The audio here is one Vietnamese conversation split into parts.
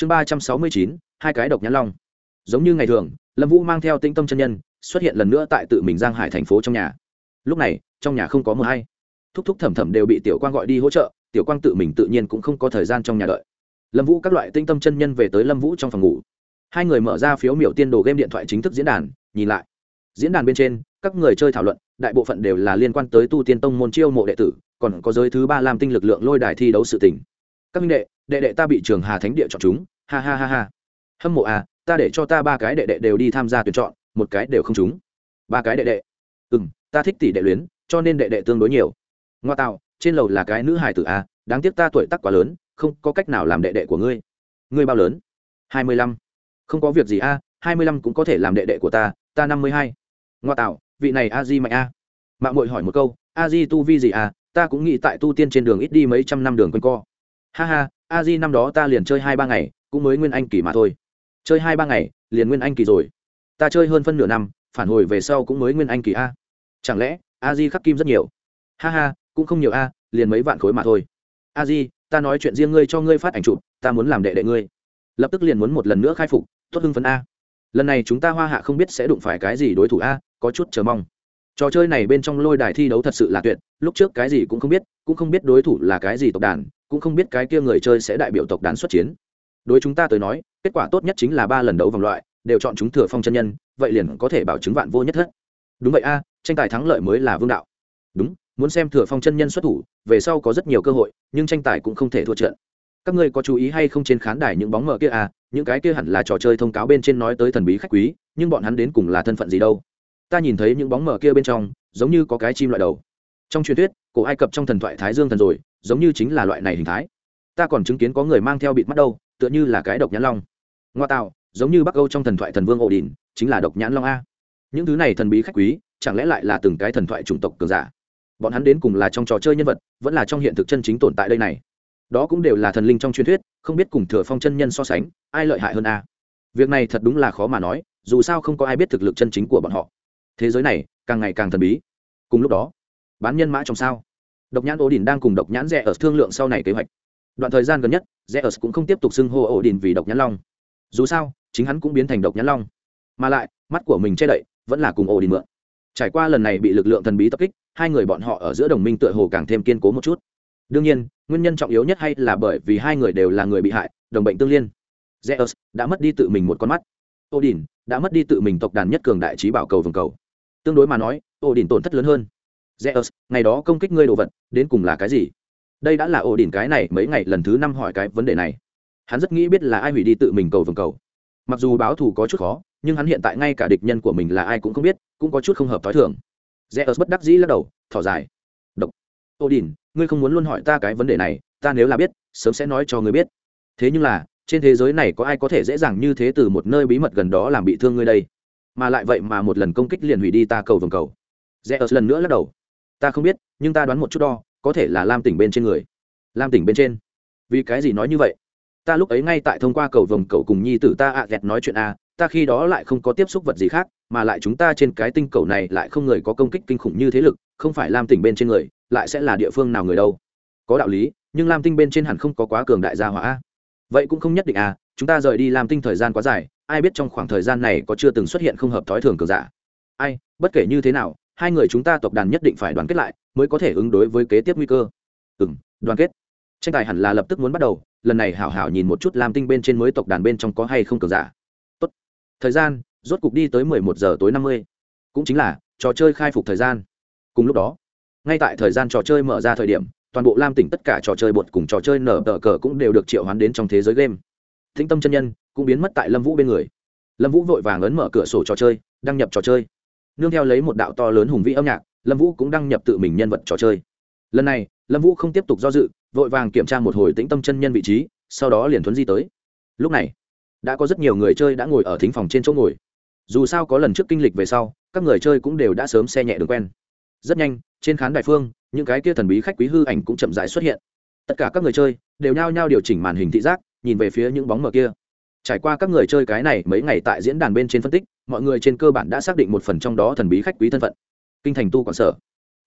chương ba trăm sáu mươi chín, hai cái độc nhãn long. Giống như ngày thường, lâm vũ mang theo tinh tâm chân nhân, xuất hiện lần nữa tại tự mình giang hải thành phố trong nhà. Lúc này, trong nhà không có mờ hay. Thúc thúc thẩm thẩm đều bị tiểu quang gọi đi hỗ trợ, tiểu quang tự mình tự nhiên cũng không có thời gian trong nhà đợi. Lâm vũ các loại tinh tâm chân nhân về tới lâm vũ trong phòng ngủ. Hai người mở ra phiếu miểu tiên đồ game điện thoại chính thức diễn đàn, nhìn lại. Diễn đàn bên trên, các người chơi thảo luận, đại bộ phận đều là liên quan tới tu tiên tông môn chiêu mộ đệ tử, còn có giới thứ ba làm tinh lực lượng lôi đài thi đấu sự tình các minh đệ đệ đệ ta bị trường hà thánh địa chọn chúng. Ha ha ha ha. Hâm mộ à ta để cho ta ba cái đệ đệ đều đi tham gia tuyển chọn, một cái đều không trúng ba cái đệ đệ. Ừ m ta thích tỷ đệ luyến, cho nên đệ đệ tương đối nhiều. Ngoa tạo, trên lầu là cái nữ hài tử à đáng tiếc ta tuổi tắc quá lớn, không có cách nào làm đệ đệ của ngươi. Ngươi bao lớn? Hai mươi lăm. Không có việc gì a hai mươi lăm cũng có thể làm đệ đệ của ta ta năm mươi hai. Ngoa tạo, vị này a di mạnh a mạng mội hỏi một câu, a di tu vi gì à ta cũng nghĩ tại tu tiên trên đường ít đi mấy trăm năm đường quanh co ha ha, a di năm đó ta liền chơi hai ba ngày, cũng mới nguyên anh kỳ mà thôi. Chơi hai ba ngày, liền nguyên anh kỳ rồi. Ta chơi hơn phân nửa năm, phản hồi về sau cũng mới nguyên anh kỳ a. Chẳng lẽ, a di khắc kim rất nhiều? Ha ha, cũng không nhiều a, liền mấy vạn khối mà thôi. A di, ta nói chuyện riêng ngươi cho ngươi phát ảnh chụp, ta muốn làm đệ đệ ngươi. Lập tức liền muốn một lần nữa khai phục, tốt hưng phấn a. Lần này chúng ta hoa hạ không biết sẽ đụng phải cái gì đối thủ a, có chút chờ mong. Trò chơi này bên trong lôi đài thi đấu thật sự là tuyệt, lúc trước cái gì cũng không biết, cũng không biết đối thủ là cái gì tộc đàn cũng không biết cái kia người chơi sẽ đại biểu tộc đàn xuất chiến. Đối chúng ta tới nói, kết quả tốt nhất chính là ba lần đấu vòng loại, đều chọn chúng thừa phong chân nhân, vậy liền có thể bảo chứng vạn vô nhất thất. Đúng vậy a, tranh tài thắng lợi mới là vương đạo. Đúng, muốn xem thừa phong chân nhân xuất thủ, về sau có rất nhiều cơ hội, nhưng tranh tài cũng không thể thua trận. Các ngươi có chú ý hay không trên khán đài những bóng mờ kia à? Những cái kia hẳn là trò chơi thông cáo bên trên nói tới thần bí khách quý, nhưng bọn hắn đến cùng là thân phận gì đâu? Ta nhìn thấy những bóng mờ kia bên trong, giống như có cái chim loại đầu. Trong truyền thuyết cổ ai cập trong thần thoại thái dương thần rồi, giống như chính là loại này hình thái. Ta còn chứng kiến có người mang theo bịt mắt đâu, tựa như là cái độc nhãn long. Ngoa tạo, giống như bắc âu trong thần thoại thần vương ổ đình chính là độc nhãn long a. Những thứ này thần bí khách quý, chẳng lẽ lại là từng cái thần thoại chủng tộc cường giả? Bọn hắn đến cùng là trong trò chơi nhân vật, vẫn là trong hiện thực chân chính tồn tại đây này? Đó cũng đều là thần linh trong truyền thuyết, không biết cùng thừa phong chân nhân so sánh, ai lợi hại hơn a? Việc này thật đúng là khó mà nói, dù sao không có ai biết thực lực chân chính của bọn họ. Thế giới này, càng ngày càng thần bí. Cùng lúc đó bán nhân mã trong sao? Độc nhãn ổ đình đang cùng độc nhãn rẽ ở thương lượng sau này kế hoạch. Đoạn thời gian gần nhất rẽ ở cũng không tiếp tục xưng hô ổ đình vì độc nhãn long. Dù sao, chính hắn cũng biến thành độc nhãn long. Mà lại, mắt của mình che đậy, vẫn là cùng ổ đình mượn. Trải qua lần này bị lực lượng thần bí tập kích, hai người bọn họ ở giữa đồng minh tựa hồ càng thêm kiên cố một chút. Đương nhiên, nguyên nhân trọng yếu nhất hay là bởi vì hai người đều là người bị hại, đồng bệnh tương liên. Zeus đã mất đi tự mình một con mắt. Odin đã mất đi tự mình tộc đàn nhất cường đại trí bảo cầu vòng cầu. Tương đối mà nói, odin tổn thất lớn hơn zeus, ngày đó công kích ngươi đồ vật, đến cùng là cái gì? Đây đã là ổ đỉnh cái này mấy ngày lần thứ năm hỏi cái vấn đề này. Hắn rất nghĩ biết là ai hủy đi tự mình cầu vồng cầu. Mặc dù báo thù có chút khó, nhưng hắn hiện tại ngay cả địch nhân của mình là ai cũng không biết, cũng có chút không hợp t h i thường. Zeus bất đắc dĩ lắc đầu, thỏ dài. Độc. Ổ đỉnh, ngươi không muốn luôn hỏi ta cái vấn đề này, ta nếu là biết, sớm sẽ nói cho ngươi biết. Thế nhưng là, trên thế giới này có ai có thể dễ dàng như thế từ một nơi bí mật gần đó làm bị thương ngươi đây? Mà lại vậy mà một lần công kích liền hủy đi ta cầu vồng cầu. Zeus lần nữa lắc đầu ta không biết, nhưng ta đoán một chút đo, có thể là lam tỉnh bên trên người. Lam tỉnh bên trên? Vì cái gì nói như vậy? Ta lúc ấy ngay tại thông qua cầu vồng cầu cùng nhi tử ta ạ à ghẹt nói chuyện a, ta khi đó lại không có tiếp xúc vật gì khác, mà lại chúng ta trên cái tinh cầu này lại không người có công kích kinh khủng như thế lực, không phải lam tỉnh bên trên người, lại sẽ là địa phương nào người đâu? Có đạo lý, nhưng lam tinh bên trên hẳn không có quá cường đại gia hỏa vậy cũng không nhất định à chúng ta rời đi lam tinh thời gian quá dài, ai biết trong khoảng thời gian này có chưa từng xuất hiện không hợp thói thường cường giả. Ai, bất kể như thế nào hai người chúng ta tộc đàn nhất định phải đoàn kết lại mới có thể ứng đối với kế tiếp nguy cơ. Ừ đoàn kết. Tranh tài hẳn là lập tức muốn bắt đầu, lần này hảo hảo nhìn một chút làm tinh bên trên mới tộc đàn bên trong có hay không cường giả. Tốt. thời gian, rốt cục đi tới mười một giờ tối năm mươi. Cũng chính là, trò chơi khai phục thời gian. Cùng lúc đó, ngay tại thời gian trò chơi mở ra thời điểm, toàn bộ lam tỉnh tất cả trò chơi bột cùng trò chơi nở tờ cờ cũng đều được triệu hoán đến trong thế giới game. Thính tâm chân nhân cũng biến mất tại lâm vũ bên người. Lâm vũ vội vàng ấn mở cửa sổ trò chơi, đăng nhập trò chơi nương theo lấy một đạo to lớn hùng vĩ âm nhạc, lâm vũ cũng đăng nhập tự mình nhân vật trò chơi. Lần này, lâm vũ không tiếp tục do dự, vội vàng kiểm tra một hồi tĩnh tâm chân nhân vị trí, sau đó liền thuấn di tới. Lúc này, đã có rất nhiều người chơi đã ngồi ở thính phòng trên chỗ ngồi. Dù sao có lần trước kinh lịch về sau, các người chơi cũng đều đã sớm xe nhẹ đường quen. Rất nhanh, trên khán đài phương, những cái kia thần bí khách quý hư ảnh cũng chậm rãi xuất hiện. Tất cả các người chơi đều nhao nhao điều chỉnh màn hình thị giác, nhìn về phía những bóng mờ kia. Trải qua các người chơi cái này mấy ngày tại diễn đàn bên trên phân tích mọi người trên cơ bản đã xác định một phần trong đó thần bí khách quý thân phận. Kinh thành tu quản sở.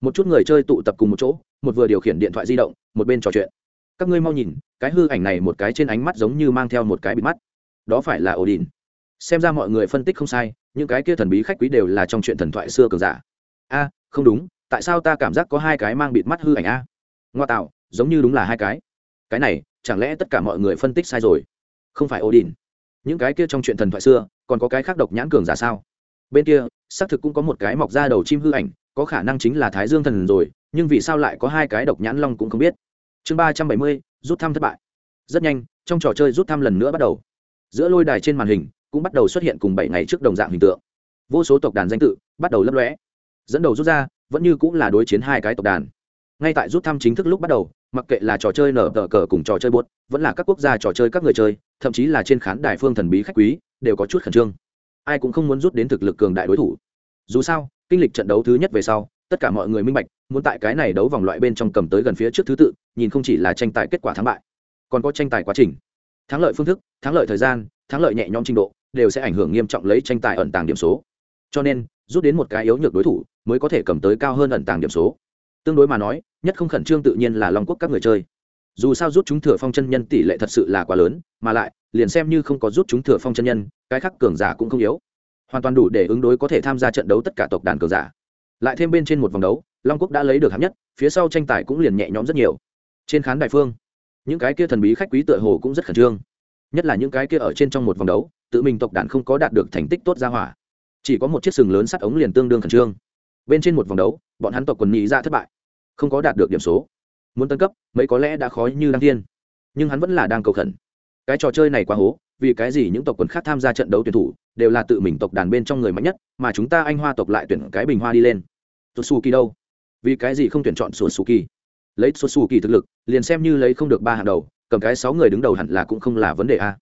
Một chút người chơi tụ tập cùng một chỗ, một vừa điều khiển điện thoại di động, một bên trò chuyện. Các ngươi mau nhìn, cái hư ảnh này một cái trên ánh mắt giống như mang theo một cái bị mắt. Đó phải là ổ đình xem ra mọi người phân tích không sai, những cái kia thần bí khách quý đều là trong chuyện thần thoại xưa cường giả. A, không đúng, tại sao ta cảm giác có hai cái mang bịt mắt hư ảnh a? Ngoa tạo, giống như đúng là hai cái. Cái này, chẳng lẽ tất cả mọi người phân tích sai rồi? Không phải odin. Những cái kia trong chuyện thần thoại xưa còn có cái khác độc nhãn cường giả sao? Bên kia, xác thực cũng có một cái mọc ra đầu chim hư ảnh, có khả năng chính là thái dương thần rồi, nhưng vì sao lại có hai cái độc nhãn long cũng không biết. Chương ba trăm bảy mươi, rút thăm thất bại. Rất nhanh, trong trò chơi rút thăm lần nữa bắt đầu. Giữa lôi đài trên màn hình, cũng bắt đầu xuất hiện cùng bảy ngày trước đồng dạng hình tượng. Vô số tộc đàn danh tự bắt đầu lấp lóe. Dẫn đầu rút ra, vẫn như cũng là đối chiến hai cái tộc đàn. Ngay tại rút thăm chính thức lúc bắt đầu, mặc kệ là trò chơi nở tờ cờ cùng trò chơi buốt, vẫn là các quốc gia trò chơi các người chơi, thậm chí là trên khán đài phương thần bí khách quý đều có chút khẩn trương. Ai cũng không muốn rút đến thực lực cường đại đối thủ. Dù sao, kinh lịch trận đấu thứ nhất về sau, tất cả mọi người minh bạch, muốn tại cái này đấu vòng loại bên trong cầm tới gần phía trước thứ tự, nhìn không chỉ là tranh tài kết quả thắng bại, còn có tranh tài quá trình. Thắng lợi phương thức, thắng lợi thời gian, thắng lợi nhẹ nhõm trình độ, đều sẽ ảnh hưởng nghiêm trọng lấy tranh tài ẩn tàng điểm số. Cho nên, rút đến một cái yếu nhược đối thủ, mới có thể cầm tới cao hơn ẩn tàng điểm số. Tương đối mà nói, nhất không khẩn trương tự nhiên là long quốc các người chơi. Dù sao rút chúng thừa phong chân nhân tỷ lệ thật sự là quá lớn, mà lại liền xem như không có rút chúng thừa phong chân nhân, cái khác cường giả cũng không yếu. Hoàn toàn đủ để ứng đối có thể tham gia trận đấu tất cả tộc đàn cường giả. Lại thêm bên trên một vòng đấu, long quốc đã lấy được hạng nhất, phía sau tranh tài cũng liền nhẹ nhõm rất nhiều. Trên khán đài phương, những cái kia thần bí khách quý tựa hồ cũng rất khẩn trương. Nhất là những cái kia ở trên trong một vòng đấu, tự mình tộc đàn không có đạt được thành tích tốt ra hỏa. Chỉ có một chiếc sừng lớn sắt ống liền tương đương khẩn trương. Bên trên một vòng đấu, bọn hắn tộc quần nhị ra thất bại. Không có đạt được điểm số. Muốn tân cấp, mấy có lẽ đã khó như đăng tiên nhưng hắn vẫn là đang cầu khẩn cái trò chơi này quá hố, vì cái gì những tộc quần khác tham gia trận đấu tuyển thủ đều là tự mình tộc đàn bên trong người mạnh nhất, mà chúng ta anh hoa tộc lại tuyển cái bình hoa đi lên. Xuất su kỳ đâu? Vì cái gì không tuyển chọn sổ su kỳ lấy sổ su kỳ thực lực, liền xem như lấy không được ba hàng đầu, cầm cái sáu người đứng đầu hẳn là cũng không là vấn đề a.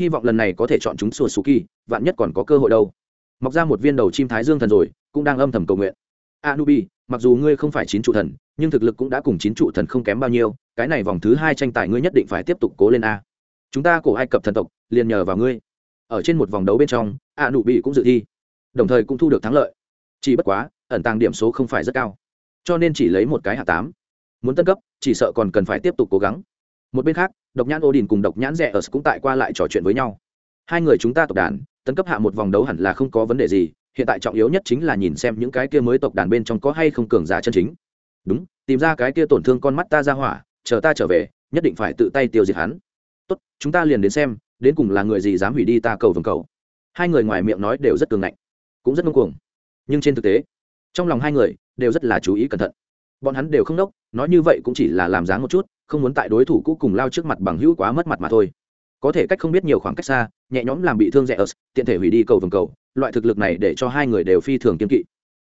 Hy vọng lần này có thể chọn chúng sổ su kỳ vạn nhất còn có cơ hội đâu. Mọc ra một viên đầu chim thái dương thần rồi, cũng đang âm thầm cầu nguyện. Anubi, mặc dù ngươi không phải chín trụ thần, nhưng thực lực cũng đã cùng chín trụ thần không kém bao nhiêu, cái này vòng thứ hai tranh tài ngươi nhất định phải tiếp tục cố lên a chúng ta cổ ai cập thần tộc, liền nhờ vào ngươi. Ở trên một vòng đấu bên trong, a nụ bị cũng dự thi, đồng thời cũng thu được thắng lợi. Chỉ bất quá, ẩn tàng điểm số không phải rất cao, cho nên chỉ lấy một cái hạ tám. Muốn tân cấp, chỉ sợ còn cần phải tiếp tục cố gắng. Một bên khác, độc nhãn ô đình cùng độc nhãn rẻ ở cũng tại qua lại trò chuyện với nhau. Hai người chúng ta tộc đàn tân cấp hạ một vòng đấu hẳn là không có vấn đề gì, hiện tại trọng yếu nhất chính là nhìn xem những cái kia mới tộc đàn bên trong có hay không cường giả chân chính. Đúng, tìm ra cái kia tổn thương con mắt ta ra hỏa, chờ ta trở về, nhất định phải tự tay tiêu diệt hắn tốt, chúng ta liền đến xem, đến cùng là người gì dám hủy đi ta cầu vồng cầu. Hai người ngoài miệng nói đều rất cường ngạnh, cũng rất ngông cuồng. Nhưng trên thực tế, trong lòng hai người đều rất là chú ý cẩn thận. Bọn hắn đều không đốc, nói như vậy cũng chỉ là làm dáng một chút, không muốn tại đối thủ cũ cùng lao trước mặt bằng hữu quá mất mặt mà thôi. Có thể cách không biết nhiều khoảng cách xa, nhẹ nhõm làm bị thương rẻ ớt, tiện thể hủy đi cầu vồng cầu, loại thực lực này để cho hai người đều phi thường kiên kỵ.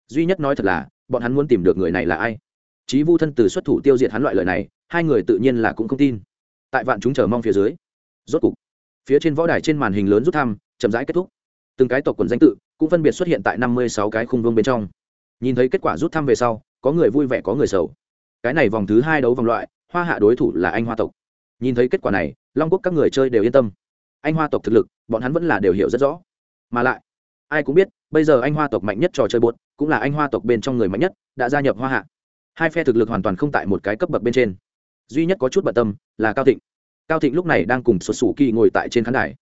Duy nhất nói thật là, bọn hắn muốn tìm được người này là ai? Chí vu thân từ xuất thủ tiêu diệt hắn loại lời này, hai người tự nhiên là cũng không tin tại vạn chúng chờ mong phía dưới. Rốt cục, phía trên võ đài trên màn hình lớn rút thăm, chậm rãi kết thúc. Từng cái tộc quần danh tự cũng phân biệt xuất hiện tại năm mươi sáu cái khung vương bên trong. Nhìn thấy kết quả rút thăm về sau, có người vui vẻ có người sầu. Cái này vòng thứ hai đấu vòng loại, hoa hạ đối thủ là anh hoa tộc. Nhìn thấy kết quả này, long quốc các người chơi đều yên tâm. Anh hoa tộc thực lực, bọn hắn vẫn là đều hiểu rất rõ. Mà lại, ai cũng biết, bây giờ anh hoa tộc mạnh nhất trò chơi bột cũng là anh hoa tộc bên trong người mạnh nhất, đã gia nhập hoa hạ. Hai phe thực lực hoàn toàn không tại một cái cấp bậc bên trên. Duy nhất có chút bận tâm là cao thịnh cao thịnh lúc này đang cùng xuất xù kỳ ngồi tại trên khán đài.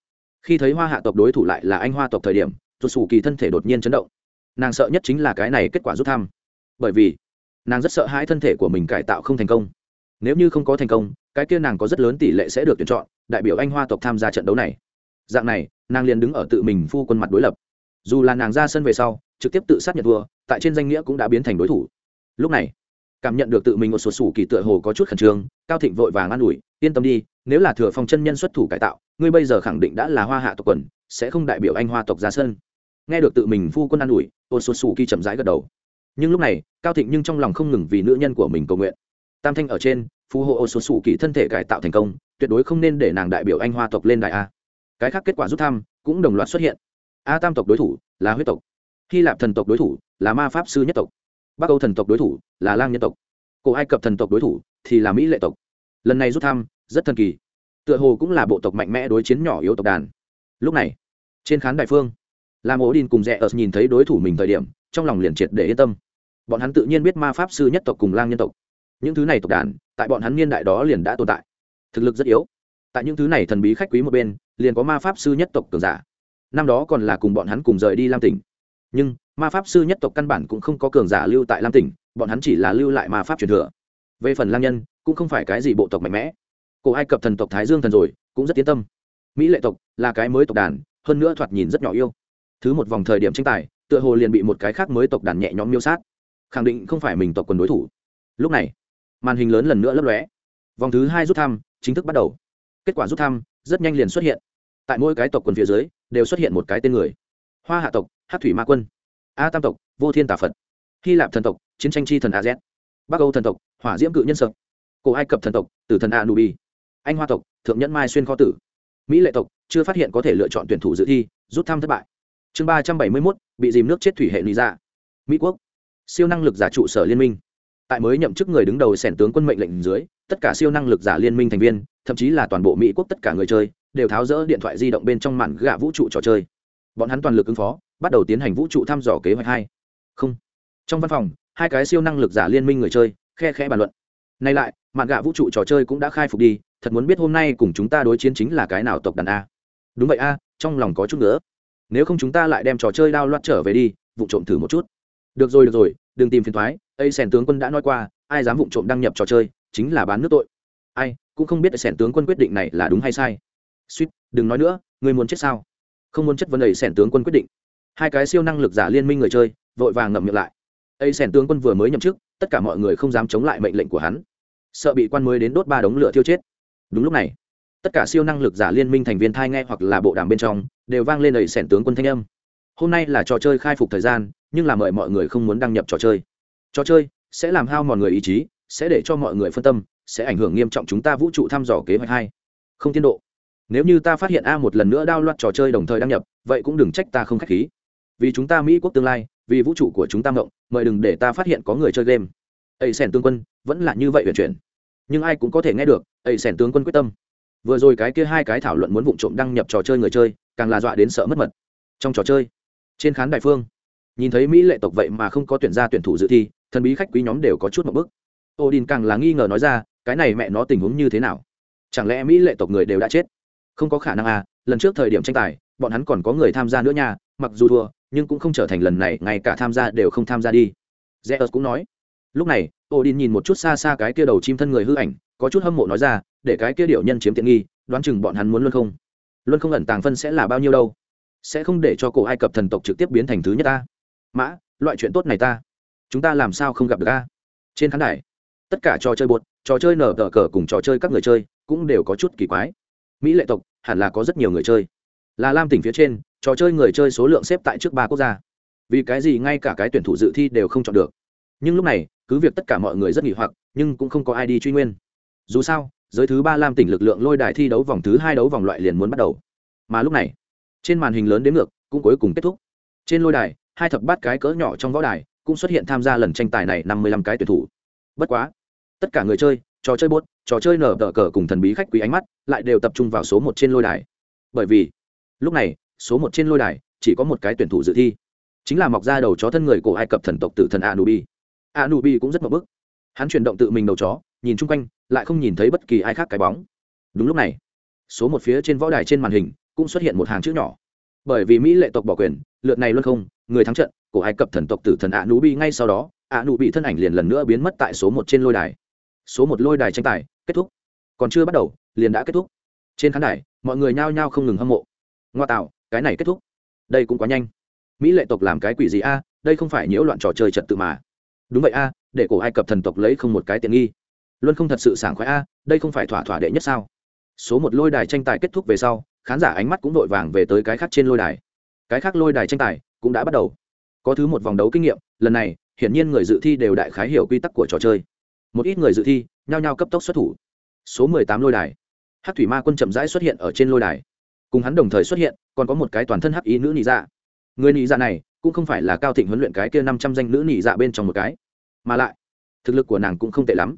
Khi thấy hoa hạ tộc đối thủ lại là anh hoa tộc thời điểm xuất xù kỳ thân thể đột nhiên chấn động. Nàng sợ nhất chính là cái này kết quả rút thăm. Bởi vì, nàng rất sợ hãi thân thể của mình cải tạo không thành công. Nếu như không có thành công, cái kia nàng có rất lớn tỷ lệ sẽ được tuyển chọn, đại biểu anh hoa tộc tham gia trận đấu này. Dạng này, nàng liền đứng ở tự mình phu quân mặt đối lập. Dù là nàng ra sân về sau, trực tiếp tự sát nhận thua, tại trên danh nghĩa cũng đã biến thành đối thủ. Lúc này, cảm nhận được tự mình một sụt sủ kỳ tựa hồ có chút khẩn trương, cao thịnh vội vàng an ủi, yên tâm đi nếu là thừa phong chân nhân xuất thủ cải tạo, ngươi bây giờ khẳng định đã là hoa hạ tộc quần, sẽ không đại biểu anh hoa tộc ra sân. Nghe được tự mình phu quân an ủi ôn số xù kỳ chậm rãi gật đầu. Nhưng lúc này, cao thịnh nhưng trong lòng không ngừng vì nữ nhân của mình cầu nguyện. Tam thanh ở trên, phù hộ ôn số xù kỳ thân thể cải tạo thành công, tuyệt đối không nên để nàng đại biểu anh hoa tộc lên đại a. Cái khác kết quả rút thăm, cũng đồng loạt xuất hiện. A tam tộc đối thủ, là huyết tộc. Hy lạp thần tộc đối thủ, là ma pháp sư nhất tộc. Bắc âu thần tộc đối thủ, là lang nhân tộc. Cổ ai cập thần tộc đối thủ, thì là mỹ lệ tộc. Lần này rút thăm rất thần kỳ. Tựa hồ cũng là bộ tộc mạnh mẽ đối chiến nhỏ yếu tộc đàn. Lúc này, trên khán đại phương làm ổ đin cùng rẽ ớt nhìn thấy đối thủ mình thời điểm, trong lòng liền triệt để yên tâm. Bọn hắn tự nhiên biết ma pháp sư nhất tộc cùng lang nhân tộc. Những thứ này tộc đàn, tại bọn hắn niên đại đó liền đã tồn tại. Thực lực rất yếu. Tại những thứ này thần bí khách quý một bên, liền có ma pháp sư nhất tộc cường giả. Năm đó còn là cùng bọn hắn cùng rời đi lam tỉnh. Nhưng, ma pháp sư nhất tộc căn bản cũng không có cường giả lưu tại lam tỉnh, bọn hắn chỉ là lưu lại ma pháp truyền thừa. Về phần lang nhân, cũng không phải cái gì bộ tộc mạnh mẽ cổ ai cập thần tộc thái dương thần rồi, cũng rất tiến tâm. Mỹ lệ tộc là cái mới tộc đàn, hơn nữa thoạt nhìn rất nhỏ yêu. Thứ một vòng thời điểm tranh tài, tựa hồ liền bị một cái khác mới tộc đàn nhẹ nhõm miêu sát. Khẳng định không phải mình tộc quần đối thủ. Lúc này, màn hình lớn lần nữa lấp lóe. Vòng thứ hai rút thăm, chính thức bắt đầu. Kết quả rút thăm, rất nhanh liền xuất hiện. Tại mỗi cái tộc quần phía dưới, đều xuất hiện một cái tên người. Hoa hạ tộc hát thủy ma quân. A tam tộc, vô thiên tà phật. Hy lạp thần tộc, chiến tranh chi thần a z. Bắc âu thần tộc, hỏa diễm cự nhân sợ. Cổ ai cập thần tộc, tử thần a nubi anh hoa tộc, thượng nhẫn mai xuyên kho tử. Mỹ lệ tộc, chưa phát hiện có thể lựa chọn tuyển thủ dự thi, rút thăm thất bại. Chương ba trăm bảy mươi mốt, bị dìm nước chết thủy hệ lý ra dạ. mỹ quốc. Siêu năng lực giả trụ sở liên minh. Tại mới nhậm chức người đứng đầu sẻn tướng quân mệnh lệnh dưới, tất cả siêu năng lực giả liên minh thành viên, thậm chí là toàn bộ mỹ quốc tất cả người chơi, đều tháo rỡ điện thoại di động bên trong màn gạ vũ trụ trò chơi. Bọn hắn toàn lực ứng phó, bắt đầu tiến hành vũ trụ thăm dò kế hoạch hai. Không. Trong văn phòng, hai cái siêu năng lực giả liên minh người chơi, khe khẽ bàn luận. Nay lại, màn gạ vũ trụ trò chơi cũng đã khai phục đi thật muốn biết hôm nay cùng chúng ta đối chiến chính là cái nào tộc đàn a. Đúng vậy a, trong lòng có chút nữa nếu không chúng ta lại đem trò chơi đao loạt trở về đi, vụ trộm thử một chút. Được rồi được rồi, đừng tìm phiền thoái ây sèn tướng quân đã nói qua, ai dám vụ trộm đăng nhập trò chơi, chính là bán nước tội. Ai, cũng không biết sèn tướng quân quyết định này là đúng hay sai. Suýt, đừng nói nữa, người muốn chết sao? Không muốn chất vấn ấy sèn tướng quân quyết định. Hai cái siêu năng lực giả liên minh người chơi, vội vàng ngậm miệng lại. Ấy sèn tướng quân vừa mới nhậm chức, tất cả mọi người không dám chống lại mệnh lệnh của hắn. Sợ bị quan mới đến đốt ba đống lửa thiêu chết đúng lúc này, tất cả siêu năng lực giả liên minh thành viên thai nghe hoặc là bộ đàm bên trong đều vang lên đầy sẻn tướng quân thanh âm. Hôm nay là trò chơi khai phục thời gian, nhưng là mời mọi người không muốn đăng nhập trò chơi. Trò chơi sẽ làm hao mòn người ý chí, sẽ để cho mọi người phân tâm, sẽ ảnh hưởng nghiêm trọng chúng ta vũ trụ thăm dò kế hoạch hai. Không tiến độ. Nếu như ta phát hiện a một lần nữa đao loạt trò chơi đồng thời đăng nhập, vậy cũng đừng trách ta không k h á c h khí. Vì chúng ta mỹ quốc tương lai, vì vũ trụ của chúng ta mộng, mời đừng để ta phát hiện có người chơi game. Ây sèn tướng quân, vẫn là như vậy vận chuyển nhưng ai cũng có thể nghe được, ấy sẻn tướng quân quyết tâm. Vừa rồi cái kia hai cái thảo luận muốn vụ trộm đăng nhập trò chơi người chơi, càng là dọa đến sợ mất mật. Trong trò chơi, trên khán đại phương, nhìn thấy mỹ lệ tộc vậy mà không có tuyển ra tuyển thủ dự thi, thần bí khách quý nhóm đều có chút một bức. Ô đình càng là nghi ngờ nói ra, cái này mẹ nó tình huống như thế nào? Chẳng lẽ mỹ lệ tộc người đều đã chết? Không có khả năng à lần trước thời điểm tranh tài, bọn hắn còn có người tham gia nữa nha, mặc dù thua, nhưng cũng không trở thành lần này, ngay cả tham gia đều không tham gia đi. Zeus cũng nói lúc này, odin nhìn một chút xa xa cái kia đầu chim thân người hư ảnh, có chút hâm mộ nói ra, để cái kia điệu nhân chiếm tiện nghi, đoán chừng bọn hắn muốn luân không? Luân không ẩn tàng phân sẽ là bao nhiêu đâu? Sẽ không để cho cổ ai cập thần tộc trực tiếp biến thành thứ nhất ta? Mã, loại chuyện tốt này ta, chúng ta làm sao không gặp được ta trên khán đài, tất cả trò chơi bột trò chơi nở tờ cờ cùng trò chơi các người chơi cũng đều có chút kỳ quái. Mỹ lệ tộc, hẳn là có rất nhiều người chơi. Là lam tỉnh phía trên, trò chơi người chơi số lượng xếp tại trước ba quốc gia. Vì cái gì ngay cả cái tuyển thủ dự thi đều không chọn được? Nhưng lúc này, cứ việc tất cả mọi người rất nghỉ hoặc, nhưng cũng không có ai đi truy nguyên. Dù sao, giới thứ ba lam tỉnh lực lượng lôi đài thi đấu vòng thứ hai đấu vòng loại liền muốn bắt đầu. Mà lúc này, trên màn hình lớn đến ngược, cũng cuối cùng kết thúc. Trên lôi đài, hai thập bát cái cỡ nhỏ trong võ đài cũng xuất hiện tham gia lần tranh tài này năm mươi lăm cái tuyển thủ. Bất quá, tất cả người chơi, trò chơi bốt, trò chơi nở tờ cờ cùng thần bí khách quý ánh mắt lại đều tập trung vào số một trên lôi đài. Bởi vì, lúc này, số một trên lôi đài chỉ có một cái tuyển thủ dự thi. Chính là mọc ra đầu chó thân người của ai cập thần tộc tử thần anubi. A Nú Bi cũng rất mập bức hắn chuyển động tự mình đầu chó, nhìn chung quanh, lại không nhìn thấy bất kỳ ai khác cái bóng. Đúng lúc này, số một phía trên võ đài trên màn hình cũng xuất hiện một hàng chữ nhỏ. Bởi vì mỹ lệ tộc bỏ quyền, lượt này luôn không, người thắng trận của ai cập thần tộc tử thần A nú bi ngay sau đó, A nú bị thân ảnh liền lần nữa biến mất tại số một trên lôi đài. Số một lôi đài tranh tài kết thúc. Còn chưa bắt đầu, liền đã kết thúc. Trên khán đài, mọi người nhao nhao không ngừng hâm mộ. Ngoa tạo, cái này kết thúc. Đây cũng quá nhanh. Mỹ lệ tộc làm cái quỷ gì a? Đây không phải nhiễu loạn trò chơi trật tự mà đúng vậy a, để cổ ai cập thần tộc lấy không một cái tiện nghi. Luân không thật sự sảng khoái a, đây không phải thỏa thỏa đệ nhất sao? Số một lôi đài tranh tài kết thúc về sau, khán giả ánh mắt cũng vội vàng về tới cái khác trên lôi đài. Cái khác lôi đài tranh tài cũng đã bắt đầu. Có thứ một vòng đấu kinh nghiệm, lần này, hiển nhiên người dự thi đều đại khái hiểu quy tắc của trò chơi. Một ít người dự thi, nhao nhao cấp tốc xuất thủ. Số mười tám lôi đài. Hát thủy ma quân chậm rãi xuất hiện ở trên lôi đài. Cùng hắn đồng thời xuất hiện, còn có một cái toàn thân hắc ý nữ nị dạ người nị dạ này cũng không phải là cao thịnh huấn luyện cái kia năm trăm danh nữ nị dạ bên trong một cái. Mà lại, thực lực của nàng cũng không tệ lắm.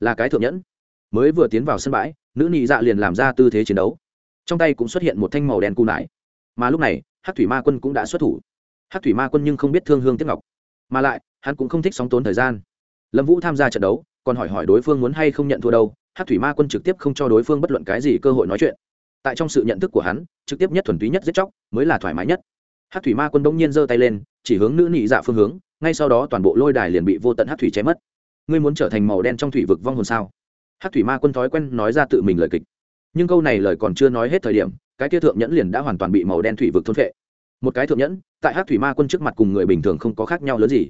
Là cái thượng nhẫn. Mới vừa tiến vào sân bãi, nữ nị dạ liền làm ra tư thế chiến đấu. Trong tay cũng xuất hiện một thanh màu đen cù nải. Mà lúc này hát thủy ma quân cũng đã xuất thủ. Hát thủy ma quân nhưng không biết thương hương tiếp ngọc. Mà lại, hắn cũng không thích sóng tốn thời gian. Lâm vũ tham gia trận đấu, còn hỏi hỏi đối phương muốn hay không nhận thua đâu hát thủy ma quân trực tiếp không cho đối phương bất luận cái gì cơ hội nói chuyện. Tại trong sự nhận thức của hắn, trực tiếp nhất thuần túy nhất giết chóc, mới là thoải mái nhất hát thủy ma quân bỗng nhiên giơ tay lên, chỉ hướng nữ nị dạ phương hướng, ngay sau đó toàn bộ lôi đài liền bị vô tận hát thủy chém mất. Ngươi muốn trở thành màu đen trong thủy vực vong hồn sao? Hát thủy ma quân thói quen nói ra tự mình lời kịch. Nhưng câu này lời còn chưa nói hết thời điểm, cái tia thượng nhẫn liền đã hoàn toàn bị màu đen thủy vực thôn phệ. Một cái thượng nhẫn, tại hát thủy ma quân trước mặt cùng người bình thường không có khác nhau lớn gì.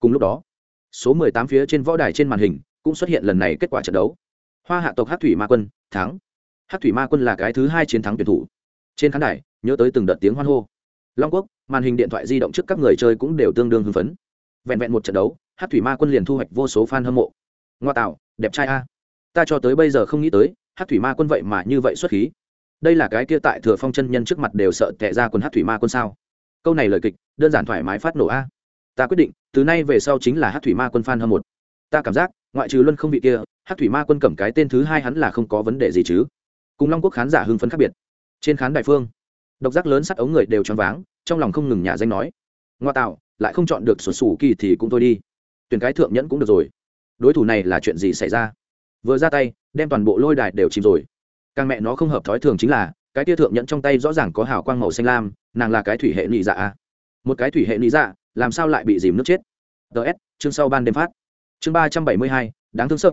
Cùng lúc đó, số mười tám phía trên võ đài trên màn hình cũng xuất hiện lần này kết quả trận đấu. Hoa hạ tộc hát thủy ma quân thắng. Hát thủy ma quân là cái thứ hai chiến thắng tuyển thủ. Trên khán đài, nhớ tới từng đợt tiếng hoan hô long quốc, màn hình điện thoại di động trước các người chơi cũng đều tương đương hưng phấn. Vẹn vẹn một trận đấu, hát thủy ma quân liền thu hoạch vô số f a n hâm mộ. Ngoa tạo, đẹp trai a. Ta cho tới bây giờ không nghĩ tới, hát thủy ma quân vậy mà như vậy xuất khí. Đây là cái kia tại thừa phong chân nhân trước mặt đều sợ tệ ra quân hát thủy ma quân sao? Câu này lời kịch, đơn giản thoải mái phát nổ a. Ta quyết định, từ nay về sau chính là hát thủy ma quân f a n hâm một ta cảm giác, ngoại trừ luân không vị kia, hát thủy ma quân cầm cái tên thứ hai hắn là không có vấn đề gì chứ. Cùng long quốc khán giả hưng phấn khác biệt. Trên khán đại phương độc giác lớn sắt ống người đều choáng váng, trong lòng không ngừng nhà danh nói, ngoa tạo, lại không chọn được sổ sủ kỳ thì cũng thôi đi. Tuyển cái thượng nhẫn cũng được rồi. Đối thủ này là chuyện gì xảy ra? Vừa ra tay, đem toàn bộ lôi đài đều chìm rồi. Càng mẹ nó không hợp thói thường chính là, cái tia thượng nhẫn trong tay rõ ràng có hào quang màu xanh lam, nàng là cái thủy hệ nị dạ à. một cái thủy hệ nị dạ làm sao lại bị dìm nước chết? Ts chương sau ban đêm phát. Chương ba trăm bảy mươi hai, đáng thương sợ.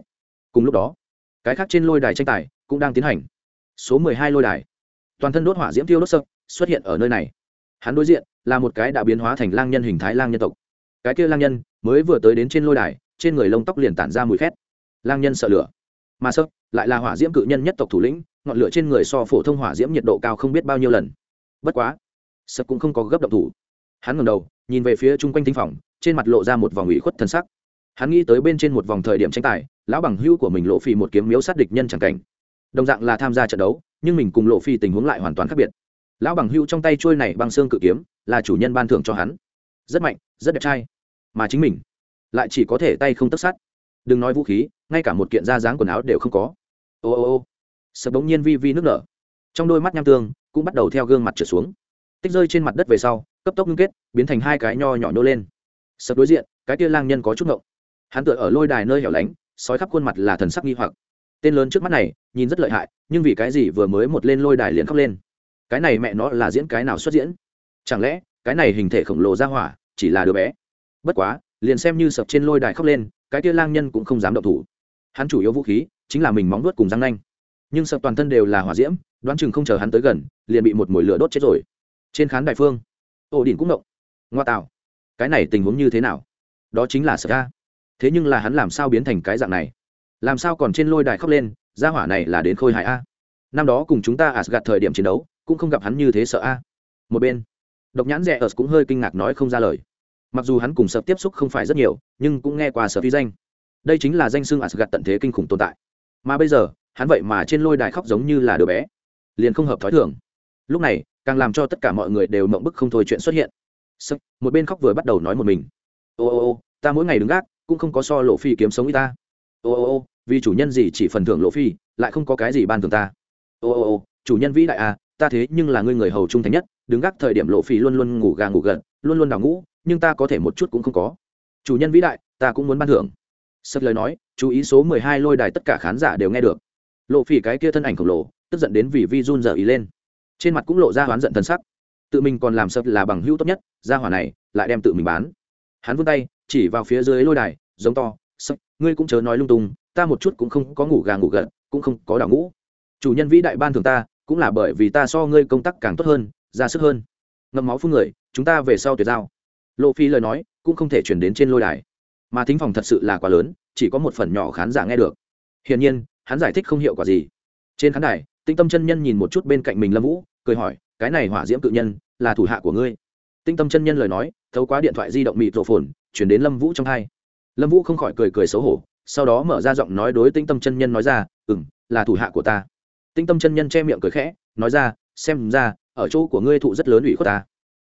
Cùng lúc đó, cái khác trên lôi đài tranh tài cũng đang tiến hành. Số mười hai lôi đài toàn thân đốt hỏa diễm tiêu đốt sơ xuất hiện ở nơi này. Hắn đối diện là một cái đã biến hóa thành lang nhân hình thái lang nhân tộc. Cái kia lang nhân mới vừa tới đến trên lôi đài, trên người lông tóc liền tản ra mùi khét. Lang nhân sợ lửa. Mà sơ lại là hỏa diễm cự nhân nhất tộc thủ lĩnh, ngọn lửa trên người so phổ thông hỏa diễm nhiệt độ cao không biết bao nhiêu lần. Bất quá sơ cũng không có gấp động thủ. Hắn ngầm đầu, nhìn về phía chung quanh thính phòng, trên mặt lộ ra một vòng ủy khuất thân sắc. Hắn nghĩ tới bên trên một vòng thời điểm tranh tài, lão bằng hữu của mình lộ phì một kiếm miếu sát địch nhân c cảnh đồng dạng là tham gia trận đấu, nhưng mình cùng lộ phi tình huống lại hoàn toàn khác biệt. Lão bằng hữu trong tay trôi này bằng xương cự kiếm, là chủ nhân ban thưởng cho hắn. Rất mạnh, rất đẹp trai. Mà chính mình lại chỉ có thể tay không tất sát. Đừng nói vũ khí, ngay cả một kiện da dáng quần áo đều không có. Ô ô ô. Sợ bỗng nhiên vi vi nước nở. Trong đôi mắt nham tương cũng bắt đầu theo gương mặt trở xuống. Tích rơi trên mặt đất về sau, cấp tốc ngưng kết, biến thành hai cái nho nhỏ nô lên. Sập đối diện, cái kia lang nhân có chút ngộng. Hắn tựa ở lôi đài nơi hẻo lánh, sói khắp khuôn mặt là thần sắc nghi hoặc tên lớn trước mắt này nhìn rất lợi hại, nhưng vì cái gì vừa mới một lên lôi đài liền khóc lên? Cái này mẹ nó là diễn cái nào xuất diễn? Chẳng lẽ, cái này hình thể khổng lồ ra hỏa chỉ là đứa bé? Bất quá, liền xem như sập trên lôi đài khóc lên, cái kia lang nhân cũng không dám động thủ. Hắn chủ yếu vũ khí chính là mình móng vuốt cùng răng nanh. Nhưng sập toàn thân đều là hỏa diễm, đoán chừng không chờ hắn tới gần, liền bị một mồi lửa đốt chết rồi. Trên khán đài phương, ổ đỉnh cũng động. Ngoa tạo. Cái này tình huống như thế nào? Đó chính là sập ra. Thế nhưng là hắn làm sao biến thành cái dạng này? Làm sao còn trên lôi đài khóc lên gia hỏa này là đến khôi hài a? Năm đó cùng chúng ta gạt thời điểm chiến đấu cũng không gặp hắn như thế sợ a. Một bên độc nhãn rẻ ở cũng hơi kinh ngạc nói không ra lời. Mặc dù hắn cùng sợ tiếp xúc không phải rất nhiều nhưng cũng nghe qua sở phi danh. Đây chính là danh xưng gạt tận thế kinh khủng tồn tại. Mà bây giờ hắn vậy mà trên lôi đài khóc giống như là đứa bé. Liền không hợp thói thường. Lúc này càng làm cho tất cả mọi người đều mộng bức không thôi chuyện xuất hiện. Sập, một bên khóc vừa bắt đầu nói một mình. Ô ô ô ta mỗi ngày đứng gác cũng không có so lộ phi kiếm sống y ta ô ô ô, vì chủ nhân gì chỉ phần thưởng lộ phi, lại không có cái gì ban thưởng ta. Ô ô ô, chủ nhân vĩ đại à ta thế nhưng là ngươi người hầu trung thành nhất, đứng gác thời điểm lộ phi luôn luôn ngủ gà ngủ gật, luôn luôn đào ngũ, nhưng ta có thể một chút cũng không có. Chủ nhân vĩ đại, ta cũng muốn ban thưởng. Sật lời nói, chú ý số mười hai lôi đài tất cả khán giả đều nghe được. Lộ phi cái kia thân ảnh khổng lồ, tức giận đến vì vi run giờ ý lên. Trên mặt cũng lộ ra oán giận thân sắc. Tự mình còn làm sập là bằng hữu tốt nhất ra hỏa này lại đem tự mình bán. Hắn vươn tay, chỉ vào phía dưới lôi đài, giống to ngươi cũng chớ nói lung tung, ta một chút cũng không có ngủ gà ngủ gật, cũng không có đảo ngũ chủ nhân vĩ đại ban thường ta, cũng là bởi vì ta so ngươi công tác càng tốt hơn, ra sức hơn. Ngậm máu phun người, chúng ta về sau tuyệt giao. Lộ phi lời nói, cũng không thể chuyển đến trên lôi đài. Mà thính phòng thật sự là quá lớn, chỉ có một phần nhỏ khán giả nghe được. Hiển nhiên, hắn giải thích không hiệu quả gì. Trên khán đài tinh tâm chân nhân nhìn một chút bên cạnh mình lâm vũ, cười hỏi, cái này hỏa diễm cự nhân, là thủ hạ của ngươi? Tinh tâm chân nhân lời nói, thấu quá điện thoại di động mịt rộ phồn, chuyển đến lâm vũ trong hai lâm vũ không khỏi cười cười xấu hổ, sau đó mở ra giọng nói đối tinh tâm chân nhân nói ra ừ m là thủ hạ của ta. Tinh tâm chân nhân che miệng cười khẽ, nói ra, xem ra, ở chỗ của ngươi thụ rất lớn ủy khuất ta.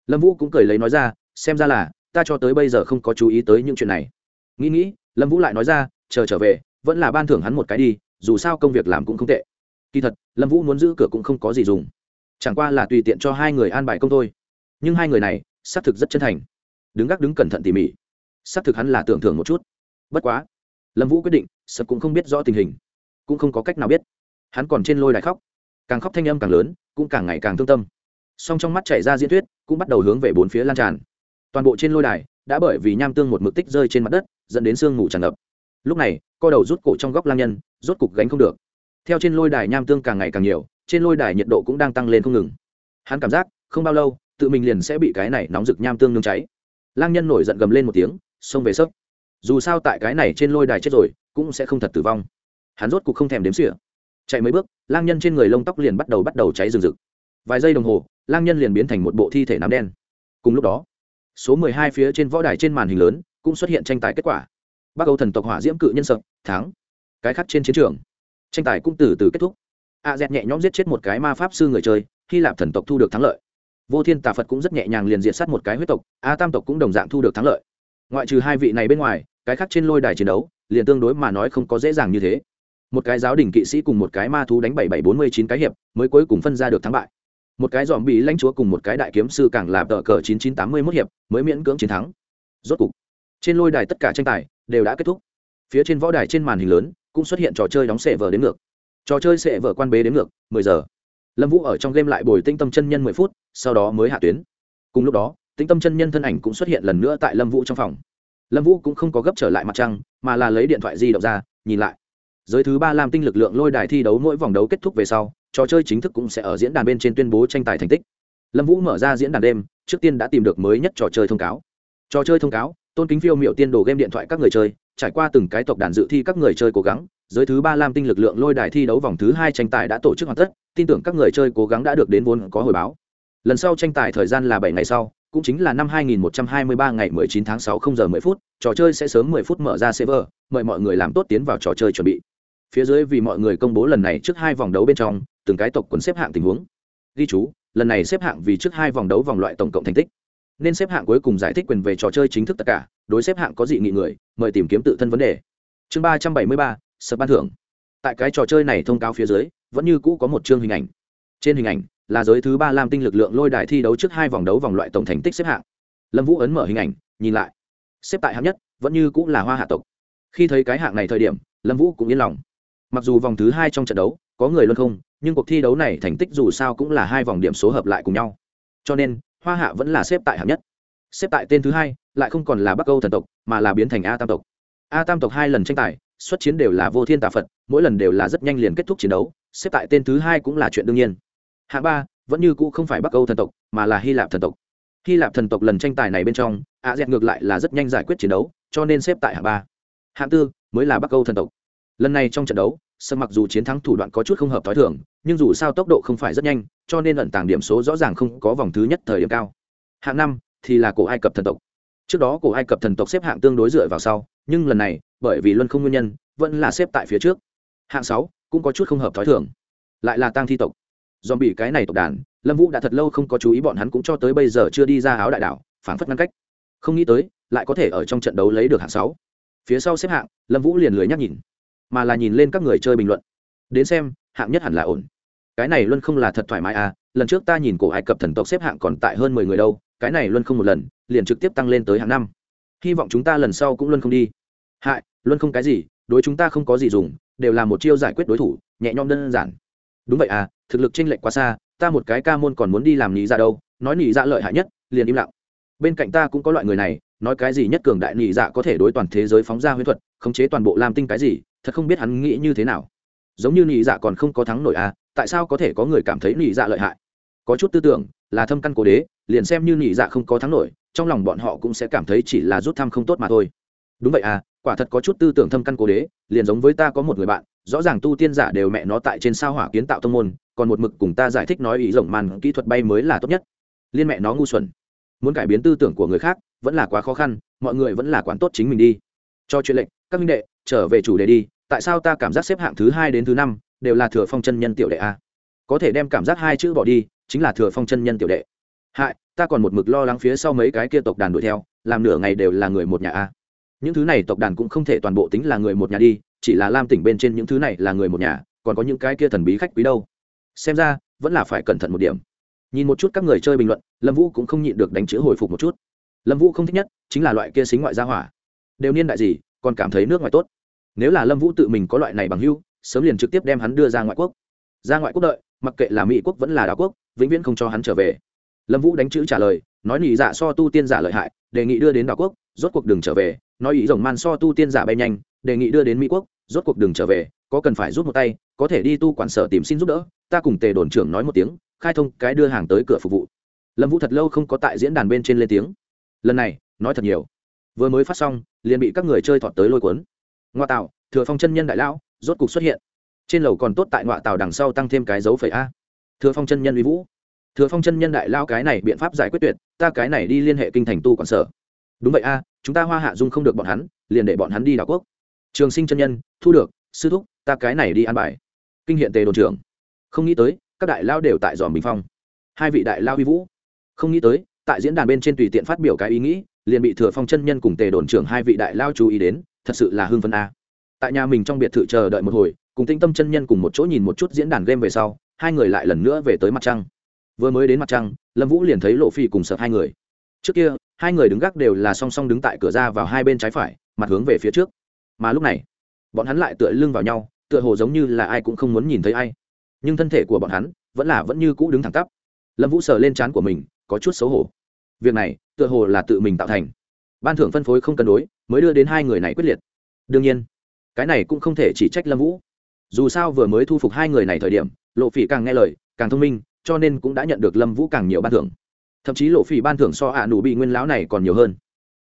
Lâm vũ cũng cười lấy nói ra, xem ra là, ta cho tới bây giờ không có chú ý tới những chuyện này. Nghĩ nghĩ, lâm vũ lại nói ra, chờ trở về, vẫn là ban thưởng hắn một cái đi, dù sao công việc làm cũng không tệ. Kỳ thật, lâm vũ muốn giữ cửa cũng không có gì dùng. Chẳng qua là tùy tiện cho hai người an bài công thôi. Nhưng hai người này, xác thực rất chân thành. Đứng gác đứng cẩn thận tỉ mỉ xác thực hắn là tưởng thưởng một chút. Bất quá, lâm vũ quyết định sập cũng không biết rõ tình hình, cũng không có cách nào biết. Hắn còn trên lôi đài khóc. Càng khóc thanh âm càng lớn, cũng càng ngày càng thương tâm. Song trong mắt chảy ra diễn thuyết, cũng bắt đầu hướng về bốn phía lan tràn. Toàn bộ trên lôi đài đã bởi vì nham tương một mực tích rơi trên mặt đất, dẫn đến sương ngủ tràn ngập. Lúc này, co đầu rút cổ trong góc lang nhân, rốt cục gánh không được. Theo trên lôi đài nham tương càng ngày càng nhiều, trên lôi đài nhiệt độ cũng đang tăng lên không ngừng. Hắn cảm giác, không bao lâu, tự mình liền sẽ bị cái này nóng rực nham tương nương cháy. Lang nhân nổi giận gầm lên một tiếng xông về sấp. Dù sao tại cái này trên lôi đài chết rồi, cũng sẽ không thật tử vong. Hắn rốt cuộc không thèm đếm xỉa. Chạy mấy bước, lang nhân trên người lông tóc liền bắt đầu bắt đầu cháy rừng rực. Vài giây đồng hồ, lang nhân liền biến thành một bộ thi thể nám đen. Cùng lúc đó, số mười hai phía trên võ đài trên màn hình lớn cũng xuất hiện tranh tài kết quả. Bắc âu thần tộc hỏa diễm cự nhân sợ thắng. Cái khác trên chiến trường, tranh tài cũng từ từ kết thúc. A dẹt nhẹ nhõm giết chết một cái ma pháp sư người chơi, hy lạp thần tộc thu được thắng lợi. Vô thiên tà phật cũng rất nhẹ nhàng liền diệt sát một cái huyết tộc, a tam tộc cũng đồng dạng thu được thắng lợi ngoại trừ hai vị này bên ngoài, cái khác trên lôi đài chiến đấu, liền tương đối mà nói không có dễ dàng như thế. Một cái giáo đình kỵ sĩ cùng một cái ma thú đánh bảy bảy bốn mươi chín cái hiệp, mới cuối cùng phân ra được thắng bại. Một cái dòm bị lãnh chúa cùng một cái đại kiếm sư càng làm tờ cờ chín chín tám mươi mốt hiệp, mới miễn cưỡng chiến thắng. Rốt cục, trên lôi đài tất cả tranh tài đều đã kết thúc. Phía trên võ đài trên màn hình lớn, cũng xuất hiện trò chơi đóng sệ vở đến ngược. Trò chơi sệ vở quan bế đến ngược, mười giờ. Lâm vũ ở trong game lại bồi tinh tâm chân nhân mười phút, sau đó mới hạ tuyến. Cùng lúc đó tinh tâm chân nhân thân ảnh cũng xuất hiện lần nữa tại lâm vũ trong phòng. Lâm vũ cũng không có gấp trở lại mặt trăng, mà là lấy điện thoại di động ra, nhìn lại. Giới thứ ba làm tinh lực lượng lôi đài thi đấu mỗi vòng đấu kết thúc về sau, trò chơi chính thức cũng sẽ ở diễn đàn bên trên tuyên bố tranh tài thành tích. Lâm vũ mở ra diễn đàn đêm, trước tiên đã tìm được mới nhất trò chơi thông cáo. Trò chơi thông cáo, tôn kính phiêu m i ệ u tiên đồ game điện thoại các người chơi, trải qua từng cái tộc đàn dự thi các người chơi cố gắng, giới thứ ba lam tinh lực lượng lôi đài thi đấu vòng thứ hai tranh tài đã tổ chức hoàn tất, tin tưởng các người chơi cố gắng đã được đến vốn có hồi báo. Lần sau tranh tài thời gian là bảy ngày sau cũng chính là năm 2123 ngày 19 tháng 6 0 giờ 10 phút, trò chơi sẽ sớm 10 phút mở ra server, mời mọi người làm tốt tiến vào trò chơi chuẩn bị. Phía dưới vì mọi người công bố lần này trước hai vòng đấu bên trong, từng cái tộc quần xếp hạng tình huống. Ghi chú, lần này xếp hạng vì trước hai vòng đấu vòng loại tổng cộng thành tích. Nên xếp hạng cuối cùng giải thích quyền về trò chơi chính thức tất cả, đối xếp hạng có dị nghị người, mời tìm kiếm tự thân vấn đề. Chương 373, sập ban thưởng. Tại cái trò chơi này thông cáo phía dưới, vẫn như cũ có một chương hình ảnh. Trên hình ảnh, là giới thứ ba lam tinh lực lượng lôi đài thi đấu trước hai vòng đấu vòng loại tổng thành tích xếp hạng. Lâm vũ ấn mở hình ảnh, nhìn lại. Xếp tại hạng nhất, vẫn như cũng là hoa hạ tộc. Khi thấy cái hạng này thời điểm, lâm vũ cũng yên lòng. Mặc dù vòng thứ hai trong trận đấu, có người luân không, nhưng cuộc thi đấu này thành tích dù sao cũng là hai vòng điểm số hợp lại cùng nhau. Cho nên, hoa hạ vẫn là xếp tại hạng nhất. Xếp tại tên thứ hai, lại không còn là bắc âu thần tộc, mà là biến thành a tam tộc. A tam tộc hai lần tranh tài, xuất chiến đều là vô thiên tà phật, mỗi lần đều là rất nhanh liền kết thúc chiến đấu, xếp tại tên thứ hai cũng là chuyện đương nhiên hạng ba vẫn như cũ không phải bắc âu thần tộc, mà là hy lạp thần tộc. Hy lạp thần tộc lần tranh tài này bên trong, a dẹt ngược lại là rất nhanh giải quyết chiến đấu, cho nên xếp tại hạng ba. Hạng tư mới là bắc âu thần tộc. Lần này trong trận đấu sân mặc dù chiến thắng thủ đoạn có chút không hợp t h ó i thường, nhưng dù sao tốc độ không phải rất nhanh, cho nên ẩn tàng điểm số rõ ràng không có vòng thứ nhất thời điểm cao. Hạng năm thì là cổ ai cập thần tộc. Trước đó cổ ai cập thần tộc xếp hạng tương đối dựa vào sau, nhưng lần này, bởi vì luân không nguyên nhân, vẫn là xếp tại phía trước. Hạng sáu cũng có chút không hợp t h ó i thường. Lại là tăng thi tộc dòm bị cái này tộc đàn, lâm vũ đã thật lâu không có chú ý bọn hắn cũng cho tới bây giờ chưa đi ra áo đại đảo, phảng phất ngăn cách. Không nghĩ tới, lại có thể ở trong trận đấu lấy được hạng sáu. Phía sau xếp hạng, lâm vũ liền lười nhắc nhìn, mà là nhìn lên các người chơi bình luận. Đến xem, hạng nhất hẳn là ổn. Cái này luôn không là thật thoải mái à lần trước ta nhìn cổ ai cập thần tộc xếp hạng còn tại hơn mười người đâu, cái này luôn không một lần, liền trực tiếp tăng lên tới hạng năm. Hy vọng chúng ta lần sau cũng luôn không đi. Hại luôn không cái gì, đối chúng ta không có gì dùng, đều là một chiêu giải quyết đối thủ, nhẹ nhõm đơn giản. Đúng vậy à thực lực chênh lệch quá xa, ta một cái ca môn còn muốn đi làm nhị dạ đâu, nói nhị dạ lợi hại nhất, liền im lặng. Bên cạnh ta cũng có loại người này, nói cái gì nhất cường đại nhị dạ có thể đối toàn thế giới phóng ra huyễn thuật, khống chế toàn bộ lam tinh cái gì, thật không biết hắn nghĩ như thế nào. Giống như nhị dạ còn không có thắng nổi à tại sao có thể có người cảm thấy nhị dạ lợi hại? Có chút tư tưởng, là thâm căn cố đế, liền xem như nhị dạ không có thắng nổi, trong lòng bọn họ cũng sẽ cảm thấy chỉ là rút thăm không tốt mà thôi. Đúng vậy à quả thật có chút tư tưởng thâm căn cố đế, liền giống với ta có một người bạn, rõ ràng tu tiên giả đều mẹ nó tại trên sao hỏa kiến tạo tông môn còn một mực cùng ta giải thích nói ý rộng màn kỹ thuật bay mới là tốt nhất. Liên mẹ nó ngu xuẩn. Muốn cải biến tư tưởng của người khác, vẫn là quá khó khăn, mọi người vẫn là quản tốt chính mình đi. Cho chuyện lệnh, các minh đệ, trở về chủ đề đi, tại sao ta cảm giác xếp hạng thứ hai đến thứ năm đều là thừa phong chân nhân tiểu đệ a? Có thể đem cảm giác hai chữ bỏ đi, chính là thừa phong chân nhân tiểu đệ. Hại, ta còn một mực lo lắng phía sau mấy cái kia tộc đàn đuổi theo, làm nửa ngày đều là người một nhà a. Những thứ này tộc đàn cũng không thể toàn bộ tính là người một nhà đi, chỉ là lam tỉnh bên trên những thứ này là người một nhà, còn có những cái kia thần bí khách quý đâu xem ra, vẫn là phải cẩn thận một điểm. Nhìn một chút các người chơi bình luận, lâm vũ cũng không nhịn được đánh chữ hồi phục một chút. Lâm vũ không thích nhất chính là loại kia xính ngoại gia hỏa. Đều niên đại gì, còn cảm thấy nước ngoài tốt. Nếu là lâm vũ tự mình có loại này bằng hưu sớm liền trực tiếp đem hắn đưa ra ngoại quốc. Ra ngoại quốc đợi, mặc kệ là mỹ quốc vẫn là đảo quốc, vĩnh viễn không cho hắn trở về. Lâm vũ đánh chữ trả lời, nói nhị dạ so tu tiên giả lợi hại, đề nghị đưa đến đảo quốc, rốt cuộc đừng trở về, nói ý rồng man so tu tiên giả bay nhanh, đề nghị đưa đến mỹ quốc, rốt cuộc đừng trở về, có cần phải rút một tay, có thể đi tu quản sở tìm xin giúp đỡ ta cùng tề đồn trưởng nói một tiếng, khai thông cái đưa hàng tới cửa phục vụ. Lâm vũ thật lâu không có tại diễn đàn bên trên lên tiếng. Lần này, nói thật nhiều. Vừa mới phát xong, liền bị các người chơi thọt tới lôi cuốn. Ngoa tạo, thừa phong chân nhân đại lão, rốt cục xuất hiện. Trên lầu còn tốt tại ngoại tàu đằng sau tăng thêm cái dấu phẩy a. Thừa phong chân nhân uy vũ. Thừa phong chân nhân đại lao cái này biện pháp giải quyết tuyệt, ta cái này đi liên hệ kinh thành tu quản sở. Đúng vậy a, chúng ta hoa hạ dung không được bọn hắn, liền để bọn hắn đi đảo quốc. Trường sinh chân nhân, thu được, sư thúc, ta cái này đi ăn bài. Kinh hiện tề đồn trưởng không nghĩ tới, các đại lao đều tại dòm bình phong. Hai vị đại lao uy vũ. Không nghĩ tới, tại diễn đàn bên trên tùy tiện phát biểu cái ý nghĩ, liền bị thừa phong chân nhân cùng tề đồn trưởng hai vị đại lao chú ý đến, thật sự là hương phân a. Tại nhà mình trong biệt thự chờ đợi một hồi, cùng tinh tâm chân nhân cùng một chỗ nhìn một chút diễn đàn game về sau, hai người lại lần nữa về tới mặt trăng. Vừa mới đến mặt trăng, lâm vũ liền thấy lộ phi cùng sợ hai người. Trước kia, hai người đứng gác đều là song song đứng tại cửa ra vào hai bên trái phải, mặt hướng về phía trước. Mà lúc này, bọn hắn lại tựa lưng vào nhau, tựa hồ giống như là ai cũng không muốn nhìn thấy ai nhưng thân thể của bọn hắn vẫn là vẫn như cũ đứng thẳng tắp. Lâm vũ sờ lên trán của mình, có chút xấu hổ. Việc này, tựa hồ là tự mình tạo thành. Ban thưởng phân phối không cân đối, mới đưa đến hai người này quyết liệt. Đương nhiên, cái này cũng không thể chỉ trách lâm vũ. Dù sao vừa mới thu phục hai người này thời điểm, lộ phỉ càng nghe lời, càng thông minh, cho nên cũng đã nhận được lâm vũ càng nhiều ban thưởng. Thậm chí lộ phỉ ban thưởng so ạ à nụ bị nguyên lão này còn nhiều hơn.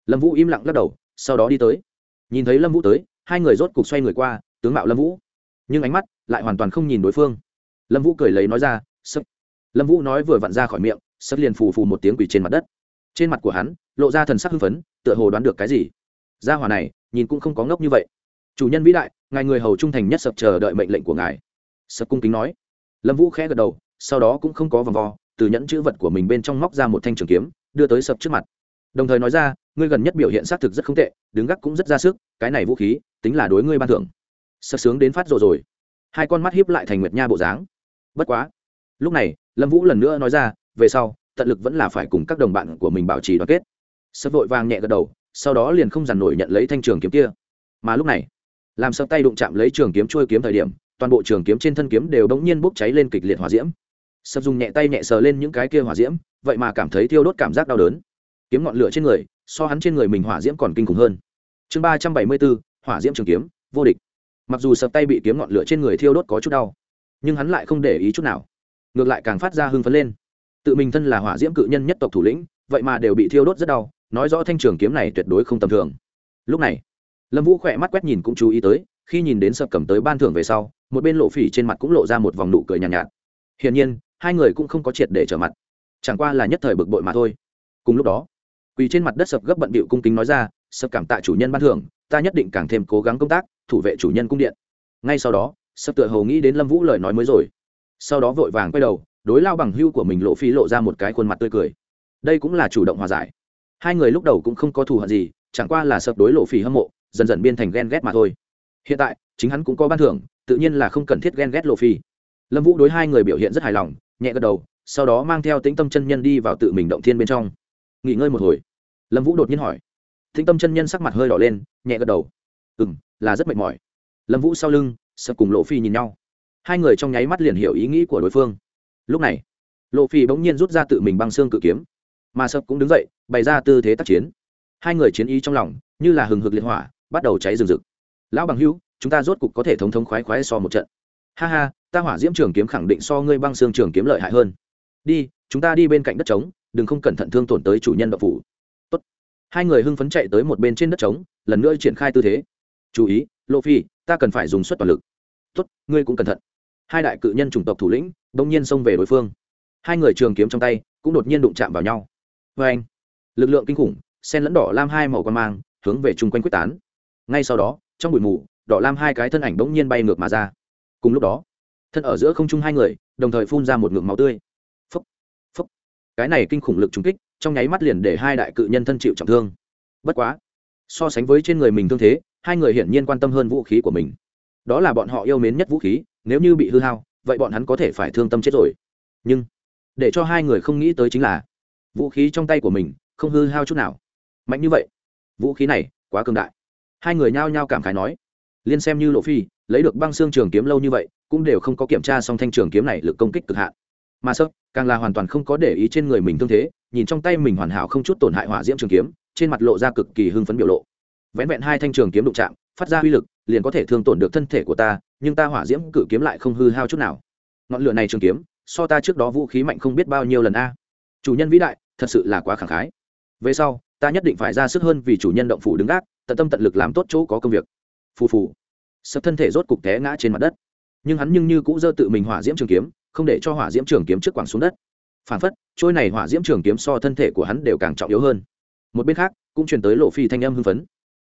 Lâm vũ im lặng lắc đầu, sau đó đi tới. Nhìn thấy lâm vũ tới, hai người rốt cục xoay người qua, tướng mạo lâm vũ. Nhưng ánh mắt lại hoàn toàn không nhìn đối phương lâm vũ cười lấy nói ra, sấp. Lâm vũ nói vừa vặn ra khỏi miệng, sấp liền phù phù một tiếng quỷ trên mặt đất. Trên mặt của hắn, lộ ra thần sắc hưng phấn, tựa hồ đoán được cái gì. Gia hòa này, nhìn cũng không có ngốc như vậy. Chủ nhân vĩ đại, ngài người hầu trung thành nhất sập chờ đợi mệnh lệnh của ngài. Sập cung kính nói. Lâm vũ khẽ gật đầu, sau đó cũng không có vòng vo, từ nhẫn chữ vật của mình bên trong móc ra một thanh trường kiếm, đưa tới sập trước mặt. Đồng thời nói ra, ngươi gần nhất biểu hiện xác thực rất không tệ, đứng gác cũng rất ra sức, cái này vũ khí, tính là đối ngươi ban thưởng. Sập sướng đến phát rồi rồi. Hai con mắt hiếp lại thành nguyệt nha bộ dáng bất quá. Lúc này, lâm vũ lần nữa nói ra, về sau, tận lực vẫn là phải cùng các đồng bạn của mình bảo trì đoàn kết. Sập vội vàng nhẹ gật đầu, sau đó liền không dằn nổi nhận lấy thanh trường kiếm kia. Mà lúc này, làm sập tay đụng chạm lấy trường kiếm trôi kiếm thời điểm, toàn bộ trường kiếm trên thân kiếm đều đống nhiên bốc cháy lên kịch liệt hỏa diễm. Sập dùng nhẹ tay nhẹ sờ lên những cái kia hỏa diễm, vậy mà cảm thấy thiêu đốt cảm giác đau đớn. Kiếm ngọn lửa trên người, so hắn trên người mình hỏa diễm còn kinh khủng hơn. Chương ba trăm bảy mươi bốn, hỏa diễm trường kiếm, vô địch. Mặc dù sập tay bị kiếm ngọn lửa trên người thiêu đốt có chút đau nhưng hắn lại không để ý chút nào. Ngược lại càng phát ra hưng phấn lên. Tự mình thân là hỏa diễm cự nhân nhất tộc thủ lĩnh vậy mà đều bị thiêu đốt rất đau nói rõ thanh trường kiếm này tuyệt đối không tầm thường. Lúc này lâm vũ khỏe mắt quét nhìn cũng chú ý tới khi nhìn đến sập cầm tới ban thưởng về sau một bên lộ phỉ trên mặt cũng lộ ra một vòng nụ cười nhàn nhạt, nhạt. Hiển nhiên hai người cũng không có triệt để trở mặt chẳng qua là nhất thời bực bội mà thôi. Cùng lúc đó quỳ trên mặt đất sập gấp bận bịu cung kính nói ra sập cảm tạ chủ nhân ban thưởng ta nhất định càng thêm cố gắng công tác thủ vệ chủ nhân cung điện. Ngay sau đó sắp tựa hầu nghĩ đến lâm vũ lời nói mới rồi. Sau đó vội vàng quay đầu, đối lao bằng hưu của mình lộ phi lộ ra một cái khuôn mặt tươi cười. Đây cũng là chủ động hòa giải. Hai người lúc đầu cũng không có thù hận gì, chẳng qua là sập đối lộ phi hâm mộ, dần dần biên thành ghen ghét mà thôi. Hiện tại, chính hắn cũng có ban thưởng, tự nhiên là không cần thiết ghen ghét lộ phi. Lâm vũ đối hai người biểu hiện rất hài lòng, nhẹ gật đầu, sau đó mang theo tĩnh tâm chân nhân đi vào tự mình động thiên bên trong. Nghỉ ngơi một hồi. Lâm vũ đột nhiên hỏi. Tĩnh tâm chân nhân sắc mặt hơi đỏ lên, nhẹ gật đầu. Ừ m là rất mệt mỏi. Lâm vũ sau lưng sập cùng lộ phi nhìn nhau. Hai người trong nháy mắt liền hiểu ý nghĩ của đối phương. Lúc này, lộ phi bỗng nhiên rút ra tự mình băng xương cự kiếm, mà sập cũng đứng dậy, bày ra tư thế tác chiến. Hai người chiến ý trong lòng như là hừng hực liên hỏa, bắt đầu cháy rừng rực. Lão bằng hữu, chúng ta rốt cục có thể thống thống khoái khoái so một trận. Ha ha, ta hỏa diễm trường kiếm khẳng định so ngươi băng xương trường kiếm lợi hại hơn. Đi, chúng ta đi bên cạnh đất trống, đừng không cẩn thận thương tổn tới chủ nhân độc phủ. Tốt. hai người hưng phấn chạy tới một bên trên đất trống, lần nữa triển khai tư thế. Chú ý lộ phi ta cần phải dùng suất toàn lực. Tốt, ngươi cũng cẩn thận. Hai đại cự nhân chủng tộc thủ lĩnh đông nhiên xông về đối phương. Hai người trường kiếm trong tay cũng đột nhiên đụng chạm vào nhau. Vê anh. Lực lượng kinh khủng sen lẫn đỏ lam hai màu quan mang hướng về chung quanh quyết tán. Ngay sau đó trong bụi mù đỏ lam hai cái thân ảnh bỗng nhiên bay ngược mà ra. Cùng lúc đó thân ở giữa không trung hai người đồng thời phun ra một ngụm máu tươi. Phấp phấp cái này kinh khủng lực trúng kích trong nháy mắt liền để hai đại cự nhân thân chịu trọng thương. Bất quá so sánh với trên người mình thương thế hai người hiển nhiên quan tâm hơn vũ khí của mình. Đó là bọn họ yêu mến nhất vũ khí, nếu như bị hư hao, vậy bọn hắn có thể phải thương tâm chết rồi. Nhưng, để cho hai người không nghĩ tới chính là, vũ khí trong tay của mình không hư hao chút nào. Mạnh như vậy, vũ khí này quá cường đại. Hai người nhao nhao cảm khái nói, liên xem như lộ phi, lấy được băng xương trường kiếm lâu như vậy, cũng đều không có kiểm tra song thanh trường kiếm này lực công kích cực hạn. Mà sấp càng là hoàn toàn không có để ý trên người mình thương thế, nhìn trong tay mình hoàn hảo không chút tổn hại hỏa diễm trường kiếm, trên mặt lộ ra cực kỳ hưng phấn biểu lộ vén vẹn hai thanh trường kiếm đụng chạm, phát ra uy lực, liền có thể thương tổn được thân thể của ta, nhưng ta hỏa diễm cự kiếm lại không hư hao chút nào. Ngọn lửa này trường kiếm, so ta trước đó vũ khí mạnh không biết bao nhiêu lần a. Chủ nhân vĩ đại, thật sự là quá khẳng khái. Về sau, ta nhất định phải ra sức hơn vì chủ nhân động phủ đứng gác, tận tâm tận lực làm tốt chỗ có công việc. Phù phù. Sập thân thể rốt cục té ngã trên mặt đất. Nhưng hắn nhưng như cũ dơ tự mình hỏa diễm trường kiếm, không để cho hỏa diễm trường kiếm trước quẳng xuống đất. Phản phất, trôi này hỏa diễm trường kiếm so thân thể của hắn đều càng trọng yếu hơn. Một bên khác, cũng truyền tới lộ phi thanh âm hưng phấn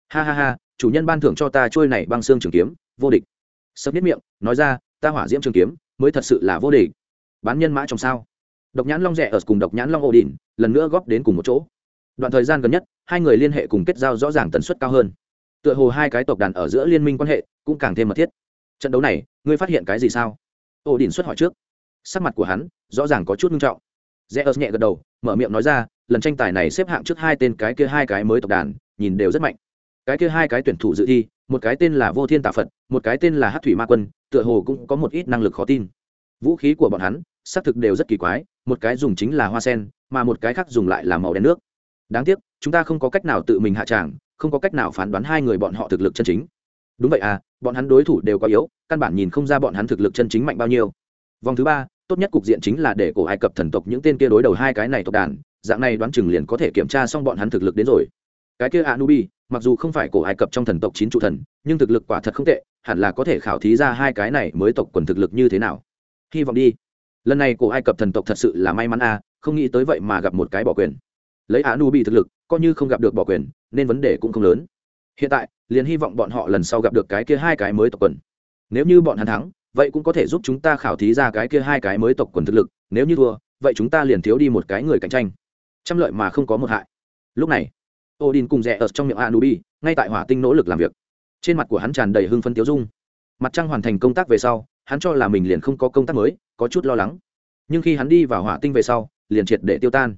ha ha ha, chủ nhân ban thưởng cho ta trôi này băng xương trường kiếm, vô địch. Sập nhất miệng, nói ra, ta hỏa diễm trường kiếm, mới thật sự là vô địch. Bán nhân mã trong sao? Độc nhãn long rẻ ở cùng độc nhãn long ổ đỉnh lần nữa góp đến cùng một chỗ. Đoạn thời gian gần nhất, hai người liên hệ cùng kết giao rõ ràng tần suất cao hơn. Tựa hồ hai cái tộc đàn ở giữa liên minh quan hệ cũng càng thêm mật thiết. Trận đấu này, ngươi phát hiện cái gì sao? Ổ đỉnh xuất hỏi trước. Sắc mặt của hắn rõ ràng có chút nghiêm trọng. Rẽ ớt nhẹ gật đầu, mở miệng nói ra, lần tranh tài này xếp hạng trước hai tên cái kia hai cái mới tộc đàn, nhìn đều rất mạnh cái kia hai cái tuyển thủ dự thi, một cái tên là vô thiên tà phật, một cái tên là hát thủy ma quân, tựa hồ cũng có một ít năng lực khó tin. Vũ khí của bọn hắn, xác thực đều rất kỳ quái, một cái dùng chính là hoa sen, mà một cái khác dùng lại là màu đen nước. Đáng tiếc, chúng ta không có cách nào tự mình hạ tràng, không có cách nào phán đoán hai người bọn họ thực lực chân chính. Đúng vậy à bọn hắn đối thủ đều có yếu, căn bản nhìn không ra bọn hắn thực lực chân chính mạnh bao nhiêu. Vòng thứ ba, tốt nhất cục diện chính là để cổ ai cập thần tộc những tên kia đối đầu hai cái này tộc đàn, dạng này đoán chừng liền có thể kiểm tra xong bọn hắn thực lực đến rồi cái kia anubi, mặc dù không phải cổ ai cập trong thần tộc chín trụ thần, nhưng thực lực quả thật không tệ, hẳn là có thể khảo thí ra hai cái này mới tộc quần thực lực như thế nào. Hy vọng đi. Lần này cổ ai cập thần tộc thật sự là may mắn a, không nghĩ tới vậy mà gặp một cái bỏ quyền. Lấy anubi thực lực, coi như không gặp được bỏ quyền, nên vấn đề cũng không lớn. Hiện tại, liền hy vọng bọn họ lần sau gặp được cái kia hai cái mới tộc quần. Nếu như bọn hắn thắng, vậy cũng có thể giúp chúng ta khảo thí ra cái kia hai cái mới tộc quần thực lực, nếu như thua, vậy chúng ta liền thiếu đi một cái người cạnh tranh. Trăm lợi mà không có một hại. Lúc này odin cùng rẽ ở trong miệng anubi ngay tại hỏa tinh nỗ lực làm việc. Trên mặt của hắn tràn đầy hưng phấn tiêu dung. Mặt trăng hoàn thành công tác về sau hắn cho là mình liền không có công tác mới có chút lo lắng. Nhưng khi hắn đi vào hỏa tinh về sau liền triệt để tiêu tan.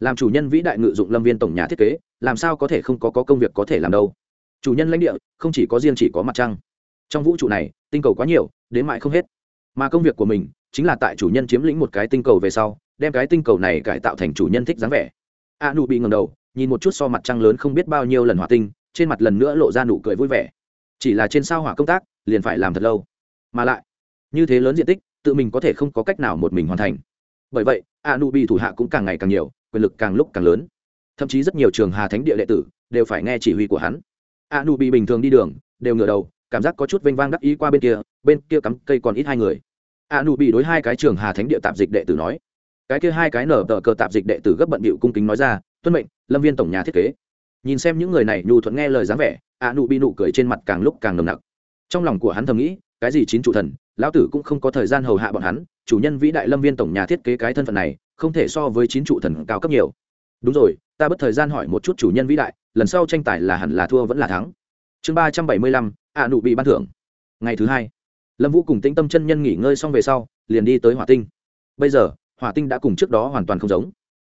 Làm chủ nhân vĩ đại ngự dụng lâm viên tổng nhà thiết kế làm sao có thể không có, có công việc có thể làm đâu? Chủ nhân lãnh địa không chỉ có riêng chỉ có mặt trăng. Trong vũ trụ này tinh cầu quá nhiều đến mãi không hết. Mà công việc của mình chính là tại chủ nhân chiếm lĩnh một cái tinh cầu về sau đem cái tinh cầu này cải tạo thành chủ nhân thích dáng vẻ. A ngẩng bị đầu nhìn một chút so mặt trăng lớn không biết bao nhiêu lần hỏa tinh, trên mặt lần nữa lộ ra nụ cười vui vẻ. Chỉ là trên sao hỏa công tác, liền phải làm thật lâu. Mà lại, như thế lớn diện tích, tự mình có thể không có cách nào một mình hoàn thành. Bởi vậy a nu bị thủ hạ cũng càng ngày càng nhiều, quyền lực càng lúc càng lớn. Thậm chí rất nhiều trường hà thánh địa đệ tử đều phải nghe chỉ huy của hắn. A nu bị bình thường đi đường, đều ngửa đầu, cảm giác có chút vênh vang đắc ý qua bên kia bên kia cắm cây còn ít hai người. A nu bị đối hai cái trường hà thánh địa tạp dịch đệ tử nói. Cái kia hai cái nở tờ cờ tạp dịch đệ tử gấp bận bịu cung kính nói ra tuân mệnh, lâm viên tổng nhà thiết kế. Nhìn xem những người này, nhu thuận nghe lời dáng vẻ, a nụ bị nụ cười trên mặt càng lúc càng nồng nặc. Trong lòng của hắn thầm nghĩ, cái gì chín chủ thần, lão tử cũng không có thời gian hầu hạ bọn hắn, chủ nhân vĩ đại lâm viên tổng nhà thiết kế cái thân phận này, không thể so với chín trụ thần cao cấp nhiều. Đúng rồi, ta bất thời gian hỏi một chút chủ nhân vĩ đại, lần sau tranh tài là hẳn là thua vẫn là thắng. Chương ba trăm bảy mươi lăm ạ nụ bị ban thưởng. Ngày thứ hai, lâm vũ cùng tĩnh tâm chân nhân nghỉ ngơi xong về sau, liền đi tới hỏa tinh. Bây giờ, hỏa tinh đã cùng trước đó hoàn toàn không giống.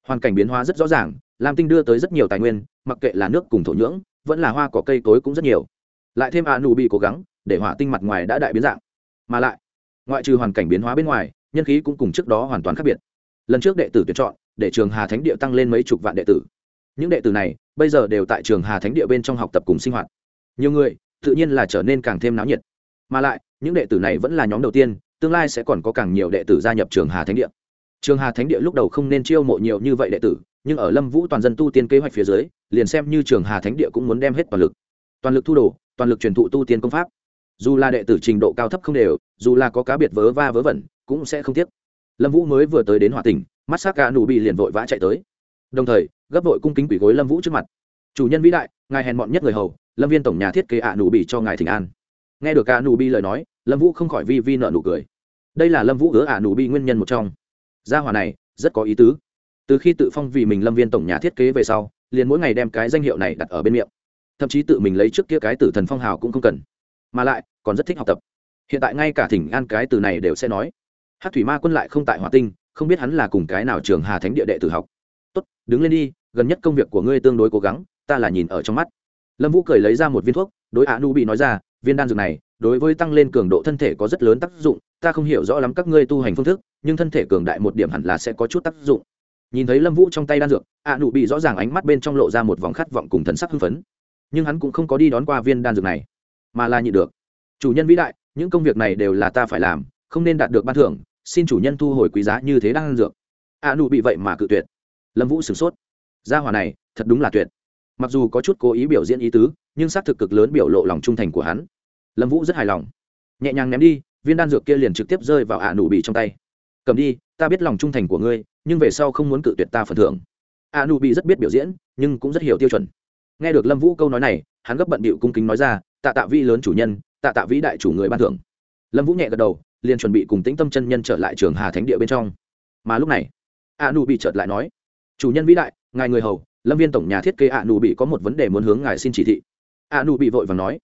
Hoàn cảnh biến hóa rất rõ ràng lam tinh đưa tới rất nhiều tài nguyên, mặc kệ là nước cùng thổ nhưỡng, vẫn là hoa cỏ cây cối cũng rất nhiều. Lại thêm a nụ bị cố gắng, để hỏa tinh mặt ngoài đã đại biến dạng. Mà lại, ngoại trừ hoàn cảnh biến hóa bên ngoài, nhân khí cũng cùng trước đó hoàn toàn khác biệt. Lần trước đệ tử tuyển chọn, để trường hà thánh địa tăng lên mấy chục vạn đệ tử. Những đệ tử này, bây giờ đều tại trường hà thánh địa bên trong học tập cùng sinh hoạt. Nhiều người, tự nhiên là trở nên càng thêm náo nhiệt. Mà lại, những đệ tử này vẫn là nhóm đầu tiên, tương lai sẽ còn có càng nhiều đệ tử gia nhập trường hà thánh địa. Trường hà thánh địa lúc đầu không nên chiêu mộ nhiều như vậy đệ tử nhưng ở lâm vũ toàn dân tu tiên kế hoạch phía dưới, liền xem như trường hà thánh địa cũng muốn đem hết toàn lực. Toàn lực thu đồ, toàn lực truyền thụ tu tiên công pháp. Dù là đệ tử trình độ cao thấp không đều, dù là có cá biệt vớ va vớ vẩn, cũng sẽ không tiếc. Lâm vũ mới vừa tới đến hòa tỉnh, mắt sắc á c ca nụ bị liền vội vã chạy tới. Đồng thời, gấp vội cung kính quỷ gối lâm vũ trước mặt. Chủ nhân vĩ đại, ngài hèn mọn nhất người hầu, lâm viên tổng nhà thiết kế ạ nụ bị cho ngài thỉnh an. Nghe được ạ nụ bị lời nói, lâm vũ không khỏi vi vi nợ nụ cười. Đây là lâm vũ ứa ạ nụ bị nguyên nhân một trong. Gia hòa này, rất có ý tứ từ khi tự phong vì mình lâm viên tổng nhà thiết kế về sau, liền mỗi ngày đem cái danh hiệu này đặt ở bên miệng. Thậm chí tự mình lấy trước kia cái tử thần phong hào cũng không cần. Mà lại, còn rất thích học tập. Hiện tại ngay cả thỉnh an cái từ này đều sẽ nói. Hát thủy ma quân lại không tại hòa tinh, không biết hắn là cùng cái nào trường hà thánh địa đệ tử học. Tốt, đứng lên đi, gần nhất công việc của ngươi tương đối cố gắng, ta là nhìn ở trong mắt. Lâm vũ cười lấy ra một viên thuốc, đối ạ nu bị nói ra, viên đan dược này, đối với tăng lên cường độ thân thể có rất lớn tác dụng, ta không hiểu rõ lắm các ngươi tu hành phương thức, nhưng thân thể cường đại một điểm hẳn là sẽ có chút tác dụng nhìn thấy lâm vũ trong tay đan dược ạ nụ bị rõ ràng ánh mắt bên trong lộ ra một vòng khát vọng cùng thần sắc hưng phấn. Nhưng hắn cũng không có đi đón qua viên đan dược này, mà là nhị được. Chủ nhân vĩ đại, những công việc này đều là ta phải làm, không nên đạt được ban thưởng, xin chủ nhân thu hồi quý giá như thế đan dược. Ạ nụ bị vậy mà cự tuyệt. Lâm vũ sửng sốt. Gia hòa này, thật đúng là tuyệt. Mặc dù có chút cố ý biểu diễn ý tứ, nhưng xác thực cực lớn biểu lộ lòng trung thành của hắn. Lâm vũ rất hài lòng. Nhẹ nhàng ném đi, viên đan dược kia liền trực tiếp rơi vào ạ nụ bị trong tay. Cầm đi ta biết lòng trung thành của ngươi, nhưng về sau không muốn cự tuyệt ta phần thưởng. A nu bị rất biết biểu diễn, nhưng cũng rất hiểu tiêu chuẩn. Nghe được lâm vũ câu nói này, hắn gấp bận bịu cung kính nói ra, tạ tạ Vi lớn chủ nhân, tạ tạ vĩ đại chủ người ban thưởng. Lâm vũ nhẹ gật đầu, liền chuẩn bị cùng tĩnh tâm chân nhân trở lại trường hà thánh địa bên trong. Mà lúc này a nu bị chợt lại nói, chủ nhân vĩ đại, ngài người hầu, lâm viên tổng nhà thiết kế a nu bị có một vấn đề muốn hướng ngài xin chỉ thị. A nu bị vội và nói.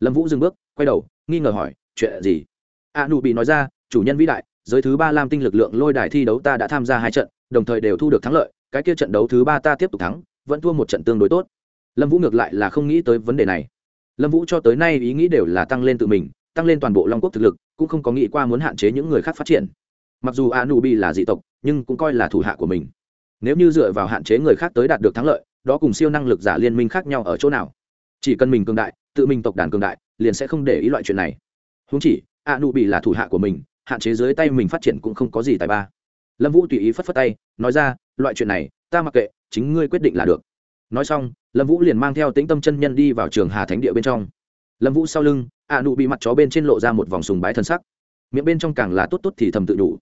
Lâm vũ dừng bước, quay đầu, nghi ngờ hỏi, chuyện gì? A nu bị nói ra, chủ nhân vĩ đại giới thứ ba lam tinh lực lượng lôi đài thi đấu ta đã tham gia hai trận, đồng thời đều thu được thắng lợi, cái kia trận đấu thứ ba ta tiếp tục thắng, vẫn thua một trận tương đối tốt. Lâm vũ ngược lại là không nghĩ tới vấn đề này. Lâm vũ cho tới nay ý nghĩ đều là tăng lên tự mình, tăng lên toàn bộ long quốc thực lực, cũng không có nghĩ qua muốn hạn chế những người khác phát triển. Mặc dù a nu bi là dị tộc, nhưng cũng coi là thủ hạ của mình. Nếu như dựa vào hạn chế người khác tới đạt được thắng lợi, đó cùng siêu năng lực giả liên minh khác nhau ở chỗ nào? Chỉ cần mình cường đại, tự mình tộc đàn cường đại, liền sẽ không để ý loại chuyện này. Húng chỉ a nu bi là thủ hạ của mình hạn chế dưới tay mình phát triển cũng không có gì tài ba. Lâm vũ tùy ý phất phất tay, nói ra, loại chuyện này, ta mặc kệ, chính ngươi quyết định là được. Nói xong, lâm vũ liền mang theo tĩnh tâm chân nhân đi vào trường hà thánh địa bên trong. Lâm vũ sau lưng a nụ bị mặt chó bên trên lộ ra một vòng sùng bái thân sắc. Miệng bên trong càng là tốt tốt thì thầm tự đủ.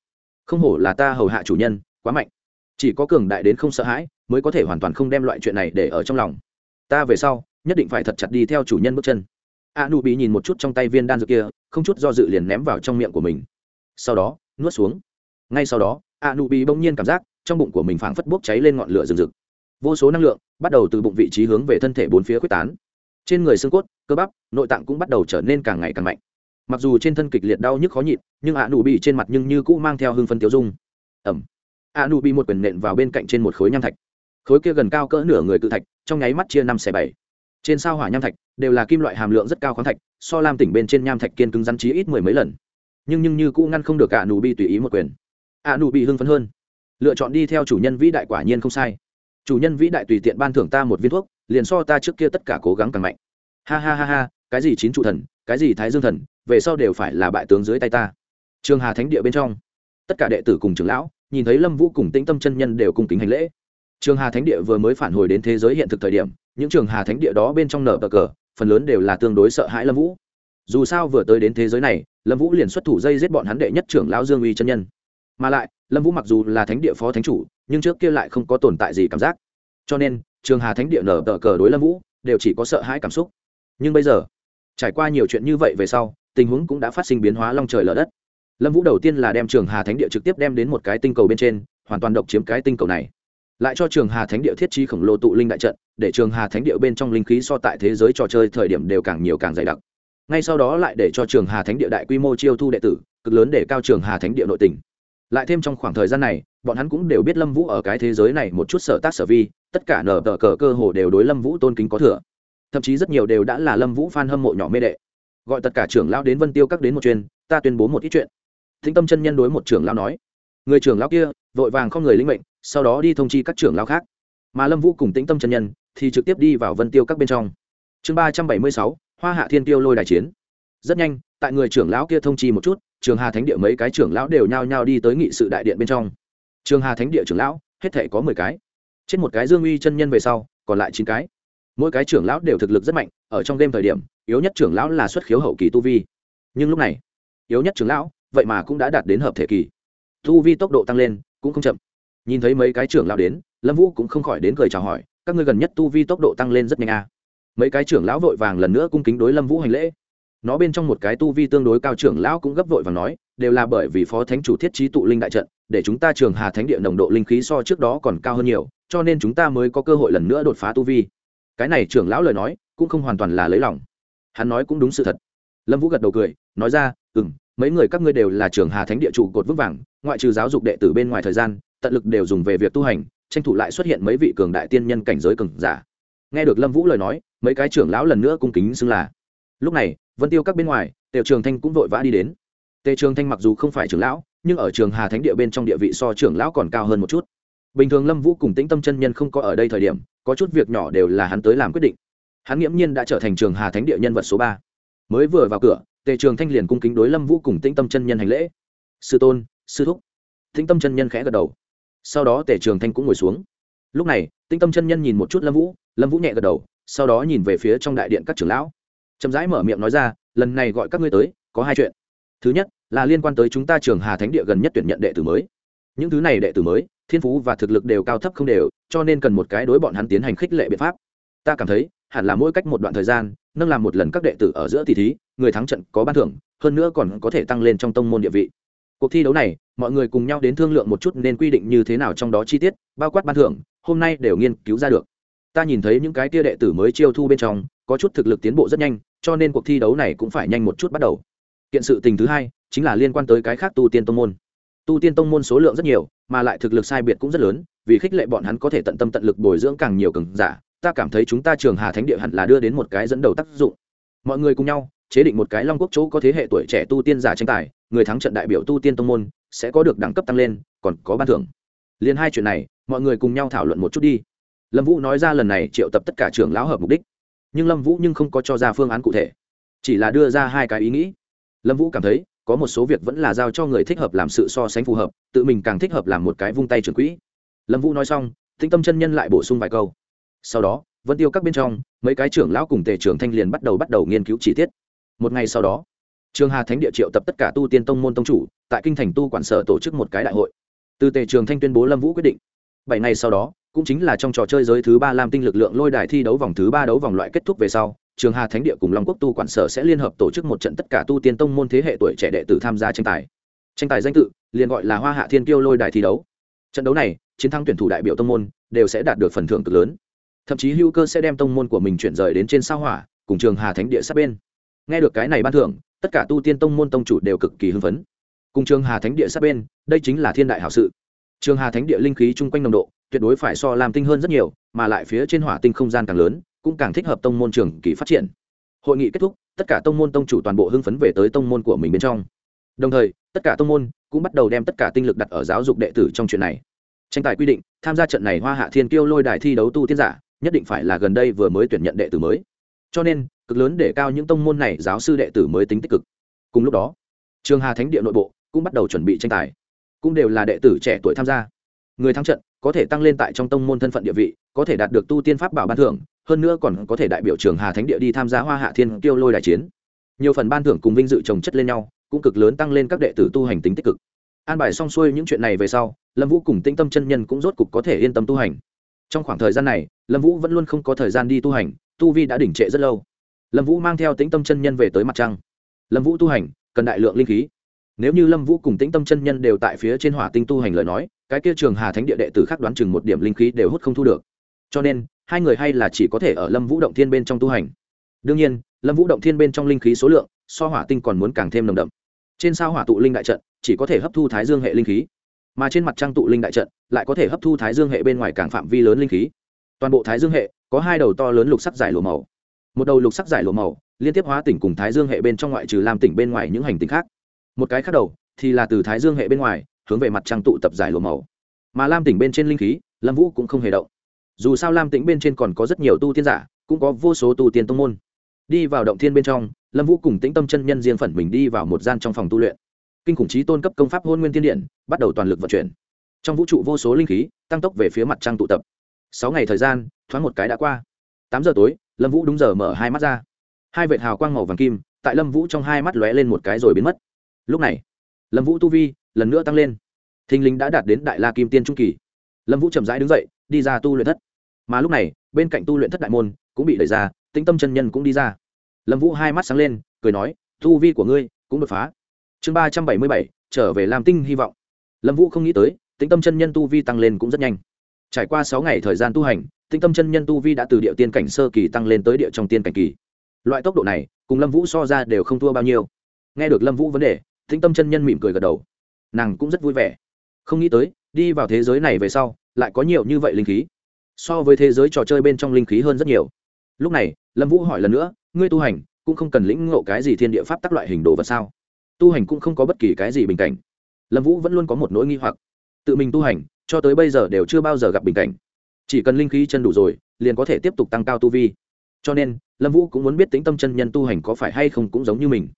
Không hổ là ta hầu hạ chủ nhân, quá mạnh. Chỉ có cường đại đến không sợ hãi, mới có thể hoàn toàn không đem loại chuyện này để ở trong lòng. Ta về sau, nhất định phải thật chặt đi theo chủ nhân bước chân. A nụ bị nhìn một chút trong tay viên đan dược kia, không chút do dự liền ném vào trong miệng của mình sau đó, nuốt xuống. Ngay sau đó a nụ bị bỗng nhiên cảm giác trong bụng của mình phảng phất bốc cháy lên ngọn lửa rừng rực. Vô số năng lượng bắt đầu từ bụng vị trí hướng về thân thể bốn phía quyết tán. Trên người xương cốt, cơ bắp, nội tạng cũng bắt đầu trở nên càng ngày càng mạnh. Mặc dù trên thân kịch liệt đau nhức khó nhịn, nhưng a nụ bị trên mặt nhưng như cũ mang theo hương phân tiêu dung. Ẩm. A nụ bị một quyền nện vào bên cạnh trên một khối nham thạch. Khối kia gần cao cỡ nửa người cự thạch, trong nháy mắt chia năm xẻ bảy. Trên sao hỏa nham thạch đều là kim loại hàm lượng rất cao khoáng thạch, so lam tỉnh bên trên nham thạch kiên cứng rắn trí ít mười mấy lần nhưng nhưng như cũ ngăn không được cả nụ bị tùy ý một quyền. A nụ bị hưng phấn hơn. Lựa chọn đi theo chủ nhân vĩ đại quả nhiên không sai. Chủ nhân vĩ đại tùy tiện ban thưởng ta một viên thuốc, liền so ta trước kia tất cả cố gắng càng mạnh. Ha ha ha ha, cái gì chín trụ thần, cái gì thái dương thần, về sau đều phải là bại tướng dưới tay ta. Trường hà thánh địa bên trong, tất cả đệ tử cùng trưởng lão, nhìn thấy lâm vũ cùng tĩnh tâm chân nhân đều cùng kính hành lễ. Trường hà thánh địa vừa mới phản hồi đến thế giới hiện thực thời điểm, những trường hà thánh địa đó bên trong nở bờ cờ, phần lớn đều là tương đối sợ hãi lâm vũ dù sao vừa tới đến thế giới này, lâm vũ liền xuất thủ dây giết bọn hắn đệ nhất trưởng lão dương uy chân nhân. Mà lại, lâm vũ mặc dù là thánh địa phó thánh chủ, nhưng trước kia lại không có tồn tại gì cảm giác. Cho nên, trường hà thánh địa nở tờ cờ đối lâm vũ, đều chỉ có sợ hãi cảm xúc. Nhưng bây giờ, trải qua nhiều chuyện như vậy về sau, tình huống cũng đã phát sinh biến hóa long trời lở đất. Lâm vũ đầu tiên là đem trường hà thánh địa trực tiếp đem đến một cái tinh cầu bên trên, hoàn toàn độc chiếm cái tinh cầu này. Lại cho trường hà thánh địa thiết trí khổng lồ tụ linh đại trận, để trường hà thánh địa bên trong linh khí so tại thế giới trò chơi thời điểm đều càng nhiều càng dày đặc ngay sau đó lại để cho trường hà thánh địa đại quy mô chiêu thu đệ tử, cực lớn để cao trường hà thánh địa nội tỉnh lại thêm trong khoảng thời gian này, bọn hắn cũng đều biết lâm vũ ở cái thế giới này một chút sở tác sở vi, tất cả nở tờ cờ cơ hồ đều đối lâm vũ tôn kính có thừa. Thậm chí rất nhiều đều đã là lâm vũ f a n hâm mộ nhỏ mê đệ. Gọi tất cả trưởng lão đến vân tiêu các đến một chuyên ta tuyên bố một ít chuyện. Thính tâm chân nhân đối một trưởng lão nói, người trưởng lão kia, vội vàng không người linh mệnh, sau đó đi thông chi các trưởng lão khác. Mà lâm vũ cùng tĩnh tâm chân nhân thì trực tiếp đi vào vân tiêu các bên trong. Chương ba trăm bảy mươi sáu hoa hạ thiên tiêu lôi đài chiến. Rất nhanh, tại người trưởng lão kia thông chi một chút, trường hà thánh địa mấy cái trưởng lão đều nhao nhao đi tới nghị sự đại điện bên trong. Trường hà thánh địa trưởng lão, hết thể có mười cái. Trên một cái dương uy chân nhân về sau, còn lại chín cái. Mỗi cái trưởng lão đều thực lực rất mạnh, ở trong đêm thời điểm, yếu nhất trưởng lão là xuất khiếu hậu kỳ tu vi. Nhưng lúc này, yếu nhất trưởng lão, vậy mà cũng đã đạt đến hợp thể kỳ. Tu vi tốc độ tăng lên, cũng không chậm. Nhìn thấy mấy cái trưởng lão đến, lâm vũ cũng không khỏi đến cười chào hỏi, các ngươi gần nhất tu vi tốc độ tăng lên rất nhanh à mấy cái trưởng lão vội vàng lần nữa cung kính đối lâm vũ hành lễ. Nó bên trong một cái tu vi tương đối cao trưởng lão cũng gấp vội và nói, đều là bởi vì phó thánh chủ thiết trí tụ linh đại trận, để chúng ta trường hà thánh địa nồng độ linh khí so trước đó còn cao hơn nhiều, cho nên chúng ta mới có cơ hội lần nữa đột phá tu vi. Cái này trưởng lão lời nói, cũng không hoàn toàn là lấy lòng. Hắn nói cũng đúng sự thật. Lâm vũ gật đầu cười, nói ra ừ m mấy người các ngươi đều là trường hà thánh địa trụ cột vững vàng, ngoại trừ giáo dục đệ tử bên ngoài thời gian, tận lực đều dùng về việc tu hành, tranh thủ lại xuất hiện mấy vị cường đại tiên nhân cảnh giới cường giả. Nghe được lâm vũ lời nói mấy cái trưởng lão lần nữa cung kính xưng là. Lúc này, vân tiêu các bên ngoài, tề trường thanh cũng vội vã đi đến. Tề trường thanh mặc dù không phải trưởng lão, nhưng ở trường hà thánh địa bên trong địa vị so trưởng lão còn cao hơn một chút. Bình thường lâm vũ cùng tĩnh tâm chân nhân không có ở đây thời điểm, có chút việc nhỏ đều là hắn tới làm quyết định. Hắn nghiễm nhiên đã trở thành trường hà thánh địa nhân vật số ba. Mới vừa vào cửa, tề trường thanh liền cung kính đối lâm vũ cùng tĩnh tâm chân nhân hành lễ. Sư tôn, sư thúc. Tĩnh tâm chân nhân khẽ gật đầu. Sau đó tề trường thanh cũng ngồi xuống. Lúc này, tĩnh tâm chân nhân nhìn một chút lâm vũ lâm vũ nhẹ gật đầu sau đó nhìn về phía trong đại điện các trưởng lão. Chậm rãi mở miệng nói ra, lần này gọi các ngươi tới, có hai chuyện. Thứ nhất, là liên quan tới chúng ta trường hà thánh địa gần nhất tuyển nhận đệ tử mới. Những thứ này đệ tử mới, thiên phú và thực lực đều cao thấp không đều, cho nên cần một cái đối bọn hắn tiến hành khích lệ biện pháp. Ta cảm thấy, hẳn là mỗi cách một đoạn thời gian, nâng làm một lần các đệ tử ở giữa tỷ thí, người thắng trận có ban thưởng, hơn nữa còn có thể tăng lên trong tông môn địa vị. Cuộc thi đấu này, mọi người cùng nhau đến thương lượng một chút nên quy định như thế nào trong đó chi tiết, bao quát ban thưởng, hôm nay đều nghiên cứu ra được ta nhìn thấy những cái tia đệ tử mới chiêu thu bên trong, có chút thực lực tiến bộ rất nhanh, cho nên cuộc thi đấu này cũng phải nhanh một chút bắt đầu. Kiện sự tình thứ hai, chính là liên quan tới cái khác tu tiên tông môn. Tu tiên tông môn số lượng rất nhiều, mà lại thực lực sai biệt cũng rất lớn, vì khích lệ bọn hắn có thể tận tâm tận lực bồi dưỡng càng nhiều cường giả, ta cảm thấy chúng ta trường hà thánh địa hẳn là đưa đến một cái dẫn đầu tác dụng. Mọi người cùng nhau, chế định một cái long quốc chỗ có thế hệ tuổi trẻ tu tiên giả tranh tài, người thắng trận đại biểu tu tiên tông môn, sẽ có được đẳng cấp tăng lên, còn có ban thưởng. Liền hai chuyện này, mọi người cùng nhau thảo luận một chút đi lâm vũ nói ra lần này triệu tập tất cả trưởng lão hợp mục đích. Nhưng lâm vũ nhưng không có cho ra phương án cụ thể, chỉ là đưa ra hai cái ý nghĩ. Lâm vũ cảm thấy, có một số việc vẫn là giao cho người thích hợp làm sự so sánh phù hợp, tự mình càng thích hợp làm một cái vung tay trưởng quỹ. Lâm vũ nói xong, tĩnh tâm chân nhân lại bổ sung vài câu. Sau đó, vân tiêu các bên trong, mấy cái trưởng lão cùng tề trưởng thanh liền bắt đầu bắt đầu nghiên cứu chi tiết. Một ngày sau đó, trường hà thánh địa triệu tập tất cả tu tiên tông môn tông chủ, tại kinh thành tu quản sở tổ chức một cái đại hội. Từ tề trường thanh tuyên bố lâm vũ quyết định. Bảy ngày sau đó cũng chính là trong trò chơi giới thứ ba lam tinh lực lượng lôi đài thi đấu vòng thứ ba đấu vòng loại kết thúc về sau, trường hà thánh địa cùng long quốc tu quản sở sẽ liên hợp tổ chức một trận tất cả tu tiên tông môn thế hệ tuổi trẻ đệ tử tham gia tranh tài. Tranh tài danh tự, liền gọi là hoa hạ thiên kiêu lôi đài thi đấu. Trận đấu này, chiến thắng tuyển thủ đại biểu tông môn, đều sẽ đạt được phần thưởng cực lớn. Thậm chí hữu cơ sẽ đem tông môn của mình chuyển rời đến trên sao hỏa, cùng trường hà thánh địa sát bên. Nghe được cái này ban thưởng, tất cả tu tiên tông môn tông chủ đều cực kỳ hưng phấn. Cùng trường hà thánh địa sát bên, đây chính là thiên đại hảo sự. Trường hà thánh địa linh khí chung quanh nồng độ tuyệt đối phải so làm tinh hơn rất nhiều, mà lại phía trên hỏa tinh không gian càng lớn, cũng càng thích hợp tông môn trường kỳ phát triển. Hội nghị kết thúc, tất cả tông môn tông chủ toàn bộ hưng phấn về tới tông môn của mình bên trong. Đồng thời, tất cả tông môn cũng bắt đầu đem tất cả tinh lực đặt ở giáo dục đệ tử trong chuyện này. Tranh tài quy định, tham gia trận này hoa hạ thiên kiêu lôi đài thi đấu tu tiên giả, nhất định phải là gần đây vừa mới tuyển nhận đệ tử mới. Cho nên, cực lớn để cao những tông môn này giáo sư đệ tử mới tính tích cực. Cùng lúc đó, trường hà thánh địa nội bộ cũng bắt đầu chuẩn bị tranh tài. Cũng đều là đệ tử trẻ tuổi tham gia. Người thắng trận có thể tăng lên tại trong tông môn thân phận địa vị, có thể đạt được tu tiên pháp bảo ban thưởng, hơn nữa còn có thể đại biểu trường hà thánh địa đi tham gia hoa hạ thiên kiêu lôi đại chiến. Nhiều phần ban thưởng cùng vinh dự trồng chất lên nhau, cũng cực lớn tăng lên các đệ tử tu hành tính tích cực. An bài xong xuôi những chuyện này về sau, lâm vũ cùng tĩnh tâm chân nhân cũng rốt cục có thể yên tâm tu hành. Trong khoảng thời gian này, lâm vũ vẫn luôn không có thời gian đi tu hành, tu vi đã đỉnh trệ rất lâu. Lâm vũ mang theo tĩnh tâm chân nhân về tới mặt trăng. Lâm vũ tu hành, cần đại lượng linh khí. Nếu như lâm vũ cùng tĩnh tâm chân nhân đều tại phía trên hỏa tinh tu hành lời nói cái kia trường hà thánh địa đệ tử khác đoán chừng một điểm linh khí đều hút không thu được. Cho nên, hai người hay là chỉ có thể ở lâm vũ động thiên bên trong tu hành. Đương nhiên, lâm vũ động thiên bên trong linh khí số lượng, so hỏa tinh còn muốn càng thêm nồng đậm. Trên sao hỏa tụ linh đại trận, chỉ có thể hấp thu thái dương hệ linh khí. Mà trên mặt trăng tụ linh đại trận, lại có thể hấp thu thái dương hệ bên ngoài càng phạm vi lớn linh khí. Toàn bộ thái dương hệ, có hai đầu to lớn lục sắc giải lụa màu. Một đầu lục sắc giải lụa màu, liên tiếp hóa tỉnh cùng thái dương hệ bên trong ngoại trừ làm tỉnh bên ngoài những hành tinh khác. Một cái khác đầu thì là từ thái dương hệ bên ngoài hướng về mặt trăng tụ tập giải lụa màu. Mà lam tỉnh bên trên linh khí, lâm vũ cũng không hề động. Dù sao lam tĩnh bên trên còn có rất nhiều tu tiên giả, cũng có vô số tu tiên tông môn. Đi vào động thiên bên trong, lâm vũ cùng tĩnh tâm chân nhân riêng phần mình đi vào một gian trong phòng tu luyện. Kinh khủng trí tôn cấp công pháp hôn nguyên tiên điện, bắt đầu toàn lực vận chuyển. Trong vũ trụ vô số linh khí, tăng tốc về phía mặt trăng tụ tập. Sáu ngày thời gian, thoáng một cái đã qua. Tám giờ tối, lâm vũ đúng giờ mở hai mắt ra. Hai vệt hào quang màu vàng kim, tại lâm vũ trong hai mắt lóe lên một cái rồi biến mất. Lúc này lâm vũ tu vi lần nữa tăng lên. Thình lình đã đạt đến đại la kim tiên trung kỳ. Lâm vũ chậm rãi đứng dậy, đi ra tu luyện thất. Mà lúc này, bên cạnh tu luyện thất đại môn cũng bị đẩy ra, tĩnh tâm chân nhân cũng đi ra. Lâm vũ hai mắt sáng lên, cười nói, tu vi của ngươi cũng đột phá. Chương ba trăm bảy mươi bảy, trở về làm tinh hy vọng. Lâm vũ không nghĩ tới, tĩnh tâm chân nhân tu vi tăng lên cũng rất nhanh. Trải qua sáu ngày thời gian tu hành, tĩnh tâm chân nhân tu vi đã từ địa tiên cảnh sơ kỳ tăng lên tới địa trong tiên cảnh kỳ. Loại tốc độ này, cùng lâm vũ so ra đều không thua bao nhiêu. Nghe được lâm vũ vấn đề tĩnh tâm chân nhân mỉm cười gật đầu. Nàng cũng rất vui vẻ. Không nghĩ tới, đi vào thế giới này về sau, lại có nhiều như vậy linh khí. So với thế giới trò chơi bên trong linh khí hơn rất nhiều. Lúc này, lâm vũ hỏi lần nữa, ngươi tu hành, cũng không cần lĩnh ngộ cái gì thiên địa pháp tắc loại hình đồ vật sao? Tu hành cũng không có bất kỳ cái gì bình cảnh. Lâm vũ vẫn luôn có một nỗi nghi hoặc. Tự mình tu hành, cho tới bây giờ đều chưa bao giờ gặp bình cảnh. Chỉ cần linh khí chân đủ rồi, liền có thể tiếp tục tăng cao tu vi. Cho nên, lâm vũ cũng muốn biết tính tâm chân nhân tu hành có phải hay không cũng giống như mình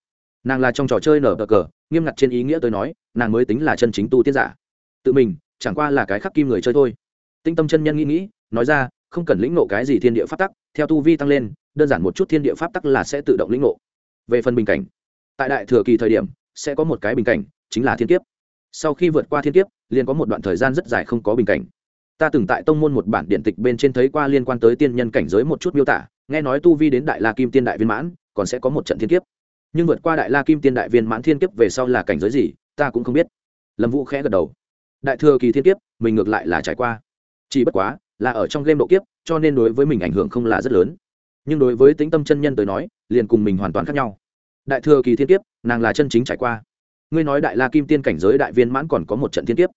nàng là trong trò chơi nở cờ nghiêm ngặt trên ý nghĩa tôi nói, nàng mới tính là chân chính tu tiên giả. Tự mình, chẳng qua là cái khắc kim người chơi thôi. Tinh tâm chân nhân nghĩ nghĩ, nói ra, không cần lĩnh nộ cái gì thiên địa pháp tắc, theo tu vi tăng lên, đơn giản một chút thiên địa pháp tắc là sẽ tự động lĩnh nộ về phần bình cảnh, tại đại thừa kỳ thời điểm, sẽ có một cái bình cảnh, chính là thiên kiếp. Sau khi vượt qua thiên kiếp, liền có một đoạn thời gian rất dài không có bình cảnh. Ta từng tại tông môn một bản điện tịch bên trên thấy qua liên quan tới tiên nhân cảnh giới một chút miêu tả, nghe nói tu vi đến đại la kim tiên đại viên mãn, còn sẽ có một trận thiên kiếp nhưng vượt qua đại la kim tiên đại viên mãn thiên kiếp về sau là cảnh giới gì, ta cũng không biết. Lâm vũ khẽ gật đầu. Đại thừa kỳ thiên kiếp, mình ngược lại là trải qua. Chỉ bất quá, là ở trong game độ kiếp, cho nên đối với mình ảnh hưởng không là rất lớn. Nhưng đối với tính tâm chân nhân tới nói, liền cùng mình hoàn toàn khác nhau. Đại thừa kỳ thiên kiếp, nàng là chân chính trải qua. Ngươi nói đại la kim tiên cảnh giới đại viên mãn còn có một trận thiên kiếp?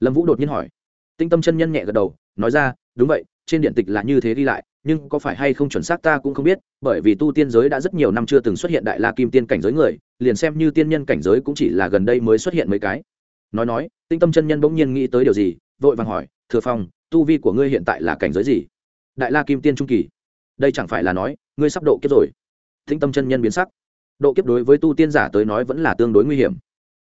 Lâm vũ đột nhiên hỏi. Tinh tâm chân nhân nhẹ gật đầu, nói ra, đúng vậy, trên điện tịch là như thế đi lại nhưng có phải hay không chuẩn xác ta cũng không biết, bởi vì tu tiên giới đã rất nhiều năm chưa từng xuất hiện đại la kim tiên cảnh giới người, liền xem như tiên nhân cảnh giới cũng chỉ là gần đây mới xuất hiện mấy cái. Nói nói, tinh tâm chân nhân bỗng nhiên nghĩ tới điều gì, vội vàng hỏi, thừa phong, tu vi của ngươi hiện tại là cảnh giới gì? Đại la kim tiên trung kỳ. Đây chẳng phải là nói, ngươi sắp độ kiếp rồi. Tinh tâm chân nhân biến sắc. Độ kiếp đối với tu tiên giả tới nói vẫn là tương đối nguy hiểm.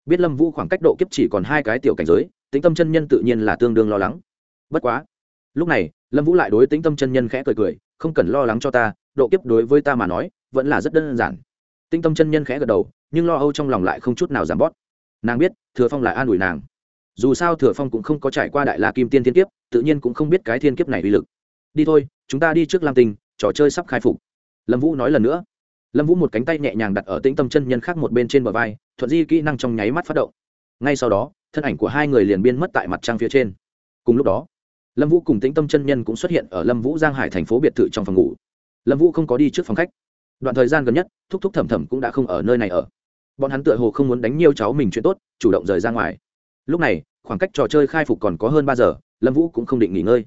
Biết lâm vũ khoảng cách độ kiếp chỉ còn hai cái tiểu cảnh giới tĩnh tâm chân nhân tự nhiên là tương đương lo lắng. Bất quá lúc này, lâm vũ lại đối tính tâm chân nhân khẽ cười cười, không cần lo lắng cho ta, độ kiếp đối với ta mà nói, vẫn là rất đơn giản. Tinh tâm chân nhân khẽ gật đầu, nhưng lo âu trong lòng lại không chút nào giảm bót nàng biết, thừa phong là an ủi nàng. Dù sao thừa phong cũng không có trải qua đại la kim tiên thiên kiếp, tự nhiên cũng không biết cái thiên kiếp này uy lực. Đi thôi, chúng ta đi trước lam tinh, trò chơi sắp khai phục. Lâm vũ nói lần nữa. Lâm vũ một cánh tay nhẹ nhàng đặt ở tĩnh tâm chân nhân khác một bên trên bờ vai, thuận di kỹ năng trong nháy mắt phát động. Ngay sau đó, thân ảnh của hai người liền biên mất tại mặt trăng phía trên. Cùng lúc đó lâm vũ cùng tĩnh tâm chân nhân cũng xuất hiện ở lâm vũ giang hải thành phố biệt thự trong phòng ngủ. Lâm vũ không có đi trước phòng khách. Đoạn thời gian gần nhất, thúc thúc thẩm thẩm cũng đã không ở nơi này ở. Bọn hắn tựa hồ không muốn đánh nhiều cháu mình chuyện tốt, chủ động rời ra ngoài. Lúc này, khoảng cách trò chơi khai phục còn có hơn ba giờ, lâm vũ cũng không định nghỉ ngơi.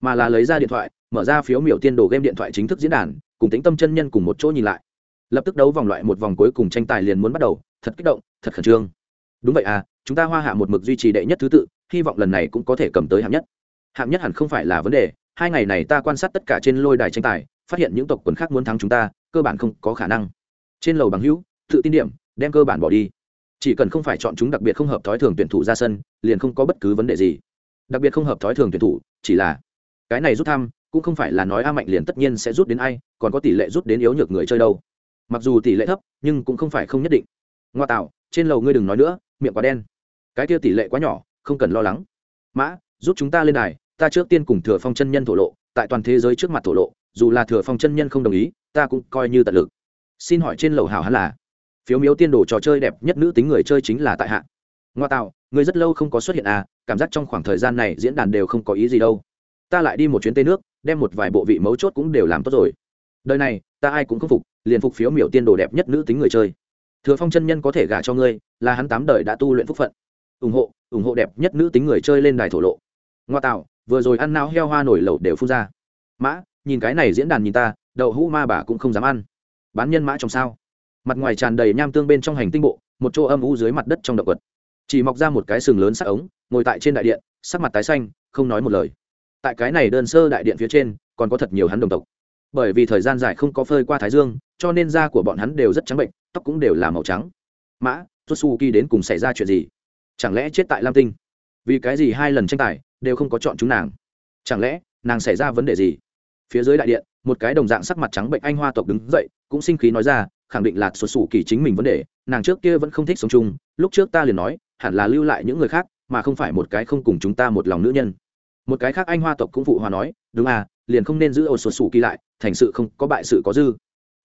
Mà là lấy ra điện thoại, mở ra phiếu miểu tiên đồ game điện thoại chính thức diễn đàn, cùng tính tâm chân nhân cùng một chỗ nhìn lại. Lập tức đấu vòng loại một vòng cuối cùng tranh tài liền muốn bắt đầu, thật kích động, thật khẩn trương. Đúng vậy à chúng ta hoa hạ một mực duy trì đệ nhất thứ tự, hy vọng lần này cũng có thể cầm tới hạng nhất hạng nhất hẳn không phải là vấn đề, hai ngày này ta quan sát tất cả trên lôi đài tranh tài, phát hiện những tộc quần khác muốn thắng chúng ta, cơ bản không có khả năng. Trên lầu bằng hữu, tự tin điểm, đem cơ bản bỏ đi. Chỉ cần không phải chọn chúng đặc biệt không hợp thói thường tuyển thủ ra sân, liền không có bất cứ vấn đề gì. Đặc biệt không hợp thói thường tuyển thủ, chỉ là cái này rút thăm, cũng không phải là nói a mạnh liền tất nhiên sẽ rút đến ai, còn có tỷ lệ rút đến yếu nhược người chơi đâu. Mặc dù tỷ lệ thấp, nhưng cũng không phải không nhất định. Ngoa tạo, trên lầu ngươi đừng nói nữa, miệng quá đen. Cái kia tỷ lệ quá nhỏ, không cần lo lắng. Mã giúp chúng ta lên đài, ta trước tiên cùng thừa phong chân nhân thổ lộ, tại toàn thế giới trước mặt thổ lộ, dù là thừa phong chân nhân không đồng ý, ta cũng coi như tận lực. Xin hỏi trên lầu hào hắn là? Phiếu miếu tiên đồ trò chơi đẹp nhất nữ tính người chơi chính là tại hạ. Ngoa tạo, người rất lâu không có xuất hiện à cảm giác trong khoảng thời gian này diễn đàn đều không có ý gì đâu. Ta lại đi một chuyến tây nước, đem một vài bộ vị mấu chốt cũng đều làm tốt rồi. Đời này, ta ai cũng không phục, liền phục phiếu miểu tiên đồ đẹp nhất nữ tính người chơi. Thừa phong chân nhân có thể gả cho ngươi, là hắn tám đời đã tu luyện phúc phận. Ủng hộ ủng hộ đẹp nhất nữ tính người chơi lên đài thổ lộ ngoa tạo, vừa rồi ăn nao heo hoa nổi lẩu đều phun ra. Mã, nhìn cái này diễn đàn nhìn ta, đậu hũ ma bà cũng không dám ăn. Bán nhân mã trong sao? Mặt ngoài tràn đầy nham tương bên trong hành tinh bộ, một chỗ âm u dưới mặt đất trong động vật chỉ mọc ra một cái sừng lớn sắc ống, ngồi tại trên đại điện, sắc mặt tái xanh, không nói một lời. Tại cái này đơn sơ đại điện phía trên, còn có thật nhiều hắn đồng tộc. Bởi vì thời gian dài không có phơi qua thái dương, cho nên da của bọn hắn đều rất trắng bệnh, tóc cũng đều là màu trắng. Mã Tosuki đến cùng xảy ra chuyện gì? Chẳng lẽ chết tại lam tinh? Vì cái gì hai lần tranh tài đều không có chọn chúng nàng. Chẳng lẽ, nàng xảy ra vấn đề gì? Phía dưới đại điện, một cái đồng dạng sắc mặt trắng bệnh anh hoa tộc đứng dậy, cũng sinh khí nói ra, khẳng định là sổ sủ kỳ chính mình vấn đề, nàng trước kia vẫn không thích sống chung, lúc trước ta liền nói, hẳn là lưu lại những người khác, mà không phải một cái không cùng chúng ta một lòng nữ nhân. Một cái khác anh hoa tộc cũng phụ hòa nói, đúng à liền không nên giữ ô sổ sủ kỳ lại, thành sự không có bại sự có dư.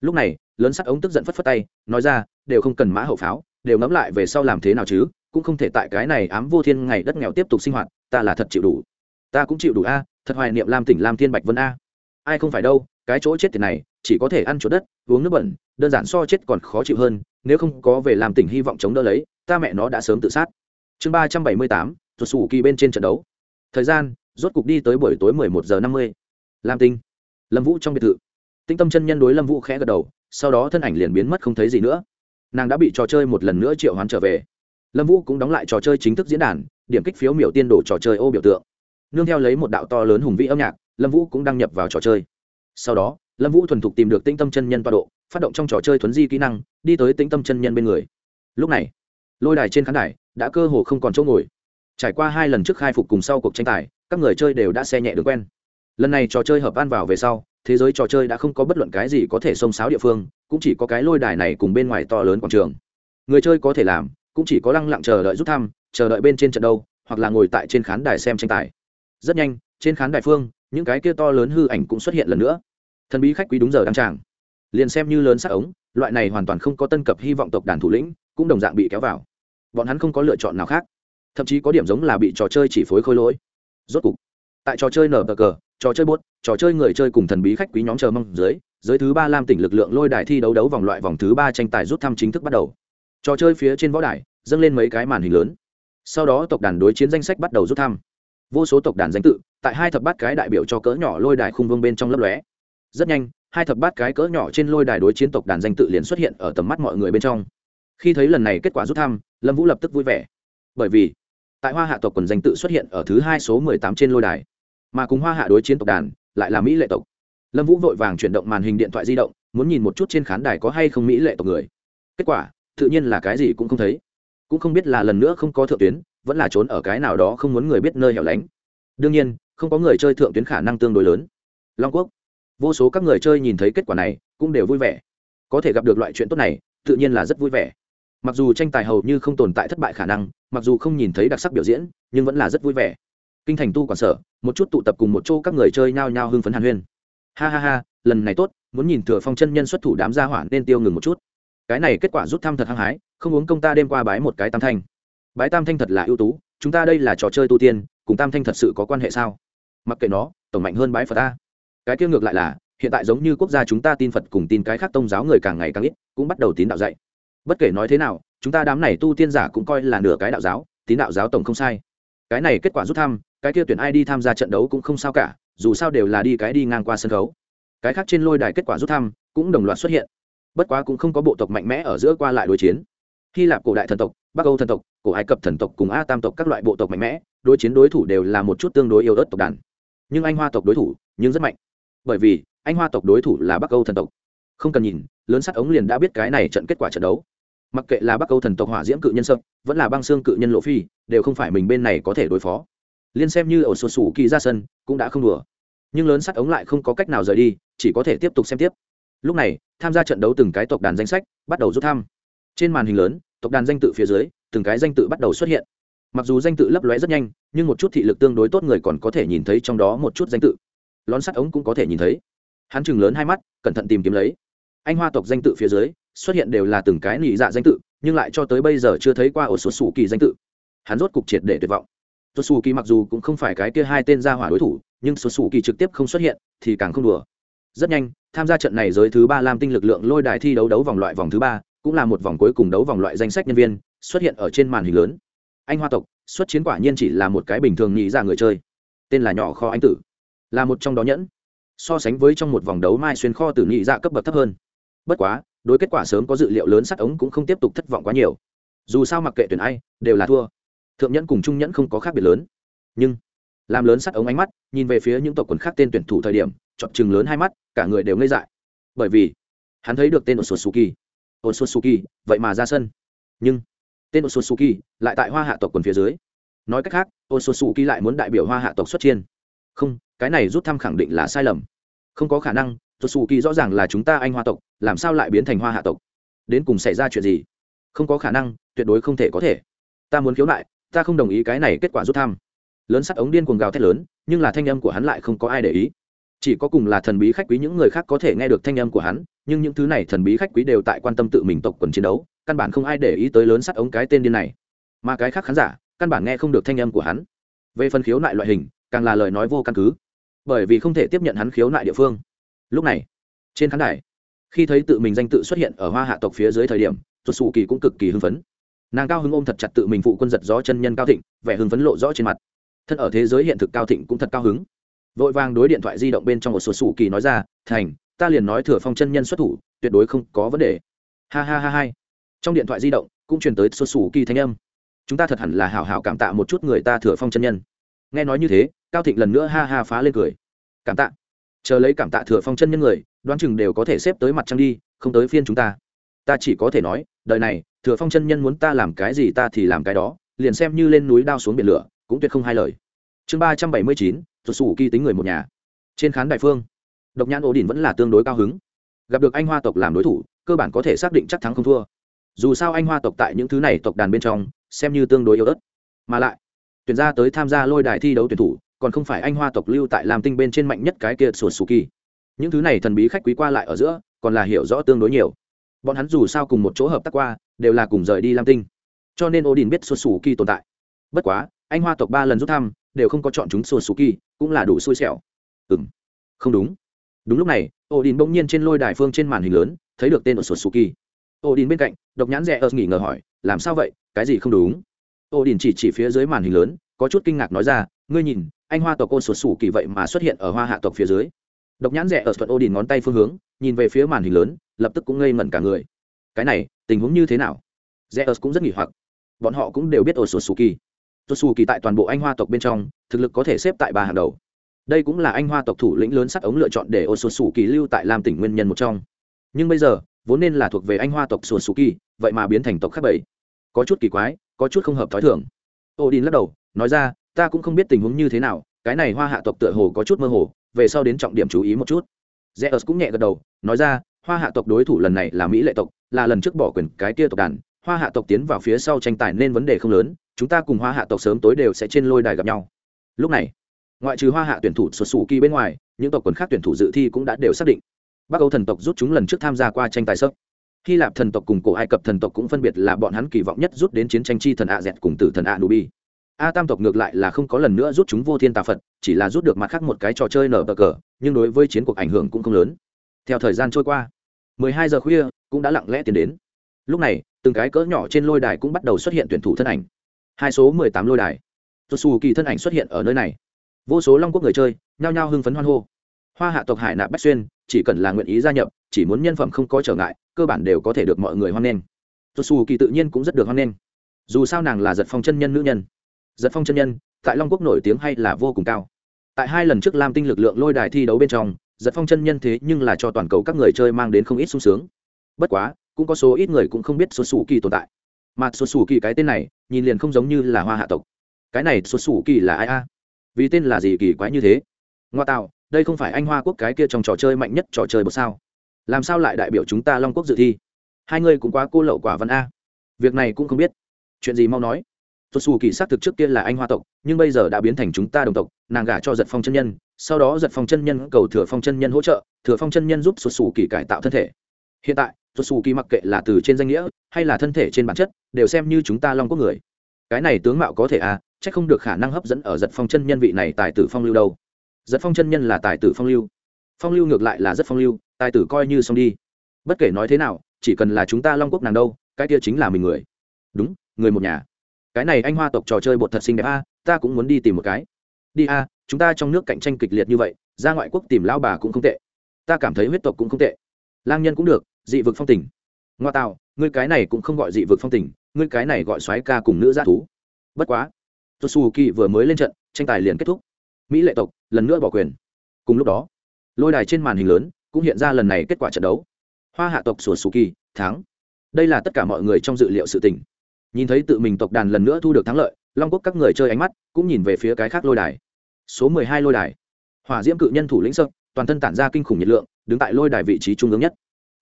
Lúc này, lớn sắc ống tức giận phất phất tay, nói ra, đều không cần mã hậu pháo, đều ngẫm lại về sau làm thế nào chứ, cũng không thể tại cái này ám vô thiên ngày đất nghèo tiếp tục sinh hoạt ta là thật chịu đủ. Ta cũng chịu đủ a, thật hoài niệm lam tỉnh, lam thiên bạch vân a. Ai không phải đâu, cái chỗ chết tiền này, chỉ có thể ăn chỗ đất, uống nước bẩn, đơn giản so chết còn khó chịu hơn, nếu không có về làm tỉnh hy vọng chống đỡ lấy, ta mẹ nó đã sớm tự sát. Chương ba trăm bảy mươi tám tuột sủ kỳ bên trên trận đấu. Thời gian, rốt cục đi tới buổi tối mười một giờ năm mươi. Lam tinh. Lâm vũ trong biệt thự. Tinh tâm chân nhân đối lâm vũ khẽ gật đầu, sau đó thân ảnh liền biến mất không thấy gì nữa. Nàng đã bị trò chơi một lần nữa triệu hoán trở về. Lâm vũ cũng đóng lại trò chơi chính thức diễn đàn điểm kích phiếu miểu tiên đổ trò chơi ô biểu tượng. Nương theo lấy một đạo to lớn hùng vĩ âm nhạc, lâm vũ cũng đăng nhập vào trò chơi. Sau đó, lâm vũ thuần thục tìm được tĩnh tâm chân nhân toa độ, phát động trong trò chơi thuấn di kỹ năng, đi tới tĩnh tâm chân nhân bên người. Lúc này, lôi đài trên khán đài đã cơ hồ không còn chỗ ngồi. Trải qua hai lần trước khai phục cùng sau cuộc tranh tài, các người chơi đều đã xe nhẹ được quen. Lần này trò chơi hợp an vào về sau, thế giới trò chơi đã không có bất luận cái gì có thể xông xáo địa phương, cũng chỉ có cái lôi đài này cùng bên ngoài to lớn quảng trường. Người chơi có thể làm, cũng chỉ có lăng lặng chờ đợi rút thăm chờ đợi bên trên trận đâu, hoặc là ngồi tại trên khán đài xem tranh tài. Rất nhanh, trên khán đài phương, những cái kia to lớn hư ảnh cũng xuất hiện lần nữa. Thần bí khách quý đúng giờ đăng tràng. Liền xem như lớn sắc ống, loại này hoàn toàn không có tân cập hy vọng tộc đàn thủ lĩnh, cũng đồng dạng bị kéo vào. Bọn hắn không có lựa chọn nào khác. Thậm chí có điểm giống là bị trò chơi chỉ phối khôi lỗi. Rốt cục, tại trò chơi nở bờ cờ, trò chơi bốt, trò chơi người chơi cùng thần bí khách quý nhóm chờ mong dưới, giới thứ ba lam tỉnh lực lượng lôi đài thi đấu đấu vòng loại vòng thứ ba tranh tài rút thăm chính thức bắt đầu. Trò chơi phía trên võ đài, dâng lên mấy cái màn hình lớn sau đó tộc đàn đối chiến danh sách bắt đầu rút thăm. Vô số tộc đàn danh tự, tại hai thập bát cái đại biểu cho cỡ nhỏ lôi đài khung vương bên trong lấp lóe. Rất nhanh, hai thập bát cái cỡ nhỏ trên lôi đài đối chiến tộc đàn danh tự liền xuất hiện ở tầm mắt mọi người bên trong. Khi thấy lần này kết quả rút thăm, lâm vũ lập tức vui vẻ. Bởi vì, tại hoa hạ tộc quần danh tự xuất hiện ở thứ hai số mười tám trên lôi đài, mà cùng hoa hạ đối chiến tộc đàn, lại là mỹ lệ tộc. Lâm vũ vội vàng chuyển động màn hình điện thoại di động, muốn nhìn một chút trên khán đài có hay không mỹ lệ tộc người. Kết quả, tự nhiên là cái gì cũng không thấy cũng không biết là lần nữa không có thượng tuyến, vẫn là trốn ở cái nào đó không muốn người biết nơi hẻo lánh. Đương nhiên, không có người chơi thượng tuyến khả năng tương đối lớn. Long quốc, vô số các người chơi nhìn thấy kết quả này, cũng đều vui vẻ. Có thể gặp được loại chuyện tốt này, tự nhiên là rất vui vẻ. Mặc dù tranh tài hầu như không tồn tại thất bại khả năng, mặc dù không nhìn thấy đặc sắc biểu diễn, nhưng vẫn là rất vui vẻ. Kinh thành tu quản sở, một chút tụ tập cùng một chỗ các người chơi nhao nhao hưng phấn hàn huyên. Ha ha ha, lần này tốt, muốn nhìn thừa phong chân nhân xuất thủ đám gia hỏa nên tiêu ngừng một chút. Cái này kết quả rút thăm thật hăng hái không uống công ta đêm qua bái một cái tam thanh. Bái tam thanh thật là ưu tú, chúng ta đây là trò chơi tu tiên, cùng tam thanh thật sự có quan hệ sao? Mặc kệ nó, tổng mạnh hơn bái phật ta. Cái kia ngược lại là, hiện tại giống như quốc gia chúng ta tin phật cùng tin cái khác tôn giáo người càng ngày càng ít, cũng bắt đầu tín đạo dạy. Bất kể nói thế nào, chúng ta đám này tu tiên giả cũng coi là nửa cái đạo giáo, tín đạo giáo tổng không sai. Cái này kết quả rút thăm, cái kia tuyển ai đi tham gia trận đấu cũng không sao cả, dù sao đều là đi cái đi ngang qua sân khấu. Cái khác trên lôi đài kết quả rút thăm, cũng đồng loạt xuất hiện. Bất quá cũng không có bộ tộc mạnh mẽ ở giữa qua lại đối chiến hy lạp cổ đại thần tộc bắc âu thần tộc cổ ai cập thần tộc cùng a tam tộc các loại bộ tộc mạnh mẽ đối chiến đối thủ đều là một chút tương đối yêu ớt tộc đàn. Nhưng anh hoa tộc đối thủ nhưng rất mạnh. Bởi vì anh hoa tộc đối thủ là bắc âu thần tộc. Không cần nhìn lớn sắt ống liền đã biết cái này trận kết quả trận đấu. Mặc kệ là bắc âu thần tộc hỏa diễm cự nhân sơ, vẫn là băng xương cự nhân lộ phi đều không phải mình bên này có thể đối phó. Liên xem như ở sổ sủ kỳ ra sân cũng đã không đùa. Nhưng lớn sắt ống lại không có cách nào rời đi chỉ có thể tiếp tục xem tiếp. Lúc này tham gia trận đấu từng cái tộc đàn danh sách bắt đầu rút thăm. Trên màn hình lớn tộc đàn danh tự phía dưới, từng cái danh tự bắt đầu xuất hiện. Mặc dù danh tự lấp lóe rất nhanh, nhưng một chút thị lực tương đối tốt người còn có thể nhìn thấy trong đó một chút danh tự. Lón sắt ống cũng có thể nhìn thấy. Hắn chừng lớn hai mắt, cẩn thận tìm kiếm lấy. Anh hoa tộc danh tự phía dưới, xuất hiện đều là từng cái nị dạ danh tự, nhưng lại cho tới bây giờ chưa thấy qua ổ số sủ kỳ danh tự. Hắn rốt cục triệt để tuyệt vọng. Số sủ kỳ mặc dù cũng không phải cái kia hai tên gia hỏa đối thủ, nhưng số sủ kỳ trực tiếp không xuất hiện, thì càng không đùa. Rất nhanh, tham gia trận này giới thứ ba lam tinh lực lượng lôi đài thi đấu đấu vòng loại vòng thứ ba cũng là một vòng cuối cùng đấu vòng loại danh sách nhân viên, xuất hiện ở trên màn hình lớn. Anh hoa tộc, xuất chiến quả nhiên chỉ là một cái bình thường nghĩ ra người chơi. Tên là nhỏ kho anh tử. Là một trong đó nhẫn. So sánh với trong một vòng đấu mai xuyên kho tử nhị ra cấp bậc thấp hơn. Bất quá, đối kết quả sớm có dự liệu lớn sắt ống cũng không tiếp tục thất vọng quá nhiều. Dù sao mặc kệ tuyển ai, đều là thua. Thượng nhẫn cùng trung nhẫn không có khác biệt lớn. Nhưng, làm lớn sắt ống ánh mắt, nhìn về phía những tộc quần khác tên tuyển thủ thời điểm chọn chừng lớn hai mắt, cả người đều ngây dại. Bởi vì, hắn thấy được tên osotsuki otsutsuki vậy mà ra sân. Nhưng, tên otsutsuki lại tại hoa hạ tộc quần phía dưới. Nói cách khác otsutsuki lại muốn đại biểu hoa hạ tộc xuất chiên không, cái này rút thăm khẳng định là sai lầm. Không có khả năng otsutsuki rõ ràng là chúng ta anh hoa tộc, làm sao lại biến thành hoa hạ tộc? Đến cùng xảy ra chuyện gì? Không có khả năng, tuyệt đối không thể có thể. Ta muốn khiếu nại, ta không đồng ý cái này kết quả rút thăm. Lớn sắt ống điên cuồng gào thét lớn, nhưng là thanh âm của hắn lại không có ai để ý chỉ có cùng là thần bí khách quý những người khác có thể nghe được thanh âm của hắn, nhưng những thứ này thần bí khách quý đều tại quan tâm tự mình tộc quần chiến đấu, căn bản không ai để ý tới lớn sắt ống cái tên điên này. Mà cái khác khán giả, căn bản nghe không được thanh âm của hắn. Về phần khiếu nại loại hình, càng là lời nói vô căn cứ. Bởi vì không thể tiếp nhận hắn khiếu nại địa phương. Lúc này, trên khán đài, khi thấy tự mình danh tự xuất hiện ở hoa hạ tộc phía dưới thời điểm tuột xù kỳ cũng cực kỳ hưng phấn. Nàng cao hưng ôm thật chặt tự mình phụ quân giật gió chân nhân cao thịnh, vẻ hưng phấn lộ rõ trên mặt. Thân ở thế giới hiện thực cao thịnh cũng thật cao hứng vội vàng đối điện thoại di động bên trong một số sủ kỳ nói ra, thành, ta liền nói thừa phong chân nhân xuất thủ, tuyệt đối không có vấn đề. Ha ha ha hai. Trong điện thoại di động cũng truyền tới xuất xù kỳ thanh âm. Chúng ta thật hẳn là hảo hảo cảm tạ một chút người ta thừa phong chân nhân. Nghe nói như thế, cao thịnh lần nữa ha ha phá lên cười. Cảm tạ. Chờ lấy cảm tạ thừa phong chân nhân người, đoán chừng đều có thể xếp tới mặt trăng đi, không tới phiên chúng ta. Ta chỉ có thể nói, đời này, thừa phong chân nhân muốn ta làm cái gì ta thì làm cái đó, liền xem như lên núi đao xuống biển lửa, cũng tuyệt không hai lời. Chương ba trăm bảy mươi chín thuật sủ kỳ tính người một nhà. Trên khán đại phương, độc nhãn ổ đỉnh vẫn là tương đối cao hứng. Gặp được anh hoa tộc làm đối thủ, cơ bản có thể xác định chắc thắng không thua. Dù sao anh hoa tộc tại những thứ này tộc đàn bên trong, xem như tương đối yếu ớt. Mà lại, tuyển ra tới tham gia lôi đài thi đấu tuyển thủ, còn không phải anh hoa tộc lưu tại làm tinh bên trên mạnh nhất cái kia sổ sù kỳ. Những thứ này thần bí khách quý qua lại ở giữa, còn là hiểu rõ tương đối nhiều. Bọn hắn dù sao cùng một chỗ hợp tác qua, đều là cùng rời đi lam tinh. Cho nên odin biết sổ sù kỳ tồn tại. Bất quá, anh hoa tộc ba lần rút thăm đều không có chọn chúng sổ sù kỳ cũng là đủ xui xẻo. Ừ m không đúng. Đúng lúc này, odin bỗng nhiên trên lôi đài phương trên màn hình lớn, thấy được tên của sổ sù kỳ odin bên cạnh, độc nhãn rẽ ớt nghỉ ngờ hỏi, làm sao vậy? Cái gì không đúng? Odin chỉ chỉ phía dưới màn hình lớn, có chút kinh ngạc nói ra, ngươi nhìn, anh hoa tộc ôn sụt sủ kỳ vậy mà xuất hiện ở hoa hạ tộc phía dưới. Độc nhãn rẻ ở thuận ô đình ngón tay phương hướng, nhìn về phía màn hình lớn, lập tức cũng ngây ngẩn cả người. Cái này, tình huống như thế nào? Rẻ cũng rất nghỉ hoặc. Bọn họ cũng đều biết ôn sụt sủ kỳ tuột xù kỳ tại toàn bộ anh hoa tộc bên trong, thực lực có thể xếp tại ba hàng đầu. Đây cũng là anh hoa tộc thủ lĩnh lớn sắt ống lựa chọn để ô sụt xù kỳ lưu tại Lam tỉnh nguyên nhân một trong. Nhưng bây giờ, vốn nên là thuộc về anh hoa tộc sụt xù kỳ vậy mà biến thành tộc khác bảy. Có chút kỳ quái, có chút không hợp thói thường. Ô đình lắc đầu, nói ra, ta cũng không biết tình huống như thế nào, cái này hoa hạ tộc tựa hồ có chút mơ hồ, về sau đến trọng điểm chú ý một chút. Zeus cũng nhẹ gật đầu, nói ra, hoa hạ tộc đối thủ lần này là mỹ lệ tộc, là lần trước bỏ quyền cái kia tộc đàn, hoa hạ tộc tiến vào phía sau tranh tài nên vấn đề không lớn chúng ta cùng hoa hạ tộc sớm tối đều sẽ trên lôi đài gặp nhau. Lúc này, ngoại trừ hoa hạ tuyển thủ xuất xù kỳ bên ngoài, những tộc quần khác tuyển thủ dự thi cũng đã đều xác định. Bắc âu thần tộc rút chúng lần trước tham gia qua tranh tài sấp hy lạp thần tộc cùng cổ ai cập thần tộc cũng phân biệt là bọn hắn kỳ vọng nhất rút đến chiến tranh chi thần a dẹt cùng tử thần a nubi. A tam tộc ngược lại là không có lần nữa rút chúng vô thiên tà phật, chỉ là rút được mặt khác một cái trò chơi nở bờ cờ, nhưng đối với chiến cuộc ảnh hưởng cũng không lớn. Theo thời gian trôi qua, mười hai giờ khuya cũng đã lặng lẽ tiến đến. Lúc này, từng cái cỡ nhỏ trên lôi đài cũng bắt đầu xuất hiện tuyển thủ thân ảnh hai số mười tám lôi đài. Tuột xù kỳ thân ảnh xuất hiện ở nơi này. Vô số long quốc người chơi nhao nhao hưng phấn hoan hô. Hoa hạ tộc hải nạp bách xuyên, chỉ cần là nguyện ý gia nhập, chỉ muốn nhân phẩm không có trở ngại, cơ bản đều có thể được mọi người hoan nghênh. Tuột xù kỳ tự nhiên cũng rất được hoan nghênh. Dù sao nàng là giật phong chân nhân nữ nhân. Giật phong chân nhân, tại long quốc nổi tiếng hay là vô cùng cao. Tại hai lần trước lam tinh lực lượng lôi đài thi đấu bên trong, giật phong chân nhân thế nhưng là cho toàn cầu các người chơi mang đến không ít sung sướng. Bất quá, cũng có số ít người cũng không biết số xù kỳ tồn tại mà xuất xù kỳ cái tên này, nhìn liền không giống như là hoa hạ tộc. Cái này xuất xù kỳ là ai a? Vì tên là gì kỳ quái như thế? Ngoa tạo, đây không phải anh hoa quốc cái kia trong trò chơi mạnh nhất trò chơi một sao? Làm sao lại đại biểu chúng ta long quốc dự thi? Hai người cũng quá cô lậu quả văn a. Việc này cũng không biết. Chuyện gì mau nói? Xuất xù kỳ xác thực trước kia là anh hoa tộc, nhưng bây giờ đã biến thành chúng ta đồng tộc, nàng gả cho giật phong chân nhân, sau đó giật phong chân nhân cầu thừa phong chân nhân hỗ trợ, thừa phong chân nhân giúp xuất xù kỳ cải tạo thân thể hiện tại xuất xù kỳ mặc kệ là từ trên danh nghĩa hay là thân thể trên bản chất, đều xem như chúng ta long quốc người. Cái này tướng mạo có thể à c h ắ c không được khả năng hấp dẫn ở giật phong chân nhân vị này tài tử phong lưu đâu. Giật phong chân nhân là tài tử phong lưu. Phong lưu ngược lại là rất phong lưu, tài tử coi như xong đi. Bất kể nói thế nào, chỉ cần là chúng ta long quốc nàng đâu, cái kia chính là mình người. Đúng, người một nhà. Cái này anh hoa tộc trò chơi bột thật xinh đẹp a ta cũng muốn đi tìm một cái. Đi a chúng ta trong nước cạnh tranh kịch liệt như vậy, ra ngoại quốc tìm lao bà cũng không tệ. Ta cảm thấy huyết tộc cũng không tệ lang nhân cũng được, dị vực phong tình. Ngoa tạo, ngươi cái này cũng không gọi dị vực phong tình, ngươi cái này gọi soái ca cùng nữ g thú. Bất quá tosu kỳ vừa mới lên trận, tranh tài liền kết thúc. Mỹ lệ tộc, lần nữa bỏ quyền. Cùng lúc đó, lôi đài trên màn hình lớn cũng hiện ra lần này kết quả trận đấu. Hoa hạ tộc sùa su kỳ thắng. Đây là tất cả mọi người trong dự liệu sự tình. Nhìn thấy tự mình tộc đàn lần nữa thu được thắng lợi, long quốc các người chơi ánh mắt cũng nhìn về phía cái khác lôi đài. Số mười hai lôi đài. Hỏa diễm cự nhân thủ lĩnh sơ, toàn thân tản ra kinh khủng nhiệt lượng đứng tại lôi đài vị trí trung ương nhất.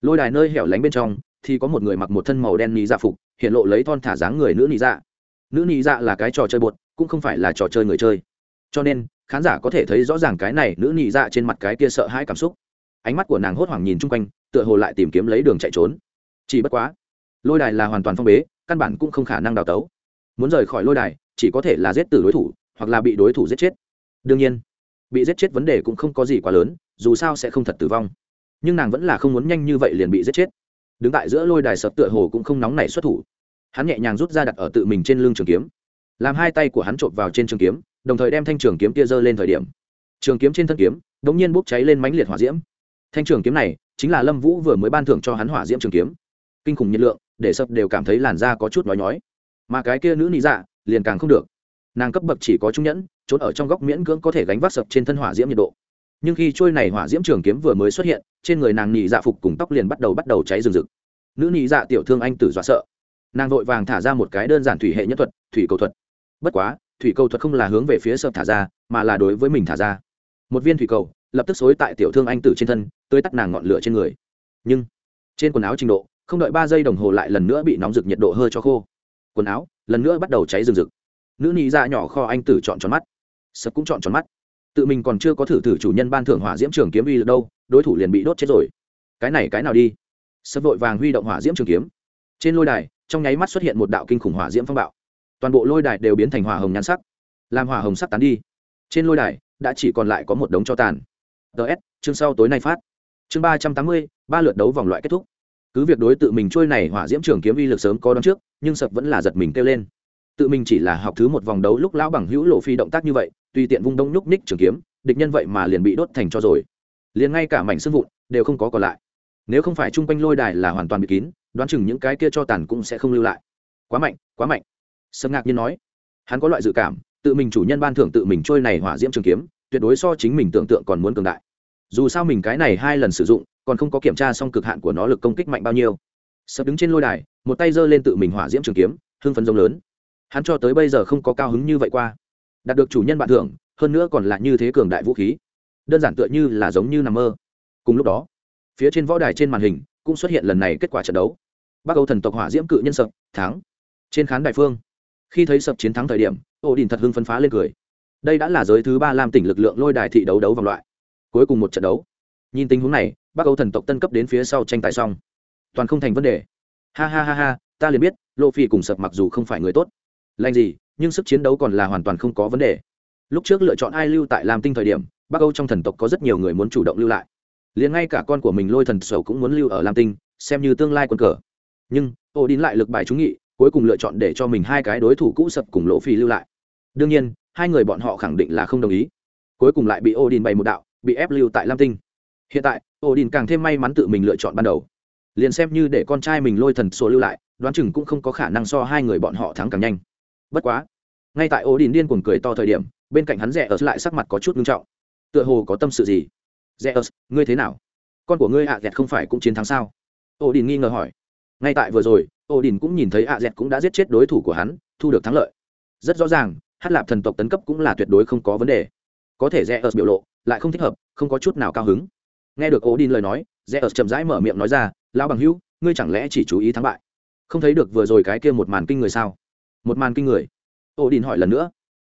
Lôi đài nơi hẻo lánh bên trong thì có một người mặc một thân màu đen nị dạ phục, hiện lộ lấy thon thả dáng người nữ nị dạ. Nữ nị dạ là cái trò chơi bột, cũng không phải là trò chơi người chơi. Cho nên, khán giả có thể thấy rõ ràng cái này nữ nị dạ trên mặt cái kia sợ hãi cảm xúc. Ánh mắt của nàng hốt hoảng nhìn chung quanh, tựa hồ lại tìm kiếm lấy đường chạy trốn. Chỉ bất quá, lôi đài là hoàn toàn phong bế, căn bản cũng không khả năng đào tấu. Muốn rời khỏi lôi đài, chỉ có thể là giết từ đối thủ, hoặc là bị đối thủ giết chết. Đương nhiên, bị giết chết vấn đề cũng không có gì quá lớn dù sao sẽ không thật tử vong. Nhưng nàng vẫn là không muốn nhanh như vậy liền bị giết chết. Đứng tại giữa lôi đài sập tựa hồ cũng không nóng nảy xuất thủ. Hắn nhẹ nhàng rút ra đặt ở tự mình trên lưng trường kiếm. Làm hai tay của hắn trộm vào trên trường kiếm, đồng thời đem thanh trường kiếm kia giơ lên thời điểm. Trường kiếm trên thân kiếm đ ỗ n g nhiên bốc cháy lên mãnh liệt hỏa diễm. Thanh trường kiếm này, chính là lâm vũ vừa mới ban thưởng cho hắn hỏa diễm trường kiếm. Kinh khủng nhiệt lượng, để sập đều cảm thấy làn da có chút nói nhói. Mà cái kia nữ nị dạ liền càng không được. Nàng cấp bậc chỉ có trung nhẫn, trốn ở trong góc miễn cưỡng có thể gánh vác sập trên thân hỏa diễm nhiệt độ nhưng khi trôi này hỏa diễm trường kiếm vừa mới xuất hiện, trên người nàng nị dạ phục cùng tóc liền bắt đầu bắt đầu cháy rừng rực. Nữ nị dạ tiểu thương anh tử dọa sợ. Nàng vội vàng thả ra một cái đơn giản thủy hệ nhất thuật, thủy cầu thuật. Bất quá, thủy cầu thuật không là hướng về phía sợ thả ra, mà là đối với mình thả ra. Một viên thủy cầu, lập tức xối tại tiểu thương anh tử trên thân tới tắt nàng ngọn lửa trên người. Nhưng, trên quần áo trình độ, không đợi ba giây đồng hồ lại lần nữa bị nóng rực nhiệt độ hơi cho khô. Quần áo lần nữa bắt đầu cháy rừng rực. Nữ nị dạ nhỏ kho anh tử chọn tròn mắt. Sập cũng chọn tròn mắt tự mình còn chưa có thử thử chủ nhân ban thưởng hỏa diễm trường kiếm uy lực đâu, đối thủ liền bị đốt chết rồi. Cái này cái nào đi? Sập vội vàng huy động hỏa diễm trường kiếm. Trên lôi đài, trong nháy mắt xuất hiện một đạo kinh khủng hỏa diễm phong bạo. Toàn bộ lôi đài đều biến thành hỏa hồng nhan sắc, làm hỏa hồng sắc tán đi. Trên lôi đài, đã chỉ còn lại có một đống cho tàn. Ts chương sau tối nay phát. Chương ba trăm tám mươi, ba lượt đấu vòng loại kết thúc. Cứ việc đối tự mình trôi này hỏa diễm trường kiếm uy lực sớm có đón trước, nhưng sập vẫn là giật mình kêu lên tự mình chỉ là học thứ một vòng đấu lúc lão bằng hữu lộ phi động tác như vậy, tùy tiện vung đông nhúc ních trường kiếm, địch nhân vậy mà liền bị đốt thành cho rồi. Liền ngay cả mảnh xương vụn đều không có còn lại. Nếu không phải chung quanh lôi đài là hoàn toàn bị kín, đoán chừng những cái kia cho tàn cũng sẽ không lưu lại. Quá mạnh quá mạnh. Sâm ngạc nhiên nói. Hắn có loại dự cảm, tự mình chủ nhân ban thưởng tự mình trôi này hỏa diễm trường kiếm, tuyệt đối so chính mình tưởng tượng còn muốn cường đại. Dù sao mình cái này hai lần sử dụng, còn không có kiểm tra xong cực hạn của nó lực công kích mạnh bao nhiêu. Sập đứng trên lôi đài, một tay giơ lên tự mình hỏa diễm trường kiếm, hưng phấn rông lớn hắn cho tới bây giờ không có cao hứng như vậy qua. Đạt được chủ nhân bạn thưởng, hơn nữa còn là như thế cường đại vũ khí. Đơn giản tựa như là giống như nằm mơ. Cùng lúc đó, phía trên võ đài trên màn hình cũng xuất hiện lần này kết quả trận đấu. Bắc âu thần tộc hỏa diễm cự nhân sập, thắng. Trên khán đài phương, khi thấy sập chiến thắng thời điểm ô đình thật hưng phấn phá lên cười. Đây đã là giới thứ ba làm tỉnh lực lượng lôi đài thị đấu đấu vòng loại. Cuối cùng một trận đấu. Nhìn tình huống này, bắc âu thần tộc tân cấp đến phía sau tranh tài xong. Toàn không thành vấn đề. Ha ha ha ha, ta liền biết lộ phi cùng sập mặc dù không phải người tốt lành gì, nhưng sức chiến đấu còn là hoàn toàn không có vấn đề. Lúc trước lựa chọn ai lưu tại lam tinh thời điểm, bắc âu trong thần tộc có rất nhiều người muốn chủ động lưu lại. Liền ngay cả con của mình lôi thần sầu cũng muốn lưu ở lam tinh, xem như tương lai quân cờ. Nhưng ô đín lại lực bài trúng nghị, cuối cùng lựa chọn để cho mình hai cái đối thủ cũ sập cùng lỗ phi lưu lại. Đương nhiên, hai người bọn họ khẳng định là không đồng ý. Cuối cùng lại bị ô đín bày một đạo, bị ép lưu tại lam tinh. Hiện tại ô đín càng thêm may mắn tự mình lựa chọn ban đầu. Liền xem như để con trai mình lôi thần số lưu lại, đoán chừng cũng không có khả năng so hai người bọn họ thắng càng nhanh bất quá, ngay tại ổ đình điên cuồng cười to thời điểm, bên cạnh hắn rẽ ớt lại sắc mặt có chút nghiêm trọng. Tựa hồ có tâm sự gì? Rẽ ớt ngươi thế nào? Con của ngươi ạ à dẹt không phải cũng chiến thắng sao? Ổ đình nghi ngờ hỏi. Ngay tại vừa rồi ổ đình cũng nhìn thấy ạ à dẹt cũng đã giết chết đối thủ của hắn, thu được thắng lợi. Rất rõ ràng hát lạp thần tộc tấn cấp cũng là tuyệt đối không có vấn đề. Có thể rẽ ớt biểu lộ lại không thích hợp, không có chút nào cao hứng. Nghe được ổ đình lời nói rẽ ớt chậm rãi mở miệng nói ra, lão bằng hữu, ngươi chẳng lẽ chỉ chú ý thắng bại? Không thấy được vừa rồi cái kia một màn kinh người sao? Một màn kinh người. Ô đình hỏi lần nữa.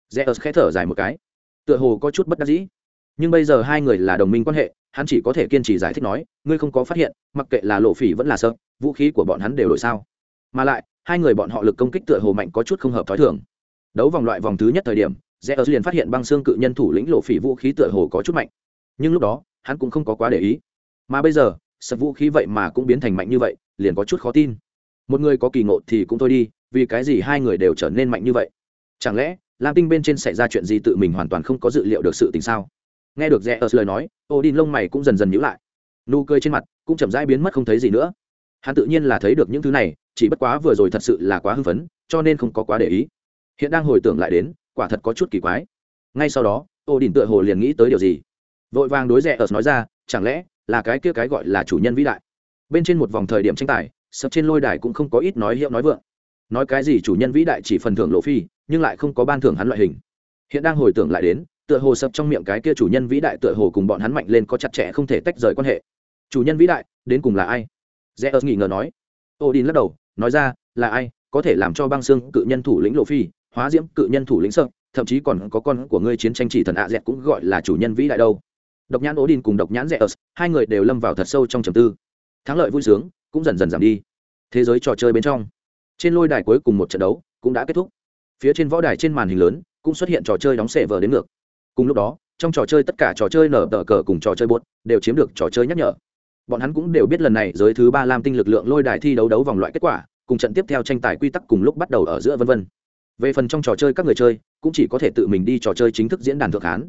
Rẽ ớt khẽ thở dài một cái. Tựa hồ có chút bất đắc dĩ. Nhưng bây giờ hai người là đồng minh quan hệ, hắn chỉ có thể kiên trì giải thích nói, ngươi không có phát hiện, mặc kệ là lộ phỉ vẫn là sợ, vũ khí của bọn hắn đều đổi sao. Mà lại, hai người bọn họ lực công kích tựa hồ mạnh có chút không hợp t h ó i thường. Đấu vòng loại vòng thứ nhất thời điểm rẽ ớt liền phát hiện băng xương cự nhân thủ lĩnh lộ phỉ vũ khí tựa hồ có chút mạnh. Nhưng lúc đó, hắn cũng không có quá để ý. Mà bây giờ, sợ vũ khí vậy mà cũng biến thành mạnh như vậy, liền có chút khó tin. Một người có kỳ ngộ thì cũng thôi đi vì cái gì hai người đều trở nên mạnh như vậy? Chẳng lẽ, lam tinh bên trên xảy ra chuyện gì tự mình hoàn toàn không có dự liệu được sự tình sao? Nghe được rẽ ở lời nói ô đin lông mày cũng dần dần nhữ lại. Nụ cười trên mặt cũng chậm rãi biến mất không thấy gì nữa. Hắn tự nhiên là thấy được những thứ này, chỉ bất quá vừa rồi thật sự là quá hưng phấn, cho nên không có quá để ý. Hiện đang hồi tưởng lại đến, quả thật có chút kỳ quái. Ngay sau đó ô đình tựa hồ liền nghĩ tới điều gì. Vội vàng đối rẽ ở nói ra, chẳng lẽ là cái kia cái gọi là chủ nhân vĩ đại? Bên trên một vòng thời điểm tranh tài, sập trên lôi đài cũng không có ít nói hiệu nói vượng nói cái gì chủ nhân vĩ đại chỉ phần thưởng lộ phi, nhưng lại không có ban thưởng hắn loại hình. Hiện đang hồi tưởng lại đến, tựa hồ sập trong miệng cái kia chủ nhân vĩ đại tựa hồ cùng bọn hắn mạnh lên có chặt chẽ không thể tách rời quan hệ. Chủ nhân vĩ đại, đến cùng là ai? Rẽ ớt nghi ngờ nói. Odin lắc đầu, nói ra, là ai, có thể làm cho băng xương cự nhân thủ lĩnh lộ phi, hóa diễm cự nhân thủ lĩnh sợ, thậm chí còn có con của ngươi chiến tranh chỉ thần ạ dẹt cũng gọi là chủ nhân vĩ đại đâu. Độc nhãn odin cùng độc nhãn rẽ ớt, hai người đều lâm vào thật sâu trong trầm tư. Thắng lợi vui sướng, cũng dần dần giảm đi. Thế giới trò chơi bên trong trên lôi đài cuối cùng một trận đấu cũng đã kết thúc. Phía trên võ đài trên màn hình lớn cũng xuất hiện trò chơi đóng sệ vờ đến ngược. Cùng lúc đó, trong trò chơi tất cả trò chơi nở tờ cờ cùng trò chơi bột đều chiếm được trò chơi nhắc nhở. Bọn hắn cũng đều biết lần này giới thứ ba lam tinh lực lượng lôi đài thi đấu đấu vòng loại kết quả, cùng trận tiếp theo tranh tài quy tắc cùng lúc bắt đầu ở giữa vân vân. Về phần trong trò chơi các người chơi, cũng chỉ có thể tự mình đi trò chơi chính thức diễn đàn thượng hán.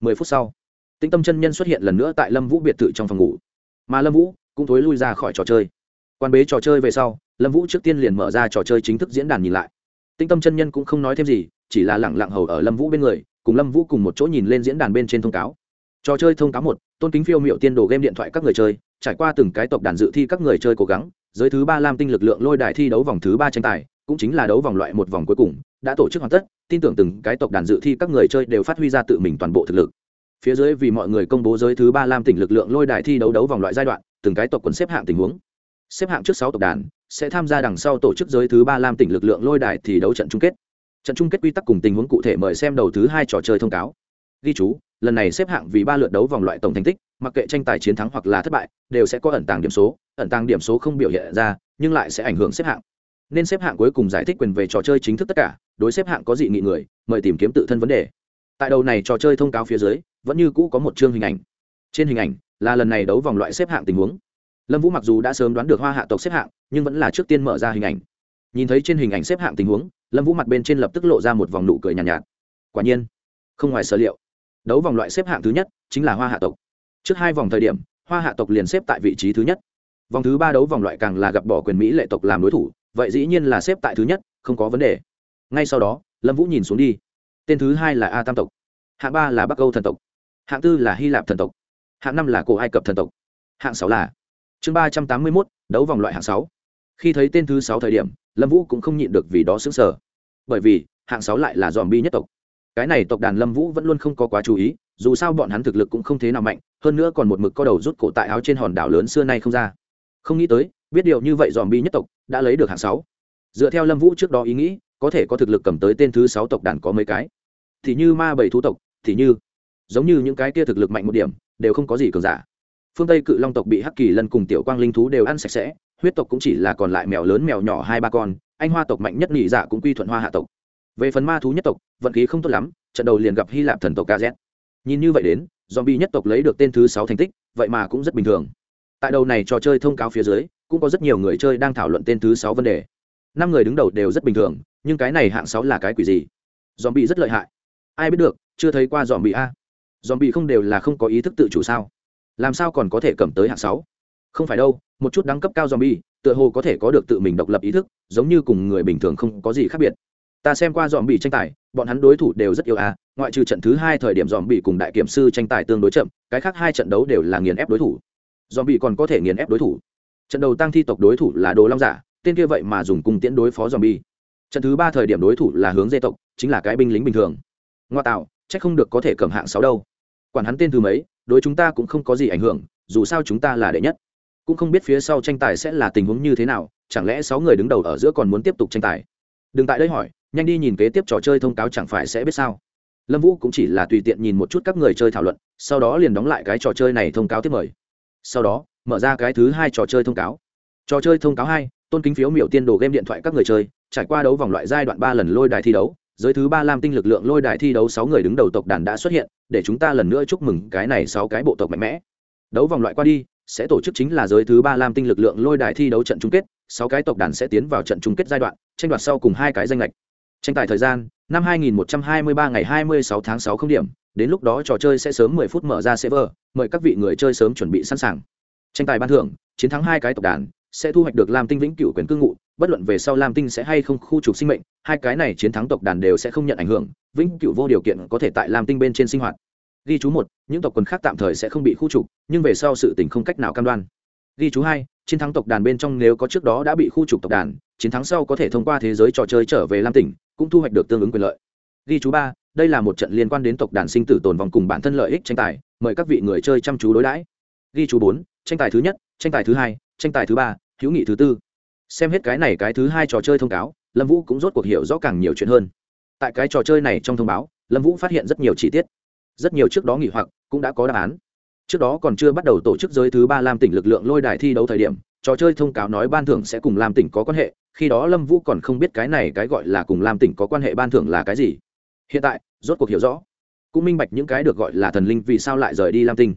Mười phút sau tinh tâm chân nhân xuất hiện lần nữa tại lâm vũ biệt thự trong phòng ngủ. Mà lâm vũ cũng thối lui ra khỏi trò chơi quan bế trò chơi về sau, lâm vũ trước tiên liền mở ra trò chơi chính thức diễn đàn nhìn lại. Tinh tâm chân nhân cũng không nói thêm gì, chỉ là lẳng lặng hầu ở lâm vũ bên người, cùng lâm vũ cùng một chỗ nhìn lên diễn đàn bên trên thông cáo. Trò chơi thông cáo một, tôn kính phiêu m i ệ u tiên đồ game điện thoại các người chơi, trải qua từng cái tộc đàn dự thi các người chơi cố gắng, giới thứ ba lam tinh lực lượng lôi đài thi đấu vòng thứ ba tranh tài, cũng chính là đấu vòng loại một vòng cuối cùng, đã tổ chức hoàn tất, tin tưởng từng cái tộc đàn dự thi các người chơi đều phát huy ra tự mình toàn bộ thực lực. Phía dưới vì mọi người công bố giới thứ ba lam tỉnh lực lượng lôi đài thi đấu đấu vòng loại giai đoạn, từng cái tộc quần xếp hạng tình huống xếp hạng trước sáu tộc đàn, sẽ tham gia đằng sau tổ chức giới thứ ba lam tỉnh lực lượng lôi đài thì đấu trận chung kết. Trận chung kết quy tắc cùng tình huống cụ thể mời xem đầu thứ hai trò chơi thông cáo. Ghi chú, lần này xếp hạng vì ba lượt đấu vòng loại tổng thành tích, mặc kệ tranh tài chiến thắng hoặc là thất bại, đều sẽ có ẩn tàng điểm số, ẩn tàng điểm số không biểu hiện ra, nhưng lại sẽ ảnh hưởng xếp hạng. Nên xếp hạng cuối cùng giải thích quyền về trò chơi chính thức tất cả, đối xếp hạng có dị nghị người, mời tìm kiếm tự thân vấn đề. Tại đầu này trò chơi thông cáo phía dưới, vẫn như cũ có một chương hình ảnh. Trên hình ảnh, là lần này đấu vòng loại xếp hạng tình huống lâm vũ mặc dù đã sớm đoán được hoa hạ tộc xếp hạng nhưng vẫn là trước tiên mở ra hình ảnh. Nhìn thấy trên hình ảnh xếp hạng tình huống lâm vũ mặt bên trên lập tức lộ ra một vòng nụ cười nhàn nhạt, nhạt. Quả nhiên không ngoài sở liệu. Đấu vòng loại xếp hạng thứ nhất chính là hoa hạ tộc. Trước hai vòng thời điểm hoa hạ tộc liền xếp tại vị trí thứ nhất. Vòng thứ ba đấu vòng loại càng là gặp bỏ quyền mỹ lệ tộc làm đối thủ vậy dĩ nhiên là xếp tại thứ nhất không có vấn đề. Ngay sau đó lâm vũ nhìn xuống đi. Tên thứ hai là a tam tộc. Hạng ba là bắc âu thần tộc. Hạng tư là hy lạp thần tộc. Hạng năm là cổ ai cập thần tộc. Hạng sáu là chương ba trăm tám mươi mốt, đấu vòng loại hạng sáu. Khi thấy tên thứ sáu thời điểm, lâm vũ cũng không nhịn được vì đó xứng sở bởi vì, hạng sáu lại là dòm bi nhất tộc. Cái này tộc đàn lâm vũ vẫn luôn không có quá chú ý, dù sao bọn hắn thực lực cũng không thế nào mạnh, hơn nữa còn một mực co đầu rút cổ tại áo trên hòn đảo lớn xưa nay không ra. Không nghĩ tới, biết điều như vậy dòm bi nhất tộc đã lấy được hạng sáu. Dựa theo lâm vũ trước đó ý nghĩ, có thể có thực lực cầm tới tên thứ sáu tộc đàn có mấy cái. Thì như ma bảy thú tộc, thì như, giống như những cái kia thực lực mạnh một điểm, đều không có gì cường giả phương tây cự long tộc bị hắc kỳ lân cùng tiểu quang linh thú đều ăn sạch sẽ, huyết tộc cũng chỉ là còn lại mèo lớn mèo nhỏ hai ba con, anh hoa tộc mạnh nhất nhị dạ cũng quy thuận hoa hạ tộc. Về phần ma thú nhất tộc, vận khí không tốt lắm, trận đầu liền gặp hy lạp thần tộc kz nhìn như vậy đến, zombie nhất tộc lấy được tên thứ sáu thành tích, vậy mà cũng rất bình thường. Tại đầu này trò chơi thông cáo phía dưới, cũng có rất nhiều người chơi đang thảo luận tên thứ sáu vấn đề. Năm người đứng đầu đều rất bình thường, nhưng cái này hạng sáu là cái quỷ gì? Zombie rất lợi hại. Ai biết được, chưa thấy qua zombie a. Zombie không đều là không có ý thức tự chủ sao? Làm sao còn có thể cầm tới hạng sáu? Không phải đâu, một chút đẳng cấp cao zombie, tựa hồ có thể có được tự mình độc lập ý thức, giống như cùng người bình thường không có gì khác biệt. Ta xem qua dòm bị tranh tài, bọn hắn đối thủ đều rất yêu à ngoại trừ trận thứ hai thời điểm dòm bị cùng đại kiểm sư tranh tài tương đối chậm, cái khác hai trận đấu đều là nghiền ép đối thủ. Dòm bị còn có thể nghiền ép đối thủ. Trận đầu tăng thi tộc đối thủ là đồ long giả, tên kia vậy mà dùng cung tiễn đối phó dòm bi trận thứ ba thời điểm đối thủ là hướng dê tộc, chính là cái binh lính bình thường. Ngoa tạo c h ắ c không được có thể cầm hạng sáu đâu. Quản hắn tên thứ mấy đối chúng ta cũng không có gì ảnh hưởng, dù sao chúng ta là đệ nhất. Cũng không biết phía sau tranh tài sẽ là tình huống như thế nào, chẳng lẽ sáu người đứng đầu ở giữa còn muốn tiếp tục tranh tài? Đừng tại đây hỏi, nhanh đi nhìn kế tiếp trò chơi thông cáo chẳng phải sẽ biết sao? Lâm vũ cũng chỉ là tùy tiện nhìn một chút các người chơi thảo luận, sau đó liền đóng lại cái trò chơi này thông cáo tiếp mời. Sau đó, mở ra cái thứ hai trò chơi thông cáo. Trò chơi thông cáo hai, tôn kính phiếu miểu tiên đồ game điện thoại các người chơi, trải qua đấu vòng loại giai đoạn ba lần lôi đài thi đấu giới thứ ba lam tinh lực lượng lôi đài thi đấu sáu người đứng đầu tộc đàn đã xuất hiện, để chúng ta lần nữa chúc mừng cái này sáu cái bộ tộc mạnh mẽ. Đấu vòng loại qua đi, sẽ tổ chức chính là giới thứ ba lam tinh lực lượng lôi đài thi đấu trận chung kết, sáu cái tộc đàn sẽ tiến vào trận chung kết giai đoạn, tranh đoạt sau cùng hai cái danh lệch. Tranh tài thời gian, năm 2123 ngày 26 tháng 6 không điểm, đến lúc đó trò chơi sẽ sớm 10 phút mở ra server, mời các vị người chơi sớm chuẩn bị sẵn sàng. Tranh tài ban thưởng, chiến thắng hai cái tộc đàn sẽ thu hoạch được lam tinh vĩnh cửu quyền cư ngụ, bất luận về sau lam tinh sẽ hay không khu trục sinh mệnh, hai cái này chiến thắng tộc đàn đều sẽ không nhận ảnh hưởng, vĩnh cửu vô điều kiện có thể tại lam tinh bên trên sinh hoạt. Ghi chú một, những tộc quần khác tạm thời sẽ không bị khu trục, nhưng về sau sự tình không cách nào cam đoan. Ghi chú hai, chiến thắng tộc đàn bên trong nếu có trước đó đã bị khu trục tộc đàn, chiến thắng sau có thể thông qua thế giới trò chơi trở về lam tỉnh cũng thu hoạch được tương ứng quyền lợi. Ghi chú ba, đây là một trận liên quan đến tộc đàn sinh tử tồn vòng cùng bản thân lợi ích tranh tài, mời các vị người chơi chăm chú đối đãi. Ghi chú bốn, tranh tài thứ nhất, tranh tài thứ hai, tranh tài thứ ba hữu nghị thứ tư. Xem hết cái này cái thứ hai trò chơi thông cáo, lâm vũ cũng rốt cuộc hiểu rõ càng nhiều chuyện hơn. Tại cái trò chơi này trong thông báo, lâm vũ phát hiện rất nhiều chi tiết. Rất nhiều trước đó nghỉ hoặc cũng đã có đáp án. Trước đó còn chưa bắt đầu tổ chức giới thứ ba lam tỉnh lực lượng lôi đài thi đấu thời điểm, trò chơi thông cáo nói ban thưởng sẽ cùng lam tỉnh có quan hệ, khi đó lâm vũ còn không biết cái này cái gọi là cùng lam tỉnh có quan hệ ban thưởng là cái gì. Hiện tại, rốt cuộc hiểu rõ. Cũng minh bạch những cái được gọi là thần linh vì sao lại rời đi lam tinh.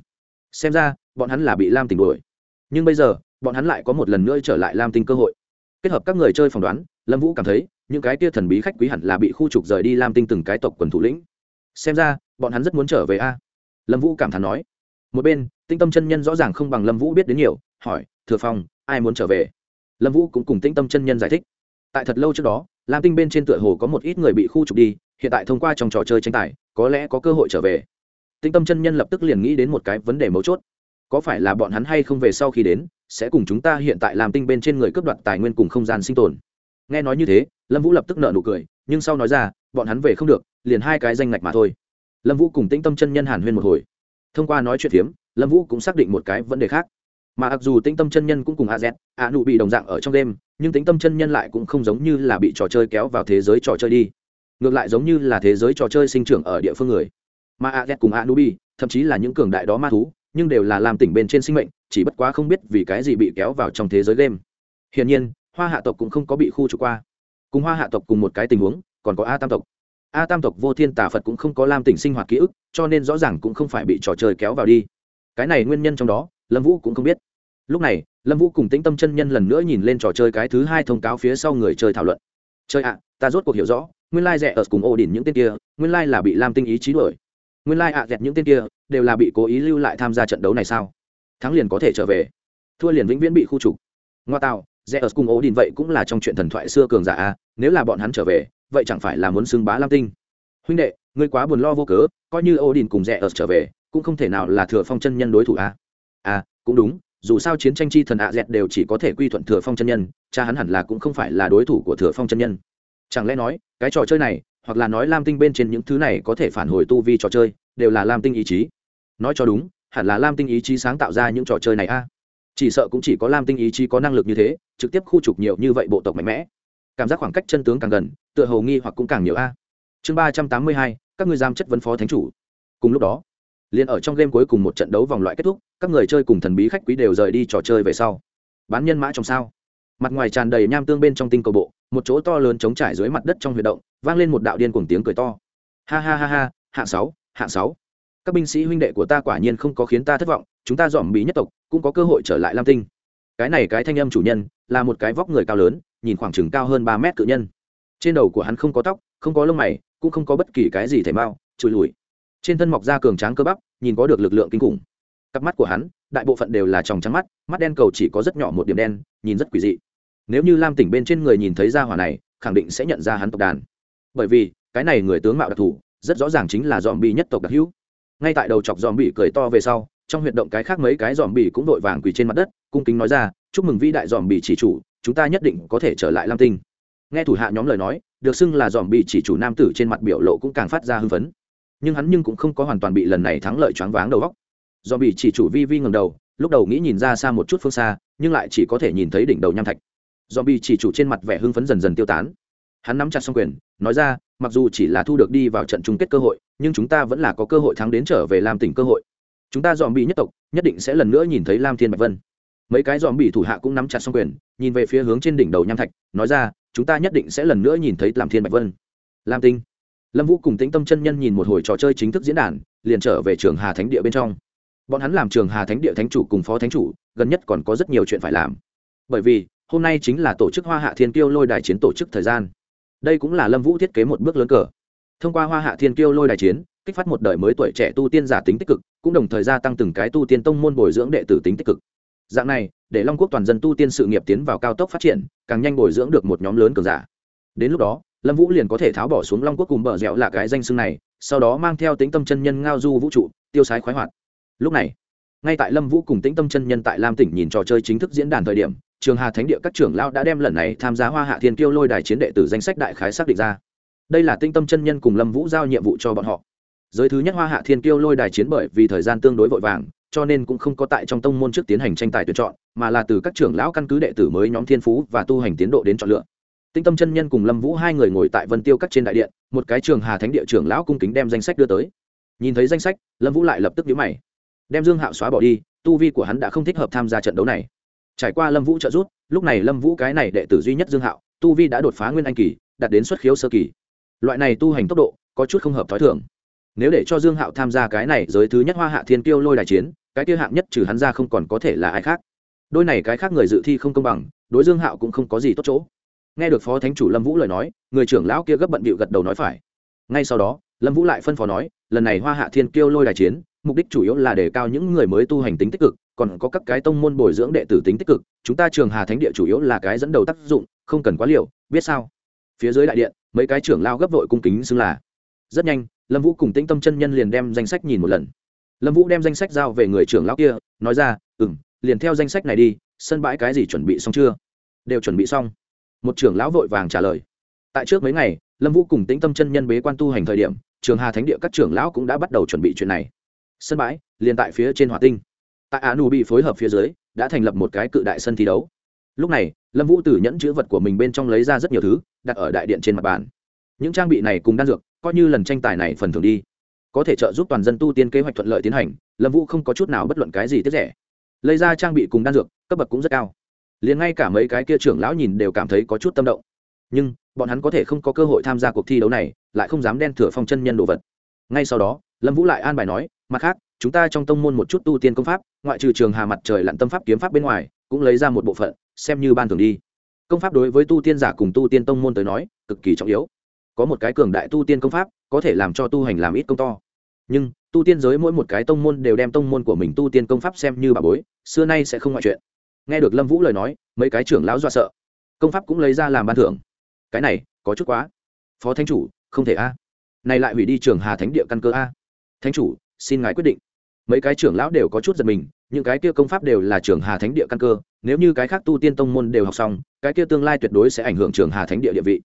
Xem ra, bọn hắn là bị lam tỉnh đuổi. Nhưng bây giờ bọn hắn lại có một lần nữa trở lại lam tinh cơ hội. Kết hợp các người chơi phỏng đoán, lâm vũ cảm thấy, những cái kia thần bí khách quý hẳn là bị khu trục rời đi lam tinh từng cái tộc quần thủ lĩnh. Xem ra, bọn hắn rất muốn trở về a. Lâm vũ cảm thán nói. Một bên Tinh tâm chân nhân rõ ràng không bằng lâm vũ biết đến nhiều, hỏi, thừa phòng ai muốn trở về? Lâm vũ cũng cùng Tinh tâm chân nhân giải thích. Tại thật lâu trước đó, lam tinh bên trên tựa hồ có một ít người bị khu trục đi, hiện tại thông qua trong trò chơi tranh tài, có lẽ có cơ hội trở về. Tinh tâm chân nhân lập tức liền nghĩ đến một cái vấn đề mấu chốt. Có phải là bọn hắn hay không về sau khi đến sẽ cùng chúng ta hiện tại làm tinh bên trên người cướp đoạt tài nguyên cùng không gian sinh tồn. Nghe nói như thế, lâm vũ lập tức nợ nụ cười, nhưng sau nói ra, bọn hắn về không được, liền hai cái danh ngạch mà thôi. Lâm vũ cùng tĩnh tâm chân nhân hàn huyên một hồi. Thông qua nói chuyện phiếm, lâm vũ cũng xác định một cái vấn đề khác. Mà mặc dù tĩnh tâm chân nhân cũng cùng a z, a nụ bị đồng dạng ở trong đêm, nhưng tĩnh tâm chân nhân lại cũng không giống như là bị trò chơi kéo vào thế giới trò chơi đi. Ngược lại giống như là thế giới trò chơi sinh trưởng ở địa phương người. Mà a z cùng a nụ bị, thậm chí là những cường đại đó ma thú nhưng đều là làm tỉnh bên trên sinh mệnh, chỉ bất quá không biết vì cái gì bị kéo vào trong thế giới game. Hiển nhiên, hoa hạ tộc cũng không có bị khu trục qua. Cùng hoa hạ tộc cùng một cái tình huống, còn có a tam tộc. A tam tộc vô thiên tà phật cũng không có lam tỉnh sinh hoạt ký ức, cho nên rõ ràng cũng không phải bị trò chơi kéo vào đi. Cái này nguyên nhân trong đó, lâm vũ cũng không biết. Lúc này, lâm vũ cùng tĩnh tâm chân nhân lần nữa nhìn lên trò chơi cái thứ hai thông cáo phía sau người chơi thảo luận. Chơi ạ, ta rốt cuộc hiểu rõ, nguyên lai rẻ ở cùng ô đỉnh những tên kia, nguyên lai là bị lam tinh ý chí đuổi nguyên lai ạ dẹt những tên kia đều là bị cố ý lưu lại tham gia trận đấu này sao? Thắng liền có thể trở về. Thua liền vĩnh viễn bị khu trục. Ngoa tạo rẽ ở cùng ố đình vậy cũng là trong chuyện thần thoại xưa cường giả a, nếu là bọn hắn trở về, vậy chẳng phải là muốn xưng bá lam tinh? Huynh đệ, ngươi quá buồn lo vô cớ, coi như ố đình cùng rẽ ở trở về, cũng không thể nào là thừa phong chân nhân đối thủ a. À cũng đúng, dù sao chiến tranh chi thần ạ dẹt đều chỉ có thể quy thuận thừa phong chân nhân, cha hắn hẳn là cũng không phải là đối thủ của thừa phong chân nhân. Chẳng lẽ nói, cái trò chơi này hoặc là nói lam tinh bên trên những thứ này có thể phản hồi tu vi trò chơi, đều là lam tinh ý chí. Nói cho đúng, hẳn là lam tinh ý chí sáng tạo ra những trò chơi này a. Chỉ sợ cũng chỉ có lam tinh ý chí có năng lực như thế, trực tiếp khu trục nhiều như vậy bộ tộc mạnh mẽ. Cảm giác khoảng cách chân tướng càng gần, tựa hầu nghi hoặc cũng càng nhiều a. Chương ba trăm tám mươi hai, các người giam chất vấn phó thánh chủ. Cùng lúc đó, liền ở trong game cuối cùng một trận đấu vòng loại kết thúc, các người chơi cùng thần bí khách quý đều rời đi trò chơi về sau. Bán nhân mã trong sao. Mặt ngoài tràn đầy nham tương bên trong tinh cầu bộ một chỗ to lớn chống trải dưới mặt đất trong huy động, vang lên một đạo điên cuồng tiếng cười to. Ha ha ha ha, hạng sáu hạng sáu. Các binh sĩ huynh đệ của ta quả nhiên không có khiến ta thất vọng, chúng ta dòm bí nhất tộc, cũng có cơ hội trở lại lam tinh. Cái này cái thanh âm chủ nhân, là một cái vóc người cao lớn, nhìn khoảng chừng cao hơn ba mét cự nhân. Trên đầu của hắn không có tóc, không có lông mày, cũng không có bất kỳ cái gì thể mao trùi lùi. Trên thân mọc da cường tráng cơ bắp, nhìn có được lực lượng kinh khủng. Cặp mắt của hắn, đại bộ phận đều là tròng trắng mắt mắt đen cầu chỉ có rất nhỏ một điểm đen, nhìn rất quỷ dị nếu như lam tỉnh bên trên người nhìn thấy ra hỏa này, khẳng định sẽ nhận ra hắn tộc đàn. Bởi vì, cái này người tướng mạo đặc thù, rất rõ ràng chính là dòm bi nhất tộc đặc hữu. Ngay tại đầu chọc dòm bị cười to về sau, trong huyệt động cái khác mấy cái dòm bị cũng vội vàng quỳ trên mặt đất, cung kính nói ra, chúc mừng vĩ đại dòm bị chỉ chủ, chúng ta nhất định có thể trở lại lam tinh. Nghe thủ hạ nhóm lời nói, được xưng là dòm bị chỉ chủ nam tử trên mặt biểu lộ cũng càng phát ra hưng phấn. Nhưng hắn nhưng cũng không có hoàn toàn bị lần này thắng lợi choáng váng đầu góc dòm bị chỉ chủ vi vi ngầm đầu, lúc đầu nghĩ nhìn ra xa một chút phương xa, nhưng lại chỉ có thể nhìn thấy đỉnh đầu nham thạch dòm bị chỉ chủ trên mặt vẻ hưng phấn dần dần tiêu tán. Hắn nắm chặt xong quyền, nói ra, mặc dù chỉ là thu được đi vào trận chung kết cơ hội, nhưng chúng ta vẫn là có cơ hội thắng đến trở về làm tỉnh cơ hội. Chúng ta dòm bị nhất tộc, nhất định sẽ lần nữa nhìn thấy lam thiên bạch vân. Mấy cái dòm bị thủ hạ cũng nắm chặt xong quyền, nhìn về phía hướng trên đỉnh đầu nham thạch, nói ra, chúng ta nhất định sẽ lần nữa nhìn thấy lam thiên bạch vân. Lam tinh. Lâm vũ cùng tĩnh tâm chân nhân nhìn một hồi trò chơi chính thức diễn đàn, liền trở về trường hà thánh địa bên trong. Bọn hắn làm trường hà thánh địa thánh chủ cùng phó thánh chủ, gần nhất còn có rất nhiều chuyện phải làm. Bởi vì hôm nay chính là tổ chức hoa hạ thiên kiêu lôi đài chiến tổ chức thời gian. Đây cũng là lâm vũ thiết kế một bước lớn cờ. Thông qua hoa hạ thiên kiêu lôi đài chiến, kích phát một đời mới tuổi trẻ tu tiên giả tính tích cực, cũng đồng thời gia tăng từng cái tu tiên tông môn bồi dưỡng đệ tử tính tích cực. Dạng này, để long quốc toàn dân tu tiên sự nghiệp tiến vào cao tốc phát triển, càng nhanh bồi dưỡng được một nhóm lớn cường giả. Đến lúc đó, lâm vũ liền có thể tháo bỏ xuống long quốc cùng bờ dẻo là cái danh xưng này, sau đó mang theo tính tâm chân nhân ngao du vũ trụ, tiêu sái khoái hoạt. Lúc này, ngay tại lâm vũ cùng tĩnh tâm chân nhân tại lam tỉnh nhìn trò chơi chính thức diễn đàn thời điểm trường hà thánh địa các trưởng lao đã đem lần này tham gia hoa hạ thiên kiêu lôi đài chiến đệ tử danh sách đại khái xác định ra. Đây là tinh tâm chân nhân cùng lâm vũ giao nhiệm vụ cho bọn họ. Giới thứ nhất hoa hạ thiên kiêu lôi đài chiến bởi vì thời gian tương đối vội vàng, cho nên cũng không có tại trong tông môn trước tiến hành tranh tài tuyển chọn, mà là từ các trưởng lão căn cứ đệ tử mới nhóm thiên phú và tu hành tiến độ đến chọn lựa. Tinh tâm chân nhân cùng lâm vũ hai người ngồi tại vân tiêu các trên đại điện, một cái trường hà thánh địa trưởng lão cung kính đem danh sách đưa tới. Nhìn thấy danh sách, lâm vũ lại lập tức nhíu mày. Đem dương hạo xóa bỏ đi, tu vi của hắn đã không thích hợp tham gia trận đấu này trải qua lâm vũ trợ giúp, lúc này lâm vũ cái này đệ tử duy nhất dương hạo, tu vi đã đột phá nguyên anh kỳ, đạt đến xuất khiếu sơ kỳ. Loại này tu hành tốc độ, có chút không hợp t h ó i thường. Nếu để cho dương hạo tham gia cái này giới thứ nhất hoa hạ thiên kiêu lôi đài chiến, cái kia hạng nhất trừ hắn ra không còn có thể là ai khác. Đôi này cái khác người dự thi không công bằng, đối dương hạo cũng không có gì tốt chỗ. Nghe được phó thánh chủ lâm vũ lời nói, người trưởng lão kia gấp bận bịu gật đầu nói phải. Ngay sau đó, lâm vũ lại phân phó nói, lần này hoa hạ thiên kiêu lôi đài chiến, mục đích chủ yếu là đề cao những người mới tu hành tính tích cực còn có các cái tông môn bồi dưỡng đệ tử tính tích cực, chúng ta trường hà thánh địa chủ yếu là cái dẫn đầu tác dụng, không cần quá liều, biết sao? Phía dưới đại điện, mấy cái trưởng lao gấp vội cung kính xưng là. Rất nhanh, lâm vũ cùng tĩnh tâm chân nhân liền đem danh sách nhìn một lần. Lâm vũ đem danh sách giao về người trưởng lão kia, nói ra ừ m liền theo danh sách này đi, sân bãi cái gì chuẩn bị xong chưa? Đều chuẩn bị xong. Một trưởng lão vội vàng trả lời. Tại trước mấy ngày, lâm vũ cùng tĩnh tâm chân nhân bế quan tu hành thời điểm, trường hà thánh địa các trưởng lão cũng đã bắt đầu chuẩn bị chuyện này. Sân bãi, liền tại phía trên hỏa tinh tại a nu bị phối hợp phía dưới, đã thành lập một cái cự đại sân thi đấu. Lúc này, lâm vũ từ nhẫn chữ vật của mình bên trong lấy ra rất nhiều thứ, đặt ở đại điện trên mặt bàn. Những trang bị này cùng đan dược, coi như lần tranh tài này phần thưởng đi, có thể trợ giúp toàn dân tu tiên kế hoạch thuận lợi tiến hành, lâm vũ không có chút nào bất luận cái gì tiết rẻ. Lấy ra trang bị cùng đan dược, cấp bậc cũng rất cao. Liền ngay cả mấy cái kia trưởng lão nhìn đều cảm thấy có chút tâm động. Nhưng, bọn hắn có thể không có cơ hội tham gia cuộc thi đấu này, lại không dám đen thửa phong chân nhân đồ vật. Ngay sau đó, lâm vũ lại an bài nói, mặt khác chúng ta trong tông môn một chút tu tiên công pháp, ngoại trừ trường hà mặt trời lặn tâm pháp kiếm pháp bên ngoài, cũng lấy ra một bộ phận, xem như ban thường đi. Công pháp đối với tu tiên giả cùng tu tiên tông môn tới nói, cực kỳ trọng yếu. Có một cái cường đại tu tiên công pháp, có thể làm cho tu hành làm ít công to. Nhưng, tu tiên giới mỗi một cái tông môn đều đem tông môn của mình tu tiên công pháp xem như bà bối, xưa nay sẽ không ngoại chuyện. Nghe được lâm vũ lời nói, mấy cái trưởng lão do sợ. Công pháp cũng lấy ra làm ban thưởng. Cái này, có chút quá. Phó thánh chủ, không thể a. Này lại hủy đi trường hà thánh địa căn cơ a. Thánh chủ, xin ngài quyết định mấy cái trưởng lão đều có chút giật mình, những cái kia công pháp đều là trường hà thánh địa căn cơ, nếu như cái khác tu tiên tông môn đều học xong, cái kia tương lai tuyệt đối sẽ ảnh hưởng trường hà thánh địa địa vị.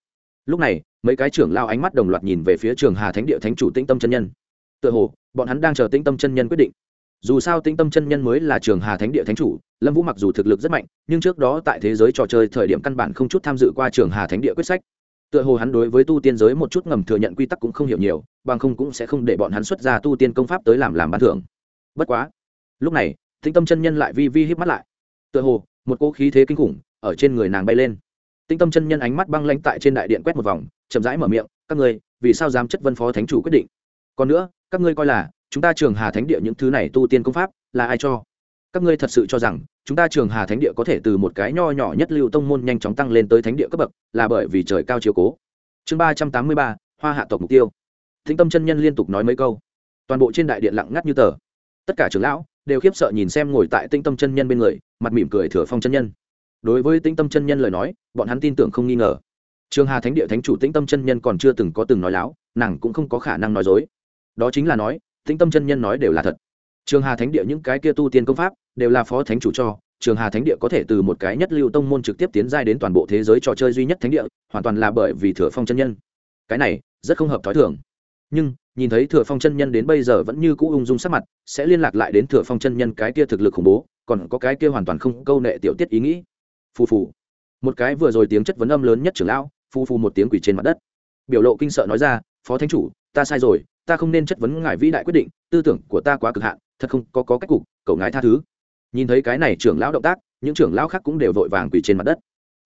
Lúc này, mấy cái trưởng lao ánh mắt đồng loạt nhìn về phía trường hà thánh địa thánh chủ tĩnh tâm chân nhân. Tựa hồ, bọn hắn đang chờ tĩnh tâm chân nhân quyết định. Dù sao tĩnh tâm chân nhân mới là trường hà thánh địa thánh chủ, lâm vũ mặc dù thực lực rất mạnh, nhưng trước đó tại thế giới trò chơi thời điểm căn bản không chút tham dự qua trường hà thánh địa quyết sách. Tựa hồ hắn đối với tu tiên giới một chút ngầm thừa nhận quy tắc cũng không hiểu nhiều, bằng không cũng sẽ không để bọn hắn xuất ra tu tiên công pháp tới làm làm bán thưởng bất quá. Lúc này, tĩnh tâm chân nhân lại vi vi híp mắt lại. Tựa hồ, một cỗ khí thế kinh khủng ở trên người nàng bay lên. Tinh tâm chân nhân ánh mắt băng lãnh tại trên đại điện quét một vòng, chậm rãi mở miệng, các ngươi, vì sao dám chất vân phó thánh chủ quyết định? Còn nữa, các ngươi coi là, chúng ta trường hà thánh địa những thứ này tu tiên công pháp, là ai cho? Các ngươi thật sự cho rằng, chúng ta trường hà thánh địa có thể từ một cái nho nhỏ nhất lưu tông môn nhanh chóng tăng lên tới thánh địa cấp bậc, là bởi vì trời cao chiếu cố? Chương ba trăm tám mươi ba, hoa hạ tộc mục tiêu. Thính tâm chân nhân liên tục nói mấy câu. Toàn bộ trên đại điện lặng ngắt như tờ tất cả trưởng lão đều khiếp sợ nhìn xem ngồi tại tinh tâm chân nhân bên người, mặt mỉm cười thừa phong chân nhân. Đối với tĩnh tâm chân nhân lời nói, bọn hắn tin tưởng không nghi ngờ. Trường hà thánh địa thánh chủ tĩnh tâm chân nhân còn chưa từng có từng nói láo, nàng cũng không có khả năng nói dối. Đó chính là nói, tĩnh tâm chân nhân nói đều là thật. Trường hà thánh địa những cái kia tu tiên công pháp đều là phó thánh chủ cho, trường hà thánh địa có thể từ một cái nhất lưu tông môn trực tiếp tiến giai đến toàn bộ thế giới trò chơi duy nhất thánh địa, hoàn toàn là bởi vì thừa phong chân nhân. Cái này rất không hợp t h ó i thường nhưng nhìn thấy thừa phong chân nhân đến bây giờ vẫn như cũ ung dung sắc mặt sẽ liên lạc lại đến thừa phong chân nhân cái kia thực lực khủng bố còn có cái kia hoàn toàn không câu nệ tiểu tiết ý nghĩ. Phù phù. Một cái vừa rồi tiếng chất vấn âm lớn nhất trưởng lão phù phù một tiếng quỷ trên mặt đất. Biểu lộ kinh sợ nói ra phó thánh chủ ta sai rồi ta không nên chất vấn ngài vĩ đại quyết định tư tưởng của ta quá cực hạn thật không có, có cách cục cầu ngài tha thứ. Nhìn thấy cái này trưởng lão động tác những trưởng lão khác cũng đều vội vàng quỳ trên mặt đất.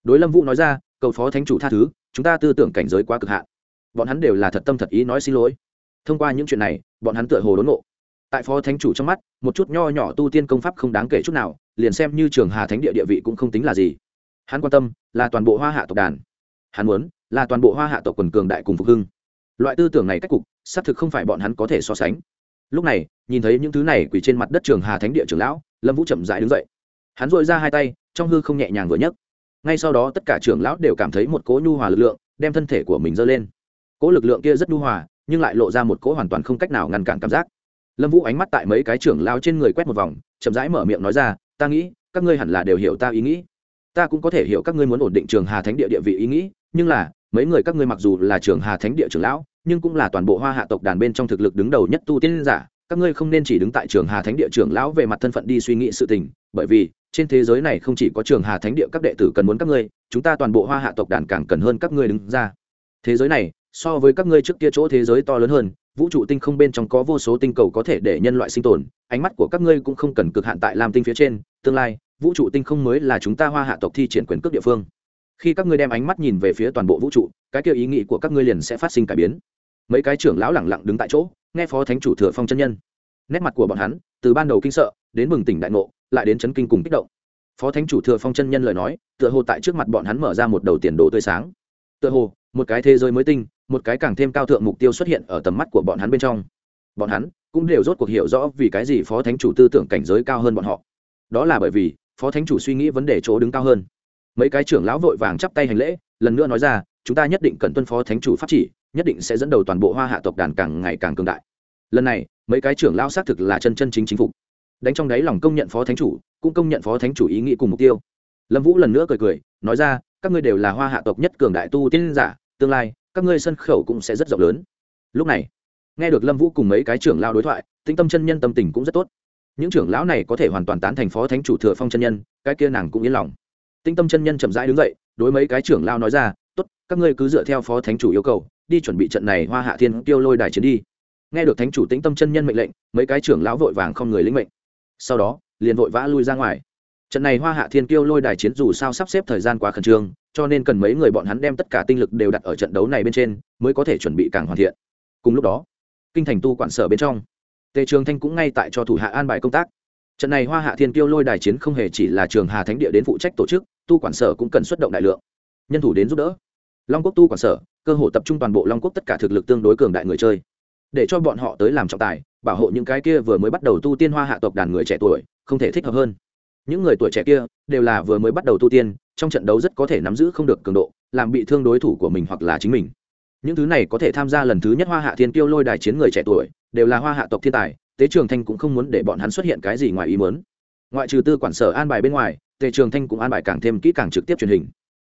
Đối lâm vũ nói ra cầu phó thánh chủ tha thứ chúng ta tư tưởng cảnh giới quá cực hạn bọn hắn đều là thật tâm thật ý nói xin lỗi. Thông qua những chuyện này, bọn hắn tựa hồ đốn ngộ. tại phó thánh chủ trong mắt, một chút nho nhỏ tu tiên công pháp không đáng kể chút nào, liền xem như trường hà thánh địa địa vị cũng không tính là gì. Hắn quan tâm là toàn bộ hoa hạ tộc đàn. Hắn muốn là toàn bộ hoa hạ tộc quần cường đại cùng phục hưng. Loại tư tưởng này cách cục, xác thực không phải bọn hắn có thể so sánh. Lúc này, nhìn thấy những thứ này quỳ trên mặt đất trường hà thánh địa trường lão, lâm vũ chậm rãi đứng dậy. Hắn dội ra hai tay, trong hư không nhẹ nhàng vừa nhấc. Ngay sau đó tất cả trưởng lão đều cảm thấy một cỗ nhu hòa lực lượng, đem thân thể của mình dơ lên cỗ lực lượng kia rất nhu hòa, nhưng lại lộ ra một cỗ hoàn toàn không cách nào ngăn cản cảm giác. Lâm vũ ánh mắt tại mấy cái trưởng lao trên người quét một vòng, chậm rãi mở miệng nói ra, ta nghĩ, các ngươi hẳn là đều hiểu ta ý nghĩ. Ta cũng có thể hiểu các ngươi muốn ổn định trường hà thánh địa địa vị ý nghĩ, nhưng là, mấy người các ngươi mặc dù là trường hà thánh địa trưởng lão, nhưng cũng là toàn bộ hoa hạ tộc đàn bên trong thực lực đứng đầu nhất tu tiên giả, các ngươi không nên chỉ đứng tại trường hà thánh địa trưởng lão về mặt thân phận đi suy nghĩ sự tình, bởi vì, trên thế giới này không chỉ có trường hà thánh địa các đệ tử cần muốn các ngươi, chúng ta toàn bộ hoa hạ tộc đàn càng cần hơn các ngươi đứng ra. Thế giới này so với các ngươi trước kia chỗ thế giới to lớn hơn, vũ trụ tinh không bên trong có vô số tinh cầu có thể để nhân loại sinh tồn, ánh mắt của các ngươi cũng không cần cực hạn tại lam tinh phía trên, tương lai, vũ trụ tinh không mới là chúng ta hoa hạ tộc thi triển quyền cước địa phương. Khi các ngươi đem ánh mắt nhìn về phía toàn bộ vũ trụ, cái kia ý nghĩ của các ngươi liền sẽ phát sinh cải biến. Mấy cái trưởng lão lẳng lặng đứng tại chỗ, nghe phó thánh chủ thừa phong chân nhân. Nét mặt của bọn hắn, từ ban đầu kinh sợ, đến bừng tỉnh đại ngộ, lại đến chấn kinh cùng kích động. Phó thánh chủ thừa phong chân nhân lời nói, tựa hồ tại trước mặt bọn hắn mở ra một đầu tiền đồ tươi sáng. Tựa hồ, một cái thế giới mới tinh một cái càng thêm cao thượng mục tiêu xuất hiện ở tầm mắt của bọn hắn bên trong. Bọn hắn cũng đều rốt cuộc hiểu rõ vì cái gì phó thánh chủ tư tưởng cảnh giới cao hơn bọn họ. Đó là bởi vì phó thánh chủ suy nghĩ vấn đề chỗ đứng cao hơn. Mấy cái trưởng lão vội vàng chắp tay hành lễ, lần nữa nói ra, chúng ta nhất định cần tuân phó thánh chủ pháp chỉ, nhất định sẽ dẫn đầu toàn bộ hoa hạ tộc đàn càng ngày càng cường đại. Lần này, mấy cái trưởng lão xác thực là chân chân chính chính phục. Đánh trong đáy lòng công nhận phó thánh chủ, cũng công nhận phó thánh chủ ý nghĩ cùng mục tiêu. Lâm vũ lần nữa cười cười, nói ra, các ngươi đều là hoa hạ tộc nhất cường đại tu tiên giả, tương lai các ngươi sân khẩu cũng sẽ rất rộng lớn. Lúc này, nghe được lâm vũ cùng mấy cái trưởng lao đối thoại tinh tâm chân nhân tâm tình cũng rất tốt. Những trưởng lão này có thể hoàn toàn tán thành phó thánh chủ thừa phong chân nhân, cái kia nàng cũng yên lòng. Tinh tâm chân nhân chậm rãi đứng dậy, đối mấy cái trưởng lao nói ra, tốt, các ngươi cứ dựa theo phó thánh chủ yêu cầu, đi chuẩn bị trận này hoa hạ thiên tiêu lôi đài chiến đi. Nghe được thánh chủ tĩnh tâm chân nhân mệnh lệnh, mấy cái trưởng lão vội vàng không người lĩnh mệnh. Sau đó, liền vội vã lui ra ngoài trận này hoa hạ thiên kiêu lôi đài chiến dù sao sắp xếp thời gian quá khẩn trương, cho nên cần mấy người bọn hắn đem tất cả tinh lực đều đặt ở trận đấu này bên trên, mới có thể chuẩn bị càng hoàn thiện. Cùng lúc đó, kinh thành tu quản sở bên trong, tề trường thanh cũng ngay tại cho thủ hạ an bài công tác. Trận này hoa hạ thiên kiêu lôi đài chiến không hề chỉ là trường hà thánh địa đến phụ trách tổ chức, tu quản sở cũng cần xuất động đại lượng. Nhân thủ đến giúp đỡ. Long quốc tu quản sở, cơ hội tập trung toàn bộ long quốc tất cả thực lực tương đối cường đại người chơi. Để cho bọn họ tới làm trọng tài, bảo hộ những cái kia vừa mới bắt đầu tu tiên hoa hạ tộc đàn người trẻ tuổi, không thể thích hợp hơn những người tuổi trẻ kia đều là vừa mới bắt đầu tu tiên, trong trận đấu rất có thể nắm giữ không được cường độ, làm bị thương đối thủ của mình hoặc là chính mình. Những thứ này có thể tham gia lần thứ nhất hoa hạ thiên tiêu lôi đài chiến người trẻ tuổi, đều là hoa hạ tộc thiên tài, tế trường thanh cũng không muốn để bọn hắn xuất hiện cái gì ngoài ý muốn. Ngoại trừ tư quản sở an bài bên ngoài tề trường thanh cũng an bài càng thêm kỹ càng trực tiếp truyền hình.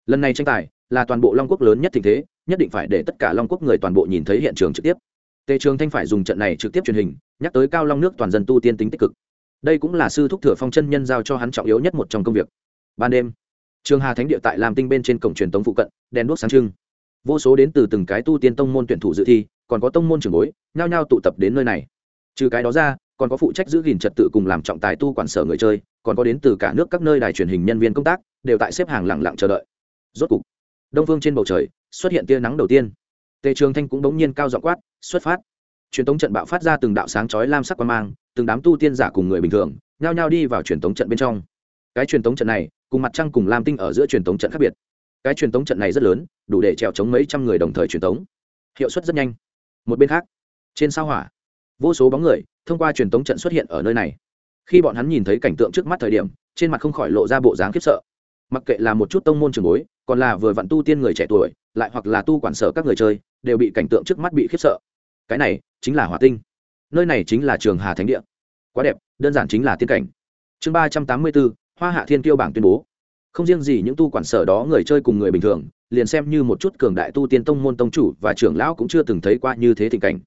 Lần này tranh tài là toàn bộ long quốc lớn nhất tình thế, nhất định phải để tất cả long quốc người toàn bộ nhìn thấy hiện trường trực tiếp. Tề trường thanh phải dùng trận này trực tiếp truyền hình, nhắc tới cao long nước toàn dân tu tiên tính tích cực đây cũng là sư thúc thừa phong chân nhân giao cho hắn trọng yếu nhất một trong công việc. Ban đêm, trường hà thánh địa tại làm tinh bên trên cổng truyền tống phụ cận, đèn đuốc sáng trưng. Vô số đến từ từng cái tu tiên tông môn tuyển thủ dự thi, còn có tông môn trưởng bối, nhao nhao tụ tập đến nơi này. Trừ cái đó ra, còn có phụ trách giữ gìn trật tự cùng làm trọng tài tu quản sở người chơi, còn có đến từ cả nước các nơi đài truyền hình nhân viên công tác, đều tại xếp hàng lặng lặng chờ đợi. Rốt cục, đông phương trên bầu trời, xuất hiện tia nắng đầu tiên. Tề trường thanh cũng bỗng nhiên cao dọ quát, xuất phát! Truyền tống trận bạo phát ra từng đạo sáng chói lam sắc quan mang từng đám tu tiên giả cùng người bình thường, nhao nhao đi vào truyền tống trận bên trong. Cái truyền tống trận này, cùng mặt trăng cùng lam tinh ở giữa truyền tống trận khác biệt. Cái truyền tống trận này rất lớn, đủ để trèo chống mấy trăm người đồng thời truyền tống. Hiệu suất rất nhanh. Một bên khác, trên sao hỏa, vô số bóng người thông qua truyền tống trận xuất hiện ở nơi này. Khi bọn hắn nhìn thấy cảnh tượng trước mắt thời điểm, trên mặt không khỏi lộ ra bộ dáng khiếp sợ. Mặc kệ là một chút tông môn trường bối, còn là vừa vặn tu tiên người trẻ tuổi, lại hoặc là tu quản sở các người chơi, đều bị cảnh tượng trước mắt bị khiếp sợ. Cái này chính là hỏa tinh nơi này chính là trường hà thánh địa. Quá đẹp, đơn giản chính là tiên cảnh. Chương ba trăm tám mươi bốn, hoa hạ thiên tiêu bảng tuyên bố. Không riêng gì những tu quản sở đó người chơi cùng người bình thường, liền xem như một chút cường đại tu tiên tông môn tông chủ và trưởng lão cũng chưa từng thấy qua như thế tình cảnh.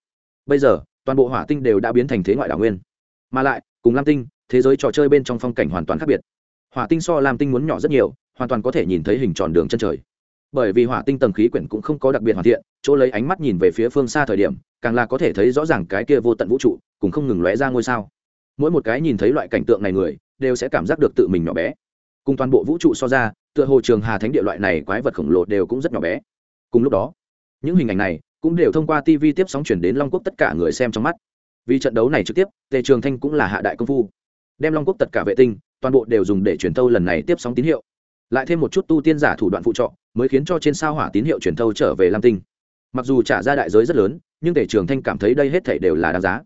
Bây giờ, toàn bộ hỏa tinh đều đã biến thành thế ngoại đảo nguyên. Mà lại, cùng lam tinh, thế giới trò chơi bên trong phong cảnh hoàn toàn khác biệt. Hỏa tinh so lam tinh muốn nhỏ rất nhiều, hoàn toàn có thể nhìn thấy hình tròn đường chân trời. Bởi vì hỏa tinh tầng khí quyển cũng không có đặc biệt hoàn thiện, chỗ lấy ánh mắt nhìn về phía phương xa thời điểm càng là có thể thấy rõ ràng cái kia vô tận vũ trụ cũng không ngừng lóe ra ngôi sao. Mỗi một cái nhìn thấy loại cảnh tượng này người, đều sẽ cảm giác được tự mình nhỏ bé. Cùng toàn bộ vũ trụ so ra, tựa hồ trường hà thánh địa loại này quái vật khổng lồ đều cũng rất nhỏ bé. Cùng lúc đó, những hình ảnh này cũng đều thông qua tv tiếp sóng chuyển đến long quốc tất cả người xem trong mắt. Vì trận đấu này trực tiếp, tề trường thanh cũng là hạ đại công phu. Đem long quốc tất cả vệ tinh, toàn bộ đều dùng để truyền thâu lần này tiếp sóng tín hiệu. Lại thêm một chút tu tiên giả thủ đoạn phụ trọ mới khiến cho trên sao hỏa tín hiệu truyền thâu trở về lam tinh. Mặc dù trả ra đại giới rất lớn nhưng tề trường thanh cảm thấy đây hết thể đều là đáng giá.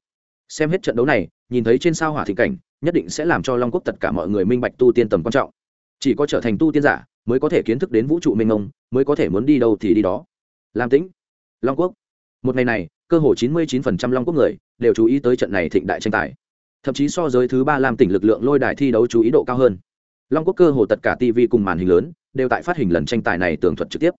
Xem hết trận đấu này, nhìn thấy trên sao hỏa thị cảnh, nhất định sẽ làm cho long quốc tất cả mọi người minh bạch tu tiên tầm quan trọng. Chỉ có trở thành tu tiên giả, mới có thể kiến thức đến vũ trụ mênh mông, mới có thể muốn đi đâu thì đi đó. Làm tĩnh, long quốc. Một ngày này, cơ hồ chín mươi 99% long quốc người đều chú ý tới trận này thịnh đại tranh tài. Thậm chí so giới thứ ba làm tỉnh lực lượng lôi đài thi đấu chú ý độ cao hơn. Long quốc cơ hồ tất cả tv cùng màn hình lớn đều tại phát hình lần tranh tài này tường thuật trực tiếp.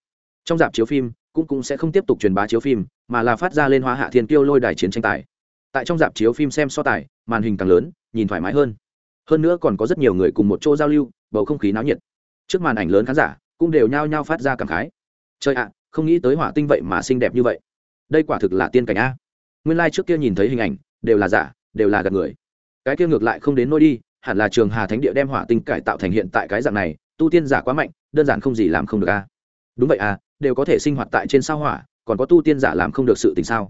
Trong dạp chiếu phim, cũng cũng sẽ không tiếp tục truyền bá chiếu phim mà là phát ra lên hoa hạ thiên kiêu lôi đài chiến tranh tài. Tại trong dạp chiếu phim xem so tài, màn hình càng lớn, nhìn thoải mái hơn. Hơn nữa còn có rất nhiều người cùng một chỗ giao lưu, bầu không khí náo nhiệt. Trước màn ảnh lớn khán giả cũng đều nhao nhao phát ra cảm khái. Trời ạ, không nghĩ tới hỏa tinh vậy mà xinh đẹp như vậy. Đây quả thực là tiên cảnh a. Nguyên lai、like、trước kia nhìn thấy hình ảnh, đều là giả, đều là gạt người. Cái kia ngược lại không đến nôi đi, hẳn là trường hà thánh địa đem hỏa tinh cải tạo thành hiện tại cái dạng này, tu tiên giả quá mạnh, đơn giản không gì làm không được a. Đúng vậy à đều có thể sinh hoạt tại trên sao hỏa còn có tu tiên giả làm không được sự tình sao?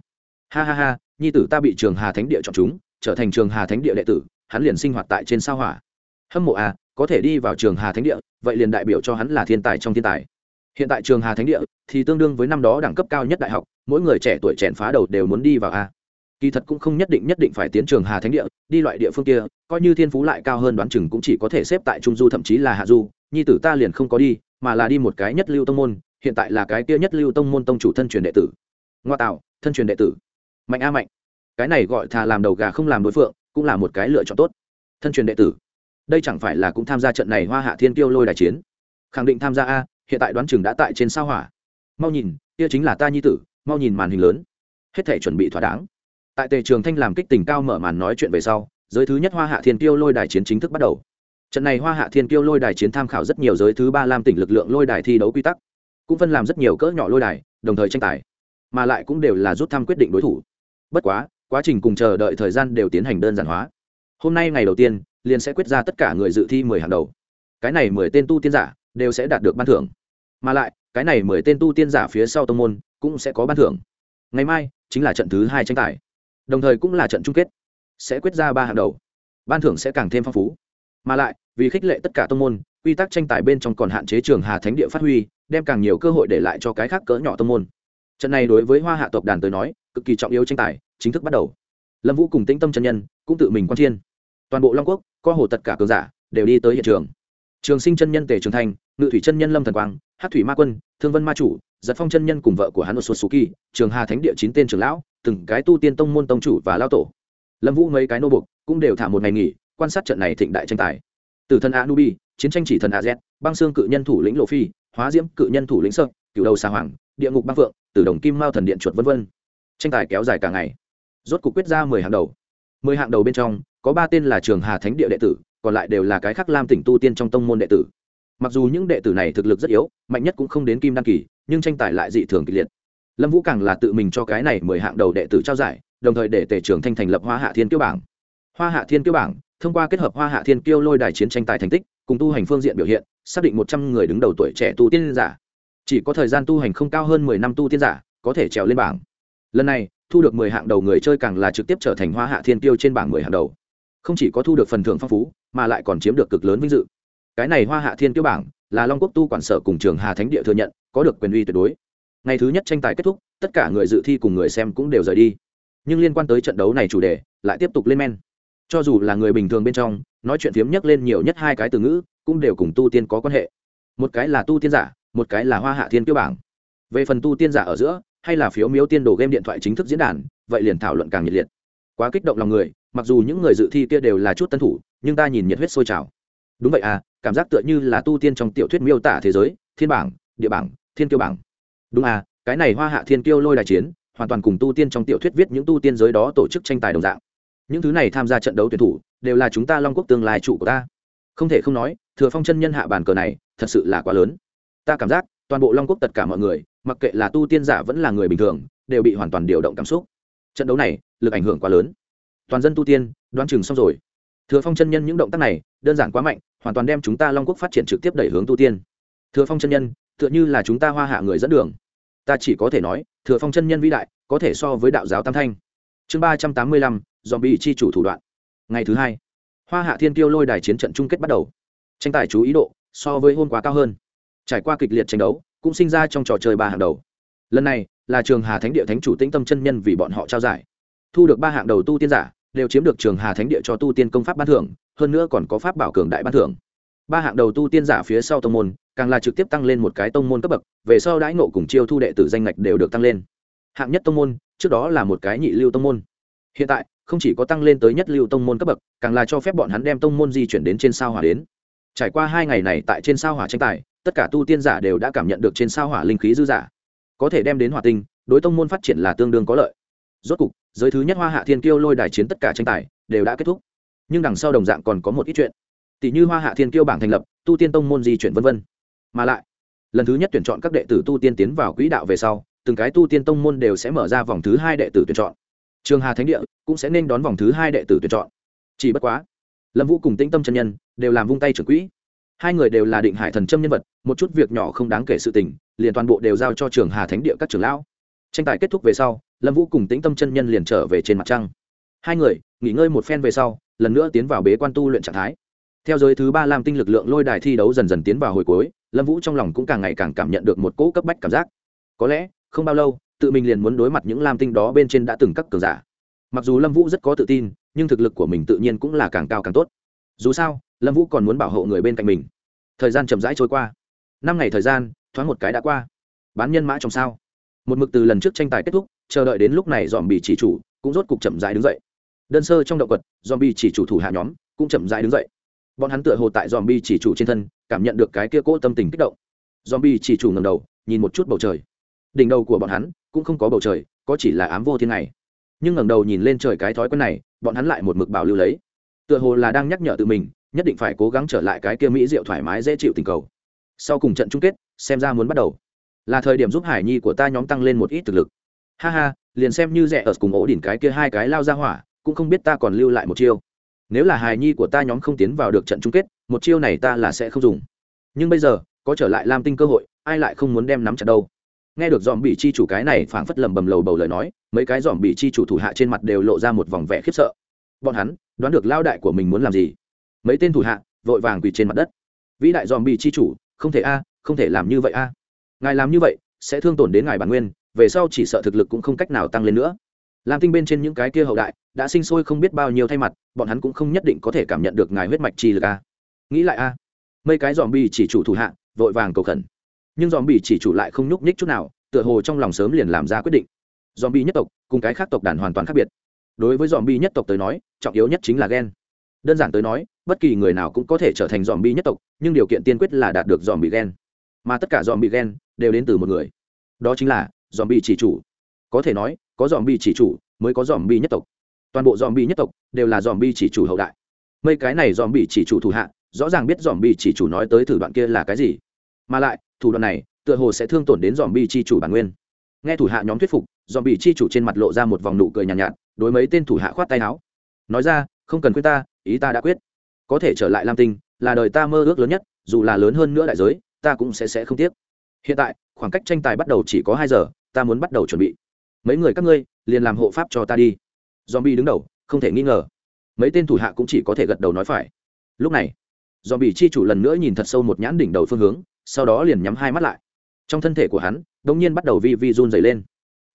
Ha ha ha, nhi tử ta bị trường hà thánh địa chọn chúng, trở thành trường hà thánh địa đệ tử, hắn liền sinh hoạt tại trên sao hỏa. Hâm mộ à có thể đi vào trường hà thánh địa, vậy liền đại biểu cho hắn là thiên tài trong thiên tài. Hiện tại trường hà thánh địa thì tương đương với năm đó đẳng cấp cao nhất đại học, mỗi người trẻ tuổi chèn phá đầu đều muốn đi vào a. Kỳ thật cũng không nhất định nhất định phải tiến trường hà thánh địa, đi loại địa phương kia, coi như thiên phú lại cao hơn đoán chừng cũng chỉ có thể xếp tại trung du thậm chí là hạ du, nhi tử ta liền không có đi, mà là đi một cái nhất lưu tông môn hiện tại là cái kia nhất lưu tông môn tông chủ thân truyền đệ tử. Ngoa tạo, thân truyền đệ tử. Mạnh a mạnh. Cái này gọi thà làm đầu gà không làm đối phượng, cũng là một cái lựa chọn tốt. Thân truyền đệ tử. Đây chẳng phải là cũng tham gia trận này hoa hạ thiên kiêu lôi đài chiến? Khẳng định tham gia a, hiện tại đoán chừng đã tại trên sao hỏa. Mau nhìn, kia chính là ta nhi tử, mau nhìn màn hình lớn. Hết thể chuẩn bị thỏa đáng. Tại tề trường thanh làm kích tình cao mở màn nói chuyện về sau, giới thứ nhất hoa hạ thiên kiêu lôi đài chiến chính thức bắt đầu. Trận này hoa hạ thiên kiêu lôi đài chiến tham khảo rất nhiều giới thứ ba lam tỉnh lực lượng lôi đài thi đấu quy tắc cũng phân làm rất nhiều cỡ nhỏ lôi đài, đồng thời tranh tài, mà lại cũng đều là rút thăm quyết định đối thủ. Bất quá quá trình cùng chờ đợi thời gian đều tiến hành đơn giản hóa. Hôm nay ngày đầu tiên, liền sẽ quyết ra tất cả người dự thi mười hàng đầu. Cái này mười tên tu tiên giả đều sẽ đạt được ban thưởng. Mà lại, cái này mười tên tu tiên giả phía sau tông môn cũng sẽ có ban thưởng. Ngày mai chính là trận thứ hai tranh tài. Đồng thời cũng là trận chung kết. Sẽ quyết ra ba hàng đầu. Ban thưởng sẽ càng thêm phong phú mà lại, vì khích lệ tất cả tông môn, quy tắc tranh tài bên trong còn hạn chế trường hà thánh địa phát huy, đem càng nhiều cơ hội để lại cho cái khác cỡ nhỏ tông môn. Trận này đối với hoa hạ tộc đàn tới nói, cực kỳ trọng yếu tranh tài, chính thức bắt đầu. Lâm vũ cùng tĩnh tâm chân nhân cũng tự mình quan thiên. Toàn bộ long quốc, co hồ tất cả cường giả, đều đi tới hiện trường. Trường sinh chân nhân tề trường thanh, ngự thủy chân nhân lâm thần quang hát thủy ma quân, thương vân ma chủ, giật phong chân nhân cùng vợ của hắn một số kỳ, trường hà thánh địa chín tên trưởng lão, từng cái tu tiên tông môn tông chủ và lao tổ. Lâm vũ mấy cái nô bục cũng đều thả một ngày nghỉ quan sát trận này thịnh đại tranh tài. Từ thần a nubi chiến tranh chỉ thần a z, băng xương cự nhân thủ lĩnh lộ phi, hóa diễm cự nhân thủ lĩnh sợ cựu đầu xà hoàng, địa ngục băng phượng, từ đồng kim mao thần điện chuột v v tranh tài kéo dài cả ngày. Rốt cuộc quyết ra mười hàng đầu. Mười hạng đầu bên trong, có ba tên là trường hà thánh địa đệ tử, còn lại đều là cái khắc lam tỉnh tu tiên trong tông môn đệ tử. Mặc dù những đệ tử này thực lực rất yếu, mạnh nhất cũng không đến kim đăng kỳ, nhưng tranh tài lại dị thường kịch liệt. Lâm vũ càng là tự mình cho cái này mười hạng đầu đệ tử trao giải, đồng thời để tể trưởng thanh thành lập hoa hạ thiên kiêu bảng. Hoa hạ thiên kiêu bảng thông qua kết hợp hoa hạ thiên kiêu lôi đài chiến tranh tài thành tích, cùng tu hành phương diện biểu hiện, xác định một trăm người đứng đầu tuổi trẻ tu tiên giả. Chỉ có thời gian tu hành không cao hơn mười năm tu tiên giả có thể trèo lên bảng. Lần này, thu được mười hạng đầu người chơi càng là trực tiếp trở thành hoa hạ thiên Kiêu trên bảng mười hạng đầu. Không chỉ có thu được phần thưởng phong phú, mà lại còn chiếm được cực lớn vinh dự. Cái này hoa hạ thiên Kiêu bảng là long quốc tu quản sở cùng trường hà thánh địa thừa nhận, có được quyền uy tuyệt đối. Ngày thứ nhất tranh tài kết thúc, tất cả người dự thi cùng người xem cũng đều rời đi. Nhưng liên quan tới trận đấu này chủ đề lại tiếp tục lên men cho dù là người bình thường bên trong, nói chuyện phiếm nhắc lên nhiều nhất hai cái từ ngữ, cũng đều cùng tu tiên có quan hệ. Một cái là tu tiên giả, một cái là hoa hạ thiên tiêu bảng. Về phần tu tiên giả ở giữa, hay là phiếu miếu tiên đồ game điện thoại chính thức diễn đàn, vậy liền thảo luận càng nhiệt liệt. Quá kích động lòng người, mặc dù những người dự thi kia đều là chút tân thủ, nhưng ta nhìn nhiệt huyết sôi trào. Đúng vậy à cảm giác tựa như là tu tiên trong tiểu thuyết miêu tả thế giới, thiên bảng, địa bảng, thiên kiêu bảng. Đúng à cái này hoa hạ thiên kiêu lôi đài chiến, hoàn toàn cùng tu tiên trong tiểu thuyết viết những tu tiên giới đó tổ chức tranh tài đồng dạng những thứ này tham gia trận đấu tuyển thủ đều là chúng ta long quốc tương lai chủ của ta. Không thể không nói, thừa phong chân nhân hạ bàn cờ này thật sự là quá lớn. Ta cảm giác, toàn bộ long quốc tất cả mọi người, mặc kệ là tu tiên giả vẫn là người bình thường, đều bị hoàn toàn điều động cảm xúc. Trận đấu này, lực ảnh hưởng quá lớn. Toàn dân tu tiên đoan chừng xong rồi. Thừa phong chân nhân những động tác này, đơn giản quá mạnh, hoàn toàn đem chúng ta long quốc phát triển trực tiếp đẩy hướng tu tiên. Thừa phong chân nhân, tựa như là chúng ta hoa hạ người dẫn đường. Ta chỉ có thể nói, thừa phong chân nhân vĩ đại, có thể so với đạo giáo tam thanh. Chương ba trăm tám mươi lăm dòm bị chi chủ thủ đoạn. Ngày thứ hai, hoa hạ thiên kiêu lôi đài chiến trận chung kết bắt đầu. Tranh tài chú ý độ so với hôm quá cao hơn. Trải qua kịch liệt tranh đấu, cũng sinh ra trong trò chơi ba hạng đầu. Lần này là trường hà thánh địa thánh chủ tĩnh tâm chân nhân vì bọn họ trao giải. Thu được ba hạng đầu tu tiên giả, đều chiếm được trường hà thánh địa cho tu tiên công pháp ban thưởng, hơn nữa còn có pháp bảo cường đại ban thưởng. Ba hạng đầu tu tiên giả phía sau tông môn, càng là trực tiếp tăng lên một cái tông môn cấp bậc, về sau đãi ngộ cùng chiêu thu đệ tử danh ngạch đều được tăng lên. Hạng nhất tông môn, trước đó là một cái nhị lưu tông môn. Hiện tại không chỉ có tăng lên tới nhất lưu tông môn cấp bậc, càng là cho phép bọn hắn đem tông môn di chuyển đến trên sao hỏa đến. Trải qua hai ngày này tại trên sao hỏa tranh tài, tất cả tu tiên giả đều đã cảm nhận được trên sao hỏa linh khí dư giả có thể đem đến hỏa tinh, đối tông môn phát triển là tương đương có lợi. Rốt cục, giới thứ nhất hoa hạ thiên kiêu lôi đài chiến tất cả tranh tài, đều đã kết thúc. Nhưng đằng sau đồng dạng còn có một ít chuyện. Tỷ như hoa hạ thiên kiêu bảng thành lập, tu tiên tông môn di chuyển v v mà lại, lần thứ nhất tuyển chọn các đệ tử tu tiên tiến vào quỹ đạo về sau, từng cái tu tiên tông môn đều sẽ mở ra vòng thứ hai đệ tử tuyển chọn trường hà thánh địa cũng sẽ nên đón vòng thứ hai đệ tử tuyển chọn. Chỉ bất quá, lâm vũ cùng tĩnh tâm chân nhân đều làm vung tay trưởng quỹ. Hai người đều là định hải thần châm nhân vật, một chút việc nhỏ không đáng kể sự tình, liền toàn bộ đều giao cho trường hà thánh địa các trưởng lão. Tranh tài kết thúc về sau, lâm vũ cùng tĩnh tâm chân nhân liền trở về trên mặt trăng. Hai người nghỉ ngơi một phen về sau, lần nữa tiến vào bế quan tu luyện trạng thái. Theo giới thứ ba làm tinh lực lượng lôi đài thi đấu dần dần tiến vào hồi cuối, lâm vũ trong lòng cũng càng ngày càng cảm nhận được một cỗ cấp bách cảm giác. Có lẽ, không bao lâu tự mình liền muốn đối mặt những lam tinh đó bên trên đã từng các cường giả. Mặc dù lâm vũ rất có tự tin, nhưng thực lực của mình tự nhiên cũng là càng cao càng tốt. Dù sao, lâm vũ còn muốn bảo hộ người bên cạnh mình. Thời gian chậm rãi trôi qua. Năm ngày thời gian, thoáng một cái đã qua. Bán nhân mã trong sao. Một mực từ lần trước tranh tài kết thúc, chờ đợi đến lúc này dòm bị chỉ chủ cũng rốt cục chậm rãi đứng dậy. Đơn sơ trong động quật dòm bị chỉ chủ thủ hạ nhóm cũng chậm rãi đứng dậy. Bọn hắn tựa hồ tại dòm bi chỉ chủ trên thân, cảm nhận được cái kia cỗ tâm tình kích động. Dòm bi chỉ chủ ngầm đầu, nhìn một chút bầu trời. Đỉnh đầu của bọn hắn cũng không có bầu trời, có chỉ là ám vô thiên này nhưng ngẩng đầu nhìn lên trời cái thói quen này, bọn hắn lại một mực bảo lưu lấy. Tựa hồ là đang nhắc nhở tự mình, nhất định phải cố gắng trở lại cái kia mỹ diệu thoải mái dễ chịu tình cầu. Sau cùng trận chung kết, xem ra muốn bắt đầu. Là thời điểm giúp hải nhi của ta nhóm tăng lên một ít thực lực. Ha ha, liền xem như rẻ ở cùng ổ đỉnh cái kia hai cái lao ra hỏa, cũng không biết ta còn lưu lại một chiêu. Nếu là hài nhi của ta nhóm không tiến vào được trận chung kết, một chiêu này ta là sẽ không dùng. Nhưng bây giờ, có trở lại lam tinh cơ hội, ai lại không muốn đem nắm chặt đâu? Nghe được dòm bị chi chủ cái này phảng phất lầm bầm lầu bầu lời nói, mấy cái dòm bị chi chủ thủ hạ trên mặt đều lộ ra một vòng vẻ khiếp sợ. Bọn hắn, đoán được lao đại của mình muốn làm gì? Mấy tên thủ hạ, vội vàng quỳ trên mặt đất. Vĩ đại dòm bị chi chủ, không thể a, không thể làm như vậy a. Ngài làm như vậy, sẽ thương tổn đến ngài bản nguyên, về sau chỉ sợ thực lực cũng không cách nào tăng lên nữa. Lam tinh bên trên những cái kia hậu đại, đã sinh sôi không biết bao nhiêu thay mặt, bọn hắn cũng không nhất định có thể cảm nhận được ngài huyết mạch chi lực a. Nghĩ lại a, mấy cái dòm bị chỉ chủ thủ hạ, vội vàng cầu khẩn nhưng dòm bị chỉ chủ lại không nhúc nhích chút nào tựa hồ trong lòng sớm liền làm ra quyết định dòm bị nhất tộc cùng cái khác tộc đàn hoàn toàn khác biệt đối với dòm bi nhất tộc tới nói trọng yếu nhất chính là gen đơn giản tới nói bất kỳ người nào cũng có thể trở thành dòm bi nhất tộc nhưng điều kiện tiên quyết là đạt được dòm bị gen mà tất cả dòm bị gen đều đến từ một người đó chính là dòm bi chỉ chủ có thể nói có dòm bi chỉ chủ mới có dòm bi nhất tộc toàn bộ dòm bi nhất tộc đều là dòm bi chỉ chủ hậu đại mấy cái này dòm bi chỉ chủ thủ hạ rõ ràng biết dòm bi chỉ chủ nói tới thử đoạn kia là cái gì mà lại thủ đoạn này tựa hồ sẽ thương tổn đến dòm bi chi chủ bản nguyên. Nghe thủ hạ nhóm thuyết phục dòm bi chi chủ trên mặt lộ ra một vòng nụ cười nhàn nhạt, nhạt đối mấy tên thủ hạ khoát tay áo. Nói ra không cần khuyên ta ý ta đã quyết. Có thể trở lại lam tinh là đời ta mơ ước lớn nhất dù là lớn hơn nữa đại giới ta cũng sẽ sẽ không tiếc. Hiện tại khoảng cách tranh tài bắt đầu chỉ có hai giờ ta muốn bắt đầu chuẩn bị. Mấy người các ngươi liền làm hộ pháp cho ta đi. Zombie đứng đầu không thể nghi ngờ. Mấy tên thủ hạ cũng chỉ có thể gật đầu nói phải. Lúc này zombie chi chủ lần nữa nhìn thật sâu một nhãn đỉnh đầu phương hướng sau đó liền nhắm hai mắt lại. Trong thân thể của hắn đ ỗ n g nhiên bắt đầu vi vi run dày lên.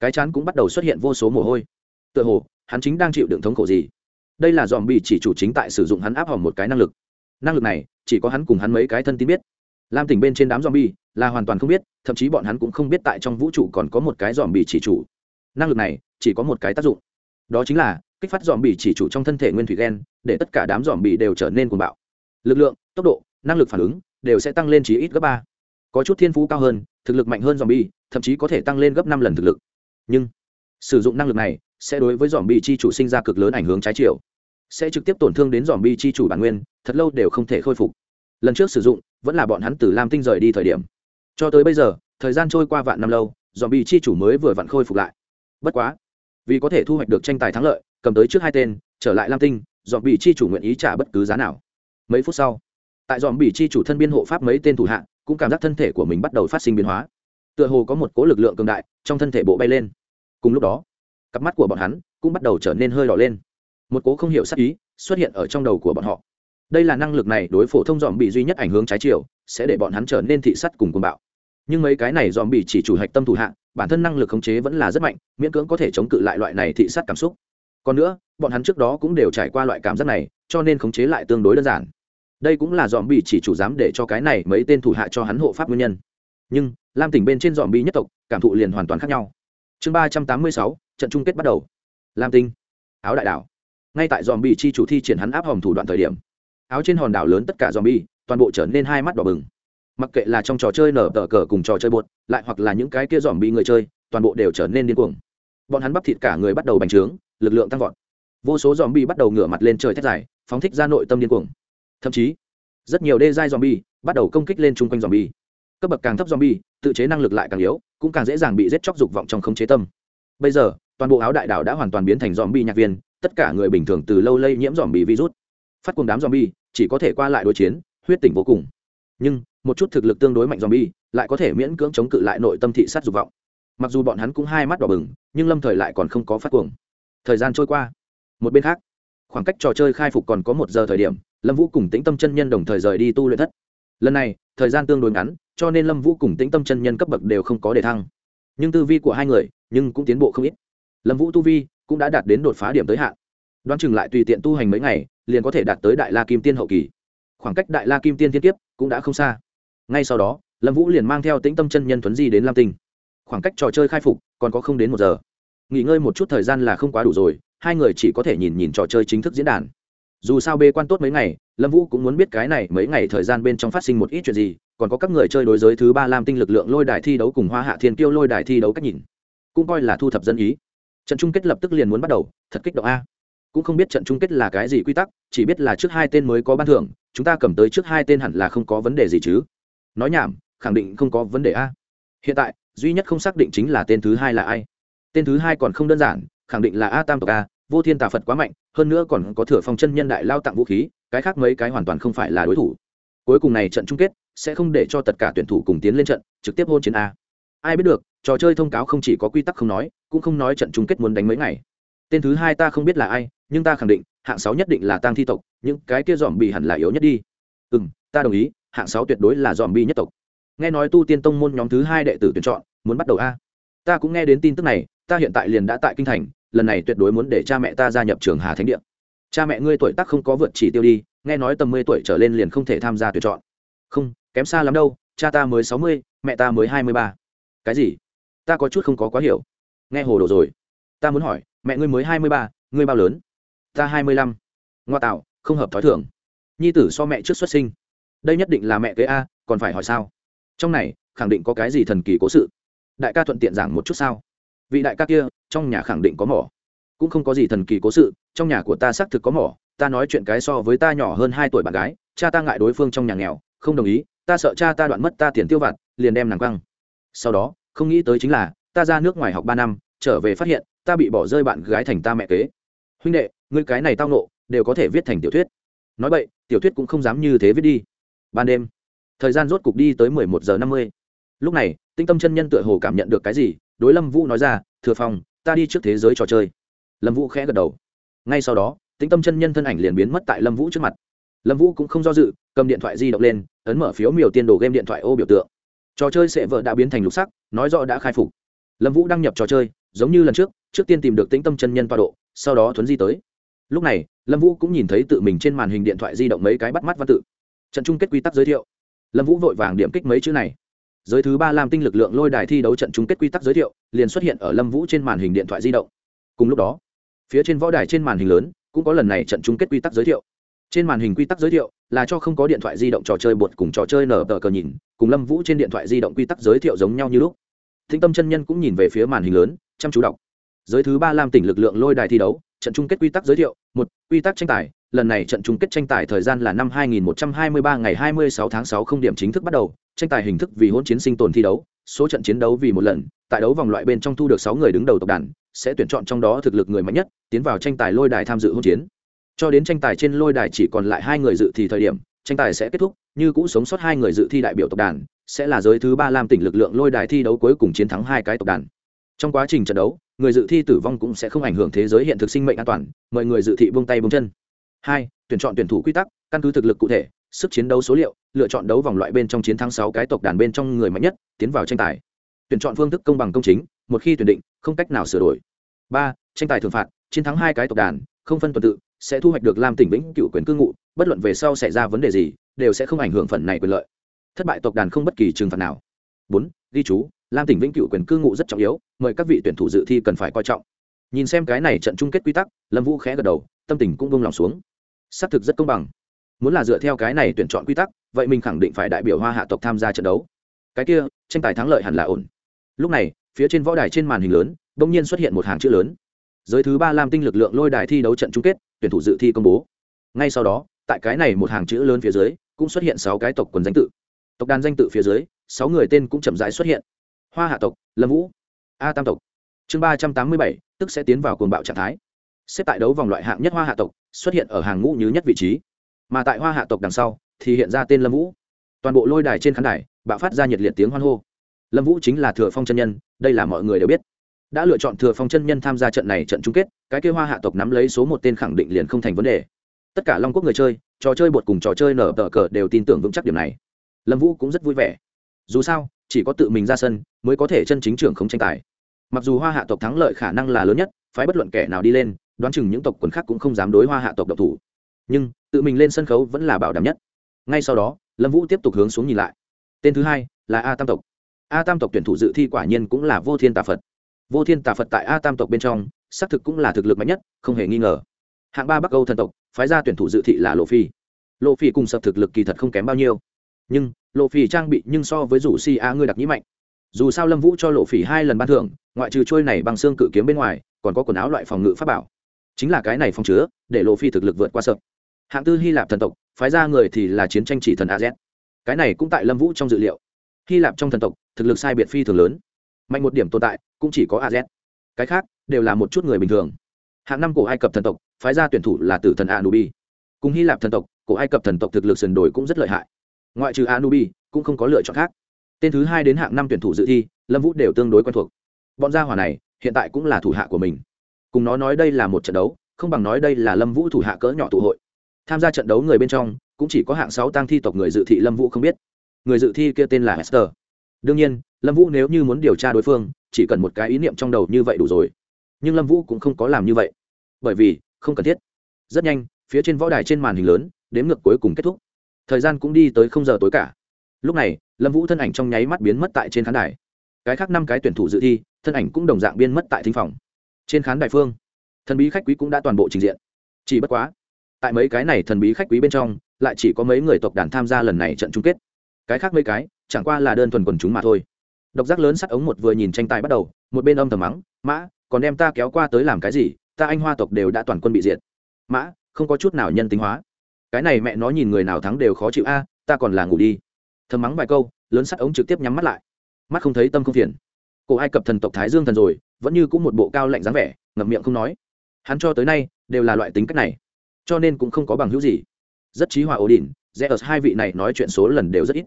Cái chán cũng bắt đầu xuất hiện vô số mồ hôi. Tựa hồ, hắn chính đang chịu đựng thống khổ gì. Đây là dòm bị chỉ chủ chính tại sử dụng hắn áp hỏng một cái năng lực. Năng lực này, chỉ có hắn cùng hắn mấy cái thân tin biết. Lam tỉnh bên trên đám dòm bi là hoàn toàn không biết, thậm chí bọn hắn cũng không biết tại trong vũ trụ còn có một cái dòm bị chỉ chủ. Năng lực này, chỉ có một cái tác dụng. Đó chính là, kích phát dòm bì chỉ chủ trong thân thể nguyên thủy gen, để tất cả đám dòm bì đều trở nên cuồng bạo. Lực lượng, tốc độ, năng lực phản ứng đều sẽ tăng lên chí ít gấp ba. Có chút thiên phú cao hơn, thực lực mạnh hơn zombie, thậm chí có thể tăng lên gấp năm lần thực lực. Nhưng, sử dụng năng lực này sẽ đối với zombie chi chủ sinh ra cực lớn ảnh hưởng trái chiều. Sẽ trực tiếp tổn thương đến zombie chi chủ bản nguyên, thật lâu đều không thể khôi phục. Lần trước sử dụng, vẫn là bọn hắn từ lam tinh rời đi thời điểm. Cho tới bây giờ, thời gian trôi qua vạn năm lâu, zombie chi chủ mới vừa vặn khôi phục lại. Bất quá, vì có thể thu hoạch được tranh tài thắng lợi, cầm tới trước hai tên, trở lại lam tinh dòm bị chi chủ nguyện ý trả bất cứ giá nào. Mấy phút sau tại dòm bị chi chủ thân biên hộ pháp mấy tên thủ hạ, cũng cảm giác thân thể của mình bắt đầu phát sinh biến hóa. Tựa hồ có một cố lực lượng cường đại trong thân thể bộ bay lên. Cùng lúc đó, cặp mắt của bọn hắn cũng bắt đầu trở nên hơi đỏ lên. Một cố không hiểu sắc ý xuất hiện ở trong đầu của bọn họ. Đây là năng lực này đối phổ thông dòm bị duy nhất ảnh hướng trái chiều, sẽ để bọn hắn trở nên thị sắt cùng cuồng bạo. Nhưng mấy cái này dòm bị chỉ chủ hạch tâm thủ hạ, bản thân năng lực khống chế vẫn là rất mạnh, miễn cưỡng có thể chống cự lại loại này thị sát cảm xúc. Còn nữa, bọn hắn trước đó cũng đều trải qua loại cảm giác này, cho nên khống chế lại tương đối đơn giản đây cũng là dòm bị chỉ chủ dám để cho cái này mấy tên thủ hạ cho hắn hộ pháp nguyên nhân. Nhưng, lam tỉnh bên trên dòm bị nhất tộc, cảm thụ liền hoàn toàn khác nhau. Chương ba trăm tám mươi sáu, trận chung kết bắt đầu. Lam tinh, áo đại đảo. Ngay tại dòm bị chi chủ thi triển hắn áp hòm thủ đoạn thời điểm, áo trên hòn đảo lớn tất cả dòm bi toàn bộ trở nên hai mắt đỏ bừng. Mặc kệ là trong trò chơi nở tờ cờ cùng trò chơi bột, lại hoặc là những cái kia dòm bị người chơi, toàn bộ đều trở nên điên cuồng. Bọn hắn bắp thịt cả người bắt đầu bành trướng, lực lượng tăng vọt. Vô số dòm bi bắt đầu ngửa mặt lên trời thét dài, phóng thích ra nội tâm điên cuồng thậm chí, rất nhiều đê giai zombie bi bắt đầu công kích lên chung quanh zombie. Bi cấp bậc càng thấp zombie bi tự chế năng lực lại càng yếu, cũng càng dễ dàng bị giết chóc dục vọng trong khống chế tâm. Bây giờ, toàn bộ áo đại đảo đã hoàn toàn biến thành zombie bi nhạc viên, tất cả người bình thường từ lâu lây nhiễm zombie bi virus. Phát cuồng đám zombie bi chỉ có thể qua lại đối chiến, huyết tỉnh vô cùng. Nhưng, một chút thực lực tương đối mạnh zombie lại có thể miễn cưỡng chống cự lại nội tâm thị sát dục vọng. Mặc dù bọn hắn cũng hai mắt đỏ bừng, nhưng lâm thời lại còn không có phát cuồng. Thời gian trôi qua. Một bên khác, khoảng cách trò chơi khai phục còn có một giờ thời điểm lâm vũ cùng tĩnh tâm chân nhân đồng thời rời đi tu luyện thất. Lần này, thời gian tương đối ngắn, cho nên lâm vũ cùng tĩnh tâm chân nhân cấp bậc đều không có đề thăng. Nhưng tư vi của hai người, nhưng cũng tiến bộ không ít. Lâm vũ tu vi cũng đã đạt đến đột phá điểm tới hạn. Đoán chừng lại tùy tiện tu hành mấy ngày, liền có thể đạt tới đại la kim tiên hậu kỳ. Khoảng cách đại la kim tiên thiên tiếp cũng đã không xa. Ngay sau đó, lâm vũ liền mang theo tĩnh tâm chân nhân thuấn di đến lam tinh. Khoảng cách trò chơi khai phục còn có không đến một giờ. Nghỉ ngơi một chút thời gian là không quá đủ rồi, hai người chỉ có thể nhìn nhìn trò chơi chính thức diễn đàn dù sao bê quan tốt mấy ngày, lâm vũ cũng muốn biết cái này mấy ngày thời gian bên trong phát sinh một ít chuyện gì, còn có các người chơi đối giới thứ ba lam tinh lực lượng lôi đài thi đấu cùng hoa hạ thiên kiêu lôi đài thi đấu cách nhìn. Cũng coi là thu thập dân ý. Trận chung kết lập tức liền muốn bắt đầu, thật kích động a. Cũng không biết trận chung kết là cái gì quy tắc, chỉ biết là trước hai tên mới có ban thưởng, chúng ta cầm tới trước hai tên hẳn là không có vấn đề gì chứ. Nói nhảm, khẳng định không có vấn đề a. Hiện tại, duy nhất không xác định chính là tên thứ hai là ai. Tên thứ hai còn không đơn giản, khẳng định là a tam tộc a vô thiên tà phật quá mạnh, hơn nữa còn có thừa phong chân nhân đại lao tặng vũ khí, cái khác mấy cái hoàn toàn không phải là đối thủ. Cuối cùng này trận chung kết sẽ không để cho tất cả tuyển thủ cùng tiến lên trận, trực tiếp hôn chiến a. Ai biết được, trò chơi thông cáo không chỉ có quy tắc không nói, cũng không nói trận chung kết muốn đánh mấy ngày. Tên thứ hai ta không biết là ai, nhưng ta khẳng định, hạng sáu nhất định là tăng thi tộc, những cái kia dòm bị hẳn là yếu nhất đi. Ừ m ta đồng ý, hạng sáu tuyệt đối là dòm bi nhất tộc. Nghe nói tu tiên tông môn nhóm thứ hai đệ tử tuyển chọn, muốn bắt đầu a. Ta cũng nghe đến tin tức này, ta hiện tại liền đã tại kinh thành lần này tuyệt đối muốn để cha mẹ ta gia nhập trường hà thánh địa. Cha mẹ ngươi tuổi tác không có vượt chỉ tiêu đi, nghe nói tầm mười tuổi trở lên liền không thể tham gia tuyển chọn. Không, kém xa lắm đâu, cha ta mới sáu mươi, mẹ ta mới hai mươi ba. Cái gì? Ta có chút không có quá hiểu. Nghe hồ đồ rồi. Ta muốn hỏi, mẹ ngươi mới hai mươi ba, ngươi bao lớn? Ta hai mươi lăm. Ngoa tạo, không hợp t h ó i thưởng nhi tử so mẹ trước xuất sinh. Đây nhất định là mẹ kế a, còn phải hỏi sao? Trong này, khẳng định có cái gì thần kỳ cố sự. Đại ca thuận tiện giảng một chút sao? Vị đại ca kia, trong nhà khẳng định có mỏ. Cũng không có gì thần kỳ cố sự, trong nhà của ta xác thực có mỏ, ta nói chuyện cái so với ta nhỏ hơn hai tuổi bạn gái, cha ta ngại đối phương trong nhà nghèo, không đồng ý, ta sợ cha ta đoạn mất ta tiền tiêu vặt, liền đem nàng quăng. Sau đó, không nghĩ tới chính là, ta ra nước ngoài học ba năm, trở về phát hiện, ta bị bỏ rơi bạn gái thành ta mẹ kế. Huynh đệ, ngươi cái này tao nộ đều có thể viết thành tiểu thuyết. Nói vậy, tiểu thuyết cũng không dám như thế viết đi. Ban đêm, thời gian rốt cục đi tới mười một giờ năm mươi. Lúc này, tinh tâm chân nhân tựa hồ cảm nhận được cái gì đối lâm vũ nói ra, thừa phòng ta đi trước thế giới trò chơi. Lâm vũ khẽ gật đầu. Ngay sau đó tinh tâm chân nhân thân ảnh liền biến mất tại lâm vũ trước mặt. Lâm vũ cũng không do dự, cầm điện thoại di động lên, ấn mở phiếu miều tiên đồ game điện thoại ô biểu tượng. Trò chơi sẽ vợ đã biến thành lục sắc, nói rõ đã khai phục. Lâm vũ đăng nhập trò chơi, giống như lần trước trước tiên tìm được tĩnh tâm chân nhân toa độ, sau đó thuấn di tới. Lúc này, lâm vũ cũng nhìn thấy tự mình trên màn hình điện thoại di động mấy cái bắt mắt văn tự. Trận chung kết quy tắc giới thiệu. Lâm vũ vội vàng điểm kích mấy chữ này giới thứ ba Lam tinh lực lượng lôi đài thi đấu trận chung kết quy tắc giới thiệu, liền xuất hiện ở lâm vũ trên màn hình điện thoại di động. Cùng lúc đó, phía trên võ đài trên màn hình lớn cũng có lần này trận chung kết quy tắc giới thiệu. Trên màn hình quy tắc giới thiệu là cho không có điện thoại di động trò chơi bột cùng trò chơi nở tờ cờ nhìn, cùng lâm vũ trên điện thoại di động quy tắc giới thiệu giống nhau như lúc. Thính tâm chân nhân cũng nhìn về phía màn hình lớn, chăm chú đọc. Giới thứ ba lam tỉnh lực lượng lôi đài thi đấu, trận chung kết quy tắc giới thiệu, một, quy tắc tranh tài, lần này trận chung kết tranh tài thời gian là năm 2123 ngày 26 tháng 6 không điểm chính thức bắt đầu tranh tài hình thức vì hỗn chiến sinh tồn thi đấu, số trận chiến đấu vì một lần, tại đấu vòng loại bên trong thu được sáu người đứng đầu tộc đàn, sẽ tuyển chọn trong đó thực lực người mạnh nhất, tiến vào tranh tài lôi đài tham dự hỗn chiến. Cho đến tranh tài trên lôi đài chỉ còn lại hai người dự thì thời điểm, tranh tài sẽ kết thúc, như cũ sống sót hai người dự thi đại biểu tộc đàn, sẽ là giới thứ ba lam tỉnh lực lượng lôi đài thi đấu cuối cùng chiến thắng hai cái tộc đàn. Trong quá trình trận đấu, người dự thi tử vong cũng sẽ không ảnh hưởng thế giới hiện thực sinh mệnh an toàn mời người dự thi buông tay buông chân. Hai, tuyển chọn tuyển thủ quy tắc, căn cứ thực lực cụ thể sức chiến đấu số liệu, lựa chọn đấu vòng loại bên trong chiến thắng sáu cái tộc đàn bên trong người mạnh nhất, tiến vào tranh tài. Tuyển chọn phương thức công bằng công chính, một khi tuyển định, không cách nào sửa đổi. Ba, tranh tài thường phạt, chiến thắng hai cái tộc đàn, không phân tuần tự, sẽ thu hoạch được làm tỉnh vĩnh cựu quyền cư ngụ, bất luận về sau xảy ra vấn đề gì, đều sẽ không ảnh hưởng phần này quyền lợi. Thất bại tộc đàn không bất kỳ trừng phạt nào. Bốn, ghi chú, lam tỉnh vĩnh cựu quyền cư ngụ rất trọng yếu, mời các vị tuyển thủ dự thi cần phải coi trọng. Nhìn xem cái này trận chung kết quy tắc, lâm vũ khẽ gật đầu, tâm tình cũng vung lòng xuống. Xác thực rất công bằng muốn là dựa theo cái này tuyển chọn quy tắc, vậy mình khẳng định phải đại biểu hoa hạ tộc tham gia trận đấu. Cái kia, tranh tài thắng lợi hẳn là ổn. Lúc này, phía trên võ đài trên màn hình lớn đ ỗ n g nhiên xuất hiện một hàng chữ lớn. Giới thứ ba lam tinh lực lượng lôi đài thi đấu trận chung kết, tuyển thủ dự thi công bố. Ngay sau đó, tại cái này một hàng chữ lớn phía dưới, cũng xuất hiện sáu cái tộc quần danh tự. Tộc đàn danh tự phía dưới, sáu người tên cũng chậm rãi xuất hiện. Hoa hạ tộc, lâm vũ, a tam tộc. Chương ba trăm tám mươi bảy, tức sẽ tiến vào cuồng bạo trạng thái. Xếp tại đấu vòng loại hạng nhất hoa hạ tộc, xuất hiện ở hàng ngũ nhứ nhất vị trí mà tại hoa hạ tộc đằng sau thì hiện ra tên lâm vũ toàn bộ lôi đài trên khán đài bạo phát ra nhiệt liệt tiếng hoan hô lâm vũ chính là thừa phong chân nhân đây là mọi người đều biết đã lựa chọn thừa phong chân nhân tham gia trận này trận chung kết cái kêu hoa hạ tộc nắm lấy số một tên khẳng định liền không thành vấn đề tất cả long quốc người chơi trò chơi bột cùng trò chơi nở tờ cờ đều tin tưởng vững chắc điểm này lâm vũ cũng rất vui vẻ dù sao chỉ có tự mình ra sân mới có thể chân chính trưởng không tranh tài mặc dù hoa hạ tộc thắng lợi khả năng là lớn nhất phái bất luận kẻ nào đi lên đoán chừng những tộc quần khác cũng không dám đối hoa hạ tộc độc thủ nhưng tự mình lên sân khấu vẫn là bảo đảm nhất. Ngay sau đó, lâm vũ tiếp tục hướng xuống nhìn lại. Tên thứ hai là a tam tộc. A tam tộc tuyển thủ dự thi quả nhiên cũng là vô thiên tà phật. Vô thiên tà phật tại a tam tộc bên trong, xác thực cũng là thực lực mạnh nhất, không hề nghi ngờ. Hạng ba bắc âu thần tộc, phái ra tuyển thủ dự thị là lộ phi. Lộ phi cùng sập thực lực kỳ thật không kém bao nhiêu. Nhưng, lộ phi trang bị nhưng so với rủ si a ngươi đặc nhĩ mạnh. Dù sao lâm vũ cho lộ phỉ hai lần ban thưởng, ngoại trừ trôi này bằng xương cự kiếm bên ngoài, còn có quần áo loại phòng ngự pháp bảo. Chính là cái này phòng chứa, để lộ phi thực lực vượt qua sợ hạng tư hy lạp thần tộc, phái ra người thì là chiến tranh chỉ thần az cái này cũng tại lâm vũ trong dự liệu. Hy lạp trong thần tộc, thực lực sai biệt phi thường lớn. Mạnh một điểm tồn tại, cũng chỉ có az cái khác, đều là một chút người bình thường. Hạng năm cổ ai cập thần tộc, phái ra tuyển thủ là tử thần anubi. Cùng hy lạp thần tộc, cổ ai cập thần tộc thực lực sườn đồi cũng rất lợi hại. Ngoại trừ anubi, cũng không có lựa chọn khác. Tên thứ hai đến hạng năm tuyển thủ dự thi, lâm vũ đều tương đối quen thuộc. Bọn gia hỏa này, hiện tại cũng là thủ hạ của mình. Cùng nó nói đây là một trận đấu, không bằng nói đây là lâm vũ thủ hạ cỡ nhỏ tụ hội tham gia trận đấu người bên trong, cũng chỉ có hạng sáu tăng thi tộc người dự thị lâm vũ không biết. Người dự thi kia tên là hester. Đương nhiên, lâm vũ nếu như muốn điều tra đối phương, chỉ cần một cái ý niệm trong đầu như vậy đủ rồi. Nhưng lâm vũ cũng không có làm như vậy. Bởi vì, không cần thiết. Rất nhanh, phía trên võ đài trên màn hình lớn, đếm ngược cuối cùng kết thúc. Thời gian cũng đi tới không giờ tối cả. Lúc này, lâm vũ thân ảnh trong nháy mắt biến mất tại trên khán đài. Cái khác năm cái tuyển thủ dự thi, thân ảnh cũng đồng dạng biến mất tại thính phòng. Trên khán đài phương, thần bí khách quý cũng đã toàn bộ trình diện. Chỉ bất quá tại mấy cái này thần bí khách quý bên trong, lại chỉ có mấy người tộc đàn tham gia lần này trận chung kết. Cái khác mấy cái, chẳng qua là đơn thuần quần chúng mà thôi. Độc giác lớn sắt ống một vừa nhìn tranh tài bắt đầu, một bên âm thầm mắng, mã, còn đem ta kéo qua tới làm cái gì? Ta anh hoa tộc đều đã toàn quân bị diệt. Mã, không có chút nào nhân tính hóa. Cái này mẹ nó nhìn người nào thắng đều khó chịu a, ta còn là ngủ đi. Thầm mắng vài câu, lớn sắt ống trực tiếp nhắm mắt lại. Mắt không thấy tâm không phiền. Cổ ai cập thần tộc thái dương thần rồi, vẫn như cũng một bộ cao lạnh dáng vẻ, ngậm miệng không nói. Hắn cho tới nay đều là loại tính cách này cho nên cũng không có bằng hữu gì. Rất trí hòa ổ đỉnh rẽ ở hai vị này nói chuyện số lần đều rất ít.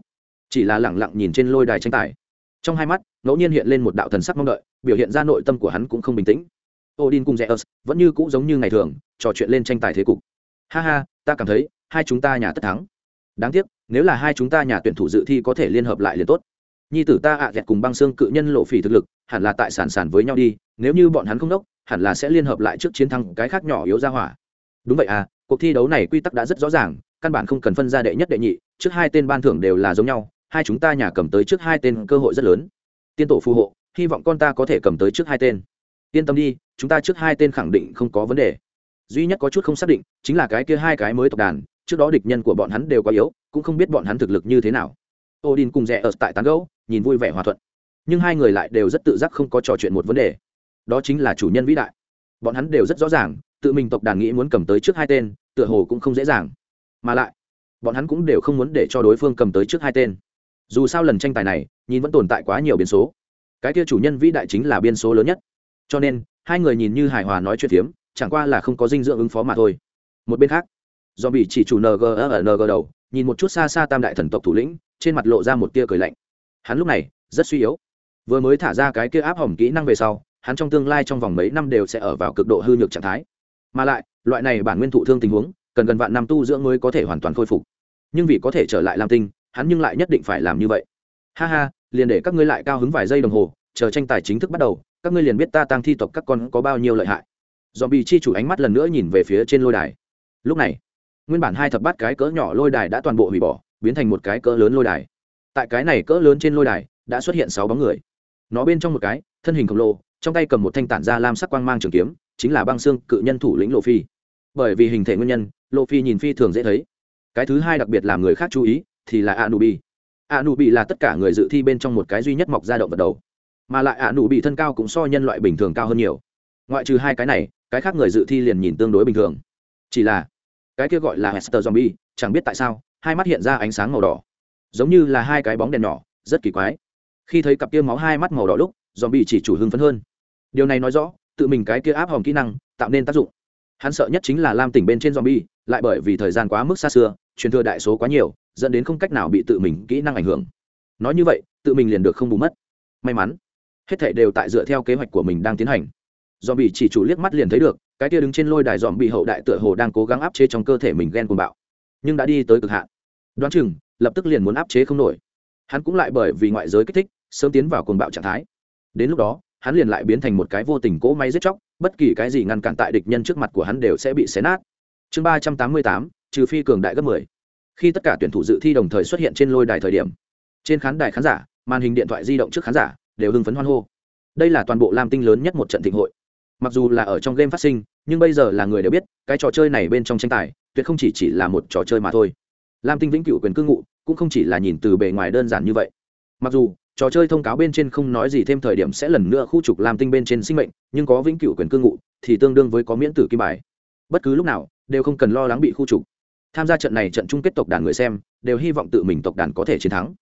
Chỉ là lẳng lặng nhìn trên lôi đài tranh tài. Trong hai mắt, ngẫu nhiên hiện lên một đạo thần sắc mong đợi, biểu hiện ra nội tâm của hắn cũng không bình tĩnh. Odin cùng rẽ ớt vẫn như cũ giống như ngày thường, trò chuyện lên tranh tài thế cục. Ha ha, ta cảm thấy, hai chúng ta nhà tất thắng. Đáng tiếc, nếu là hai chúng ta nhà tuyển thủ dự thi có thể liên hợp lại liền tốt. Nhi tử ta ạ à dẹt cùng băng xương cự nhân lộ phỉ thực lực, hẳn là tại sản sản với nhau đi, nếu như bọn hắn không đốc, hẳn là sẽ liên hợp lại trước chiến thắng cái khác nhỏ yếu ra hỏa. Đúng vậy à cuộc thi đấu này quy tắc đã rất rõ ràng, căn bản không cần phân ra đệ nhất đệ nhị, trước hai tên ban thưởng đều là giống nhau, hai chúng ta nhà cầm tới trước hai tên cơ hội rất lớn. Tiên tổ phù hộ, hy vọng con ta có thể cầm tới trước hai tên. Yên tâm đi, chúng ta trước hai tên khẳng định không có vấn đề. Duy nhất có chút không xác định, chính là cái kia hai cái mới tộc đàn, trước đó địch nhân của bọn hắn đều quá yếu, cũng không biết bọn hắn thực lực như thế nào. Odin cùng rẽ ở tại tán gấu nhìn vui vẻ hòa thuận. Nhưng hai người lại đều rất tự giác không có trò chuyện một vấn đề. Đó chính là chủ nhân vĩ đại. Bọn hắn đều rất rõ ràng, tự mình tộc đàn nghĩ muốn cầm tới trước hai tên tựa hồ cũng không dễ dàng. Mà lại, bọn hắn cũng đều không muốn để cho đối phương cầm tới trước hai tên. Dù sao lần tranh tài này, nhìn vẫn tồn tại quá nhiều biến số. Cái kia chủ nhân vĩ đại chính là biên số lớn nhất. Cho nên, hai người nhìn như hài hòa nói chuyện phiếm, chẳng qua là không có dinh dưỡng ứng phó mà thôi. Một bên khác do bị chỉ chủ ng ở ng đầu, nhìn một chút xa xa tam đại thần tộc thủ lĩnh, trên mặt lộ ra một tia cười lạnh. Hắn lúc này, rất suy yếu. Vừa mới thả ra cái kia áp hỏng kỹ năng về sau, hắn trong tương lai trong vòng mấy năm đều sẽ ở vào cực độ hư nhược trạng thái mà lại, loại này bản nguyên thụ thương tình huống, cần gần vạn năm tu dưỡng mới có thể hoàn toàn khôi phục. Nhưng vì có thể trở lại làm tinh, hắn nhưng lại nhất định phải làm như vậy. Ha ha, liền để các ngươi lại cao hứng vài giây đồng hồ, chờ tranh tài chính thức bắt đầu, các ngươi liền biết ta tăng thi tộc các con có bao nhiêu lợi hại. Dòm bị chi chủ ánh mắt lần nữa nhìn về phía trên lôi đài. Lúc này, nguyên bản hai thập bát cái cỡ nhỏ lôi đài đã toàn bộ hủy bỏ, biến thành một cái cỡ lớn lôi đài. Tại cái này cỡ lớn trên lôi đài, đã xuất hiện sáu bóng người. Nó bên trong một cái, thân hình khổng lồ, trong tay cầm một thanh tản da lam sắc quang mang trường kiếm chính là băng xương cự nhân thủ lĩnh lộ phi. Bởi vì hình thể nguyên nhân, lộ phi nhìn phi thường dễ thấy. Cái thứ hai đặc biệt làm người khác chú ý thì là anubi. Anubi là tất cả người dự thi bên trong một cái duy nhất mọc ra động vật đầu. Mà lại anubi thân cao cũng so nhân loại bình thường cao hơn nhiều. Ngoại trừ hai cái này, cái khác người dự thi liền nhìn tương đối bình thường. Chỉ là, cái kia gọi là hester zombie, chẳng biết tại sao, hai mắt hiện ra ánh sáng màu đỏ. Giống như là hai cái bóng đèn nhỏ, rất kỳ quái. Khi thấy cặp kia máu hai mắt màu đỏ lúc, zombie chỉ chủ hưng phấn hơn. Điều này nói rõ tự mình cái kia áp hòm kỹ năng, tạo nên tác dụng. Hắn sợ nhất chính là lam tỉnh bên trên zombie, lại bởi vì thời gian quá mức xa xưa, truyền thừa đại số quá nhiều, dẫn đến không cách nào bị tự mình kỹ năng ảnh hưởng. Nói như vậy, tự mình liền được không bù mất. May mắn, hết thảy đều tại dựa theo kế hoạch của mình đang tiến hành. Zombie bị chỉ chủ liếc mắt liền thấy được, cái kia đứng trên lôi đài zombie bị hậu đại tựa hồ đang cố gắng áp chế trong cơ thể mình ghen cuồng bạo. Nhưng đã đi tới cực hạn. Đoán chừng, lập tức liền muốn áp chế không nổi. Hắn cũng lại bởi vì ngoại giới kích thích, sớm tiến vào cuồng bạo trạng thái. Đến lúc đó hắn liền lại biến thành một cái vô tình cỗ máy giết chóc, bất kỳ cái gì ngăn cản tại địch nhân trước mặt của hắn đều sẽ bị xé nát. Chương ba trăm tám mươi tám, trừ phi cường đại gấp mười. Khi tất cả tuyển thủ dự thi đồng thời xuất hiện trên lôi đài thời điểm, trên khán đài khán giả, màn hình điện thoại di động trước khán giả đều hưng phấn hoan hô. Đây là toàn bộ lam tinh lớn nhất một trận thịnh hội. Mặc dù là ở trong game phát sinh, nhưng bây giờ là người đều biết, cái trò chơi này bên trong tranh tài, tuyệt không chỉ chỉ là một trò chơi mà thôi. Lam tinh vĩnh cửu quyền cư ngụ, cũng không chỉ là nhìn từ bề ngoài đơn giản như vậy. Mặc dù trò chơi thông cáo bên trên không nói gì thêm thời điểm sẽ lần nữa khu trục làm tinh bên trên sinh mệnh, nhưng có vĩnh cửu quyền cư ngụ, thì tương đương với có miễn tử kim bài. Bất cứ lúc nào, đều không cần lo lắng bị khu trục. Tham gia trận này trận chung kết tộc đàn người xem, đều hy vọng tự mình tộc đàn có thể chiến thắng.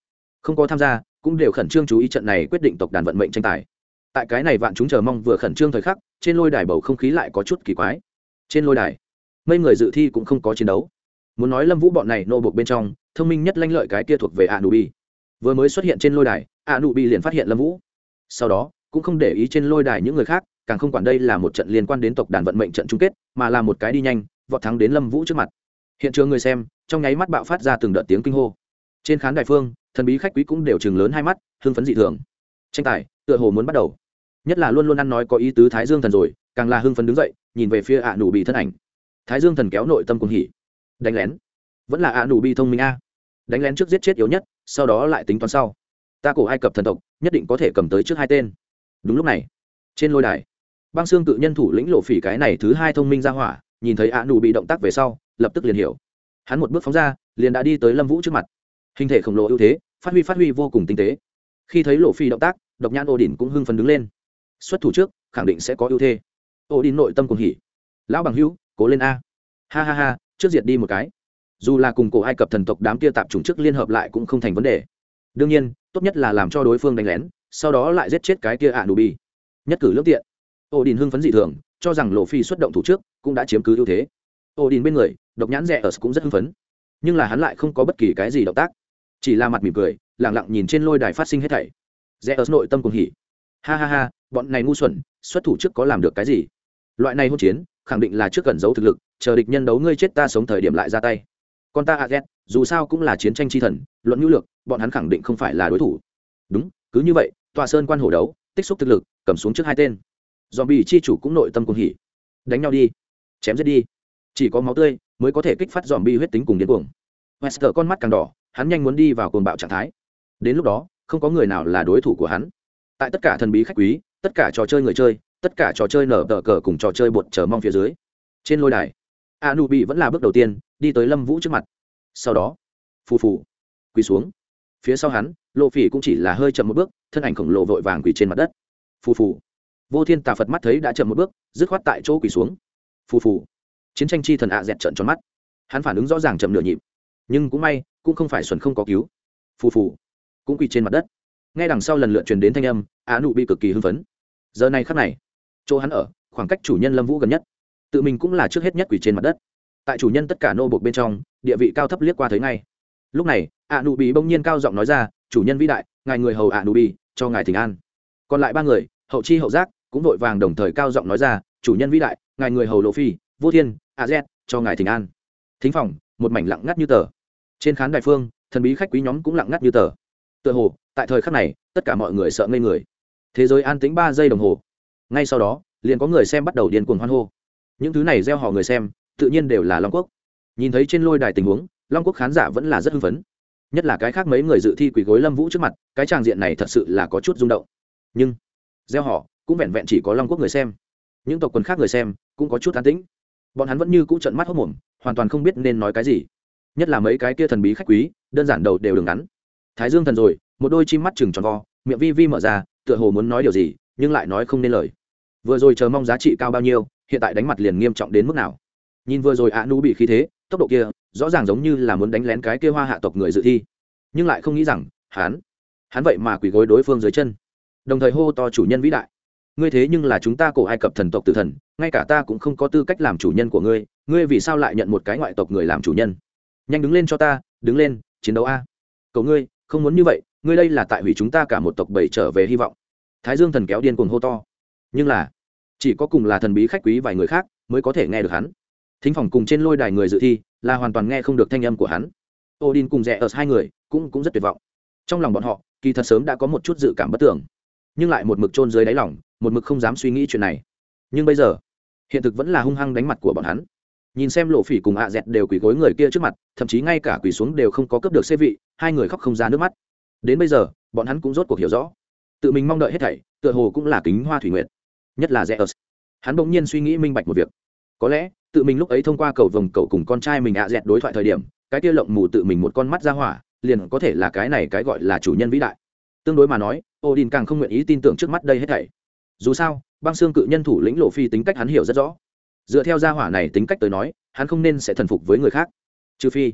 Không có tham gia, cũng đều khẩn trương chú ý trận này quyết định tộc đàn vận mệnh tranh tài. Tại cái này vạn chúng chờ mong vừa khẩn trương thời khắc, trên lôi đài bầu không khí lại có chút kỳ quái. Trên lôi đài, mấy người dự thi cũng không có chiến đấu. Muốn nói lâm vũ bọn này nô buộc bên trong, thông minh nhất lanh lợi cái kia thuộc về a nubi vừa mới xuất hiện trên lôi đài a nụ bị liền phát hiện lâm vũ. Sau đó, cũng không để ý trên lôi đài những người khác, càng không quản đây là một trận liên quan đến tộc đàn vận mệnh trận chung kết, mà là một cái đi nhanh, vọt thắng đến lâm vũ trước mặt. Hiện trường người xem, trong nháy mắt bạo phát ra từng đợt tiếng kinh hô. Trên khán đài phương, thần bí khách quý cũng đều chừng lớn hai mắt, hưng phấn dị thường. Tranh tài, tựa hồ muốn bắt đầu. Nhất là luôn luôn ăn nói có ý tứ thái dương thần rồi, càng là hưng phấn đứng dậy, nhìn về phía ạ nụ bị thân ảnh. Thái dương thần kéo nội tâm cùng hỉ. Đánh lén. Vẫn là ạ nụ bị thông minh a. Đánh lén trước giết chết yếu nhất, sau đó lại tính toán sau ta cổ ai cập thần tộc, nhất định có thể cầm tới trước hai tên. Đúng lúc này, trên lôi đài, băng xương cự nhân thủ lĩnh lộ phỉ cái này thứ hai thông minh ra hỏa, nhìn thấy ạ nụ bị động tác về sau, lập tức liền hiểu. Hắn một bước phóng ra, liền đã đi tới lâm vũ trước mặt. Hình thể khổng lồ ưu thế, phát huy phát huy vô cùng tinh tế. Khi thấy lộ phi động tác, độc nhãn ô đỉnh cũng hưng phấn đứng lên. Xuất thủ trước, khẳng định sẽ có ưu thế. Ô đỉnh nội tâm cùng hỉ. Lão bằng hữu, cố lên a. Ha ha ha, trước diệt đi một cái. Dù là cùng cổ ai cập thần tộc đám kia tạp chủng trước liên hợp lại cũng không thành vấn đề đương nhiên, tốt nhất là làm cho đối phương đánh lén, sau đó lại giết chết cái kia ạ nụ bi. Nhất cử lương tiện. Ô đình hưng phấn dị thường, cho rằng lộ phi xuất động thủ trước cũng đã chiếm cứ ưu thế. Ô đình bên người, độc nhãn rẻ ở cũng rất hưng phấn. Nhưng là hắn lại không có bất kỳ cái gì động tác. Chỉ là mặt mỉm cười lẳng lặng nhìn trên lôi đài phát sinh hết thảy. Rẽ ở nội tâm cùng hỉ. Ha ha ha, bọn này ngu xuẩn, xuất thủ trước có làm được cái gì? Loại này hỗn chiến, khẳng định là trước cần giấu thực lực, chờ địch nhân đấu ngươi chết ta sống thời điểm lại ra tay. Con ta a ghét dù sao cũng là chiến tranh chi thần, luận ngữ lược bọn hắn khẳng định không phải là đối thủ. Đúng, cứ như vậy, tòa sơn quan hổ đấu, tích xúc thực lực, cầm xuống trước hai tên. Dòm bị chi chủ cũng nội tâm cùng hỉ. Đánh nhau đi. Chém giết đi. Chỉ có máu tươi mới có thể kích phát dòm bi huyết tính cùng điên cuồng. Wester con mắt càng đỏ, hắn nhanh muốn đi vào cuồng bạo trạng thái. Đến lúc đó, không có người nào là đối thủ của hắn. Tại tất cả thần bí khách quý, tất cả trò chơi người chơi, tất cả trò chơi nở tờ cờ cùng trò chơi bột chờ mong phía dưới. Trên lôi đài a nu bị vẫn là bước đầu tiên, đi tới lâm vũ trước mặt. Sau đó, phù phù, quỳ xuống phía sau hắn, lộ phỉ cũng chỉ là hơi chậm một bước, thân ảnh khổng lồ vội vàng quỳ trên mặt đất. Phù phù. Vô thiên tà phật mắt thấy đã chậm một bước, dứt khoát tại chỗ quỳ xuống. Phù phù. Chiến tranh chi thần ạ dẹt trận tròn mắt. Hắn phản ứng rõ ràng chậm nửa nhịp. Nhưng cũng may, cũng không phải xuẩn không có cứu. Phù phù. Cũng quỳ trên mặt đất. Ngay đằng sau lần lượt truyền đến thanh âm, á nụ bị cực kỳ hưng phấn. Giờ này khắc này, chỗ hắn ở, khoảng cách chủ nhân lâm vũ gần nhất. Tự mình cũng là trước hết nhất quỳ trên mặt đất. Tại chủ nhân tất cả nô bột bên trong, địa vị cao thấp liếc qua thấy ngay lúc này ạ nụ bị bỗng nhiên cao giọng nói ra, chủ nhân vĩ đại, ngài người hầu ạ nụ bị cho ngài thỉnh an. Còn lại ba người, hậu chi hậu giác, cũng vội vàng đồng thời cao giọng nói ra, chủ nhân vĩ đại, ngài người hầu lộ phi, vô thiên, a z, cho ngài thỉnh an. Thính phòng, một mảnh lặng ngắt như tờ. Trên khán đài phương, thần bí khách quý nhóm cũng lặng ngắt như tờ. Tựa hồ, tại thời khắc này, tất cả mọi người sợ ngây người. Thế giới an tĩnh ba giây đồng hồ. Ngay sau đó, liền có người xem bắt đầu điên cuồng hoan hô. Những thứ này gieo họ người xem, tự nhiên đều là long quốc. Nhìn thấy trên lôi đài tình huống long quốc khán giả vẫn là rất hưng phấn. Nhất là cái khác mấy người dự thi quỳ gối lâm vũ trước mặt, cái tràng diện này thật sự là có chút rung động. Nhưng, gieo họ, cũng vẹn vẹn chỉ có long quốc người xem. Những tộc quần khác người xem, cũng có chút an tĩnh. Bọn hắn vẫn như cũ trận mắt hốc mồm, hoàn toàn không biết nên nói cái gì. Nhất là mấy cái kia thần bí khách quý, đơn giản đầu đều đường ngắn. Thái dương thần rồi, một đôi chim mắt chừng tròn vo, miệng vi vi mở ra, tựa hồ muốn nói điều gì, nhưng lại nói không nên lời. Vừa rồi chờ mong giá trị cao bao nhiêu, hiện tại đánh mặt liền nghiêm trọng đến mức nào. Nhìn vừa rồi ạ nu bị khí thế, tốc độ kia rõ ràng giống như là muốn đánh lén cái kia hoa hạ tộc người dự thi. Nhưng lại không nghĩ rằng, hắn hắn vậy mà quỳ gối đối phương dưới chân. Đồng thời hô to chủ nhân vĩ đại. Ngươi thế nhưng là chúng ta cổ ai cập thần tộc tử thần, ngay cả ta cũng không có tư cách làm chủ nhân của ngươi ngươi vì sao lại nhận một cái ngoại tộc người làm chủ nhân? Nhanh đứng lên cho ta, đứng lên, chiến đấu a. Cậu ngươi, không muốn như vậy, ngươi đây là tại hủy chúng ta cả một tộc bảy trở về hy vọng. Thái dương thần kéo điên cuồng hô to. Nhưng là, chỉ có cùng là thần bí khách quý vài người khác mới có thể nghe được hắn. Thính phòng cùng trên lôi đài người dự thi là hoàn toàn nghe không được thanh âm của hắn. Odin cùng rẽ ở hai người cũng cũng rất tuyệt vọng. Trong lòng bọn họ, kỳ thật sớm đã có một chút dự cảm bất tưởng nhưng lại một mực chôn dưới đáy lòng, một mực không dám suy nghĩ chuyện này. Nhưng bây giờ, hiện thực vẫn là hung hăng đánh mặt của bọn hắn. Nhìn xem lộ phỉ cùng ạ dẹt đều quỳ gối người kia trước mặt, thậm chí ngay cả quỳ xuống đều không có cấp được xê vị, hai người khóc không ra nước mắt. Đến bây giờ, bọn hắn cũng rốt cuộc hiểu rõ. Tự mình mong đợi hết thảy, tựa hồ cũng là kính hoa thủy nguyện nhất là rẽ ớt hắn bỗng nhiên suy nghĩ minh bạch một việc. Có lẽ tự mình lúc ấy thông qua cầu vồng cậu cùng con trai mình ạ dẹt đối thoại thời điểm, cái kia lộng mù tự mình một con mắt ra hỏa, liền có thể là cái này cái gọi là chủ nhân vĩ đại. Tương đối mà nói, odin càng không nguyện ý tin tưởng trước mắt đây hết thảy. Dù sao, băng xương cự nhân thủ lĩnh lộ phi tính cách hắn hiểu rất rõ. Dựa theo gia hỏa này tính cách tới nói, hắn không nên sẽ thần phục với người khác. Trừ phi,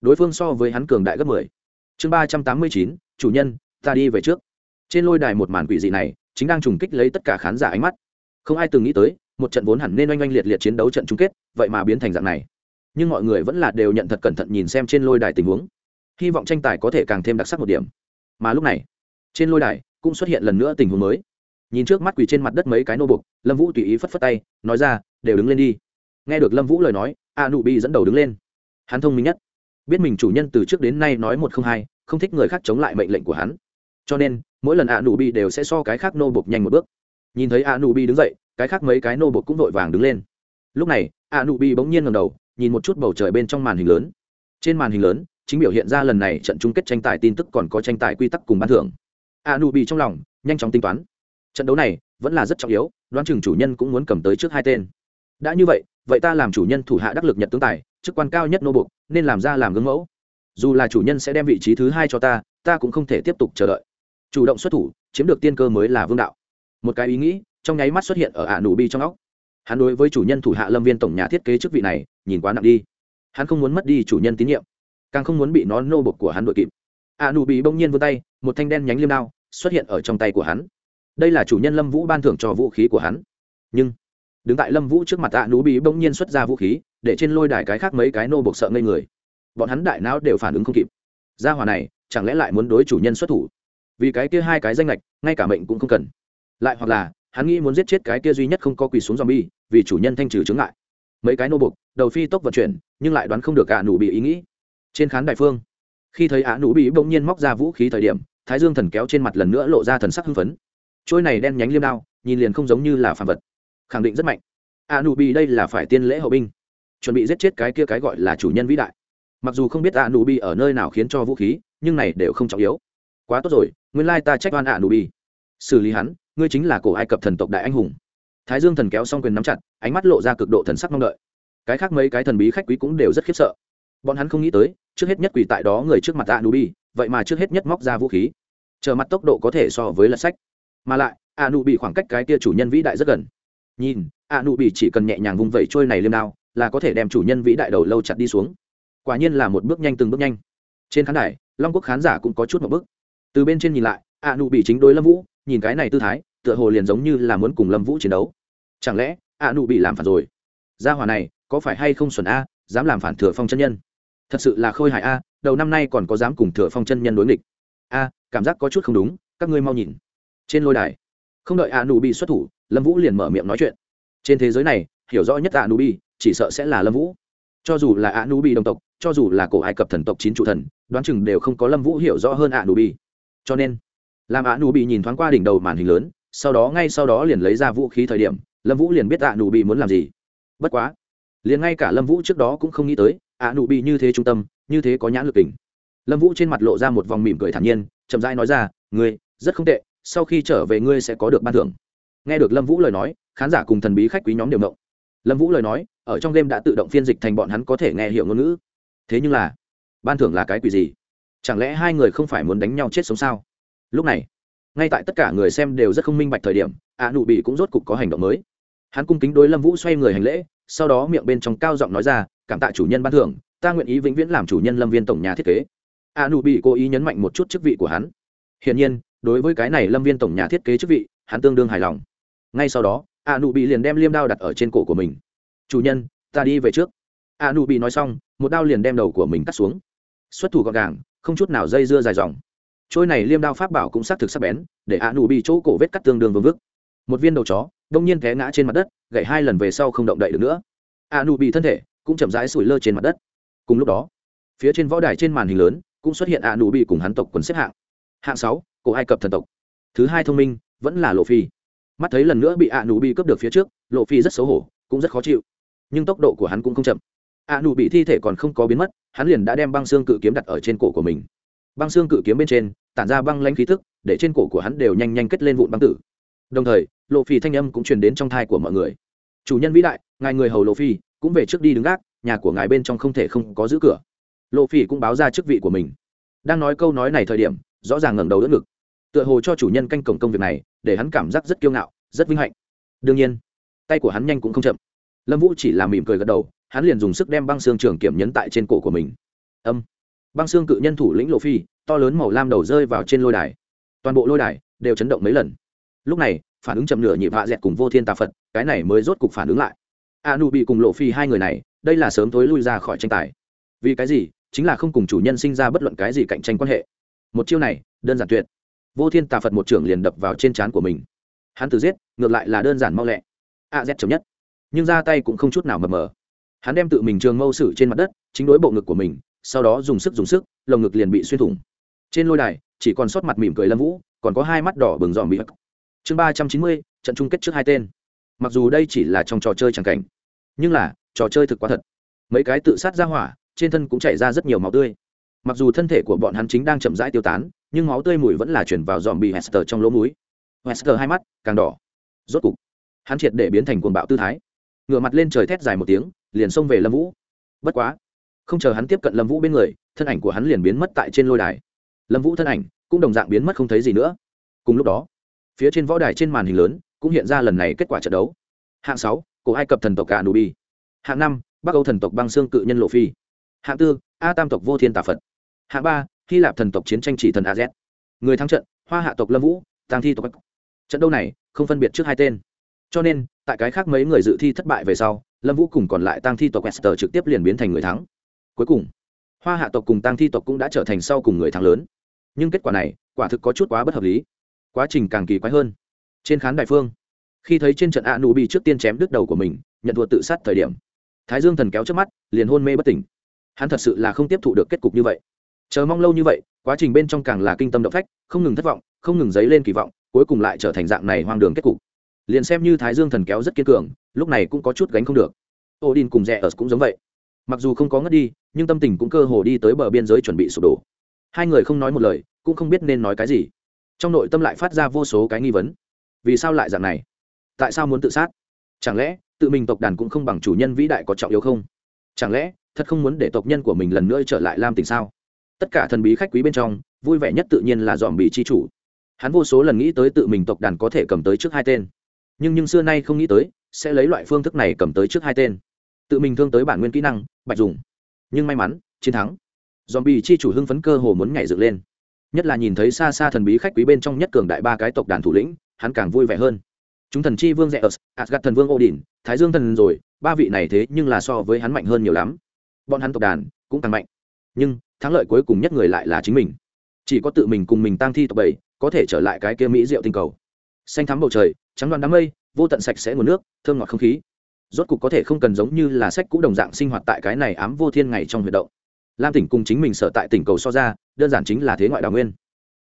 đối phương so với hắn cường đại gấp mười. Chương ba trăm tám mươi chín, chủ nhân, ta đi về trước. Trên lôi đài một màn quỷ dị này, chính đang trùng kích lấy tất cả khán giả ánh mắt. Không ai từng nghĩ tới một trận vốn hẳn nên oanh oanh liệt liệt chiến đấu trận chung kết, vậy mà biến thành dạng này. Nhưng mọi người vẫn là đều nhận thật cẩn thận nhìn xem trên lôi đài tình huống. Hy vọng tranh tài có thể càng thêm đặc sắc một điểm. Mà lúc này, trên lôi đài cũng xuất hiện lần nữa tình huống mới. Nhìn trước mắt quỳ trên mặt đất mấy cái nô bục, lâm vũ tùy ý phất phất tay, nói ra, đều đứng lên đi. Nghe được lâm vũ lời nói, a nụ bi dẫn đầu đứng lên. Hắn thông minh nhất. Biết mình chủ nhân từ trước đến nay nói một không hai, không thích người khác chống lại mệnh lệnh của hắn. Cho nên, mỗi lần a nụ bi đều sẽ so cái khác nô bục nhanh một bước. Nhìn thấy a nụ bi đứng dậy cái khác mấy cái nô bục cũng vội vàng đứng lên. Lúc này a nụ bi bỗng nhiên ngầm đầu, nhìn một chút bầu trời bên trong màn hình lớn. Trên màn hình lớn, chính biểu hiện ra lần này trận chung kết tranh tài tin tức còn có tranh tài quy tắc cùng ban thưởng. A nụ bị trong lòng, nhanh chóng tính toán. Trận đấu này, vẫn là rất trọng yếu, đoán chừng chủ nhân cũng muốn cầm tới trước hai tên. Đã như vậy vậy ta làm chủ nhân thủ hạ đắc lực nhật tướng tài, chức quan cao nhất nô bục nên làm ra làm gương mẫu. Dù là chủ nhân sẽ đem vị trí thứ hai cho ta ta cũng không thể tiếp tục chờ đợi. Chủ động xuất thủ, chiếm được tiên cơ mới là vương đạo. Một cái ý nghĩ trong nháy mắt xuất hiện ở ạ nụ bi trong óc. Hắn đối với chủ nhân thủ hạ lâm viên tổng nhà thiết kế chức vị này, nhìn quá nặng đi. Hắn không muốn mất đi chủ nhân tín nhiệm, càng không muốn bị nó nô bột của hắn đội kịp. Ạ nụ bị bỗng nhiên vươn tay, một thanh đen nhánh liêm đao xuất hiện ở trong tay của hắn. Đây là chủ nhân lâm vũ ban thưởng cho vũ khí của hắn. Nhưng, đứng tại lâm vũ trước mặt ạ nụ bị bỗng nhiên xuất ra vũ khí, để trên lôi đài cái khác mấy cái nô bột sợ ngây người. Bọn hắn đại não đều phản ứng không kịp. Gia hòa này, chẳng lẽ lại muốn đối chủ nhân xuất thủ? Vì cái kia hai cái danh lệch, ngay cả mệnh cũng không cần. Lại hoặc là hắn nghĩ muốn giết chết cái kia duy nhất không có quỳ xuống zombie, vì chủ nhân thanh trừ chứng ngại. Mấy cái nô bục đầu phi tốc vận chuyển, nhưng lại đoán không được ạ nụ bị ý nghĩ. Trên khán đại phương, khi thấy ạ nụ bị bỗng nhiên móc ra vũ khí thời điểm, thái dương thần kéo trên mặt lần nữa lộ ra thần sắc hưng phấn. Trôi này đen nhánh liêm đao, nhìn liền không giống như là phàm vật. Khẳng định rất mạnh. A nụ bị đây là phải tiên lễ hậu binh. Chuẩn bị giết chết cái kia cái gọi là chủ nhân vĩ đại. Mặc dù không biết a nụ bị ở nơi nào khiến cho vũ khí, nhưng này đều không trọng yếu. Quá tốt rồi, nguyên lai ta trách oan a nụ bị. Xử lý hắn ngươi chính là cổ ai cập thần tộc đại anh hùng. Thái dương thần kéo xong quyền nắm chặt, ánh mắt lộ ra cực độ thần sắc mong đợi. Cái khác mấy cái thần bí khách quý cũng đều rất khiếp sợ. Bọn hắn không nghĩ tới, trước hết nhất quỳ tại đó người trước mặt a nụ vậy mà trước hết nhất móc ra vũ khí. Chờ mặt tốc độ có thể so với lật sách. Mà lại a nụ khoảng cách cái kia chủ nhân vĩ đại rất gần. Nhìn a nụ chỉ cần nhẹ nhàng vung vẩy trôi này liêm đao, là có thể đem chủ nhân vĩ đại đầu lâu chặt đi xuống. Quả nhiên là một bước nhanh từng bước nhanh. Trên khán đài, long quốc khán giả cũng có chút một bước. Từ bên trên nhìn lại a nụ chính đối lâm vũ nhìn cái này tư thái, tựa hồ liền giống như là muốn cùng lâm vũ chiến đấu. Chẳng lẽ, a nụ bị làm phản rồi? Gia hòa này, có phải hay không xuẩn a, dám làm phản thừa phong chân nhân? Thật sự là khôi hài a, đầu năm nay còn có dám cùng thừa phong chân nhân đối nghịch. A, cảm giác có chút không đúng, các ngươi mau nhìn. Trên lôi đài, không đợi a nụ bị xuất thủ, lâm vũ liền mở miệng nói chuyện. Trên thế giới này, hiểu rõ nhất a nụ bị, chỉ sợ sẽ là lâm vũ. Cho dù là a nụ bị đồng tộc, cho dù là cổ ai cập thần tộc chín trụ thần, đoán chừng đều không có lâm vũ hiểu rõ hơn a nụ bị. Cho nên làm ạ nụ bị nhìn thoáng qua đỉnh đầu màn hình lớn, sau đó ngay sau đó liền lấy ra vũ khí thời điểm, lâm vũ liền biết ạ nụ bị muốn làm gì. Bất quá, liền ngay cả lâm vũ trước đó cũng không nghĩ tới ạ nụ bị như thế trung tâm, như thế có nhãn lực tình. Lâm vũ trên mặt lộ ra một vòng mỉm cười thản nhiên, chậm rãi nói ra, ngươi, rất không tệ, sau khi trở về ngươi sẽ có được ban thưởng. Nghe được lâm vũ lời nói, khán giả cùng thần bí khách quý nhóm đều động lâm vũ lời nói, ở trong game đã tự động phiên dịch thành bọn hắn có thể nghe hiểu ngôn ngữ. Thế nhưng là, ban thưởng là cái quỷ gì? Chẳng lẽ hai người không phải muốn đánh nhau chết sống sao? Lúc này, ngay tại tất cả người xem đều rất không minh bạch thời điểm ạ nụ bị cũng rốt cục có hành động mới. Hắn cung kính đối lâm vũ xoay người hành lễ, sau đó miệng bên trong cao giọng nói ra, cảm tạ chủ nhân ban thưởng, ta nguyện ý vĩnh viễn làm chủ nhân lâm viên tổng nhà thiết kế. A nụ bị cố ý nhấn mạnh một chút chức vị của hắn. Hiển nhiên, đối với cái này lâm viên tổng nhà thiết kế chức vị, hắn tương đương hài lòng. Ngay sau đó, a nụ bị liền đem liêm đao đặt ở trên cổ của mình. Chủ nhân, ta đi về trước. A nụ bị nói xong, một đao liền đem đầu của mình cắt xuống. Xuất thủ gọn gàng, không chút nào dây dưa dài dòng trôi này liêm đao pháp bảo cũng xác thực sắc bén, để a nụ bị chỗ cổ vết cắt tương đương vương vức. Một viên đầu chó, đông nhiên té ngã trên mặt đất gậy hai lần về sau không động đậy được nữa. A nụ bị thân thể cũng chậm rãi sủi lơ trên mặt đất. Cùng lúc đó, phía trên võ đài trên màn hình lớn cũng xuất hiện a nụ bị cùng hắn tộc quần xếp hạng. Hạng sáu, cổ ai cập thần tộc. Thứ hai thông minh, vẫn là lộ phi. Mắt thấy lần nữa bị ạ nụ bị cướp được phía trước, lộ phi rất xấu hổ, cũng rất khó chịu. Nhưng tốc độ của hắn cũng không chậm. Ạ nụ bị thi thể còn không có biến mất, hắn liền đã đem băng xương cự kiếm đặt ở trên cổ của mình băng xương cự kiếm bên trên, tản ra băng lanh khí thức để trên cổ của hắn đều nhanh nhanh kết lên vụn băng tử. Đồng thời, lộ phi thanh âm cũng truyền đến trong thai của mọi người. Chủ nhân vĩ đại, ngài người hầu lộ phi cũng về trước đi đứng gác, nhà của ngài bên trong không thể không có giữ cửa. Lộ phi cũng báo ra chức vị của mình. Đang nói câu nói này thời điểm, rõ ràng ngẩng đầu đỡ ngực. Tựa hồ cho chủ nhân canh cổng công việc này, để hắn cảm giác rất kiêu ngạo, rất vinh hạnh. Đương nhiên, tay của hắn nhanh cũng không chậm. Lâm vũ chỉ làm mỉm cười gật đầu, hắn liền dùng sức đem băng xương trường kiểm nhấn tại trên cổ của mình. Âm băng xương cự nhân thủ lĩnh lộ phi, to lớn màu lam đầu rơi vào trên lôi đài. Toàn bộ lôi đài đều chấn động mấy lần. Lúc này, phản ứng chậm nửa nhịp hạ dẹt cùng vô thiên tà phật, cái này mới rốt cục phản ứng lại. A nu bị cùng lộ phi hai người này, đây là sớm tối lui ra khỏi tranh tài. Vì cái gì? Chính là không cùng chủ nhân sinh ra bất luận cái gì cạnh tranh quan hệ. Một chiêu này, đơn giản tuyệt. Vô thiên tà phật một trưởng liền đập vào trên trán của mình. Hắn từ giết, ngược lại là đơn giản mau lẹ. A z chấm nhất. Nhưng ra tay cũng không chút nào mờ mờ. Hắn đem tự mình trường mâu sử trên mặt đất, chính đối bộ ngực của mình sau đó dùng sức dùng sức, lồng ngực liền bị xuyên thủng. Trên lôi đài, chỉ còn sót mặt mỉm cười lâm vũ, còn có hai mắt đỏ bừng dọn bị. Ức chương ba trăm chín mươi, trận chung kết trước hai tên. Mặc dù đây chỉ là trong trò chơi tràng cảnh, nhưng là, trò chơi thực quá thật. Mấy cái tự sát ra hỏa, trên thân cũng chảy ra rất nhiều máu tươi. Mặc dù thân thể của bọn hắn chính đang chậm rãi tiêu tán, nhưng máu tươi mùi vẫn là chuyển vào dòm bị hester trong lỗ mũi. Hester hai mắt, càng đỏ. Rốt cục, hắn triệt để biến thành cuồng bạo tư thái. Ngửa mặt lên trời thét dài một tiếng, liền xông về lâm vũ. Bất quá không chờ hắn tiếp cận lâm vũ bên người, thân ảnh của hắn liền biến mất tại trên lôi đài. Lâm vũ thân ảnh cũng đồng dạng biến mất không thấy gì nữa. Cùng lúc đó, phía trên võ đài trên màn hình lớn cũng hiện ra lần này kết quả trận đấu. Hạng sáu, cổ ai cập thần tộc cả nubi hạng năm, bắc âu thần tộc băng xương cự nhân lộ phi. Hạng tư, a tam tộc vô thiên tà phật. Hạng ba, hy lạp thần tộc chiến tranh chỉ thần az người thắng trận, hoa hạ tộc lâm vũ, tàng thi tộc trận đấu này không phân biệt trước hai tên. Cho nên, tại cái khác mấy người dự thi thất bại về sau, lâm vũ cùng còn lại tăng thi tộc wester trực tiếp liền biến thành người thắng cuối cùng, hoa hạ tộc cùng tăng thi tộc cũng đã trở thành sau cùng người thắng lớn. Nhưng kết quả này, quả thực có chút quá bất hợp lý. Quá trình càng kỳ quái hơn. Trên khán đại phương, khi thấy trên trận a nụ bị trước tiên chém đứt đầu của mình, nhận thua tự sát thời điểm, thái dương thần kéo trước mắt, liền hôn mê bất tỉnh. Hắn thật sự là không tiếp thụ được kết cục như vậy. Chờ mong lâu như vậy, quá trình bên trong càng là kinh tâm động phách, không ngừng thất vọng, không ngừng dấy lên kỳ vọng, cuối cùng lại trở thành dạng này hoang đường kết cục. Liền xem như thái dương thần kéo rất kiên cường, lúc này cũng có chút gánh không được. Odin cùng rẽ ở cũng giống vậy mặc dù không có ngất đi, nhưng tâm tình cũng cơ hồ đi tới bờ biên giới chuẩn bị sụp đổ. Hai người không nói một lời, cũng không biết nên nói cái gì. Trong nội tâm lại phát ra vô số cái nghi vấn. Vì sao lại dạng này? Tại sao muốn tự sát? Chẳng lẽ, tự mình tộc đàn cũng không bằng chủ nhân vĩ đại có trọng yếu không? Chẳng lẽ, thật không muốn để tộc nhân của mình lần nữa trở lại lam tình sao? Tất cả thần bí khách quý bên trong, vui vẻ nhất tự nhiên là dòm bị chi chủ. Hắn vô số lần nghĩ tới tự mình tộc đàn có thể cầm tới trước hai tên. Nhưng nhưng xưa nay không nghĩ tới, sẽ lấy loại phương thức này cầm tới trước hai tên tự mình thương tới bản nguyên kỹ năng, bạch dùng. Nhưng may mắn, chiến thắng. Dòm bì chi chủ hưng phấn cơ hồ muốn nhảy dựng lên. Nhất là nhìn thấy xa xa thần bí khách quý bên trong nhất cường đại ba cái tộc đàn thủ lĩnh, hắn càng vui vẻ hơn. Chúng thần chi vương rẽ ớt asgad thần vương odin, thái dương thần rồi, ba vị này thế nhưng là so với hắn mạnh hơn nhiều lắm. Bọn hắn tộc đàn cũng càng mạnh. Nhưng, thắng lợi cuối cùng nhất người lại là chính mình. Chỉ có tự mình cùng mình tăng thi tộc bảy, có thể trở lại cái kia mỹ rượu tinh cầu. Xanh thắm bầu trời, trắng đoàn đám mây, vô tận sạch sẽ nguồn nước, thơm ngọt không khí rốt cục có thể không cần giống như là sách cũ đồng dạng sinh hoạt tại cái này ám vô thiên ngày trong huyệt động. Lam tỉnh cùng chính mình sở tại tỉnh cầu so ra, đơn giản chính là thế ngoại đào nguyên.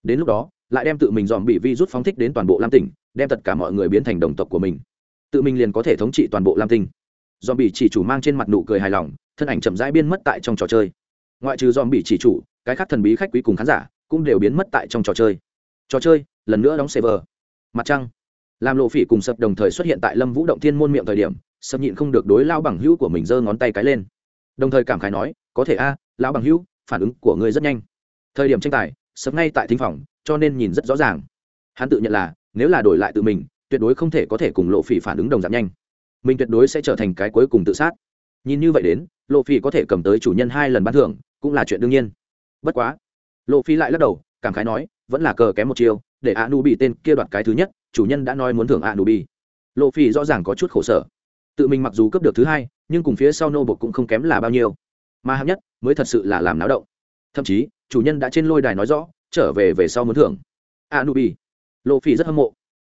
Đến lúc đó, lại đem tự mình dòm bị vi rút phóng thích đến toàn bộ lam tỉnh, đem tất cả mọi người biến thành đồng tộc của mình. Tự mình liền có thể thống trị toàn bộ lam tinh. Dòm bị chỉ chủ mang trên mặt nụ cười hài lòng, thân ảnh chậm rãi biên mất tại trong trò chơi. Ngoại trừ dòm bị chỉ chủ, cái khác thần bí khách quý cùng khán giả cũng đều biến mất tại trong trò chơi. Trò chơi, lần nữa đóng server. Mặt trăng. Làm lộ phỉ cùng sập đồng thời xuất hiện tại lâm vũ động thiên môn miệng thời điểm sập nhịn không được đối lao bằng hữu của mình giơ ngón tay cái lên. Đồng thời cảm khái nói, có thể a, lão bằng hữu, phản ứng của ngươi rất nhanh. Thời điểm tranh tài sập ngay tại thính phòng, cho nên nhìn rất rõ ràng. Hắn tự nhận là, nếu là đổi lại tự mình, tuyệt đối không thể có thể cùng lộ phỉ phản ứng đồng giảm nhanh. Mình tuyệt đối sẽ trở thành cái cuối cùng tự sát. Nhìn như vậy đến, lộ phỉ có thể cầm tới chủ nhân hai lần bán thưởng, cũng là chuyện đương nhiên. Bất quá, lộ phỉ lại lắc đầu, cảm khái nói, vẫn là cờ kém một chiêu, để a nu bị tên kia đoạt cái thứ nhất, chủ nhân đã nói muốn thưởng a nu bị lộ phỉ rõ ràng có chút khổ sở tự mình mặc dù cấp được thứ hai, nhưng cùng phía sau nô bộc cũng không kém là bao nhiêu. Mà hạng nhất mới thật sự là làm náo động. Thậm chí, chủ nhân đã trên lôi đài nói rõ, trở về về sau muốn thưởng. A nu bi lộ phi rất hâm mộ,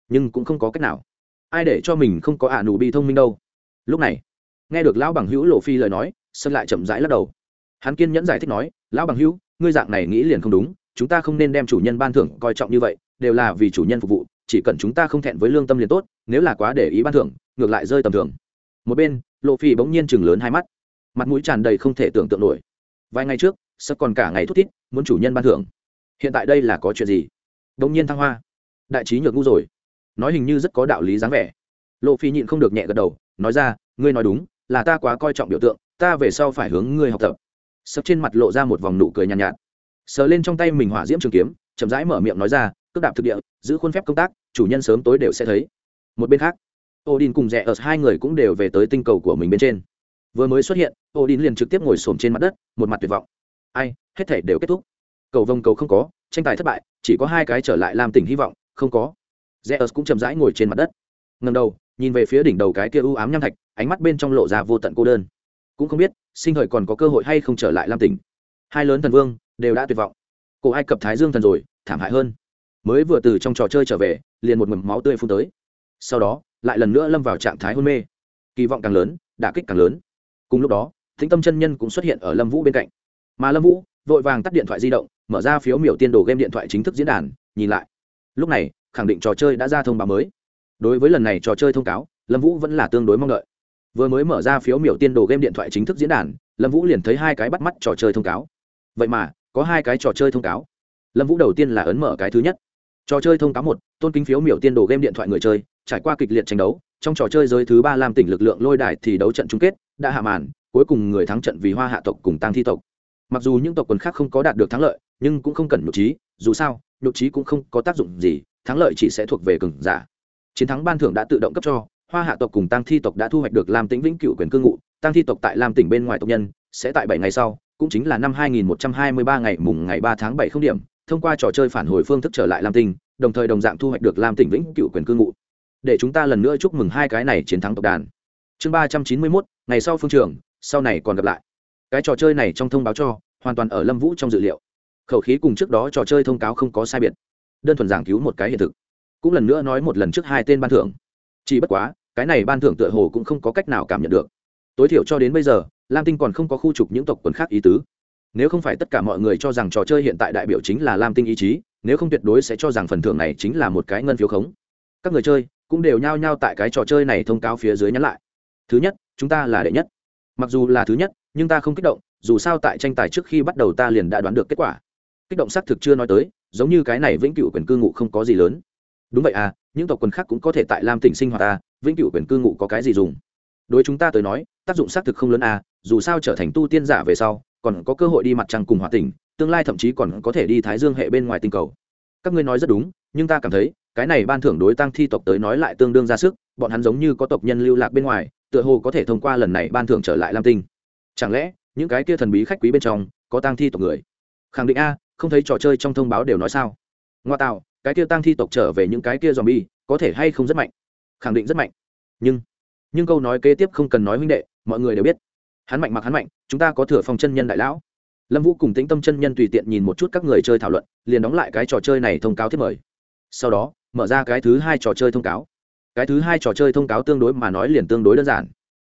nhưng cũng không có cách nào. Ai để cho mình không có a nu bi thông minh đâu? Lúc này, nghe được lão bằng hữu lộ phi lời nói sân lại chậm rãi lắc đầu. Hắn kiên nhẫn giải thích nói, lão bằng hữu, ngươi dạng này nghĩ liền không đúng, chúng ta không nên đem chủ nhân ban thưởng coi trọng như vậy, đều là vì chủ nhân phục vụ, chỉ cần chúng ta không thẹn với lương tâm liền tốt, nếu là quá để ý ban thưởng, ngược lại rơi tầm thường một bên lộ phi bỗng nhiên chừng lớn hai mắt. Mặt mũi tràn đầy không thể tưởng tượng nổi. Vài ngày trước sắp còn cả ngày thút thít muốn chủ nhân ban thưởng. Hiện tại đây là có chuyện gì? Bỗng nhiên thăng hoa. Đại trí nhược ngu rồi. Nói hình như rất có đạo lý dáng vẻ. Lộ phi nhịn không được nhẹ gật đầu nói ra ngươi nói đúng là ta quá coi trọng biểu tượng ta về sau phải hướng ngươi học tập. Sập trên mặt lộ ra một vòng nụ cười nhàn nhạt, nhạt. Sờ lên trong tay mình hỏa diễm trường kiếm chậm rãi mở miệng nói ra cước đạp thực địa giữ khuôn phép công tác chủ nhân sớm tối đều sẽ thấy. Một bên khác odin cùng rẽ ở hai người cũng đều về tới tinh cầu của mình bên trên. Vừa mới xuất hiện, odin liền trực tiếp ngồi xổm trên mặt đất, một mặt tuyệt vọng. Ai, hết thể đều kết thúc. Cầu vông cầu không có, tranh tài thất bại, chỉ có hai cái trở lại làm tỉnh hy vọng, không có. Rẽ ở cũng chậm rãi ngồi trên mặt đất. Ngầm đầu, nhìn về phía đỉnh đầu cái kia u ám nham thạch, ánh mắt bên trong lộ ra vô tận cô đơn. Cũng không biết, sinh thời còn có cơ hội hay không trở lại lam tỉnh. Hai lớn thần vương, đều đã tuyệt vọng. Cổ ai cập thái dương thần rồi, thảm hại hơn. Mới vừa từ trong trò chơi trở về, liền một mầm máu tươi phun tới. Sau đó lại lần nữa lâm vào trạng thái hôn mê. Kỳ vọng càng lớn, đả kích càng lớn. Cùng lúc đó, thính tâm chân nhân cũng xuất hiện ở lâm vũ bên cạnh. Mà lâm vũ vội vàng tắt điện thoại di động, mở ra phiếu miểu tiên đồ game điện thoại chính thức diễn đàn, nhìn lại. Lúc này, khẳng định trò chơi đã ra thông báo mới. Đối với lần này trò chơi thông cáo, lâm vũ vẫn là tương đối mong đợi. Vừa mới mở ra phiếu miểu tiên đồ game điện thoại chính thức diễn đàn, lâm vũ liền thấy hai cái bắt mắt trò chơi thông cáo. Vậy mà, có hai cái trò chơi thông cáo. Lâm vũ đầu tiên là ấn mở cái thứ nhất. Trò chơi thông cáo một, tôn kính phiếu miểu tiên đồ game điện thoại người chơi trải qua kịch liệt tranh đấu, trong trò chơi giới thứ ba Lam tỉnh lực lượng lôi đài thì đấu trận chung kết đã hạ màn, cuối cùng người thắng trận vì hoa hạ tộc cùng tăng thi tộc. Mặc dù những tộc quần khác không có đạt được thắng lợi, nhưng cũng không cần nhục trí, dù sao, nhục trí cũng không có tác dụng gì, thắng lợi chỉ sẽ thuộc về cường giả. Chiến thắng ban thưởng đã tự động cấp cho, hoa hạ tộc cùng tăng thi tộc đã thu hoạch được Lam tĩnh vĩnh cựu quyền cư ngụ tăng thi tộc tại lam tỉnh bên ngoài tộc nhân sẽ tại bảy ngày sau, cũng chính là năm 2123 ngày mùng ngày 3 tháng 7 không điểm, thông qua trò chơi phản hồi phương thức trở lại lam tỉnh, đồng thời đồng dạng thu hoạch được lam tỉnh vĩnh cựu quyền cư ngụ để chúng ta lần nữa chúc mừng hai cái này chiến thắng tộc đàn. Chương 391, ngày sau phương trường sau này còn gặp lại. Cái trò chơi này trong thông báo cho hoàn toàn ở lâm vũ trong dự liệu. Khẩu khí cùng trước đó trò chơi thông cáo không có sai biệt. Đơn thuần giảng cứu một cái hiện thực. Cũng lần nữa nói một lần trước hai tên ban thưởng. Chỉ bất quá cái này ban thưởng tựa hồ cũng không có cách nào cảm nhận được. Tối thiểu cho đến bây giờ lam tinh còn không có khu trục những tộc quần khác ý tứ. Nếu không phải tất cả mọi người cho rằng trò chơi hiện tại đại biểu chính là lam tinh ý chí nếu không tuyệt đối sẽ cho rằng phần thưởng này chính là một cái ngân phiếu khống. Các người chơi cũng đều nhao nhao tại cái trò chơi này thông cáo phía dưới nhắn lại. Thứ nhất, chúng ta là đệ nhất. Mặc dù là thứ nhất, nhưng ta không kích động, dù sao tại tranh tài trước khi bắt đầu ta liền đã đoán được kết quả. Kích động xác thực chưa nói tới, giống như cái này vĩnh cửu quyền cư ngụ không có gì lớn. Đúng vậy à những tộc quần khác cũng có thể tại lam tỉnh sinh hoạt ta vĩnh cửu quyền cư ngụ có cái gì dùng? Đối chúng ta tới nói, tác dụng xác thực không lớn à dù sao trở thành tu tiên giả về sau, còn có cơ hội đi mặt trăng cùng hòa tỉnh, tương lai thậm chí còn có thể đi thái dương hệ bên ngoài tinh cầu. Các ngươi nói rất đúng, nhưng ta cảm thấy cái này ban thưởng đối tăng thi tộc tới nói lại tương đương ra sức, bọn hắn giống như có tộc nhân lưu lạc bên ngoài, tựa hồ có thể thông qua lần này ban thưởng trở lại lam tinh. Chẳng lẽ, những cái kia thần bí khách quý bên trong, có tăng thi tộc người? Khẳng định a, không thấy trò chơi trong thông báo đều nói sao? Ngoa tạo, cái kia tăng thi tộc trở về những cái kia dòm bi có thể hay không rất mạnh? Khẳng định rất mạnh. Nhưng nhưng câu nói kế tiếp không cần nói huynh đệ, mọi người đều biết. Hắn mạnh mặc hắn mạnh, chúng ta có thừa phòng chân nhân đại lão. Lâm vũ cùng tĩnh tâm chân nhân tùy tiện nhìn một chút các người chơi thảo luận, liền đóng lại cái trò chơi này thông cáo thiết mời. Sau đó mở ra cái thứ hai trò chơi thông cáo. Cái thứ hai trò chơi thông cáo tương đối mà nói liền tương đối đơn giản.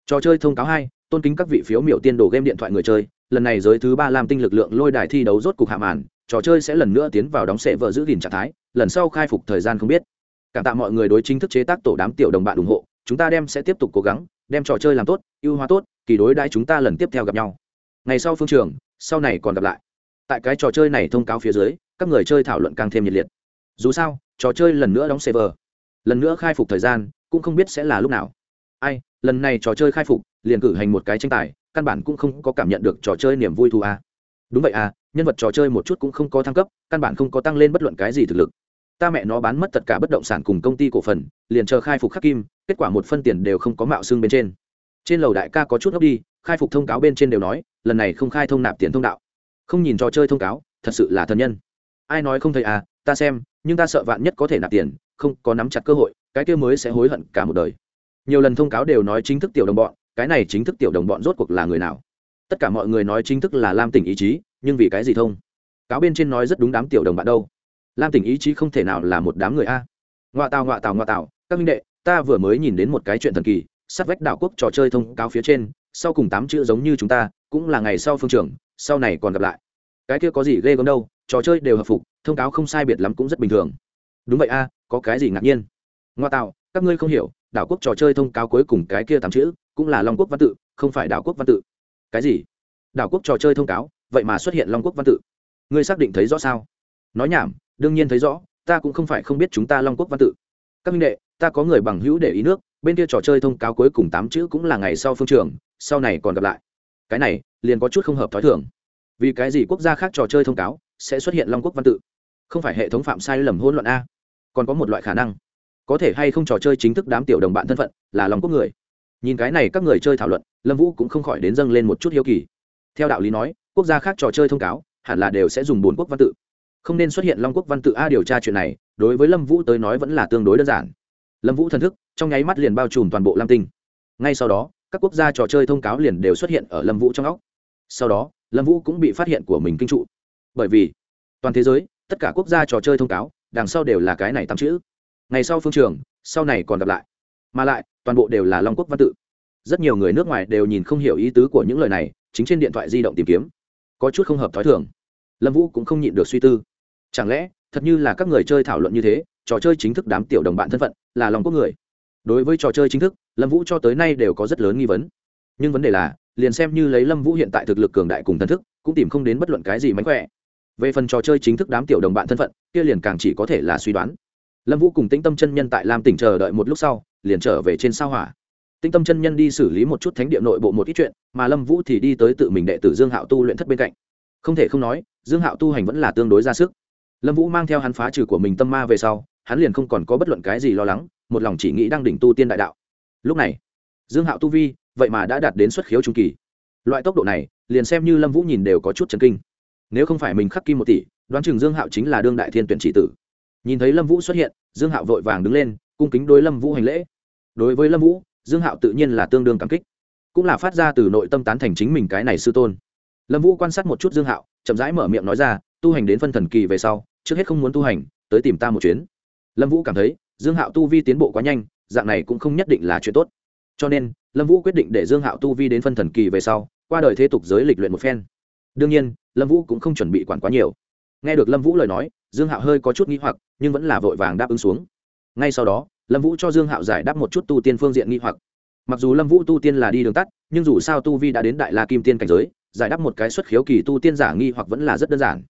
Trò chơi thông cáo hai, tôn kính các vị phiếu miểu tiên đồ game điện thoại người chơi, lần này giới thứ ba làm tinh lực lượng lôi đài thi đấu rốt cục hạ màn, trò chơi sẽ lần nữa tiến vào đóng sệ vợ giữ gìn trạng thái, lần sau khai phục thời gian không biết. Cảm tạ mọi người đối chính thức chế tác tổ đám tiểu đồng bạn ủng hộ, chúng ta đem sẽ tiếp tục cố gắng, đem trò chơi làm tốt, ưu hóa tốt, kỳ đối đãi chúng ta lần tiếp theo gặp nhau. Ngày sau phương trường, sau này còn gặp lại. Tại cái trò chơi này thông cáo phía dưới, các người chơi thảo luận càng thêm nhiệt liệt dù sao, trò chơi lần nữa đóng server, lần nữa khai phục thời gian, cũng không biết sẽ là lúc nào. Ai, lần này trò chơi khai phục, liền cử hành một cái tranh tài, căn bản cũng không có cảm nhận được trò chơi niềm vui thù à. đúng vậy à nhân vật trò chơi một chút cũng không có thăng cấp, căn bản không có tăng lên bất luận cái gì thực lực. Ta mẹ nó bán mất tất cả bất động sản cùng công ty cổ phần, liền chờ khai phục khắc kim, kết quả một phân tiền đều không có mạo xương bên trên. Trên lầu đại ca có chút ngốc đi, khai phục thông cáo bên trên đều nói, lần này không khai thông nạp tiền thông đạo. Không nhìn trò chơi thông cáo, thật sự là thần nhân. Ai nói không thấy à ta xem nhưng ta sợ vạn nhất có thể nạp tiền, không có nắm chặt cơ hội, cái kia mới sẽ hối hận cả một đời. Nhiều lần thông cáo đều nói chính thức tiểu đồng bọn, cái này chính thức tiểu đồng bọn rốt cuộc là người nào? Tất cả mọi người nói chính thức là lam tỉnh ý chí, nhưng vì cái gì thông? Cáo bên trên nói rất đúng đám tiểu đồng bạn đâu. Lam tỉnh ý chí không thể nào là một đám người a. Ngoạ tào ngoạ tào ngoạ tào. Các minh đệ, ta vừa mới nhìn đến một cái chuyện thần kỳ, sát vách đảo quốc trò chơi thông cáo phía trên, sau cùng tám chữ giống như chúng ta, cũng là ngày sau phương trường, sau này còn gặp lại cái kia có gì ghê gớm đâu, trò chơi đều hợp phục, thông cáo không sai biệt lắm cũng rất bình thường. Đúng vậy a, có cái gì ngạc nhiên? Ngoa tạo, các ngươi không hiểu, đảo quốc trò chơi thông cáo cuối cùng cái kia tám chữ cũng là long quốc văn tự, không phải đảo quốc văn tự. Cái gì? Đảo quốc trò chơi thông cáo, vậy mà xuất hiện long quốc văn tự. Ngươi xác định thấy rõ sao? Nói nhảm, đương nhiên thấy rõ, ta cũng không phải không biết chúng ta long quốc văn tự. Các minh đệ, ta có người bằng hữu để ý nước, bên kia trò chơi thông cáo cuối cùng tám chữ cũng là ngày sau phương trường, sau này còn gặp lại. Cái này, liền có chút không hợp t h ó i thường vì cái gì quốc gia khác trò chơi thông cáo sẽ xuất hiện long quốc văn tự? Không phải hệ thống phạm sai lầm hôn luận a? Còn có một loại khả năng. Có thể hay không trò chơi chính thức đám tiểu đồng bạn thân phận là lòng quốc người? Nhìn cái này các người chơi thảo luận, lâm vũ cũng không khỏi đến dâng lên một chút hiếu kỳ. Theo đạo lý nói, quốc gia khác trò chơi thông cáo hẳn là đều sẽ dùng bốn quốc văn tự. Không nên xuất hiện long quốc văn tự a điều tra chuyện này, đối với lâm vũ tới nói vẫn là tương đối đơn giản. Lâm vũ thần thức trong nháy mắt liền bao trùm toàn bộ lam tinh. Ngay sau đó, các quốc gia trò chơi thông cáo liền đều xuất hiện ở lâm vũ trong óc. Sau đó lâm vũ cũng bị phát hiện của mình kinh trụ. Bởi vì, toàn thế giới, tất cả quốc gia trò chơi thông cáo, đằng sau đều là cái này tám chữ. Ngày sau phương trường, sau này còn gặp lại. Mà lại, toàn bộ đều là long quốc văn tự. Rất nhiều người nước ngoài đều nhìn không hiểu ý tứ của những lời này, chính trên điện thoại di động tìm kiếm. Có chút không hợp t h ó i thường. Lâm vũ cũng không nhịn được suy tư. Chẳng lẽ, thật như là các người chơi thảo luận như thế, trò chơi chính thức đám tiểu đồng bạn thân phận là lòng quốc người? Đối với trò chơi chính thức, lâm vũ cho tới nay đều có rất lớn nghi vấn. Nhưng vấn đề là liền xem như lấy lâm vũ hiện tại thực lực cường đại cùng thân thức, cũng tìm không đến bất luận cái gì mánh khỏe. Về phần trò chơi chính thức đám tiểu đồng bạn thân phận, kia liền càng chỉ có thể là suy đoán. Lâm vũ cùng tĩnh tâm chân nhân tại lam tỉnh chờ đợi một lúc sau, liền trở về trên sao hỏa. Tinh tâm chân nhân đi xử lý một chút thánh địa nội bộ một ít chuyện, mà lâm vũ thì đi tới tự mình đệ tử dương hạo tu luyện thất bên cạnh. Không thể không nói, dương hạo tu hành vẫn là tương đối ra sức. Lâm vũ mang theo hắn phá trừ của mình tâm ma về sau, hắn liền không còn có bất luận cái gì lo lắng, một lòng chỉ nghĩ đang đỉnh tu tiên đại đạo. Lúc này, dương hạo tu vi vậy mà đã đạt đến xuất khiếu trung kỳ. Loại tốc độ này, liền xem như lâm vũ nhìn đều có chút chấn kinh. Nếu không phải mình khắc kim một tỷ, đoán chừng dương hạo chính là đương đại thiên tuyển trị tử. Nhìn thấy lâm vũ xuất hiện, dương hạo vội vàng đứng lên, cung kính đối lâm vũ hành lễ. Đối với lâm vũ, dương hạo tự nhiên là tương đương cảm kích. Cũng là phát ra từ nội tâm tán thành chính mình cái này sư tôn. Lâm vũ quan sát một chút dương hạo, chậm rãi mở miệng nói ra, tu hành đến phân thần kỳ về sau, trước hết không muốn tu hành, tới tìm ta một chuyến. Lâm vũ cảm thấy, dương hạo tu vi tiến bộ quá nhanh, dạng này cũng không nhất định là chuyện tốt. Cho nên lâm vũ quyết định để dương hạo tu vi đến phân thần kỳ về sau, qua đời thế tục giới lịch luyện một phen. Đương nhiên, lâm vũ cũng không chuẩn bị quản quá nhiều. Nghe được lâm vũ lời nói, dương hạo hơi có chút n g h i hoặc, nhưng vẫn là vội vàng đáp ứng xuống. Ngay sau đó, lâm vũ cho dương hạo giải đáp một chút tu tiên phương diện nghi hoặc. Mặc dù lâm vũ tu tiên là đi đường tắt, nhưng dù sao tu vi đã đến đại la kim tiên cảnh giới, giải đáp một cái xuất khiếu kỳ tu tiên giả nghi hoặc vẫn là rất đơn giản.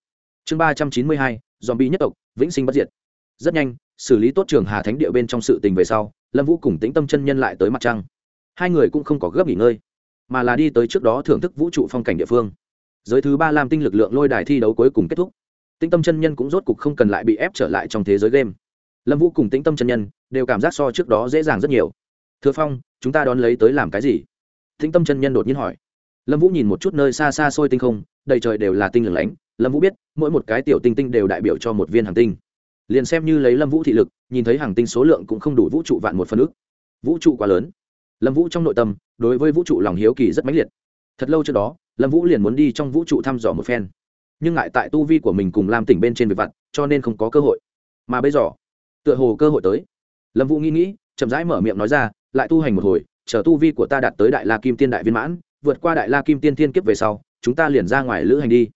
Chương ba trăm chín mươi hai dòm bi nhất tộc, vĩnh sinh bất diệt. Rất nhanh, xử lý tốt trường hà thánh địa bên trong sự tình về sau, lâm vũ cùng tĩnh tâm chân nhân lại tới mặt trăng hai người cũng không có gấp nghỉ ngơi, mà là đi tới trước đó thưởng thức vũ trụ phong cảnh địa phương. Giới thứ ba làm tinh lực lượng lôi đài thi đấu cuối cùng kết thúc. Tĩnh tâm chân nhân cũng rốt cục không cần lại bị ép trở lại trong thế giới game. Lâm vũ cùng tĩnh tâm chân nhân đều cảm giác so trước đó dễ dàng rất nhiều. Thừa phong, chúng ta đón lấy tới làm cái gì? Tĩnh tâm chân nhân đột nhiên hỏi. Lâm vũ nhìn một chút nơi xa xa xôi tinh không, đầy trời đều là tinh lửng lánh. Lâm vũ biết, mỗi một cái tiểu tinh tinh đều đại biểu cho một viên hàng tinh. Liền xem như lấy lâm vũ thị lực, nhìn thấy hàng tinh số lượng cũng không đủ vũ trụ vạn một phân ước. Vũ trụ quá lớn lâm vũ trong nội tâm đối với vũ trụ lòng hiếu kỳ rất mãnh liệt thật lâu trước đó lâm vũ liền muốn đi trong vũ trụ thăm dò một phen nhưng ngại tại tu vi của mình cùng làm tỉnh bên trên về vặt cho nên không có cơ hội mà bây giờ tựa hồ cơ hội tới lâm vũ nghĩ nghĩ chậm rãi mở miệng nói ra lại tu hành một hồi chờ tu vi của ta đạt tới đại la kim tiên đại viên mãn vượt qua đại la kim tiên thiên kiếp về sau chúng ta liền ra ngoài lữ hành đi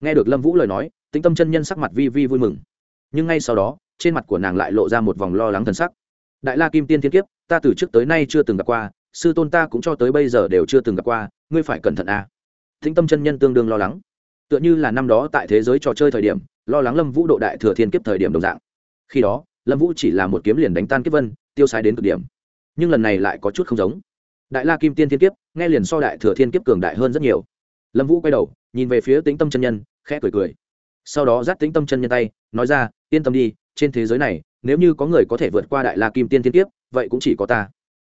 nghe được lâm vũ lời nói tĩnh tâm chân nhân sắc mặt vi vi vui mừng nhưng ngay sau đó trên mặt của nàng lại lộ ra một vòng lo lắng thần sắc đại la kim tiên thiên kiếp ta từ trước tới nay chưa từng gặp qua, sư tôn ta cũng cho tới bây giờ đều chưa từng gặp qua, ngươi phải cẩn thận à. tĩnh tâm chân nhân tương đương lo lắng. Tựa như là năm đó tại thế giới trò chơi thời điểm, lo lắng lâm vũ độ đại thừa thiên kiếp thời điểm đồng dạng. Khi đó, lâm vũ chỉ là một kiếm liền đánh tan kiếp vân, tiêu sai đến cực điểm. Nhưng lần này lại có chút không giống. Đại la kim tiên thiên kiếp, nghe liền so đại thừa thiên kiếp cường đại hơn rất nhiều. Lâm vũ quay đầu, nhìn về phía tĩnh tâm chân nhân, khẽ cười cười. Sau đó dắt tĩnh tâm chân nhân tay, nói ra, yên tâm đi, trên thế giới này, nếu như có người có thể vượt qua đại la kim tiên thiên kiếp vậy cũng chỉ có ta.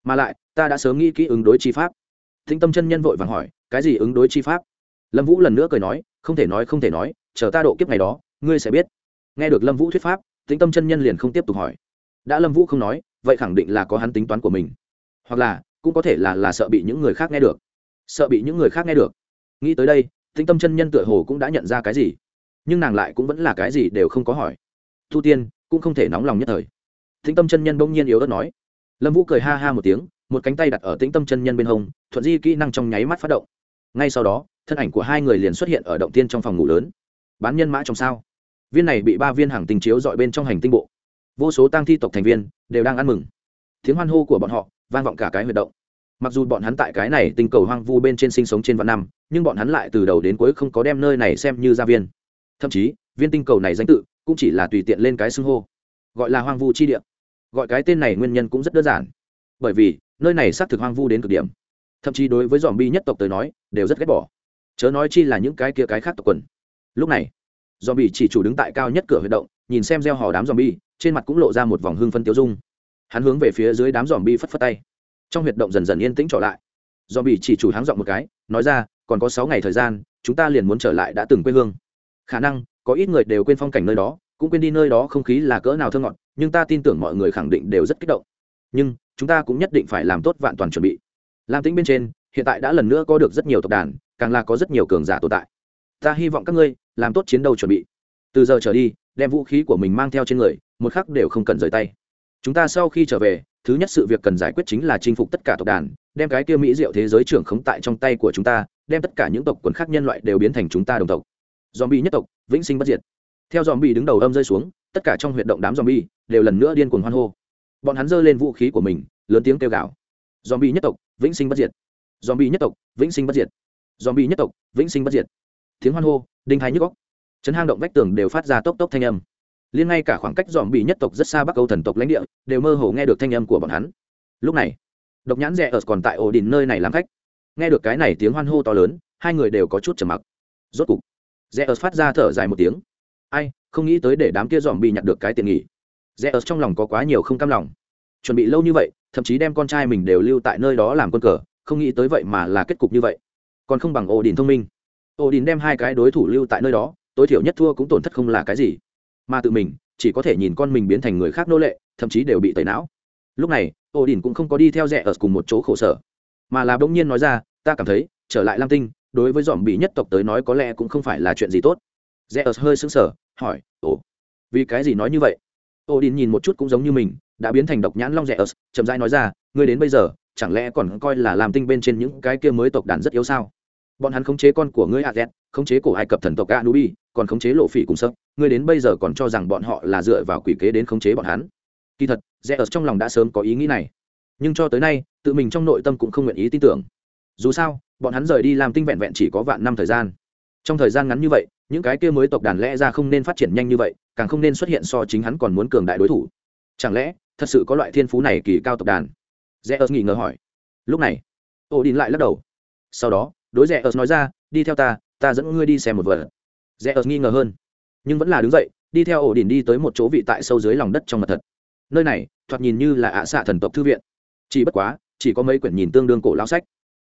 Mà lại, ta đã sớm nghĩ kỹ ứng đối chi pháp. Tĩnh tâm chân nhân vội vàng hỏi, cái gì ứng đối chi pháp? Lâm vũ lần nữa cười nói, không thể nói, không thể nói, chờ ta độ kiếp ngày đó, ngươi sẽ biết. Nghe được lâm vũ thuyết pháp tĩnh tâm chân nhân liền không tiếp tục hỏi. Đã lâm vũ không nói, vậy khẳng định là có hắn tính toán của mình. Hoặc là, cũng có thể là là sợ bị những người khác nghe được. Sợ bị những người khác nghe được. Nghĩ tới đây tĩnh tâm chân nhân tựa hồ cũng đã nhận ra cái gì. Nhưng nàng lại cũng vẫn là cái gì đều không có hỏi. Thu tiên, cũng không thể nóng lòng nhất thời. Tĩnh tâm chân nhân bỗng nhiên yếu ớt nói lâm vũ cười ha ha một tiếng, một cánh tay đặt ở tĩnh tâm chân nhân bên hông, thuận di kỹ năng trong nháy mắt phát động. Ngay sau đó, thân ảnh của hai người liền xuất hiện ở động tiên trong phòng ngủ lớn. Bán nhân mã trong sao. Viên này bị ba viên hàng tinh chiếu dọi bên trong hành tinh bộ. Vô số tăng thi tộc thành viên đều đang ăn mừng. Tiếng hoan hô của bọn họ vang vọng cả cái huyệt động. Mặc dù bọn hắn tại cái này tinh cầu hoang vu bên trên sinh sống trên vạn năm, nhưng bọn hắn lại từ đầu đến cuối không có đem nơi này xem như gia viên. Thậm chí, viên tinh cầu này danh tự cũng chỉ là tùy tiện lên cái xưng hô, gọi là hoang vu chi địa gọi cái tên này nguyên nhân cũng rất đơn giản. Bởi vì, nơi này xác thực hoang vu đến cực điểm. Thậm chí đối với dòm bi nhất tộc tới nói, đều rất ghét bỏ. Chớ nói chi là những cái kia cái khác tộc quần. Lúc này dòm bi chỉ chủ đứng tại cao nhất cửa huy động, nhìn xem gieo hò đám dòm bi trên mặt cũng lộ ra một vòng hương phân tiêu dung. Hắn hướng về phía dưới đám dòm bi phất phất tay. Trong huyệt động dần dần yên tĩnh trở lại. Dòm bi chỉ chủ háng dọn một cái, nói ra, còn có sáu ngày thời gian, chúng ta liền muốn trở lại đã từng quê hương. Khả năng, có ít người đều quên phong cảnh nơi đó, cũng quên đi nơi đó không khí là cỡ nào thơ ngọt nhưng ta tin tưởng mọi người khẳng định đều rất kích động. Nhưng, chúng ta cũng nhất định phải làm tốt vạn toàn chuẩn bị. Lam tĩnh bên trên, hiện tại đã lần nữa có được rất nhiều tộc đàn, càng là có rất nhiều cường giả tồn tại. Ta hy vọng các ngươi làm tốt chiến đấu chuẩn bị. Từ giờ trở đi, đem vũ khí của mình mang theo trên người, một khắc đều không cần rời tay. Chúng ta sau khi trở về, thứ nhất sự việc cần giải quyết chính là chinh phục tất cả tộc đàn, đem cái kia mỹ diệu thế giới trưởng khống tại trong tay của chúng ta, đem tất cả những tộc quần khác nhân loại đều biến thành chúng ta đồng tộc. Zombie nhất tộc, vĩnh sinh bất diệt. Theo zombie đứng đầu âm rơi xuống tất cả trong huyệt động đám zombie đều lần nữa điên cuồng hoan hô. Bọn hắn giơ lên vũ khí của mình, lớn tiếng kêu gào. Zombie nhất tộc, vĩnh sinh bất diệt. Zombie nhất tộc, vĩnh sinh bất diệt. Zombie nhất tộc, vĩnh sinh bất diệt. Tiếng hoan hô, đinh hai nhức góc Trấn hang động vách tường đều phát ra tốc tốc thanh âm. Liên ngay cả khoảng cách zombie nhất tộc rất xa bắc âu thần tộc lãnh địa đều mơ hồ nghe được thanh âm của bọn hắn. Lúc này, độc nhãn rẽ ở còn tại ổ đỉnh nơi này làm khách. Nghe được cái này tiếng hoan hô to lớn, hai người đều có chút trầm mặc. Rốt cục rẽ ở phát ra thở dài một tiếng ai, không nghĩ tới để đám kia dòm bị nhặt được cái tiền nghỉ rẽ ở trong lòng có quá nhiều không cam lòng. Chuẩn bị lâu như vậy, thậm chí đem con trai mình đều lưu tại nơi đó làm quân cờ, không nghĩ tới vậy mà là kết cục như vậy. Còn không bằng ổ đình thông minh. Ổ đình đem hai cái đối thủ lưu tại nơi đó, tối thiểu nhất thua cũng tổn thất không là cái gì. Mà tự mình, chỉ có thể nhìn con mình biến thành người khác nô lệ, thậm chí đều bị tẩy não. Lúc này ổ đình cũng không có đi theo rẽ ở cùng một chỗ khổ sở. Mà là bỗng nhiên nói ra, ta cảm thấy, trở lại lam tinh, đối với dòm bị nhất tộc tới nói có lẽ cũng không phải là chuyện gì tốt rẽ ở hơi sững sờ, hỏi, ồ, vì cái gì nói như vậy? Ô đình nhìn một chút cũng giống như mình, đã biến thành độc nhãn long rẽ ớt chậm rãi nói ra, ngươi đến bây giờ, chẳng lẽ còn coi là làm tinh bên trên những cái kia mới tộc đàn rất yếu sao? Bọn hắn khống chế con của ngươi a khống chế cổ ai cập thần tộc a nubi còn khống chế lộ phỉ cùng sơ ngươi đến bây giờ còn cho rằng bọn họ là dựa vào quỷ kế đến khống chế bọn hắn? Kỳ thật rẽ ở trong lòng đã sớm có ý nghĩ này. Nhưng cho tới nay, tự mình trong nội tâm cũng không nguyện ý tin tưởng. Dù sao, bọn hắn rời đi làm tinh vẹn vẹn chỉ có vạn năm thời gian. Trong thời gian ngắn như vậy những cái kia mới tộc đàn lẽ ra không nên phát triển nhanh như vậy, càng không nên xuất hiện so chính hắn còn muốn cường đại đối thủ. Chẳng lẽ, thật sự có loại thiên phú này kỳ cao tộc đàn? Rẽ ớt nghi ngờ hỏi. Lúc này, ô đình lại lắc đầu. Sau đó, đối rẽ ớt nói ra, đi theo ta ta dẫn ngươi đi xem một vật rẽ ớt nghi ngờ hơn. Nhưng vẫn là đứng dậy, đi theo ổ đỉnh đi tới một chỗ vị tại sâu dưới lòng đất trong mặt thật nơi này, thoạt nhìn như là ạ xạ thần tộc thư viện. Chỉ bất quá, chỉ có mấy quyển nhìn tương đương cổ lao sách.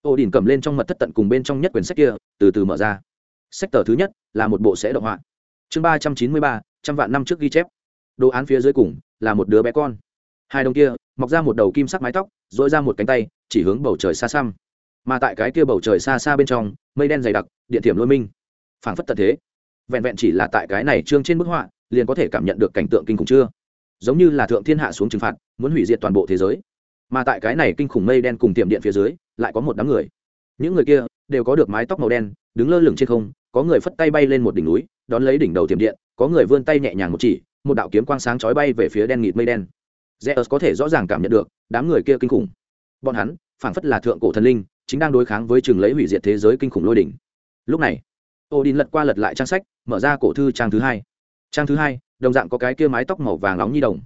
Ổ đỉnh cầm lên trong mật thất tận cùng bên trong nhất quyển sách kia, từ từ mở ra sách tờ thứ nhất là một bộ sẽ động họa. Chương ba trăm chín mươi ba, trăm vạn năm trước ghi chép. Đồ án phía dưới cùng là một đứa bé con. Hai đồng kia, mọc ra một đầu kim sắc mái tóc dội ra một cánh tay, chỉ hướng bầu trời xa xăm. Mà tại cái kia bầu trời xa xa bên trong, mây đen dày đặc, điện thiểm lôi minh. Phảng phất tận thế. Vẹn vẹn chỉ là tại cái này trương trên bức họa, liền có thể cảm nhận được cảnh tượng kinh khủng chưa? Giống như là thượng thiên hạ xuống trừng phạt, muốn hủy diệt toàn bộ thế giới. Mà tại cái này kinh khủng mây đen cùng tiệm điện phía dưới, lại có một đám người. Những người kia đều có được mái tóc màu đen, đứng lơ lửng trên không có người phất tay bay lên một đỉnh núi, đón lấy đỉnh đầu tiệm điện, có người vươn tay nhẹ nhàng một chỉ, một đạo kiếm quang sáng chói bay về phía đen nghịt mây đen. Zeus có thể rõ ràng cảm nhận được, đám người kia kinh khủng. Bọn hắn, phảng phất là thượng cổ thần linh, chính đang đối kháng với trường lấy hủy diệt thế giới kinh khủng lôi đỉnh. Lúc này, Odin lật qua lật lại trang sách, mở ra cổ thư trang thứ hai. Trang thứ hai, đồng dạng có cái kia mái tóc màu vàng nóng như đồng.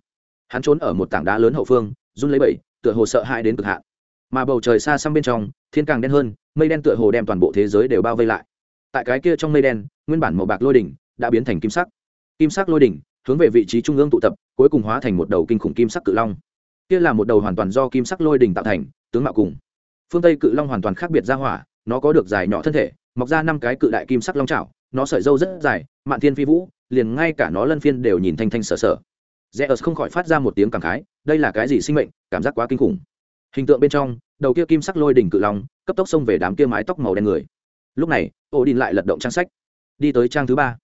Hắn trốn ở một tảng đá lớn hậu phương, run lấy bẩy tựa hồ sợ hãi đến cực hạn. Mà bầu trời xa xăm bên trong, thiên càng đen hơn, mây đen tựa hồ đem toàn bộ thế giới đều bao vây lại tại cái kia trong mây đen, nguyên bản màu bạc lôi đỉnh đã biến thành kim sắc. Kim sắc lôi đỉnh hướng về vị trí trung ương tụ tập, cuối cùng hóa thành một đầu kinh khủng kim sắc cự long. Kia là một đầu hoàn toàn do kim sắc lôi đỉnh tạo thành, tướng mạo cùng phương tây cự long hoàn toàn khác biệt ra hỏa, nó có được dài nhỏ thân thể, mọc ra năm cái cự đại kim sắc long trào nó sợi dâu rất dài, mạn thiên phi vũ, liền ngay cả nó lân phiên đều nhìn thanh thanh sở sở. Rẽ không khỏi phát ra một tiếng cảm khái, đây là cái gì sinh mệnh, cảm giác quá kinh khủng. Hình tượng bên trong, đầu kia kim sắc lôi đỉnh cự long, cấp tốc xông về đám kia mái tóc màu đen người lúc này ô đình lại lật động trang sách, đi tới trang thứ ba.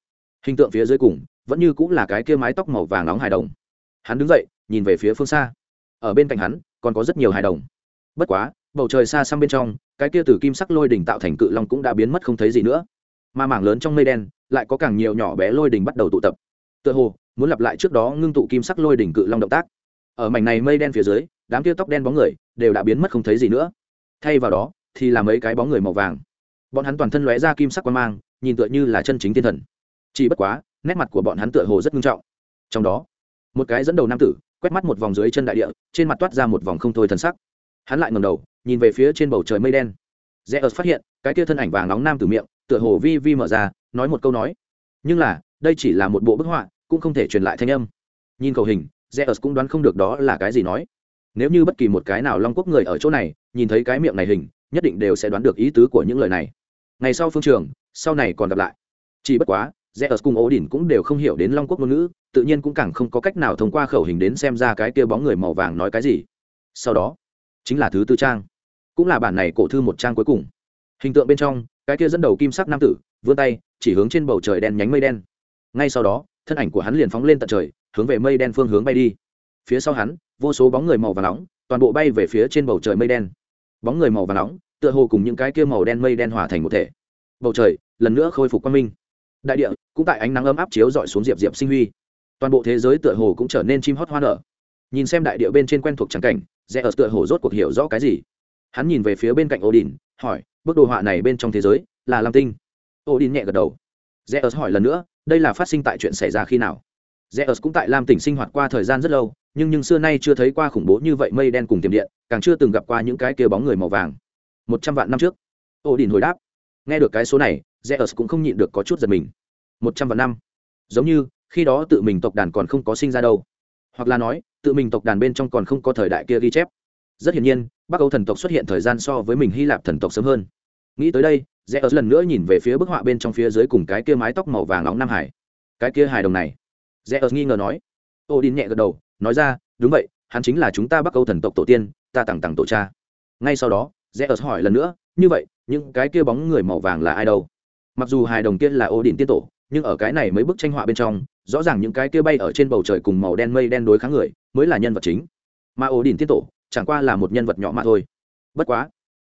Hình tượng phía dưới cùng, vẫn như cũng là cái kia mái tóc màu vàng nóng hài đồng. Hắn đứng dậy, nhìn về phía phương xa. Ở bên cạnh hắn, còn có rất nhiều hài đồng. Bất quá, bầu trời xa xăm bên trong, cái kia từ kim sắc lôi đỉnh tạo thành cự long cũng đã biến mất không thấy gì nữa. Mà mảng lớn trong mây đen, lại có càng nhiều nhỏ bé lôi đỉnh bắt đầu tụ tập. Tựa hồ, muốn lặp lại trước đó ngưng tụ kim sắc lôi đỉnh cự long động tác. Ở mảnh này mây đen phía dưới, đám kia tóc đen bóng người đều đã biến mất không thấy gì nữa. Thay vào đó, thì là mấy cái bóng người màu vàng bọn hắn toàn thân lóe ra kim sắc quan mang, nhìn tựa như là chân chính thiên thần. Chỉ bất quá, nét mặt của bọn hắn tựa hồ rất nghiêm trọng. Trong đó, một cái dẫn đầu nam tử, quét mắt một vòng dưới chân đại địa, trên mặt toát ra một vòng không thôi thần sắc. Hắn lại ngầm đầu, nhìn về phía trên bầu trời mây đen. Rẽ ớt phát hiện, cái kia thân ảnh vàng nóng nam tử miệng, tựa hồ vi vi mở ra, nói một câu nói. Nhưng là, đây chỉ là một bộ bức họa, cũng không thể truyền lại thanh âm. Nhìn cầu hình, rẽ ớt cũng đoán không được đó là cái gì nói. Nếu như bất kỳ một cái nào long quốc người ở chỗ này, nhìn thấy cái miệng này hình, nhất định đều sẽ đoán được ý tứ của những lời này ngày sau phương trường, sau này còn gặp lại. Chỉ bất quá rẽ ở cùng ố đỉnh cũng đều không hiểu đến long quốc ngôn ngữ, tự nhiên cũng càng không có cách nào thông qua khẩu hình đến xem ra cái kia bóng người màu vàng nói cái gì. Sau đó, chính là thứ tư trang, cũng là bản này cổ thư một trang cuối cùng. Hình tượng bên trong, cái kia dẫn đầu kim sắc nam tử, vươn tay, chỉ hướng trên bầu trời đen nhánh mây đen. Ngay sau đó, thân ảnh của hắn liền phóng lên tận trời, hướng về mây đen phương hướng bay đi. Phía sau hắn, vô số bóng người màu và nóng, toàn bộ bay về phía trên bầu trời mây đen. Bóng người màu và nóng tựa hồ cùng những cái kia màu đen mây đen hòa thành một thể. Bầu trời lần nữa khôi phục quang minh. Đại địa cũng tại ánh nắng ấm áp chiếu dọi xuống diệp diệp sinh huy. Toàn bộ thế giới tựa hồ cũng trở nên chim hót hoa nở. Nhìn xem đại địa bên trên quen thuộc trắng cảnh rẽ ở tựa hồ rốt cuộc hiểu rõ cái gì. Hắn nhìn về phía bên cạnh Odin, hỏi bức đồ họa này bên trong thế giới là lam tinh? Odin nhẹ gật đầu. Zeus hỏi lần nữa đây là phát sinh tại chuyện xảy ra khi nào? Zeus cũng tại lam tỉnh sinh hoạt qua thời gian rất lâu nhưng nhưng xưa nay chưa thấy qua khủng bố như vậy mây đen cùng tiềm điện càng chưa từng gặp qua những cái kia bóng người màu vàng một trăm vạn năm trước. Odin hồi đáp, nghe được cái số này, zeus cũng không nhịn được có chút giật mình. Một trăm vạn năm. Giống như, khi đó tự mình tộc đàn còn không có sinh ra đâu. Hoặc là nói, tự mình tộc đàn bên trong còn không có thời đại kia ghi chép. Rất hiển nhiên, bắc âu thần tộc xuất hiện thời gian so với mình hy lạp thần tộc sớm hơn. Nghĩ tới đây rẽ ớt lần nữa nhìn về phía bức họa bên trong phía dưới cùng cái kia mái tóc màu vàng nóng nam hải. Cái kia hài đồng này. Rẽ ớt nghi ngờ nói. Ô đình nhẹ gật đầu, nói ra, đúng vậy, hắn chính là chúng ta bắc âu thần tộc tổ tiên, ta tặng tặng tổ cha. Ngay sau đó rẽ ớt hỏi lần nữa, như vậy, những cái kia bóng người màu vàng là ai đâu? Mặc dù hài đồng kia là ô đình tiên tổ, nhưng ở cái này mấy bức tranh họa bên trong, rõ ràng những cái kia bay ở trên bầu trời cùng màu đen mây đen đối kháng người, mới là nhân vật chính. Mà ô đình tiên tổ, chẳng qua là một nhân vật nhỏ mà thôi. Bất quá,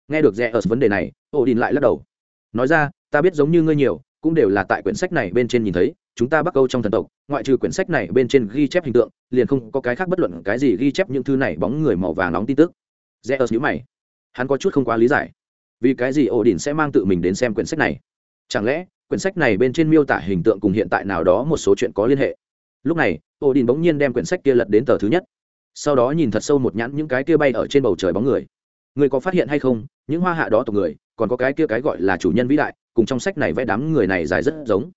nghe được rẽ ở vấn đề này, ô đình lại lắc đầu. Nói ra, ta biết giống như ngươi nhiều, cũng đều là tại quyển sách này bên trên nhìn thấy, chúng ta bắc câu trong thần tộc, ngoại trừ quyển sách này bên trên ghi chép hình tượng, liền không có cái khác bất luận cái gì ghi chép những thứ này bóng người màu vàng nóng tin tức. Rẽ ớt nhữ mày hắn có chút không quá lý giải. Vì cái gì ổ đỉnh sẽ mang tự mình đến xem quyển sách này? Chẳng lẽ, quyển sách này bên trên miêu tả hình tượng cùng hiện tại nào đó một số chuyện có liên hệ? Lúc này ổ đỉnh bỗng nhiên đem quyển sách kia lật đến tờ thứ nhất. Sau đó nhìn thật sâu một nhãn những cái kia bay ở trên bầu trời bóng người. Người có phát hiện hay không? Những hoa hạ đó tộc người, còn có cái kia cái gọi là chủ nhân vĩ đại, cùng trong sách này vẽ đám người này dài rất giống.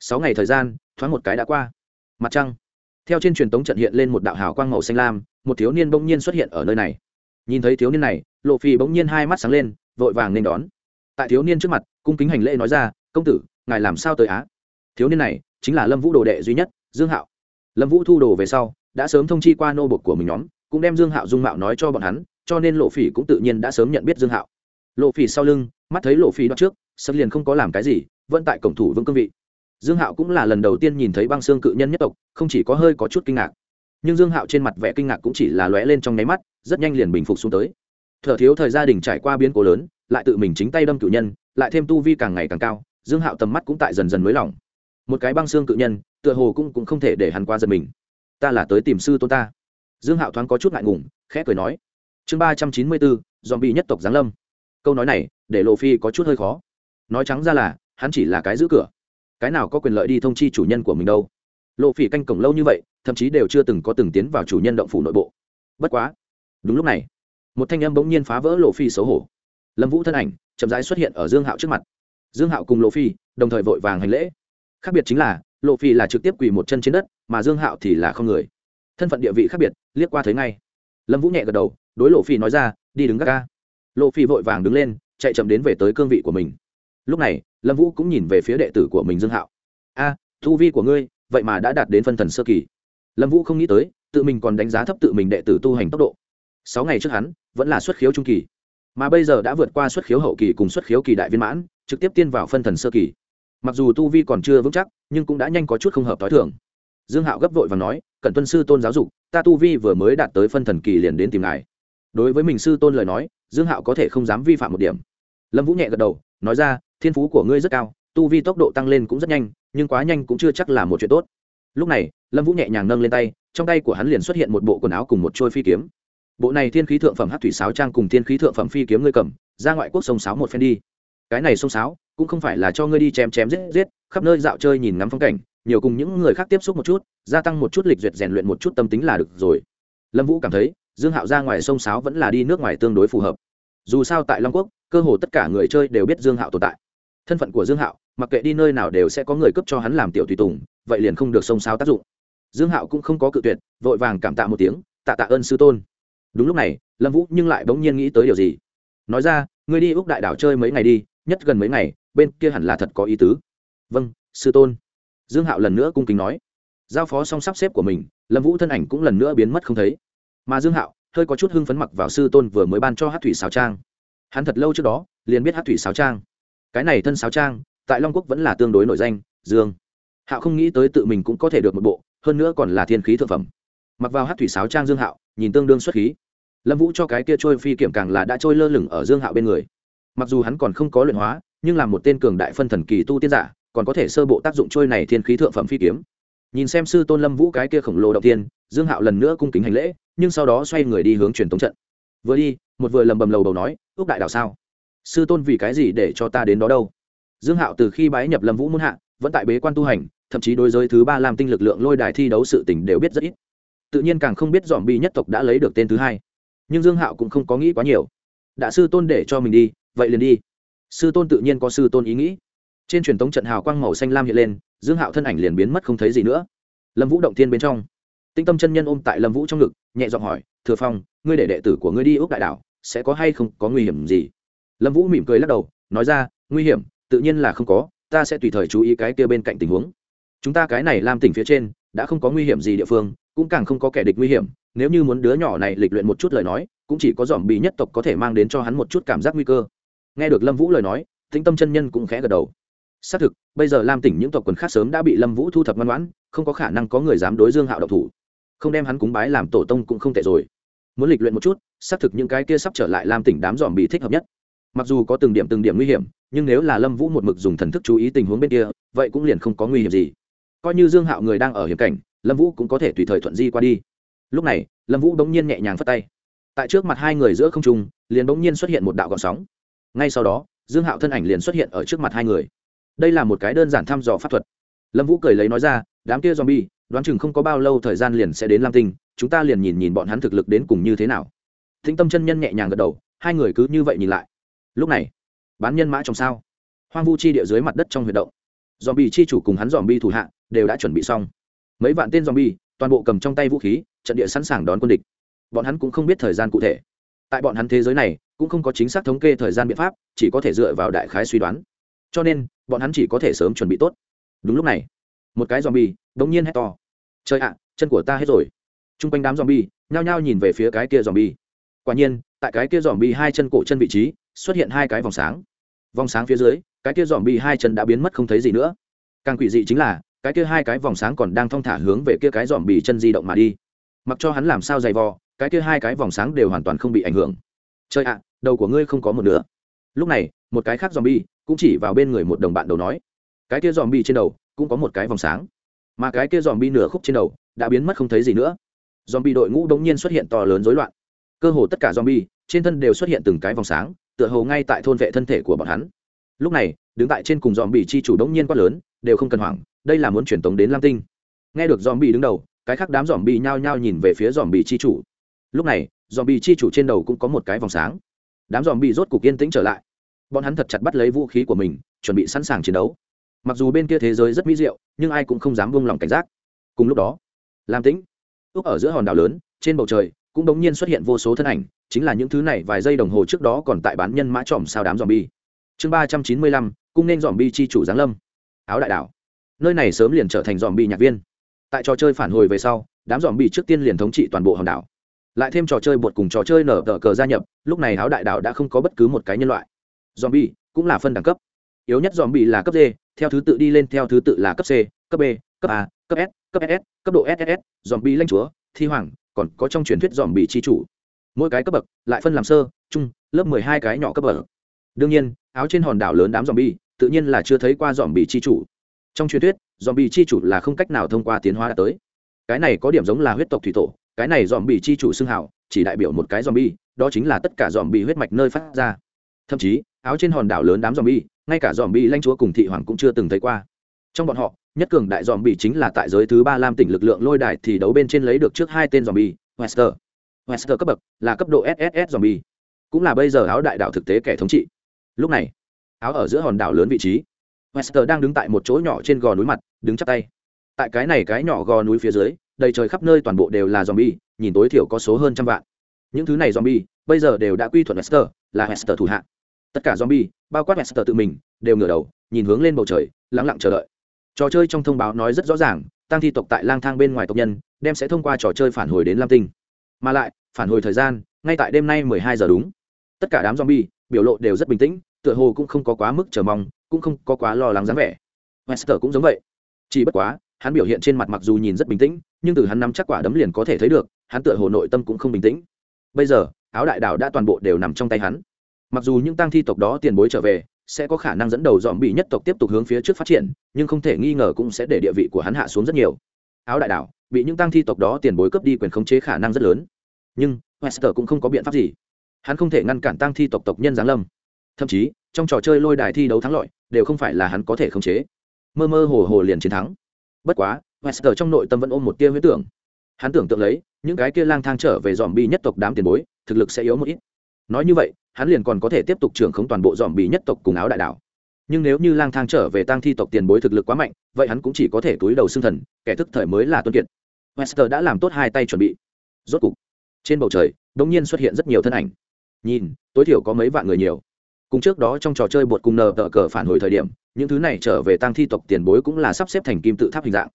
Sáu ngày thời gian, thoáng một cái đã qua. Mặt trăng. Theo trên truyền tống trận hiện lên một đạo hào quang màu xanh lam, một thiếu niên bỗng nhiên xuất hiện ở nơi này nhìn thấy thiếu niên này, lộ phi bỗng nhiên hai mắt sáng lên, vội vàng nên đón. Tại thiếu niên trước mặt, cung kính hành lễ nói ra, công tử, ngài làm sao tới á? Thiếu niên này chính là lâm vũ đồ đệ duy nhất, dương hạo. Lâm vũ thu đồ về sau, đã sớm thông chi qua nô bột của mình nhóm, cũng đem dương hạo dung mạo nói cho bọn hắn, cho nên lộ phỉ cũng tự nhiên đã sớm nhận biết dương hạo. Lộ phỉ sau lưng, mắt thấy lộ phỉ đoạt trước, sắp liền không có làm cái gì, vẫn tại cổng thủ vương cương vị. Dương hạo cũng là lần đầu tiên nhìn thấy băng xương cự nhân nhất tộc, không chỉ có hơi có chút kinh ngạc, nhưng dương hạo trên mặt vẻ kinh ngạc cũng chỉ là lóe lên trong nháy mắt rất nhanh liền bình phục xuống tới. Thở thiếu thời gia đình trải qua biến cố lớn lại tự mình chính tay đâm cự nhân lại thêm tu vi càng ngày càng cao dương hạo tầm mắt cũng tại dần dần nới lỏng. Một cái băng xương cự nhân tựa hồ cũng, cũng không thể để hắn qua giật mình. Ta là tới tìm sư tôn ta. Dương hạo thoáng có chút ngại ngùng khẽ cười nói. Chương ba trăm chín mươi bốn dòm bị nhất tộc giáng lâm. Câu nói này để lộ phi có chút hơi khó. Nói trắng ra là hắn chỉ là cái giữ cửa. Cái nào có quyền lợi đi thông chi chủ nhân của mình đâu. Lộ phi canh cổng lâu như vậy thậm chí đều chưa từng có từng tiến vào chủ nhân động phủ nội bộ. Bất quá đúng lúc này, một thanh âm bỗng nhiên phá vỡ lộ phi xấu hổ. Lâm vũ thân ảnh chậm rãi xuất hiện ở dương hạo trước mặt. Dương hạo cùng lộ phi đồng thời vội vàng hành lễ. Khác biệt chính là, lộ phi là trực tiếp quỳ một chân trên đất, mà dương hạo thì là không người. Thân phận địa vị khác biệt, liếc qua thấy ngay. Lâm vũ nhẹ gật đầu, đối lộ phi nói ra, đi đứng gác ca. Lộ phi vội vàng đứng lên, chạy chậm đến về tới cương vị của mình. Lúc này, lâm vũ cũng nhìn về phía đệ tử của mình dương hạo. A thu vi của ngươi, vậy mà đã đạt đến phân thần sơ kỳ. Lâm vũ không nghĩ tới, tự mình còn đánh giá thấp tự mình đệ tử tu hành tốc độ sáu ngày trước hắn, vẫn là xuất khiếu trung kỳ. Mà bây giờ đã vượt qua xuất khiếu hậu kỳ cùng xuất khiếu kỳ đại viên mãn, trực tiếp tiên vào phân thần sơ kỳ. Mặc dù tu vi còn chưa vững chắc, nhưng cũng đã nhanh có chút không hợp t h o i thường. Dương hạo gấp vội và nói, cẩn tuân sư tôn giáo dục, ta tu vi vừa mới đạt tới phân thần kỳ liền đến tìm ngài. Đối với mình sư tôn lời nói, dương hạo có thể không dám vi phạm một điểm. Lâm vũ nhẹ gật đầu, nói ra, thiên phú của ngươi rất cao, tu vi tốc độ tăng lên cũng rất nhanh, nhưng quá nhanh cũng chưa chắc là một chuyện tốt. Lúc này, lâm vũ nhẹ nhàng nâng lên tay, trong tay của hắn liền xuất hiện một bộ quần áo cùng một trôi phi kiếm bộ này thiên khí thượng phẩm hát thủy sáo trang cùng thiên khí thượng phẩm phi kiếm ngươi cầm, ra ngoại quốc sông sáo một phen đi. Cái này sông sáo, cũng không phải là cho ngươi đi chém chém giết giết, khắp nơi dạo chơi nhìn ngắm phong cảnh, nhiều cùng những người khác tiếp xúc một chút, gia tăng một chút lịch duyệt rèn luyện một chút tâm tính là được rồi. Lâm vũ cảm thấy, dương hạo ra ngoài sông sáo vẫn là đi nước ngoài tương đối phù hợp. Dù sao tại long quốc, cơ hồ tất cả người chơi đều biết dương hạo tồn tại. Thân phận của dương hạo, mặc kệ đi nơi nào đều sẽ có người cấp cho hắn làm tiểu tùy tùng, vậy liền không được sông sáo tác dụng. Dương hạo cũng không có cự tuyệt, vội vàng cảm tạ một tiếng, tạ tạ ơn sư tôn đúng lúc này, lâm vũ nhưng lại bỗng nhiên nghĩ tới điều gì. Nói ra, ngươi đi úc đại đảo chơi mấy ngày đi, nhất gần mấy ngày, bên kia hẳn là thật có ý tứ. Vâng sư tôn. Dương hạo lần nữa cung kính nói. Giao phó xong sắp xếp của mình, lâm vũ thân ảnh cũng lần nữa biến mất không thấy. Mà dương hạo, hơi có chút hưng phấn mặc vào sư tôn vừa mới ban cho hát thủy sáo trang. Hắn thật lâu trước đó, liền biết hát thủy sáo trang. Cái này thân sáo trang, tại long quốc vẫn là tương đối nổi danh, dương hạo không nghĩ tới tự mình cũng có thể được một bộ, hơn nữa còn là thiên khí thực phẩm mặc vào hát thủy sáo trang dương hạo, nhìn tương đương xuất khí. Lâm vũ cho cái kia trôi phi kiểm càng là đã trôi lơ lửng ở dương hạo bên người. Mặc dù hắn còn không có luyện hóa, nhưng là một tên cường đại phân thần kỳ tu tiên giả, còn có thể sơ bộ tác dụng trôi này thiên khí thượng phẩm phi kiếm. Nhìn xem sư tôn lâm vũ cái kia khổng lồ đầu tiên, dương hạo lần nữa cung kính hành lễ, nhưng sau đó xoay người đi hướng truyền tống trận. Vừa đi, một vừa lầm bầm lầu đầu nói, ước đại đạo sao? Sư tôn vì cái gì để cho ta đến đó đâu? Dương hạo từ khi bái nhập lâm vũ muôn hạ, vẫn tại bế quan tu hành, thậm chí đối giới thứ ba làm tinh lực lượng lôi đài thi đấu sự tình đều biết rất ít tự nhiên càng không biết dòm bi nhất tộc đã lấy được tên thứ hai. Nhưng dương hạo cũng không có nghĩ quá nhiều. Đã sư tôn để cho mình đi, vậy liền đi. Sư tôn tự nhiên có sư tôn ý nghĩ. Trên truyền thống trận hào quang màu xanh lam hiện lên, dương hạo thân ảnh liền biến mất không thấy gì nữa. Lâm vũ động thiên bên trong. Tinh tâm chân nhân ôm tại lâm vũ trong ngực, nhẹ giọng hỏi, thừa phong, ngươi để đệ tử của ngươi đi ước đại đảo, sẽ có hay không có nguy hiểm gì? Lâm vũ mỉm cười lắc đầu, nói ra, nguy hiểm, tự nhiên là không có, ta sẽ tùy thời chú ý cái kia bên cạnh tình huống. Chúng ta cái này làm tỉnh phía trên, đã không có nguy hiểm gì địa phương cũng càng không có kẻ địch nguy hiểm, nếu như muốn đứa nhỏ này lịch luyện một chút lời nói, cũng chỉ có dòm bị nhất tộc có thể mang đến cho hắn một chút cảm giác nguy cơ. Nghe được lâm vũ lời nói, tĩnh tâm chân nhân cũng khẽ gật đầu. Xác thực, bây giờ lam tỉnh những tộc quần khác sớm đã bị lâm vũ thu thập ngoan ngoãn, không có khả năng có người dám đối dương hạo độc thủ. Không đem hắn cúng bái làm tổ tông cũng không tệ rồi. Muốn lịch luyện một chút, xác thực những cái kia sắp trở lại lam tỉnh đám dòm bị thích hợp nhất. Mặc dù có từng điểm từng điểm nguy hiểm, nhưng nếu là lâm vũ một mực dùng thần thức chú ý tình huống bên kia, vậy cũng liền không có nguy hiểm gì. Coi như dương hạo người đang ở hiểm cảnh lâm vũ cũng có thể tùy thời thuận di qua đi lúc này lâm vũ bỗng nhiên nhẹ nhàng phất tay tại trước mặt hai người giữa không trung liền bỗng nhiên xuất hiện một đạo gọn sóng ngay sau đó dương hạo thân ảnh liền xuất hiện ở trước mặt hai người đây là một cái đơn giản thăm dò pháp thuật lâm vũ cười lấy nói ra đám kia z bi đoán chừng không có bao lâu thời gian liền sẽ đến lam tinh, chúng ta liền nhìn nhìn bọn hắn thực lực đến cùng như thế nào. Thính tâm chân nhân nhẹ nhàng gật đầu, hai người cứ như vậy nhìn lại. Lúc này, bán nhân mã trong sao, hoang vu chi địa dưới mặt đất trong huyệt động dòm bi chi chủ cùng hắn dòm bi thủ hạ đều đã chuẩn bị xong mấy vạn tên zombie, toàn bộ cầm trong tay vũ khí, trận địa sẵn sàng đón quân địch. Bọn hắn cũng không biết thời gian cụ thể. Tại bọn hắn thế giới này, cũng không có chính xác thống kê thời gian biện pháp, chỉ có thể dựa vào đại khái suy đoán. Cho nên, bọn hắn chỉ có thể sớm chuẩn bị tốt. Đúng lúc này, một cái zombie bi nhiên hét to. Trời ạ, chân của ta hết rồi. T r u n g quanh đám zombie nhao nhao nhìn về phía cái kia zombie. Quả nhiên, tại cái kia zombie hai chân cổ chân vị trí, xuất hiện hai cái vòng sáng. Vòng sáng phía dưới, cái kia zombie hai chân đã biến mất không thấy gì nữa. Càng quỷ dị chính là cái kia hai cái vòng sáng còn đang thong thả hướng về kia cái dòm bì chân di động mà đi. Mặc cho hắn làm sao dày vò, cái kia hai cái vòng sáng đều hoàn toàn không bị ảnh hưởng. Chơi ạ, đầu của ngươi không có một nửa. Lúc này, một cái khác dòm bi cũng chỉ vào bên người một đồng bạn đầu nói, cái kia dòm bi trên đầu cũng có một cái vòng sáng, mà cái kia dòm bi nửa khúc trên đầu đã biến mất không thấy gì nữa. Dòm bi đội ngũ đống nhiên xuất hiện to lớn rối loạn. Cơ hồ tất cả dòm bi trên thân đều xuất hiện từng cái vòng sáng, tựa hồ ngay tại thôn vệ thân thể của bọn hắn. Lúc này, đứng tại trên cùng dòm bi chi chủ đống nhiên quát lớn, đều không cần hoảng đây là muốn truyền tống đến lam tinh. Nghe được dòm Bì đứng đầu, cái khác đám dòm Bì nhao nhao nhìn về phía dòm Bì chi chủ. Lúc này dòm Bì chi chủ trên đầu cũng có một cái vòng sáng. Đám dòm Bì rốt cục yên tĩnh trở lại. Bọn hắn thật chặt bắt lấy vũ khí của mình, chuẩn bị sẵn sàng chiến đấu. Mặc dù bên kia thế giới rất mỹ diệu, nhưng ai cũng không dám buông lỏng cảnh giác. Cùng lúc đó, Lam tĩnh ước ở giữa hòn đảo lớn, trên bầu trời cũng đống nhiên xuất hiện vô số thân ảnh, chính là những thứ này vài giây đồng hồ trước đó còn tại bán nhân mã tròm sao đám dòm bi chương ba trăm chín mươi lăm, cung nên dòm bi chi chủ giáng lâm. Áo đại đảo nơi này sớm liền trở thành dòm bị nhạc viên. Tại trò chơi phản hồi về sau, đám dòm bị trước tiên liền thống trị toàn bộ hòn đảo. Lại thêm trò chơi bột cùng trò chơi nở tờ cờ gia nhập, lúc này áo đại đảo đã không có bất cứ một cái nhân loại. Dòm bị cũng là phân đẳng cấp. Yếu nhất dòm bị là cấp d, theo thứ tự đi lên theo thứ tự là cấp c, cấp b, cấp a, cấp s, cấp ss cấp độ ss dòm bị lanh chúa, thi hoàng, còn có trong truyền thuyết dòm bị tri chủ. Mỗi cái cấp bậc, lại phân làm sơ trung lớp mười hai cái nhỏ cấp bậc. Đương nhiên, áo trên hòn đảo lớn đám dòm zombie tự nhiên là chưa thấy qua dòm bị tri chủ trong truyền thuyết, zombie chi chủ là không cách nào thông qua tiến hóa đã tới. Cái này có điểm giống là huyết tộc thủy tổ, cái này dòm bị chi chủ xưng hảo chỉ đại biểu một cái dòm bi đó chính là tất cả dòm bị huyết mạch nơi phát ra. Thậm chí, áo trên hòn đảo lớn đám dòm bi ngay cả dòm bi lanh chúa cùng thị hoàng cũng chưa từng thấy qua. Trong bọn họ, nhất cường đại dòm bị chính là tại giới thứ ba lam tỉnh lực lượng lôi đài thì đấu bên trên lấy được trước hai tên dòm bi wester. Wester cấp bậc là cấp độ sss dòm bi cũng là bây giờ áo đại đảo thực tế kẻ thống trị. Lúc này, áo ở giữa hòn đảo lớn vị trí wester đang đứng tại một chỗ nhỏ trên gò núi mặt đứng chắp tay tại cái này cái nhỏ gò núi phía dưới đầy trời khắp nơi toàn bộ đều là zombie, nhìn tối thiểu có số hơn trăm vạn. Những thứ này zombie, bây giờ đều đã quy thuận Wester, là Wester thủ hạ. Tất cả zombie, bao quát Wester tự mình, đều ngửa đầu, nhìn hướng lên bầu trời, lặng lặng chờ đợi. Trò chơi trong thông báo nói rất rõ ràng, tăng thi tộc tại lang thang bên ngoài tộc nhân, đem sẽ thông qua trò chơi phản hồi đến Lam Tinh. Mà lại, phản hồi thời gian, ngay tại đêm nay 12 giờ đúng. Tất cả đám zombie, biểu lộ đều rất bình tĩnh, tựa hồ cũng không có quá mức chờ mong, cũng không có quá lo lắng dáng vẻ. wester cũng giống vậy. Chỉ bất quá, hắn biểu hiện trên mặt mặc dù nhìn rất bình tĩnh nhưng từ hắn nắm chắc quả đấm liền có thể thấy được hắn tựa hồ nội tâm cũng không bình tĩnh. Bây giờ áo đại đảo đã toàn bộ đều nằm trong tay hắn. Mặc dù những tăng thi tộc đó tiền bối trở về sẽ có khả năng dẫn đầu dòm bị nhất tộc tiếp tục hướng phía trước phát triển nhưng không thể nghi ngờ cũng sẽ để địa vị của hắn hạ xuống rất nhiều. Áo đại đảo bị những tăng thi tộc đó tiền bối cướp đi quyền khống chế khả năng rất lớn. Nhưng wester cũng không có biện pháp gì. Hắn không thể ngăn cản tăng thi tộc tộc nhân giáng lâm. Thậm chí trong trò chơi lôi đài thi đấu thắng lợi đều không phải là hắn có thể khống chế. Mơ mơ hồ hồ liền chiến thắng. Bất quá, wester trong nội tâm vẫn ôm một tia huyết tưởng. Hắn tưởng tượng lấy, những cái kia lang thang trở về dòm bi nhất tộc đám tiền bối, thực lực sẽ yếu một ít. Nói như vậy, hắn liền còn có thể tiếp tục trưởng khống toàn bộ dòm bi nhất tộc cùng áo đại đảo. Nhưng nếu như lang thang trở về tăng thi tộc tiền bối thực lực quá mạnh, vậy hắn cũng chỉ có thể túi đầu xương thần, kẻ thức thời mới là tuân kiệt. Wester đã làm tốt hai tay chuẩn bị. Rốt cục, trên bầu trời đ ỗ n g nhiên xuất hiện rất nhiều thân ảnh. Nhìn, tối thiểu có mấy vạn người nhiều cùng trước đó trong trò chơi bột cùng nờ tờ cờ phản hồi thời điểm, những thứ này trở về tăng thi tộc tiền bối cũng là sắp xếp thành kim tự tháp hình dạng.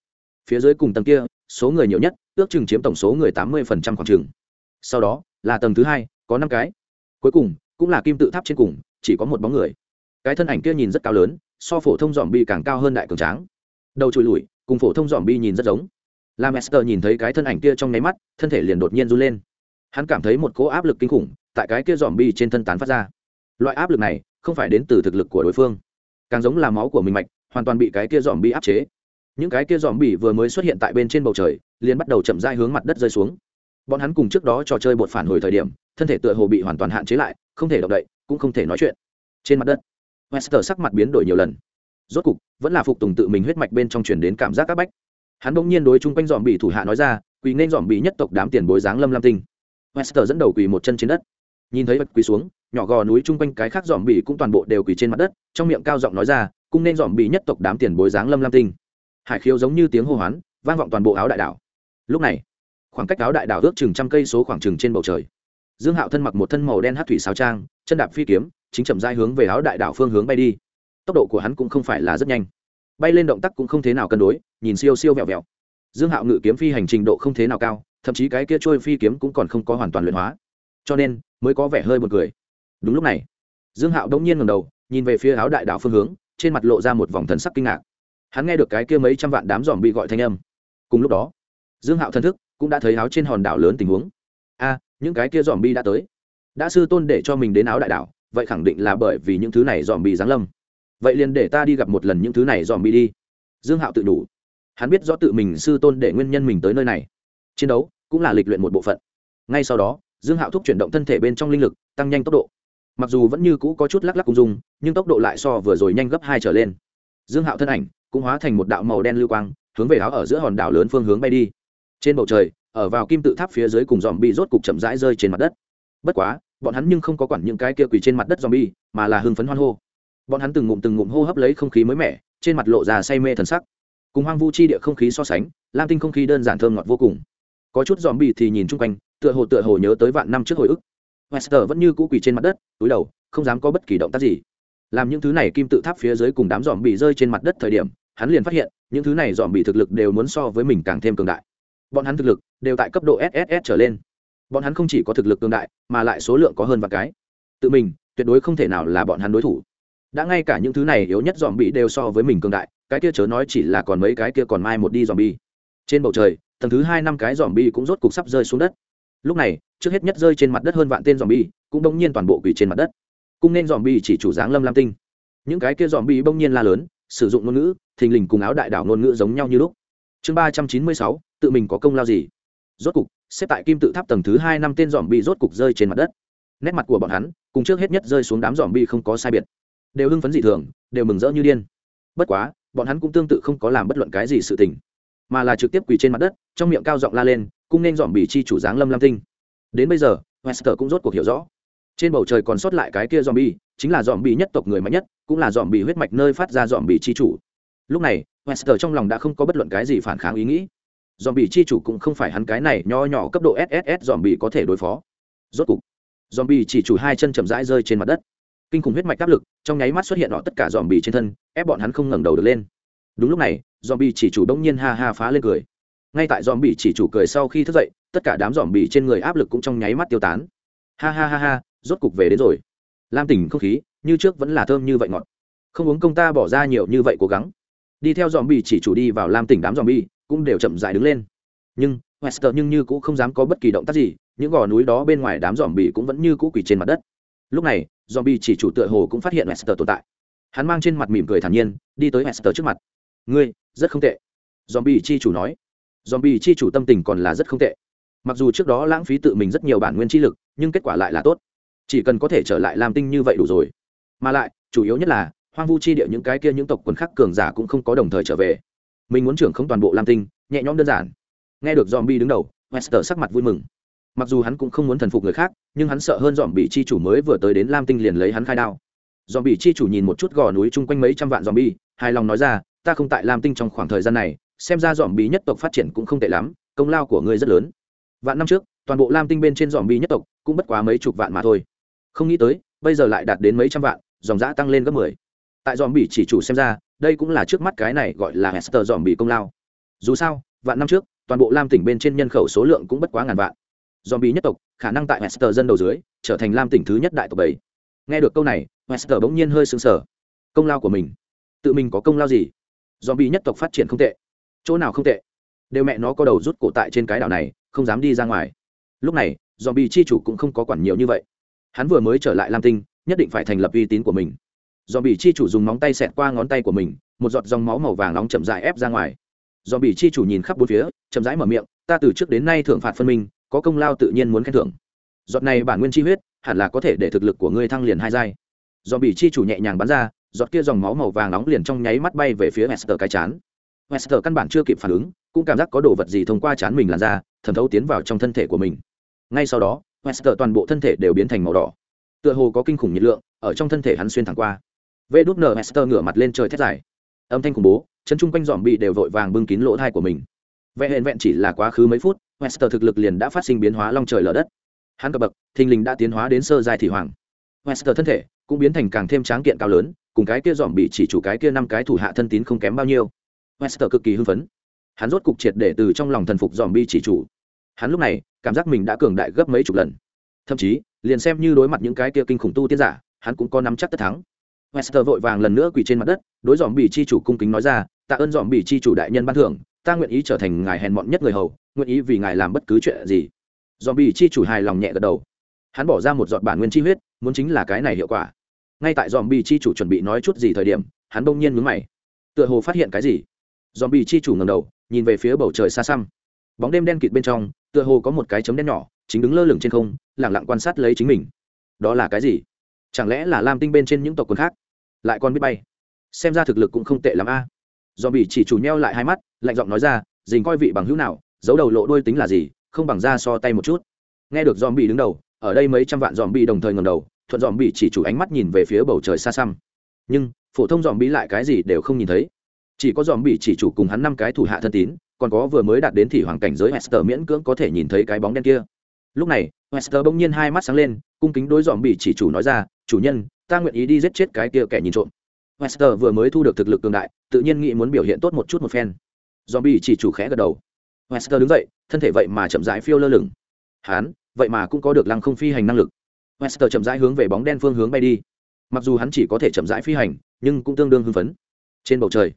Phía dưới cùng tầng kia, số người nhiều nhất, ước chừng chiếm tổng số người tám mươi khoảng chừng. Sau đó, là tầng thứ hai, có năm cái. Cuối cùng, cũng là kim tự tháp trên cùng, chỉ có một bóng người. Cái thân ảnh kia nhìn rất cao lớn, so phổ thông dòm bi càng cao hơn đại cường tráng. Đầu trụi lùi, cùng phổ thông dòm bi nhìn rất giống. Làm Esther nhìn thấy cái thân ảnh kia trong nháy mắt, thân thể liền đột nhiên run lên. Hắn cảm thấy một cỗ áp lực kinh khủng, tại cái kia dòm bi trên thân tán phát ra loại áp lực này không phải đến từ thực lực của đối phương. Càng giống là máu của mình mạch, hoàn toàn bị cái kia dòm bị áp chế. Những cái kia dòm bị vừa mới xuất hiện tại bên trên bầu trời, liền bắt đầu chậm dai hướng mặt đất rơi xuống. Bọn hắn cùng trước đó trò chơi bột phản hồi thời điểm, thân thể tựa hồ bị hoàn toàn hạn chế lại, không thể động đậy, cũng không thể nói chuyện. Trên mặt đất, wester sắc mặt biến đổi nhiều lần. Rốt cục, vẫn là phục tùng tự mình huyết mạch bên trong truyền đến cảm giác áp bách. Hắn bỗng nhiên đối chung quanh dòm bị thủ hạ nói ra, quỳ nên dòm bị nhất tộc đám tiền bối dáng lâm lam tinh. Wester dẫn đầu quỳ một chân trên đất. Nhìn thấy bạch quỳ xuống nhỏ gò núi chung quanh cái khác dòm bì cũng toàn bộ đều quỳ trên mặt đất, trong miệng cao giọng nói ra cũng nên dòm bì nhất tộc đám tiền bối dáng lâm lam tinh. Hải khiếu giống như tiếng hô hoán, vang vọng toàn bộ áo đại đảo. Lúc này, khoảng cách áo đại đảo ước chừng trăm cây số khoảng chừng trên bầu trời. Dương hạo thân mặc một thân màu đen hát thủy sáo trang, chân đạp phi kiếm, chính chậm dai hướng về áo đại đảo phương hướng bay đi. Tốc độ của hắn cũng không phải là rất nhanh. Bay lên động tác cũng không thế nào cân đối, nhìn siêu siêu vẹo vẹo. Dương hạo ngự kiếm phi hành trình độ không thế nào cao, thậm chí cái kia trôi phi kiếm cũng còn không có hoàn toàn luyện hóa. Cho nên, mới có vẻ hơi b u ồ n cười đúng lúc này, dương hạo đông nhiên ngầm đầu, nhìn về phía áo đại đảo phương hướng, trên mặt lộ ra một vòng thần sắc kinh ngạc. Hắn nghe được cái kia mấy trăm vạn đám dòm bị gọi thanh âm. Cùng lúc đó, dương hạo thân thức cũng đã thấy áo trên hòn đảo lớn tình huống. A, những cái kia dòm bi đã tới. Đã sư tôn để cho mình đến áo đại đảo, vậy khẳng định là bởi vì những thứ này dòm bị giáng lâm. Vậy liền để ta đi gặp một lần những thứ này dòm bị đi. Dương hạo tự đủ. Hắn biết rõ tự mình sư tôn để nguyên nhân mình tới nơi này. Chiến đấu cũng là lịch luyện một bộ phận. Ngay sau đó, dương hạo thúc chuyển động thân thể bên trong linh lực, tăng nhanh tốc độ mặc dù vẫn như cũ có chút lắc lắc cung dung, nhưng tốc độ lại so vừa rồi nhanh gấp hai trở lên. Dương hạo thân ảnh cũng hóa thành một đạo màu đen lưu quang, hướng về áo ở giữa hòn đảo lớn phương hướng bay đi. Trên bầu trời, ở vào kim tự tháp phía dưới cùng dòm bị rốt cục chậm rãi rơi trên mặt đất. Bất quá, bọn hắn nhưng không có quản những cái kia quỳ trên mặt đất dòm bi mà là hưng phấn hoan hô. Bọn hắn từng ngụm từng ngụm hô hấp lấy không khí mới mẻ, trên mặt lộ ra say mê thần sắc. Cùng hoang vu chi địa không khí so sánh, lam tinh không khí đơn giản thơm ngọt vô cùng. Có chút dòm bi thì nhìn chung quanh, tựa hồ tựa hồ nhớ tới vạn năm trước hồi ức wester vẫn như cũ quỳ trên mặt đất, túi đầu, không dám có bất kỳ động tác gì. Làm những thứ này kim tự tháp phía dưới cùng đám dòm bị rơi trên mặt đất thời điểm, hắn liền phát hiện, những thứ này dòm bị thực lực đều muốn so với mình càng thêm cường đại. Bọn hắn thực lực đều tại cấp độ sss trở lên. Bọn hắn không chỉ có thực lực cường đại, mà lại số lượng có hơn vài cái. Tự mình, tuyệt đối không thể nào là bọn hắn đối thủ. Đã ngay cả những thứ này yếu nhất dòm bị đều so với mình cường đại, cái kia chớ nói chỉ là còn mấy cái kia còn mai một đi dòm bi trên bầu trời, tầng thứ hai năm cái dòm bi cũng rốt cục sắp rơi xuống đất. Lúc này trước hết nhất rơi trên mặt đất hơn vạn tên dòm bi cũng bỗng nhiên toàn bộ quỳ trên mặt đất. Cung nên dòm bi chỉ chủ dáng lâm lam tinh. Những cái kia dòm bi bỗng nhiên la lớn, sử dụng ngôn ngữ, thình lình cùng áo đại đảo ngôn ngữ giống nhau như lúc. Chương ba trăm chín mươi sáu, tự mình có công lao gì? Rốt cục, xếp tại kim tự tháp tầng thứ hai năm tên dòm bi rốt cục rơi trên mặt đất. Nét mặt của bọn hắn, cùng trước hết nhất rơi xuống đám dòm bi không có sai biệt. Đều hưng phấn dị thường, đều mừng rỡ như điên. Bất quá, bọn hắn cũng tương tự không có làm bất luận cái gì sự tình, mà là trực tiếp quỳ trên mặt đất, trong miệng cao giọng la lên, cung nên dòm bị chi chủ dáng lâm lam tinh đến bây giờ wester cũng rốt cuộc hiểu rõ. Trên bầu trời còn sót lại cái kia dòm bi chính là dòm bi nhất tộc người mạnh nhất, cũng là dòm bi huyết mạch nơi phát ra dòm bi chi chủ. Lúc này wester trong lòng đã không có bất luận cái gì phản kháng ý nghĩ. Dòm bi chi chủ cũng không phải hắn cái này nho nhỏ cấp độ sss dòm bi có thể đối phó. Rốt cục dòm bi chỉ chủ hai chân chậm rãi rơi trên mặt đất. Kinh khủng huyết mạch áp lực, trong nháy mắt xuất hiện họ tất cả dòm bi trên thân, ép bọn hắn không ngẩng đầu được lên. Đúng lúc này dòm bi chỉ chủ đông nhiên ha ha phá lên cười ngay tại dòm bị chỉ chủ cười sau khi thức dậy tất cả đám dòm bị trên người áp lực cũng trong nháy mắt tiêu tán. Ha ha ha ha rốt cục về đến rồi. Lam tỉnh không khí như trước vẫn là thơm như vậy ngọt. Không uống công ta bỏ ra nhiều như vậy cố gắng. Đi theo dòm bị chỉ chủ đi vào lam tỉnh đám dòm bị, cũng đều chậm dại đứng lên. Nhưng wester nhưng như cũng không dám có bất kỳ động tác gì những gò núi đó bên ngoài đám dòm bị cũng vẫn như cũ quỳ trên mặt đất. Lúc này dòm bị chỉ chủ tựa hồ cũng phát hiện wester tồn tại. Hắn mang trên mặt mỉm cười thản nhiên đi tới wester trước mặt. Ngươi rất không tệ. Dòm bị chi chủ nói. Zombie chi chủ tâm tình còn là rất không tệ. Mặc dù trước đó lãng phí tự mình rất nhiều bản nguyên chi lực nhưng kết quả lại là tốt. Chỉ cần có thể trở lại làm tinh như vậy đủ rồi. Mà lại chủ yếu nhất là hoang vu chi địa những cái kia những tộc quần khác cường giả cũng không có đồng thời trở về. Mình muốn trưởng không toàn bộ lam tinh nhẹ nhõm đơn giản. Nghe được Zombie đứng đầu wester sắc mặt vui mừng. Mặc dù hắn cũng không muốn thần phục người khác nhưng hắn sợ hơn Zombie chi chủ mới vừa tới đến lam tinh liền lấy hắn khai đao. Zombie chi chủ nhìn một chút gò núi chung quanh mấy trăm vạn zombie, hài lòng nói ra ta không tại lam tinh trong khoảng thời gian này xem ra dòm bí nhất tộc phát triển cũng không tệ lắm, công lao của ngươi rất lớn. Vạn năm trước, toàn bộ lam tinh bên trên dòm bí nhất tộc cũng bất quá mấy chục vạn mà thôi. Không nghĩ tới, bây giờ lại đạt đến mấy trăm vạn, dòng giã tăng lên gấp mười. Tại dòm bỉ chỉ chủ xem ra, đây cũng là trước mắt cái này gọi là hester dòm bỉ công lao. Dù sao, vạn năm trước, toàn bộ lam tỉnh bên trên nhân khẩu số lượng cũng bất quá ngàn vạn. Dòm bỉ nhất tộc, khả năng tại hester dân đầu dưới, trở thành lam tỉnh thứ nhất đại tộc bảy. Nghe được câu này, hester bỗng nhiên hơi sững sờ. Công lao của mình. Tự mình có công lao gì? Dòm bỉ nhất tộc phát triển không tệ chỗ nào không tệ. Đều mẹ nó có đầu rút cổ tại trên cái đảo này, không dám đi ra ngoài. Lúc này dòm bị chi chủ cũng không có quản nhiều như vậy. Hắn vừa mới trở lại lam tinh, nhất định phải thành lập uy tín của mình. Dòm bị chi chủ dùng móng tay xẹt qua ngón tay của mình, một giọt dòng máu màu vàng nóng chậm rãi ép ra ngoài. Dòm bị chi chủ nhìn khắp bốn phía, chậm rãi mở miệng, ta từ trước đến nay thượng phạt phân minh, có công lao tự nhiên muốn khen thưởng. Giọt này bản nguyên chi huyết, hẳn là có thể để thực lực của ngươi thăng liền hai giai. Dòm bị chi chủ nhẹ nhàng bắn ra, giọt kia dòng máu màu vàng nóng liền trong nháy mắt bay về phía Hester cái chán. Wester căn bản chưa kịp phản ứng, cũng cảm giác có đồ vật gì thông qua chán mình làn ra, thẩm thấu tiến vào trong thân thể của mình. Ngay sau đó, Wester toàn bộ thân thể đều biến thành màu đỏ. Tựa hồ có kinh khủng nhiệt lượng ở trong thân thể hắn xuyên thẳng qua. Vệ đút nở Wester ngửa mặt lên trời thét dài. Âm thanh khủng bố, chân trung quanh dòm bị đều vội vàng bưng kín lỗ thai của mình. Vẽ hẹn vẹn chỉ là quá khứ mấy phút, Wester thực lực liền đã phát sinh biến hóa long trời lở đất. Hắn cấp bậc, thình lình đã tiến hóa đến sơ giai thị hoàng. Wester thân thể cũng biến thành càng thêm tráng kiện cao lớn, cùng cái kia dòm bị chỉ chủ cái kia năm cái thủ hạ thân tín không kém bao nhiêu wester cực kỳ hưng phấn. Hắn rốt cục triệt để từ trong lòng thần phục zombie chỉ chủ. Hắn lúc này, cảm giác mình đã cường đại gấp mấy chục lần. Thậm chí, liền xem như đối mặt những cái kia kinh khủng tu tiên giả, hắn cũng có nắm chắc tất thắng. Wester vội vàng lần nữa quỳ trên mặt đất, đối zombie chi chủ cung kính nói ra, tạ ơn zombie chi chủ đại nhân ban thưởng, ta nguyện ý trở thành ngài hèn mọn nhất người hầu, nguyện ý vì ngài làm bất cứ chuyện gì. Zombie chi chủ hài lòng nhẹ gật đầu. Hắn bỏ ra một giọt bản nguyên chi huyết, muốn chính là cái này hiệu quả. Ngay tại zombie chi chủ chuẩn bị nói chút gì thời điểm, hắn bỗng nhiên nhướng mày. Tựa hồ phát hiện cái gì? Dòm bị chi chủ ngầm đầu, nhìn về phía bầu trời xa xăm. Bóng đêm đen kịt bên trong, tựa hồ có một cái chấm đen nhỏ, chính đứng lơ lửng trên không lẳng lặng quan sát lấy chính mình. Đó là cái gì? Chẳng lẽ là lam tinh bên trên những tộc quân khác? Lại còn biết bay. Xem ra thực lực cũng không tệ l ắ m a. Dòm bị chỉ chủ nheo lại hai mắt, lạnh giọng nói ra, dình coi vị bằng hữu nào, giấu đầu lộ đôi tính là gì, không bằng ra so tay một chút. Nghe được dòm bị đứng đầu, ở đây mấy trăm vạn dòm bị đồng thời ngầm đầu, thuận dòm bị chỉ chủ ánh mắt nhìn về phía bầu trời xa xăm. Nhưng, phổ thông dòm bị lại cái gì đều không nhìn thấy chỉ có dòm bị chỉ chủ cùng hắn năm cái thủ hạ thân tín còn có vừa mới đạt đến thì hoàng cảnh giới hester miễn cưỡng có thể nhìn thấy cái bóng đen kia. Lúc này hester bỗng nhiên hai mắt sáng lên cung kính đối dòm bị chỉ chủ nói ra chủ nhân ta nguyện ý đi giết chết cái kia kẻ nhìn trộm. Hester vừa mới thu được thực lực cường đại tự nhiên nghĩ muốn biểu hiện tốt một chút một phen. Dòm bị chỉ chủ khẽ gật đầu. Hester đứng dậy thân thể vậy mà chậm rãi phiêu lơ lửng. Hắn vậy mà cũng có được lăng không phi hành năng lực. Wester chậm rãi hướng về bóng đen phương hướng bay đi. Mặc dù hắn chỉ có thể chậm rãi phi hành, nhưng cũng tương đương hưng phấn. Trên bầu trời,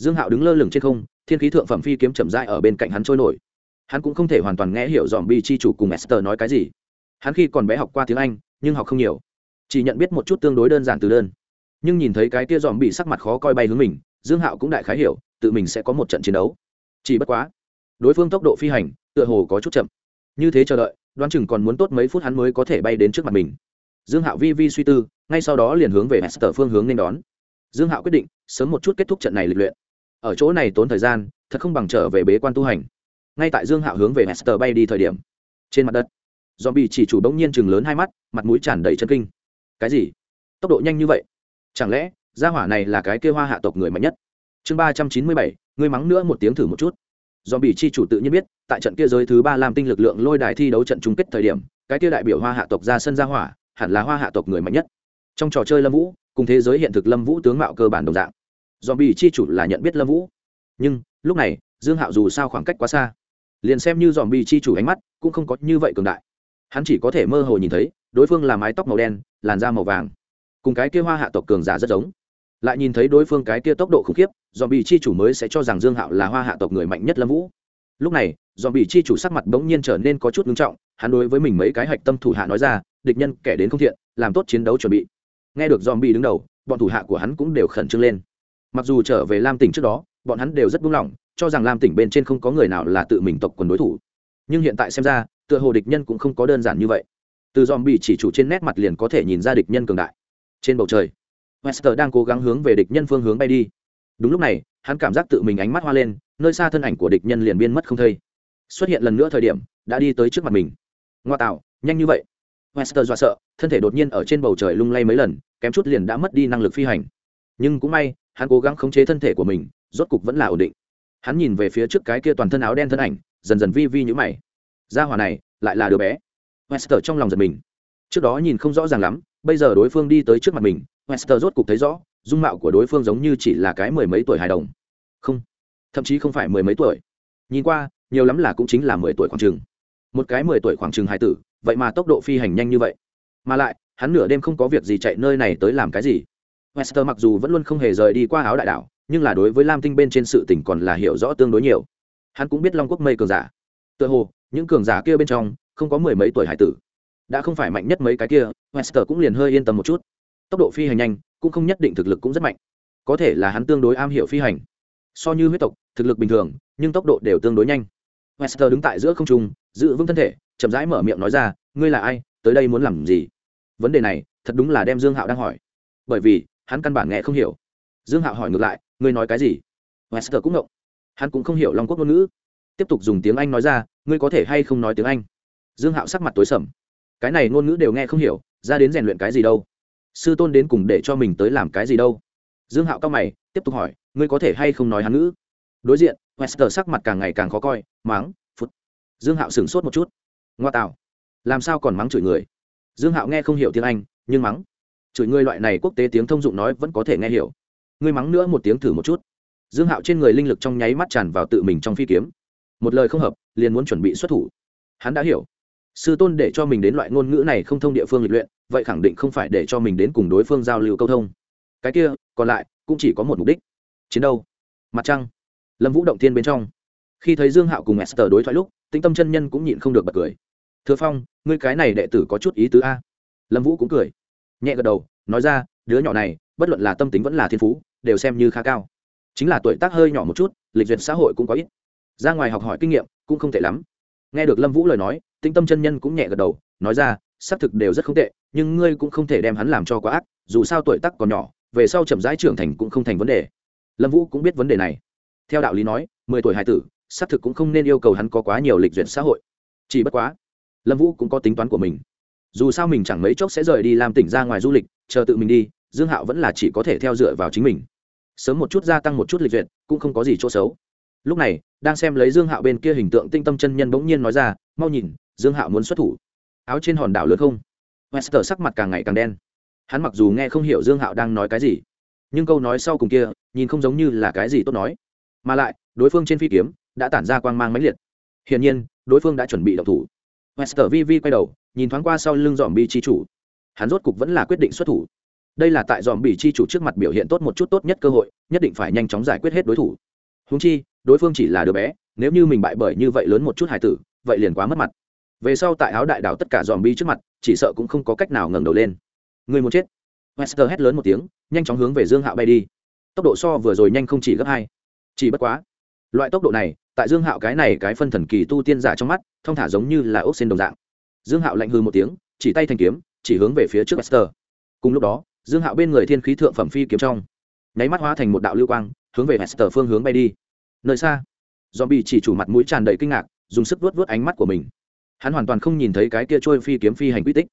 Dương Hạo đứng lơ lửng trên không, thiên khí thượng phẩm phi kiếm chậm rãi ở bên cạnh hắn trôi nổi. Hắn cũng không thể hoàn toàn nghe hiểu Zombie chi chủ cùng Esther nói cái gì. Hắn khi còn bé học qua tiếng Anh, nhưng học không nhiều, chỉ nhận biết một chút tương đối đơn giản từ đơn. Nhưng nhìn thấy cái kia Zombie sắc mặt khó coi bay hướng mình, Dương Hạo cũng đại khái hiểu, tự mình sẽ có một trận chiến đấu. chỉ bất quá đối phương tốc độ phi hành tựa hồ có chút chậm như thế chờ đợi đoán chừng còn muốn tốt mấy phút hắn mới có thể bay đến trước mặt mình dương hạo vi vi suy tư ngay sau đó liền hướng về Esther phương hướng nên đón dương hạo quyết định sớm một chút kết thúc trận này lịch luyện ở chỗ này tốn thời gian, thật không bằng trở về bế quan tu hành. Ngay tại dương hạo hướng về hester bay đi thời điểm, trên mặt đất do bị chỉ chủ bỗng nhiên chừng lớn hai mắt, mặt mũi tràn đầy chân kinh. Cái gì? Tốc độ nhanh như vậy? Chẳng lẽ, gia hỏa này là cái kêu hoa hạ tộc người mạnh nhất? Chương ba trăm chín mươi bảy, ngươi mắng nữa một tiếng thử một chút. Do bị chi chủ tự nhiên biết, tại trận kia giới thứ ba làm tinh lực lượng lôi đài thi đấu trận chung kết thời điểm, cái kia đại biểu hoa hạ tộc ra sân gia hỏa, hẳn là hoa hạ tộc người mạnh nhất. Trong trò chơi lâm vũ, cùng thế giới hiện thực lâm vũ tướng mạo cơ bản đồng dạng dòm bị chi chủ là nhận biết lâm vũ. Nhưng, lúc này, dương hạo dù sao khoảng cách quá xa. Liền xem như dòm bị chi chủ ánh mắt cũng không có như vậy cường đại. Hắn chỉ có thể mơ hồ nhìn thấy, đối phương là mái tóc màu đen, làn da màu vàng. Cùng cái kia hoa hạ tộc cường giả rất giống. Lại nhìn thấy đối phương cái kia tốc độ khủng khiếp, dòm bị chi chủ mới sẽ cho rằng dương hạo là hoa hạ tộc người mạnh nhất lâm vũ. Lúc này, dòm bị chi chủ sắc mặt bỗng nhiên trở nên có chút ngưng trọng, hắn đối với mình mấy cái hạch tâm thủ hạ nói ra, địch nhân kẻ đến không thiện, làm tốt chiến đấu chuẩn bị. Nghe được dòm bị đứng đầu, bọn thủ hạ của hắn cũng đều khẩn trương lên mặc dù trở về lam tỉnh trước đó bọn hắn đều rất buông lỏng cho rằng lam tỉnh bên trên không có người nào là tự mình tộc quần đối thủ nhưng hiện tại xem ra tựa hồ địch nhân cũng không có đơn giản như vậy từ dòm bị chỉ chủ trên nét mặt liền có thể nhìn ra địch nhân cường đại trên bầu trời Wester đang cố gắng hướng về địch nhân phương hướng bay đi. Đúng lúc này, hắn cảm giác tự mình ánh mắt hoa lên, nơi xa thân ảnh của địch nhân liền biến mất không thấy. Xuất hiện lần nữa thời điểm, đã đi tới trước mặt mình. Ngoa tạo, nhanh như vậy. Wester dọa sợ, thân thể đột nhiên ở trên bầu trời lung lay mấy lần, kém chút liền đã mất đi năng lực phi hành. Nhưng cũng may, hắn cố gắng khống chế thân thể của mình, rốt cục vẫn là ổn định. Hắn nhìn về phía trước cái kia toàn thân áo đen thân ảnh, dần dần vi vi nhíu mày. Gia hỏa này, lại là đứa bé. Wester trong lòng giật mình. Trước đó nhìn không rõ ràng lắm, bây giờ đối phương đi tới trước mặt mình, Wester rốt cục thấy rõ, dung mạo của đối phương giống như chỉ là cái mười mấy tuổi hài đồng. Không, thậm chí không phải mười mấy tuổi. Nhìn qua, nhiều lắm là cũng chính là mười tuổi khoảng chừng. Một cái mười tuổi khoảng chừng hài tử, vậy mà tốc độ phi hành nhanh như vậy. Mà lại, hắn nửa đêm không có việc gì chạy nơi này tới làm cái gì. Wester mặc dù vẫn luôn không hề rời đi qua áo đại đảo, nhưng là đối với Lam Tinh bên trên sự tình còn là hiểu rõ tương đối nhiều. Hắn cũng biết Long Quốc mây cường giả. Tựa hồ, những cường giả kia bên trong, không có mười mấy tuổi hải tử. Đã không phải mạnh nhất mấy cái kia, Wester cũng liền hơi yên tâm một chút. Tốc độ phi hành nhanh cũng không nhất định thực lực cũng rất mạnh. Có thể là hắn tương đối am hiểu phi hành. So như huyết tộc thực lực bình thường nhưng tốc độ đều tương đối nhanh. Wester đứng tại giữa không trung giữ vững thân thể chậm rãi mở miệng nói ra ngươi là ai? Tới đây muốn làm gì? Vấn đề này thật đúng là đem dương hạo đang hỏi. Bởi vì hắn căn bản nghe không hiểu. Dương hạo hỏi ngược lại, ngươi nói cái gì? Wester cũng ngộng. Hắn cũng không hiểu long quốc ngôn ngữ. Tiếp tục dùng tiếng anh nói ra, ngươi có thể hay không nói tiếng anh? Dương hạo sắc mặt tối sầm. Cái này ngôn ngữ đều nghe không hiểu, ra đến rèn luyện cái gì đâu? Sư tôn đến cùng để cho mình tới làm cái gì đâu? Dương hạo cao mày, tiếp tục hỏi, ngươi có thể hay không nói hắn ngữ? Đối diện, wester sắc mặt càng ngày càng khó coi, mắng, phút. Dương hạo sửng sốt một chút. Ngoa tạo. Làm sao còn mắng chửi người? Dương hạo nghe không hiểu tiếng anh, nhưng mắng chửi ngươi loại này quốc tế tiếng thông dụng nói vẫn có thể nghe hiểu. Ngươi mắng nữa một tiếng thử một chút. Dương hạo trên người linh lực trong nháy mắt tràn vào tự mình trong phi kiếm. Một lời không hợp, liền muốn chuẩn bị xuất thủ. Hắn đã hiểu. Sư tôn để cho mình đến loại ngôn ngữ này không thông địa phương lịch luyện, vậy khẳng định không phải để cho mình đến cùng đối phương giao lưu câu thông. Cái kia, còn lại, cũng chỉ có một mục đích. Chiến đâu mặt trăng. Lâm vũ động thiên bên trong. Khi thấy dương hạo cùng esther đối thoại lúc, tĩnh tâm chân nhân cũng nhịn không được bật cười. Thừa phong, ngươi cái này đệ tử có chút ý tứ a. Lâm vũ cũng cười nhẹ gật đầu, nói ra, đứa nhỏ này, bất luận là tâm tính vẫn là thiên phú, đều xem như khá cao. Chính là tuổi tác hơi nhỏ một chút, lịch duyệt xã hội cũng có ít. Ra ngoài học hỏi kinh nghiệm cũng không tệ lắm. Nghe được lâm vũ lời nói Tinh tâm chân nhân cũng nhẹ gật đầu, nói ra, xác thực đều rất không tệ, nhưng ngươi cũng không thể đem hắn làm cho quá ác, dù sao tuổi tác còn nhỏ, về sau chậm rãi trưởng thành cũng không thành vấn đề. Lâm vũ cũng biết vấn đề này. Theo đạo lý nói, mười tuổi hải tử, xác thực cũng không nên yêu cầu hắn có quá nhiều lịch duyệt xã hội. Chỉ bất quá, lâm vũ cũng có tính toán của mình dù sao mình chẳng mấy chốc sẽ rời đi làm tỉnh ra ngoài du lịch, chờ tự mình đi, dương hạo vẫn là chỉ có thể theo dựa vào chính mình. Sớm một chút gia tăng một chút lịch duyệt, cũng không có gì chỗ xấu. Lúc này, đang xem lấy dương hạo bên kia hình tượng tinh tâm chân nhân bỗng nhiên nói ra, mau nhìn, dương hạo muốn xuất thủ. Áo trên hòn đảo lớn không? Wester sắc mặt càng ngày càng đen. Hắn mặc dù nghe không hiểu dương hạo đang nói cái gì, nhưng câu nói sau cùng kia, nhìn không giống như là cái gì tốt nói. Mà lại, đối phương trên phi kiếm đã tản ra quang mang mãnh liệt. Hiển nhiên, đối phương đã chuẩn bị động thủ wester vi vi quay đầu, nhìn thoáng qua sau lưng dòm bi chi chủ. Hắn rốt cục vẫn là quyết định xuất thủ. Đây là tại dòm bi chi chủ trước mặt biểu hiện tốt một chút tốt nhất cơ hội, nhất định phải nhanh chóng giải quyết hết đối thủ. Huống chi, đối phương chỉ là đứa bé, nếu như mình bại bởi như vậy lớn một chút hải tử, vậy liền quá mất mặt. Về sau tại áo đại đảo tất cả dòm bi trước mặt, chỉ sợ cũng không có cách nào ngẩng đầu lên. Người muốn chết. Wester hét lớn một tiếng, nhanh chóng hướng về dương hạo bay đi. Tốc độ so vừa rồi nhanh không chỉ gấp hai. Chỉ bất quá loại tốc độ này, tại dương hạo cái này cái phân thần kỳ tu tiên giả trong mắt, thông thả giống như là ốc xên đồng dạng. Dương hạo lạnh hư một tiếng, chỉ tay thành kiếm, chỉ hướng về phía trước Esther. cùng lúc đó, dương hạo bên người thiên khí thượng phẩm phi kiếm trong, nháy mắt hóa thành một đạo lưu quang, hướng về Esther phương hướng bay đi. Nơi xa dòm chỉ chủ mặt mũi tràn đầy kinh ngạc, dùng sức vuốt vuốt ánh mắt của mình. Hắn hoàn toàn không nhìn thấy cái kia trôi phi kiếm phi hành quy tích.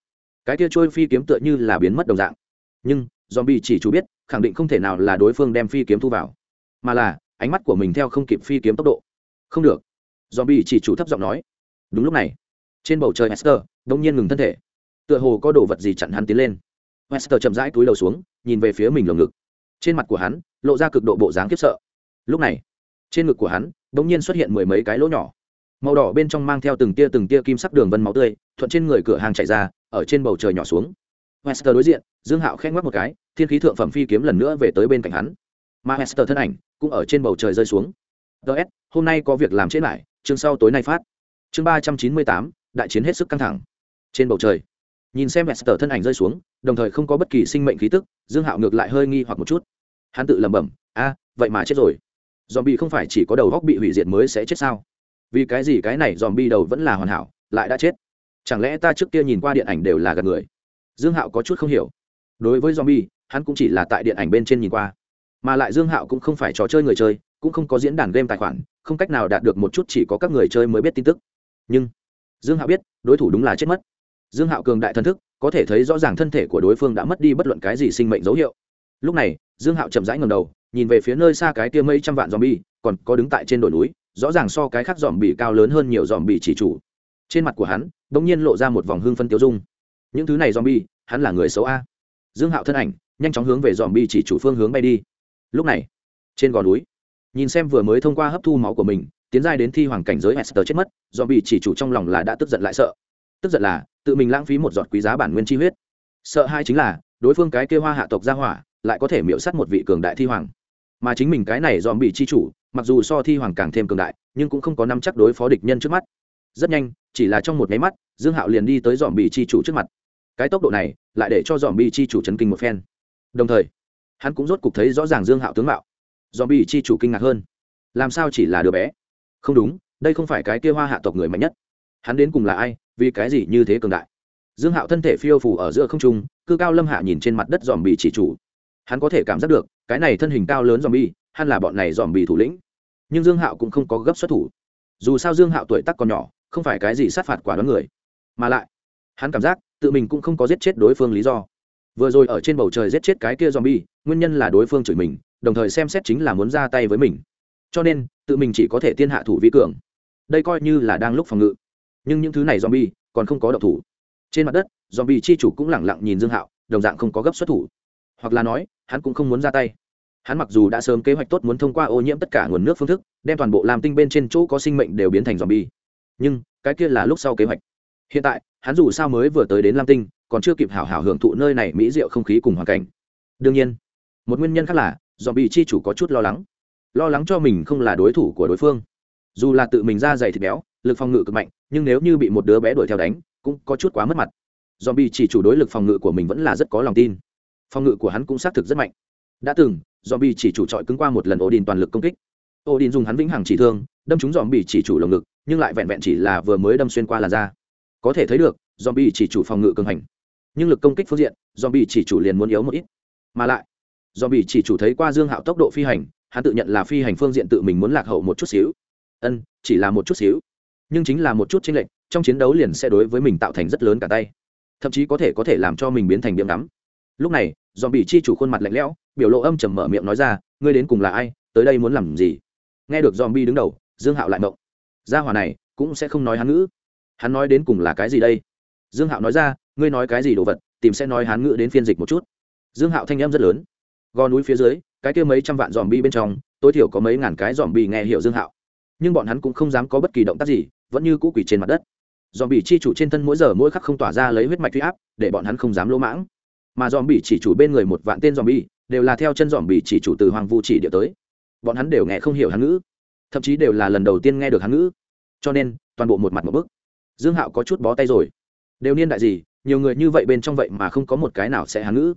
Cái kia trôi phi kiếm tựa như là biến mất đồng dạng. Nhưng dòm chỉ chủ biết, khẳng định không thể nào là đối phương đem phi kiếm thu vào, mà là ánh mắt của mình theo không kịp phi kiếm tốc độ. Không được. Dòm bị chỉ chủ thấp giọng nói. Đúng lúc này, trên bầu trời Esther đông nhiên ngừng thân thể. Tựa hồ có đồ vật gì chặn hắn tiến lên. Esther chậm rãi túi đầu xuống, nhìn về phía mình lồng ngực. Trên mặt của hắn lộ ra cực độ bộ dáng khiếp sợ. Lúc này, trên ngực của hắn đ nhiên xuất hiện mười mấy cái lỗ nhỏ. Màu đỏ bên trong mang theo từng tia từng tia kim sắc đường vân máu tươi, thuận trên người cửa hàng chạy ra, ở trên bầu trời nhỏ xuống. Hester đối diện, dương hạo khẽ ngoắc một cái, thiên khí thượng phẩm phi kiếm lần nữa về tới bên cạnh hắn mà Hester thân ảnh cũng ở trên bầu trời rơi xuống. Ts hôm nay có việc làm chết lại, chương sau tối nay phát. Chương ba trăm chín mươi tám, đại chiến hết sức căng thẳng. Trên bầu trời, nhìn xem Hester thân ảnh rơi xuống, đồng thời không có bất kỳ sinh mệnh khí tức, dương hạo ngược lại hơi nghi hoặc một chút. Hắn tự lẩm bẩm, a, vậy mà chết rồi. Dòm bị không phải chỉ có đầu góc bị hủy diệt mới sẽ chết sao? Vì cái gì cái này dòm bi đầu vẫn là hoàn hảo, lại đã chết? Chẳng lẽ ta trước kia nhìn qua điện ảnh đều là gần người? Dương hạo có chút không hiểu. Đối với dòm bi hắn cũng chỉ là tại điện ảnh bên trên nhìn qua mà lại dương hạo cũng không phải trò chơi người chơi, cũng không có diễn đàn game tài khoản, không cách nào đạt được một chút chỉ có các người chơi mới biết tin tức. Nhưng, dương hạo biết, đối thủ đúng là chết mất. Dương hạo cường đại thân thức, có thể thấy rõ ràng thân thể của đối phương đã mất đi bất luận cái gì sinh mệnh dấu hiệu. Lúc này, dương hạo chậm rãi ngầm đầu, nhìn về phía nơi xa cái kia mấy trăm vạn dòm bi còn có đứng tại trên đồi núi, rõ ràng so cái khác dòm bị cao lớn hơn nhiều dòm bị chỉ chủ. Trên mặt của hắn đ ỗ n g nhiên lộ ra một vòng hương phân tiêu dung. Những thứ này dòm bi hắn là người xấu a. Dương hạo thân ảnh, nhanh chóng hướng về dòm bi chỉ chủ phương hướng bay đi lúc này trên gò núi nhìn xem vừa mới thông qua hấp thu máu của mình tiến giai đến thi hoàng cảnh giới hester chết mất, do bị chỉ chủ trong lòng là đã tức giận lại sợ. Tức giận là, tự mình lãng phí một giọt quý giá bản nguyên chi huyết. Sợ hai chính là, đối phương cái kêu hoa hạ tộc gia hỏa, lại có thể miễu sát một vị cường đại thi hoàng mà chính mình cái này dòm bị chi chủ mặc dù so thi hoàng càng thêm cường đại nhưng cũng không có năm chắc đối phó địch nhân trước mắt rất nhanh chỉ là trong một máy mắt dương hạo liền đi tới dòm bị chi chủ trước mặt cái tốc độ này lại để cho dòm bị chi chủ chấn kinh một phen đồng thời hắn cũng rốt cục thấy rõ ràng dương hạo tướng mạo. Do bị chi chủ kinh ngạc hơn. Làm sao chỉ là đứa bé? Không đúng, đây không phải cái kia hoa hạ tộc người mạnh nhất. Hắn đến cùng là ai, vì cái gì như thế cường đại? Dương hạo thân thể phiêu phủ ở giữa không trung, cư cao lâm hạ nhìn trên mặt đất dòm bị chỉ chủ. Hắn có thể cảm giác được, cái này thân hình cao lớn dòm bi hắn là bọn này dòm bị thủ lĩnh. Nhưng dương hạo cũng không có gấp xuất thủ. Dù sao dương hạo tuổi tác còn nhỏ, không phải cái gì sát phạt quả đoán người. Mà lại, hắn cảm giác, tự mình cũng không có giết chết đối phương lý do vừa rồi ở trên bầu trời giết chết cái kia zombie, nguyên nhân là đối phương chửi mình, đồng thời xem xét chính là muốn ra tay với mình. Cho nên, tự mình chỉ có thể tiên hạ thủ vi cường. Đây coi như là đang lúc phòng ngự. Nhưng những thứ này zombie còn không có độc thủ. Trên mặt đất, zombie chi chủ cũng lẳng lặng nhìn dương hạo, đồng dạng không có gấp xuất thủ. Hoặc là nói, hắn cũng không muốn ra tay. Hắn mặc dù đã sớm kế hoạch tốt muốn thông qua ô nhiễm tất cả nguồn nước phương thức, đem toàn bộ làm tinh bên trên chỗ có sinh mệnh đều biến thành zombie. Nhưng, cái kia là lúc sau kế hoạch. Hiện tại, hắn dù sao mới vừa tới đến lam tinh còn chưa kịp hảo hảo hưởng thụ nơi này mỹ diệu không khí cùng hoàn cảnh. Đương nhiên, một nguyên nhân khác là dòm bị chi chủ có chút lo lắng. Lo lắng cho mình không là đối thủ của đối phương. Dù là tự mình ra dày thịt béo, lực phòng ngự cực mạnh, nhưng nếu như bị một đứa bé đuổi theo đánh, cũng có chút quá mất mặt. Dòm bị chỉ chủ đối lực phòng ngự của mình vẫn là rất có lòng tin. Phòng ngự của hắn cũng xác thực rất mạnh. Đã từng dòm bị chỉ chủ trọi cứng qua một lần ổ đình toàn lực công kích. Ổ đình dùng hắn vĩnh hằng chỉ thương, đâm trúng dòm bị chỉ chủ lồng ngực, nhưng lại vẹn vẹn chỉ là vừa mới đâm xuyên qua làn da. Có thể thấy được dòm bị chỉ chủ phòng ngự cường hành nhưng lực công kích phương diện dòm bị chỉ chủ liền muốn yếu một ít. Mà lại dòm bị chỉ chủ thấy qua dương hạo tốc độ phi hành, hắn tự nhận là phi hành phương diện tự mình muốn lạc hậu một chút xíu. Ân, chỉ là một chút xíu. Nhưng chính là một chút chênh lệch, trong chiến đấu liền sẽ đối với mình tạo thành rất lớn cả tay. Thậm chí có thể có thể làm cho mình biến thành điểm ngắm lúc này dòm bị chi chủ khuôn mặt lạnh lẽo, biểu lộ âm trầm mở miệng nói ra, ngươi đến cùng là ai? Tới đây muốn làm gì? Nghe được dòm bi đứng đầu, dương hạo lại mộng. Gia hỏa này cũng sẽ không nói hắn ngữ. Hắn nói đến cùng là cái gì đây? Dương hạo nói ra ngươi nói cái gì đồ vật, tìm sẽ nói hán ngữ đến phiên dịch một chút. Dương hạo thanh em rất lớn. Gò núi phía dưới, cái kia mấy trăm vạn dòm bi bên trong, tối thiểu có mấy ngàn cái dòm bi nghe hiểu dương hạo. Nhưng bọn hắn cũng không dám có bất kỳ động tác gì, vẫn như cũ quỷ trên mặt đất. Dòm bị chi chủ trên thân mỗi giờ mỗi khắc không tỏa ra lấy huyết mạch huy áp, để bọn hắn không dám lỗ mãng. Mà dòm bị chỉ chủ bên người một vạn tên dòm bi đều là theo chân dòm bị chỉ chủ từ hoàng vu chỉ địa tới. Bọn hắn đều nghe không hiểu hán ngữ, thậm chí đều là lần đầu tiên nghe được hán ngữ. Cho nên, toàn bộ một mặt một bức. Dương hạo có chút bó tay rồi. Đều niên đại gì nhiều người như vậy bên trong vậy mà không có một cái nào sẽ hán ngữ.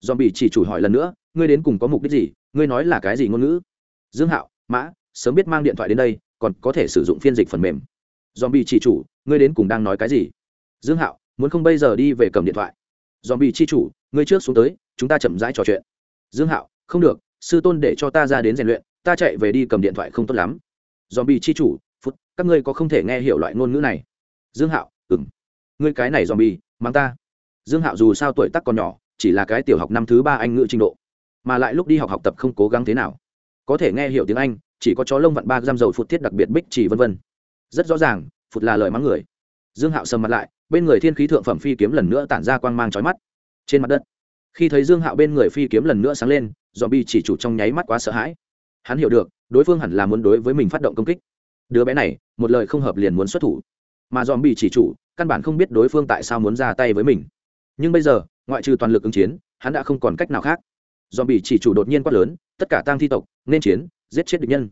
Dòm bị chỉ chủ hỏi lần nữa, ngươi đến cùng có mục đích gì? Ngươi nói là cái gì ngôn ngữ? Dương hạo, mã, sớm biết mang điện thoại đến đây, còn có thể sử dụng phiên dịch phần mềm. Dòm bị chỉ chủ, ngươi đến cùng đang nói cái gì? Dương hạo, muốn không bây giờ đi về cầm điện thoại. Dòm bị chi chủ, ngươi trước xuống tới, chúng ta chậm rãi trò chuyện. Dương hạo, không được, sư tôn để cho ta ra đến rèn luyện, ta chạy về đi cầm điện thoại không tốt lắm. Dòm bị chi chủ, phút, các ngươi có không thể nghe hiểu loại ngôn ngữ này? Dương hạo ừng ngươi cái này dòm bị mang ta. Dương hạo dù sao tuổi tác còn nhỏ, chỉ là cái tiểu học năm thứ ba anh ngữ trình độ, mà lại lúc đi học học tập không cố gắng thế nào. Có thể nghe hiểu tiếng anh, chỉ có chó lông vặn ba giam dầu phụt thiết đặc biệt bích chỉ vân vân. Rất rõ ràng, phụt là lời mắng người. Dương hạo sầm mặt lại, bên người thiên khí thượng phẩm phi kiếm lần nữa tản ra quang mang trói mắt. Trên mặt đất, khi thấy dương hạo bên người phi kiếm lần nữa sáng lên dòm bi chỉ chủ trong nháy mắt quá sợ hãi. Hắn hiểu được, đối phương hẳn là muốn đối với mình phát động công kích. Đứa bé này, một lời không hợp liền muốn xuất thủ. Mà dòm bi chỉ chủ căn bản không biết đối phương tại sao muốn ra tay với mình. Nhưng bây giờ, ngoại trừ toàn lực ứng chiến, hắn đã không còn cách nào khác. Dòm bị chỉ chủ đột nhiên quát lớn, tất cả tang thi tộc, nên chiến, giết chết địch nhân.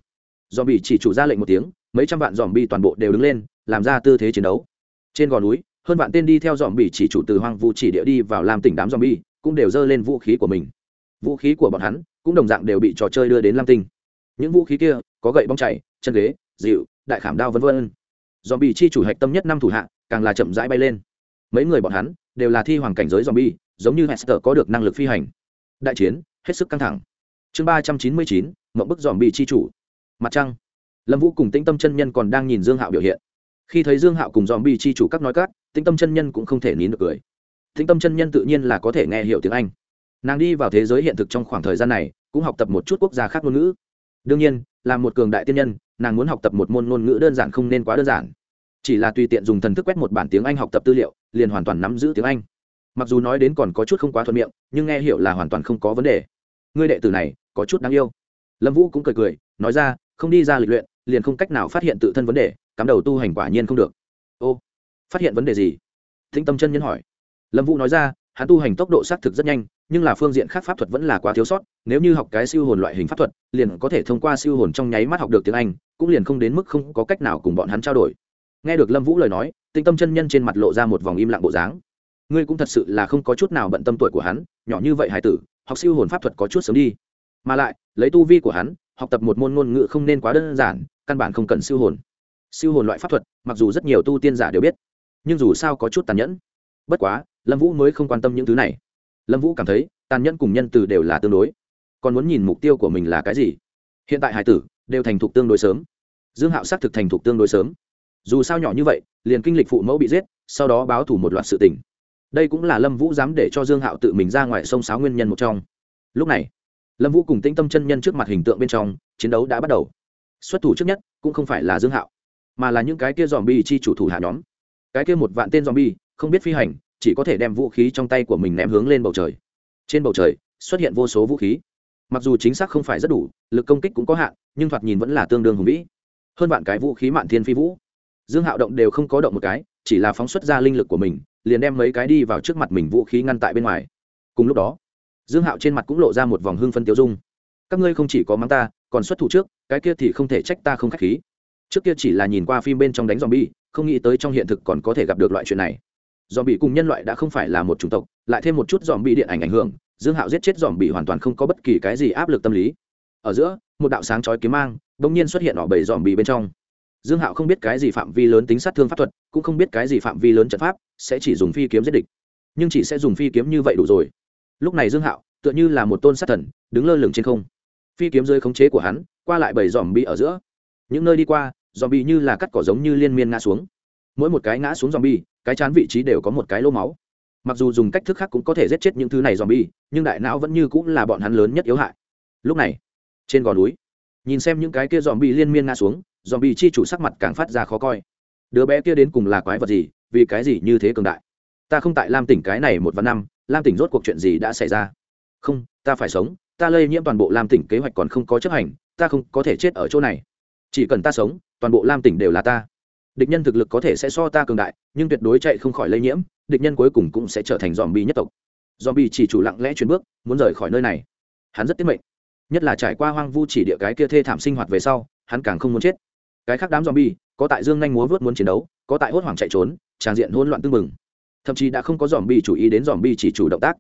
Dòm bị chỉ chủ ra lệnh một tiếng, mấy trăm vạn dòm bi toàn bộ đều đứng lên, làm ra tư thế chiến đấu. Trên gò núi, hơn vạn tên đi theo dòm bị chỉ chủ từ hoang vu chỉ địa đi vào làm tỉnh đám dòm bi cũng đều giơ lên vũ khí của mình. Vũ khí của bọn hắn cũng đồng dạng đều bị trò chơi đưa đến lam tinh. Những vũ khí kia có gậy bóng chảy, chân ghế dịu đại khảm đao v v dòm bị chi chủ hạch tâm nhất năm thủ hạ càng là chậm rãi bay lên. Mấy người bọn hắn đều là thi hoàng cảnh giới zombie, bi giống như hester có được năng lực phi hành. Đại chiến hết sức căng thẳng. Chương ba trăm chín mươi chín bức zombie chi chủ. Mặt trăng. Lâm vũ cùng tĩnh tâm chân nhân còn đang nhìn dương hạo biểu hiện. Khi thấy dương hạo cùng zombie bi chi chủ các nói cát tĩnh tâm chân nhân cũng không thể nín được cười. Tĩnh tâm chân nhân tự nhiên là có thể nghe hiểu tiếng anh. Nàng đi vào thế giới hiện thực trong khoảng thời gian này cũng học tập một chút quốc gia khác ngôn ngữ. Đương nhiên là một cường đại tiên nhân nàng muốn học tập một môn ngôn ngữ đơn giản không nên quá đơn giản chỉ là tùy tiện dùng thần thức quét một bản tiếng anh học tập tư liệu, liền hoàn toàn nắm giữ tiếng anh. Mặc dù nói đến còn có chút không quá thuận miệng, nhưng nghe hiểu là hoàn toàn không có vấn đề. Ngươi đệ tử này, có chút đáng yêu. Lâm vũ cũng cười cười, nói ra, không đi ra lịch luyện, liền không cách nào phát hiện tự thân vấn đề, cắm đầu tu hành quả nhiên không được. Ô, phát hiện vấn đề gì? Thính tâm chân nhân hỏi. Lâm vũ nói ra, hắn tu hành tốc độ xác thực rất nhanh, nhưng là phương diện khác pháp thuật vẫn là quá thiếu sót, nếu như học cái siêu hồn loại hình pháp thuật, liền có thể thông qua siêu hồn trong nháy mắt học được tiếng anh, cũng liền không đến mức không có cách nào cùng bọn hắn trao đổi nghe được lâm vũ lời nói, tinh tâm chân nhân trên mặt lộ ra một vòng im lặng bộ dáng. Ngươi cũng thật sự là không có chút nào bận tâm tuổi của hắn, nhỏ như vậy hải tử, học siêu hồn pháp thuật có chút sớm đi. Mà lại, lấy tu vi của hắn, học tập một môn ngôn ngữ không nên quá đơn giản, căn bản không cần siêu hồn. Siêu hồn loại pháp thuật, mặc dù rất nhiều tu tiên giả đều biết, nhưng dù sao có chút tàn nhẫn. Bất quá, lâm vũ mới không quan tâm những thứ này. Lâm vũ cảm thấy, tàn nhẫn cùng nhân từ đều là tương đối. Còn muốn nhìn mục tiêu của mình là cái gì? Hiện tại hải tử đều thành thục tương đối sớm. Dương hạo xác thực thành thục tương đối sớm dù sao nhỏ như vậy, liền kinh lịch phụ mẫu bị giết, sau đó báo thủ một loạt sự tình. Đây cũng là lâm vũ dám để cho dương hạo tự mình ra ngoài sông sáo nguyên nhân một trong. Lúc này, lâm vũ cùng tĩnh tâm chân nhân trước mặt hình tượng bên trong, chiến đấu đã bắt đầu. Xuất thủ trước nhất, cũng không phải là dương hạo, mà là những cái kia dòm bi chi chủ thủ hạ nhóm. Cái kia một vạn tên dòm bi không biết phi hành, chỉ có thể đem vũ khí trong tay của mình ném hướng lên bầu trời. Trên bầu trời, xuất hiện vô số vũ khí. Mặc dù chính xác không phải rất đủ, lực công kích cũng có hạn, nhưng thoạt nhìn vẫn là tương đương hùng vĩ. Hơn vạn cái vũ khí mạn thiên phi vũ dương hạo động đều không có động một cái, chỉ là phóng xuất ra linh lực của mình, liền đem mấy cái đi vào trước mặt mình vũ khí ngăn tại bên ngoài. Cùng lúc đó, dương hạo trên mặt cũng lộ ra một vòng hưng phân tiêu dung. Các ngươi không chỉ có mắng ta, còn xuất thủ trước, cái kia thì không thể trách ta không k h á c h khí. Trước kia chỉ là nhìn qua phim bên trong đánh z o không nghĩ tới trong hiện thực còn có thể gặp được loại chuyện này. Dòm bị cùng nhân loại đã không phải là một chủng tộc, lại thêm một chút dòm bị điện ảnh ảnh hưởng, dương hạo giết chết dòm bị hoàn toàn không có bất kỳ cái gì áp lực tâm lý. Ở giữa, một đạo sáng chói kiếm mang đ ỗ n g nhiên xuất hiện ở bảy dòm bị bên trong dương hạo không biết cái gì phạm vi lớn tính sát thương pháp thuật, cũng không biết cái gì phạm vi lớn trận pháp sẽ chỉ dùng phi kiếm giết địch. Nhưng chỉ sẽ dùng phi kiếm như vậy đủ rồi. Lúc này dương hạo tựa như là một tôn sát thần, đứng lơ lửng trên không. Phi kiếm rơi khống chế của hắn, qua lại bảy dòm bi ở giữa. Những nơi đi qua dòm bi như là cắt cỏ giống như liên miên ngã xuống. Mỗi một cái ngã xuống dòm bi cái chán vị trí đều có một cái lô máu. Mặc dù dùng cách thức khác cũng có thể giết chết những thứ này dòm bi nhưng đại não vẫn như cũng là bọn hắn lớn nhất yếu hại. Lúc này, trên gò núi, nhìn xem những cái kia dòm bi liên miên ngã xuống dòm bi chi chủ sắc mặt càng phát ra khó coi. Đứa bé kia đến cùng là quái vật gì, vì cái gì như thế cường đại? Ta không tại lam tỉnh cái này một vạn năm, lam tỉnh rốt cuộc chuyện gì đã xảy ra? Không, ta phải sống, ta lây nhiễm toàn bộ lam tỉnh kế hoạch còn không có chấp hành, ta không có thể chết ở chỗ này. Chỉ cần ta sống, toàn bộ lam tỉnh đều là ta. Địch nhân thực lực có thể sẽ so ta cường đại, nhưng tuyệt đối chạy không khỏi lây nhiễm, địch nhân cuối cùng cũng sẽ trở thành dòm bi nhất tộc. Dòm bi chỉ chủ lặng lẽ chuyển bước, muốn rời khỏi nơi này. Hắn rất tiết mệnh. Nhất là trải qua hoang vu chỉ địa cái kia thê thảm sinh hoạt về sau, hắn càng không muốn chết cái khác đám zombie, có tại dương nhanh múa vớt muốn chiến đấu, có tại hốt hoảng chạy trốn, tràn diện hỗn loạn tưng bừng. Thậm chí đã không có zombie bi chủ ý đến zombie chỉ chủ động tác.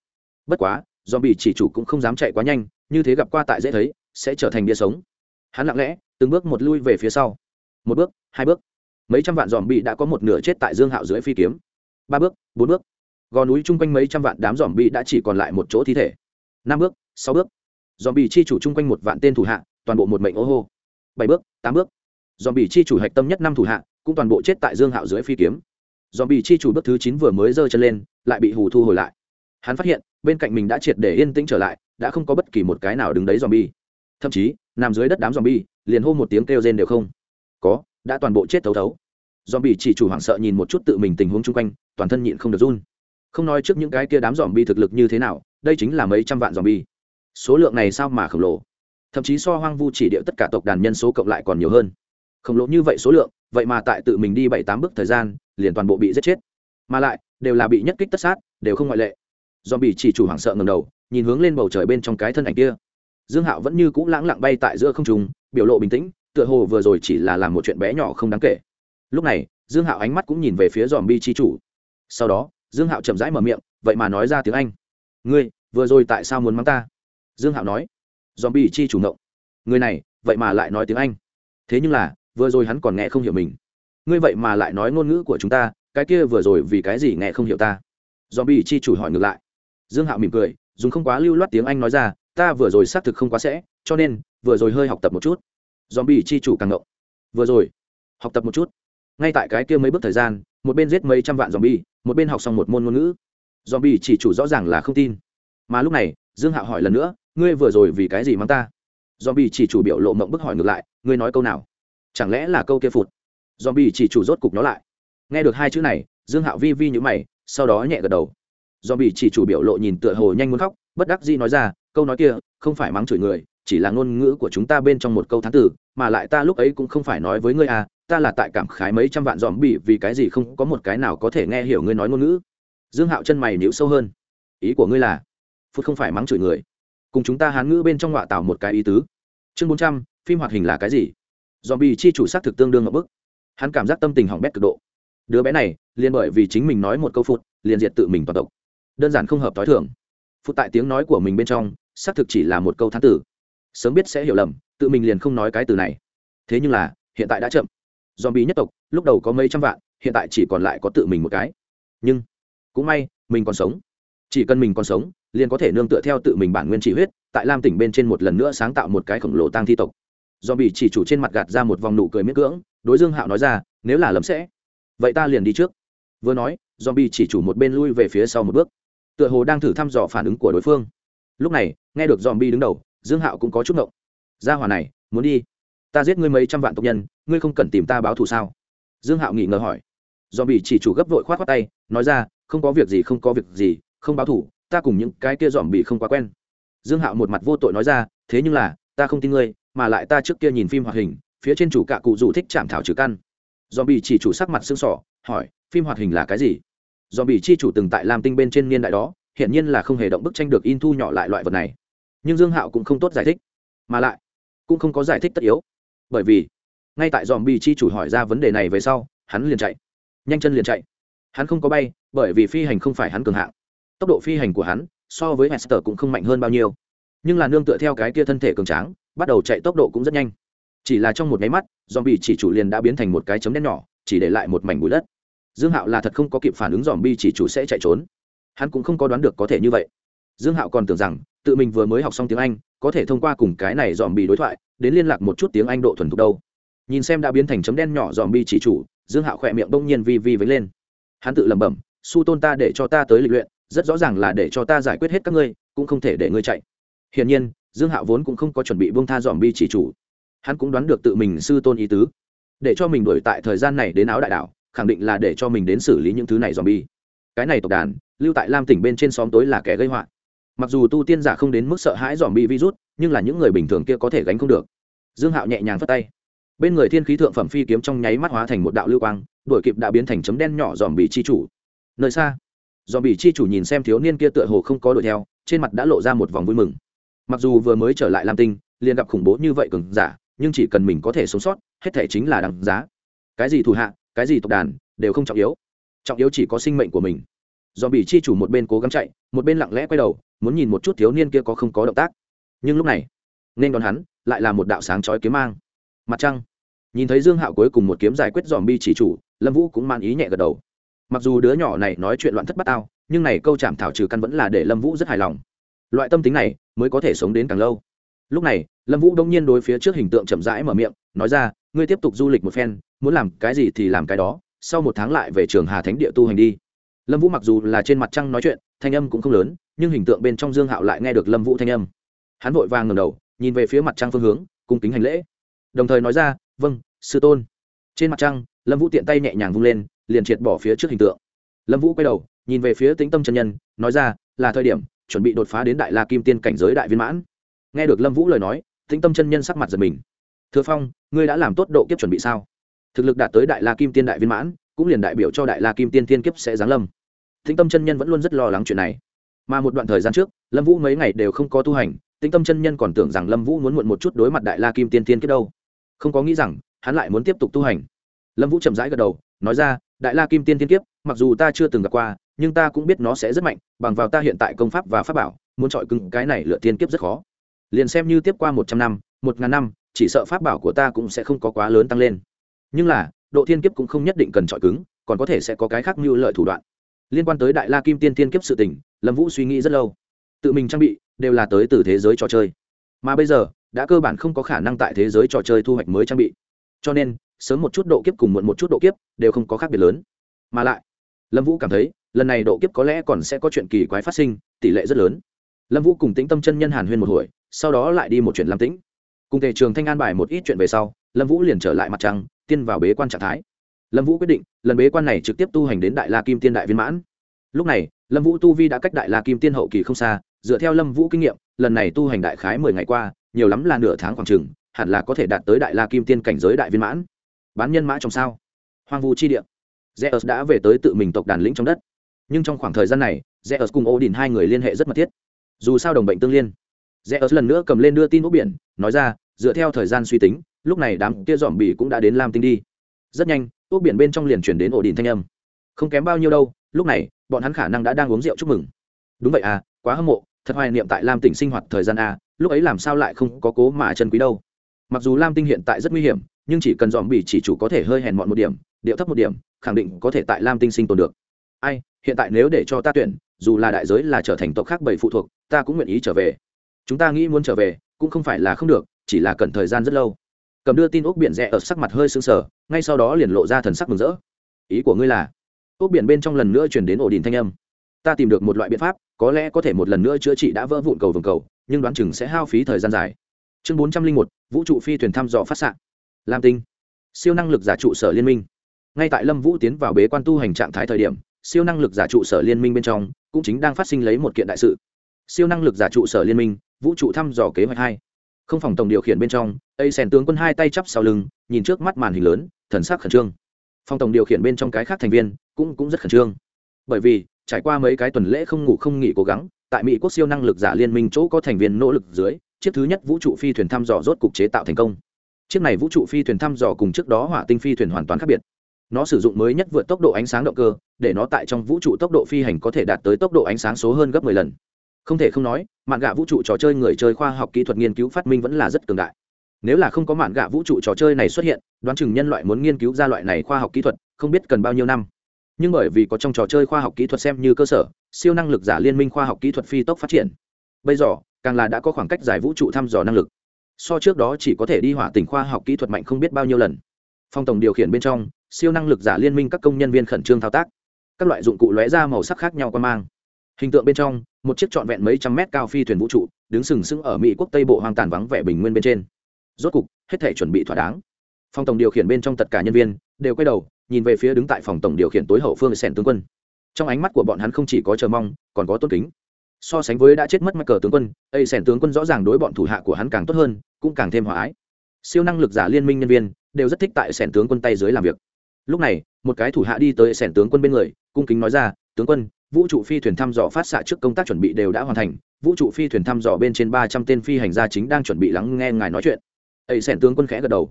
Bất quá, zombie chỉ chủ cũng không dám chạy quá nhanh, như thế gặp qua tại dễ thấy, sẽ trở thành bia sống. Hắn lặng lẽ, từng bước một lui về phía sau. Một bước, hai bước. Mấy trăm vạn dòm bị đã có một nửa chết tại dương hạo dưới phi kiếm. Ba bước, bốn bước. Gò núi chung quanh mấy trăm vạn đám dòm bị đã chỉ còn lại một chỗ thi thể. Năm bước, sáu bước. Dòm bị chi chủ chung quanh một vạn tên thủ hạ, toàn bộ một mệnh ô hô. Bảy bước, tám bước dòm bị chi chủ hạch tâm nhất năm thủ hạ, cũng toàn bộ chết tại dương hạo dưới phi kiếm. Dòm bị chi chủ bước thứ chín vừa mới giơ chân lên, lại bị hù thu hồi lại. Hắn phát hiện, bên cạnh mình đã triệt để yên tĩnh trở lại, đã không có bất kỳ một cái nào đứng đấy dòm bi thậm chí, nằm dưới đất đám dòm bi liền hô một tiếng kêu rên đều không. Có, đã toàn bộ chết thấu thấu. Dòm bị chỉ chủ hoảng sợ nhìn một chút tự mình tình huống chung quanh, toàn thân nhịn không được run. Không nói trước những cái kia đám dòm bi thực lực như thế nào, đây chính là mấy trăm vạn dòm bi số lượng này sao mà khổng lồ? Thậm chí so hoang vu chỉ địa tất cả tộc đàn nhân số cộng lại còn nhiều hơn khổng lồ như vậy số lượng, vậy mà tại tự mình đi bảy tám bước thời gian, liền toàn bộ bị giết chết. Mà lại, đều là bị nhất kích tất sát, đều không ngoại lệ. Do bị chỉ chủ hoảng sợ ngầm đầu, nhìn hướng lên bầu trời bên trong cái thân ảnh kia. Dương hạo vẫn như cũ lãng lặng bay tại giữa không trung, biểu lộ bình tĩnh, tựa hồ vừa rồi chỉ là làm một chuyện bé nhỏ không đáng kể. Lúc này, dương hạo ánh mắt cũng nhìn về phía dòm bi chi chủ. Sau đó, dương hạo chậm rãi mở miệng, vậy mà nói ra tiếng anh. Ngươi, vừa rồi tại sao muốn mắng ta? Dương hạo nói. Dòm bi chi chủ ngộng. Người này, vậy mà lại nói tiếng anh. Thế nhưng là vừa rồi hắn còn nghe không hiểu mình. Ngươi vậy mà lại nói ngôn ngữ của chúng ta, cái kia vừa rồi vì cái gì nghe không hiểu ta? Dòm bi chi chủ hỏi ngược lại. Dương hạo mỉm cười, dùng không quá lưu loát tiếng anh nói ra, ta vừa rồi xác thực không quá sẽ, cho nên, vừa rồi hơi học tập một chút. Dòm bi chi chủ càng ngộng. Vừa rồi, học tập một chút. Ngay tại cái kia mấy bước thời gian, một bên giết mấy trăm vạn dòm bi một bên học xong một môn ngôn ngữ. Dòm bi chỉ chủ rõ ràng là không tin. Mà lúc này, dương hạo hỏi lần nữa, ngươi vừa rồi vì cái gì mắng ta? Dòm bi chỉ chủ biểu lộ mộng bức hỏi ngược lại, ngươi nói câu nào? Chẳng lẽ là câu kia phụt? Dòm bi chỉ chủ rốt cục nó lại. Nghe được hai chữ này, dương hạo vi vi nhữ mày, sau đó nhẹ gật đầu. Dòm bi chỉ chủ biểu lộ nhìn tựa hồ nhanh muốn khóc, bất đắc dĩ nói ra, câu nói kia không phải mắng chửi người, chỉ là ngôn ngữ của chúng ta bên trong một câu thán tử mà lại ta lúc ấy cũng không phải nói với ngươi à ta là tại cảm khái mấy trăm vạn dòm bị vì cái gì không có một cái nào có thể nghe hiểu ngươi nói ngôn ngữ. Dương hạo chân mày nhữ sâu hơn. Ý của ngươi là phút không phải mắng chửi người. Cùng chúng ta hán ngữ bên trong họa tạo một cái ý tứ. Chương bốn trăm, phim hoạt hình là cái gì? Dòm bị chi chủ xác thực tương đương ở bức. Hắn cảm giác tâm tình hỏng bét cực độ. Đứa bé này, liền bởi vì chính mình nói một câu phụt, liền diệt tự mình toàn tộc. Đơn giản không hợp t h i thường. Phụt tại tiếng nói của mình bên trong, xác thực chỉ là một câu thán tử. Sớm biết sẽ hiểu lầm, tự mình liền không nói cái từ này. Thế nhưng là, hiện tại đã chậm. Dòm bị nhất tộc, lúc đầu có mấy trăm vạn, hiện tại chỉ còn lại có tự mình một cái. Nhưng, cũng may, mình còn sống. Chỉ cần mình còn sống, liền có thể nương tựa theo tự mình bản nguyên chỉ huyết, tại lam tỉnh bên trên một lần nữa sáng tạo một cái khổng lồ tăng thi tộc do bị chỉ chủ trên mặt gạt ra một vòng nụ cười miễn cưỡng, đối dương hạo nói ra, nếu là lầm sẽ, vậy ta liền đi trước. Vừa nói do bị chỉ chủ một bên lui về phía sau một bước, tựa hồ đang thử thăm dò phản ứng của đối phương. Lúc này, nghe được dòm bi đứng đầu, dương hạo cũng có chút ngộng. Gia hòa này, muốn đi? Ta giết ngươi mấy trăm vạn tộc nhân, ngươi không cần tìm ta báo thù sao? Dương hạo nghỉ ngờ hỏi. Dòm Bi chỉ chủ gấp vội khoát khoát tay, nói ra, không có việc gì, không có việc gì, không báo thù, ta cùng những cái kia dòm bị không quá quen. Dương hạo một mặt vô tội nói ra, thế nhưng là, ta không tin ngươi mà lại ta trước kia nhìn phim hoạt hình, phía trên chủ cạ cụ dù thích chạm thảo trừ căn. Dòm bị chỉ chủ sắc mặt xương sỏ, hỏi, phim hoạt hình là cái gì? Dòm bị chi chủ từng tại làm tinh bên trên niên đại đó hiện nhiên là không hề động bức tranh được in thu nhỏ lại loại vật này. Nhưng dương hạo cũng không tốt giải thích. Mà lại, cũng không có giải thích tất yếu. Bởi vì, ngay tại dòm bị chi chủ hỏi ra vấn đề này về sau, hắn liền chạy. Nhanh chân liền chạy. Hắn không có bay, bởi vì phi hành không phải hắn cường hạng. Tốc độ phi hành của hắn, so với hester cũng không mạnh hơn bao nhiêu nhưng là nương tựa theo cái kia thân thể cường tráng, bắt đầu chạy tốc độ cũng rất nhanh. Chỉ là trong một nháy mắt dòm bị chỉ chủ liền đã biến thành một cái chấm đen nhỏ, chỉ để lại một mảnh bụi đất. Dương hạo là thật không có kịp phản ứng dòm bi chỉ chủ sẽ chạy trốn. Hắn cũng không có đoán được có thể như vậy. Dương hạo còn tưởng rằng, tự mình vừa mới học xong tiếng anh, có thể thông qua cùng cái này dòm bi đối thoại, đến liên lạc một chút tiếng anh độ thuần thục đâu. Nhìn xem đã biến thành chấm đen nhỏ dòm bi chỉ chủ, dương hạo khỏe miệng bỗng nhiên vi vi với lên. Hắn tự lẩm bẩm, su tôn ta để cho ta tới lịch luyện, rất rõ ràng là để cho ta giải quyết hết các ngươi, cũng không thể để ngươi chạy hiển nhiên, dương hạo vốn cũng không có chuẩn bị buông tha dòm bi chỉ chủ. Hắn cũng đoán được tự mình sư tôn ý tứ. Để cho mình đuổi tại thời gian này đến áo đại đảo, khẳng định là để cho mình đến xử lý những thứ này dòm bi cái này tộc đàn, lưu tại lam tỉnh bên trên xóm tối là kẻ gây họa. Mặc dù tu tiên giả không đến mức sợ hãi dòm bi virus, nhưng là những người bình thường kia có thể gánh không được. Dương hạo nhẹ nhàng phất tay. Bên người thiên khí thượng phẩm phi kiếm trong nháy mắt hóa thành một đạo lưu quang, đuổi kịp đã biến thành chấm đen nhỏ dòm bị chi chủ. Nơi xa dòm bị chi chủ nhìn xem thiếu niên kia tựa hồ không có đuổi theo, trên mặt đã lộ ra một vòng vui mừng mặc dù vừa mới trở lại lam tinh, liền gặp khủng bố như vậy cường giả, nhưng chỉ cần mình có thể sống sót, hết thể chính là đằng giá. Cái gì thủ hạ, cái gì tộc đàn, đều không trọng yếu. Trọng yếu chỉ có sinh mệnh của mình. Do bị chi chủ một bên cố gắng chạy, một bên lặng lẽ quay đầu, muốn nhìn một chút thiếu niên kia có không có động tác. Nhưng lúc này, nên đón hắn, lại là một đạo sáng chói kiếm mang. Mặt trăng. Nhìn thấy dương hạo cuối cùng một kiếm giải quyết dòm bi chỉ chủ, lâm vũ cũng man ý nhẹ gật đầu. Mặc dù đứa nhỏ này nói chuyện loạn thất bát ao nhưng này câu chạm thảo trừ căn vẫn là để lâm vũ rất hài lòng loại tâm tính này mới có thể sống đến càng lâu. Lúc này, lâm vũ đông nhiên đối phía trước hình tượng chậm rãi mở miệng, nói ra, ngươi tiếp tục du lịch một phen, muốn làm cái gì thì làm cái đó, sau một tháng lại về trường hà thánh địa tu hành đi. Lâm vũ mặc dù là trên mặt trăng nói chuyện, thanh âm cũng không lớn, nhưng hình tượng bên trong dương hạo lại nghe được lâm vũ thanh âm. Hắn vội vàng ngầm đầu, nhìn về phía mặt trăng phương hướng, cung kính hành lễ. Đồng thời nói ra vâng sư tôn. Trên mặt trăng, lâm vũ tiện tay nhẹ nhàng vung lên, liền triệt bỏ phía trước hình tượng. Lâm vũ quay đầu, nhìn về phía tính tâm chân nhân, nói ra, là thời điểm chuẩn bị đột phá đến đại la kim tiên cảnh giới đại viên mãn. Nghe được lâm vũ lời nói, tĩnh tâm chân nhân sắc mặt giật mình. Thừa phong, ngươi đã làm tốt độ kiếp chuẩn bị sao? Thực lực đạt tới đại la kim tiên đại viên mãn, cũng liền đại biểu cho đại la kim tiên tiên kiếp sẽ giáng lâm. Tĩnh tâm chân nhân vẫn luôn rất lo lắng chuyện này. Mà một đoạn thời gian trước, lâm vũ mấy ngày đều không có tu hành, tĩnh tâm chân nhân còn tưởng rằng lâm vũ muốn muộn một chút đối mặt đại la kim tiên tiên kiếp đâu. Không có nghĩ rằng, hắn lại muốn tiếp tục tu hành. Lâm vũ chậm rãi gật đầu, nói ra, đại la kim tiên tiên kiếp, mặc dù ta chưa từng gặp qua nhưng ta cũng biết nó sẽ rất mạnh bằng vào ta hiện tại công pháp và pháp bảo muốn chọi cứng cái này lựa tiên kiếp rất khó. Liền xem như tiếp qua một trăm năm một ngàn năm chỉ sợ pháp bảo của ta cũng sẽ không có quá lớn tăng lên. Nhưng là độ thiên kiếp cũng không nhất định cần chọi cứng còn có thể sẽ có cái khác như lợi thủ đoạn. Liên quan tới đại la kim tiên thiên kiếp sự tỉnh, lâm vũ suy nghĩ rất lâu. Tự mình trang bị đều là tới từ thế giới trò chơi. Mà bây giờ đã cơ bản không có khả năng tại thế giới trò chơi thu hoạch mới trang bị. Cho nên sớm một chút độ kiếp cùng muộn một chút độ kiếp đều không có khác biệt lớn. Mà lại lâm vũ cảm thấy lần này độ kiếp có lẽ còn sẽ có chuyện kỳ quái phát sinh, tỷ lệ rất lớn. Lâm vũ cùng tĩnh tâm chân nhân hàn huyên một hồi, sau đó lại đi một chuyện làm tĩnh. Cùng thể trường thanh an bài một ít chuyện về sau, lâm vũ liền trở lại mặt trăng, tiên vào bế quan trạng thái. Lâm vũ quyết định, lần bế quan này trực tiếp tu hành đến đại la kim tiên đại viên mãn. Lúc này, lâm vũ tu vi đã cách đại la kim tiên hậu kỳ không xa, dựa theo lâm vũ kinh nghiệm, lần này tu hành đại khái mười ngày qua, nhiều lắm là nửa tháng khoảng t hẳn là có thể đạt tới đại la kim tiên cảnh giới đại viên mãn. Bán nhân mã trong sao. Hoang vu chi địa. Zeus đã về tới tự mình tộc đàn lĩnh trong đất nhưng trong khoảng thời gian này zeus cùng odin hai người liên hệ rất mật thiết. Dù sao đồng bệnh tương liên. Zeus lần nữa cầm lên đưa tin ốc biển nói ra dựa theo thời gian suy tính lúc này đám kia dòm bỉ cũng đã đến lam tinh đi. Rất nhanh ốc biển bên trong liền chuyển đến ổ đình thanh âm. Không kém bao nhiêu đâu lúc này bọn hắn khả năng đã đang uống rượu chúc mừng. Đúng vậy à quá hâm mộ thật hoài niệm tại lam tỉnh sinh hoạt thời gian à, lúc ấy làm sao lại không có cố mà chân quý đâu. Mặc dù lam tinh hiện tại rất nguy hiểm nhưng chỉ cần dòm bỉ chỉ chủ có thể hơi hèn mọn một điểm điệu thấp một điểm khẳng định có thể tại lam tinh sinh tồn được. Ai hiện tại nếu để cho ta tuyển, dù là đại giới là trở thành tộc khác bảy phụ thuộc, ta cũng nguyện ý trở về. Chúng ta nghĩ muốn trở về, cũng không phải là không được, chỉ là cần thời gian rất lâu. Cầm đưa tin ốc biển rẽ ở sắc mặt hơi sưng sờ, ngay sau đó liền lộ ra thần sắc mừng rỡ. Ý của ngươi là? Ốc biển bên trong lần nữa chuyển đến ổ đình thanh âm. Ta tìm được một loại biện pháp, có lẽ có thể một lần nữa chữa trị đã vỡ vụn cầu vồng cầu, nhưng đoán chừng sẽ hao phí thời gian dài. Chương bốn trăm linh một, vũ trụ phi thuyền thăm dò phát s lam tinh. Siêu năng lực giả trụ sở liên minh. Ngay tại lâm vũ tiến vào bế quan tu hành trạng thái thời điểm siêu năng lực giả trụ sở liên minh bên trong, cũng chính đang phát sinh lấy một kiện đại sự. Siêu năng lực giả trụ sở liên minh, vũ trụ thăm dò kế hoạch hai. Không phòng tổng điều khiển bên trong, ây sèn tướng quân hai tay chắp sau lưng, nhìn trước mắt màn hình lớn, thần sắc khẩn trương. Phòng tổng điều khiển bên trong cái khác thành viên cũng cũng rất khẩn trương. Bởi vì, trải qua mấy cái tuần lễ không ngủ không nghỉ cố gắng, tại mỹ quốc siêu năng lực giả liên minh chỗ có thành viên nỗ lực dưới, chiếc thứ nhất vũ trụ phi thuyền thăm dò rốt cục chế tạo thành công. Chiếc này vũ trụ phi thuyền thăm dò cùng trước đó hỏa tinh phi thuyền hoàn toàn khác biệt nó sử dụng mới nhất vượt tốc độ ánh sáng động cơ, để nó tại trong vũ trụ tốc độ phi hành có thể đạt tới tốc độ ánh sáng số hơn gấp 10 lần. Không thể không nói, mạn gạ vũ trụ trò chơi người chơi khoa học kỹ thuật nghiên cứu phát minh vẫn là rất cường đại. Nếu là không có mạn gạ vũ trụ trò chơi này xuất hiện, đoán chừng nhân loại muốn nghiên cứu ra loại này khoa học kỹ thuật, không biết cần bao nhiêu năm. Nhưng bởi vì có trong trò chơi khoa học kỹ thuật xem như cơ sở, siêu năng lực giả liên minh khoa học kỹ thuật phi tốc phát triển. Bây giờ, càng là đã có khoảng cách giải vũ trụ thăm dò năng lực. So trước đó chỉ có thể đi hỏa tỉnh khoa học kỹ thuật mạnh không biết bao nhiêu lần. Phong tổng điều khiển bên trong siêu năng lực giả liên minh các công nhân viên khẩn trương thao tác. Các loại dụng cụ lóe ra màu sắc khác nhau qua mang. Hình tượng bên trong, một chiếc trọn vẹn mấy trăm mét cao phi thuyền vũ trụ, đứng sừng sững ở mỹ quốc tây bộ hoang tàn vắng vẻ bình nguyên bên trên. Rốt cục, hết thể chuẩn bị thỏa đáng. Phòng tổng điều khiển bên trong tất cả nhân viên đều quay đầu, nhìn về phía đứng tại phòng tổng điều khiển tối hậu phương sèn tướng quân. Trong ánh mắt của bọn hắn không chỉ có chờ mong, còn có tôn kính. So sánh với đã chết mất mắc cờ tướng quân ây sèn tướng quân rõ ràng đối bọn thủ hạ của hắn càng tốt hơn, cũng càng thêm hòa ái. Siêu năng lực giả liên minh nhân viên đều rất thích tại sèn tướng quân tay dưới làm việc lúc này, một cái thủ hạ đi tới sẻn tướng quân bên người, cung kính nói ra, tướng quân, vũ trụ phi thuyền thăm dò phát xạ trước công tác chuẩn bị đều đã hoàn thành, vũ trụ phi thuyền thăm dò bên trên ba trăm tên phi hành gia chính đang chuẩn bị lắng nghe ngài nói chuyện. Ấy sẻn tướng quân khẽ gật đầu.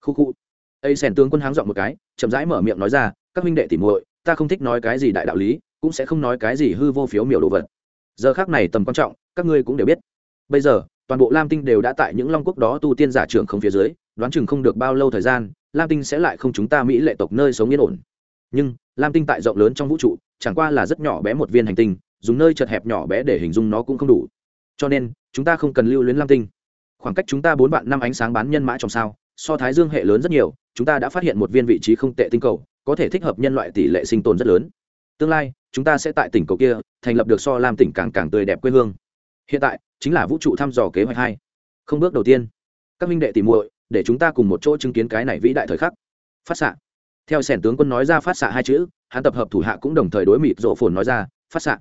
Khu khu. Ấy sẻn tướng quân háng dọn một cái, chậm rãi mở miệng nói ra, các huynh đệ tỉ muội, ta không thích nói cái gì đại đạo lý, cũng sẽ không nói cái gì hư vô phiếu miểu đồ vật. Giờ khác này tầm quan trọng, các ngươi cũng đều biết. Bây giờ, toàn bộ lam tinh đều đã tại những long quốc đó tu tiên giả trưởng không phía dưới, đoán chừng không được bao lâu thời gian lam tinh sẽ lại không chúng ta mỹ lệ tộc nơi sống yên ổn. Nhưng, lam tinh tại rộng lớn trong vũ trụ, chẳng qua là rất nhỏ bé một viên hành tinh, dùng nơi chật hẹp nhỏ bé để hình dung nó cũng không đủ. Cho nên, chúng ta không cần lưu luyến lam tinh. Khoảng cách chúng ta bốn vạn năm ánh sáng bán nhân mã trong sao, so thái dương hệ lớn rất nhiều, chúng ta đã phát hiện một viên vị trí không tệ tinh cầu, có thể thích hợp nhân loại tỷ lệ sinh tồn rất lớn. Tương lai, chúng ta sẽ tại tỉnh cầu kia, thành lập được so lam tỉnh càng càng tươi đẹp quê hương. Hiện tại, chính là vũ trụ thăm dò kế hoạch hai. Không bước đầu tiên. Các minh đệ tìm muội để chúng ta cùng một chỗ chứng kiến cái này vĩ đại thời khắc. Phát xạ. Theo sẻn tướng quân nói ra phát xạ hai chữ, hắn tập hợp thủ hạ cũng đồng thời đối mịt rộ phồn nói ra, phát xạ.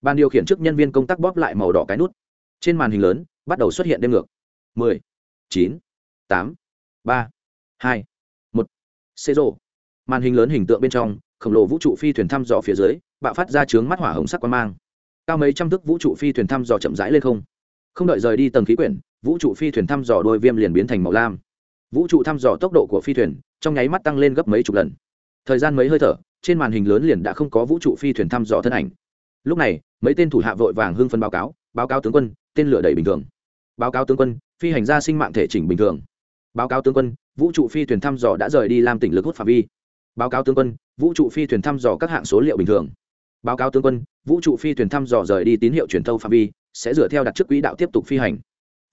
Ban điều khiển trước nhân viên công tác bóp lại màu đỏ cái nút. Trên màn hình lớn, bắt đầu xuất hiện đêm ngược. Mười, chín, tám, ba, hai, một. Xê rộ màn hình lớn hình tượng bên trong, khổng lồ vũ trụ phi thuyền thăm dò phía dưới, bạo phát ra trướng mắt hỏa hồng sắc quang mang. Cao mấy trăm thước vũ trụ phi thuyền thăm dò chậm rãi lên không. Không đợi rời đi tầng khí quyển, vũ trụ phi thuyền thăm dò đôi viêm liền biến thành màu lam vũ trụ thăm dò tốc độ của phi thuyền trong nháy mắt tăng lên gấp mấy chục lần. Thời gian mấy hơi thở, trên màn hình lớn liền đã không có vũ trụ phi thuyền thăm dò thân ảnh. Lúc này, mấy tên thủ hạ vội vàng hưng phân báo cáo báo cáo tướng quân, tên lửa đầy bình thường. Báo cáo tướng quân, phi hành gia sinh mạng thể chỉnh bình thường. Báo cáo tướng quân, vũ trụ phi thuyền thăm dò đã rời đi làm tỉnh lực hút phạm vi. Báo cáo tướng quân, vũ trụ phi thuyền thăm dò các hạng số liệu bình thường. Báo cáo tướng quân, vũ trụ phi thuyền thăm dò rời đi tín hiệu truyền thâu phạm vi, sẽ dựa theo đặt trước quỹ đạo tiếp tục phi hành.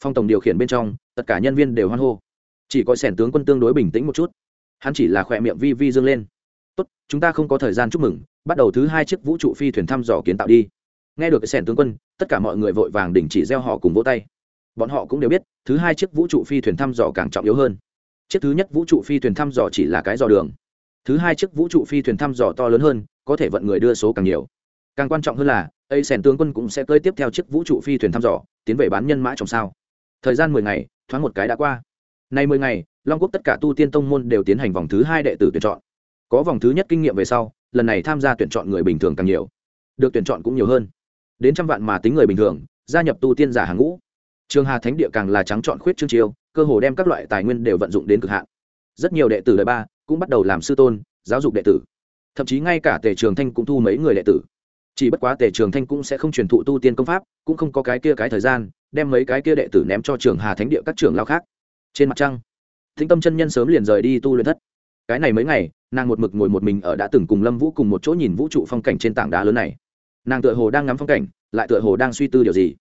Phong tổng điều khiển bên trong, tất cả nhân viên đều hoan hô chỉ có sẻn tướng quân tương đối bình tĩnh một chút. Hắn chỉ là khỏe miệng vi vi dương lên. Tốt, chúng ta không có thời gian chúc mừng, bắt đầu thứ hai chiếc vũ trụ phi thuyền thăm dò kiến tạo đi. Nghe được cái sẻn tướng quân, tất cả mọi người vội vàng đình chỉ gieo họ cùng vỗ tay. Bọn họ cũng đều biết, thứ hai chiếc vũ trụ phi thuyền thăm dò càng trọng yếu hơn. Chiếc thứ nhất vũ trụ phi thuyền thăm dò chỉ là cái dò đường. Thứ hai chiếc vũ trụ phi thuyền thăm dò to lớn hơn, có thể vận người đưa số càng nhiều. Càng quan trọng hơn là ây sẻn tướng quân cũng sẽ cơi tiếp theo chiếc vũ trụ phi thuyền thăm dò, tiến về bán nhân mã trong sao. Thời gian mười ngày, thoáng một cái đã qua nay mười ngày, long quốc tất cả tu tiên tông môn đều tiến hành vòng thứ hai đệ tử tuyển chọn. Có vòng thứ nhất kinh nghiệm về sau, lần này tham gia tuyển chọn người bình thường càng nhiều. Được tuyển chọn cũng nhiều hơn. Đến trăm vạn mà tính người bình thường, gia nhập tu tiên giả hàng ngũ. Trường hà thánh địa càng là trắng chọn khuyết chương chiêu, cơ hồ đem các loại tài nguyên đều vận dụng đến cực hạn. Rất nhiều đệ tử đời ba cũng bắt đầu làm sư tôn, giáo dục đệ tử. Thậm chí ngay cả tề trường thanh cũng thu mấy người đệ tử. Chỉ bất quá tề trường thanh cũng sẽ không truyền thụ tu tiên công pháp, cũng không có cái kia cái thời gian, đem mấy cái kia đệ tử ném cho trường hà thánh địa các trường lao khác trên mặt trăng thính tâm chân nhân sớm liền rời đi tu luyện thất. Cái này mấy ngày, nàng một mực ngồi một mình ở đã từng cùng lâm vũ cùng một chỗ nhìn vũ trụ phong cảnh trên tảng đá lớn này. Nàng tựa hồ đang ngắm phong cảnh, lại tựa hồ đang suy tư điều gì.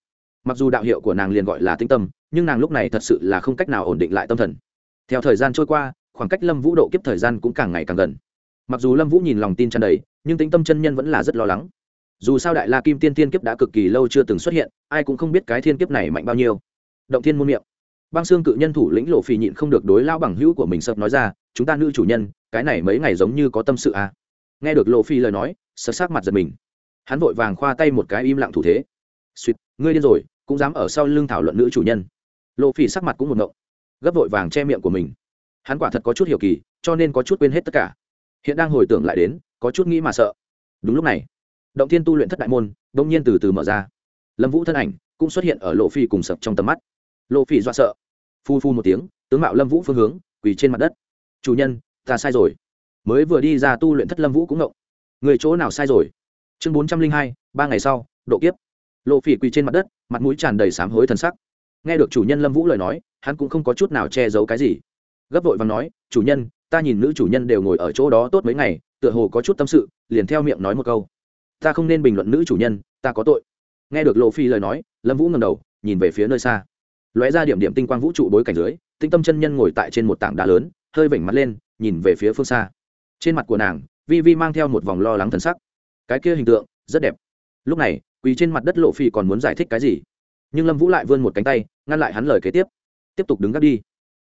Mặc dù đạo hiệu của nàng liền gọi là tĩnh tâm, nhưng nàng lúc này thật sự là không cách nào ổn định lại tâm thần. Theo thời gian trôi qua, khoảng cách lâm vũ độ kiếp thời gian cũng càng ngày càng gần. Mặc dù lâm vũ nhìn lòng tin tràn đầy, nhưng tính tâm chân nhân vẫn là rất lo lắng. Dù sao đại la kim tiên thiên kiếp đã cực kỳ lâu chưa từng xuất hiện, ai cũng không biết cái thiên kiếp này mạnh bao nhiêu. Động thiên môn miệng băng xương cự nhân thủ lĩnh lộ phì nhịn không được đối lao bằng hữu của mình sập nói ra, chúng ta nữ chủ nhân, cái này mấy ngày giống như có tâm sự à. nghe được lộ phi lời nói, sập sát mặt giật mình. Hắn vội vàng khoa tay một cái im lặng thủ thế. Suýt ngươi điên rồi, cũng dám ở sau lưng thảo luận nữ chủ nhân. Lộ phi sắc mặt cũng một ngộng, gấp vội vàng che miệng của mình. Hắn quả thật có chút hiểu kỳ, cho nên có chút quên hết tất cả. Hiện đang hồi tưởng lại đến, có chút nghĩ mà sợ. Đúng lúc này, động thiên tu luyện thất đại môn đ ỗ n g nhiên từ từ mở ra. Lâm vũ thân ảnh cũng xuất hiện ở lộ phi cùng sập trong tầm mắt lộ phỉ dọa sợ. Phu phu một tiếng, tướng mạo lâm vũ phương hướng, quỳ trên mặt đất. Chủ nhân, ta sai rồi. Mới vừa đi ra tu luyện thất lâm vũ cũng ngộng. Người chỗ nào sai rồi? Chương bốn trăm linh hai, ba ngày sau, độ kiếp. Lộ phỉ quỳ trên mặt đất, mặt mũi tràn đầy sám hối thân sắc. Nghe được chủ nhân lâm vũ lời nói, hắn cũng không có chút nào che giấu cái gì. Gấp vội và nói, chủ nhân, ta nhìn nữ chủ nhân đều ngồi ở chỗ đó tốt mấy ngày, tựa hồ có chút tâm sự, liền theo miệng nói một câu. Ta không nên bình luận nữ chủ nhân, ta có tội. Nghe được lộ phi lời nói, lâm vũ ngầm đầu, nhìn về phía nơi xa lóe ra điểm điểm tinh quang vũ trụ bối cảnh dưới, tinh tâm chân nhân ngồi tại trên một tảng đá lớn, hơi vểnh mặt lên, nhìn về phía phương xa. Trên mặt của nàng, vi vi mang theo một vòng lo lắng thần sắc. Cái kia hình tượng, rất đẹp. Lúc này, quỳ trên mặt đất lộ phi còn muốn giải thích cái gì? Nhưng lâm vũ lại vươn một cánh tay, ngăn lại hắn lời kế tiếp. Tiếp tục đứng gác đi.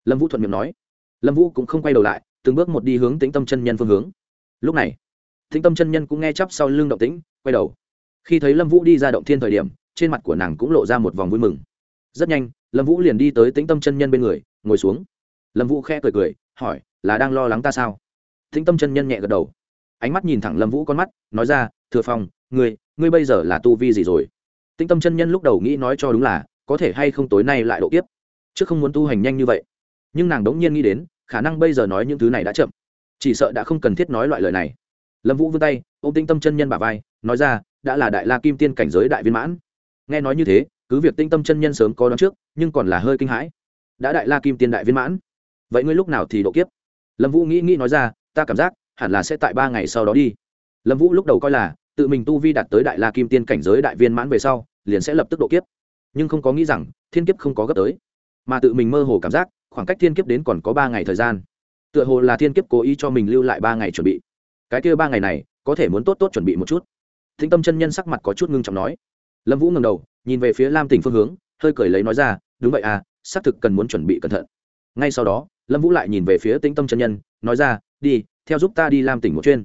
Lâm vũ thuận miệng nói. Lâm vũ cũng không quay đầu lại, từng bước một đi hướng tĩnh tâm chân nhân phương hướng. Lúc này, tĩnh tâm chân nhân cũng nghe chắp sau lưng động tĩnh, quay đầu. Khi thấy lâm vũ đi ra động thiên thời điểm, trên mặt của nàng cũng lộ ra một vòng vui mừng. Rất nhanh lâm vũ liền đi tới tĩnh tâm chân nhân bên người, ngồi xuống. Lâm vũ khẽ cười cười, hỏi, là đang lo lắng ta sao? Tĩnh tâm chân nhân nhẹ gật đầu. Ánh mắt nhìn thẳng lâm vũ con mắt, nói ra, thừa phong, ngươi ngươi bây giờ là tu vi gì rồi? Tĩnh tâm chân nhân lúc đầu nghĩ nói cho đúng là, có thể hay không tối nay lại độ tiếp chứ không muốn tu hành nhanh như vậy. Nhưng nàng đống nhiên nghĩ đến, khả năng bây giờ nói những thứ này đã chậm. Chỉ sợ đã không cần thiết nói loại lời này. Lâm vũ vươn tay, ôm tinh tâm chân nhân bà vai, nói ra, đã là đại la kim tiên cảnh giới đại viên mãn. Nghe nói như thế, cứ việc tinh tâm chân nhân sớm có đón trước nhưng còn là hơi kinh hãi. Đã đại la kim tiên đại viên mãn. Vậy ngươi lúc nào thì độ kiếp? Lâm vũ nghĩ nghĩ nói ra, ta cảm giác, hẳn là sẽ tại ba ngày sau đó đi. Lâm vũ lúc đầu coi là, tự mình tu vi đạt tới đại la kim tiên cảnh giới đại viên mãn về sau, liền sẽ lập tức độ kiếp. Nhưng không có nghĩ rằng, thiên kiếp không có gấp tới. Mà tự mình mơ hồ cảm giác, khoảng cách thiên kiếp đến còn có ba ngày thời gian. Tựa hồ là thiên kiếp cố ý cho mình lưu lại ba ngày chuẩn bị. Cái kia ba ngày này, có thể muốn tốt tốt chuẩn bị một chút. Thính tâm chân nhân sắc mặt có chút ngưng trọng nói. Lâm vũ ngầm đầu, nhìn về phía lam tỉnh phương hướng hơi cười lấy nói ra, đúng vậy à xác thực cần muốn chuẩn bị cẩn thận. Ngay sau đó, lâm vũ lại nhìn về phía tĩnh tâm chân nhân, nói ra, đi, theo giúp ta đi làm tỉnh một chuyên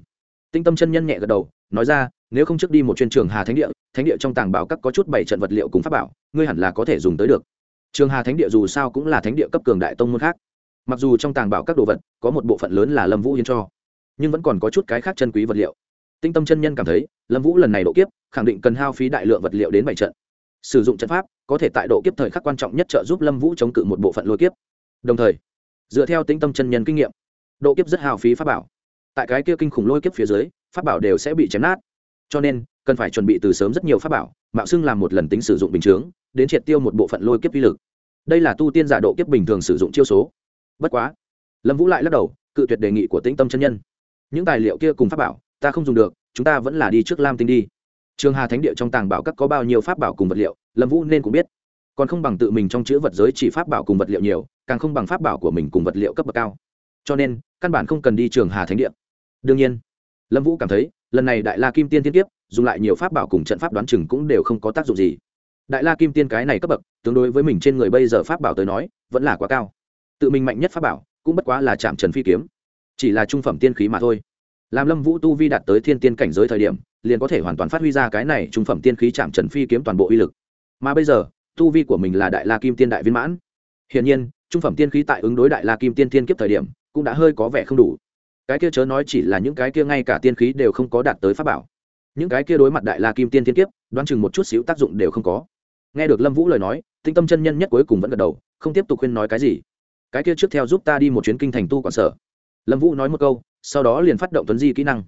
tĩnh tâm chân nhân nhẹ gật đầu, nói ra, nếu không trước đi một chuyên trường hà thánh địa thánh địa trong tàng bảo các có chút bảy trận vật liệu cùng pháp bảo, ngươi hẳn là có thể dùng tới được. Trường hà thánh địa dù sao cũng là thánh địa cấp cường đại tông môn khác. Mặc dù trong tàng bảo các đồ vật có một bộ phận lớn là lâm vũ hiến cho, nhưng vẫn còn có chút cái khác chân quý vật liệu. Tinh tâm chân nhân cảm thấy, lâm vũ lần này độ kiếp, khẳng định cần hao phí đại lượng vật liệu đến bảy trận sử dụng trận pháp có thể tại độ kiếp thời khắc quan trọng nhất trợ giúp lâm vũ chống cự một bộ phận lôi kiếp. Đồng thời, dựa theo tinh tâm chân nhân kinh nghiệm, độ kiếp rất hào phí pháp bảo. Tại cái kia kinh khủng lôi kiếp phía dưới, pháp bảo đều sẽ bị chém nát. Cho nên, cần phải chuẩn bị từ sớm rất nhiều pháp bảo, mạo xưng làm một lần tính sử dụng bình chướng, đến triệt tiêu một bộ phận lôi kiếp vi lực. Đây là tu tiên giả độ kiếp bình thường sử dụng chiêu số. Bất quá, lâm vũ lại lắc đầu, cự tuyệt đề nghị của tĩnh tâm chân nhân. Những tài liệu kia cùng pháp bảo, ta không dùng được, chúng ta vẫn là đi trước lam tinh đi trường hà thánh địa trong tàng bảo các có bao nhiêu pháp bảo cùng vật liệu, lâm vũ nên cũng biết. Còn không bằng tự mình trong chữ vật giới chỉ pháp bảo cùng vật liệu nhiều, càng không bằng pháp bảo của mình cùng vật liệu cấp bậc cao. Cho nên, căn bản không cần đi trường hà thánh địa. Đương nhiên, lâm vũ cảm thấy, lần này đại la kim tiên tiên tiếp, dùng lại nhiều pháp bảo cùng trận pháp đoán chừng cũng đều không có tác dụng gì. Đại la kim tiên cái này cấp bậc, tương đối với mình trên người bây giờ pháp bảo tới nói, vẫn là quá cao. Tự mình mạnh nhất pháp bảo, cũng bất quá là chạm trần phi kiếm. Chỉ là trung phẩm tiên khí mà thôi. Làm lâm vũ tu vi đạt tới thiên tiên cảnh giới thời điểm liền có thể hoàn toàn phát huy ra cái này trung phẩm tiên khí chạm trần phi kiếm toàn bộ uy lực. Mà bây giờ, tu vi của mình là đại la kim tiên đại viên mãn. Hiển nhiên, trung phẩm tiên khí tại ứng đối đại la kim tiên tiên kiếp thời điểm cũng đã hơi có vẻ không đủ. Cái kia chớ nói chỉ là những cái kia ngay cả tiên khí đều không có đạt tới pháp bảo. Những cái kia đối mặt đại la kim tiên tiên kiếp, đoán chừng một chút xíu tác dụng đều không có. Nghe được lâm vũ lời nói, tinh tâm chân nhân nhất cuối cùng vẫn gật đầu, không tiếp tục khuyên nói cái gì. Cái kia trước theo giúp ta đi một chuyến kinh thành tu quản sở. Lâm vũ nói một câu, sau đó liền phát động tuấn di kỹ năng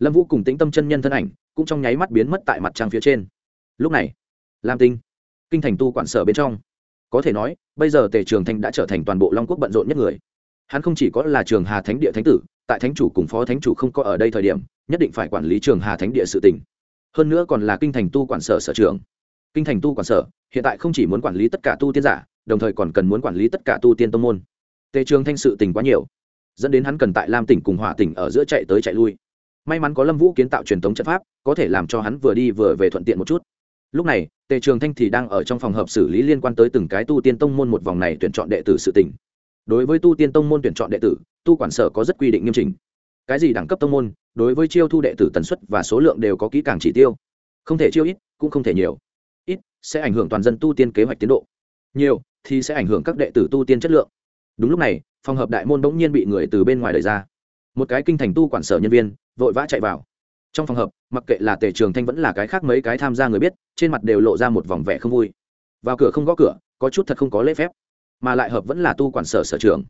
lâm vũ cùng tĩnh tâm chân nhân thân ảnh cũng trong nháy mắt biến mất tại mặt trăng phía trên. Lúc này, lam tinh, kinh thành tu quản sở bên trong. Có thể nói, bây giờ tề trường thanh đã trở thành toàn bộ long quốc bận rộn nhất người. Hắn không chỉ có là trường hà thánh địa thánh tử, tại thánh chủ cùng phó thánh chủ không có ở đây thời điểm, nhất định phải quản lý trường hà thánh địa sự tỉnh hơn nữa còn là kinh thành tu quản sở sở trường kinh thành tu quản sở, hiện tại không chỉ muốn quản lý tất cả tu tiên giả, đồng thời còn cần muốn quản lý tất cả tu tiên tông môn. Tề trường thanh sự tình quá nhiều, dẫn đến hắn cần tại lam tỉnh cùng hỏa tỉnh ở giữa chạy tới chạy lui may mắn có lâm vũ kiến tạo truyền thống trận pháp, có thể làm cho hắn vừa đi vừa về thuận tiện một chút. Lúc này, tề trường thanh thì đang ở trong phòng hợp xử lý liên quan tới từng cái tu tiên tông môn một vòng này tuyển chọn đệ tử sự tỉnh đối với tu tiên tông môn tuyển chọn đệ tử, tu quản sở có rất quy định nghiêm chỉnh. Cái gì đẳng cấp tông môn, đối với chiêu thu đệ tử tần suất và số lượng đều có kỹ càng chỉ tiêu. Không thể chiêu ít, cũng không thể nhiều. Ít sẽ ảnh hưởng toàn dân tu tiên kế hoạch tiến độ. Nhiều thì sẽ ảnh hưởng các đệ tử tu tiên chất lượng. Đúng lúc này, phòng hợp đại môn bỗng nhiên bị người từ bên ngoài đẩy ra. Một cái kinh thành tu quản sở nhân viên vội vã chạy vào. Trong phòng hợp, mặc kệ là tề trường thanh vẫn là cái khác mấy cái tham gia người biết, trên mặt đều lộ ra một vòng vẻ không vui. Vào cửa không gõ cửa, có chút thật không có lễ phép, mà lại hợp vẫn là tu quản sở sở trường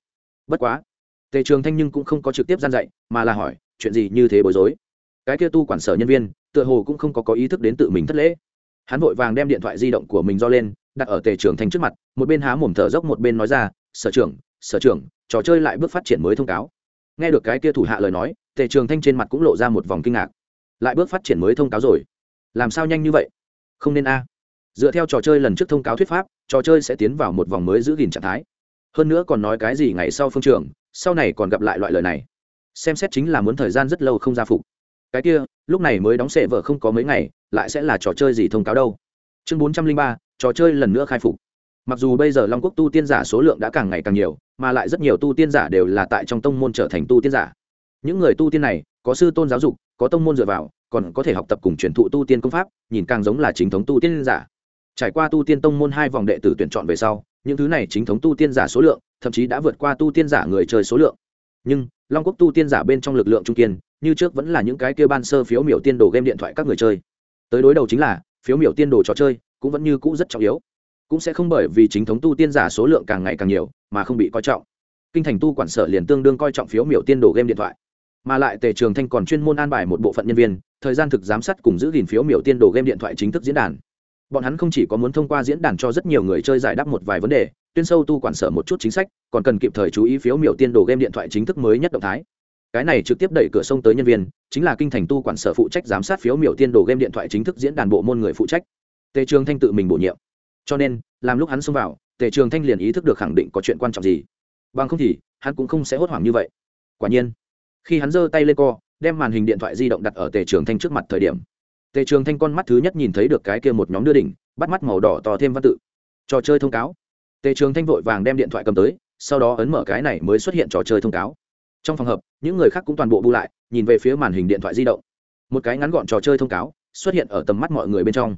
bất quá, tề trường thanh nhưng cũng không có trực tiếp gian dạy, mà là hỏi, chuyện gì như thế bối rối? Cái kia tu quản sở nhân viên, tựa hồ cũng không có có ý thức đến tự mình thất lễ. Hắn vội vàng đem điện thoại di động của mình do lên, đặt ở tề trường thanh trước mặt, một bên há mồm thở dốc một bên nói ra, sở trưởng sở trưởng, trò chơi lại bước phát triển mới thông cáo nghe được cái kia thủ hạ lời nói, tề trường thanh trên mặt cũng lộ ra một vòng kinh ngạc. Lại bước phát triển mới thông cáo rồi. Làm sao nhanh như vậy? Không nên a. Dựa theo trò chơi lần trước thông cáo thuyết pháp, trò chơi sẽ tiến vào một vòng mới giữ gìn trạng thái. Hơn nữa còn nói cái gì ngày sau phương trường, sau này còn gặp lại loại lời này. Xem xét chính là muốn thời gian rất lâu không ra phục. Cái kia, lúc này mới đóng sệ vợ không có mấy ngày, lại sẽ là trò chơi gì thông cáo đâu? Chương bốn trăm linh ba, trò chơi lần nữa khai phục. Mặc dù bây giờ long quốc tu tiên giả số lượng đã càng ngày càng nhiều mà lại rất nhiều tu tiên giả đều là tại trong tông môn trở thành tu tiên giả. Những người tu tiên này, có sư tôn giáo dục, có tông môn dựa vào, còn có thể học tập cùng truyền thụ tu tiên công pháp, nhìn càng giống là chính thống tu tiên giả. Trải qua tu tiên tông môn hai vòng đệ tử tuyển chọn về sau, những thứ này chính thống tu tiên giả số lượng, thậm chí đã vượt qua tu tiên giả người chơi số lượng. Nhưng, long quốc tu tiên giả bên trong lực lượng trung kiên, như trước vẫn là những cái kia ban sơ phiếu miểu tiên đồ game điện thoại các người chơi. Tới đối đầu chính là, phiếu miểu tiên đồ trò chơi, cũng vẫn như cũ rất trọng yếu cũng sẽ không bởi vì chính thống tu tiên giả số lượng càng ngày càng nhiều, mà không bị coi trọng. Kinh thành tu quản sở liền tương đương coi trọng phiếu miểu tiên đồ game điện thoại. Mà lại tề trường thanh còn chuyên môn an bài một bộ phận nhân viên, thời gian thực giám sát cùng giữ gìn phiếu miểu tiên đồ game điện thoại chính thức diễn đàn. Bọn hắn không chỉ có muốn thông qua diễn đàn cho rất nhiều người chơi giải đáp một vài vấn đề tuyên sâu tu quản sở một chút chính sách, còn cần kịp thời chú ý phiếu miểu tiên đồ game điện thoại chính thức mới nhất động thái. Cái này trực tiếp đẩy cửa sông tới nhân viên, chính là kinh thành tu quản sở phụ trách giám sát phiếu miểu tiên đồ game điện thoại chính thức diễn đàn bộ môn người phụ trách. Tề trường thanh tự mình bổ nhiệm cho nên, làm lúc hắn xông vào, tề trường thanh liền ý thức được khẳng định có chuyện quan trọng gì. Bằng không thì, hắn cũng không sẽ hốt hoảng như vậy. Quả nhiên, khi hắn giơ tay lên co, đem màn hình điện thoại di động đặt ở tề trường thanh trước mặt thời điểm, tề trường thanh con mắt thứ nhất nhìn thấy được cái kia một nhóm đưa đỉnh, bắt mắt màu đỏ to thêm văn tự. Trò chơi thông cáo. Tề trường thanh vội vàng đem điện thoại cầm tới, sau đó ấn mở cái này mới xuất hiện trò chơi thông cáo. Trong phòng hợp những người khác cũng toàn bộ bu lại, nhìn về phía màn hình điện thoại di động. Một cái ngắn gọn trò chơi thông cáo xuất hiện ở tầm mắt mọi người bên trong.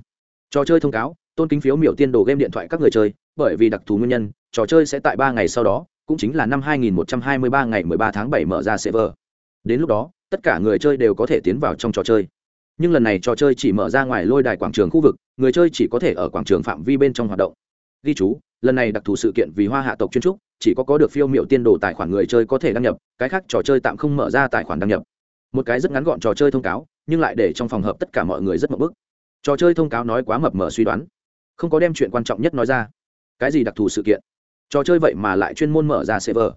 Trò chơi thông cáo tôn kính phiếu miểu tiên đồ game điện thoại các người chơi, bởi vì đặc thù nguyên nhân, trò chơi sẽ tại ba ngày sau đó, cũng chính là năm 2123 ngày 13 tháng 7 mở ra server. Đến lúc đó, tất cả người chơi đều có thể tiến vào trong trò chơi. Nhưng lần này trò chơi chỉ mở ra ngoài lôi đài quảng trường khu vực, người chơi chỉ có thể ở quảng trường phạm vi bên trong hoạt động. Ghi chú, lần này đặc thù sự kiện vì hoa hạ tộc chuyên trúc, chỉ có có được phiêu miệu tiên đồ tài khoản người chơi có thể đăng nhập, cái khác trò chơi tạm không mở ra tài khoản đăng nhập. Một cái rất ngắn gọn trò chơi thông cáo, nhưng lại để trong phòng hợp tất cả mọi người rất mập bức. Trò chơi thông cáo nói quá mập mờ suy đoán không có đem chuyện quan trọng nhất nói ra. Cái gì đặc thù sự kiện? Trò chơi vậy mà lại chuyên môn mở ra server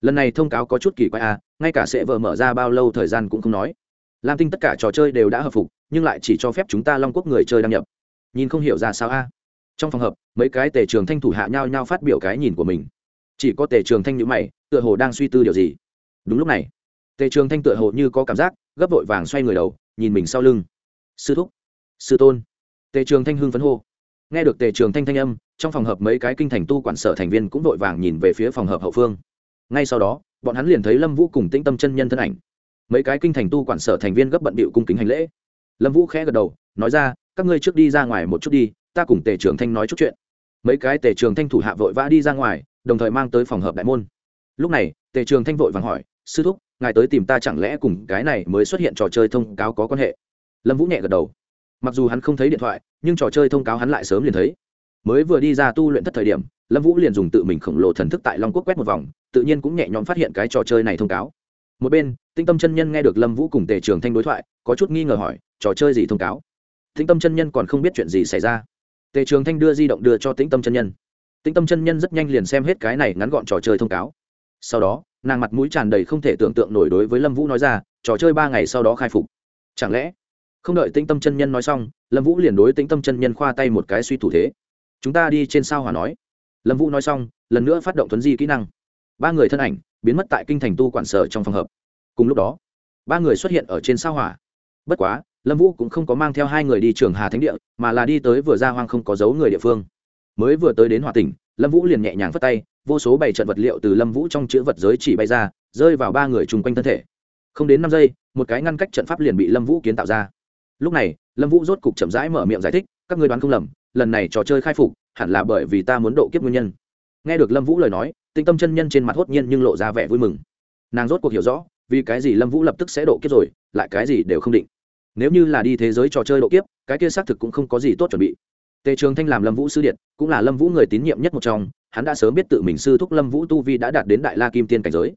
lần này thông cáo có chút kỳ quái à ngay cả server mở ra bao lâu thời gian cũng không nói. Lam tinh tất cả trò chơi đều đã hợp phục, nhưng lại chỉ cho phép chúng ta long quốc người chơi đăng nhập. Nhìn không hiểu ra sao a. Trong phòng hợp mấy cái tề trường thanh thủ hạ nhau nhau phát biểu cái nhìn của mình. Chỉ có tề trường thanh nhữ mày, tựa hồ đang suy tư điều gì. Đúng lúc này, tề trường thanh tựa hồ như có cảm giác, gấp vội vàng xoay người đầu, nhìn mình sau lưng. Sư thúc, sư tôn. Tề trường thanh hưng phấn hô nghe được tề trường thanh thanh âm, trong phòng hợp mấy cái kinh thành tu quản sở thành viên cũng vội vàng nhìn về phía phòng hợp hậu phương. Ngay sau đó, bọn hắn liền thấy lâm vũ cùng tĩnh tâm chân nhân thân ảnh. Mấy cái kinh thành tu quản sở thành viên gấp bận bịu cung kính hành lễ. Lâm vũ khẽ gật đầu, nói ra, các ngươi trước đi ra ngoài một chút đi, ta cùng tề trường thanh nói chút chuyện. Mấy cái tề trường thanh thủ hạ vội vã đi ra ngoài, đồng thời mang tới phòng hợp đại môn. Lúc này, tề trường thanh vội vàng hỏi, sư thúc, ngài tới tìm ta chẳng lẽ cùng cái này mới xuất hiện trò chơi thông cáo có quan hệ? Lâm vũ nhẹ gật đầu mặc dù hắn không thấy điện thoại, nhưng trò chơi thông cáo hắn lại sớm liền thấy. Mới vừa đi ra tu luyện thất thời điểm, lâm vũ liền dùng tự mình khổng lồ thần thức tại long quốc quét một vòng, tự nhiên cũng nhẹ nhõm phát hiện cái trò chơi này thông cáo. Một bên tinh tâm chân nhân nghe được lâm vũ cùng tề trường thanh đối thoại, có chút nghi ngờ hỏi, trò chơi gì thông cáo? Tinh tâm chân nhân còn không biết chuyện gì xảy ra. Tề trường thanh đưa di động đưa cho tĩnh tâm chân nhân. Tĩnh tâm chân nhân rất nhanh liền xem hết cái này ngắn gọn trò chơi thông cáo. Sau đó, nàng mặt mũi tràn đầy không thể tưởng tượng nổi đối với lâm vũ nói ra, trò chơi ba ngày sau đó khai phục. Chẳng lẽ không đợi tĩnh tâm chân nhân nói xong, lâm vũ liền đối tĩnh tâm chân nhân khoa tay một cái suy thủ thế. Chúng ta đi trên sao hòa nói. Lâm vũ nói xong, lần nữa phát động thuấn di kỹ năng. Ba người thân ảnh biến mất tại kinh thành tu quản sở trong phòng hợp. Cùng lúc đó, ba người xuất hiện ở trên sao hỏa. Bất quá, lâm vũ cũng không có mang theo hai người đi trường hà thánh địa, mà là đi tới vừa ra hoang không có dấu người địa phương. Mới vừa tới đến hòa tỉnh, lâm vũ liền nhẹ nhàng phất tay, vô số bảy trận vật liệu từ lâm vũ trong chữ vật giới chỉ bay ra, rơi vào ba người chung quanh thân thể. Không đến năm giây, một cái ngăn cách trận pháp liền bị lâm vũ kiến tạo ra lúc này, lâm vũ rốt cục chậm rãi mở miệng giải thích, các người đoán không lầm, lần này trò chơi khai phục hẳn là bởi vì ta muốn độ kiếp nguyên nhân. Nghe được lâm vũ lời nói tinh tâm chân nhân trên mặt hốt nhiên nhưng lộ ra vẻ vui mừng. Nàng rốt cuộc hiểu rõ, vì cái gì lâm vũ lập tức sẽ độ kiếp rồi, lại cái gì đều không định. Nếu như là đi thế giới trò chơi độ kiếp, cái kia xác thực cũng không có gì tốt chuẩn bị. Tề trường thanh làm lâm vũ sư điện, cũng là lâm vũ người tín nhiệm nhất một trong, hắn đã sớm biết tự mình sư thúc lâm vũ tu vi đã đạt đến đại la kim tiên cảnh giới.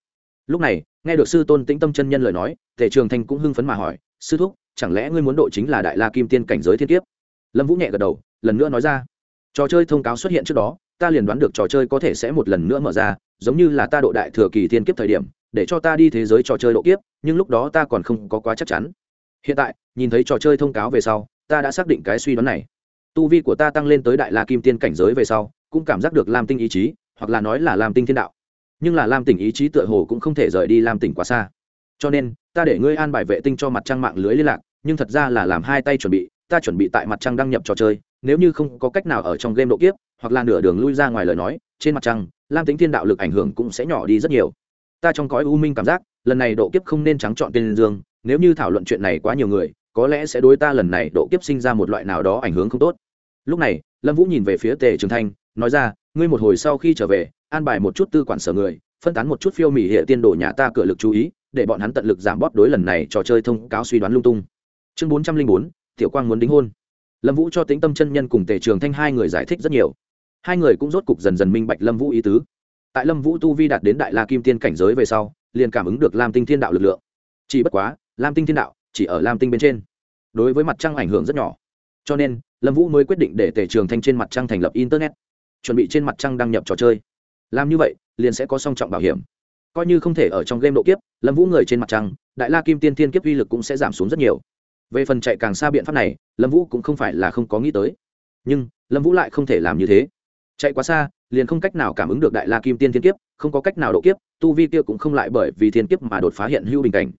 Lúc này, nghe được sư tôn tĩnh tâm chân nhân lời nói, tề trường thanh cũng hưng phấn mà hỏi, sư thúc chẳng lẽ ngươi muốn độ chính là đại la kim tiên cảnh giới thiên kiếp? Lâm vũ nhẹ gật đầu, lần nữa nói ra. Trò chơi thông cáo xuất hiện trước đó, ta liền đoán được trò chơi có thể sẽ một lần nữa mở ra, giống như là ta độ đại thừa kỳ thiên kiếp thời điểm, để cho ta đi thế giới trò chơi độ kiếp, nhưng lúc đó ta còn không có quá chắc chắn. Hiện tại, nhìn thấy trò chơi thông cáo về sau, ta đã xác định cái suy đoán này. Tu vi của ta tăng lên tới đại la kim tiên cảnh giới về sau, cũng cảm giác được lam tinh ý chí, hoặc là nói là lam tinh thiên đạo. Nhưng là lam tỉnh ý chí tựa hồ cũng không thể rời đi lam tỉnh quá xa cho nên, ta để ngươi an bài vệ tinh cho mặt trăng mạng lưới liên lạc, nhưng thật ra là làm hai tay chuẩn bị, ta chuẩn bị tại mặt trăng đăng nhập trò chơi, nếu như không có cách nào ở trong game độ kiếp, hoặc là nửa đường lui ra ngoài lời nói, trên mặt trăng, lam tính thiên đạo lực ảnh hưởng cũng sẽ nhỏ đi rất nhiều. Ta trong cõi u minh cảm giác, lần này độ kiếp không nên trắng chọn tên dương, nếu như thảo luận chuyện này quá nhiều người, có lẽ sẽ đối ta lần này độ kiếp sinh ra một loại nào đó ảnh hưởng không tốt. Lúc này, lâm vũ nhìn về phía tề trường thanh, nói ra, ngươi một hồi sau khi trở về, an bài một chút tư quản sở người, phân tán một chút phiêu mỹ hệ tiên đồ nhà ta cửa lực chú ý để bọn hắn tận lực giảm bóp đối lần này trò chơi thông cáo suy đoán lung tung. Chương bốn trăm linh bốn, tiểu quang muốn đính hôn. Lâm vũ cho tính tâm chân nhân cùng tề trường thanh hai người giải thích rất nhiều. Hai người cũng rốt cục dần dần minh bạch lâm vũ ý tứ. Tại lâm vũ tu vi đạt đến đại la kim tiên cảnh giới về sau, liền cảm ứng được lam tinh thiên đạo lực lượng. Chỉ bất quá, lam tinh thiên đạo chỉ ở lam tinh bên trên. Đối với mặt trăng ảnh hưởng rất nhỏ. Cho nên, lâm vũ mới quyết định để tề trường thanh trên mặt trăng thành lập internet, chuẩn bị trên mặt trăng đăng nhập trò chơi. Làm như vậy, liền sẽ có song trọng bảo hiểm coi như không thể ở trong game độ kiếp lâm vũ người trên mặt trăng đại la kim tiên Thiên kiếp uy lực cũng sẽ giảm xuống rất nhiều. Về phần chạy càng xa biện pháp này lâm vũ cũng không phải là không có nghĩ tới. Nhưng lâm vũ lại không thể làm như thế. Chạy quá xa liền không cách nào cảm ứng được đại la kim tiên thiên kiếp không có cách nào độ kiếp tu vi kia cũng không lại bởi vì thiên kiếp mà đột phá hiện hữu bình cảnh.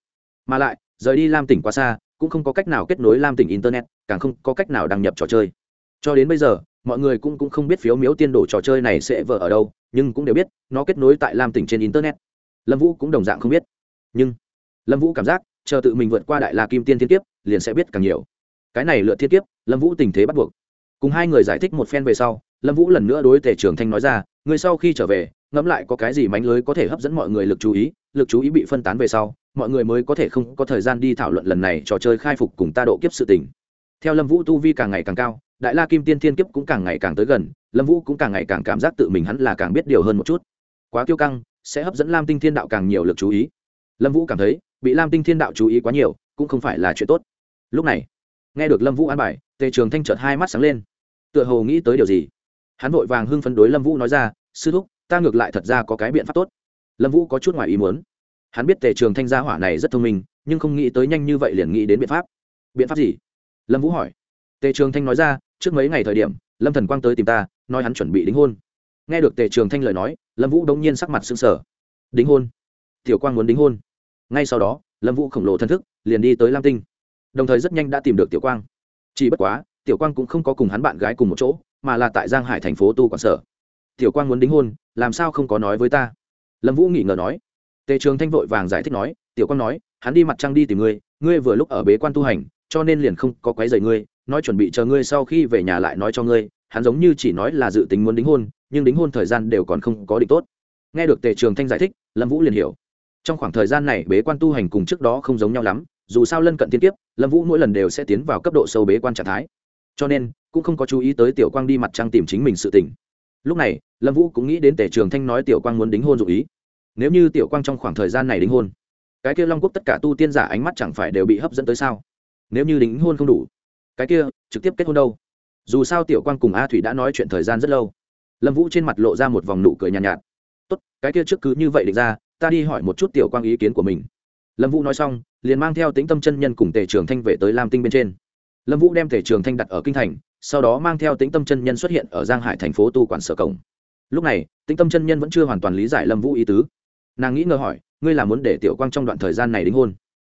Mà lại rời đi lam tỉnh quá xa cũng không có cách nào kết nối lam tỉnh internet càng không có cách nào đăng nhập trò chơi. Cho đến bây giờ mọi người cũng, cũng không biết phiếu miếu tiên đổ trò chơi này sẽ vỡ ở đâu nhưng cũng đều biết nó kết nối tại lam tỉnh trên internet lâm vũ cũng đồng dạng không biết nhưng lâm vũ cảm giác chờ tự mình vượt qua đại la kim tiên thiên kiếp liền sẽ biết càng nhiều cái này lựa thiên kiếp lâm vũ tình thế bắt buộc cùng hai người giải thích một phen về sau lâm vũ lần nữa đối tề trường thanh nói ra người sau khi trở về ngẫm lại có cái gì mánh lưới có thể hấp dẫn mọi người lực chú ý lực chú ý bị phân tán về sau mọi người mới có thể không có thời gian đi thảo luận lần này trò chơi khai phục cùng ta độ kiếp sự tình theo lâm vũ tu vi càng ngày càng cao đại la kim tiên thiên kiếp cũng càng ngày càng tới gần lâm vũ cũng càng ngày càng cảm giác tự mình hắn là càng biết điều hơn một chút quá kiêu căng sẽ hấp dẫn lam tinh thiên đạo càng nhiều lực chú ý. Lâm vũ cảm thấy, bị lam tinh thiên đạo chú ý quá nhiều, cũng không phải là chuyện tốt. Lúc này, nghe được lâm vũ an bài, tề trường thanh trợt hai mắt sáng lên. Tựa hồ nghĩ tới điều gì? Hắn vội vàng hưng phấn đối lâm vũ nói ra, sư thúc, ta ngược lại thật ra có cái biện pháp tốt. Lâm vũ có chút ngoài ý muốn. Hắn biết tề trường thanh gia hỏa này rất thông minh, nhưng không nghĩ tới nhanh như vậy liền nghĩ đến biện pháp. Biện pháp gì? Lâm vũ hỏi. Tề trường thanh nói ra, trước mấy ngày thời điểm, lâm thần quang tới tìm ta, nói hắn chuẩn bị đính hôn. Nghe được tề trường thanh lời nói lâm vũ đông nhiên sắc mặt s ư n g sở đính hôn. Tiểu quang muốn đính hôn. Ngay sau đó, lâm vũ khổng lồ thân thức liền đi tới lam tinh. Đồng thời rất nhanh đã tìm được tiểu quang. Chỉ bất quá, tiểu quang cũng không có cùng hắn bạn gái cùng một chỗ, mà là tại giang hải thành phố tu quản sở. Tiểu quang muốn đính hôn, làm sao không có nói với ta? Lâm vũ nghĩ ngờ nói. Tề trường thanh vội vàng giải thích nói, tiểu quang nói, hắn đi mặt trăng đi tìm ngươi ngươi vừa lúc ở bế quan tu hành, cho nên liền không có quái dày ngươi, nói chuẩn bị chờ ngươi sau khi về nhà lại nói cho ngươi hắn giống như chỉ nói là dự tính muốn đính hôn, nhưng đính hôn thời gian đều còn không có định tốt. Nghe được tề trường thanh giải thích, lâm vũ liền hiểu. Trong khoảng thời gian này, bế quan tu hành cùng trước đó không giống nhau lắm, dù sao lân cận tiên tiếp lâm vũ mỗi lần đều sẽ tiến vào cấp độ sâu bế quan trạng thái. Cho nên, cũng không có chú ý tới tiểu quang đi mặt trăng tìm chính mình sự tỉnh lúc này, lâm vũ cũng nghĩ đến tề trường thanh nói tiểu quang muốn đính hôn dụ ý. Nếu như tiểu quang trong khoảng thời gian này đính hôn, cái kia long quốc tất cả tu tiên giả ánh mắt chẳng phải đều bị hấp dẫn tới sao? Nếu như đính hôn không đủ, cái kia trực tiếp kết hôn đâu? Dù sao tiểu quang cùng a thủy đã nói chuyện thời gian rất lâu. Lâm vũ trên mặt lộ ra một vòng nụ cười nhàn nhạt, nhạt. Tốt cái kia trước cứ như vậy định ra ta đi hỏi một chút tiểu quang ý kiến của mình. Lâm vũ nói xong liền mang theo tính tâm chân nhân cùng tề trường thanh về tới lam tinh bên trên. Lâm vũ đem tề trường thanh đặt ở kinh thành sau đó mang theo tính tâm chân nhân xuất hiện ở giang hải thành phố tu quản sở cổng. Lúc này tính tâm chân nhân vẫn chưa hoàn toàn lý giải lâm vũ ý tứ. Nàng nghĩ ngờ hỏi ngươi là muốn để tiểu quang trong đoạn thời gian này đính hôn?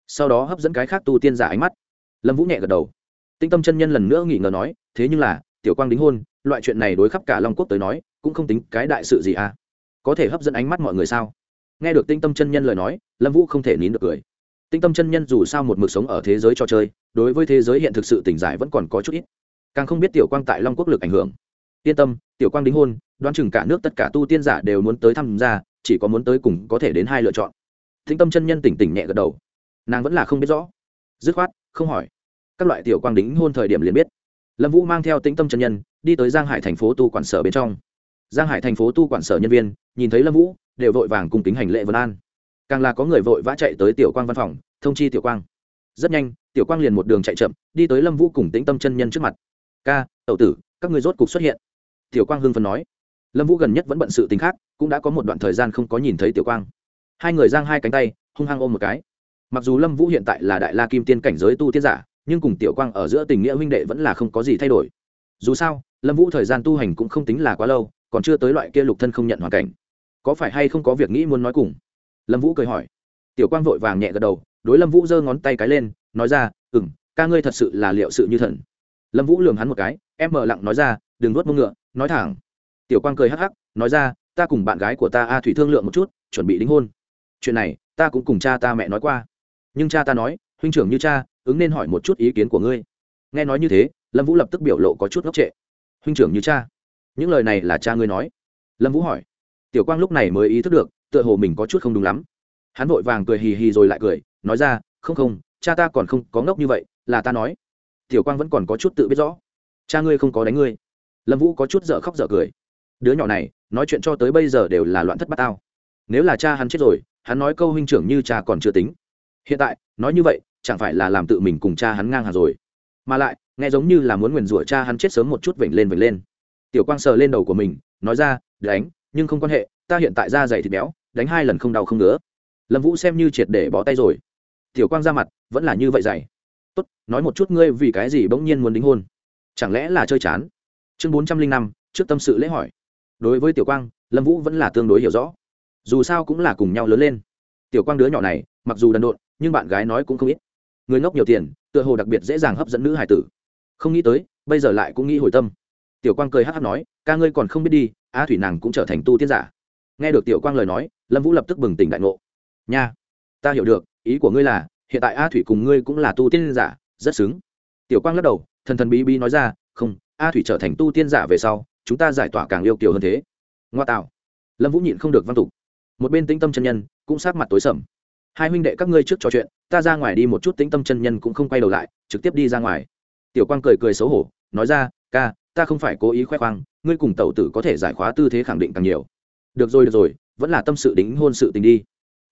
Sau đó hấp dẫn cái khác tu tiên giả ánh mắt. Lâm vũ nhẹ gật đầu tinh tâm chân nhân lần nữa nghỉ ngờ nói, thế nhưng là, tiểu quang đính hôn, loại chuyện này đối khắp cả long quốc tới nói, cũng không tính cái đại sự gì à? Có thể hấp dẫn ánh mắt mọi người sao? Nghe được tinh tâm chân nhân lời nói, lâm vũ không thể nín được cười. Tinh tâm chân nhân dù sao một mực sống ở thế giới trò chơi, đối với thế giới hiện thực sự tỉnh giải vẫn còn có chút ít. Càng không biết tiểu quang tại long quốc lực ảnh hưởng. Yên tâm, tiểu quang đính hôn, đoán chừng cả nước tất cả tu tiên giả đều muốn tới tham gia, chỉ có muốn tới cùng có thể đến hai lựa chọn. Thính tâm chân nhân tỉnh tỉnh nhẹ gật đầu. Nàng vẫn là không biết rõ. Dứt khoát, không hỏi các loại tiểu quang đính hôn thời điểm liền biết. Lâm vũ mang theo tĩnh tâm chân nhân, đi tới giang hải thành phố tu quản sở bên trong. Giang hải thành phố tu quản sở nhân viên, nhìn thấy lâm vũ, đều vội vàng cùng kính hành lệ vân an. Càng là có người vội vã chạy tới tiểu quang văn phòng, thông chi tiểu quang. Rất nhanh, tiểu quang liền một đường chạy chậm, đi tới lâm vũ cùng tĩnh tâm chân nhân trước mặt. Ca tậu tử, các người rốt cục xuất hiện. Tiểu quang hưng phần nói. Lâm vũ gần nhất vẫn bận sự t khác, cũng đã có một đoạn thời gian không có nhìn thấy tiểu quang. Hai người giang hai cánh tay, hung hăng ôm một cái. Mặc dù lâm vũ hiện tại là đại la kim tiên cảnh giới tu tiên giả nhưng cùng tiểu quang ở giữa tình nghĩa huynh đệ vẫn là không có gì thay đổi. Dù sao, lâm vũ thời gian tu hành cũng không tính là quá lâu, còn chưa tới loại kia lục thân không nhận hoàn cảnh. Có phải hay không có việc nghĩ muốn nói cùng? Lâm vũ cười hỏi. Tiểu quang vội vàng nhẹ gật đầu, đối lâm vũ giơ ngón tay cái lên, nói ra ừ m ca ngươi thật sự là liệu sự như thần. Lâm vũ lường hắn một cái, em mở lặng nói ra, đừng nuốt mông ngựa, nói thẳng. Tiểu quang cười hắc hắc, nói ra, ta cùng bạn gái của ta a thủy thương lượng một chút, chuẩn bị đính hôn. Chuyện này, ta cũng cùng cha ta mẹ nói qua. Nhưng cha ta nói, huynh trưởng như cha ứng nên hỏi một chút ý kiến của ngươi. Nghe nói như thế, lâm vũ lập tức biểu lộ có chút ngốc trệ. Huynh trưởng như cha. Những lời này là cha ngươi nói. Lâm vũ hỏi. Tiểu quang lúc này mới ý thức được, tựa hồ mình có chút không đúng lắm. Hắn vội vàng cười hì hì rồi lại cười, nói ra, không không, cha ta còn không có ngốc như vậy, là ta nói. Tiểu quang vẫn còn có chút tự biết rõ. Cha ngươi không có đánh ngươi. Lâm vũ có chút dở khóc dở cười. Đứa nhỏ này, nói chuyện cho tới bây giờ đều là loạn thất bát tao. Nếu là cha hắn chết rồi, hắn nói câu huynh trưởng như cha còn chưa tính. Hiện tại, nói như vậy chẳng phải là làm tự mình cùng cha hắn ngang hàng rồi. Mà lại, nghe giống như là muốn nguyền rủa cha hắn chết sớm một chút vểnh lên vểnh lên. Tiểu quang sờ lên đầu của mình, nói ra, đánh, nhưng không quan hệ, ta hiện tại da dày thịt béo, đánh hai lần không đau không nữa. lâm vũ xem như triệt để bó tay rồi. Tiểu quang ra mặt, vẫn là như vậy dày. Tốt, nói một chút ngươi vì cái gì bỗng nhiên muốn đính hôn? Chẳng lẽ là chơi chán? Chương bốn trăm linh năm, trước tâm sự lễ hỏi. Đối với tiểu quang, lâm vũ vẫn là tương đối hiểu rõ. Dù sao cũng là cùng nhau lớn lên. Tiểu quang đứa nhỏ này, mặc dù đần độn, nhưng bạn gái nói cũng không ít người ngốc nhiều tiền, tựa hồ đặc biệt dễ dàng hấp dẫn nữ hải tử. Không nghĩ tới, bây giờ lại cũng nghĩ hồi tâm. Tiểu quang cười hát hát nói, ca ngươi còn không biết đi, a thủy nàng cũng trở thành tu tiên giả. Nghe được tiểu quang lời nói, lâm vũ lập tức bừng tỉnh đại ngộ. Nha, ta hiểu được, ý của ngươi là, hiện tại a thủy cùng ngươi cũng là tu tiên giả, rất xứng. Tiểu quang lắc đầu, thần thần bí bí nói ra, không, a thủy trở thành tu tiên giả về sau, chúng ta giải tỏa càng yêu kiều hơn thế. Ngoa tạo. Lâm vũ nhịn không được văn tục. Một bên tĩnh tâm chân nhân, cũng sát mặt tối sầm hai huynh đệ các ngươi trước trò chuyện, ta ra ngoài đi một chút, tĩnh tâm chân nhân cũng không quay đầu lại, trực tiếp đi ra ngoài. Tiểu quang cười cười xấu hổ, nói ra, ca, ta không phải cố ý khoe khoang, ngươi cùng tẩu tử có thể giải khóa tư thế khẳng định càng nhiều. Được rồi được rồi, vẫn là tâm sự đính hôn sự tình đi.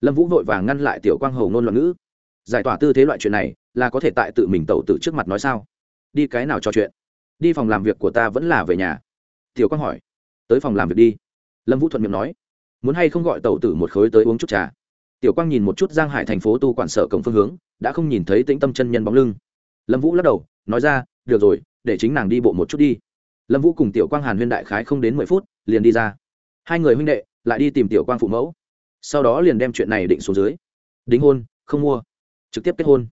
Lâm vũ vội vàng ngăn lại tiểu quang hầu ngôn loạn ngữ. Giải tỏa tư thế loại chuyện này, là có thể tại tự mình tẩu tử trước mặt nói sao? Đi cái nào trò chuyện? Đi phòng làm việc của ta vẫn là về nhà. Tiểu quang hỏi. Tới phòng làm việc đi. Lâm vũ thuận miệng nói. Muốn hay không gọi tẩu tử một khối tới uống chút trà? Tiểu quang nhìn một chút giang hải thành phố tu quản sở cổng phương hướng, đã không nhìn thấy tĩnh tâm chân nhân bóng lưng. Lâm vũ lắc đầu, nói ra, được rồi, để chính nàng đi bộ một chút đi. Lâm vũ cùng tiểu quang hàn huyên đại khái không đến mười phút, liền đi ra. Hai người huynh đệ lại đi tìm tiểu quang phụ mẫu. Sau đó liền đem chuyện này định xuống dưới. Đính hôn, không mua. Trực tiếp kết hôn.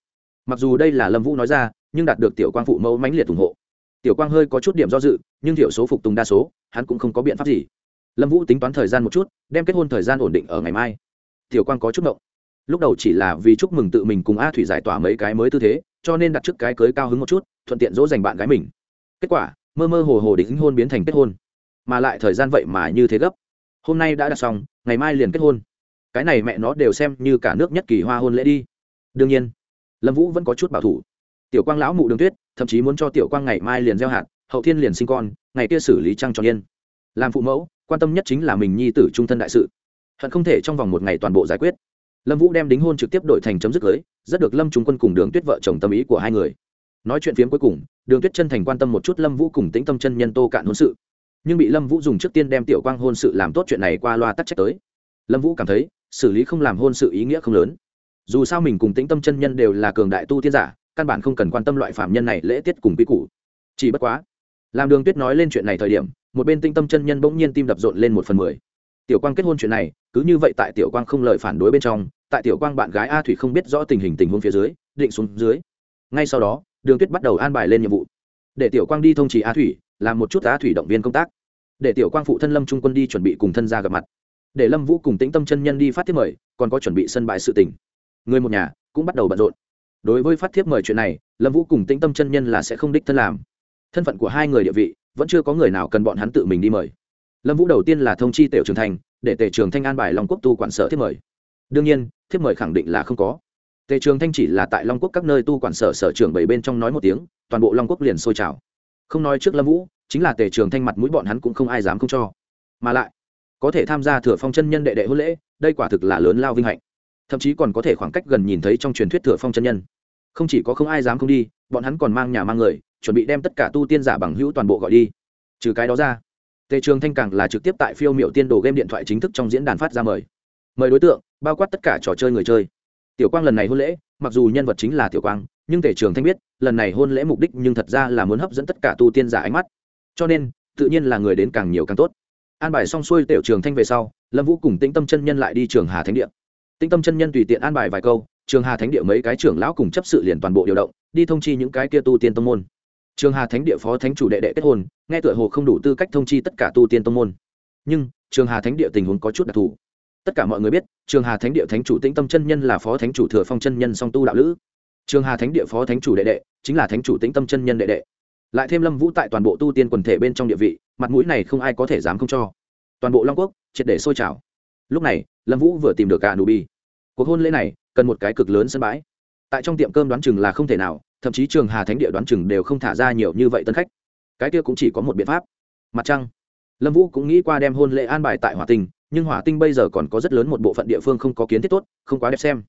Mặc dù đây là lâm vũ nói ra, nhưng đạt được tiểu quang phụ mẫu mãnh liệt ủng hộ. Tiểu quang hơi có chút điểm do dự, nhưng thiểu số phục tùng đa số, hắn cũng không có biện pháp gì. Lâm vũ tính toán thời gian một chút, đem kết hôn thời gian ổn định ở ngày mai tiểu quang có chút ngộng. Lúc đầu chỉ là vì chúc mừng tự mình cùng a thủy giải tỏa mấy cái mới tư thế, cho nên đặt trước cái cưới cao hứng một chút, thuận tiện dỗ dành bạn gái mình. Kết quả, mơ mơ hồ hồ đính hôn biến thành kết hôn. Mà lại thời gian vậy mà như thế gấp. Hôm nay đã đặt xong, ngày mai liền kết hôn. Cái này mẹ nó đều xem như cả nước nhất kỳ hoa hôn lễ đi. Đương nhiên, lâm vũ vẫn có chút bảo thủ. Tiểu quang lão mụ đường tuyết, thậm chí muốn cho tiểu quang ngày mai liền gieo hạt, hậu thiên liền sinh con, ngày kia xử lý trăng tròn yên. Làm phụ mẫu, quan tâm nhất chính là mình nhi tử trung thân đại sự hận không thể trong vòng một ngày toàn bộ giải quyết. Lâm vũ đem đính hôn trực tiếp đổi thành chấm dứt lưới rất được lâm trung quân cùng đường tuyết vợ chồng tâm ý của hai người. Nói chuyện phiếm cuối cùng, đường tuyết chân thành quan tâm một chút lâm vũ cùng tĩnh tâm chân nhân tô cạn hôn sự. Nhưng bị lâm vũ dùng trước tiên đem tiểu quang hôn sự làm tốt chuyện này qua loa tắc trách tới. Lâm vũ cảm thấy, xử lý không làm hôn sự ý nghĩa không lớn. Dù sao mình cùng tĩnh tâm chân nhân đều là cường đại tu tiên giả, căn bản không cần quan tâm loại phạm nhân này lễ tiết cùng quy củ. Chỉ bất quá, làm đường tuyết nói lên chuyện này thời điểm, một bên tinh tâm chân nhân bỗng nhiên tim đập rộn lên một phần mười tiểu quang kết hôn chuyện này, cứ như vậy tại tiểu quang không lời phản đối bên trong, tại tiểu quang bạn gái a thủy không biết rõ tình hình tình huống phía dưới, định xuống dưới. Ngay sau đó, đường tuyết bắt đầu an bài lên nhiệm vụ. Để tiểu quang đi thông trì a thủy, làm một chút a thủy động viên công tác. Để tiểu quang phụ thân lâm trung quân đi chuẩn bị cùng thân gia gặp mặt. Để lâm vũ cùng tĩnh tâm chân nhân đi phát thiếp mời, còn có chuẩn bị sân bãi sự tình. Người một nhà cũng bắt đầu bận rộn. Đối với phát thiếp mời chuyện này, lâm vũ cùng tĩnh tâm chân nhân là sẽ không đích thân làm. Thân phận của hai người địa vị, vẫn chưa có người nào cần bọn hắn tự mình đi mời lâm vũ đầu tiên là thông chi tiểu trường thành, để tề trường thanh an bài long quốc tu quản sở thiết mời. Đương nhiên thiết mời khẳng định là không có. Tề trường thanh chỉ là tại long quốc các nơi tu quản sở sở trưởng bảy bên trong nói một tiếng, toàn bộ long quốc liền sôi trào. Không nói trước lâm vũ, chính là tề trường thanh mặt mũi bọn hắn cũng không ai dám không cho. Mà lại, có thể tham gia thừa phong chân nhân đệ đệ hôn lễ, đây quả thực là lớn lao vinh hạnh. Thậm chí còn có thể khoảng cách gần nhìn thấy trong truyền thuyết thừa phong chân nhân. Không chỉ có không ai dám không đi, bọn hắn còn mang nhà mang người, chuẩn bị đem tất cả tu tiên giả bằng hữu toàn bộ gọi đi. Trừ cái đó ra tề trường thanh càng là trực tiếp tại phiêu m i ệ u tiên đồ game điện thoại chính thức trong diễn đàn phát ra mời. Mời đối tượng, bao quát tất cả trò chơi người chơi. Tiểu quang lần này hôn lễ, mặc dù nhân vật chính là tiểu quang, nhưng tề trường thanh biết, lần này hôn lễ mục đích nhưng thật ra là muốn hấp dẫn tất cả tu tiên giả ánh mắt. Cho nên, tự nhiên là người đến càng nhiều càng tốt. An bài xong xuôi tiểu trường thanh về sau, lâm vũ cùng tĩnh tâm chân nhân lại đi trường hà thánh địa. Tĩnh tâm chân nhân tùy tiện an bài vài câu, trường hà thánh địa mấy cái trưởng lão cùng chấp sự liền toàn bộ điều động, đi thông chi những cái kia tu tiên tông môn trường hà thánh địa phó thánh chủ đệ đệ kết hôn, nghe tựa hồ không đủ tư cách thông chi tất cả tu tiên tông môn. Nhưng, trường hà thánh địa tình huống có chút đặc thù. Tất cả mọi người biết, trường hà thánh địa thánh chủ tĩnh tâm chân nhân là phó thánh chủ thừa phong chân nhân song tu đạo lữ. Trường hà thánh địa phó thánh chủ đệ đệ chính là thánh chủ tĩnh tâm chân nhân đệ đệ. Lại thêm lâm vũ tại toàn bộ tu tiên quần thể bên trong địa vị, mặt mũi này không ai có thể dám không cho. Toàn bộ long quốc, triệt để sôi trào. Lúc này, lâm vũ vừa tìm được cả nụ bi cuộc hôn lễ này cần một cái cực lớn sân bãi. Tại trong tiệm cơm đoán chừng là không thể nào thậm chí trường hà thánh địa đoán chừng đều không thả ra nhiều như vậy tân khách. Cái kia cũng chỉ có một biện pháp. Mặt trăng. Lâm vũ cũng nghĩ qua đem hôn lễ an bài tại hỏa tinh, nhưng hỏa tinh bây giờ còn có rất lớn một bộ phận địa phương không có kiến thiết tốt, không quá đẹp xem.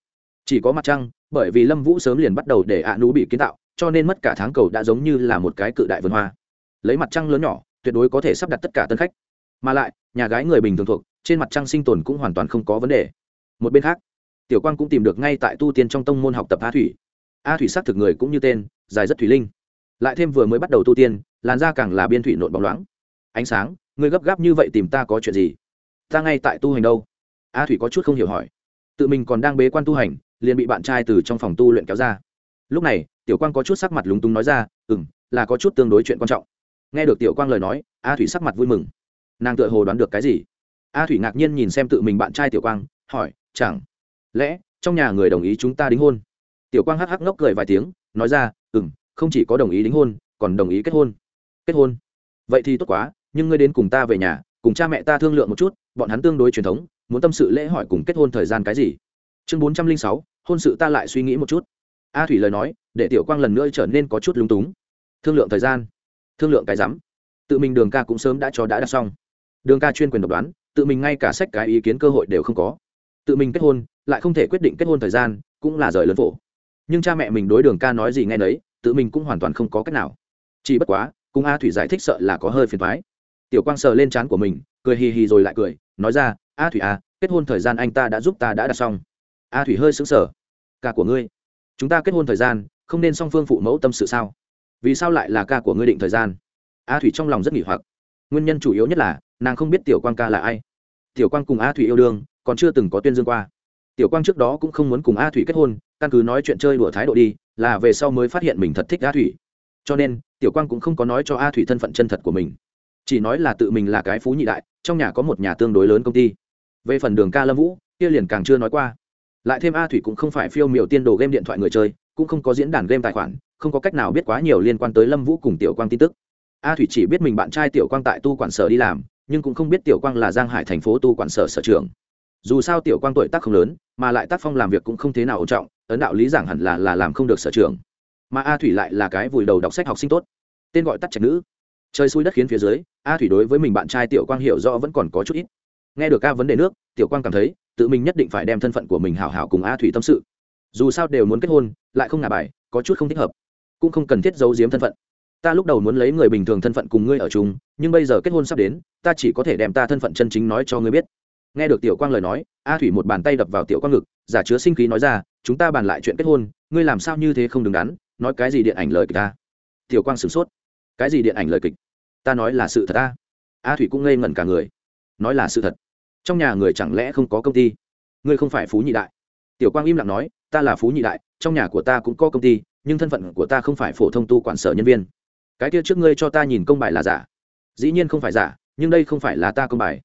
Chỉ có mặt trăng, bởi vì lâm vũ sớm liền bắt đầu để ạ nú bị kiến tạo, cho nên mất cả tháng cầu đã giống như là một cái cự đại vườn hoa. Lấy mặt trăng lớn nhỏ, tuyệt đối có thể sắp đặt tất cả tân khách. Mà lại, nhà gái người bình thường thuộc, trên mặt trăng sinh tồn cũng hoàn toàn không có vấn đề. Một bên khác, tiểu quang cũng tìm được ngay tại tu tiên trong tông môn học tập a thủy a thủy sắc thực người cũng như tên, dài rất thủy linh. Lại thêm vừa mới bắt đầu tu tiên, làn da càng là biên thủy nộn bóng loáng. Ánh sáng ngươi gấp gáp như vậy tìm ta có chuyện gì? Ta ngay tại tu hành đâu? A thủy có chút không hiểu hỏi. Tự mình còn đang bế quan tu hành, liền bị bạn trai từ trong phòng tu luyện kéo ra. Lúc này, tiểu quang có chút sắc mặt lúng túng nói ra ừ m là có chút tương đối chuyện quan trọng. Nghe được tiểu quang lời nói, a thủy sắc mặt vui mừng. Nàng tựa hồ đoán được cái gì? A thủy ngạc nhiên nhìn xem tự mình bạn trai tiểu quang, hỏi, chẳng lẽ trong nhà người đồng ý chúng ta đính hôn? Tiểu quang hắc hắc ngốc cười vài tiếng, nói ra ừ m không chỉ có đồng ý đính hôn, còn đồng ý kết hôn. Kết hôn? Vậy thì tốt quá, nhưng ngươi đến cùng ta về nhà, cùng cha mẹ ta thương lượng một chút, bọn hắn tương đối truyền thống, muốn tâm sự lễ hỏi cùng kết hôn thời gian cái gì? Chương bốn trăm linh sáu, hôn sự ta lại suy nghĩ một chút. A thủy lời nói, để tiểu quang lần nữa trở nên có chút lúng túng. Thương lượng thời gian, thương lượng cái rắm. Tự mình đường ca cũng sớm đã cho đã đặt xong. Đường ca chuyên quyền độc đoán, tự mình ngay cả sách cái ý kiến cơ hội đều không có. Tự mình kết hôn, lại không thể quyết định kết hôn thời gian, cũng là rời lớn phổ nhưng cha mẹ mình đối đường ca nói gì nghe nấy tự mình cũng hoàn toàn không có cách nào. Chỉ bất quá cùng a thủy giải thích sợ là có hơi phiền thoái tiểu quang sờ lên trán của mình cười hì hì rồi lại cười nói ra a thủy à, kết hôn thời gian anh ta đã giúp ta đã đặt xong. A thủy hơi xứng sở ca của ngươi? Chúng ta kết hôn thời gian không nên song phương phụ mẫu tâm sự sao? Vì sao lại là ca của ngươi định thời gian? A thủy trong lòng rất nghỉ hoặc. Nguyên nhân chủ yếu nhất là nàng không biết tiểu quang ca là ai. Tiểu quang cùng a thủy yêu đương còn chưa từng có tuyên dương qua tiểu quang trước đó cũng không muốn cùng a thủy kết hôn, căn cứ nói chuyện chơi đùa thái độ đi, là về sau mới phát hiện mình thật thích a thủy. Cho nên, tiểu quang cũng không có nói cho a thủy thân phận chân thật của mình. Chỉ nói là tự mình là cái phú nhị đại, trong nhà có một nhà tương đối lớn công ty. Về phần đường ca lâm vũ, kia liền càng chưa nói qua. Lại thêm a thủy cũng không phải phiêu miểu tiên đồ game điện thoại người chơi, cũng không có diễn đàn game tài khoản, không có cách nào biết quá nhiều liên quan tới lâm vũ cùng tiểu quang tin tức. A thủy chỉ biết mình bạn trai tiểu quang tại tu quản sở đi làm, nhưng cũng không biết tiểu quang là giang hải thành phố tu quản sở sở trường dù sao tiểu quang tuổi tác không lớn, mà lại tác phong làm việc cũng không thế nào ổn trọng, ấn đạo lý giảng hẳn là là làm không được sở trường. Mà a thủy lại là cái vùi đầu đọc sách học sinh tốt. Tên gọi tắt trạch nữ. Chơi xui đất khiến phía dưới, a thủy đối với mình bạn trai tiểu quang hiểu rõ vẫn còn có chút ít. Nghe được ca vấn đề nước, tiểu quang cảm thấy, tự mình nhất định phải đem thân phận của mình hảo hảo cùng a thủy tâm sự. Dù sao đều muốn kết hôn, lại không ngả bài, có chút không thích hợp. Cũng không cần thiết giấu giếm thân phận. Ta lúc đầu muốn lấy người bình thường thân phận cùng ngươi ở chung, nhưng bây giờ kết hôn sắp đến, ta chỉ có thể đem ta thân phận chân chính nói cho ngươi biết nghe được tiểu quang lời nói, a thủy một bàn tay đập vào tiểu quang ngực, giả chứa sinh khí nói ra, chúng ta bàn lại chuyện kết hôn, ngươi làm sao như thế không đứng đắn, nói cái gì điện ảnh lời kịch ta? Tiểu quang sửng sốt. Cái gì điện ảnh lời kịch? Ta nói là sự thật ta. A thủy cũng ngây ngẩn cả người. Nói là sự thật? Trong nhà người chẳng lẽ không có công ty? Ngươi không phải phú nhị đại? Tiểu quang im lặng nói, ta là phú nhị đại, trong nhà của ta cũng có công ty, nhưng thân phận của ta không phải phổ thông tu quản sở nhân viên. Cái kia trước ngươi cho ta nhìn công bài là giả. Dĩ nhiên không phải giả, nhưng đây không phải là ta công bài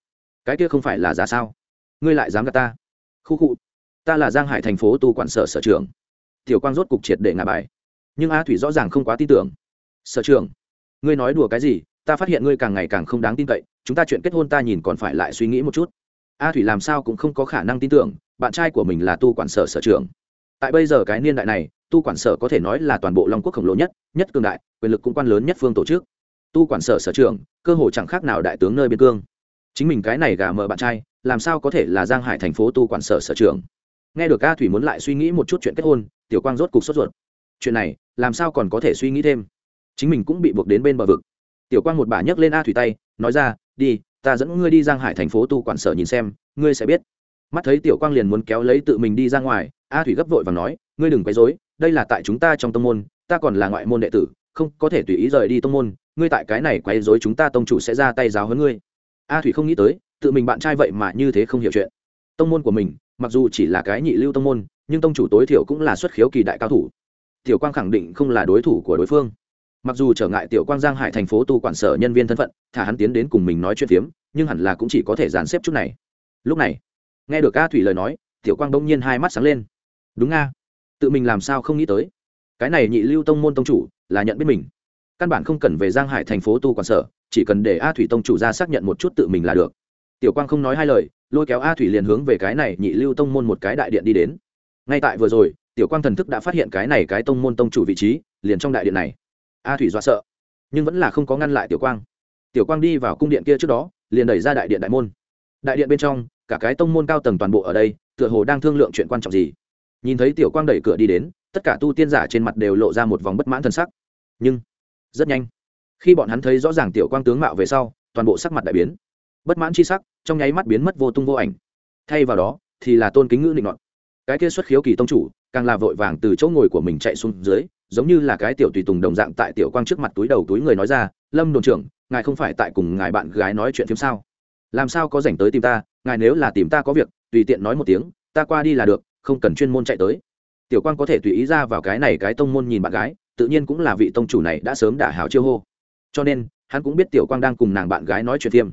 cái kia không phải là giả sao? Ngươi lại dám gạt ta? Khu khu, ta là giang hải thành phố tu quản sở sở trưởng. Tiểu quang rốt cục triệt để ngả bài. Nhưng a thủy rõ ràng không quá tin tưởng. Sở trưởng, ngươi nói đùa cái gì? Ta phát hiện ngươi càng ngày càng không đáng tin cậy. Chúng ta chuyện kết hôn ta nhìn còn phải lại suy nghĩ một chút. A thủy làm sao cũng không có khả năng tin tưởng, bạn trai của mình là tu quản sở sở trưởng. Tại bây giờ cái niên đại này, tu quản sở có thể nói là toàn bộ long quốc khổng lồ nhất nhất cường đại, quyền lực cũng quan lớn nhất phương tổ chức. Tu quản sở sở trưởng, cơ hội chẳng khác nào đại tướng nơi biên cương chính mình cái này gà mờ bạn trai, làm sao có thể là giang hải thành phố tu quản sở sở trưởng? Nghe được a thủy muốn lại suy nghĩ một chút chuyện kết hôn, tiểu quang rốt cục sốt ruột. Chuyện này, làm sao còn có thể suy nghĩ thêm? Chính mình cũng bị buộc đến bên bờ vực. Tiểu quang một bà nhấc lên a thủy tay, nói ra, đi, ta dẫn ngươi đi giang hải thành phố tu quản sở nhìn xem, ngươi sẽ biết. Mắt thấy tiểu quang liền muốn kéo lấy tự mình đi ra ngoài, a thủy gấp vội và nói, ngươi đừng quấy dối đây là tại chúng ta trong tông môn, ta còn là ngoại môn đệ tử, không có thể tùy ý rời đi tông môn, ngươi tại cái này quấy dối chúng ta tông chủ sẽ ra tay giáo hơn ngươi a thủy không nghĩ tới, tự mình bạn trai vậy mà như thế không hiểu chuyện. Tông môn của mình, mặc dù chỉ là cái nhị lưu tông môn, nhưng tông chủ tối thiểu cũng là xuất khiếu kỳ đại cao thủ. Tiểu quang khẳng định không là đối thủ của đối phương. Mặc dù trở ngại tiểu quang giang hải thành phố tu quản sở nhân viên thân phận, thả hắn tiến đến cùng mình nói chuyện phiếm, nhưng hẳn là cũng chỉ có thể dàn xếp chút này. Lúc này, nghe được a thủy lời nói, tiểu quang đông nhiên hai mắt sáng lên. Đúng nga tự mình làm sao không nghĩ tới? Cái này nhị lưu tông môn tông chủ là nhận biết mình căn bản không cần về giang hải thành phố tu quản sở, chỉ cần để a thủy tông chủ ra xác nhận một chút tự mình là được. Tiểu quang không nói hai lời, lôi kéo a thủy liền hướng về cái này nhị lưu tông môn một cái đại điện đi đến. Ngay tại vừa rồi, tiểu quang thần thức đã phát hiện cái này cái tông môn tông chủ vị trí, liền trong đại điện này. A thủy dọa sợ, nhưng vẫn là không có ngăn lại tiểu quang. Tiểu quang đi vào cung điện kia trước đó, liền đẩy ra đại điện đại môn. Đại điện bên trong, cả cái tông môn cao tầng toàn bộ ở đây, tựa hồ đang thương lượng chuyện quan trọng gì. Nhìn thấy tiểu quang đẩy cửa đi đến, tất cả tu tiên giả trên mặt đều lộ ra một vòng bất mãn t sắc. Nhưng rất nhanh. Khi bọn hắn thấy rõ ràng tiểu quang tướng mạo về sau, toàn bộ sắc mặt đại biến. Bất mãn chi sắc, trong nháy mắt biến mất vô tung vô ảnh. Thay vào đó, thì là tôn kính ngữ định nọt. Cái kia xuất khiếu kỳ tông chủ, càng là vội vàng từ chỗ ngồi của mình chạy xuống dưới, giống như là cái tiểu tùy tùng đồng dạng tại tiểu quang trước mặt túi đầu túi người nói ra, lâm đồn trưởng, ngài không phải tại cùng ngài bạn gái nói chuyện phim sao? Làm sao có dành tới tìm ta, ngài nếu là tìm ta có việc, tùy tiện nói một tiếng, ta qua đi là được, không cần chuyên môn chạy tới. Tiểu quang có thể tùy ý ra vào cái này cái tông môn nhìn bạn gái tự nhiên cũng là vị tông chủ này đã sớm đả hảo chiêu hô. Cho nên, hắn cũng biết tiểu quang đang cùng nàng bạn gái nói chuyện thiêm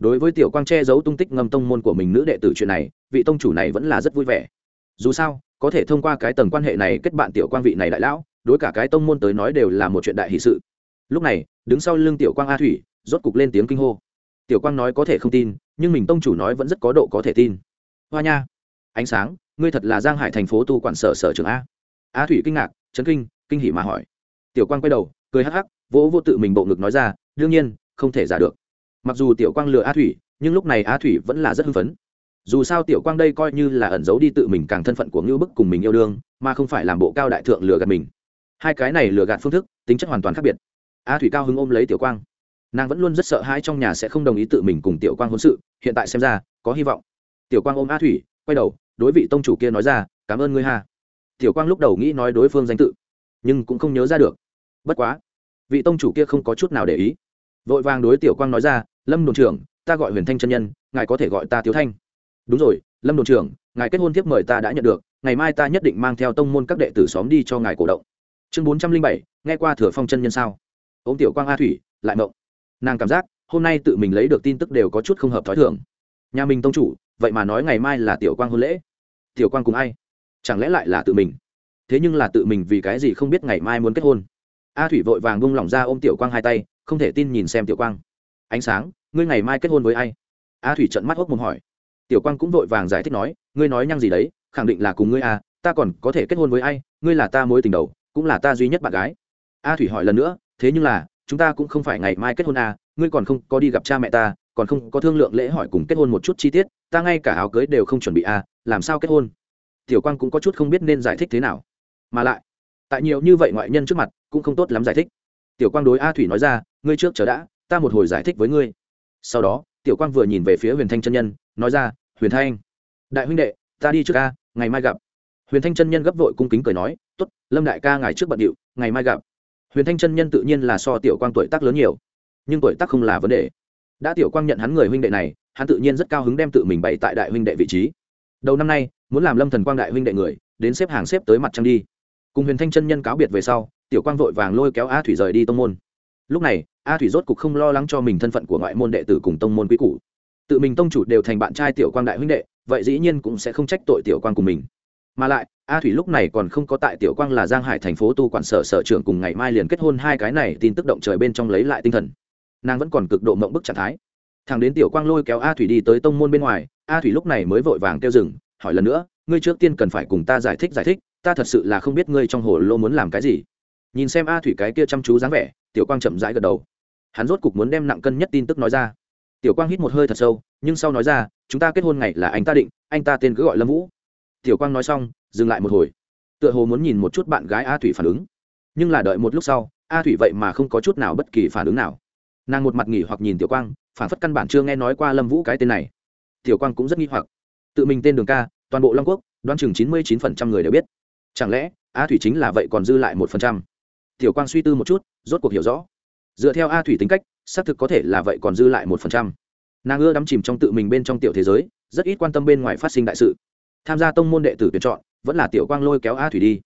đối với tiểu quang che giấu tung tích ngâm tông môn của mình nữ đệ tử chuyện này, vị tông chủ này vẫn là rất vui vẻ. Dù sao, có thể thông qua cái tầng quan hệ này kết bạn tiểu quang vị này đại lão, đối cả cái tông môn tới nói đều là một chuyện đại hỷ sự. Lúc này, đứng sau lưng tiểu quang a thủy, rốt cục lên tiếng kinh hô. Tiểu quang nói có thể không tin, nhưng mình tông chủ nói vẫn rất có độ có thể tin. Hoa nha, ánh sáng, ngươi thật là giang hải thành phố tu quản sở sở trường a. A thủy kinh ngạc, chấn kinh kinh hỉ mà hỏi. Tiểu quang quay đầu, cười hắc hắc, vỗ vô tự mình bộ ngực nói ra, đương nhiên, không thể giả được. Mặc dù tiểu quang lừa a thủy, nhưng lúc này a thủy vẫn là rất hưng phấn. Dù sao tiểu quang đây coi như là ẩn giấu đi tự mình càng thân phận của ngưu bức cùng mình yêu đương, mà không phải làm bộ cao đại thượng lừa gạt mình. Hai cái này lừa gạt phương thức, tính chất hoàn toàn khác biệt. A thủy cao hứng ôm lấy tiểu quang. Nàng vẫn luôn rất sợ hãi trong nhà sẽ không đồng ý tự mình cùng tiểu quang hôn sự, hiện tại xem ra, có hy vọng. Tiểu quang ôm a thủy, quay đầu, đối vị tông chủ kia nói ra, cảm ơn ngươi ha. Tiểu quang lúc đầu nghĩ nói đối phương danh tự nhưng cũng không nhớ ra được. Bất quá, vị tông chủ kia không có chút nào để ý. Vội vàng đối tiểu quang nói ra, lâm đồn trưởng, ta gọi huyền thanh chân nhân, ngài có thể gọi ta tiếu thanh. Đúng rồi, lâm đồn trưởng, ngài kết hôn tiếp mời ta đã nhận được, ngày mai ta nhất định mang theo tông môn các đệ tử xóm đi cho ngài cổ động. Chương bốn trăm linh bảy, nghe qua thừa phong chân nhân sao? Ô m tiểu quang a thủy, lại mộng. Nàng cảm giác, hôm nay tự mình lấy được tin tức đều có chút không hợp t h ó i thường. Nhà mình tông chủ, vậy mà nói ngày mai là tiểu quang hôn lễ. Tiểu quang cùng ai? Chẳng lẽ lại là tự mình? Thế nhưng là tự mình vì cái gì không biết ngày mai muốn kết hôn? A thủy vội vàng bung lỏng ra ôm tiểu quang hai tay, không thể tin nhìn xem tiểu quang. Ánh sáng, ngươi ngày mai kết hôn với ai? A thủy trận mắt hốc mồm hỏi. Tiểu quang cũng vội vàng giải thích nói, ngươi nói nhăng gì đấy, khẳng định là cùng ngươi à ta còn có thể kết hôn với ai, ngươi là ta mối tình đầu, cũng là ta duy nhất bạn gái. A thủy hỏi lần nữa, thế nhưng là, chúng ta cũng không phải ngày mai kết hôn à ngươi còn không có đi gặp cha mẹ ta, còn không có thương lượng lễ hỏi cùng kết hôn một chút chi tiết, ta ngay cả áo cưới đều không chuẩn bị à làm sao kết hôn? Tiểu quang cũng có chút không biết nên giải thích thế nào mà lại, tại nhiều như vậy ngoại nhân trước mặt, cũng không tốt lắm giải thích. Tiểu quang đối a thủy nói ra, ngươi trước chờ đã, ta một hồi giải thích với ngươi. Sau đó, tiểu quang vừa nhìn về phía huyền thanh chân nhân, nói ra, huyền thanh, đại huynh đệ, ta đi trước ca ngày mai gặp. Huyền thanh chân nhân gấp vội cung kính cười nói t ố t lâm đại ca ngày trước bận điệu, ngày mai gặp. Huyền thanh chân nhân tự nhiên là so tiểu quang tuổi tác lớn nhiều, nhưng tuổi tác không là vấn đề. Đã tiểu quang nhận hắn người huynh đệ này, hắn tự nhiên rất cao hứng đem tự mình bày tại đại huynh đệ vị trí. Đầu năm nay, muốn làm lâm thần quang đại huynh đệ người, đến xếp hàng xếp tới mặt trăng đi cùng huyền thanh chân nhân cáo biệt về sau, tiểu quang vội vàng lôi kéo a thủy rời đi tông môn. Lúc này, a thủy rốt cục không lo lắng cho mình thân phận của ngoại môn đệ tử cùng tông môn quý cũ tự mình tông chủ đều thành bạn trai tiểu quang đại huynh đệ, vậy dĩ nhiên cũng sẽ không trách tội tiểu quang cùng mình. Mà lại, a thủy lúc này còn không có tại tiểu quang là giang hải thành phố tu quản sở sở trưởng cùng ngày mai liền kết hôn hai cái này tin tức động trời bên trong lấy lại tinh thần. Nàng vẫn còn cực độ mộng bức trạng thái. Thằng đến tiểu quang lôi kéo a thủy đi tới tông môn bên ngoài, a thủy lúc này mới vội vàng kêu dừng, hỏi lần nữa, ngươi trước tiên cần phải cùng ta giải thích giải thích ta thật sự là không biết ngươi trong hồ lô muốn làm cái gì. Nhìn xem a thủy cái kia chăm chú dáng vẻ, tiểu quang chậm rãi gật đầu. Hắn rốt cục muốn đem nặng cân nhất tin tức nói ra. Tiểu quang hít một hơi thật sâu, nhưng sau nói ra, chúng ta kết hôn ngày là anh ta định, anh ta tên cứ gọi lâm vũ. Tiểu quang nói xong, dừng lại một hồi. Tựa hồ muốn nhìn một chút bạn gái a thủy phản ứng. Nhưng là đợi một lúc sau, a thủy vậy mà không có chút nào bất kỳ phản ứng nào. Nàng một mặt nghỉ hoặc nhìn tiểu quang, phản phất căn bản chưa nghe nói qua lâm vũ cái tên này. Tiểu quang cũng rất nghi hoặc. Tự mình tên đường ca, toàn bộ long quốc đoan chừng chín mươi chín phần trăm người đều biết chẳng lẽ, a thủy chính là vậy còn dư lại một phần trăm? Tiểu quang suy tư một chút, rốt cuộc hiểu rõ. Dựa theo a thủy tính cách, xác thực có thể là vậy còn dư lại một phần trăm. Nàng ưa đắm chìm trong tự mình bên trong tiểu thế giới, rất ít quan tâm bên ngoài phát sinh đại sự. Tham gia tông môn đệ tử tuyển chọn, vẫn là tiểu quang lôi kéo a thủy đi.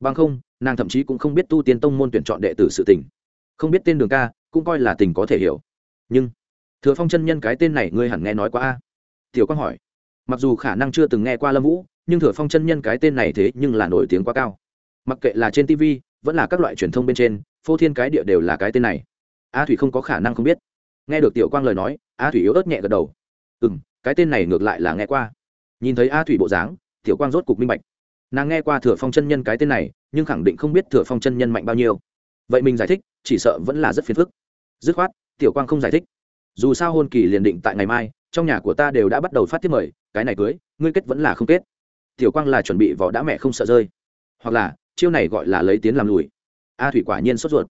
Bằng không, nàng thậm chí cũng không biết tu tiên tông môn tuyển chọn đệ tử sự tình. Không biết tên đường ca, cũng coi là tình có thể hiểu. Nhưng, thừa phong chân nhân cái tên này ngươi hẳn nghe nói qua a? Tiểu quang hỏi. Mặc dù khả năng chưa từng nghe qua lâm vũ nhưng thừa phong chân nhân cái tên này thế nhưng là nổi tiếng quá cao. Mặc kệ là trên tv vẫn là các loại truyền thông bên trên, phô thiên cái địa đều là cái tên này. A thủy không có khả năng không biết. Nghe được tiểu quang lời nói, a thủy yếu ớt nhẹ gật đầu. Ừ m cái tên này ngược lại là nghe qua. Nhìn thấy a thủy bộ dáng, tiểu quang rốt cục minh bạch. Nàng nghe qua thừa phong chân nhân cái tên này, nhưng khẳng định không biết thừa phong chân nhân mạnh bao nhiêu. Vậy mình giải thích, chỉ sợ vẫn là rất phiền phức. Dứt khoát, tiểu quang không giải thích. Dù sao hôn kỳ liền định tại ngày mai, trong nhà của ta đều đã bắt đầu phát tiếp mời, cái này cưới, ngươi kết vẫn là không kết tiểu quang là chuẩn bị vỏ đã mẹ không sợ rơi. Hoặc là, chiêu này gọi là lấy tiến làm lùi. A thủy quả nhiên sốt ruột.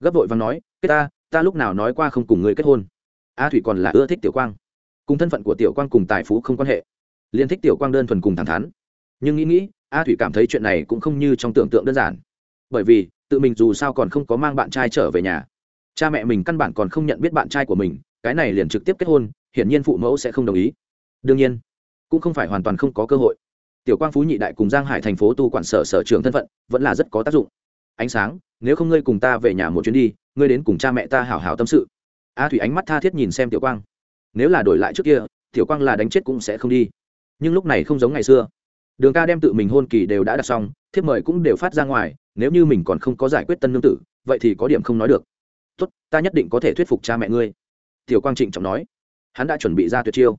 Gấp vội và nói, kết ta ta lúc nào nói qua không cùng người kết hôn? A thủy còn là ưa thích tiểu quang. Cùng thân phận của tiểu quang cùng tài phú không quan hệ. Liên thích tiểu quang đơn thuần cùng thẳng thắn. Nhưng nghĩ nghĩ, a thủy cảm thấy chuyện này cũng không như trong tưởng tượng đơn giản. Bởi vì, tự mình dù sao còn không có mang bạn trai trở về nhà. Cha mẹ mình căn bản còn không nhận biết bạn trai của mình, cái này liền trực tiếp kết hôn, hiển nhiên phụ mẫu sẽ không đồng ý. Đương nhiên, cũng không phải hoàn toàn không có cơ hội tiểu quang phú nhị đại cùng giang hải thành phố tu quản sở sở trường thân phận, vẫn là rất có tác dụng. Ánh sáng, nếu không ngươi cùng ta về nhà một chuyến đi, ngươi đến cùng cha mẹ ta hảo hảo tâm sự. A thủy ánh mắt tha thiết nhìn xem tiểu quang. Nếu là đổi lại trước kia, tiểu quang là đánh chết cũng sẽ không đi. Nhưng lúc này không giống ngày xưa. Đường ca đem tự mình hôn kỳ đều đã đặt xong, thiếp mời cũng đều phát ra ngoài, nếu như mình còn không có giải quyết tân nương tử, vậy thì có điểm không nói được. Tốt, ta nhất định có thể thuyết phục cha mẹ ngươi. Tiểu quang trịnh trọng nói. Hắn đã chuẩn bị ra tuyệt chiêu.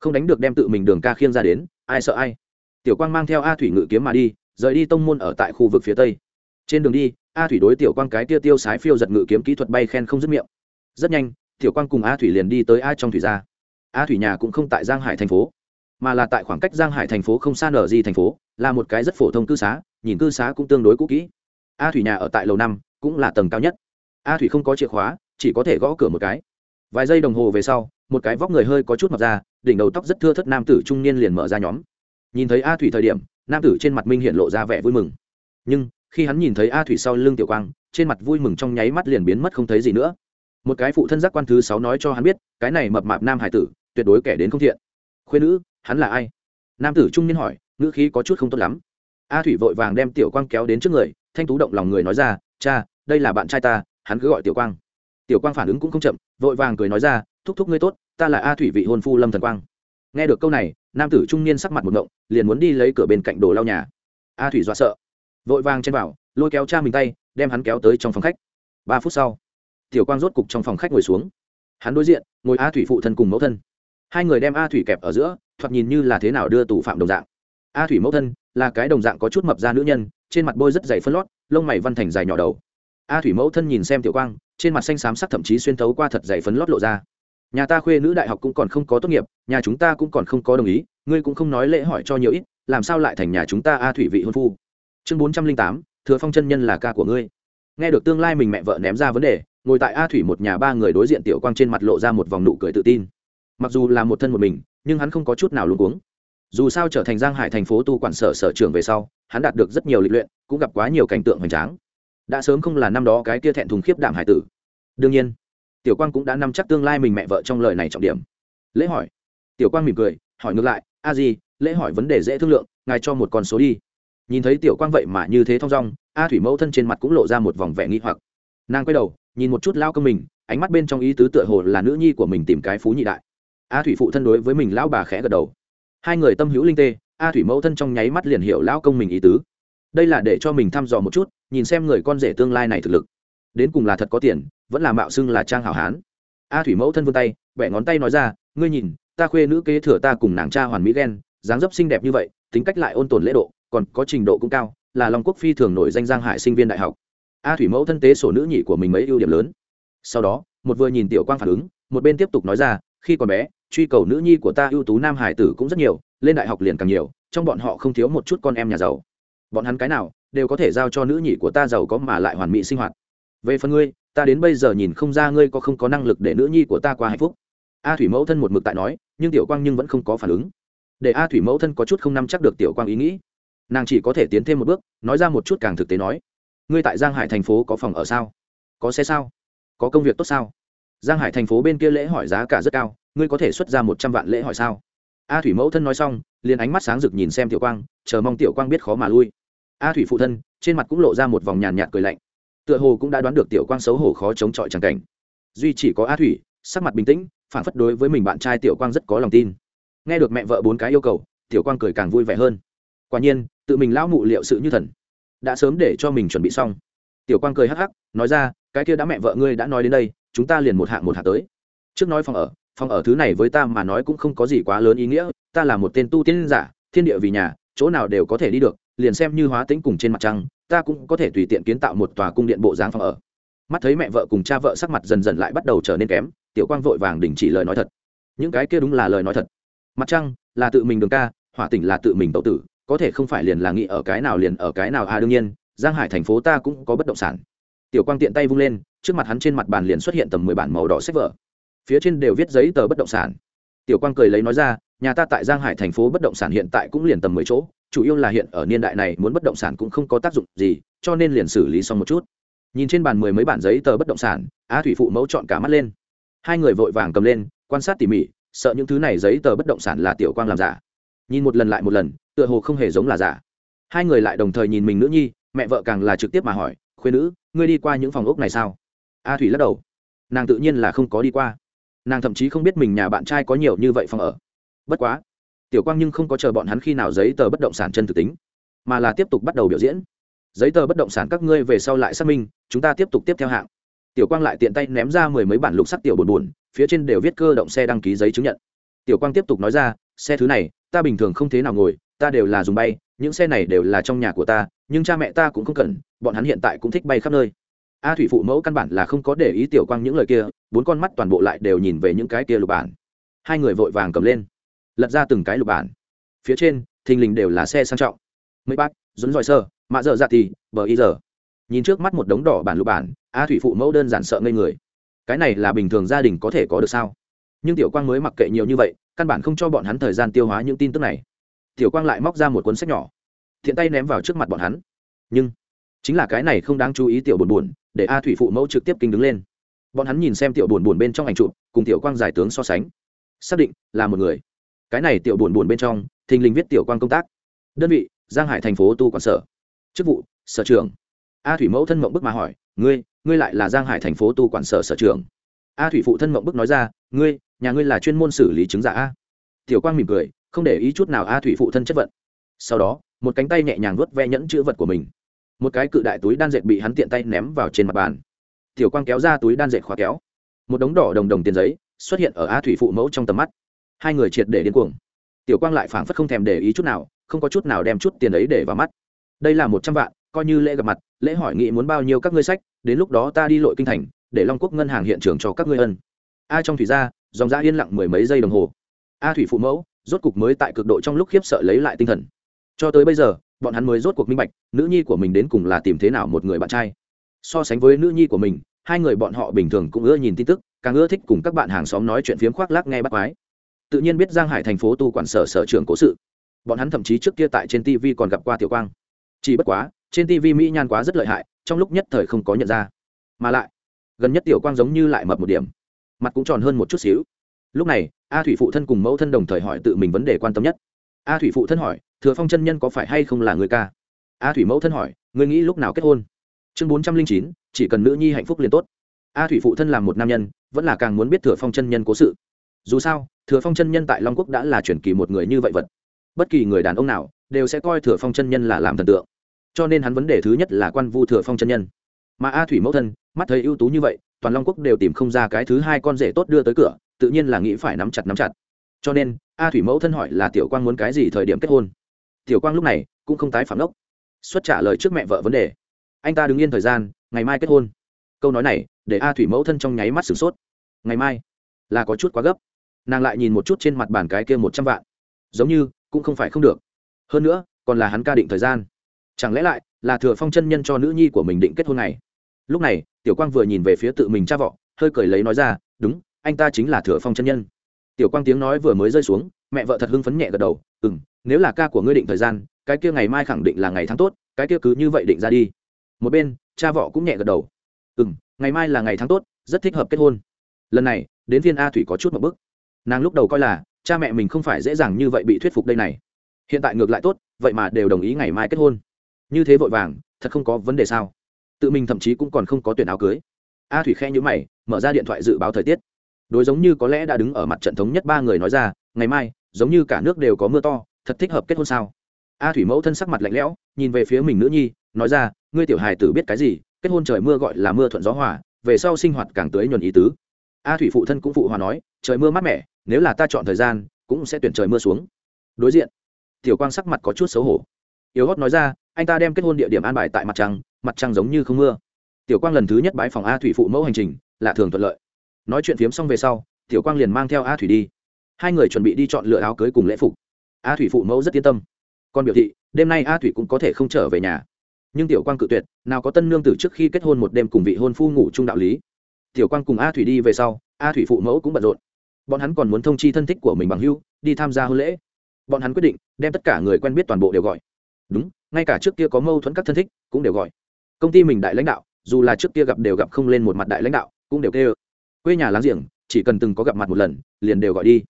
Không đánh được đem tự mình đường ca khiêng ra đến, ai sợ ai tiểu quang mang theo a thủy ngự kiếm mà đi, rời đi tông môn ở tại khu vực phía tây. Trên đường đi, a thủy đối tiểu quang cái tia tiêu sái phiêu giật ngự kiếm kỹ thuật bay khen không dứt miệng. Rất nhanh, tiểu quang cùng a thủy liền đi tới a trong thủy gia. A thủy nhà cũng không tại giang hải thành phố, mà là tại khoảng cách giang hải thành phố không xa nở gì thành phố, là một cái rất phổ thông cư xá, nhìn cư xá cũng tương đối cũ kỹ. A thủy nhà ở tại lầu năm, cũng là tầng cao nhất. A thủy không có chìa khóa, chỉ có thể gõ cửa một cái. Vài giây đồng hồ về sau, một cái vóc người hơi có chút mập ra, đỉnh đầu tóc rất thưa thất nam tử trung niên liền mở ra nhóm nhìn thấy a thủy thời điểm, nam tử trên mặt minh hiện lộ ra vẻ vui mừng. Nhưng, khi hắn nhìn thấy a thủy sau lưng tiểu quang, trên mặt vui mừng trong nháy mắt liền biến mất không thấy gì nữa. Một cái phụ thân giác quan thứ sáu nói cho hắn biết, cái này mập mạp nam hải tử, tuyệt đối kẻ đến không thiện. Khuyên nữ, hắn là ai? Nam tử trung niên hỏi, ngữ khí có chút không tốt lắm. A thủy vội vàng đem tiểu quang kéo đến trước người, thanh tú động lòng người nói ra, cha, đây là bạn trai ta, hắn cứ gọi tiểu quang. Tiểu quang phản ứng cũng không chậm, vội vàng cười nói ra, thúc thúc ngươi tốt, ta là a thủy vị hôn phu lâm thần quang nghe được câu này, nam tử trung niên sắc mặt một ngộng liền muốn đi lấy cửa bên cạnh đồ lau nhà. A thủy dọa sợ, vội vàng chen vào, lôi kéo cha mình tay, đem hắn kéo tới trong phòng khách. Ba phút sau, tiểu quang rốt cục trong phòng khách ngồi xuống. Hắn đối diện, ngồi a thủy phụ thân cùng mẫu thân. Hai người đem a thủy kẹp ở giữa, thoạt nhìn như là thế nào đưa tù phạm đồng dạng. A thủy mẫu thân là cái đồng dạng có chút mập da nữ nhân, trên mặt bôi rất dày phân lót, lông mày văn thành dài nhỏ đầu. A thủy mẫu thân nhìn xem tiểu quang, trên mặt xanh xám sắc thậm chí xuyên thấu qua thật dày phấn lót lộ ra nhà ta khuê nữ đại học cũng còn không có tốt nghiệp, nhà chúng ta cũng còn không có đồng ý, ngươi cũng không nói lễ hỏi cho nhiều ít, làm sao lại thành nhà chúng ta a thủy vị hôn phu? Chương bốn trăm linh tám, thừa phong chân nhân là ca của ngươi. Nghe được tương lai mình mẹ vợ ném ra vấn đề, ngồi tại a thủy một nhà ba người đối diện tiểu quang trên mặt lộ ra một vòng nụ cười tự tin. Mặc dù là một thân một mình, nhưng hắn không có chút nào luôn uống dù sao trở thành giang hải thành phố tu quản sở sở trường về sau, hắn đạt được rất nhiều lịch luyện, cũng gặp quá nhiều cảnh tượng hoành tráng. Đã sớm không là năm đó cái kia thẹn thùng khiếp đảm hải tử. Đương nhiên tiểu quang cũng đã nắm chắc tương lai mình mẹ vợ trong lời này trọng điểm. Lễ hỏi. Tiểu quang mỉm cười, hỏi ngược lại, a di, lễ hỏi vấn đề dễ thương lượng, ngài cho một con số đi. Nhìn thấy tiểu quang vậy mà như thế thong dong, a thủy mẫu thân trên mặt cũng lộ ra một vòng vẻ nghi hoặc. Nàng quay đầu, nhìn một chút lao công mình, ánh mắt bên trong ý tứ tựa hồ là nữ nhi của mình tìm cái phú nhị đại. A thủy phụ thân đối với mình lão bà khẽ gật đầu. Hai người tâm hữu linh tê, a thủy mẫu thân trong nháy mắt liền hiểu lão công mình ý tứ. Đây là để cho mình thăm dò một chút, nhìn xem người con rể tương lai này thực lực. Đến cùng là thật có tiền vẫn là mạo xưng là trang hảo hán. A thủy mẫu thân vươn tay, bẻ ngón tay nói ra, ngươi nhìn, ta khuê nữ kế thừa ta cùng nàng cha hoàn mỹ ghen dáng dấp xinh đẹp như vậy, tính cách lại ôn tồn lễ độ, còn có trình độ cũng cao, là long quốc phi thường nổi danh giang hải sinh viên đại học. A thủy mẫu thân tế sổ nữ nhị của mình mấy ưu điểm lớn. Sau đó, một vừa nhìn tiểu quang phản ứng, một bên tiếp tục nói ra, khi còn bé, truy cầu nữ nhi của ta ưu tú nam hải tử cũng rất nhiều, lên đại học liền càng nhiều, trong bọn họ không thiếu một chút con em nhà giàu. Bọn hắn cái nào đều có thể giao cho nữ nhị của ta giàu có mà lại hoàn mỹ sinh hoạt. Về phần ngươi ta đến bây giờ nhìn không ra ngươi có không có năng lực để nữ nhi của ta qua hạnh phúc. A thủy mẫu thân một mực tại nói, nhưng tiểu quang nhưng vẫn không có phản ứng. Để a thủy mẫu thân có chút không nắm chắc được tiểu quang ý nghĩ. Nàng chỉ có thể tiến thêm một bước, nói ra một chút càng thực tế nói. Ngươi tại giang hải thành phố có phòng ở sao? Có xe sao? Có công việc tốt sao? Giang hải thành phố bên kia lễ hỏi giá cả rất cao, ngươi có thể xuất ra một trăm vạn lễ hỏi sao? A thủy mẫu thân nói xong, liền ánh mắt sáng rực nhìn xem tiểu quang, chờ mong tiểu quang biết khó mà lui. A thủy phụ thân, trên mặt cũng lộ ra một vòng nhàn nhạt cười lạnh tựa hồ cũng đã đoán được tiểu quang xấu hổ khó chống chọi tràng cảnh. Duy chỉ có a thủy, sắc mặt bình tĩnh, phản phất đối với mình bạn trai tiểu quang rất có lòng tin. Nghe được mẹ vợ bốn cái yêu cầu, tiểu quang cười càng vui vẻ hơn. Quả nhiên, tự mình lão mụ liệu sự như thần. Đã sớm để cho mình chuẩn bị xong. Tiểu quang cười hắc hắc, nói ra, cái kia đã mẹ vợ ngươi đã nói đến đây, chúng ta liền một hạng một hạng tới. Trước nói phòng ở phòng ở thứ này với ta mà nói cũng không có gì quá lớn ý nghĩa, ta là một tên tu tiên giả, thiên địa vì nhà, chỗ nào đều có thể đi được, liền xem như hóa tính cùng trên mặt trăng ta cũng có thể tùy tiện kiến tạo một tòa cung điện bộ dáng phòng ở. Mắt thấy mẹ vợ cùng cha vợ sắc mặt dần dần lại bắt đầu trở nên kém, tiểu quang vội vàng đình chỉ lời nói thật. Những cái kia đúng là lời nói thật. Mặt trăng là tự mình đường ca, hỏa tỉnh là tự mình tậu tử, có thể không phải liền là nghĩ ở cái nào liền ở cái nào à đương nhiên, giang hải thành phố ta cũng có bất động sản. Tiểu quang tiện tay vung lên, trước mặt hắn trên mặt bàn liền xuất hiện tầm mười bản màu đỏ sách vở. Phía trên đều viết giấy tờ bất động sản. Tiểu quang cười lấy nói ra, nhà ta tại giang hải thành phố bất động sản hiện tại cũng liền tầm mười chỗ chủ yếu là hiện ở niên đại này muốn bất động sản cũng không có tác dụng gì, cho nên liền xử lý xong một chút. Nhìn trên bàn mười mấy bản giấy tờ bất động sản a thủy phụ mẫu chọn cả mắt lên. Hai người vội vàng cầm lên, quan sát tỉ mỉ, sợ những thứ này giấy tờ bất động sản là tiểu quang làm giả. Nhìn một lần lại một lần, tựa hồ không hề giống là giả. Hai người lại đồng thời nhìn mình nữ nhi, mẹ vợ càng là trực tiếp mà hỏi khuyên nữ, ngươi đi qua những phòng ốc này sao? A thủy lắc đầu. Nàng tự nhiên là không có đi qua. Nàng thậm chí không biết mình nhà bạn trai có nhiều như vậy phòng ở. Bất quá tiểu quang nhưng không có chờ bọn hắn khi nào giấy tờ bất động sản chân thực tính, mà là tiếp tục bắt đầu biểu diễn. Giấy tờ bất động sản các ngươi về sau lại xác minh, chúng ta tiếp tục tiếp theo hạng. Tiểu quang lại tiện tay ném ra mười mấy bản lục sắc tiểu buồn buồn phía trên đều viết cơ động xe đăng ký giấy chứng nhận. Tiểu quang tiếp tục nói ra, xe thứ này, ta bình thường không thế nào ngồi, ta đều là dùng bay, những xe này đều là trong nhà của ta, nhưng cha mẹ ta cũng không cần, bọn hắn hiện tại cũng thích bay khắp nơi. A thủy phụ mẫu căn bản là không có để ý tiểu quang những lời kia, bốn con mắt toàn bộ lại đều nhìn về những cái kia lục bản. Hai người vội vàng cầm lên lật ra từng cái lục bản. Phía trên, thình lình đều là xe sang trọng. Mấy bác dốn dòi sơ mạ dợ dạ thì, bờ y giờ nhìn trước mắt một đống đỏ bản lục bản, a thủy phụ mẫu đơn giản sợ ngây người. Cái này là bình thường gia đình có thể có được sao? Nhưng tiểu quang mới mặc kệ nhiều như vậy, căn bản không cho bọn hắn thời gian tiêu hóa những tin tức này. Tiểu quang lại móc ra một cuốn sách nhỏ, thiện tay ném vào trước mặt bọn hắn. Nhưng, chính là cái này không đáng chú ý tiểu buồn buồn để a thủy phụ mẫu trực tiếp kinh đứng lên. Bọn hắn nhìn xem tiểu buồn buồn bên trong ảnh chụp, cùng tiểu quang giải tướng so sánh. Xác định là một người cái này tiểu buồn buồn bên trong, thình lình viết tiểu quan công tác. Đơn vị, giang hải thành phố tu quản sở. Chức vụ, sở trưởng. A thủy mẫu thân mộng bức mà hỏi, ngươi ngươi lại là giang hải thành phố tu quản sở sở trưởng? A thủy phụ thân mộng bức nói ra, ngươi, nhà ngươi là chuyên môn xử lý chứng giả a. Tiểu quang mỉm cười, không để ý chút nào a thủy phụ thân chất vận. Sau đó, một cánh tay nhẹ nhàng vuốt ve nhẫn chữ vật của mình. Một cái cự đại túi đan dệt bị hắn tiện tay ném vào trên mặt bàn. Tiểu quang kéo ra túi đan dệt khóa kéo. Một đống đỏ đồng đồng tiền giấy xuất hiện ở a thủy phụ mẫu trong tầm mắt hai người triệt để điên cuồng. Tiểu quang lại phảng phất không thèm để ý chút nào, không có chút nào đem chút tiền ấy để vào mắt. Đây là một trăm vạn, coi như lễ gặp mặt, lễ hỏi nghị muốn bao nhiêu các ngươi sách, đến lúc đó ta đi lội kinh thành, để long quốc ngân hàng hiện trường cho các ngươi ân. A trong thủy gia, dòng ra yên lặng mười mấy giây đồng hồ. A thủy phụ mẫu, rốt cục mới tại cực độ trong lúc khiếp sợ lấy lại tinh thần. Cho tới bây giờ, bọn hắn mới rốt cuộc minh bạch, nữ nhi của mình đến cùng là tìm thế nào một người bạn trai. So sánh với nữ nhi của mình, hai người bọn họ bình thường cũng ưa nhìn tin tức, càng ưa thích cùng các bạn hàng xóm nói chuyện phiếm khoác lác nghe bắt quái tự nhiên biết giang hải thành phố tu quản sở sở trường cố sự. Bọn hắn thậm chí trước kia tại trên tv còn gặp qua tiểu quang. Chỉ bất quá, trên tv mỹ nhan quá rất lợi hại, trong lúc nhất thời không có nhận ra. Mà lại, gần nhất tiểu quang giống như lại mập một điểm. Mặt cũng tròn hơn một chút xíu. Lúc này, a thủy phụ thân cùng mẫu thân đồng thời hỏi tự mình vấn đề quan tâm nhất. A thủy phụ thân hỏi, thừa phong chân nhân có phải hay không là người ca? A thủy mẫu thân hỏi người nghĩ lúc nào kết hôn? Chương bốn trăm linh chín, chỉ cần nữ nhi hạnh phúc liền tốt. A thủy phụ thân là một nam nhân, vẫn là càng muốn biết thừa phong chân nhân cố sự. Dù sao thừa phong chân nhân tại long quốc đã là truyền kỳ một người như vậy vật. Bất kỳ người đàn ông nào đều sẽ coi thừa phong chân nhân là làm thần tượng. Cho nên hắn vấn đề thứ nhất là quan vu thừa phong chân nhân. Mà a thủy mẫu thân, mắt thấy ưu tú như vậy, toàn long quốc đều tìm không ra cái thứ hai con rể tốt đưa tới cửa, tự nhiên là nghĩ phải nắm chặt nắm chặt. Cho nên, a thủy mẫu thân hỏi là tiểu quang muốn cái gì thời điểm kết hôn. Tiểu quang lúc này cũng không tái phạm ốc xuất trả lời trước mẹ vợ vấn đề. Anh ta đứng yên thời gian, ngày mai kết hôn. Câu nói này để a thủy mẫu thân trong nháy mắt sửng sốt. Ngày mai là có chút quá gấp nàng lại nhìn một chút trên mặt bàn cái kia một trăm vạn. Giống như, cũng không phải không được. Hơn nữa, còn là hắn ca định thời gian. Chẳng lẽ lại, là thừa phong chân nhân cho nữ nhi của mình định kết hôn này lúc này, tiểu quang vừa nhìn về phía tự mình cha vọ hơi cười lấy nói ra, đúng, anh ta chính là thừa phong chân nhân. Tiểu quang tiếng nói vừa mới rơi xuống, mẹ vợ thật hưng phấn nhẹ gật đầu ừ m nếu là ca của ngươi định thời gian, cái kia ngày mai khẳng định là ngày tháng tốt, cái kia cứ như vậy định ra đi. Một bên, cha vợ cũng nhẹ gật đầu. Ừ m ngày mai là ngày tháng tốt, rất thích hợp kết hôn. Lần này, đến viên a thủy có chút một bức nàng lúc đầu coi là cha mẹ mình không phải dễ dàng như vậy bị thuyết phục đây này. Hiện tại ngược lại tốt, vậy mà đều đồng ý ngày mai kết hôn. Như thế vội vàng, thật không có vấn đề sao? Tự mình thậm chí cũng còn không có tuyển áo cưới. A thủy khe nhữ mày, mở ra điện thoại dự báo thời tiết. Đối giống như có lẽ đã đứng ở mặt trận thống nhất ba người nói ra, ngày mai, giống như cả nước đều có mưa to, thật thích hợp kết hôn sao? A thủy mẫu thân sắc mặt lạnh lẽo, nhìn về phía mình nữ nhi, nói ra, ngươi tiểu hài tử biết cái gì? Kết hôn trời mưa gọi là mưa thuận gió hòa, về sau sinh hoạt càng tới nhuần ý tứ a thủy phụ thân cũng phụ hòa nói, trời mưa mát mẻ, nếu là ta chọn thời gian, cũng sẽ tuyển trời mưa xuống. Đối diện, tiểu quang sắc mặt có chút xấu hổ. Yếu hót nói ra, anh ta đem kết hôn địa điểm an bài tại mặt trăng mặt trăng giống như không mưa. Tiểu quang lần thứ nhất bái phòng a thủy phụ mẫu hành trình là thường thuận lợi. Nói chuyện phiếm xong về sau, tiểu quang liền mang theo a thủy đi. Hai người chuẩn bị đi chọn lựa áo cưới cùng lễ phục. A thủy phụ mẫu rất yên tâm. Còn biểu thị, đêm nay a thủy cũng có thể không trở về nhà. Nhưng tiểu quang cự tuyệt, nào có tân nương tử trước khi kết hôn một đêm cùng vị hôn phu ngủ chung đạo lý tiểu quang cùng a thủy đi về sau, a thủy phụ mẫu cũng bận rộn. Bọn hắn còn muốn thông chi thân thích của mình bằng hưu đi tham gia hôn lễ. Bọn hắn quyết định đem tất cả người quen biết toàn bộ đều gọi. Đúng, ngay cả trước kia có mâu thuẫn các thân thích cũng đều gọi. Công ty mình đại lãnh đạo, dù là trước kia gặp đều gặp không lên một mặt đại lãnh đạo, cũng đều kêu. Quê nhà láng giềng, chỉ cần từng có gặp mặt một lần, liền đều gọi đi.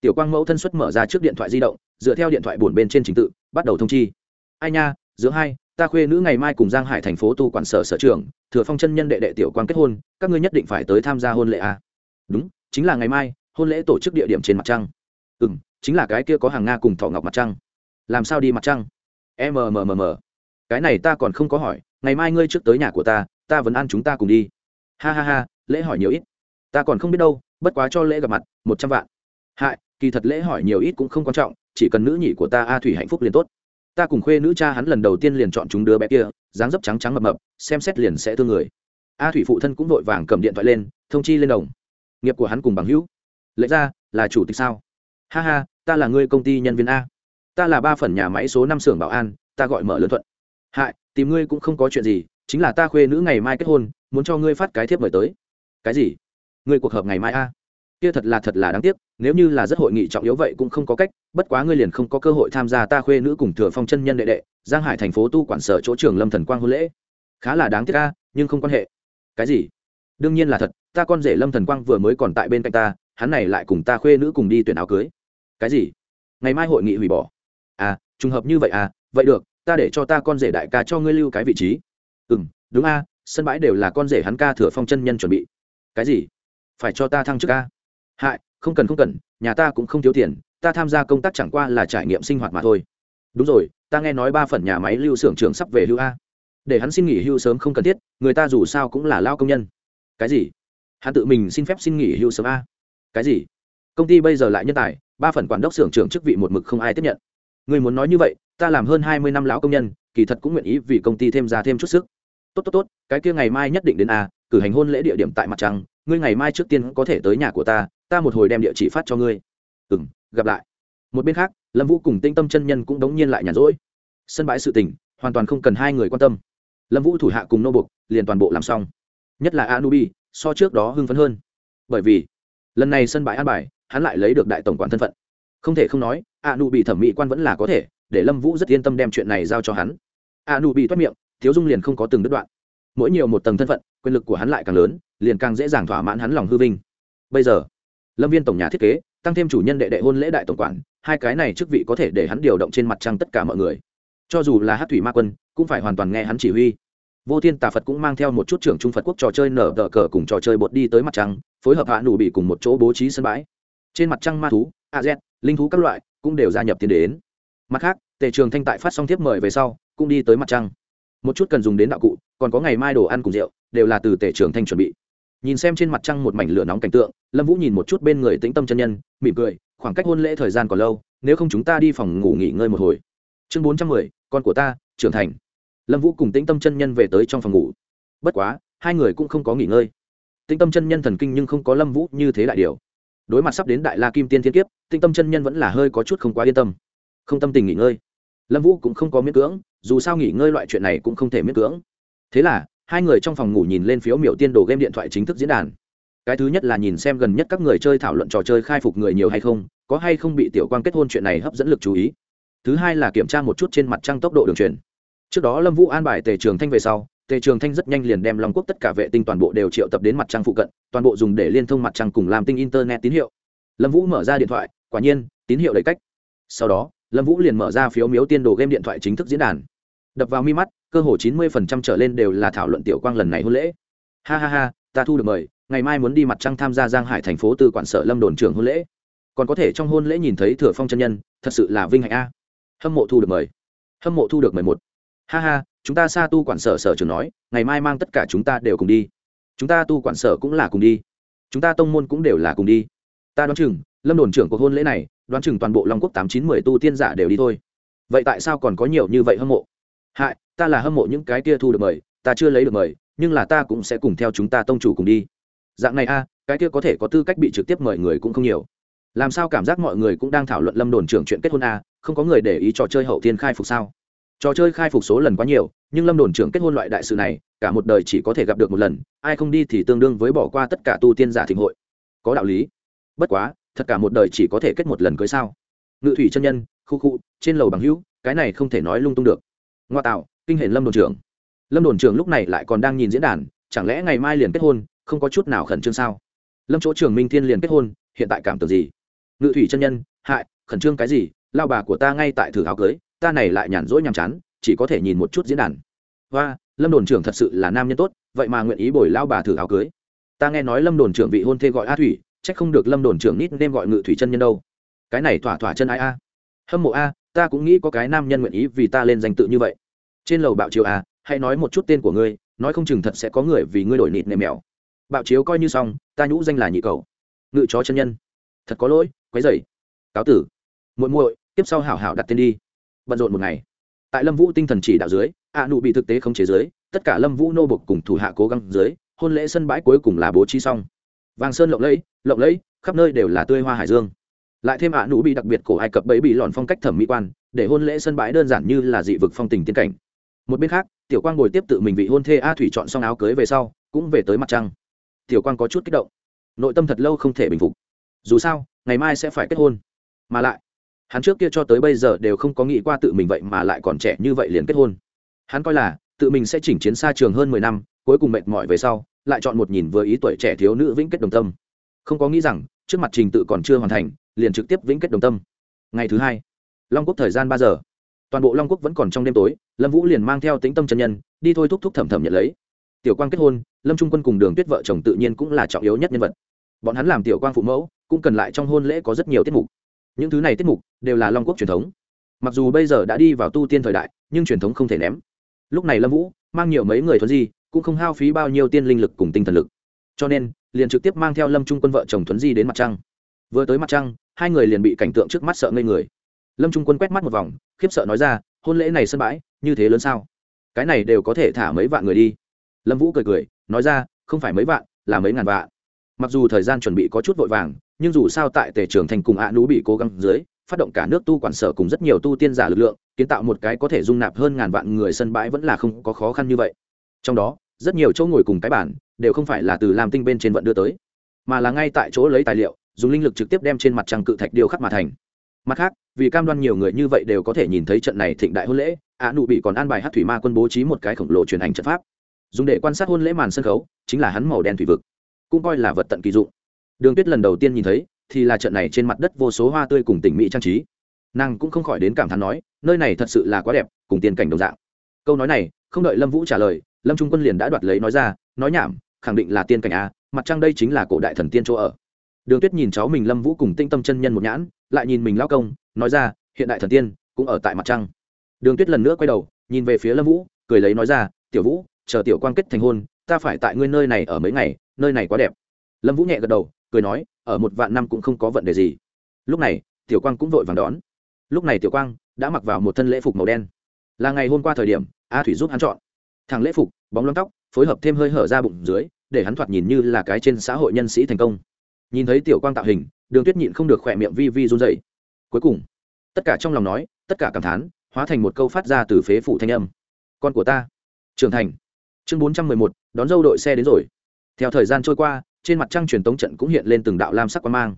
Tiểu quang mẫu thân xuất mở ra trước điện thoại di động, dựa theo điện thoại buồn bên trên trình tự, bắt đầu thông chi. Ai nha, giữa hai ta khuê nữ ngày mai cùng giang hải thành phố tu quản sở sở trường, thừa phong chân nhân đệ đệ tiểu quan kết hôn, các ngươi nhất định phải tới tham gia hôn lễ à. đúng, chính là ngày mai, hôn lễ tổ chức địa điểm trên mặt trăng. Ừ m chính là cái kia có hàng nga cùng thọ ngọc mặt trăng. Làm sao đi mặt trăng? Mmm cái này ta còn không có hỏi, ngày mai ngươi trước tới nhà của ta ta vẫn ăn chúng ta cùng đi. Ha ha ha, lễ hỏi nhiều ít. Ta còn không biết đâu, bất quá cho lễ gặp mặt, một trăm vạn. Hại, kỳ thật lễ hỏi nhiều ít cũng không quan trọng, chỉ cần nữ nhị của ta a thủy hạnh phúc liền tốt ta cùng khuê nữ cha hắn lần đầu tiên liền chọn chúng đứa bé kia, dáng dấp trắng trắng mập mập, xem xét liền sẽ thương người. A thủy phụ thân cũng vội vàng cầm điện thoại lên, thông chi lên đồng. Nghiệp của hắn cùng bằng hữu. Lệ ra, là chủ tịch sao? Ha ha, ta là người công ty nhân viên a. Ta là ba phần nhà máy số năm xưởng bảo an, ta gọi mở lớn thuận. Hại, tìm ngươi cũng không có chuyện gì, chính là ta khuê nữ ngày mai kết hôn, muốn cho ngươi phát cái thiếp mời tới. Cái gì? Ngươi cuộc họp ngày mai a kia thật là thật là đáng tiếc, nếu như là rất hội nghị trọng yếu vậy cũng không có cách, bất quá ngươi liền không có cơ hội tham gia ta khuê nữ cùng thừa phong chân nhân đệ đệ, giang hải thành phố tu quản sở chỗ trường lâm thần quang hôn lễ. Khá là đáng tiếc ca nhưng không quan hệ. Cái gì? Đương nhiên là thật, ta con rể lâm thần quang vừa mới còn tại bên cạnh ta, hắn này lại cùng ta khuê nữ cùng đi tuyển áo cưới. Cái gì? Ngày mai hội nghị hủy bỏ. À trùng hợp như vậy à vậy được, ta để cho ta con rể đại ca cho ngươi lưu cái vị trí. Ừ m đúng a, sân bãi đều là con rể hắn ca thừa phong chân nhân chuẩn bị. Cái gì? Phải cho ta thăng chức ca hại, không cần không cần, nhà ta cũng không thiếu tiền, ta tham gia công tác chẳng qua là trải nghiệm sinh hoạt mà thôi. Đúng rồi, ta nghe nói ba phần nhà máy lưu xưởng trường sắp về hưu a. Để hắn xin nghỉ hưu sớm không cần thiết, người ta dù sao cũng là lao công nhân. Cái gì? Hắn tự mình xin phép xin nghỉ hưu sớm a. Cái gì? Công ty bây giờ lại nhân tài, ba phần quản đốc xưởng trưởng chức vị một mực không ai tiếp nhận. Người muốn nói như vậy, ta làm hơn hai mươi năm lão công nhân, kỳ thật cũng nguyện ý vì công ty thêm ra thêm chút sức. Tốt tốt tốt, cái kia ngày mai nhất định đến a, cử hành hôn lễ địa điểm tại mặt trăng, ngươi ngày mai trước tiên có thể tới nhà của ta ta một hồi đem địa chỉ phát cho ngươi. Ừ m gặp lại. Một bên khác, lâm vũ cùng tinh tâm chân nhân cũng đống nhiên lại nhàn rỗi. Sân bãi sự tình, hoàn toàn không cần hai người quan tâm. Lâm vũ thủ hạ cùng nô bục liền toàn bộ làm xong. Nhất là anubi, so trước đó hưng phấn hơn. Bởi vì, lần này sân bãi an bài, hắn lại lấy được đại tổng quản thân phận. Không thể không nói, anubi thẩm mỹ quan vẫn là có thể, để lâm vũ rất yên tâm đem chuyện này giao cho hắn. Anubi toát miệng, thiếu dung liền không có từng đứt đoạn. Mỗi nhiều một tầng thân phận, quyền lực của hắn lại càng lớn, liền càng dễ dàng thỏa mãn hắn lòng hư vinh. Bây giờ lâm viên tổng nhà thiết kế, tăng thêm chủ nhân đệ đệ hôn lễ đại tổng quản, hai cái này chức vị có thể để hắn điều động trên mặt trăng tất cả mọi người. Cho dù là hát thủy ma quân, cũng phải hoàn toàn nghe hắn chỉ huy. Vô thiên tà phật cũng mang theo một chút trưởng trung phật quốc trò chơi nở đỡ cờ cùng trò chơi bột đi tới mặt trăng, phối hợp hạ nụ bị cùng một chỗ bố trí sân bãi. Trên mặt trăng ma thú, a z, linh thú các loại, cũng đều gia nhập tiến đến. Mặt khác, tề trường thanh tại phát xong tiếp mời về sau, cũng đi tới mặt trăng. Một chút cần dùng đến đạo cụ, còn có ngày mai đồ ăn cùng rượu, đều là từ tề trường thanh chuẩn bị nhìn xem trên mặt trăng một mảnh lửa nóng cảnh tượng, lâm vũ nhìn một chút bên người tĩnh tâm chân nhân, mỉm cười, khoảng cách hôn lễ thời gian còn lâu, nếu không chúng ta đi phòng ngủ nghỉ ngơi một hồi. Chương bốn trăm mười, con của ta, trưởng thành. Lâm vũ cùng tĩnh tâm chân nhân về tới trong phòng ngủ. Bất quá, hai người cũng không có nghỉ ngơi. Tĩnh tâm chân nhân thần kinh nhưng không có lâm vũ như thế đại điều. Đối mặt sắp đến đại la kim tiên thiên kiếp, tĩnh tâm chân nhân vẫn là hơi có chút không quá yên tâm. Không tâm tình nghỉ ngơi. Lâm vũ cũng không có miễn cưỡng, dù sao nghỉ ngơi loại chuyện này cũng không thể miễn cưỡng. Thế là hai người trong phòng ngủ nhìn lên phiếu miểu tiên đồ game điện thoại chính thức diễn đàn. Cái thứ nhất là nhìn xem gần nhất các người chơi thảo luận trò chơi khai phục người nhiều hay không, có hay không bị tiểu quan kết hôn chuyện này hấp dẫn lực chú ý. Thứ hai là kiểm tra một chút trên mặt trăng tốc độ đường truyền. Trước đó lâm vũ an bài tề trường thanh về sau, tề trường thanh rất nhanh liền đem long quốc tất cả vệ tinh toàn bộ đều triệu tập đến mặt trăng phụ cận, toàn bộ dùng để liên thông mặt trăng cùng làm tinh internet tín hiệu. Lâm vũ mở ra điện thoại, quả nhiên, tín hiệu đầy cách. Sau đó, lâm vũ liền mở ra phiếu miếu tiên đồ game điện thoại chính thức diễn đàn. Đập vào mi mắt cơ hồ chín mươi phần trăm trở lên đều là thảo luận tiểu quang lần này hôn lễ. Ha ha ha, ta thu được mời, ngày mai muốn đi mặt trăng tham gia giang hải thành phố từ quản sở lâm đồn trưởng hôn lễ. Còn có thể trong hôn lễ nhìn thấy thừa phong chân nhân, thật sự là vinh hạnh a. Hâm mộ thu được mời. Hâm mộ thu được mười một. Ha ha, chúng ta xa tu quản sở sở trường nói, ngày mai mang tất cả chúng ta đều cùng đi. Chúng ta tu quản sở cũng là cùng đi. Chúng ta tông môn cũng đều là cùng đi. Ta đoán chừng, lâm đồn trưởng cuộc hôn lễ này, đoán chừng toàn bộ long quốc tám chín mười tu tiên giả đều đi thôi. Vậy tại sao còn có nhiều như vậy hâm mộ? Hại, ta là hâm mộ những cái kia thu được mời, ta chưa lấy được mời, nhưng là ta cũng sẽ cùng theo chúng ta tông chủ cùng đi. Dạng này a, cái kia có thể có tư cách bị trực tiếp mời người cũng không nhiều. Làm sao cảm giác mọi người cũng đang thảo luận lâm đồn trưởng chuyện kết hôn a, không có người để ý trò chơi hậu thiên khai phục sao? Trò chơi khai phục số lần quá nhiều, nhưng lâm đồn trưởng kết hôn loại đại sự này, cả một đời chỉ có thể gặp được một lần, ai không đi thì tương đương với bỏ qua tất cả tu tiên giả thịnh hội. Có đạo lý. Bất quá, thật cả một đời chỉ có thể kết một lần cưới sao? Ngự thủy chân nhân, khu khu, trên lầu bằng hữu, cái này không thể nói lung tung được ngoa tạo, kinh hển lâm đồn trưởng. Lâm đồn trưởng lúc này lại còn đang nhìn diễn đàn, chẳng lẽ ngày mai liền kết hôn, không có chút nào khẩn trương sao? Lâm chỗ trưởng minh thiên liền kết hôn, hiện tại cảm tưởng gì? Ngự thủy chân nhân, hại, khẩn trương cái gì? Lao bà của ta ngay tại thử áo cưới, ta này lại nhàn rỗi nhàm chán, chỉ có thể nhìn một chút diễn đàn. Và lâm đồn trưởng thật sự là nam nhân tốt, vậy mà nguyện ý bồi lao bà thử áo cưới. Ta nghe nói lâm đồn trưởng vị hôn thê gọi a thủy c h ắ c không được lâm đồn trưởng nít nên gọi ngự thủy chân nhân đâu. Cái này thỏa thỏa chân ai a? Hâm mộ a ta cũng nghĩ có cái nam nhân nguyện ý vì ta lên danh tự như vậy. Trên lầu bạo chiếu à, hãy nói một chút tên của ngươi nói không chừng thật sẽ có người vì ngươi đổi nịt nệm mèo. Bạo chiếu coi như xong ta nhũ danh là nhị cầu. Ngự chó chân nhân. Thật có lỗi quấy dày cáo tử. Muội muội tiếp sau hảo hảo đặt tên đi. Bận rộn một ngày. Tại lâm vũ tinh thần chỉ đạo dưới a nụ bị thực tế không chế dưới tất cả lâm vũ nô bục cùng thủ hạ cố gắng dưới hôn lễ sân bãi cuối cùng là bố trí xong. Vàng sơn lộng lẫy lộng lẫy khắp nơi đều là tươi hoa hải dương lại thêm ạ nụ bị đặc biệt cổ ai cập bẫy bị lòn phong cách thẩm mỹ quan, để hôn lễ sân bãi đơn giản như là dị vực phong tình tiên cảnh. Một bên khác, tiểu quang ngồi tiếp tự mình vị hôn thê a thủy chọn xong áo cưới về sau, cũng về tới mặt trăng. Tiểu quang có chút kích động. Nội tâm thật lâu không thể bình phục. Dù sao, ngày mai sẽ phải kết hôn. Mà lại, hắn trước kia cho tới bây giờ đều không có nghĩ qua tự mình vậy mà lại còn trẻ như vậy liền kết hôn. Hắn coi là, tự mình sẽ chỉnh chiến xa trường hơn mười năm, cuối cùng mệt mỏi về sau, lại chọn một nhìn vừa ý tuổi trẻ thiếu nữ vĩnh kết đồng tâm. Không có nghĩ rằng, trước mặt trình tự còn chưa hoàn thành liền trực tiếp vĩnh kết đồng tâm. Ngày thứ hai, long quốc thời gian ba giờ. Toàn bộ long quốc vẫn còn trong đêm tối, lâm vũ liền mang theo tính tâm chân nhân, đi thôi thúc thúc thẩm thẩm nhận lấy. Tiểu quang kết hôn, lâm trung quân cùng đường tuyết vợ chồng tự nhiên cũng là trọng yếu nhất nhân vật. Bọn hắn làm tiểu quang phụ mẫu, cũng cần lại trong hôn lễ có rất nhiều tiết mục. Những thứ này tiết mục đều là long quốc truyền thống. Mặc dù bây giờ đã đi vào tu tiên thời đại, nhưng truyền thống không thể ném. Lúc này lâm vũ mang nhiều mấy người thuần di, cũng không hao phí bao nhiêu tiên linh lực cùng tinh thần lực. Cho nên, liền trực tiếp mang theo lâm trung quân vợ chồng thuấn di đến mặt trăng. Vừa tới mặt trăng hai người liền bị cảnh tượng trước mắt sợ ngây người. Lâm trung quân quét mắt một vòng, khiếp sợ nói ra, hôn lễ này sân bãi, như thế lớn sao? Cái này đều có thể thả mấy vạn người đi. Lâm vũ cười cười, nói ra, không phải mấy vạn, là mấy ngàn vạn. Mặc dù thời gian chuẩn bị có chút vội vàng, nhưng dù sao tại tề trường thành cùng ạ nú bị cố gắng dưới, phát động cả nước tu quản sở cùng rất nhiều tu tiên giả lực lượng, kiến tạo một cái có thể dung nạp hơn ngàn vạn người sân bãi vẫn là không có khó khăn như vậy. Trong đó, rất nhiều chỗ ngồi cùng cái bản đều không phải là từ làm tinh bên trên vận đưa tới, mà là ngay tại chỗ lấy tài liệu dùng linh lực trực tiếp đem trên mặt trăng cự thạch điêu khắc mà thành. Mặt khác, vì cam đoan nhiều người như vậy đều có thể nhìn thấy trận này thịnh đại hôn lễ, ạ nụ bị còn an bài hát thủy ma quân bố trí một cái khổng lồ truyền hành trận pháp. Dùng để quan sát hôn lễ màn sân khấu, chính là hắn màu đen thủy vực. Cũng coi là vật tận kỳ dụng. Đường tuyết lần đầu tiên nhìn thấy, thì là trận này trên mặt đất vô số hoa tươi cùng tỉnh mỹ trang trí. Nàng cũng không khỏi đến cảm thán nói, nơi này thật sự là quá đẹp, cùng tiền cảnh đồng dạng. Câu nói này, không đợi lâm vũ trả lời, lâm trung quân liền đã đoạt lấy nói ra, nói nhảm, khẳng định là tiên cảnh a, mặt trăng đây chính là cổ đại thần tiên chỗ ở đường tuyết nhìn cháu mình lâm vũ cùng tinh tâm chân nhân một nhãn, lại nhìn mình lao công, nói ra, hiện đại thần tiên cũng ở tại mặt trăng. Đường tuyết lần nữa quay đầu, nhìn về phía lâm vũ, cười lấy nói ra, tiểu vũ, chờ tiểu quan kết thành hôn, ta phải tại ngươi nơi này ở mấy ngày, nơi này quá đẹp. Lâm vũ nhẹ gật đầu, cười nói, ở một vạn năm cũng không có vận đề gì. Lúc này, tiểu quang cũng vội vàng đón. Lúc này tiểu quang đã mặc vào một thân lễ phục màu đen. Là ngày hôm qua thời điểm, a thủy giúp hắn chọn. Thằng lễ phục, bóng lông tóc, phối hợp thêm hơi hở ra bụng dưới, để hắn thoạt nhìn như là cái trên xã hội nhân sĩ thành công nhìn thấy tiểu quang tạo hình, đường tuyết nhịn không được khỏe miệng vi vi run dậy cuối cùng, tất cả trong lòng nói, tất cả cảm thán, hóa thành một câu phát ra từ phế phủ thanh âm. Con của ta, trưởng thành. Chương bốn trăm mười một, đón dâu đội xe đến rồi. Theo thời gian trôi qua, trên mặt trăng truyền tống trận cũng hiện lên từng đạo lam sắc quan mang.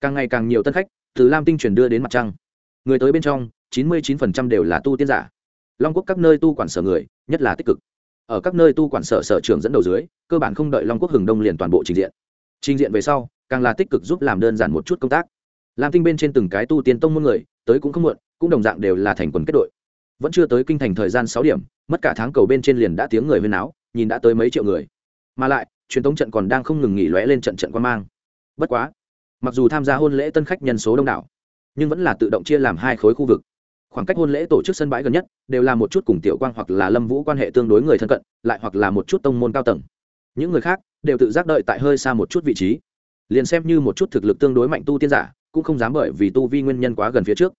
Càng ngày càng nhiều tân khách từ lam tinh truyền đưa đến mặt trăng. Người tới bên trong, chín mươi 99% đều là tu tiên giả. Long quốc các nơi tu quản sở người, nhất là tích cực. Ở các nơi tu quản sở sở trưởng dẫn đầu dưới, cơ bản không đợi long quốc hừng đông liền toàn bộ trình diện. Trình diện về sau càng là tích cực giúp làm đơn giản một chút công tác. Lam tinh bên trên từng cái tu tiên tông môn người, tới cũng không muộn, cũng đồng dạng đều là thành quần kết đội. Vẫn chưa tới kinh thành thời gian sáu điểm, mất cả tháng cầu bên trên liền đã tiếng người huyên áo nhìn đã tới mấy triệu người. Mà lại, truyền thống trận còn đang không ngừng nghỉ lóe lên trận trận quan mang. Bất quá, mặc dù tham gia hôn lễ tân khách nhân số đông đảo, nhưng vẫn là tự động chia làm hai khối khu vực. Khoảng cách hôn lễ tổ chức sân bãi gần nhất, đều là một chút cùng tiểu quang hoặc là lâm vũ quan hệ tương đối người thân cận, lại hoặc là một chút tông môn cao tầng. Những người khác đều tự giác đợi tại hơi xa một chút vị trí liền xem như một chút thực lực tương đối mạnh tu tiên giả, cũng không dám bởi vì tu vi nguyên nhân quá gần phía trước.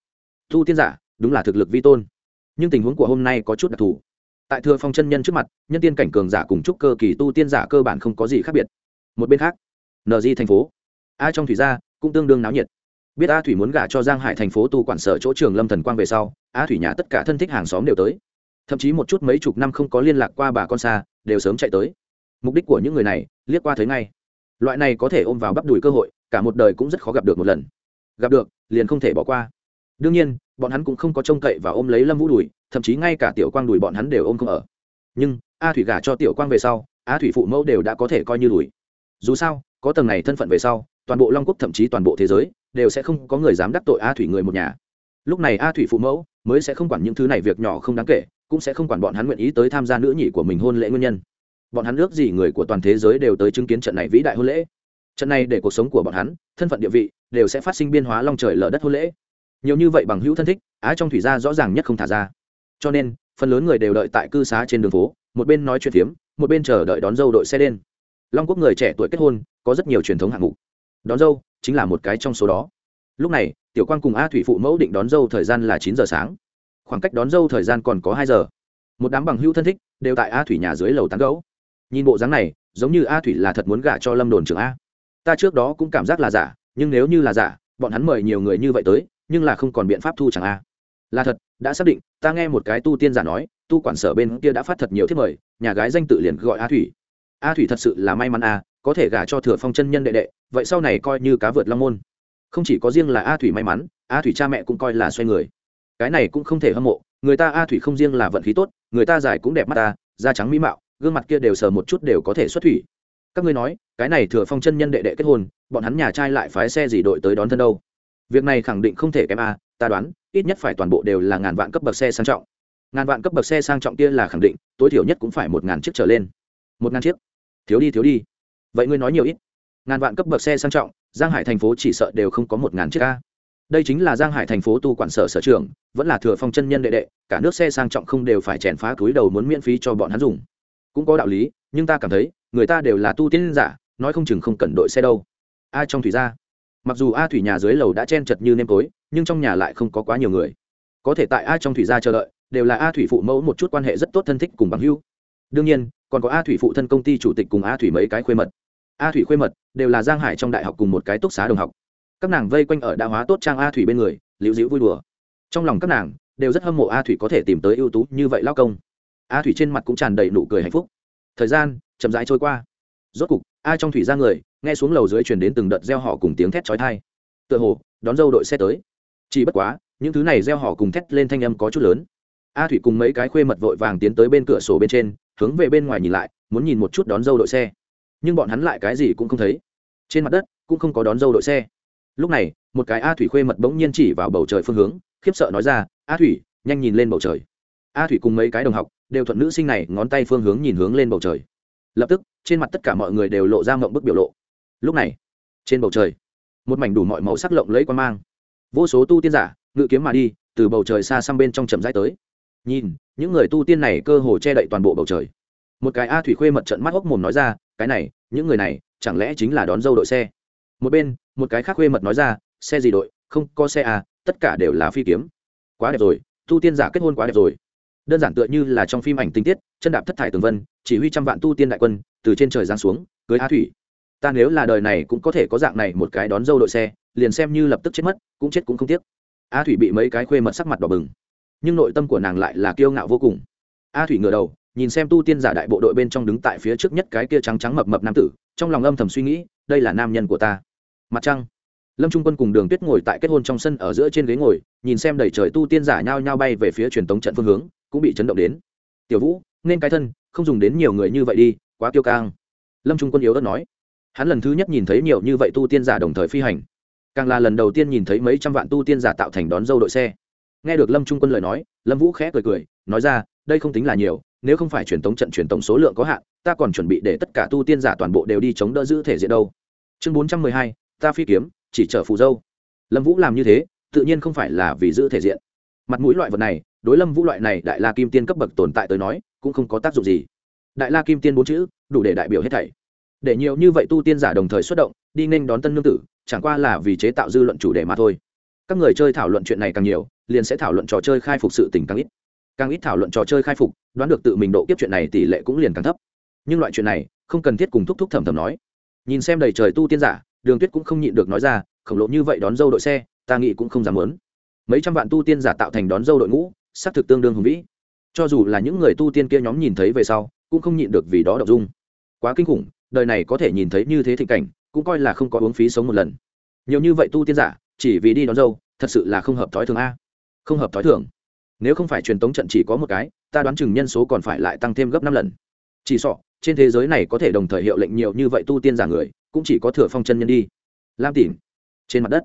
Tu tiên giả, đúng là thực lực vi tôn. Nhưng tình huống của hôm nay có chút đặc thù. Tại thừa phong chân nhân trước mặt, nhân tiên cảnh cường giả cùng chúc cơ kỳ tu tiên giả cơ bản không có gì khác biệt. Một bên khác nd thành phố. A trong thủy gia cũng tương đương náo nhiệt. Biết a thủy muốn gả cho giang hải thành phố tu quản sở chỗ trường lâm thần quang về sau, a thủy nhà tất cả thân thích hàng xóm đều tới. Thậm chí một chút mấy chục năm không có liên lạc qua bà con xa, đều sớm chạy tới. Mục đích của những người này, liếc qua thấy ngay loại này có thể ôm vào bắp đùi cơ hội, cả một đời cũng rất khó gặp được một lần. Gặp được, liền không thể bỏ qua. Đương nhiên, bọn hắn cũng không có trông cậy và ôm lấy lâm vũ đùi, thậm chí ngay cả tiểu quang đùi bọn hắn đều ôm không ở. Nhưng, a thủy gả cho tiểu quang về sau, a thủy phụ mẫu đều đã có thể coi như đùi. Dù sao, có tầng này thân phận về sau, toàn bộ long quốc thậm chí toàn bộ thế giới đều sẽ không có người dám đắc tội a thủy người một nhà. Lúc này a thủy phụ mẫu mới sẽ không quản những thứ này việc nhỏ không đáng kể, cũng sẽ không quản bọn hắn nguyện ý tới tham gia nữ nhị của mình hôn lễ nguyên nhân bọn hắn ước gì người của toàn thế giới đều tới chứng kiến trận này vĩ đại hôn lễ. Trận này để cuộc sống của bọn hắn, thân phận địa vị, đều sẽ phát sinh biên hóa long trời lở đất hôn lễ. Nhiều như vậy bằng hữu thân thích, á trong thủy gia rõ ràng nhất không thả ra. Cho nên, phần lớn người đều đợi tại cư xá trên đường phố, một bên nói chuyện phiếm, một bên chờ đợi đón dâu đội xe đen. Long quốc người trẻ tuổi kết hôn, có rất nhiều truyền thống hạng mục. Đón dâu chính là một cái trong số đó. Lúc này, tiểu quan cùng a thủy phụ mẫu định đón dâu thời gian là chín giờ sáng. Khoảng cách đón dâu thời gian còn có hai giờ. Một đám bằng hữu thân thích đều tại a thủy nhà dưới lầu tán gấu nhìn bộ dáng này, giống như a thủy là thật muốn gả cho lâm đồn trưởng a. Ta trước đó cũng cảm giác là giả, nhưng nếu như là giả, bọn hắn mời nhiều người như vậy tới, nhưng là không còn biện pháp thu chẳng a. Là thật, đã xác định, ta nghe một cái tu tiên giả nói, tu quản sở bên kia đã phát thật nhiều thiết mời, nhà gái danh tự liền gọi a thủy. A thủy thật sự là may mắn a, có thể gả cho thừa phong chân nhân đệ đệ, vậy sau này coi như cá vượt long môn. Không chỉ có riêng là a thủy may mắn, a thủy cha mẹ cũng coi là xoay người. Cái này cũng không thể hâm mộ, người ta a thủy không riêng là vận khí tốt, người ta dài cũng đẹp mắt ta da trắng mỹ mạo gương mặt kia đều sờ một chút đều có thể xuất thủy. Các ngươi nói, cái này thừa phong chân nhân đệ đệ kết hôn, bọn hắn nhà trai lại phái xe gì đội tới đón thân đâu? Việc này khẳng định không thể kém a, ta đoán, ít nhất phải toàn bộ đều là ngàn vạn cấp bậc xe sang trọng. Ngàn vạn cấp bậc xe sang trọng kia là khẳng định, tối thiểu nhất cũng phải một ngàn chiếc trở lên. Một ngàn chiếc? Thiếu đi thiếu đi. Vậy ngươi nói nhiều ít. Ngàn vạn cấp bậc xe sang trọng, giang hải thành phố chỉ sợ đều không có một ngàn chiếc a. Đây chính là giang hải thành phố tu quản sở sở trường vẫn là thừa phong chân nhân đệ đệ, cả nước xe sang trọng không đều phải chèn phá túi đầu muốn miễn phí cho bọn hắn dùng cũng có đạo lý, nhưng ta cảm thấy, người ta đều là tu tiên giả, nói không chừng không cần đội xe đâu. A trong thủy gia, mặc dù a thủy nhà dưới lầu đã chen chật như nêm tối, nhưng trong nhà lại không có quá nhiều người. Có thể tại a trong thủy gia chờ đợi, đều là a thủy phụ mẫu một chút quan hệ rất tốt thân thích cùng bằng hưu đương nhiên, còn có a thủy phụ thân công ty chủ tịch cùng a thủy mấy cái khuê mật. A thủy khuê mật đều là giang hải trong đại học cùng một cái túc xá đồng học. Các nàng vây quanh ở đa hóa tốt trang a thủy bên người, liễu dĩu vui đùa. Trong lòng các nàng đều rất hâm mộ a thủy có thể tìm tới ưu tú như vậy lao công a thủy trên mặt cũng tràn đầy nụ cười hạnh phúc. Thời gian chậm rãi trôi qua. Rốt cục a trong thủy ra người, nghe xuống lầu dưới truyền đến từng đợt gieo họ cùng tiếng thét chói thai tựa hồ, đón dâu đội xe tới. Chỉ bất quá, những thứ này gieo họ cùng thét lên thanh âm có chút lớn. A thủy cùng mấy cái khuê mật vội vàng tiến tới bên cửa sổ bên trên, hướng về bên ngoài nhìn lại, muốn nhìn một chút đón dâu đội xe. Nhưng bọn hắn lại cái gì cũng không thấy. Trên mặt đất cũng không có đón dâu đội xe. Lúc này, một cái a thủy khuê mật bỗng nhiên chỉ vào bầu trời phương hướng, khiếp sợ nói ra, a thủy, nhanh nhìn lên bầu trời. A thủy cùng mấy cái đồng học đều thuận nữ sinh này ngón tay phương hướng nhìn hướng lên bầu trời. Lập tức, trên mặt tất cả mọi người đều lộ ra mộng bức biểu lộ. Lúc này, trên bầu trời, một mảnh đủ mọi màu sắc lộng lẫy quan mang. Vô số tu tiên giả, ngự kiếm mà đi, từ bầu trời xa xăm bên trong chậm rãi tới. Nhìn, những người tu tiên này cơ hồ che đậy toàn bộ bầu trời. Một cái a thủy khuê mật trận mắt hốc mồm nói ra, cái này, những người này, chẳng lẽ chính là đón dâu đội xe? Một bên, một cái khác khuê mật nói ra, xe gì đội? Không, có xe à tất cả đều là phi kiếm. Quá đẹp rồi, tu tiên giả kết hôn quá đẹp rồi đơn giản tựa như là trong phim ảnh tinh tiết, chân đạp thất thải tường vân, chỉ huy trăm vạn tu tiên đại quân, từ trên trời giáng xuống, cưới a thủy. Ta nếu là đời này cũng có thể có dạng này một cái đón dâu đội xe, liền xem như lập tức chết mất, cũng chết cũng không tiếc. A thủy bị mấy cái khuê mật sắc mặt đỏ bừng. Nhưng nội tâm của nàng lại là kiêu ngạo vô cùng. A thủy ngửa đầu, nhìn xem tu tiên giả đại bộ đội bên trong đứng tại phía trước nhất cái kia trắng trắng mập mập nam tử, trong lòng âm thầm suy nghĩ, đây là nam nhân của ta. Mặt trăng. Lâm trung quân cùng đường tuyết ngồi tại kết hôn trong sân ở giữa trên ghế ngồi, nhìn xem đầy trời tu tiên giả nhao nhao bay về phía truyền tống trận phương hướng cũng bị chấn động đến. Tiểu vũ, nên cái thân, không dùng đến nhiều người như vậy đi, quá kiêu căng. Lâm trung quân yếu đất nói. Hắn lần thứ nhất nhìn thấy nhiều như vậy tu tiên giả đồng thời phi hành. Càng là lần đầu tiên nhìn thấy mấy trăm vạn tu tiên giả tạo thành đón dâu đội xe. Nghe được lâm trung quân lời nói, lâm vũ khẽ cười cười, nói ra, đây không tính là nhiều, nếu không phải truyền tống trận truyền tống số lượng có hạn, ta còn chuẩn bị để tất cả tu tiên giả toàn bộ đều đi chống đỡ giữ thể diện đâu. Chương bốn trăm mười hai, ta phi kiếm, chỉ chở phù dâu. Lâm vũ làm như thế, tự nhiên không phải là vì giữ thể diện. Mặt mũi loại vật này đối lâm vũ loại này đại la kim tiên cấp bậc tồn tại tới nói, cũng không có tác dụng gì. Đại la kim tiên bốn chữ, đủ để đại biểu hết thảy. Để nhiều như vậy tu tiên giả đồng thời xuất động, đi nên đón tân nương tử, chẳng qua là vì chế tạo dư luận chủ đề mà thôi. Các người chơi thảo luận chuyện này càng nhiều, liền sẽ thảo luận trò chơi khai phục sự tình càng ít. Càng ít thảo luận trò chơi khai phục, đoán được tự mình độ kiếp chuyện này tỷ lệ cũng liền càng thấp. Nhưng loại chuyện này, không cần thiết cùng thúc thúc thầm thầm nói. Nhìn xem đầy trời tu tiên giả, đường tuyết cũng không nhịn được nói ra, khổng lộ như vậy đón dâu đội xe, ta nghĩ cũng không dám lớn mấy trăm vạn tu tiên giả tạo thành đón dâu đội ngũ xác thực tương đương hùng vĩ. Cho dù là những người tu tiên kia nhóm nhìn thấy về sau, cũng không nhịn được vì đó động dung. Quá kinh khủng, đời này có thể nhìn thấy như thế thịnh cảnh, cũng coi là không có uống phí sống một lần. Nhiều như vậy tu tiên giả, chỉ vì đi đón dâu, thật sự là không hợp thói thường a. Không hợp thói thường. Nếu không phải truyền tống trận chỉ có một cái, ta đoán chừng nhân số còn phải lại tăng thêm gấp năm lần. Chỉ sọ trên thế giới này có thể đồng thời hiệu lệnh nhiều như vậy tu tiên giả người, cũng chỉ có thừa phong chân nhân đi. Lam tìm trên mặt đất,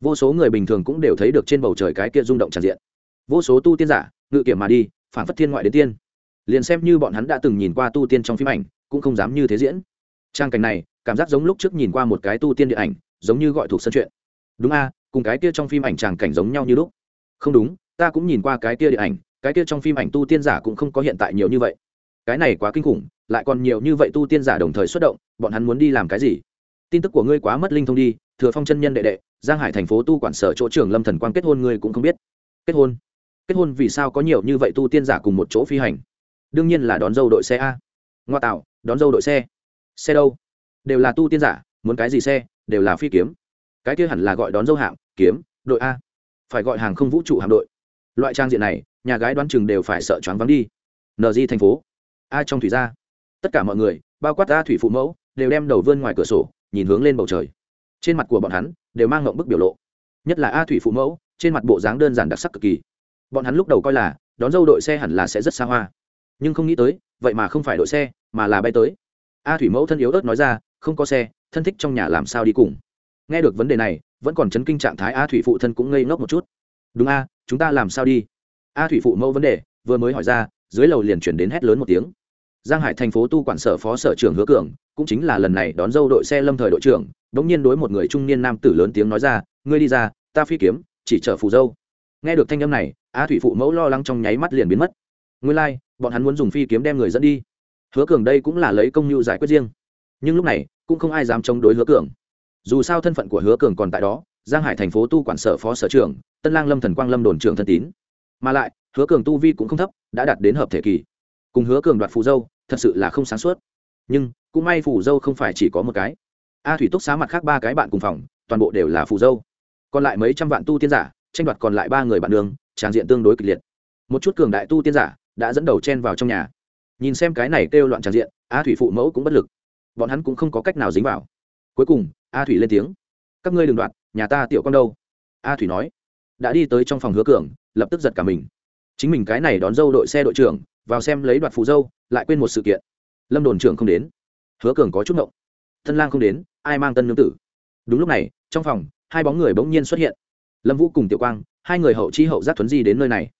vô số người bình thường cũng đều thấy được trên bầu trời cái kia rung động tràn diện vô số tu tiên giả, ngự kiểm mà đi phản phất thiên ngoại đến tiên. Liền xem như bọn hắn đã từng nhìn qua tu tiên trong phim ảnh, cũng không dám như thế diễn. Trang cảnh này, cảm giác giống lúc trước nhìn qua một cái tu tiên điện ảnh, giống như gọi thuộc sân chuyện. Đúng a, cùng cái kia trong phim ảnh tràng cảnh giống nhau như lúc. Không đúng, ta cũng nhìn qua cái kia điện ảnh, cái kia trong phim ảnh tu tiên giả cũng không có hiện tại nhiều như vậy. Cái này quá kinh khủng, lại còn nhiều như vậy tu tiên giả đồng thời xuất động, bọn hắn muốn đi làm cái gì? Tin tức của ngươi quá mất linh thông đi, thừa phong chân nhân đệ đệ, giang hải thành phố tu quản sở chỗ trưởng lâm thần quang kết hôn ngươi cũng không biết. Kết hôn? Kết hôn vì sao có nhiều như vậy tu tiên giả cùng một chỗ phi hành? Đương nhiên là đón dâu đội xe a. Ngoa tạo, đón dâu đội xe. Xe đâu? Đều là tu tiên giả, muốn cái gì xe? Đều là phi kiếm. Cái kia hẳn là gọi đón dâu hạng, kiếm, đội a. Phải gọi hàng không vũ trụ hạm đội. Loại trang diện này, nhà gái đoán chừng đều phải sợ choáng vắng đi. Nd thành phố. A trong thủy gia. Tất cả mọi người, bao quát a thủy phụ mẫu, đều đem đầu vươn ngoài cửa sổ, nhìn hướng lên bầu trời. Trên mặt của bọn hắn, đều mang ngộng bức biểu lộ. Nhất là a thủy phụ mẫu, trên mặt bộ dáng đơn giản đặc sắc cực kỳ bọn hắn lúc đầu coi là, đón dâu đội xe hẳn là sẽ rất xa hoa. Nhưng không nghĩ tới, vậy mà không phải đội xe, mà là bay tới. A thủy mẫu thân yếu ớt nói ra, không có xe, thân thích trong nhà làm sao đi cùng. Nghe được vấn đề này, vẫn còn chấn kinh trạng thái a thủy phụ thân cũng ngây ngốc một chút. Đúng a, chúng ta làm sao đi? A thủy phụ mẫu vấn đề, vừa mới hỏi ra, dưới lầu liền chuyển đến hét lớn một tiếng. Giang hải thành phố tu quản sở phó sở trưởng hứa cường, cũng chính là lần này đón dâu đội xe lâm thời đội trưởng đ ỗ n g nhiên đối một người trung niên nam tử lớn tiếng nói ra, ngươi đi ra, ta phi kiếm, chỉ chở phù dâu nghe được thanh âm này a thủy phụ mẫu lo lắng trong nháy mắt liền biến mất. Nguyên lai、like, bọn hắn muốn dùng phi kiếm đem người dẫn đi. Hứa cường đây cũng là lấy công nhu giải quyết riêng. Nhưng lúc này cũng không ai dám chống đối hứa cường. Dù sao thân phận của hứa cường còn tại đó giang hải thành phố tu quản sở phó sở trưởng tân lang lâm thần quang lâm đồn trưởng thân tín. Mà lại hứa cường tu vi cũng không thấp đã đạt đến hợp thể kỳ. Cùng hứa cường đoạt phù dâu thật sự là không sáng suốt. Nhưng cũng may phù dâu không phải chỉ có một cái. A thủy túc xá mặt khác ba cái bạn cùng phòng toàn bộ đều là phù dâu. Còn lại mấy trăm vạn tu tiên giả tranh đoạt còn lại ba người bạn đường, tràng diện tương đối kịch liệt. Một chút cường đại tu tiên giả đã dẫn đầu chen vào trong nhà. Nhìn xem cái này kêu loạn tràng diện, a thủy phụ mẫu cũng bất lực. Bọn hắn cũng không có cách nào dính vào. Cuối cùng, a thủy lên tiếng. Các ngươi đừng đoạt, nhà ta tiểu con đâu? A thủy nói. Đã đi tới trong phòng hứa cường, lập tức giật cả mình. Chính mình cái này đón dâu đội xe đội trưởng, vào xem lấy đoạt phù dâu, lại quên một sự kiện. Lâm đồn trưởng không đến. Hứa cường có chút ngộng. Thân lang không đến, ai mang tân nương tử? Đúng lúc này, trong phòng, hai bóng người bỗng nhiên xuất hiện lâm vũ cùng tiểu quang, hai người hậu chi hậu giác thuấn di đến nơi này.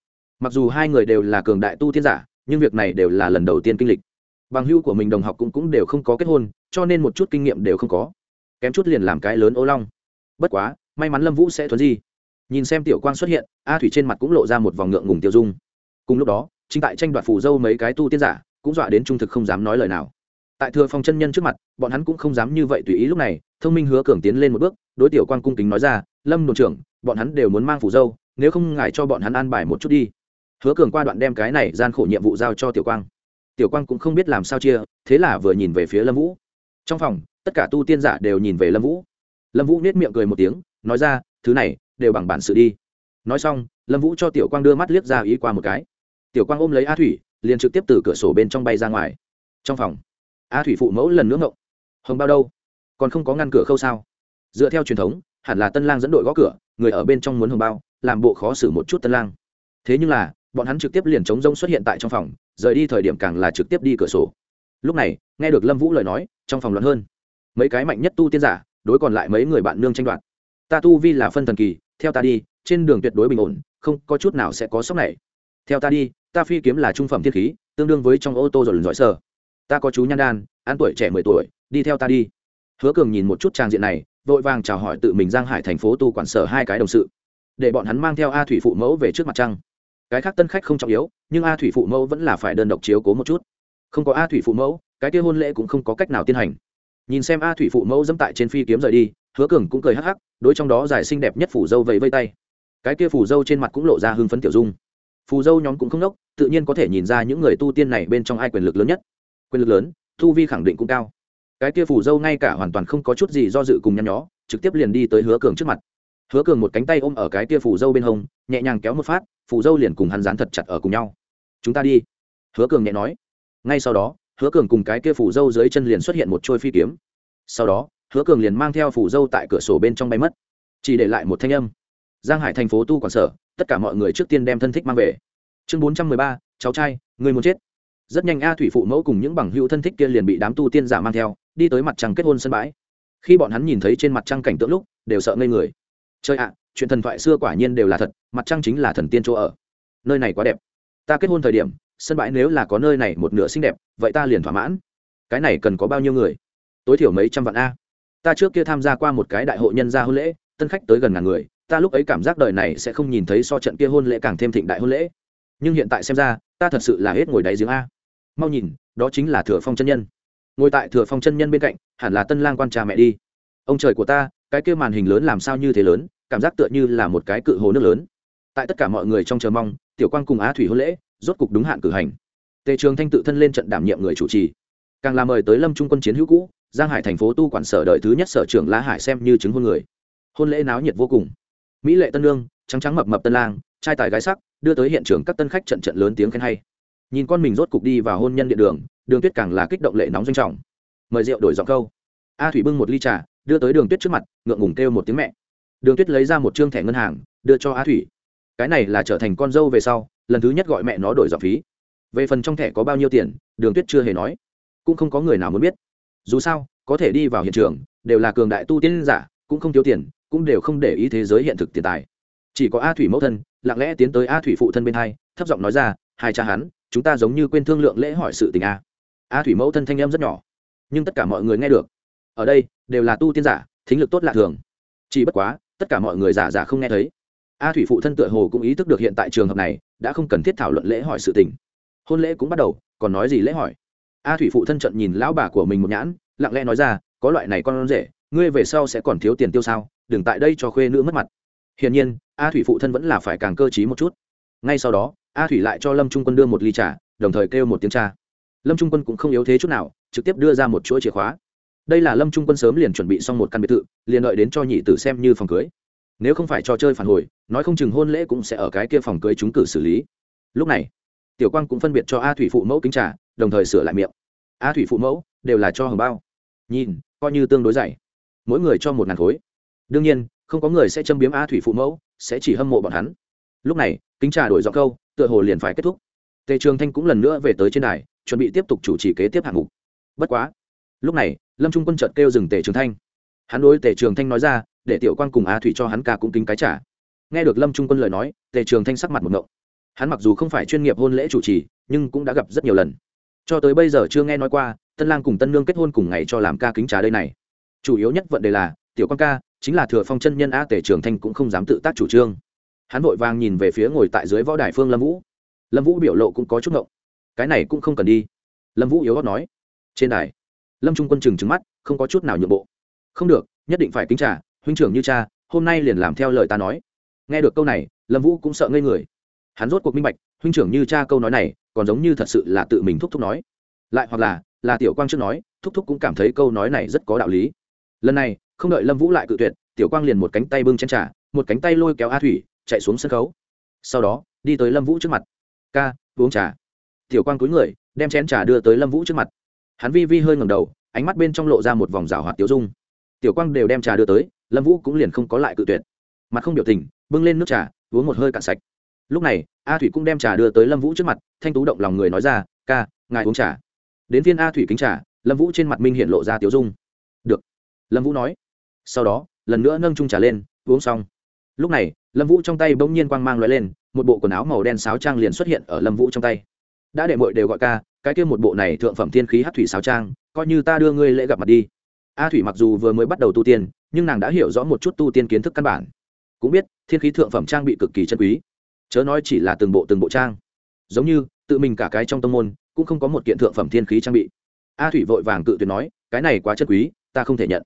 Mặc dù hai người đều là cường đại tu tiên giả, nhưng việc này đều là lần đầu tiên kinh lịch. Bằng hưu của mình đồng học cũng cũng đều không có kết hôn, cho nên một chút kinh nghiệm đều không có. Kém chút liền làm cái lớn ô long. Bất quá, may mắn lâm vũ sẽ thuấn di. Nhìn xem tiểu quang xuất hiện, a thủy trên mặt cũng lộ ra một vòng ngượng ngùng tiêu dung. Cùng lúc đó, chính tại tranh đoạt phù dâu mấy cái tu tiên giả, cũng dọa đến trung thực không dám nói lời nào. Tại thừa phòng chân nhân trước mặt, bọn hắn cũng không dám như vậy tùy ý lúc này, thông minh hứa cường tiến lên một bước, đối tiểu quang cung kính nói ra, lâm đồn trưởng bọn hắn đều muốn mang phủ dâu, nếu không ngại cho bọn hắn an bài một chút đi. Hứa cường qua đoạn đem cái này gian khổ nhiệm vụ giao cho tiểu quang. Tiểu quang cũng không biết làm sao chia, thế là vừa nhìn về phía lâm vũ. Trong phòng, tất cả tu tiên giả đều nhìn về lâm vũ. Lâm vũ nết miệng cười một tiếng, nói ra, thứ này, đều bằng bản sự đi. Nói xong, lâm vũ cho tiểu quang đưa mắt liếc ra ý qua một cái. Tiểu quang ôm lấy a thủy, liền trực tiếp từ cửa sổ bên trong bay ra ngoài. Trong phòng, a thủy phụ mẫu lần nữa ngộng. Hồng bao đâu? Còn không có ngăn cửa khâu sao? Dựa theo truyền thống, hẳn là tân lang dẫn đội gõ cửa người ở bên trong muốn hồng bao, làm bộ khó xử một chút tân lang. Thế nhưng là, bọn hắn trực tiếp liền chống rông xuất hiện tại trong phòng, rời đi thời điểm càng là trực tiếp đi cửa sổ. Lúc này, nghe được lâm vũ lời nói, trong phòng luận hơn. Mấy cái mạnh nhất tu tiên giả, đối còn lại mấy người bạn nương tranh đoạt. Ta tu vi là phân thần kỳ, theo ta đi, trên đường tuyệt đối bình ổn, không có chút nào sẽ có sốc này. Theo ta đi, ta phi kiếm là trung phẩm thiên khí, tương đương với trong ô tô rồi lần giỏi sơ ta có chú nhan đan, an tuổi trẻ mười tuổi, đi theo ta đi. Hứa cường nhìn một chút trang diện này vội vàng chào hỏi tự mình giang hải thành phố tu quản sở hai cái đồng sự. Để bọn hắn mang theo a thủy phụ mẫu về trước mặt trăng. Cái khác tân khách không trọng yếu, nhưng a thủy phụ mẫu vẫn là phải đơn độc chiếu cố một chút. Không có a thủy phụ mẫu, cái kia hôn lễ cũng không có cách nào tiến hành. Nhìn xem a thủy phụ mẫu dẫm tại trên phi kiếm rời đi, hứa cường cũng cười hắc hắc, đối trong đó giải xinh đẹp nhất phủ dâu vẫy vây tay. Cái kia phủ dâu trên mặt cũng lộ ra hưng phấn tiểu dung. Phù dâu nhóm cũng không nốc, tự nhiên có thể nhìn ra những người tu tiên này bên trong ai quyền lực lớn nhất. Quyền lực lớn thu vi khẳng định cũng cao cái kia phủ dâu ngay cả hoàn toàn không có chút gì do dự cùng nhăn nhó, trực tiếp liền đi tới hứa cường trước mặt. Hứa cường một cánh tay ôm ở cái kia phủ dâu bên hông, nhẹ nhàng kéo một phát phủ dâu liền cùng hắn dán thật chặt ở cùng nhau. Chúng ta đi. Hứa cường nhẹ nói. Ngay sau đó, hứa cường cùng cái kia phủ dâu dưới chân liền xuất hiện một trôi phi kiếm. Sau đó, hứa cường liền mang theo phủ dâu tại cửa sổ bên trong bay mất. Chỉ để lại một thanh âm. Giang hải thành phố tu quản sở, tất cả mọi người trước tiên đem thân thích mang về. Chương bốn trăm mười ba, cháu trai, người muốn chết rất nhanh a thủy phụ mẫu cùng những bằng hữu thân thích kia liền bị đám tu tiên giả mang theo, đi tới mặt trăng kết hôn sân bãi. Khi bọn hắn nhìn thấy trên mặt trăng cảnh tượng lúc, đều sợ ngây người. Chơi ạ, chuyện thần thoại xưa quả nhiên đều là thật, mặt trăng chính là thần tiên chỗ ở. Nơi này quá đẹp. Ta kết hôn thời điểm, sân bãi nếu là có nơi này một nửa xinh đẹp, vậy ta liền thỏa mãn. Cái này cần có bao nhiêu người? Tối thiểu mấy trăm vạn a. Ta trước kia tham gia qua một cái đại hội nhân gia hôn lễ, tân khách tới gần ngàn người, ta lúc ấy cảm giác đời này sẽ không nhìn thấy so trận kia hôn lễ càng thêm thịnh đại hôn lễ. Nhưng hiện tại xem ra, ta thật sự là hết ngồi đáy giếng a mau nhìn, đó chính là thừa phong chân nhân. Ngồi tại thừa phong chân nhân bên cạnh, hẳn là tân lang quan cha mẹ đi. Ông trời của ta, cái kia màn hình lớn làm sao như thế lớn, cảm giác tựa như là một cái cự hồ nước lớn. Tại tất cả mọi người trong chờ mong, tiểu quang cùng á thủy hôn lễ, rốt cục đúng hạn cử hành. Tề trường thanh tự thân lên trận đảm nhiệm người chủ trì. Càng là mời tới lâm trung quân chiến hữu cũ, giang hải thành phố tu quản sở đợi thứ nhất sở trưởng lá hải xem như chứng hôn người. Hôn lễ náo nhiệt vô cùng. Mỹ lệ tân lương trắng trắng mập mập tân lang, trai tài gái sắc, đưa tới hiện trường các tân khách trận trận lớn tiếng khen hay nhìn con mình rốt cục đi vào hôn nhân điện đường đường tuyết càng là kích động lệ nóng doanh trọng. Mời rượu đổi giọng câu. A thủy bưng một ly trà, đưa tới đường tuyết trước mặt, ngượng ngùng kêu một tiếng mẹ. Đường tuyết lấy ra một chương thẻ ngân hàng, đưa cho a thủy. Cái này là trở thành con dâu về sau, lần thứ nhất gọi mẹ nó đổi giọng phí. Về phần trong thẻ có bao nhiêu tiền, đường tuyết chưa hề nói. Cũng không có người nào muốn biết. Dù sao, có thể đi vào hiện trường, đều là cường đại tu tiên giả, cũng không thiếu tiền, cũng đều không để ý thế giới hiện thực tiền tài. Chỉ có a thủy mẫu thân, lặng lẽ tiến tới a thủy phụ thân bên hai, thấp giọng nói ra, hai cha hắn chúng ta giống như quên thương lượng lễ hỏi sự tình a. A thủy mẫu thân thanh em rất nhỏ, nhưng tất cả mọi người nghe được. Ở đây, đều là tu tiên giả, thính lực tốt lạ thường. Chỉ bất quá, tất cả mọi người giả giả không nghe thấy. A thủy phụ thân tựa hồ cũng ý thức được hiện tại trường hợp này, đã không cần thiết thảo luận lễ hỏi sự tình. Hôn lễ cũng bắt đầu, còn nói gì lễ hỏi? A thủy phụ thân trận nhìn lão bà của mình một nhãn, lặng lẽ nói ra, có loại này con rể, ngươi về sau sẽ còn thiếu tiền tiêu sao, đừng tại đây cho khuê nữ mất mặt. Hiển nhiên, a thủy phụ thân vẫn là phải càng cơ t một chút. Ngay sau đó a thủy lại cho lâm trung quân đưa một ly trà, đồng thời kêu một tiếng cha. Lâm trung quân cũng không yếu thế chút nào, trực tiếp đưa ra một chuỗi chìa khóa. Đây là lâm trung quân sớm liền chuẩn bị xong một căn biệt thự, liền đợi đến cho nhị tử xem như phòng cưới. Nếu không phải trò chơi phản hồi, nói không chừng hôn lễ cũng sẽ ở cái kia phòng cưới chúng cử xử lý. Lúc này, tiểu quang cũng phân biệt cho a thủy phụ mẫu kính trà, đồng thời sửa lại miệng. A thủy phụ mẫu, đều là cho hồng bao. Nhìn, coi như tương đối dày. Mỗi người cho một ngàn khối. Đương nhiên, không có người sẽ châm biếm a thủy phụ mẫu, sẽ chỉ hâm mộ bọn hắn. Lúc này, kính trà đổi giọng câu tựa hồ liền phải kết thúc. Tề trường thanh cũng lần nữa về tới trên đài, chuẩn bị tiếp tục chủ trì kế tiếp hạng mục. Bất quá, lúc này, lâm trung quân chợt kêu dừng tề trường thanh. Hắn đối tề trường thanh nói ra, để tiểu quan cùng a thủy cho hắn ca cũng kính cái trả. Nghe được lâm trung quân lời nói, tề trường thanh sắc mặt một ngộng. Hắn mặc dù không phải chuyên nghiệp hôn lễ chủ trì, nhưng cũng đã gặp rất nhiều lần. Cho tới bây giờ chưa nghe nói qua, tân lang cùng tân nương kết hôn cùng ngày cho làm ca kính trà đây này. Chủ yếu nhất vận đề là, tiểu quan ca, chính là thừa phong chân nhân a Tề trường thanh cũng không dám tự tác chủ trương hắn vội vàng nhìn về phía ngồi tại dưới võ đài phương lâm vũ. Lâm vũ biểu lộ cũng có chút ngộng. Cái này cũng không cần đi. Lâm vũ yếu gót nói. Trên đài, lâm trung quân chừng trứng mắt, không có chút nào nhượng bộ. Không được, nhất định phải kính trả huynh trưởng như cha, hôm nay liền làm theo lời ta nói. Nghe được câu này, lâm vũ cũng sợ ngây người. Hắn rốt cuộc minh bạch, huynh trưởng như cha câu nói này, còn giống như thật sự là tự mình thúc thúc nói. Lại hoặc là là tiểu quang trước nói, thúc thúc cũng cảm thấy câu nói này rất có đạo lý. Lần này, không đợi lâm vũ lại cự tuyệt, tiểu quang liền một cánh tay bưng chen trả một cánh tay lôi kéo a thủy chạy xuống sân khấu. Sau đó, đi tới lâm vũ trước mặt. Ca, uống trà. Tiểu quang cúi người, đem chén trà đưa tới lâm vũ trước mặt. Hắn vi vi hơi ngầm đầu, ánh mắt bên trong lộ ra một vòng rào hoạt tiểu dung. Tiểu quang đều đem trà đưa tới, lâm vũ cũng liền không có lại cự tuyệt. Mặt không biểu tình, bưng lên nước trà, uống một hơi cạn sạch. Lúc này, a thủy cũng đem trà đưa tới lâm vũ trước mặt, thanh tú động lòng người nói ra, ca, ngài uống trà. Đến viên a thủy kính trà, lâm vũ trên mặt minh hiện lộ ra tiểu dung. Được. Lâm vũ nói. Sau đó, lần nữa nâng trung trà lên, uống xong. Lúc này lâm vũ trong tay bỗng nhiên quang mang l lên, một bộ quần áo màu đen sáo trang liền xuất hiện ở lâm vũ trong tay. Đã để mội đều gọi ca, cái kia một bộ này thượng phẩm thiên khí hát thủy sáo trang, coi như ta đưa ngươi lễ gặp mặt đi. A thủy mặc dù vừa mới bắt đầu tu tiên, nhưng nàng đã hiểu rõ một chút tu tiên kiến thức căn bản. Cũng biết, thiên khí thượng phẩm trang bị cực kỳ chân quý. Chớ nói chỉ là từng bộ từng bộ trang. Giống như, tự mình cả cái trong tâm môn, cũng không có một kiện thượng phẩm thiên khí trang bị. A thủy vội vàng cự tuyệt nói, cái này quá chân quý, ta không thể nhận.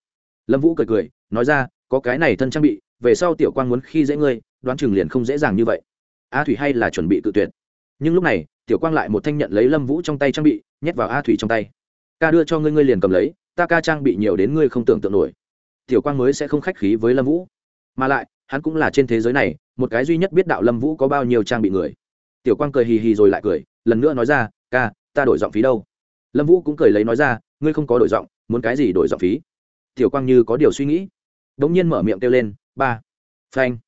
Lâm vũ cười cười, nói ra, có cái này thân trang bị về sau tiểu quang muốn khi dễ ngươi, đoán chừng liền không dễ dàng như vậy. A thủy hay là chuẩn bị tự tuyệt. Nhưng lúc này, tiểu quang lại một thanh nhận lấy lâm vũ trong tay trang bị, nhét vào a thủy trong tay. Ca đưa cho ngươi ngươi liền cầm lấy, ta ca trang bị nhiều đến ngươi không tưởng tượng nổi. Tiểu quang mới sẽ không khách khí với lâm vũ. Mà lại, hắn cũng là trên thế giới này, một cái duy nhất biết đạo lâm vũ có bao nhiêu trang bị người. Tiểu quang cười hì hì rồi lại cười, lần nữa nói ra, ca, ta đổi giọng phí đâu? Lâm vũ cũng cười lấy nói ra, ngươi không có đổi giọng, muốn cái gì đổi giọng phí? Tiểu quang như có điều suy nghĩ đ ỗ n g nhiên mở miệng kêu lên ba. Phanh.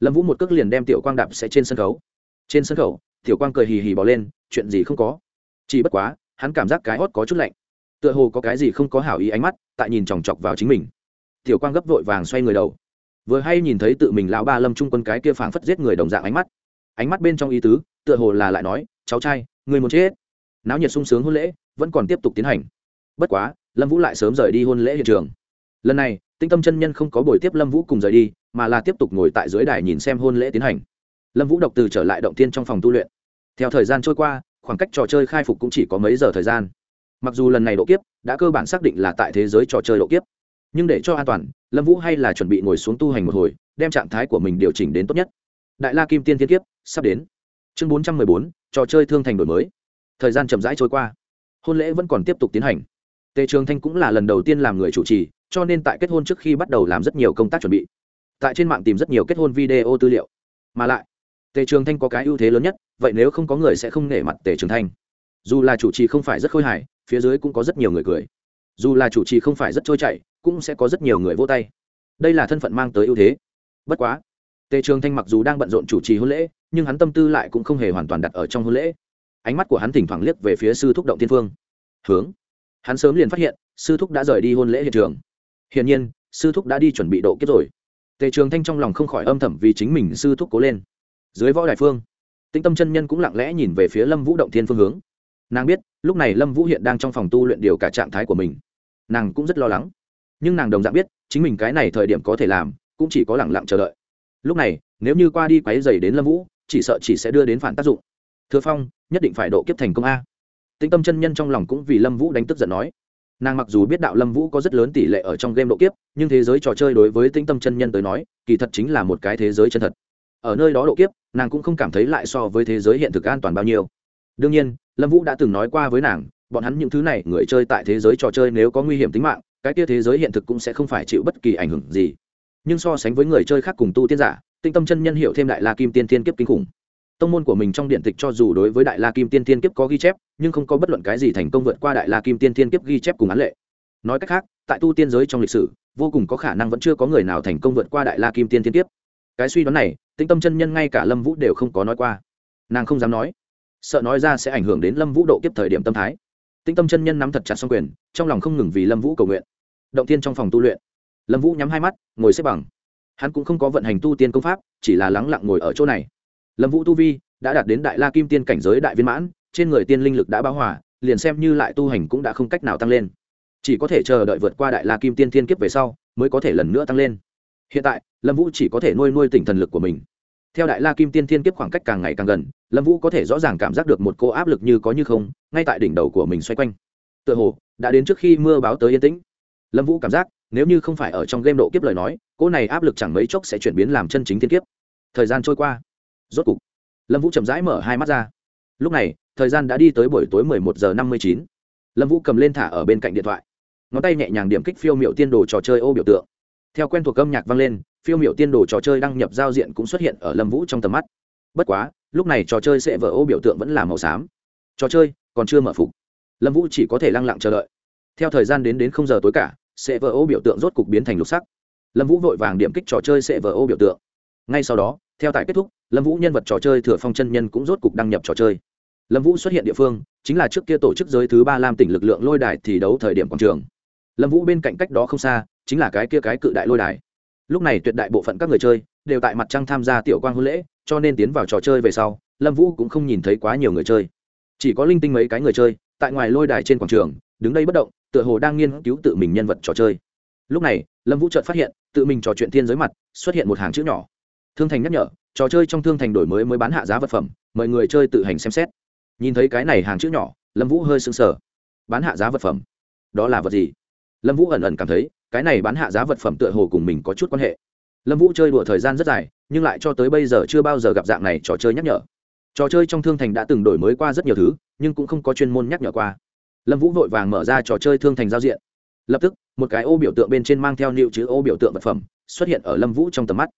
Lâm vũ một cước liền đem tiểu quang đạp sẽ trên sân khấu. Trên sân khấu, tiểu quang cười hì hì bỏ lên, chuyện gì không có. Chỉ bất quá, hắn cảm giác cái hót có chút lạnh. Tựa hồ có cái gì không có hảo ý ánh mắt, tại nhìn chòng chọc vào chính mình. Tiểu quang gấp vội vàng xoay người đầu. Vừa hay nhìn thấy tự mình lão ba lâm trung quân cái kia phảng phất giết người đồng dạng ánh mắt. Ánh mắt bên trong ý tứ, tựa hồ là lại nói, cháu trai, người muốn chết. Náo nhiệt sung sướng hôn lễ, vẫn còn tiếp tục tiến hành. Bất quá, lâm vũ lại sớm rời đi hôn lễ hiện trường lần này, tinh tâm chân nhân không có buổi tiếp lâm vũ cùng rời đi, mà là tiếp tục ngồi tại dưới đài nhìn xem hôn lễ tiến hành. Lâm vũ độc từ trở lại động tiên trong phòng tu luyện. Theo thời gian trôi qua, khoảng cách trò chơi khai phục cũng chỉ có mấy giờ thời gian. Mặc dù lần này độ kiếp đã cơ bản xác định là tại thế giới trò chơi độ kiếp, nhưng để cho an toàn, lâm vũ hay là chuẩn bị ngồi xuống tu hành một hồi, đem trạng thái của mình điều chỉnh đến tốt nhất. Đại la kim tiên thiên kiếp sắp đến. Chương bốn trăm mười bốn, trò chơi thương thành đổi mới. Thời gian chậm rãi trôi qua. Hôn lễ vẫn còn tiếp tục tiến hành. Tề trường thanh cũng là lần đầu tiên làm người chủ trì cho nên tại kết hôn trước khi bắt đầu làm rất nhiều công tác chuẩn bị. Tại trên mạng tìm rất nhiều kết hôn video tư liệu. Mà lại, tề trường thanh có cái ưu thế lớn nhất, vậy nếu không có người sẽ không nể mặt tề trường thanh. Dù là chủ trì không phải rất khôi hài, phía dưới cũng có rất nhiều người cười. Dù là chủ trì không phải rất trôi chảy, cũng sẽ có rất nhiều người vô tay. Đây là thân phận mang tới ưu thế. Bất quá, tề trường thanh mặc dù đang bận rộn chủ trì hôn lễ, nhưng hắn tâm tư lại cũng không hề hoàn toàn đặt ở trong hôn lễ. Ánh mắt của hắn thỉnh thoảng liếc về phía sư thúc động tiên phương. Hướng. Hắn sớm liền phát hiện, sư thúc đã rời đi hôn lễ hiện trường hiển nhiên, sư thúc đã đi chuẩn bị độ kiếp rồi. Tề trường thanh trong lòng không khỏi âm thầm vì chính mình sư thúc cố lên. Dưới võ đại phương, tĩnh tâm chân nhân cũng lặng lẽ nhìn về phía lâm vũ động thiên phương hướng. Nàng biết, lúc này lâm vũ hiện đang trong phòng tu luyện điều cả trạng thái của mình. Nàng cũng rất lo lắng. Nhưng nàng đồng dạng biết, chính mình cái này thời điểm có thể làm, cũng chỉ có lẳng lặng chờ đợi. Lúc này, nếu như qua đi quáy dày đến lâm vũ, chỉ sợ chỉ sẽ đưa đến phản tác dụng. Thừa phong, nhất định phải độ kiếp thành công a. Tĩnh tâm chân nhân trong lòng cũng vì lâm vũ đánh tức giận nói nàng mặc dù biết đạo lâm vũ có rất lớn tỷ lệ ở trong game độ kiếp, nhưng thế giới trò chơi đối với tĩnh tâm chân nhân tới nói, kỳ thật chính là một cái thế giới chân thật. Ở nơi đó độ kiếp, nàng cũng không cảm thấy lại so với thế giới hiện thực an toàn bao nhiêu. Đương nhiên, lâm vũ đã từng nói qua với nàng, bọn hắn những thứ này, người chơi tại thế giới trò chơi nếu có nguy hiểm tính mạng, cái kia thế giới hiện thực cũng sẽ không phải chịu bất kỳ ảnh hưởng gì. Nhưng so sánh với người chơi khác cùng tu tiên giả, tinh tâm chân nhân hiểu thêm đại la kim tiên tiên kiếp kinh khủng tông môn của mình trong điện tịch cho dù đối với đại la kim tiên tiên kiếp có ghi chép, nhưng không có bất luận cái gì thành công vượt qua đại la kim tiên tiên kiếp ghi chép cùng án lệ. Nói cách khác, tại tu tiên giới trong lịch sử, vô cùng có khả năng vẫn chưa có người nào thành công vượt qua đại la kim tiên tiên kiếp. Cái suy đoán này, tĩnh tâm chân nhân ngay cả lâm vũ đều không có nói qua. Nàng không dám nói. Sợ nói ra sẽ ảnh hưởng đến lâm vũ độ kiếp thời điểm tâm thái. Tĩnh tâm chân nhân nắm thật chặt xong quyền, trong lòng không ngừng vì lâm vũ cầu nguyện. Động tiên trong phòng tu luyện. Lâm vũ nhắm hai mắt, ngồi xếp bằng. Hắn cũng không có vận hành tu tiên công pháp, chỉ là lắng lặng ngồi ở chỗ này lâm vũ tu vi đã đạt đến đại la kim tiên cảnh giới đại viên mãn trên người tiên linh lực đã báo hòa, liền xem như lại tu hành cũng đã không cách nào tăng lên. Chỉ có thể chờ đợi vượt qua đại la kim tiên thiên kiếp về sau mới có thể lần nữa tăng lên. Hiện tại lâm vũ chỉ có thể nuôi nuôi tỉnh thần lực của mình. Theo đại la kim tiên thiên kiếp khoảng cách càng ngày càng gần lâm vũ có thể rõ ràng cảm giác được một cô áp lực như có như không ngay tại đỉnh đầu của mình xoay quanh. Tựa hồ đã đến trước khi mưa báo tới yên tĩnh. Lâm vũ cảm giác nếu như không phải ở trong game độ kiếp lời nói cô này áp lực chẳng mấy chốc sẽ chuyển biến làm chân chính thiên kiếp. Thời gian trôi qua rốt cục, lâm vũ chậm rãi mở hai mắt ra. Lúc này, thời gian đã đi tới buổi tối mười một giờ năm mươi chín. Lâm vũ cầm lên thả ở bên cạnh điện thoại. Ngón tay nhẹ nhàng điểm kích phiêu m i ệ u tiên đồ trò chơi ô biểu tượng. Theo quen thuộc âm nhạc vang lên, phiêu m i ệ u tiên đồ trò chơi đăng nhập giao diện cũng xuất hiện ở lâm vũ trong tầm mắt. Bất quá, lúc này trò chơi sẽ vỡ ô biểu tượng vẫn là màu xám. Trò chơi còn chưa mở phục. Lâm vũ chỉ có thể lăng lặng chờ đợi. Theo thời gian đến đến không giờ tối cả, sẽ vỡ ô biểu tượng rốt cục biến thành lục sắc. Lâm vũ vội vàng điểm kích trò chơi sẽ vỡ ô biểu tượng ngay sau đó, theo tại kết thúc, lâm vũ nhân vật trò chơi thừa phong chân nhân cũng rốt cục đăng nhập trò chơi. Lâm vũ xuất hiện địa phương, chính là trước kia tổ chức giới thứ ba lam tỉnh lực lượng lôi đài thì đấu thời điểm quảng trường. Lâm vũ bên cạnh cách đó không xa, chính là cái kia cái cự đại lôi đài. Lúc này tuyệt đại bộ phận các người chơi đều tại mặt trăng tham gia tiểu quang hôn lễ, cho nên tiến vào trò chơi về sau, lâm vũ cũng không nhìn thấy quá nhiều người chơi. Chỉ có linh tinh mấy cái người chơi tại ngoài lôi đài trên quảng trường, đứng đây bất động, tựa hồ đang nghiên cứu tự mình nhân vật trò chơi. Lúc này, lâm vũ chợt phát hiện, tự mình trò chuyện thiên giới mặt, xuất hiện một hàng chữ nhỏ thương thành nhắc nhở, trò chơi trong thương thành đổi mới mới bán hạ giá vật phẩm, mời người chơi tự hành xem xét. Nhìn thấy cái này hàng chữ nhỏ, lâm vũ hơi sưng sờ. Bán hạ giá vật phẩm? Đó là vật gì? Lâm vũ ẩn ẩn cảm thấy, cái này bán hạ giá vật phẩm tựa hồ cùng mình có chút quan hệ. Lâm vũ chơi đùa thời gian rất dài, nhưng lại cho tới bây giờ chưa bao giờ gặp dạng này trò chơi nhắc nhở. Trò chơi trong thương thành đã từng đổi mới qua rất nhiều thứ, nhưng cũng không có chuyên môn nhắc nhở qua. Lâm vũ vội vàng mở ra trò chơi thương thành giao diện. Lập tức, một cái ô biểu tượng bên trên mang theo nịu chữ ô biểu tượng vật phẩm, xuất hiện ở lâm vũ trong tầm mắt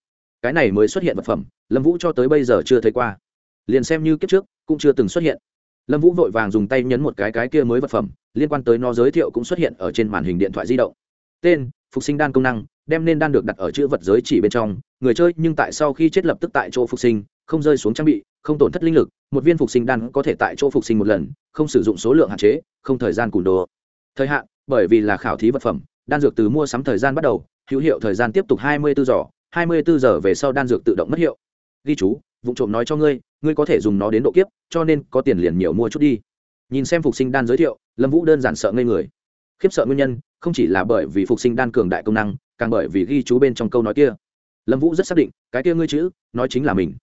cái này mới xuất hiện vật phẩm, lâm vũ cho tới bây giờ chưa thấy qua. Liền xem như kiếp trước, cũng chưa từng xuất hiện. Lâm vũ vội vàng dùng tay nhấn một cái cái kia mới vật phẩm, liên quan tới nó giới thiệu cũng xuất hiện ở trên màn hình điện thoại di động. Tên, phục sinh đan công năng, đem nên đan được đặt ở chữ vật giới chỉ bên trong, người chơi nhưng tại sau khi chết lập tức tại chỗ phục sinh, không rơi xuống trang bị, không tổn thất linh lực, một viên phục sinh đan có thể tại chỗ phục sinh một lần, không sử dụng số lượng hạn chế, không thời gian cùn đồ. Thời hạn, bởi vì là khảo thí vật phẩm, đan dược từ mua sắm thời gian bắt đầu, hữu hiệu thời gian tiếp tục hai mươi bốn giờ hai mươi bốn giờ về sau đan dược tự động mất hiệu. Ghi chú vụ trộm nói cho ngươi ngươi có thể dùng nó đến độ kiếp, cho nên có tiền liền nhiều mua chút đi. Nhìn xem phục sinh đan giới thiệu, lâm vũ đơn giản sợ ngây người. Khiếp sợ nguyên nhân, không chỉ là bởi vì phục sinh đan cường đại công năng, càng bởi vì ghi chú bên trong câu nói kia. Lâm vũ rất xác định, cái kia ngươi chữ, nói chính là mình.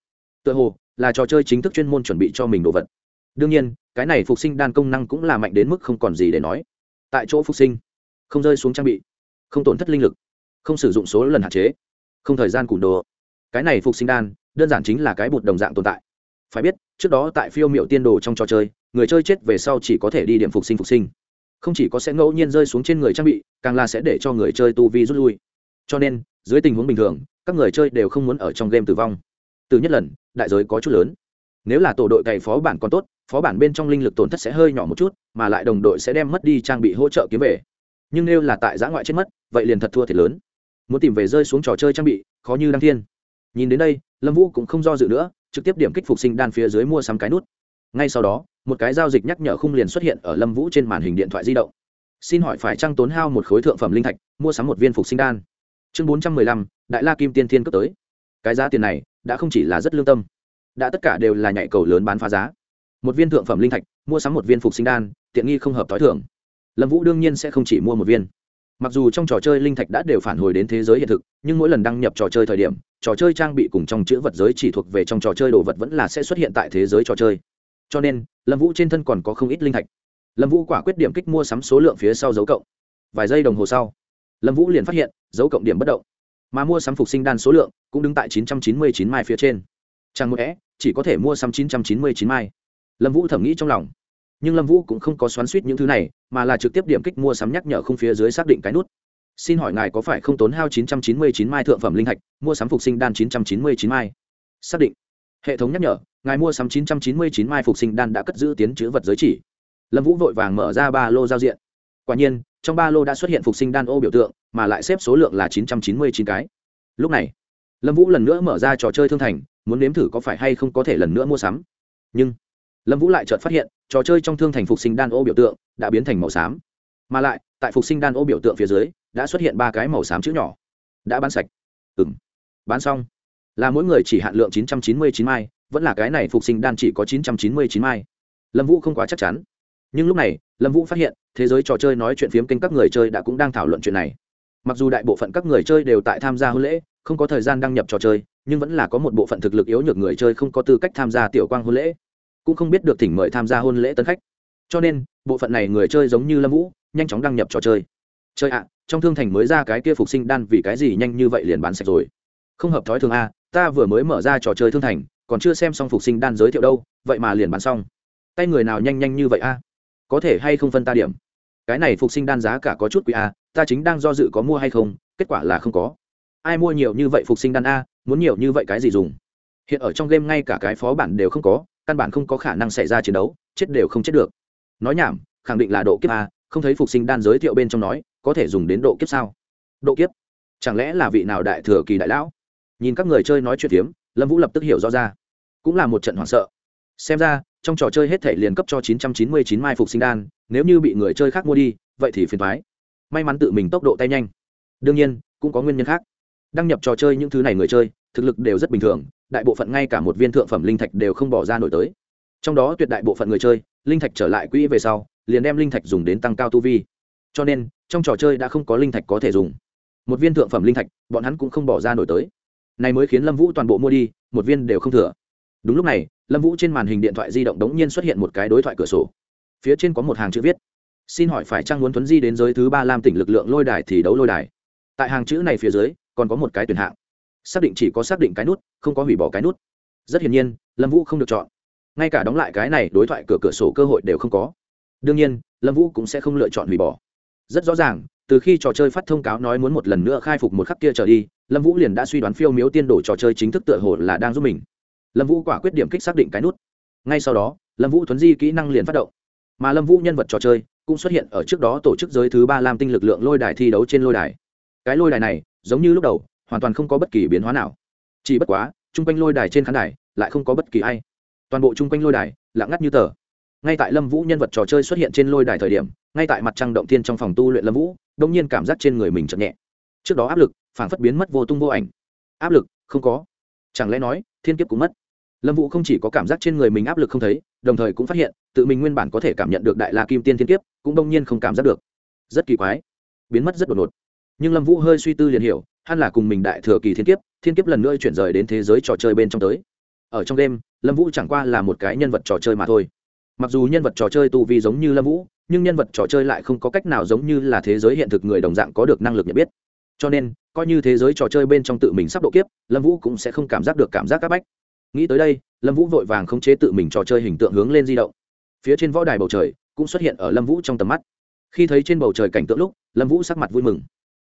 Tựa hồ, là trò chơi chính thức chuyên môn chuẩn bị cho mình đồ vật. Đương nhiên, cái này phục sinh đan công năng cũng là mạnh đến mức không còn gì để nói. Tại chỗ phục sinh, không rơi xuống trang bị, không tổn thất linh lực, không sử dụng số lần hạn chế không thời gian củng đồ. Cái này phục sinh đan, đơn giản chính là cái bụt đồng dạng tồn tại. Phải biết, trước đó tại phiêu m i ệ u tiên đồ trong trò chơi, người chơi chết về sau chỉ có thể đi điểm phục sinh phục sinh. Không chỉ có sẽ ngẫu nhiên rơi xuống trên người trang bị, càng là sẽ để cho người chơi tu vi rút lui. Cho nên, dưới tình huống bình thường, các người chơi đều không muốn ở trong game tử vong. Từ nhất lần, đại giới có chút lớn. Nếu là tổ đội cày phó bản còn tốt, phó bản bên trong linh lực tổn thất sẽ hơi nhỏ một chút, mà lại đồng đội sẽ đem mất đi trang bị hỗ trợ kiếm về. Nhưng nếu là tại giã ngoại chết mất, vậy liền thật thua thiệt lớn muốn tìm về rơi xuống trò chơi trang bị, khó như đăng thiên. Nhìn đến đây, lâm vũ cũng không do dự nữa, trực tiếp điểm kích phục sinh đan phía dưới mua sắm cái nút. Ngay sau đó, một cái giao dịch nhắc nhở khung liền xuất hiện ở lâm vũ trên màn hình điện thoại di động. Xin hỏi phải trăng tốn hao một khối thượng phẩm linh thạch, mua sắm một viên phục sinh đan. Chương bốn trăm mười lăm, đại la kim tiên thiên cấp tới. Cái giá tiền này, đã không chỉ là rất lương tâm. Đã tất cả đều là nhạy cầu lớn bán phá giá. Một viên thượng phẩm linh thạch, mua sắm một viên phục sinh đan, tiện nghi không hợp t h i thưởng lâm vũ đương nhiên sẽ không chỉ mua một viên mặc dù trong trò chơi linh thạch đã đều phản hồi đến thế giới hiện thực, nhưng mỗi lần đăng nhập trò chơi thời điểm, trò chơi trang bị cùng trong chữ vật giới chỉ thuộc về trong trò chơi đồ vật vẫn là sẽ xuất hiện tại thế giới trò chơi. Cho nên, lâm vũ trên thân còn có không ít linh thạch. Lâm vũ quả quyết điểm kích mua sắm số lượng phía sau dấu cộng. Vài giây đồng hồ sau, lâm vũ liền phát hiện, dấu cộng điểm bất động. Mà mua sắm phục sinh đan số lượng cũng đứng tại chín trăm chín mươi chín mai phía trên. Chẳng một é, chỉ có thể mua sắm chín trăm chín mươi chín mai. Lâm vũ thẩm nghĩ trong lòng nhưng lâm vũ cũng không có xoắn suýt những thứ này, mà là trực tiếp điểm kích mua sắm nhắc nhở không phía dưới xác định cái nút. Xin hỏi ngài có phải không tốn hao 999 mai thượng phẩm linh hạch mua sắm phục sinh đan 999 mai? Xác định. Hệ thống nhắc nhở, ngài mua sắm 999 mai phục sinh đan đã cất giữ tiến chữ vật giới chỉ. Lâm vũ vội vàng mở ra ba lô giao diện. Quả nhiên, trong ba lô đã xuất hiện phục sinh đan ô biểu tượng, mà lại xếp số lượng là 999 cái. Lúc này, lâm vũ lần nữa mở ra trò chơi thương thành, muốn nếm thử có phải hay không có thể lần nữa mua sắm. Nhưng lâm vũ lại chợt phát hiện, trò chơi trong thương thành phục sinh đan ô biểu tượng đã biến thành màu xám. Mà lại, tại phục sinh đan ô biểu tượng phía dưới, đã xuất hiện ba cái màu xám chữ nhỏ. Đã bán sạch. Ừ m bán xong. Là mỗi người chỉ hạn lượng chín trăm chín mươi chín mai, vẫn là cái này phục sinh đan chỉ có chín trăm chín mươi chín mai. Lâm vũ không quá chắc chắn. Nhưng lúc này, lâm vũ phát hiện, thế giới trò chơi nói chuyện phiếm kênh các người chơi đã cũng đang thảo luận chuyện này. Mặc dù đại bộ phận các người chơi đều tại tham gia hôn lễ, không có thời gian đăng nhập trò chơi, nhưng vẫn là có một bộ phận thực lực yếu nhược người chơi không có tư cách tham gia tiểu quang hôn lễ cũng không biết được thỉnh mời tham gia hôn lễ tân khách. Cho nên, bộ phận này người chơi giống như lâm vũ, nhanh chóng đăng nhập trò chơi. Chơi ạ à, trong thương thành mới ra cái kia phục sinh đan vì cái gì nhanh như vậy liền bán sạch rồi. Không hợp thói thường a, ta vừa mới mở ra trò chơi thương thành, còn chưa xem xong phục sinh đan giới thiệu đâu, vậy mà liền bán xong. Tay người nào nhanh nhanh như vậy a? Có thể hay không phân ta điểm? Cái này phục sinh đan giá cả có chút quý a, ta chính đang do dự có mua hay không, kết quả là không có. Ai mua nhiều như vậy phục sinh đan a, muốn nhiều như vậy cái gì dùng? Hiện ở trong game ngay cả cái phó bản đều không có căn bản không có khả năng xảy ra chiến đấu, chết đều không chết được. Nói nhảm, khẳng định là độ kiếp a, không thấy phục sinh đan giới thiệu bên trong nói, có thể dùng đến độ kiếp sao? Độ kiếp? Chẳng lẽ là vị nào đại thừa kỳ đại lão? Nhìn các người chơi nói chuyện phiếm lâm vũ lập tức hiểu rõ ra. Cũng là một trận hoảng sợ. Xem ra, trong trò chơi hết thể liền cấp cho 999 mai phục sinh đan, nếu như bị người chơi khác mua đi, vậy thì phiền thoái may mắn tự mình tốc độ tay nhanh. Đương nhiên, cũng có nguyên nhân khác. Đăng nhập trò chơi những thứ này người chơi, thực lực đều rất bình thường đại bộ phận ngay cả một viên thượng phẩm linh thạch đều không bỏ ra nổi tới. Trong đó tuyệt đại bộ phận người chơi, linh thạch trở lại quỹ về sau, liền đem linh thạch dùng đến tăng cao tu vi. Cho nên, trong trò chơi đã không có linh thạch có thể dùng. Một viên thượng phẩm linh thạch, bọn hắn cũng không bỏ ra nổi tới. Này mới khiến lâm vũ toàn bộ mua đi, một viên đều không thừa. Đúng lúc này, lâm vũ trên màn hình điện thoại di động đống nhiên xuất hiện một cái đối thoại cửa sổ. Phía trên có một hàng chữ viết. Xin hỏi phải trang muốn Thuấn di đến giới thứ ba lam tỉnh lực lượng lôi đài thì đấu lôi đài? Tại hàng chữ này phía dưới, còn có một cái tuyển hạng xác định chỉ có xác định cái nút, không có hủy bỏ cái nút. Rất hiển nhiên, lâm vũ không được chọn. Ngay cả đóng lại cái này đối thoại cửa cửa sổ cơ hội đều không có. Đương nhiên, lâm vũ cũng sẽ không lựa chọn hủy bỏ. Rất rõ ràng, từ khi trò chơi phát thông cáo nói muốn một lần nữa khai phục một khắc kia trở đi, lâm vũ liền đã suy đoán phiêu miếu tiên đổ trò chơi chính thức tựa hồ là đang giúp mình. Lâm vũ quả quyết điểm kích xác định cái nút. Ngay sau đó, lâm vũ thuấn di kỹ năng liền phát động. Mà lâm vũ nhân vật trò chơi cũng xuất hiện ở trước đó tổ chức giới thứ ba lam tinh lực lượng lôi đài thi đấu trên lôi đài. Cái lôi đài này, giống như lúc đầu hoàn toàn không có bất kỳ biến hóa nào. Chỉ bất quá, chung quanh lôi đài trên khán đài lại không có bất kỳ ai. Toàn bộ chung quanh lôi đài lặng ngắt như tờ. Ngay tại lâm vũ nhân vật trò chơi xuất hiện trên lôi đài thời điểm, ngay tại mặt trăng động thiên trong phòng tu luyện lâm vũ, đông nhiên cảm giác trên người mình chậm nhẹ. Trước đó áp lực phản phất biến mất vô tung vô ảnh. Áp lực, không có. Chẳng lẽ nói, thiên kiếp cũng mất? Lâm vũ không chỉ có cảm giác trên người mình áp lực không thấy, đồng thời cũng phát hiện, tự mình nguyên bản có thể cảm nhận được đại la kim tiên thiên kiếp, cũng đông nhiên không cảm giác được. Rất kỳ quái. Biến mất rất đột ngột nhưng lâm vũ hơi suy tư liền hiểu, hắn là cùng mình đại thừa kỳ thiên kiếp thiên kiếp lần nữa chuyển rời đến thế giới trò chơi bên trong tới. Ở trong đêm, lâm vũ chẳng qua là một cái nhân vật trò chơi mà thôi. Mặc dù nhân vật trò chơi tu vi giống như lâm vũ, nhưng nhân vật trò chơi lại không có cách nào giống như là thế giới hiện thực người đồng dạng có được năng lực nhận biết. Cho nên, coi như thế giới trò chơi bên trong tự mình sắp độ kiếp, lâm vũ cũng sẽ không cảm giác được cảm giác áp bách. Nghĩ tới đây, lâm vũ vội vàng không chế tự mình trò chơi hình tượng hướng lên di động. Phía trên võ đài bầu trời cũng xuất hiện ở lâm vũ trong tầm mắt. Khi thấy trên bầu trời cảnh tượng lúc, lâm vũ sắc mặt vui mừng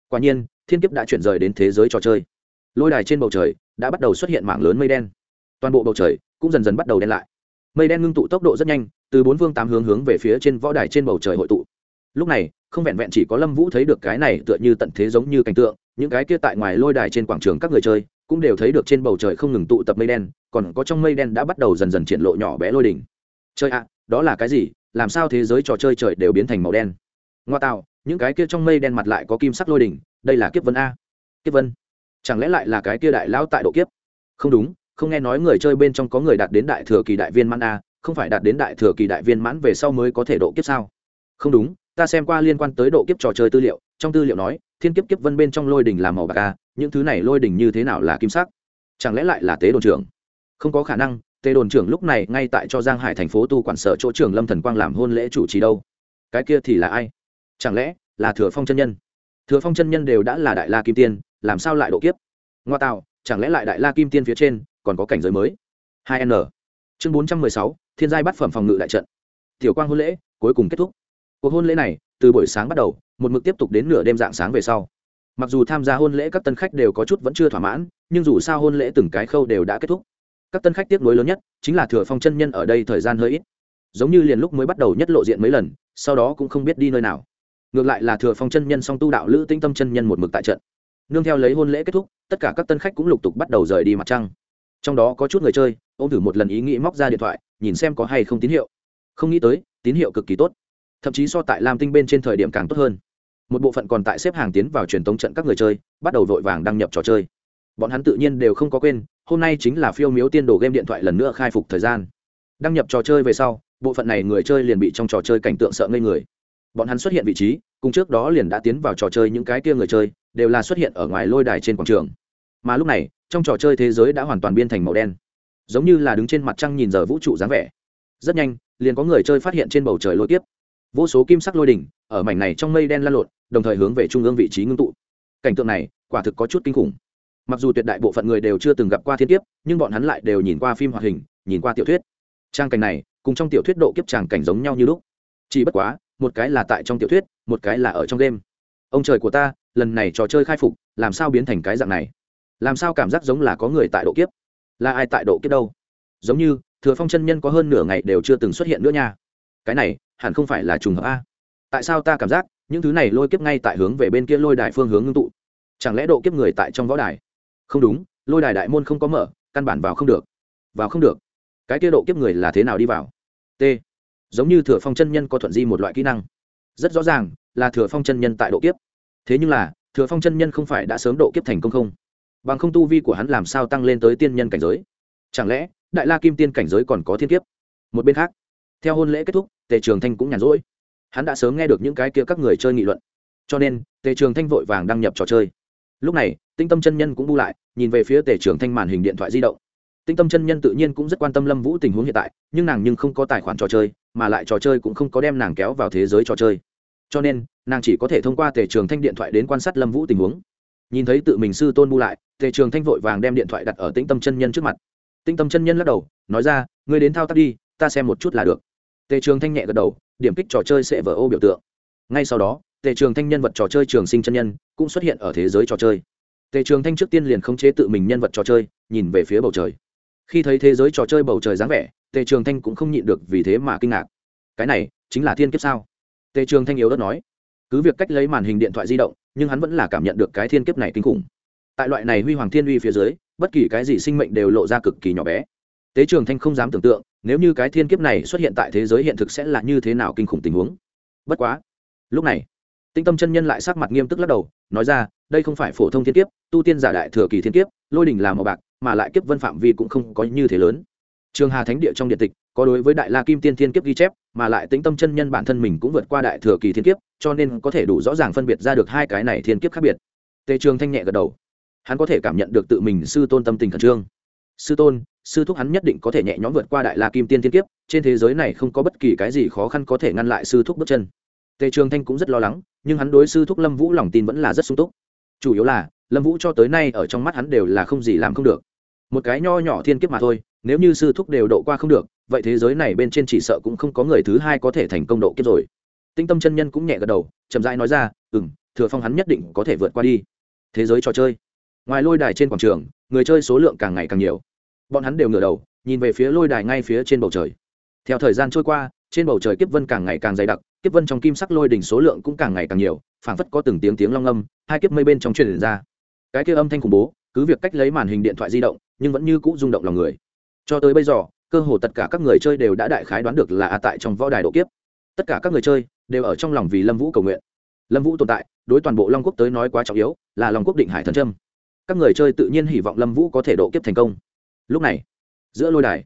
quả nhiên, thiên kiếp đã chuyển rời đến thế giới trò chơi. Lôi đài trên bầu trời đã bắt đầu xuất hiện mảng lớn mây đen. Toàn bộ bầu trời cũng dần dần bắt đầu đen lại. Mây đen ngưng tụ tốc độ rất nhanh, từ bốn phương tám hướng hướng về phía trên võ đài trên bầu trời hội tụ. Lúc này, không vẹn vẹn chỉ có lâm vũ thấy được cái này tựa như tận thế giống như cảnh tượng, những cái kia tại ngoài lôi đài trên quảng trường các người chơi cũng đều thấy được trên bầu trời không ngừng tụ tập mây đen, còn có trong mây đen đã bắt đầu dần dần triển lộ nhỏ bé lôi đỉnh. Chơi ạ, đó là cái gì? Làm sao thế giới trò chơi trời đều biến thành màu đen? Ngoa tạo, những cái kia trong mây đen mặt lại có kim sắc lôi đỉnh, đây là kiếp vân a. Kiếp vân? Chẳng lẽ lại là cái kia đại lão tại độ kiếp? Không đúng, không nghe nói người chơi bên trong có người đạt đến đại thừa kỳ đại viên mãn a, không phải đạt đến đại thừa kỳ đại viên mãn về sau mới có thể độ kiếp sao? Không đúng, ta xem qua liên quan tới độ kiếp trò chơi tư liệu, trong tư liệu nói, thiên kiếp kiếp vân bên trong lôi đỉnh là màu bạc a, những thứ này lôi đỉnh như thế nào là kim sắc? Chẳng lẽ lại là tế đồn trưởng? Không có khả năng, tế đồn trưởng lúc này ngay tại cho giang hải thành phố tu quản sở chỗ trưởng lâm thần quang làm hôn lễ chủ trì đâu. Cái kia thì là ai? Chẳng lẽ là thừa phong chân nhân? Thừa phong chân nhân đều đã là đại la kim tiên, làm sao lại độ kiếp? Ngoa tạo, chẳng lẽ lại đại la kim tiên phía trên còn có cảnh giới mới? Hai n. Chương bốn trăm mười sáu, thiên giai bắt phẩm phòng ngự đại trận. Tiểu quang hôn lễ, cuối cùng kết thúc. Cuộc hôn lễ này, từ buổi sáng bắt đầu, một mực tiếp tục đến nửa đêm dạng sáng về sau. Mặc dù tham gia hôn lễ các tân khách đều có chút vẫn chưa thỏa mãn, nhưng dù sao hôn lễ từng cái khâu đều đã kết thúc. Các tân khách tiếp nối lớn nhất, chính là thừa phong chân nhân ở đây thời gian hơi ít. Giống như liền lúc mới bắt đầu nhất lộ diện mấy lần, sau đó cũng không biết đi nơi nào ngược lại là thừa phong chân nhân song tu đạo lữ tinh tâm chân nhân một mực tại trận. Nương theo lấy hôn lễ kết thúc, tất cả các tân khách cũng lục tục bắt đầu rời đi mặt trăng. Trong đó có chút người chơi ô m thử một lần ý nghĩ móc ra điện thoại, nhìn xem có hay không tín hiệu. Không nghĩ tới, tín hiệu cực kỳ tốt. Thậm chí so tại lam tinh bên trên thời điểm càng tốt hơn. Một bộ phận còn tại xếp hàng tiến vào truyền tống trận các người chơi, bắt đầu vội vàng đăng nhập trò chơi. Bọn hắn tự nhiên đều không có quên, hôm nay chính là phiêu miếu tiên đồ game điện thoại lần nữa khai phục thời gian. Đăng nhập trò chơi về sau, bộ phận này người chơi liền bị trong trò chơi cảnh tượng sợ ngây người bọn hắn xuất hiện vị trí, cùng trước đó liền đã tiến vào trò chơi những cái kia người chơi, đều là xuất hiện ở ngoài lôi đài trên quảng trường. Mà lúc này, trong trò chơi thế giới đã hoàn toàn biên thành màu đen, giống như là đứng trên mặt trăng nhìn giờ vũ trụ dáng vẻ. Rất nhanh, liền có người chơi phát hiện trên bầu trời lôi tiếp vô số kim sắc lôi đỉnh, ở mảnh này trong mây đen lan lộn, đồng thời hướng về trung ương vị trí ngưng tụ. Cảnh tượng này, quả thực có chút kinh khủng. Mặc dù tuyệt đại bộ phận người đều chưa từng gặp qua thiên kiếp, nhưng bọn hắn lại đều nhìn qua phim hoạt hình, nhìn qua tiểu thuyết. Trang cảnh này, cùng trong tiểu thuyết độ kiếp tràng cảnh giống nhau như lúc. Chỉ bất quá một cái là tại trong tiểu thuyết, một cái là ở trong game. ông trời của ta, lần này trò chơi khai phục, làm sao biến thành cái dạng này? Làm sao cảm giác giống là có người tại độ kiếp? Là ai tại độ kiếp đâu? Giống như, thừa phong chân nhân có hơn nửa ngày đều chưa từng xuất hiện nữa nha. Cái này, hẳn không phải là trùng hợp a. Tại sao ta cảm giác, những thứ này lôi kiếp ngay tại hướng về bên kia lôi đài phương hướng ngưng tụ? Chẳng lẽ độ kiếp người tại trong võ đài? Không đúng, lôi đài đại môn không có mở, căn bản vào không được. Vào không được. Cái kia độ kiếp người là thế nào đi vào? T giống như thừa phong chân nhân có thuận di một loại kỹ năng. Rất rõ ràng là thừa phong chân nhân tại độ kiếp. Thế nhưng là, thừa phong chân nhân không phải đã sớm độ kiếp thành công không? Bằng không tu vi của hắn làm sao tăng lên tới tiên nhân cảnh giới? Chẳng lẽ, đại la kim tiên cảnh giới còn có thiên kiếp? Một bên khác, theo hôn lễ kết thúc, tề trường thanh cũng nhàn rỗi. Hắn đã sớm nghe được những cái kia các người chơi nghị luận. Cho nên, tề trường thanh vội vàng đăng nhập trò chơi. Lúc này, tinh tâm chân nhân cũng bu lại, nhìn về phía tề trường thanh màn hình điện thoại di động tinh tâm chân nhân tự nhiên cũng rất quan tâm lâm vũ tình huống hiện tại, nhưng nàng nhưng không có tài khoản trò chơi, mà lại trò chơi cũng không có đem nàng kéo vào thế giới trò chơi. Cho nên, nàng chỉ có thể thông qua tề trường thanh điện thoại đến quan sát lâm vũ tình huống. Nhìn thấy tự mình sư tôn bu lại, tề trường thanh vội vàng đem điện thoại đặt ở tĩnh tâm chân nhân trước mặt. Tĩnh tâm chân nhân lắc đầu, nói ra, ngươi đến thao tác đi, ta xem một chút là được. Tề trường thanh nhẹ gật đầu, điểm kích trò chơi sẽ vỡ ô biểu tượng. Ngay sau đó, tề trường thanh nhân vật trò chơi trường sinh chân nhân cũng xuất hiện ở thế giới trò chơi. Tề trường thanh trước tiên liền khống chế tự mình nhân vật trò chơi, nhìn về phía bầu trời khi thấy thế giới trò chơi bầu trời dáng vẻ, tề trường thanh cũng không nhịn được vì thế mà kinh ngạc. Cái này, chính là thiên kiếp sao? Tề trường thanh yếu đất nói. Cứ việc cách lấy màn hình điện thoại di động, nhưng hắn vẫn là cảm nhận được cái thiên kiếp này kinh khủng. Tại loại này huy hoàng thiên uy phía dưới, bất kỳ cái gì sinh mệnh đều lộ ra cực kỳ nhỏ bé. Tế trường thanh không dám tưởng tượng, nếu như cái thiên kiếp này xuất hiện tại thế giới hiện thực sẽ là như thế nào kinh khủng tình huống. Bất quá, lúc này tinh tâm chân nhân lại sắc mặt nghiêm túc lắc đầu, nói ra, đây không phải phổ thông thiên kiếp, tu tiên giả đại thừa kỳ thiên kiếp, lôi đỉnh là màu bạc mà lại kiếp vân phạm vi cũng không có như thế lớn. Trường hà thánh địa trong điện tịch, có đối với đại la kim tiên thiên kiếp ghi chép, mà lại tính tâm chân nhân bản thân mình cũng vượt qua đại thừa kỳ thiên kiếp, cho nên có thể đủ rõ ràng phân biệt ra được hai cái này thiên kiếp khác biệt. Tề trường thanh nhẹ gật đầu. Hắn có thể cảm nhận được tự mình sư tôn tâm tình khẩn trương. Sư tôn, sư thúc hắn nhất định có thể nhẹ nhõm vượt qua đại la kim tiên thiên kiếp, trên thế giới này không có bất kỳ cái gì khó khăn có thể ngăn lại sư thúc bước chân. Tề trường thanh cũng rất lo lắng, nhưng hắn đối sư thúc lâm vũ lòng tin vẫn là rất sung túc. Chủ yếu là, lâm vũ cho tới nay ở trong mắt hắn đều là không gì làm không được một cái nho nhỏ thiên kiếp mà thôi, nếu như sư thúc đều độ qua không được, vậy thế giới này bên trên chỉ sợ cũng không có người thứ hai có thể thành công độ kiếp rồi. Tinh tâm chân nhân cũng nhẹ gật đầu, chậm rãi nói ra ừ m thừa phong hắn nhất định có thể vượt qua đi. Thế giới trò chơi. Ngoài lôi đài trên quảng trường, người chơi số lượng càng ngày càng nhiều. Bọn hắn đều ngửa đầu, nhìn về phía lôi đài ngay phía trên bầu trời. Theo thời gian trôi qua, trên bầu trời kiếp vân càng ngày càng dày đặc, kiếp vân trong kim sắc lôi đỉnh số lượng cũng càng ngày càng nhiều, phảng phất có từng tiếng tiếng long âm, hai kiếp mây bên trong truyền ra. Cái kia âm thanh khủng bố cứ việc cách lấy màn hình điện thoại di động, nhưng vẫn như cũ rung động lòng người. Cho tới bây giờ, cơ hồ tất cả các người chơi đều đã đại khái đoán được là a tại trong võ đài độ kiếp. Tất cả các người chơi đều ở trong lòng vì lâm vũ cầu nguyện. Lâm vũ tồn tại, đối toàn bộ long quốc tới nói quá trọng yếu, là long quốc định hải thần trâm các người chơi tự nhiên hy vọng lâm vũ có thể độ kiếp thành công. Lúc này, giữa lôi đài,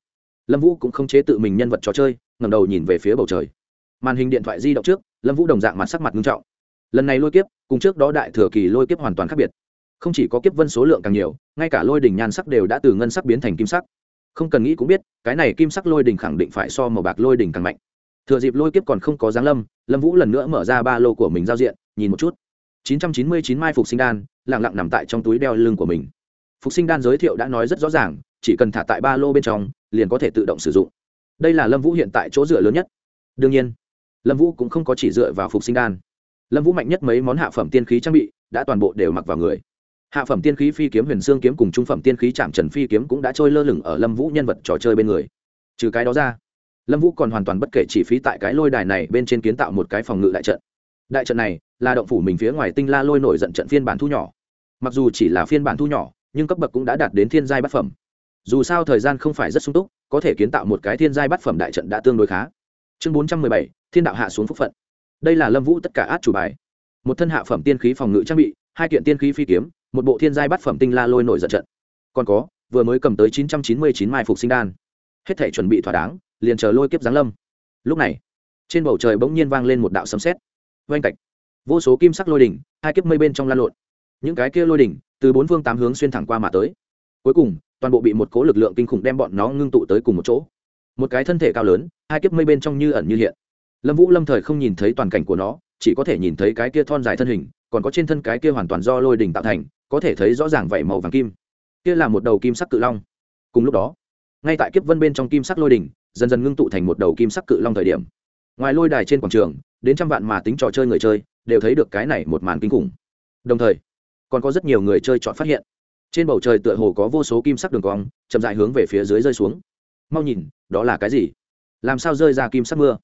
lâm vũ cũng không chế tự mình nhân vật trò chơi ngầm đầu nhìn về phía bầu trời. Màn hình điện thoại di động trước, lâm vũ đồng dạng mặt sắc mặt nghiêm trọng. Lần này lôi kiếp, cùng trước đó đại thừa kỳ lôi kiếp hoàn toàn khác biệt không chỉ có kiếp vân số lượng càng nhiều, ngay cả lôi đỉnh nhan sắc đều đã từ ngân sắc biến thành kim sắc. Không cần nghĩ cũng biết, cái này kim sắc lôi đỉnh khẳng định phải so màu bạc lôi đỉnh càng mạnh. Thừa dịp lôi kiếp còn không có giáng lâm lâm vũ lần nữa mở ra ba lô của mình giao diện, nhìn một chút. 999 mai phục sinh đan, lặng lặng nằm tại trong túi đeo lưng của mình. Phục sinh đan giới thiệu đã nói rất rõ ràng, chỉ cần thả tại ba lô bên trong, liền có thể tự động sử dụng. Đây là lâm vũ hiện tại chỗ dựa lớn nhất. Đương nhiên, lâm vũ cũng không có chỉ dựa vào phục sinh đan. Lâm vũ mạnh nhất mấy món hạ phẩm tiên khí trang bị, đã toàn bộ đều mặc vào người hạ phẩm tiên khí phi kiếm huyền xương kiếm cùng trung phẩm tiên khí chạm trần phi kiếm cũng đã trôi lơ lửng ở lâm vũ nhân vật trò chơi bên người. Trừ cái đó ra, lâm vũ còn hoàn toàn bất kể chi phí tại cái lôi đài này bên trên kiến tạo một cái phòng ngự đại trận. Đại trận này là động phủ mình phía ngoài tinh la lôi nổi giận trận phiên bản thu nhỏ. Mặc dù chỉ là phiên bản thu nhỏ, nhưng cấp bậc cũng đã đạt đến thiên giai bát phẩm. Dù sao thời gian không phải rất sung túc, có thể kiến tạo một cái thiên giai bát phẩm đại trận đã tương đối khá. Chương bốn trăm mười bảy, thiên đạo hạ xuống phúc phận. Đây là lâm vũ tất cả át chủ bài. Một thân hạ phẩm tiên khí phòng ngự trang bị, hai kiện tiên khí phi kiếm một bộ thiên giai bát phẩm tinh la lôi nổi giận trận. Còn có, vừa mới cầm tới chín trăm chín mươi chín mai phục sinh đan. Hết thể chuẩn bị thỏa đáng, liền chờ lôi kiếp giáng lâm. Lúc này, trên bầu trời bỗng nhiên vang lên một đạo sấm sét. Oanh cạch vô số kim sắc lôi đỉnh, hai kiếp mây bên trong lan lộn. Những cái kia lôi đỉnh, từ bốn phương tám hướng xuyên thẳng qua mà tới. Cuối cùng, toàn bộ bị một cố lực lượng kinh khủng đem bọn nó ngưng tụ tới cùng một chỗ. Một cái thân thể cao lớn, hai kiếp mây bên trong như ẩn như hiện. Lâm vũ lâm thời không nhìn thấy toàn cảnh của nó, chỉ có thể nhìn thấy cái kia thon dài thân hình, còn có trên thân cái kia hoàn toàn do lôi đỉnh tạo thành có thể thấy rõ ràng vảy màu vàng kim. Kia là một đầu kim sắc cự long. Cùng lúc đó, ngay tại kiếp vân bên trong kim sắc lôi đỉnh, dần dần ngưng tụ thành một đầu kim sắc cự long thời điểm. Ngoài lôi đài trên quảng trường, đến trăm vạn mà tính trò chơi người chơi, đều thấy được cái này một màn kinh khủng. Đồng thời, còn có rất nhiều người chơi chọn phát hiện. Trên bầu trời tựa hồ có vô số kim sắc đường cong, chậm dại hướng về phía dưới rơi xuống. Mau nhìn, đó là cái gì? Làm sao rơi ra kim sắc mưa?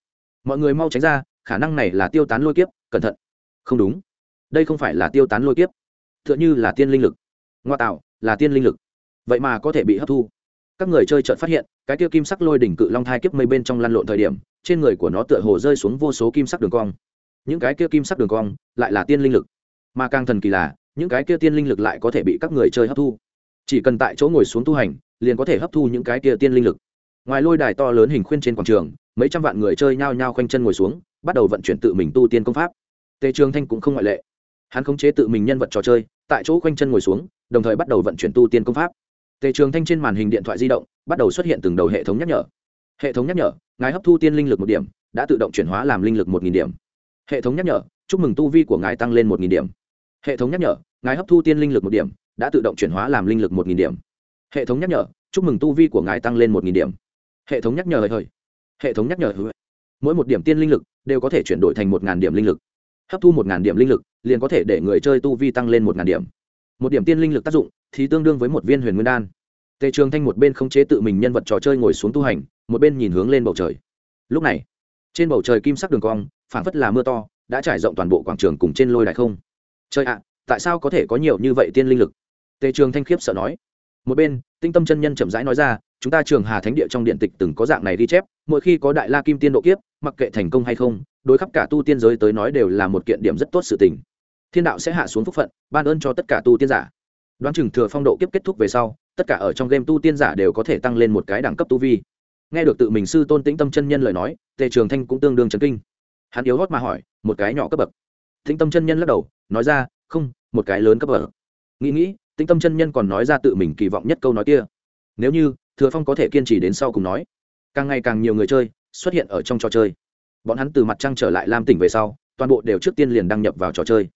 Mọi người mau tránh ra, khả năng này là tiêu tán lôi kiếp, cẩn thận. Không đúng. Đây không phải là tiêu tán lôi kiếp. Tựa như là tiên linh lực. Ngoa tạo, là tiên linh lực. Vậy mà có thể bị hấp thu. Các người chơi chợt phát hiện, cái tiêu kim sắc lôi đỉnh cự long thai kiếp mây bên trong lăn lộn thời điểm, trên người của nó tựa hồ rơi xuống vô số kim sắc đường cong. Những cái kia kim sắc đường cong lại là tiên linh lực. Mà càng thần kỳ là, những cái kia tiên linh lực lại có thể bị các người chơi hấp thu. Chỉ cần tại chỗ ngồi xuống tu hành, liền có thể hấp thu những cái kia tiên linh lực. Ngoài lôi đài to lớn hình khuyên trên quảng trường, mấy trăm vạn người chơi nhao nhao khoanh chân ngồi xuống, bắt đầu vận chuyển tự mình tu tiên công pháp. Tề trường thanh cũng không ngoại lệ. Hắn khống chế tự mình nhân vật trò chơi tại chỗ khoanh chân ngồi xuống, đồng thời bắt đầu vận chuyển tu tiên công pháp. Tề trường thanh trên màn hình điện thoại di động bắt đầu xuất hiện từng đầu hệ thống nhắc nhở. Hệ thống nhắc nhở, ngài hấp thu tiên linh lực một điểm, đã tự động chuyển hóa làm linh lực một nghìn điểm. Hệ thống nhắc nhở, chúc mừng tu vi của ngài tăng lên một nghìn điểm. Hệ thống nhắc nhở, ngài hấp thu tiên linh lực một điểm, đã tự động chuyển hóa làm linh lực một nghìn điểm. Hệ thống nhắc nhở, chúc mừng tu vi của ngài tăng lên một nghìn điểm. Hệ thống nhắc nhở hời hời hệ thống nhắc nhở, mỗi một điểm tiên linh lực đều có thể chuyển đổi thành một điểm linh lực hấp thu một điểm linh lực, liền có thể để người chơi tu vi tăng lên một điểm. Một điểm tiên linh lực tác dụng thì tương đương với một viên huyền nguyên đan. Tề trường thanh một bên không chế tự mình nhân vật trò chơi ngồi xuống tu hành, một bên nhìn hướng lên bầu trời. Lúc này, trên bầu trời kim sắc đường cong, phảng phất là mưa to, đã trải rộng toàn bộ quảng trường cùng trên lôi đài không. Trời ạ, tại sao có thể có nhiều như vậy tiên linh lực? Tề trường thanh khiếp sợ nói. Một bên, tinh tâm chân nhân chậm rãi nói ra, chúng ta trường hà thánh địa trong điện tịch từng có dạng này ghi chép, mỗi khi có đại la kim tiên độ kiếp mặc kệ thành công hay không, đối khắp cả tu tiên giới tới nói đều là một kiện điểm rất tốt sự tình. Thiên đạo sẽ hạ xuống phúc phận, ban ơn cho tất cả tu tiên giả. Đoán chừng thừa phong độ kiếp kết thúc về sau, tất cả ở trong game tu tiên giả đều có thể tăng lên một cái đẳng cấp tu vi. Nghe được tự mình sư tôn tĩnh tâm chân nhân lời nói, tề trường thanh cũng tương đương chấn kinh. Hắn yếu hót mà hỏi, một cái nhỏ cấp bậc? Tĩnh tâm chân nhân lắc đầu, nói ra, không, một cái lớn cấp bậc. Nghĩ nghĩ, tĩnh tâm chân nhân còn nói ra tự mình kỳ vọng nhất câu nói kia. Nếu như, thừa phong có thể kiên trì đến sau cùng nói. Càng ngày càng nhiều người chơi xuất hiện ở trong trò chơi. Bọn hắn từ mặt trăng trở lại lam tỉnh về sau, toàn bộ đều trước tiên liền đăng nhập vào trò chơi.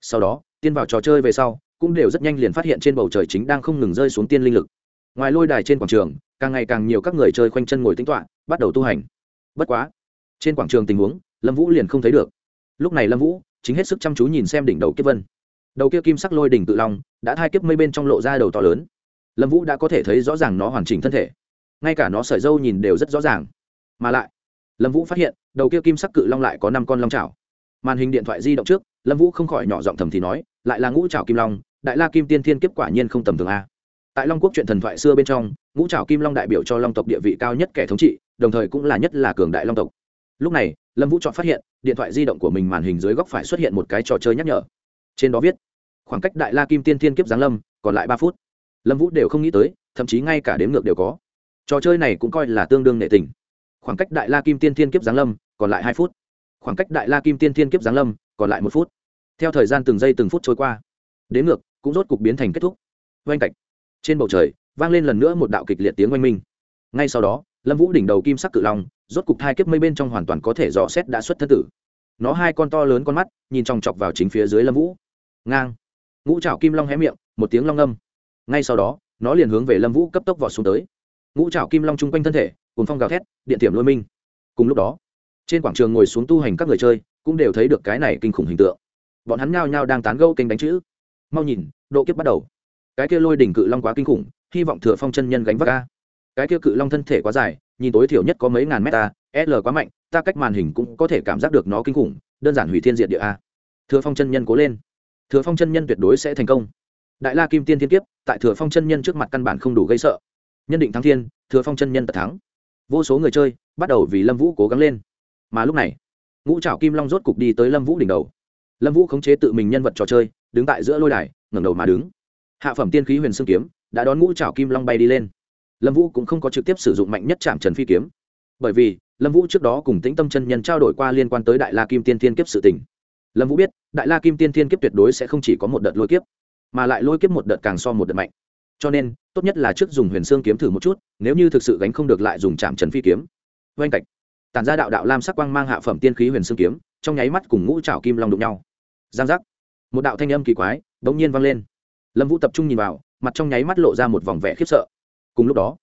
Sau đó tiên vào trò chơi về sau, cũng đều rất nhanh liền phát hiện trên bầu trời chính đang không ngừng rơi xuống tiên linh lực. Ngoài lôi đài trên quảng trường, càng ngày càng nhiều các người chơi khoanh chân ngồi tính toạ bắt đầu tu hành. Bất quá, trên quảng trường tình huống, lâm vũ liền không thấy được. Lúc này lâm vũ chính hết sức chăm chú nhìn xem đỉnh đầu kiếp vân. Đầu kia kim sắc lôi đỉnh tự long đã thai kiếp mây bên trong lộ ra đầu to lớn. Lâm vũ đã có thể thấy rõ ràng nó hoàn chỉnh thân thể. Ngay cả nó sợi dâu nhìn đều rất rõ ràng mà lại, lâm vũ phát hiện, đầu kia kim sắc cự long lại có năm con long trào màn hình điện thoại di động trước, lâm vũ không khỏi nhỏ giọng thầm thì nói, lại là ngũ trào kim long, đại la kim tiên thiên kiếp quả nhiên không tầm thường a. Tại long quốc chuyện thần thoại xưa bên trong, ngũ trào kim long đại biểu cho long tộc địa vị cao nhất kẻ thống trị, đồng thời cũng là nhất là cường đại long tộc. Lúc này, lâm vũ chọn phát hiện, điện thoại di động của mình màn hình dưới góc phải xuất hiện một cái trò chơi nhắc nhở. Trên đó viết, khoảng cách đại la kim tiên thiên kiếp giáng lâm, còn lại ba phút. Lâm vũ đều không nghĩ tới, thậm chí ngay cả đếm ngược đều có. Trò chơi này cũng coi là tương đương nệ tình khoảng cách đại la kim tiên thiên kiếp giáng lâm còn lại hai phút. Khoảng cách đại la kim tiên thiên kiếp giáng lâm còn lại một phút. Theo thời gian từng giây từng phút trôi qua, đến ngược, cũng rốt cục biến thành kết thúc. Oanh cạch. Trên bầu trời, vang lên lần nữa một đạo kịch liệt tiếng oanh minh. Ngay sau đó, lâm vũ đỉnh đầu kim sắc cự long, rốt cục hai kiếp mây bên trong hoàn toàn có thể dò xét đã xuất thân tử. Nó hai con to lớn con mắt, nhìn chòng chọc vào chính phía dưới lâm vũ. Ngang. Ngũ trảo kim long hé miệng, một tiếng long âm. Ngay sau đó, nó liền hướng về lâm vũ cấp tốc vọt xuống tới. Ngũ trảo kim long chung quanh thân thể cùng phong gào thét, điện tiệm lôi minh. Cùng lúc đó, trên quảng trường ngồi xuống tu hành các người chơi cũng đều thấy được cái này kinh khủng hình tượng. Bọn hắn nhao nhao đang tán gâu kênh đánh chữ. Mau nhìn, độ kiếp bắt đầu. Cái kia lôi đỉnh cự long quá kinh khủng, hy vọng thừa phong chân nhân gánh vác ca cái kia cự long thân thể quá dài, nhìn tối thiểu nhất có mấy ngàn mét ta l quá mạnh, ta cách màn hình cũng có thể cảm giác được nó kinh khủng, đơn giản hủy thiên diệt địa a. Thừa phong chân nhân cố lên. Thừa phong chân nhân tuyệt đối sẽ thành công. Đại la kim tiên thiên kiếp, tại thừa phong chân nhân trước mặt căn bản không đủ gây sợ. Nhân định thắng thiên, thừa phong chân nhân tật thắng vô số người chơi bắt đầu vì lâm vũ cố gắng lên. Mà lúc này, ngũ trảo kim long rốt cục đi tới lâm vũ đỉnh đầu. Lâm vũ khống chế tự mình nhân vật trò chơi, đứng tại giữa lôi đài, ngẩng đầu mà đứng. Hạ phẩm tiên khí huyền xương kiếm đã đón ngũ trảo kim long bay đi lên. Lâm vũ cũng không có trực tiếp sử dụng mạnh nhất trạm trần phi kiếm, bởi vì lâm vũ trước đó cùng tĩnh tâm chân nhân trao đổi qua liên quan tới đại la kim tiên thiên kiếp sự tình. Lâm vũ biết, đại la kim tiên thiên kiếp tuyệt đối sẽ không chỉ có một đợt lôi kiếp, mà lại lôi kiếp một đợt càng so một đợt mạnh cho nên, tốt nhất là trước dùng huyền xương kiếm thử một chút, nếu như thực sự gánh không được lại dùng chạm trần phi kiếm. Oanh cạch. Tàn ra đạo đạo lam sắc quang mang hạ phẩm tiên khí huyền xương kiếm, trong nháy mắt cùng ngũ trào kim long đụng nhau. Giang giác. Một đạo thanh âm kỳ quái đ ỗ n g nhiên vang lên. Lâm vũ tập trung nhìn vào, mặt trong nháy mắt lộ ra một vòng vẻ khiếp sợ. Cùng lúc đó,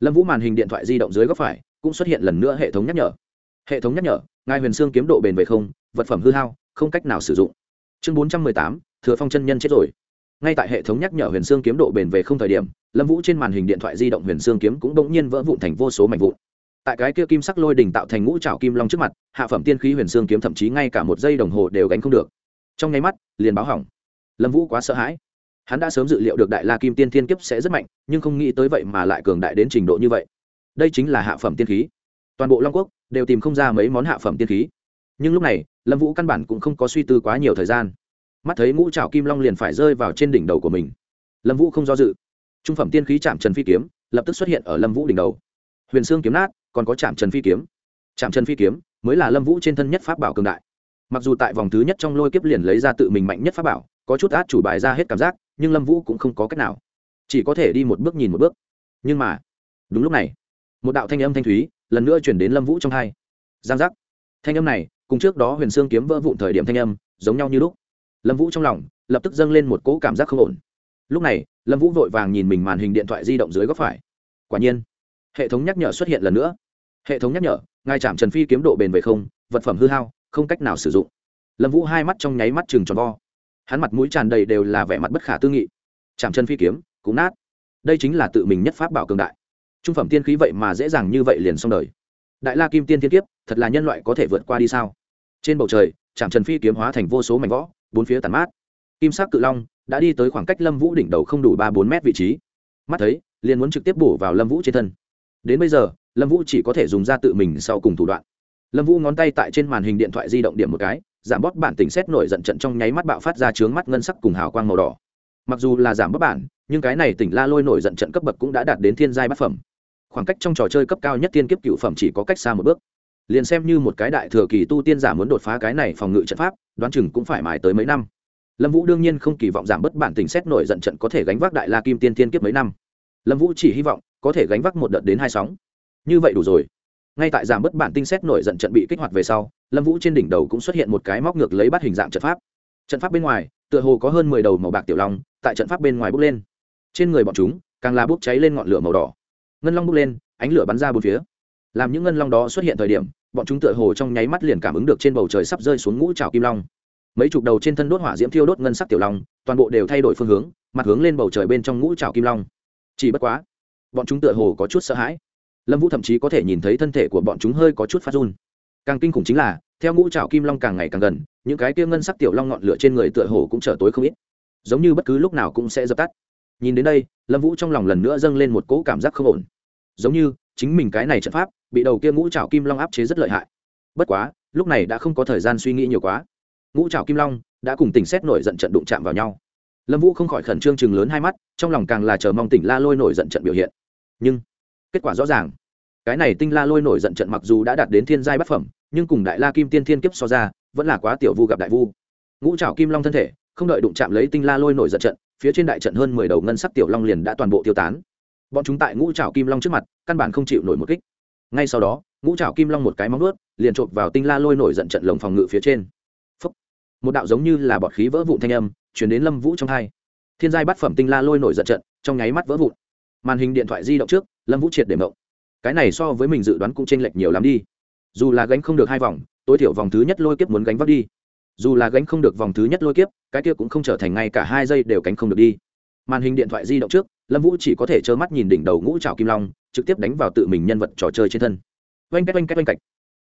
lâm vũ màn hình điện thoại di động dưới góc phải cũng xuất hiện lần nữa hệ thống nhắc nhở. Hệ thống nhắc nhở, ngài huyền xương kiếm độ bền về không, vật phẩm hư hao, không cách nào sử dụng. Chương bốn trăm mười tám, thừa phong chân nhân chết rồi ngay tại hệ thống nhắc nhở huyền xương kiếm độ bền về không thời điểm, lâm vũ trên màn hình điện thoại di động huyền xương kiếm cũng bỗng nhiên vỡ vụn thành vô số mảnh vụn. Tại cái kia kim sắc lôi đỉnh tạo thành ngũ trào kim long trước mặt, hạ phẩm tiên khí huyền xương kiếm thậm chí ngay cả một giây đồng hồ đều gánh không được. Trong nháy mắt, liền báo hỏng. Lâm vũ quá sợ hãi. Hắn đã sớm dự liệu được đại la kim tiên thiên kiếp sẽ rất mạnh, nhưng không nghĩ tới vậy mà lại cường đại đến trình độ như vậy. Đây chính là hạ phẩm tiên khí. Toàn bộ long quốc đều tìm không ra mấy món hạ phẩm tiên khí. Nhưng lúc này, lâm vũ căn bản cũng không có suy tư quá nhiều thời gian mắt thấy ngũ trào kim long liền phải rơi vào trên đỉnh đầu của mình. Lâm vũ không do dự. Trung phẩm tiên khí chạm trần phi kiếm lập tức xuất hiện ở lâm vũ đỉnh đầu. Huyền xương kiếm nát, còn có chạm trần phi kiếm. Chạm trần phi kiếm mới là lâm vũ trên thân nhất pháp bảo cường đại. Mặc dù tại vòng thứ nhất trong lôi kiếp liền lấy ra tự mình mạnh nhất pháp bảo, có chút át chủ bài ra hết cảm giác, nhưng lâm vũ cũng không có cách nào. Chỉ có thể đi một bước nhìn một bước. Nhưng mà, đúng lúc này, một đạo thanh âm thanh thúy lần nữa chuyển đến lâm vũ trong hai. Giang giác. Thanh âm này, cùng trước đó huyền xương kiếm vỡ vụn thời điểm thanh âm, giống nhau như lúc lâm vũ trong lòng lập tức dâng lên một cỗ cảm giác không ổn. Lúc này, lâm vũ vội vàng nhìn mình màn hình điện thoại di động dưới góc phải. Quả nhiên, hệ thống nhắc nhở xuất hiện lần nữa. Hệ thống nhắc nhở, ngài chạm trần phi kiếm độ bền về không, vật phẩm hư hao, không cách nào sử dụng. Lâm vũ hai mắt trong nháy mắt chừng tròn vo. Hắn mặt mũi tràn đầy đều là vẻ mặt bất khả tư nghị. Chạm chân phi kiếm, cũng nát. Đây chính là tự mình nhất pháp bảo cường đại. Trung phẩm tiên khí vậy mà dễ dàng như vậy liền xong đời. Đại la kim tiên thiên kiếp, thật là nhân loại có thể vượt qua đi sao? Trên bầu trời, chạm trần phi kiếm hóa thành vô số mảnh võ bốn phía tàn mát. Kim sắc cự long đã đi tới khoảng cách lâm vũ đỉnh đầu không đủ ba bốn mét vị trí. Mắt thấy, liền muốn trực tiếp bổ vào lâm vũ trên thân. Đến bây giờ, lâm vũ chỉ có thể dùng ra tự mình sau cùng thủ đoạn. Lâm vũ ngón tay tại trên màn hình điện thoại di động điểm một cái, giảm bóp bản tình xét nổi giận trận trong nháy mắt bạo phát ra chướng mắt ngân sắc cùng hào quang màu đỏ. Mặc dù là giảm bóp bản, nhưng cái này tỉnh la lôi nổi giận trận cấp bậc cũng đã đạt đến thiên giai bát phẩm. Khoảng cách trong trò chơi cấp cao nhất tiên kiếp cựu phẩm chỉ có cách xa một bước. Liền xem như một cái đại thừa kỳ tu tiên giả muốn đột phá cái này phòng ngự trận pháp đoán chừng cũng phải mãi tới mấy năm. Lâm vũ đương nhiên không kỳ vọng giảm bớt bản tình xét nổi giận trận có thể gánh vác đại la kim tiên tiên kiếp mấy năm. Lâm vũ chỉ hy vọng có thể gánh vác một đợt đến hai sóng. Như vậy đủ rồi. Ngay tại giảm bớt bản tinh xét nổi giận trận bị kích hoạt về sau, lâm vũ trên đỉnh đầu cũng xuất hiện một cái móc ngược lấy bắt hình dạng trận pháp. Trận pháp bên ngoài, tựa hồ có hơn mười đầu màu bạc tiểu long tại trận pháp bên ngoài bốc lên. Trên người bọn chúng, càng là bốc cháy lên ngọn lửa màu đỏ. Ngân long bốc lên, ánh lửa bắn ra bốn phía. Làm những ngân long đó xuất hiện thời điểm bọn chúng tựa hồ trong nháy mắt liền cảm ứng được trên bầu trời sắp rơi xuống ngũ trào kim long. Mấy chục đầu trên thân đốt hỏa diễm thiêu đốt ngân sắc tiểu long, toàn bộ đều thay đổi phương hướng, mặt hướng lên bầu trời bên trong ngũ trào kim long. Chỉ bất quá, bọn chúng tựa hồ có chút sợ hãi. Lâm vũ thậm chí có thể nhìn thấy thân thể của bọn chúng hơi có chút phát run. Càng kinh khủng chính là, theo ngũ trào kim long càng ngày càng gần, những cái kia ngân sắc tiểu long ngọn lửa trên người tựa hồ cũng trở tối không ít. Giống như bất cứ lúc nào cũng sẽ dập tắt. Nhìn đến đây, lâm vũ trong lòng lần nữa dâng lên một cỗ cảm giác không ổn. Giống như, chính mình cái này trận pháp bị đầu kia ngũ trảo kim long áp chế rất lợi hại. Bất quá, lúc này đã không có thời gian suy nghĩ nhiều quá. Ngũ trảo kim long đã cùng tỉnh xét nổi giận trận đụng chạm vào nhau. Lâm vũ không khỏi khẩn trương chừng lớn hai mắt, trong lòng càng là chờ mong tỉnh la lôi nổi giận trận biểu hiện. Nhưng, kết quả rõ ràng, cái này tinh la lôi nổi giận trận mặc dù đã đạt đến thiên giai bát phẩm, nhưng cùng đại la kim tiên thiên kiếp so ra, vẫn là quá tiểu vu gặp đại vu. Ngũ trảo kim long thân thể, không đợi đụng chạm lấy tinh la lôi nổi giận trận, phía trên đại trận hơn mười đầu ngân sắc tiểu long liền đã toàn bộ tiêu tán. Bọn chúng tại ngũ trảo kim long trước mặt, căn bản không chịu nổi một kích ngay sau đó, ngũ trào kim long một cái móng ướt liền trộm vào tinh la lôi nổi giận trận lồng phòng ngự phía trên. Phúc. một đạo giống như là bọt khí vỡ vụn thanh âm chuyển đến lâm vũ trong hai. Thiên giai bát phẩm tinh la lôi nổi giận trận, trong nháy mắt vỡ vụn. Màn hình điện thoại di động trước, lâm vũ triệt để mộng. Cái này so với mình dự đoán cũng chênh lệch nhiều lắm đi. Dù là gánh không được hai vòng, tối thiểu vòng thứ nhất lôi kiếp muốn gánh vác đi. Dù là gánh không được vòng thứ nhất lôi kiếp, cái kia cũng không trở thành ngay cả hai giây đều cánh không được đi. Màn hình điện thoại di động trước lâm vũ chỉ có thể trơ mắt nhìn đỉnh đầu ngũ trào kim long, trực tiếp đánh vào tự mình nhân vật trò chơi trên thân. Oanh cách oanh cách oanh cạch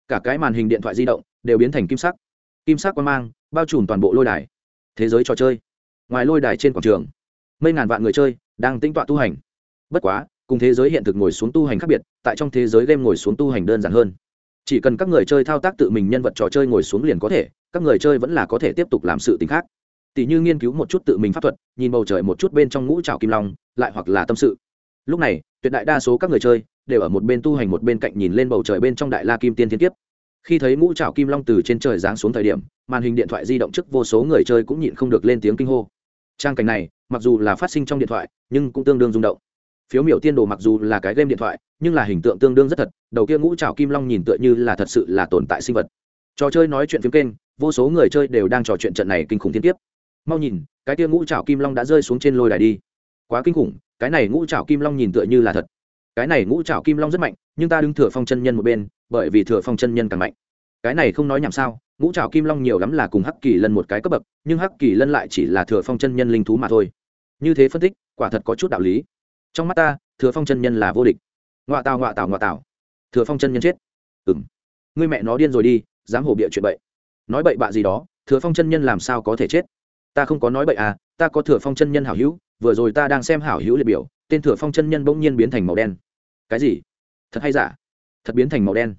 cả cái màn hình điện thoại di động đều biến thành kim sắc. Kim sắc quan mang, bao trùm toàn bộ lôi đài. Thế giới trò chơi. Ngoài lôi đài trên quảng trường, mấy ngàn vạn người chơi đang tinh tọa tu hành. Bất quá, cùng thế giới hiện thực ngồi xuống tu hành khác biệt, tại trong thế giới game ngồi xuống tu hành đơn giản hơn. Chỉ cần các người chơi thao tác tự mình nhân vật trò chơi ngồi xuống liền có thể, các người chơi vẫn là có thể tiếp tục làm sự t ì n h khác tỷ như nghiên cứu một chút tự mình pháp thuật, nhìn bầu trời một chút bên trong ngũ trào kim long, lại hoặc là tâm sự. Lúc này, tuyệt đại đa số các người chơi đều ở một bên tu hành một bên cạnh nhìn lên bầu trời bên trong đại la kim tiên thiên kiếp. Khi thấy ngũ trào kim long từ trên trời giáng xuống thời điểm, màn hình điện thoại di động trước vô số người chơi cũng nhịn không được lên tiếng kinh hô. Trang cảnh này, mặc dù là phát sinh trong điện thoại, nhưng cũng tương đương rung động. Phiếu miểu tiên đồ mặc dù là cái game điện thoại, nhưng là hình tượng tương đương rất thật, đầu kia ngũ trào kim long nhìn tựa như là thật sự là tồn tại sinh vật. Trò chơi nói chuyện phiếm kênh, vô số người chơi đều đang trò chuyện trận này kinh khủng thiên tiếp mau nhìn, cái tia ngũ trào kim long đã rơi xuống trên lôi đài đi. Quá kinh khủng, cái này ngũ trào kim long nhìn tựa như là thật. Cái này ngũ trào kim long rất mạnh, nhưng ta đứng thừa phong chân nhân một bên, bởi vì thừa phong chân nhân càng mạnh. Cái này không nói nhảm sao, ngũ trào kim long nhiều lắm là cùng hắc kỳ lân một cái cấp bậc, nhưng hắc kỳ lân lại chỉ là thừa phong chân nhân linh thú mà thôi. Như thế phân tích, quả thật có chút đạo lý. Trong mắt ta, thừa phong chân nhân là vô địch. Ngoạ tào ngoạ tào ngoạ tào. Thừa phong chân nhân chết. Ừng ngươi mẹ nó điên rồi đi, dám hồ bịa chuyện bậy. Nói bậy bạ gì đó, thừa phong chân nhân làm sao có thể chết? Ta không có nói bậy à ta có thừa phong chân nhân hảo hữu, vừa rồi ta đang xem hảo hữu liệt biểu, tên thừa phong chân nhân bỗng nhiên biến thành màu đen. Cái gì? Thật hay giả? Thật biến thành màu đen.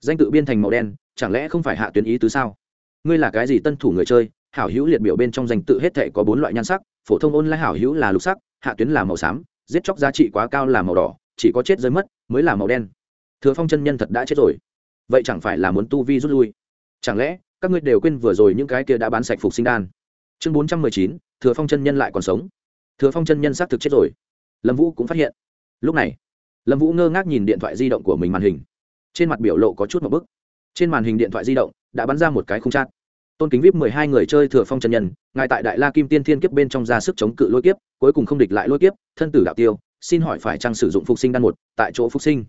Danh tự biến thành màu đen, chẳng lẽ không phải hạ tuyến ý tứ sao? Ngươi là cái gì tân thủ người chơi? Hảo hữu liệt biểu bên trong danh tự hết thệ có bốn loại nhan sắc, phổ thông ôn lại hảo hữu là lục sắc, hạ tuyến là màu xám, giết chóc giá trị quá cao là màu đỏ, chỉ có chết rơi mất mới là màu đen. Thừa phong chân nhân thật đã chết rồi. Vậy chẳng phải là muốn tu vi rút lui? Chẳng lẽ các ngươi đều quên vừa rồi những cái kia đã bán sạch phục sinh đan? Chương bốn trăm mười chín, thừa phong chân nhân lại còn sống. Thừa phong chân nhân xác thực chết rồi. Lâm vũ cũng phát hiện. Lúc này, lâm vũ ngơ ngác nhìn điện thoại di động của mình màn hình. Trên mặt biểu lộ có chút một bức. Trên màn hình điện thoại di động đã bắn ra một cái khung chát tôn kính vip mười hai người chơi thừa phong chân nhân, ngài tại đại la kim tiên thiên kiếp bên trong ra sức chống cự lôi kiếp, cuối cùng không địch lại lôi kiếp, thân tử đạo tiêu, xin hỏi phải chăng sử dụng phục sinh đan một, tại chỗ phục sinh?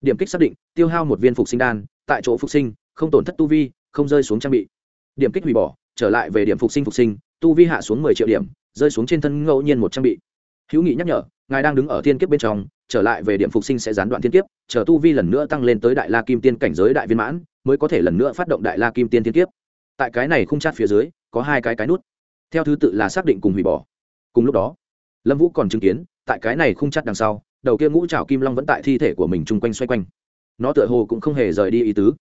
Điểm kích xác định, tiêu hao một viên phục sinh đan, tại chỗ phục sinh, không tổn thất tu vi, không rơi xuống trang bị. Điểm kích hủy bỏ, trở lại về điểm phục sinh phục sinh tu vi hạ xuống mười triệu điểm, rơi xuống trên thân ngẫu nhiên một trang bị. Hữu nghị nhắc nhở, ngài đang đứng ở thiên kiếp bên trong, trở lại về điểm phục sinh sẽ gián đoạn thiên kiếp, chờ tu vi lần nữa tăng lên tới đại la kim tiên cảnh giới đại viên mãn, mới có thể lần nữa phát động đại la kim tiên thiên kiếp. Tại cái này không chát phía dưới, có hai cái cái nút. Theo thứ tự là xác định cùng hủy bỏ. Cùng lúc đó, lâm vũ còn chứng kiến, tại cái này không chát đằng sau, đầu kia ngũ trào kim long vẫn tại thi thể của mình chung quanh xoay quanh. Nó tựa hồ cũng không hề rời đi ý tứ.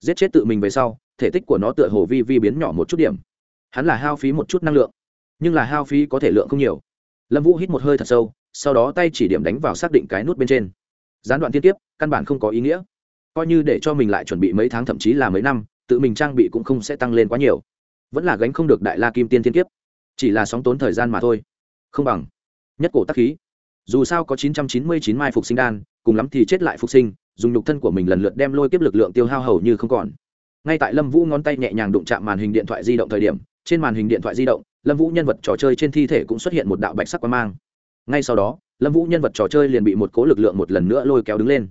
Giết chết tự mình về sau, thể tích của nó tựa hồ vi vi biến nhỏ một chút điểm hắn là hao phí một chút năng lượng, nhưng là hao phí có thể lượng không nhiều. Lâm vũ hít một hơi thật sâu, sau đó tay chỉ điểm đánh vào xác định cái nút bên trên. Gián đoạn tiên tiếp, căn bản không có ý nghĩa. Coi như để cho mình lại chuẩn bị mấy tháng thậm chí là mấy năm, tự mình trang bị cũng không sẽ tăng lên quá nhiều. Vẫn là gánh không được đại la kim tiên tiên kiếp chỉ là sóng tốn thời gian mà thôi. Không bằng. Nhất cổ tắc khí. Dù sao có chín trăm chín mươi chín mai phục sinh đan, cùng lắm thì chết lại phục sinh, dùng nhục thân của mình lần lượt đem lôi kiếp lực lượng tiêu hao hầu như không còn. Ngay tại lâm vũ ngón tay nhẹ nhàng đụng chạm màn hình điện thoại di động thời điểm trên màn hình điện thoại di động, lâm vũ nhân vật trò chơi trên thi thể cũng xuất hiện một đạo bạch sắc quang mang. Ngay sau đó, lâm vũ nhân vật trò chơi liền bị một cố lực lượng một lần nữa lôi kéo đứng lên.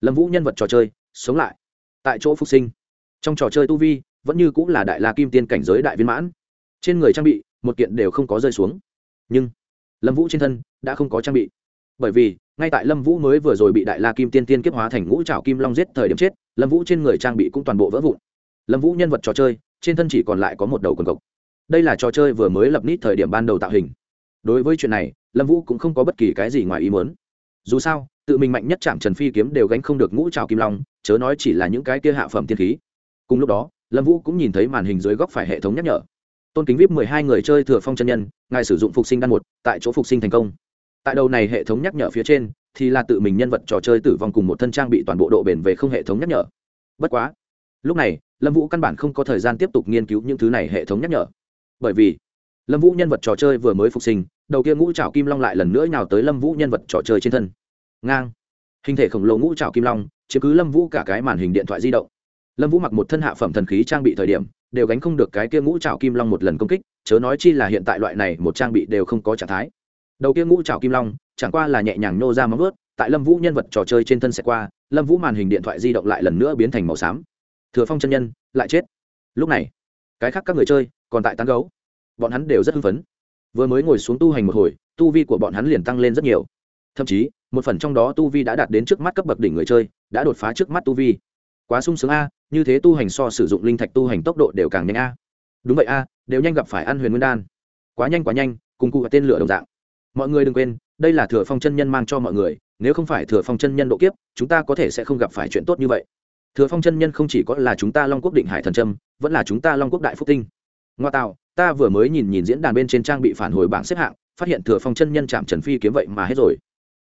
Lâm vũ nhân vật trò chơi, sống lại. Tại chỗ phục sinh. Trong trò chơi tu vi, vẫn như cũng là đại la kim tiên cảnh giới đại viên mãn. Trên người trang bị, một kiện đều không có rơi xuống. Nhưng, lâm vũ trên thân, đã không có trang bị. Bởi vì, ngay tại lâm vũ mới vừa rồi bị đại la kim tiên tiên kiếp hóa thành ngũ trào kim long giết thời điểm chết, lâm vũ trên người trang bị cũng toàn bộ vỡ vụn. Lâm vũ nhân vật trò chơi, trên thân chỉ còn lại có một đầu quần cộc đây là trò chơi vừa mới lập nít thời điểm ban đầu tạo hình. Đối với chuyện này, lâm vũ cũng không có bất kỳ cái gì ngoài ý muốn. Dù sao, tự mình mạnh nhất chạm trần phi kiếm đều gánh không được ngũ trào kim long, chớ nói chỉ là những cái kia hạ phẩm tiên khí. Cùng lúc đó, lâm vũ cũng nhìn thấy màn hình dưới góc phải hệ thống nhắc nhở. Tôn kính vip mười hai người chơi thừa phong chân nhân, ngài sử dụng phục sinh đan một, tại chỗ phục sinh thành công. Tại đầu này hệ thống nhắc nhở phía trên, thì là tự mình nhân vật trò chơi tử vong cùng một thân trang bị toàn bộ độ bền về không hệ thống nhắc nhở. Bất quá, lúc này, lâm vũ căn bản không có thời gian tiếp tục nghiên cứu những thứ này hệ thống nhắc nhở bởi vì lâm vũ nhân vật trò chơi vừa mới phục sinh, đầu kia ngũ trào kim long lại lần nữa nhào tới lâm vũ nhân vật trò chơi trên thân. Ngang. Hình thể khổng lồ ngũ trào kim long, chiếm cứ lâm vũ cả cái màn hình điện thoại di động. Lâm vũ mặc một thân hạ phẩm thần khí trang bị thời điểm, đều gánh không được cái kia ngũ trào kim long một lần công kích, chớ nói chi là hiện tại loại này một trang bị đều không có trạng thái. Đầu kia ngũ trào kim long, chẳng qua là nhẹ nhàng nô ra móng ướt tại lâm vũ nhân vật trò chơi trên thân sẽ qua, lâm vũ màn hình điện thoại di động lại lần nữa biến thành màu xám. Thừa phong chân nhân, lại chết. Lúc này, cái khác các người chơi còn tại tán gấu. Bọn hắn đều rất hưng phấn. Vừa mới ngồi xuống tu hành một hồi, tu vi của bọn hắn liền tăng lên rất nhiều. Thậm chí, một phần trong đó tu vi đã đạt đến trước mắt cấp bậc đỉnh người chơi, đã đột phá trước mắt tu vi. Quá sung sướng a, như thế tu hành so sử dụng linh thạch tu hành tốc độ đều càng nhanh a. Đúng vậy a, đều nhanh gặp phải ăn huyền nguyên đan. Quá nhanh quá nhanh, cùng cụ tên lửa đồng dạng. Mọi người đừng quên, đây là thừa phong chân nhân mang cho mọi người, nếu không phải thừa phong chân nhân độ kiếp, chúng ta có thể sẽ không gặp phải chuyện tốt như vậy. Thừa phong chân nhân không chỉ có là chúng ta long quốc định hải thần trâm vẫn là chúng ta long quốc đại phúc tinh ngoa tạo ta vừa mới nhìn nhìn diễn đàn bên trên trang bị phản hồi bảng xếp hạng, phát hiện thừa phong chân nhân chạm trần phi kiếm vậy mà hết rồi.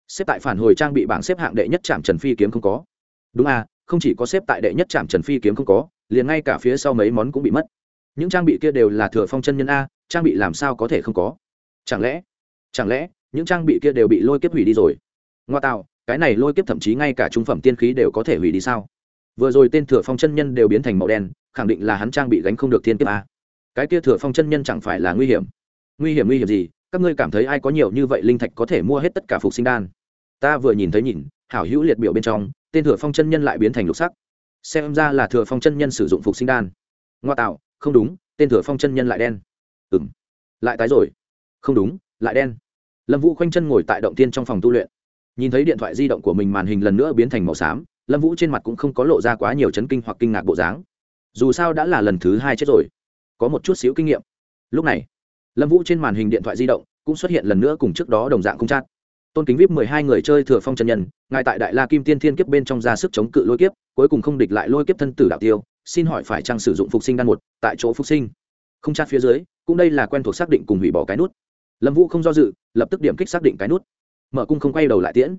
Xếp tại phản hồi trang bị bảng xếp hạng đệ nhất chạm trần phi kiếm không có. Đúng à không chỉ có xếp tại đệ nhất chạm trần phi kiếm không có, liền ngay cả phía sau mấy món cũng bị mất. Những trang bị kia đều là thừa phong chân nhân a, trang bị làm sao có thể không có? Chẳng lẽ chẳng lẽ, những trang bị kia đều bị lôi kiếp hủy đi rồi? Ngoa tạo cái này lôi kiếp thậm chí ngay cả trung phẩm tiên khí đều có thể hủy đi sao? Vừa rồi tên thừa phong chân nhân đều biến thành màu đen, khẳng định là hắn trang bị gánh không được thiên kiếp a cái kia thừa phong chân nhân chẳng phải là nguy hiểm. Nguy hiểm nguy hiểm gì? Các ngươi cảm thấy ai có nhiều như vậy linh thạch có thể mua hết tất cả phục sinh đan? Ta vừa nhìn thấy nhìn, hảo hữu liệt biểu bên trong, tên thừa phong chân nhân lại biến thành lục sắc. Xem ra là thừa phong chân nhân sử dụng phục sinh đan. Ngoa tạo, không đúng, tên thừa phong chân nhân lại đen. Ừ m lại tái rồi. Không đúng, lại đen. Lâm vũ khoanh chân ngồi tại động tiên trong phòng tu luyện. Nhìn thấy điện thoại di động của mình màn hình lần nữa biến thành màu xám, lâm vũ trên mặt cũng không có lộ ra quá nhiều chấn kinh hoặc kinh ngạc bộ dáng. Dù sao đã là lần thứ hai chết rồi có một chút xíu kinh nghiệm. Lúc này, lâm vũ trên màn hình điện thoại di động cũng xuất hiện lần nữa cùng trước đó đồng dạng không chát tôn kính vip mười hai người chơi thừa phong chân nhân, ngài tại đại la kim tiên thiên kiếp bên trong ra sức chống cự lôi kiếp, cuối cùng không địch lại lôi kiếp thân tử đạo tiêu, xin hỏi phải chăng sử dụng phục sinh đan một, tại chỗ phục sinh? Không chát phía dưới, cũng đây là quen thuộc xác định cùng hủy bỏ cái nút. Lâm vũ không do dự, lập tức điểm kích xác định cái nút. Mở cung không quay đầu lại tiễn.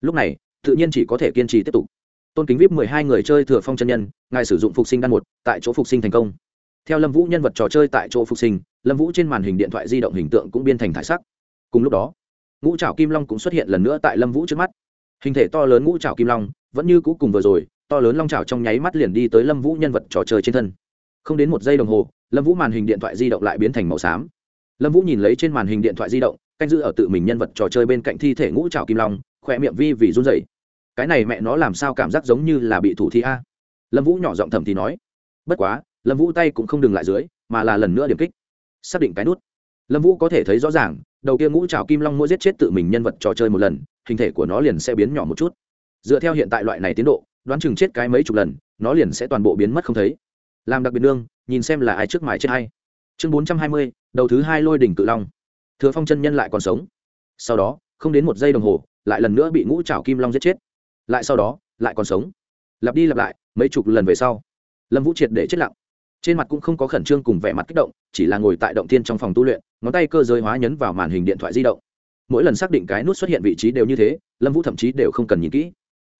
Lúc này, tự nhiên chỉ có thể kiên trì tiếp tục. Tôn kính vip mười hai người chơi thừa phong chân nhân, ngài sử dụng phục sinh đan một, tại chỗ phục sinh thành công theo lâm vũ nhân vật trò chơi tại chỗ phục sinh, lâm vũ trên màn hình điện thoại di động hình tượng cũng biên thành thải sắc. Cùng lúc đó, ngũ trào kim long cũng xuất hiện lần nữa tại lâm vũ trước mắt. Hình thể to lớn ngũ trào kim long vẫn như cũ cùng vừa rồi, to lớn long trào trong nháy mắt liền đi tới lâm vũ nhân vật trò chơi trên thân. Không đến một giây đồng hồ, lâm vũ màn hình điện thoại di động lại biến thành màu xám. Lâm vũ nhìn lấy trên màn hình điện thoại di động, canh giữ ở tự mình nhân vật trò chơi bên cạnh thi thể ngũ trào kim long, khỏe miệng vi vì run dày cái này mẹ nó làm sao cảm giác giống như là bị thủ thi a? Lâm vũ nhỏ giọng thầm thì nói. Bất quá lâm vũ tay cũng không đừng lại dưới, mà là lần nữa điểm kích. Xác định cái nút. Lâm vũ có thể thấy rõ ràng, đầu kia ngũ trào kim long mỗi giết chết tự mình nhân vật trò chơi một lần, hình thể của nó liền sẽ biến nhỏ một chút. Dựa theo hiện tại loại này tiến độ, đoán chừng chết cái mấy chục lần, nó liền sẽ toàn bộ biến mất không thấy. Làm đặc biệt nương, nhìn xem là ai trước mải chết hay chương bốn trăm hai mươi, đầu thứ hai lôi đỉnh cự long. Thừa phong chân nhân lại còn sống. Sau đó, không đến một giây đồng hồ, lại lần nữa bị ngũ trào kim long giết chết. Lại sau đó, lại còn sống. Lặp đi lặp lại, mấy chục lần về sau, lâm vũ triệt để chết lặng trên mặt cũng không có khẩn trương cùng vẻ mặt kích động, chỉ là ngồi tại động thiên trong phòng tu luyện, ngón tay cơ giới hóa nhấn vào màn hình điện thoại di động. Mỗi lần xác định cái nút xuất hiện vị trí đều như thế, lâm vũ thậm chí đều không cần nhìn kỹ.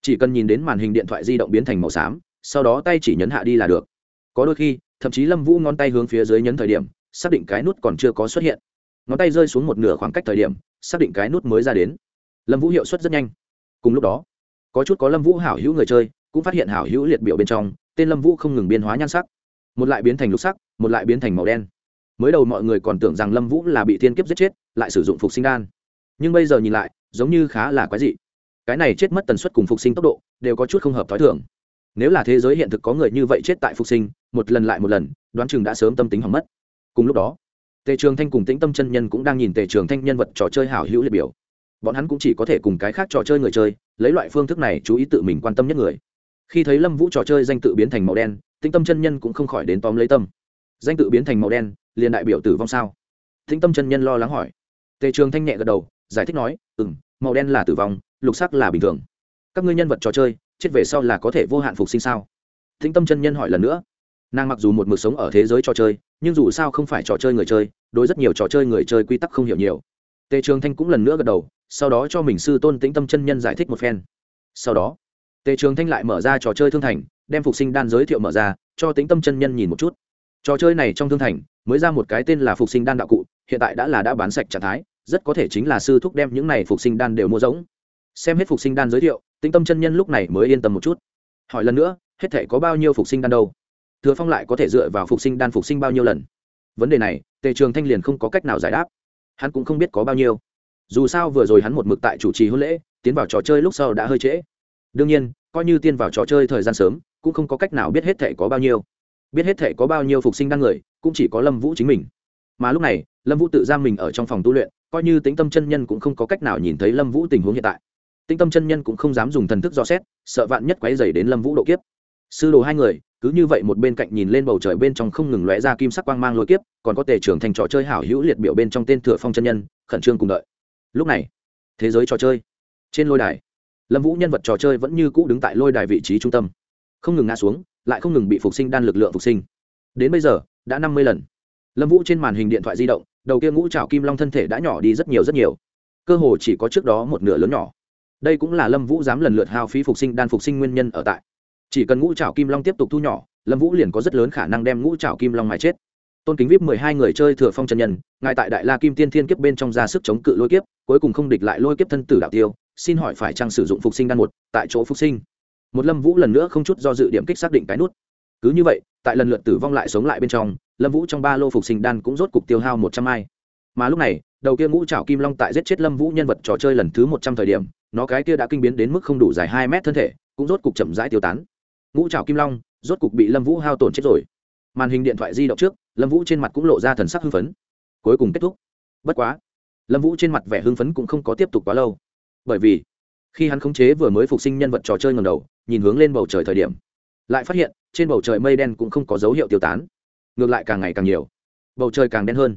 Chỉ cần nhìn đến màn hình điện thoại di động biến thành màu xám, sau đó tay chỉ nhấn hạ đi là được. Có đôi khi, thậm chí lâm vũ ngón tay hướng phía dưới nhấn thời điểm, xác định cái nút còn chưa có xuất hiện. Ngón tay rơi xuống một nửa khoảng cách thời điểm, xác định cái nút mới ra đến. Lâm vũ hiệu suất rất nhanh. Cùng lúc đó, có chút có lâm vũ hảo hữu người chơi, cũng phát hiện hảo hữu liệt biểu bên trong, tên lâm vũ không ngừng biến hóa nhan sắc một lại biến thành lục sắc, một lại biến thành màu đen. Mới đầu mọi người còn tưởng rằng lâm vũ là bị thiên kiếp giết chết, lại sử dụng phục sinh đan. Nhưng bây giờ nhìn lại, giống như khá là quái dị. Cái này chết mất tần suất cùng phục sinh tốc độ, đều có chút không hợp t h ó i thường. Nếu là thế giới hiện thực có người như vậy chết tại phục sinh, một lần lại một lần, đoán chừng đã sớm tâm tính hỏng mất. Cùng lúc đó, tề trường thanh cùng tĩnh tâm chân nhân cũng đang nhìn tề trường thanh nhân vật trò chơi hảo hữu liệt biểu. Bọn hắn cũng chỉ có thể cùng cái khác trò chơi người chơi, lấy loại phương thức này chú ý tự mình quan tâm nhất người khi thấy lâm vũ trò chơi danh tự biến thành màu đen, tĩnh tâm chân nhân cũng không khỏi đến tóm lấy tâm. Danh tự biến thành màu đen, liền đại biểu tử vong sao? Tĩnh tâm chân nhân lo lắng hỏi. Tề trường thanh nhẹ gật đầu, giải thích nói ừ m màu đen là tử vong, lục sắc là bình thường. Các ngươi nhân vật trò chơi, chết về sau là có thể vô hạn phục sinh sao? Tĩnh tâm chân nhân hỏi lần nữa. Nàng mặc dù một mực sống ở thế giới trò chơi, nhưng dù sao không phải trò chơi người chơi, đối rất nhiều trò chơi người chơi quy tắc không hiểu nhiều. Tề trường thanh cũng lần nữa gật đầu, sau đó cho mình sư tôn tĩnh tâm chân nhân giải thích một phen. Sau đó tề trường thanh lại mở ra trò chơi thương thành, đem phục sinh đan giới thiệu mở ra, cho tính tâm chân nhân nhìn một chút. Trò chơi này trong thương thành, mới ra một cái tên là phục sinh đan đạo cụ, hiện tại đã là đã bán sạch trạng thái, rất có thể chính là sư thúc đem những này phục sinh đan đều mua giống xem hết phục sinh đan giới thiệu, tĩnh tâm chân nhân lúc này mới yên tâm một chút. Hỏi lần nữa, hết thể có bao nhiêu phục sinh đan đâu? Thừa phong lại có thể dựa vào phục sinh đan phục sinh bao nhiêu lần? Vấn đề này, tề trường thanh liền không có cách nào giải đáp. Hắn cũng không biết có bao nhiêu. Dù sao vừa rồi hắn một mực tại chủ trì hôn lễ, tiến vào trò chơi lúc sau đã hơi trễ đương nhiên, coi như tiên vào trò chơi thời gian sớm, cũng không có cách nào biết hết thể có bao nhiêu. Biết hết thể có bao nhiêu phục sinh đăng người, cũng chỉ có lâm vũ chính mình. Mà lúc này, lâm vũ tự giam mình ở trong phòng tu luyện, coi như tính tâm chân nhân cũng không có cách nào nhìn thấy lâm vũ tình huống hiện tại. Tinh tâm chân nhân cũng không dám dùng thần thức do xét, sợ vạn nhất quáy dày đến lâm vũ độ kiếp. Sư đồ hai người, cứ như vậy một bên cạnh nhìn lên bầu trời bên trong không ngừng lóe ra kim sắc quang mang lôi kiếp, còn có tề trưởng thành trò chơi hảo hữu liệt biểu bên trong tên thừa phong chân nhân, khẩn trương cùng đợi. Lúc này, thế giới trò chơi, trên lôi đài lâm vũ nhân vật trò chơi vẫn như cũ đứng tại lôi đài vị trí trung tâm. Không ngừng ngã xuống, lại không ngừng bị phục sinh đan lực lượng phục sinh. Đến bây giờ, đã năm mươi lần. Lâm vũ trên màn hình điện thoại di động, đầu kia ngũ trào kim long thân thể đã nhỏ đi rất nhiều rất nhiều. Cơ hồ chỉ có trước đó một nửa lớn nhỏ. Đây cũng là lâm vũ dám lần lượt hao phí phục sinh đan phục sinh nguyên nhân ở tại. Chỉ cần ngũ trào kim long tiếp tục thu nhỏ, lâm vũ liền có rất lớn khả năng đem ngũ trào kim long mà chết. Tôn kính vip mười hai người chơi thừa phong trần nhân, ngài tại đại la kim tiên thiên kiếp bên trong ra sức chống cự lôi kiếp, cuối cùng không địch lại lôi kiếp thân tử đạo tiêu xin hỏi phải chăng sử dụng phục sinh đan một, tại chỗ phục sinh? Một lâm vũ lần nữa không chút do dự điểm kích xác định cái nút. Cứ như vậy, tại lần lượt tử vong lại sống lại bên trong, lâm vũ trong ba lô phục sinh đan cũng rốt cục tiêu hao một trăm ai mà lúc này, đầu kia ngũ trào kim long tại giết chết lâm vũ nhân vật trò chơi lần thứ một trăm thời điểm, nó cái kia đã kinh biến đến mức không đủ dài hai mét thân thể, cũng rốt cục chậm rãi tiêu tán. Ngũ trào kim long rốt cục bị lâm vũ hao tổn chết rồi. Màn hình điện thoại di động trước, lâm vũ trên mặt cũng lộ ra thần sắc hưng phấn. Cuối cùng kết thúc. Bất quá, lâm vũ trên mặt vẻ hưng phấn cũng không có tiếp tục quá lâu bởi vì khi hắn khống chế vừa mới phục sinh nhân vật trò chơi ngầm đầu, nhìn hướng lên bầu trời thời điểm, lại phát hiện trên bầu trời mây đen cũng không có dấu hiệu tiêu tán, ngược lại càng ngày càng nhiều. Bầu trời càng đen hơn,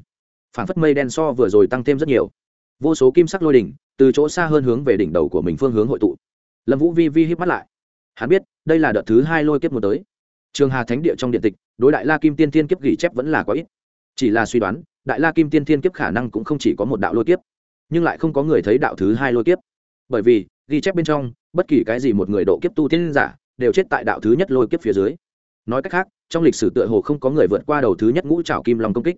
phản phất mây đen so vừa rồi tăng thêm rất nhiều. Vô số kim sắc lôi đỉnh từ chỗ xa hơn hướng về đỉnh đầu của mình phương hướng hội tụ. Lâm vũ vi vi hít mắt lại. Hắn biết, đây là đợt thứ hai lôi kiếp mùa tới. Trường hà thánh địa trong điện tịch, đối đại la kim tiên thiên kiếp ghi chép vẫn là có ít. Chỉ là suy đoán, đại la kim tiên thiên kiếp khả năng cũng không chỉ có một đạo lôi kiếp, nhưng lại không có người thấy đạo thứ hai lôi kiếp bởi vì ghi chép bên trong bất kỳ cái gì một người độ kiếp tu tiên giả đều chết tại đạo thứ nhất lôi kiếp phía dưới. Nói cách khác trong lịch sử tựa hồ không có người vượt qua đầu thứ nhất ngũ trào kim long công kích.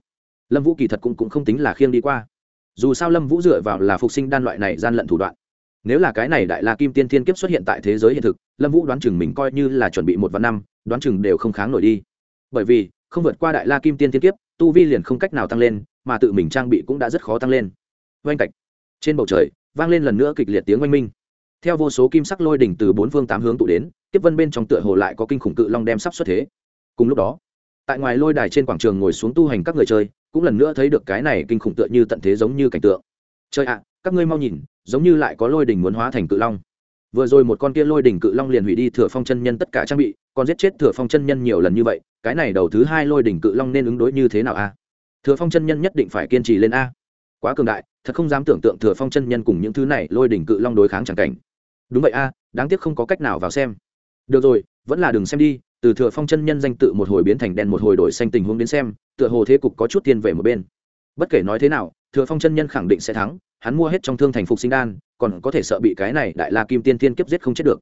Lâm vũ kỳ thật cũng, cũng không tính là khiêng đi qua. Dù sao lâm vũ dựa vào là phục sinh đan loại này gian lận thủ đoạn. Nếu là cái này đại la kim tiên thiên kiếp xuất hiện tại thế giới hiện thực lâm vũ đoán chừng mình coi như là chuẩn bị một vạn năm đoán chừng đều không kháng nổi đi. Bởi vì không vượt qua đại la kim tiên thiên kiếp tu vi liền không cách nào tăng lên mà tự mình trang bị cũng đã rất khó tăng lên. Oanh cạch. Trên bầu trời vang lên lần nữa kịch liệt tiếng oanh minh. Theo vô số kim sắc lôi đỉnh từ bốn phương tám hướng tụ đến, kiếp vân bên trong tựa hồ lại có kinh khủng cự long đem sắp xuất thế. Cùng lúc đó, tại ngoài lôi đài trên quảng trường ngồi xuống tu hành các người chơi, cũng lần nữa thấy được cái này kinh khủng tựa như tận thế giống như cảnh tượng. Chơi ạ à, các ngươi mau nhìn, giống như lại có lôi đỉnh muốn hóa thành cự long. Vừa rồi một con kia lôi đỉnh cự long liền hủy đi thừa phong chân nhân tất cả trang bị, còn giết chết thừa phong chân nhân nhiều lần như vậy, cái này đầu thứ hai lôi đỉnh cự long nên ứng đối như thế nào a? À? Thừa phong chân nhân nhất định phải kiên trì lên a. Quá cường đại thật không dám tưởng tượng thừa phong chân nhân cùng những thứ này lôi đỉnh cự long đối kháng chẳng cảnh. Đúng vậy a, đáng tiếc không có cách nào vào xem. Được rồi, vẫn là đừng xem đi, từ thừa phong chân nhân danh tự một hồi biến thành đen một hồi đổi xanh tình huống đến xem, tựa hồ thế cục có chút tiền về một bên. Bất kể nói thế nào, thừa phong chân nhân khẳng định sẽ thắng, hắn mua hết trong thương thành phục sinh đan, còn có thể sợ bị cái này đại la kim tiên tiên kiếp giết không chết được.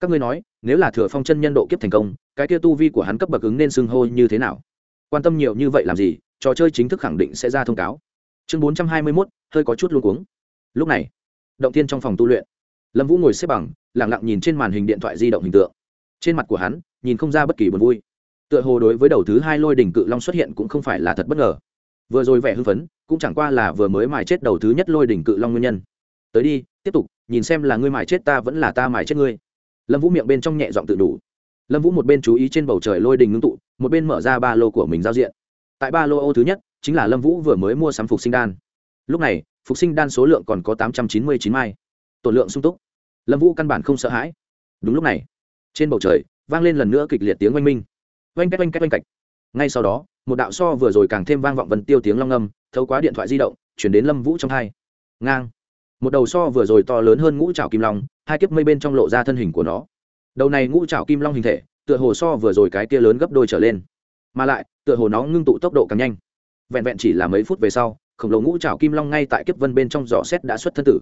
Các ngươi nói, nếu là thừa phong chân nhân độ kiếp thành công, cái kia tu vi của hắn cấp bậc ứng nên xưng hô như thế nào? Quan tâm nhiều như vậy làm gì? Trò chơi chính thức khẳng định sẽ ra thông cáo. Chương bốn trăm hai mươi mốt hơi có chút luôn cuống. Lúc này, động tiên trong phòng tu luyện, lâm vũ ngồi xếp bằng lẳng lặng nhìn trên màn hình điện thoại di động hình tượng. Trên mặt của hắn, nhìn không ra bất kỳ buồn vui. Tựa hồ đối với đầu thứ hai lôi đỉnh cự long xuất hiện cũng không phải là thật bất ngờ. Vừa rồi vẻ hưng phấn, cũng chẳng qua là vừa mới mài chết đầu thứ nhất lôi đỉnh cự long nguyên nhân. Tới đi, tiếp tục, nhìn xem là ngươi mài chết ta vẫn là ta mài chết ngươi. Lâm vũ miệng bên trong nhẹ giọng tự đủ. Lâm vũ một bên chú ý trên bầu trời lôi đình ngưng tụ, một bên mở ra ba lô của mình giao diện. Tại ba lô ô thứ nhất, chính là lâm vũ vừa mới mua sắm phục sinh đan lúc này, phục sinh đan số lượng còn có tám trăm chín mươi chín mai. Tổn lượng sung túc. Lâm vũ căn bản không sợ hãi. Đúng lúc này, trên bầu trời, vang lên lần nữa kịch liệt tiếng oanh minh. Oanh cách oanh cách oanh cạch ngay sau đó, một đạo so vừa rồi càng thêm vang vọng vần tiêu tiếng long âm, thấu quá điện thoại di động, chuyển đến lâm vũ trong hai. Ngang. Một đầu so vừa rồi to lớn hơn ngũ trào kim long, hai kiếp mây bên trong lộ ra thân hình của nó. Đầu này ngũ trào kim long hình thể, tựa hồ so vừa rồi cái kia lớn gấp đôi trở lên. Mà lại, tựa hồ nó ngưng tụ tốc độ càng nhanh. Vẹn vẹn chỉ là mấy phút về sau khổng lồ ngũ trào kim long ngay tại kiếp vân bên trong giỏ xét đã xuất thân tử.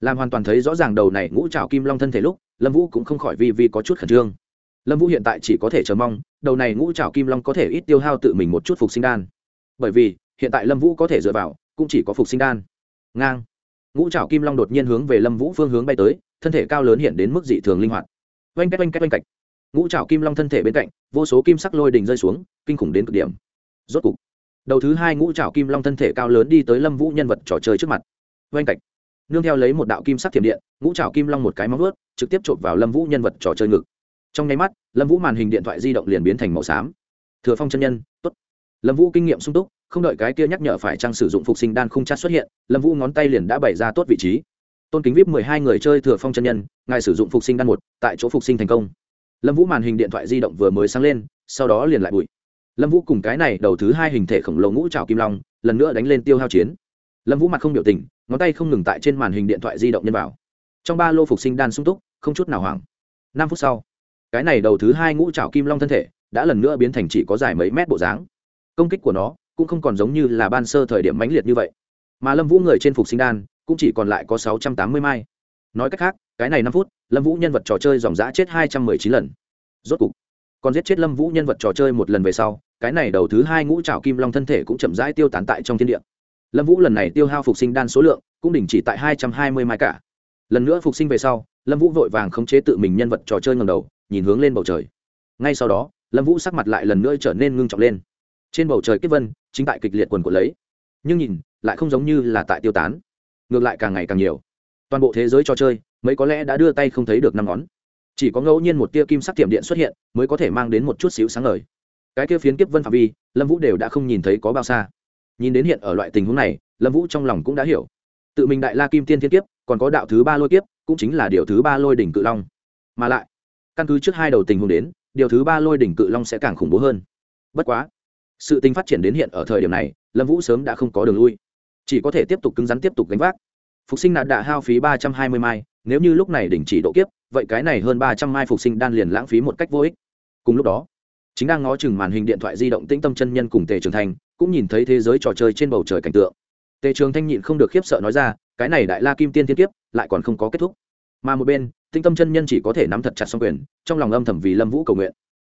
Làm hoàn toàn thấy rõ ràng đầu này ngũ trào kim long thân thể lúc, lâm vũ cũng không khỏi vi vi có chút khẩn trương. Lâm vũ hiện tại chỉ có thể chờ mong, đầu này ngũ trào kim long có thể ít tiêu hao tự mình một chút phục sinh đan. Bởi vì, hiện tại lâm vũ có thể dựa vào, cũng chỉ có phục sinh đan. Ngang. Ngũ trào kim long đột nhiên hướng về lâm vũ phương hướng bay tới, thân thể cao lớn hiện đến mức dị thường linh hoạt. Oanh cách oanh cách oanh cạch ngũ trào kim long thân thể bên cạnh, vô số kim sắc lôi đình rơi xuống, kinh khủng đến cực điểm. Rốt cục đầu thứ hai ngũ trào kim long thân thể cao lớn đi tới lâm vũ nhân vật trò chơi trước mặt oanh cạch nương theo lấy một đạo kim sắc thiểm điện ngũ trào kim long một cái móng vớt trực tiếp chộp vào lâm vũ nhân vật trò chơi ngực trong nháy mắt lâm vũ màn hình điện thoại di động liền biến thành màu xám thừa phong chân nhân t ố t lâm vũ kinh nghiệm sung túc không đợi cái kia nhắc nhở phải trang sử dụng phục sinh đan khung chát xuất hiện lâm vũ ngón tay liền đã bày ra tốt vị trí tôn kính vip mười hai người chơi thừa phong chân nhân ngài sử dụng phục sinh đan một tại chỗ phục sinh thành công lâm vũ màn hình điện thoại di động vừa mới sáng lên sau đó liền lại bụi lâm vũ cùng cái này đầu thứ hai hình thể khổng lồ ngũ trào kim long, lần nữa đánh lên tiêu hao chiến. Lâm vũ mặt không biểu tình, ngón tay không ngừng tại trên màn hình điện thoại di động nhân vào. Trong ba lô phục sinh đan sung túc, không chút nào hoảng. Năm phút sau, cái này đầu thứ hai ngũ trào kim long thân thể đã lần nữa biến thành chỉ có dài mấy mét bộ dáng. Công kích của nó cũng không còn giống như là ban sơ thời điểm mãnh liệt như vậy. Mà lâm vũ người trên phục sinh đan cũng chỉ còn lại có sáu trăm tám mươi mai. Nói cách khác, cái này năm phút, lâm vũ nhân vật trò chơi dòng giã chết hai trăm mười chín lần. Rốt cục còn giết chết lâm vũ nhân vật trò chơi một lần về sau, cái này đầu thứ hai ngũ trào kim long thân thể cũng chậm rãi tiêu tán tại trong thiên địa. Lâm vũ lần này tiêu hao phục sinh đan số lượng cũng đình chỉ tại hai trăm hai mươi mai cả. Lần nữa phục sinh về sau, lâm vũ vội vàng khống chế tự mình nhân vật trò chơi ngầm đầu, nhìn hướng lên bầu trời. Ngay sau đó, lâm vũ sắc mặt lại lần nữa trở nên ngưng trọng lên. Trên bầu trời kết vân, chính tại kịch liệt quần của lấy. Nhưng nhìn, lại không giống như là tại tiêu tán. Ngược lại càng ngày càng nhiều. Toàn bộ thế giới trò chơi, mấy có lẽ đã đưa tay không thấy được năm ngón chỉ có ngẫu nhiên một tia kim sắc tiệm điện xuất hiện, mới có thể mang đến một chút xíu sáng ngời. Cái kia phiến kiếp vân phạm vi, lâm vũ đều đã không nhìn thấy có bao xa. Nhìn đến hiện ở loại tình huống này, lâm vũ trong lòng cũng đã hiểu. Tự mình đại la kim tiên thiên kiếp, còn có đạo thứ ba lôi kiếp, cũng chính là điều thứ ba lôi đỉnh cự long. Mà lại, căn cứ trước hai đầu tình huống đến, điều thứ ba lôi đỉnh cự long sẽ càng khủng bố hơn. Bất quá, sự tình phát triển đến hiện ở thời điểm này, lâm vũ sớm đã không có đường lui. Chỉ có thể tiếp tục cứng rắn tiếp tục gánh vác. Phục sinh nạn đã hao phí ba trăm hai mươi mai, nếu như lúc này đình chỉ độ kiếp vậy cái này hơn ba trăm mai phục sinh đan liền lãng phí một cách vô ích. Cùng lúc đó, chính đang ngó chừng màn hình điện thoại di động tĩnh tâm chân nhân cùng tề trường thành cũng nhìn thấy thế giới trò chơi trên bầu trời cảnh tượng. Tề trường thanh nhịn không được khiếp sợ nói ra, cái này đại la kim tiên thiên kiếp, lại còn không có kết thúc. Mà một bên tinh tâm chân nhân chỉ có thể nắm thật chặt xong quyền, trong lòng âm thầm vì lâm vũ cầu nguyện.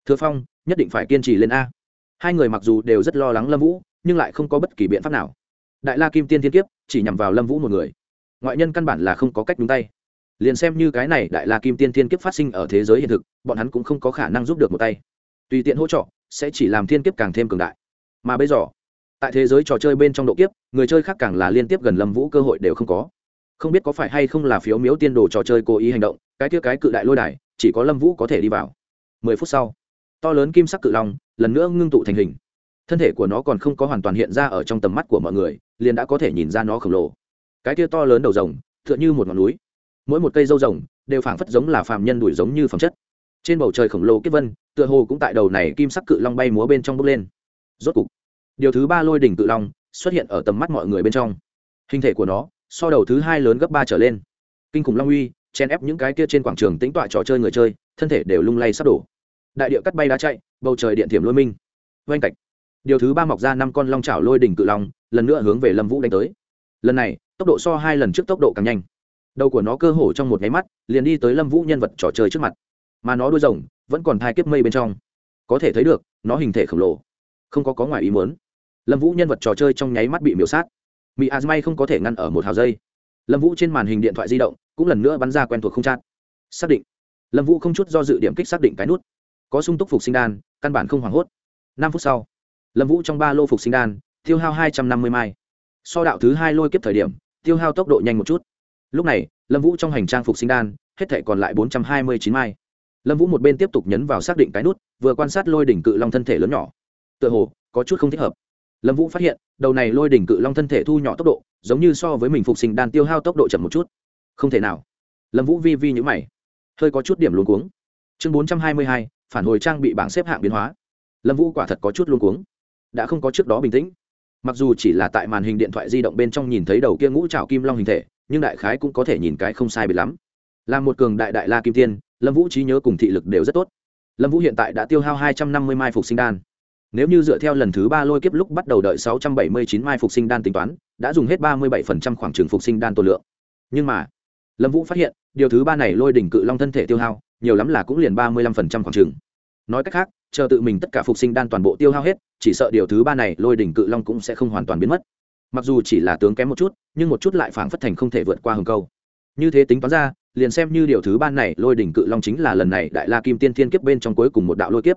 Thừa phong, nhất định phải kiên trì lên a. Hai người mặc dù đều rất lo lắng lâm vũ, nhưng lại không có bất kỳ biện pháp nào. Đại la kim tiên thiên kiếp, chỉ nhằm vào lâm vũ một người. Ngoại nhân căn bản là không có cách đúng tay liền xem như cái này đại la kim tiên thiên kiếp phát sinh ở thế giới hiện thực, bọn hắn cũng không có khả năng giúp được một tay. Tùy tiện hỗ trợ, sẽ chỉ làm thiên kiếp càng thêm cường đại. Mà bây giờ, tại thế giới trò chơi bên trong độ kiếp, người chơi khác càng là liên tiếp gần lâm vũ cơ hội đều không có. Không biết có phải hay không là phiếu miếu tiên đồ trò chơi cố ý hành động, cái kia cái cự đại lôi đài, chỉ có lâm vũ có thể đi vào. Mười phút sau, to lớn kim sắc cự long lần nữa ngưng tụ thành hình. Thân thể của nó còn không có hoàn toàn hiện ra ở trong tầm mắt của mọi người, liền đã có thể nhìn ra nó khổng lồ. Cái kia to lớn đầu rồng, tựa như một ngọn núi mỗi một cây dâu rồng đều phảng phất giống là phàm nhân đuổi giống như phẩm chất. Trên bầu trời khổng lồ kết vân, tựa hồ cũng tại đầu này kim sắc cự long bay múa bên trong bốc lên. Rốt cục, điều thứ ba lôi đỉnh cự long xuất hiện ở tầm mắt mọi người bên trong. Hình thể của nó so đầu thứ hai lớn gấp ba trở lên. Kinh khủng long uy chen ép những cái kia trên quảng trường tính tọa trò chơi người chơi, thân thể đều lung lay sắp đổ. Đại địa cắt bay đá chạy, bầu trời điện thiểm lôi minh. Oanh cạch. Điều thứ ba mọc ra năm con long chảo lôi đỉnh cự long, lần nữa hướng về lâm vũ đánh tới. Lần này, tốc độ so hai lần trước tốc độ càng nhanh đầu của nó cơ hồ trong một nháy mắt, liền đi tới lâm vũ nhân vật trò chơi trước mặt. Mà nó đuôi rồng vẫn còn thai kiếp mây bên trong. Có thể thấy được, nó hình thể khổng lồ. Không có có ngoài ý muốn. Lâm vũ nhân vật trò chơi trong nháy mắt bị miểu sát. Mỹ azmay không có thể ngăn ở một hào dây. Lâm vũ trên màn hình điện thoại di động cũng lần nữa bắn ra quen thuộc không chát. Xác định. Lâm vũ không chút do dự điểm kích xác định cái nút. Có sung túc phục sinh đan, căn bản không hoảng hốt. Năm phút sau, lâm vũ trong ba lô phục sinh đan, tiêu hao hai trăm năm mươi mai. So đạo thứ hai lôi kiếp thời điểm, tiêu hao tốc độ nhanh một chút lúc này, lâm vũ trong hành trang phục sinh đan, hết thể còn lại bốn trăm hai mươi chín mai. Lâm vũ một bên tiếp tục nhấn vào xác định cái nút, vừa quan sát lôi đỉnh cự long thân thể lớn nhỏ. Tựa hồ, có chút không thích hợp. Lâm vũ phát hiện, đầu này lôi đỉnh cự long thân thể thu nhỏ tốc độ, giống như so với mình phục sinh đan tiêu hao tốc độ chậm một chút. Không thể nào. Lâm vũ vi vi nhữ mày. Hơi có chút điểm luống cuống. Chương bốn trăm hai mươi hai, phản hồi trang bị bảng xếp hạng biến hóa. Lâm vũ quả thật có chút luống cuống. Đã không có trước đó bình tĩnh. Mặc dù chỉ là tại màn hình điện thoại di động bên trong nhìn thấy đầu kia ngũ trào kim long hình thể nhưng đại khái cũng có thể nhìn cái không sai bị lắm. Là một cường đại đại la kim tiên, lâm vũ trí nhớ cùng thị lực đều rất tốt. Lâm vũ hiện tại đã tiêu hao hai trăm năm mươi mai phục sinh đan. Nếu như dựa theo lần thứ ba lôi kiếp lúc bắt đầu đợi sáu trăm bảy mươi chín mai phục sinh đan tính toán, đã dùng hết ba mươi bảy phần trăm khoảng trường phục sinh đan tổ lượng. Nhưng mà, lâm vũ phát hiện, điều thứ ba này lôi đỉnh cự long thân thể tiêu hao, nhiều lắm là cũng liền ba mươi lăm phần trăm khoảng trường. Nói cách khác, chờ tự mình tất cả phục sinh đan toàn bộ tiêu hao hết, chỉ sợ điều thứ ba này lôi đỉnh cự long cũng sẽ không hoàn toàn biến mất mặc dù chỉ là tướng kém một chút, nhưng một chút lại phảng phất thành không thể vượt qua hừng câu. Như thế tính toán ra, liền xem như điều thứ ba này, lôi đỉnh cự long chính là lần này đại la kim tiên thiên kiếp bên trong cuối cùng một đạo lôi kiếp.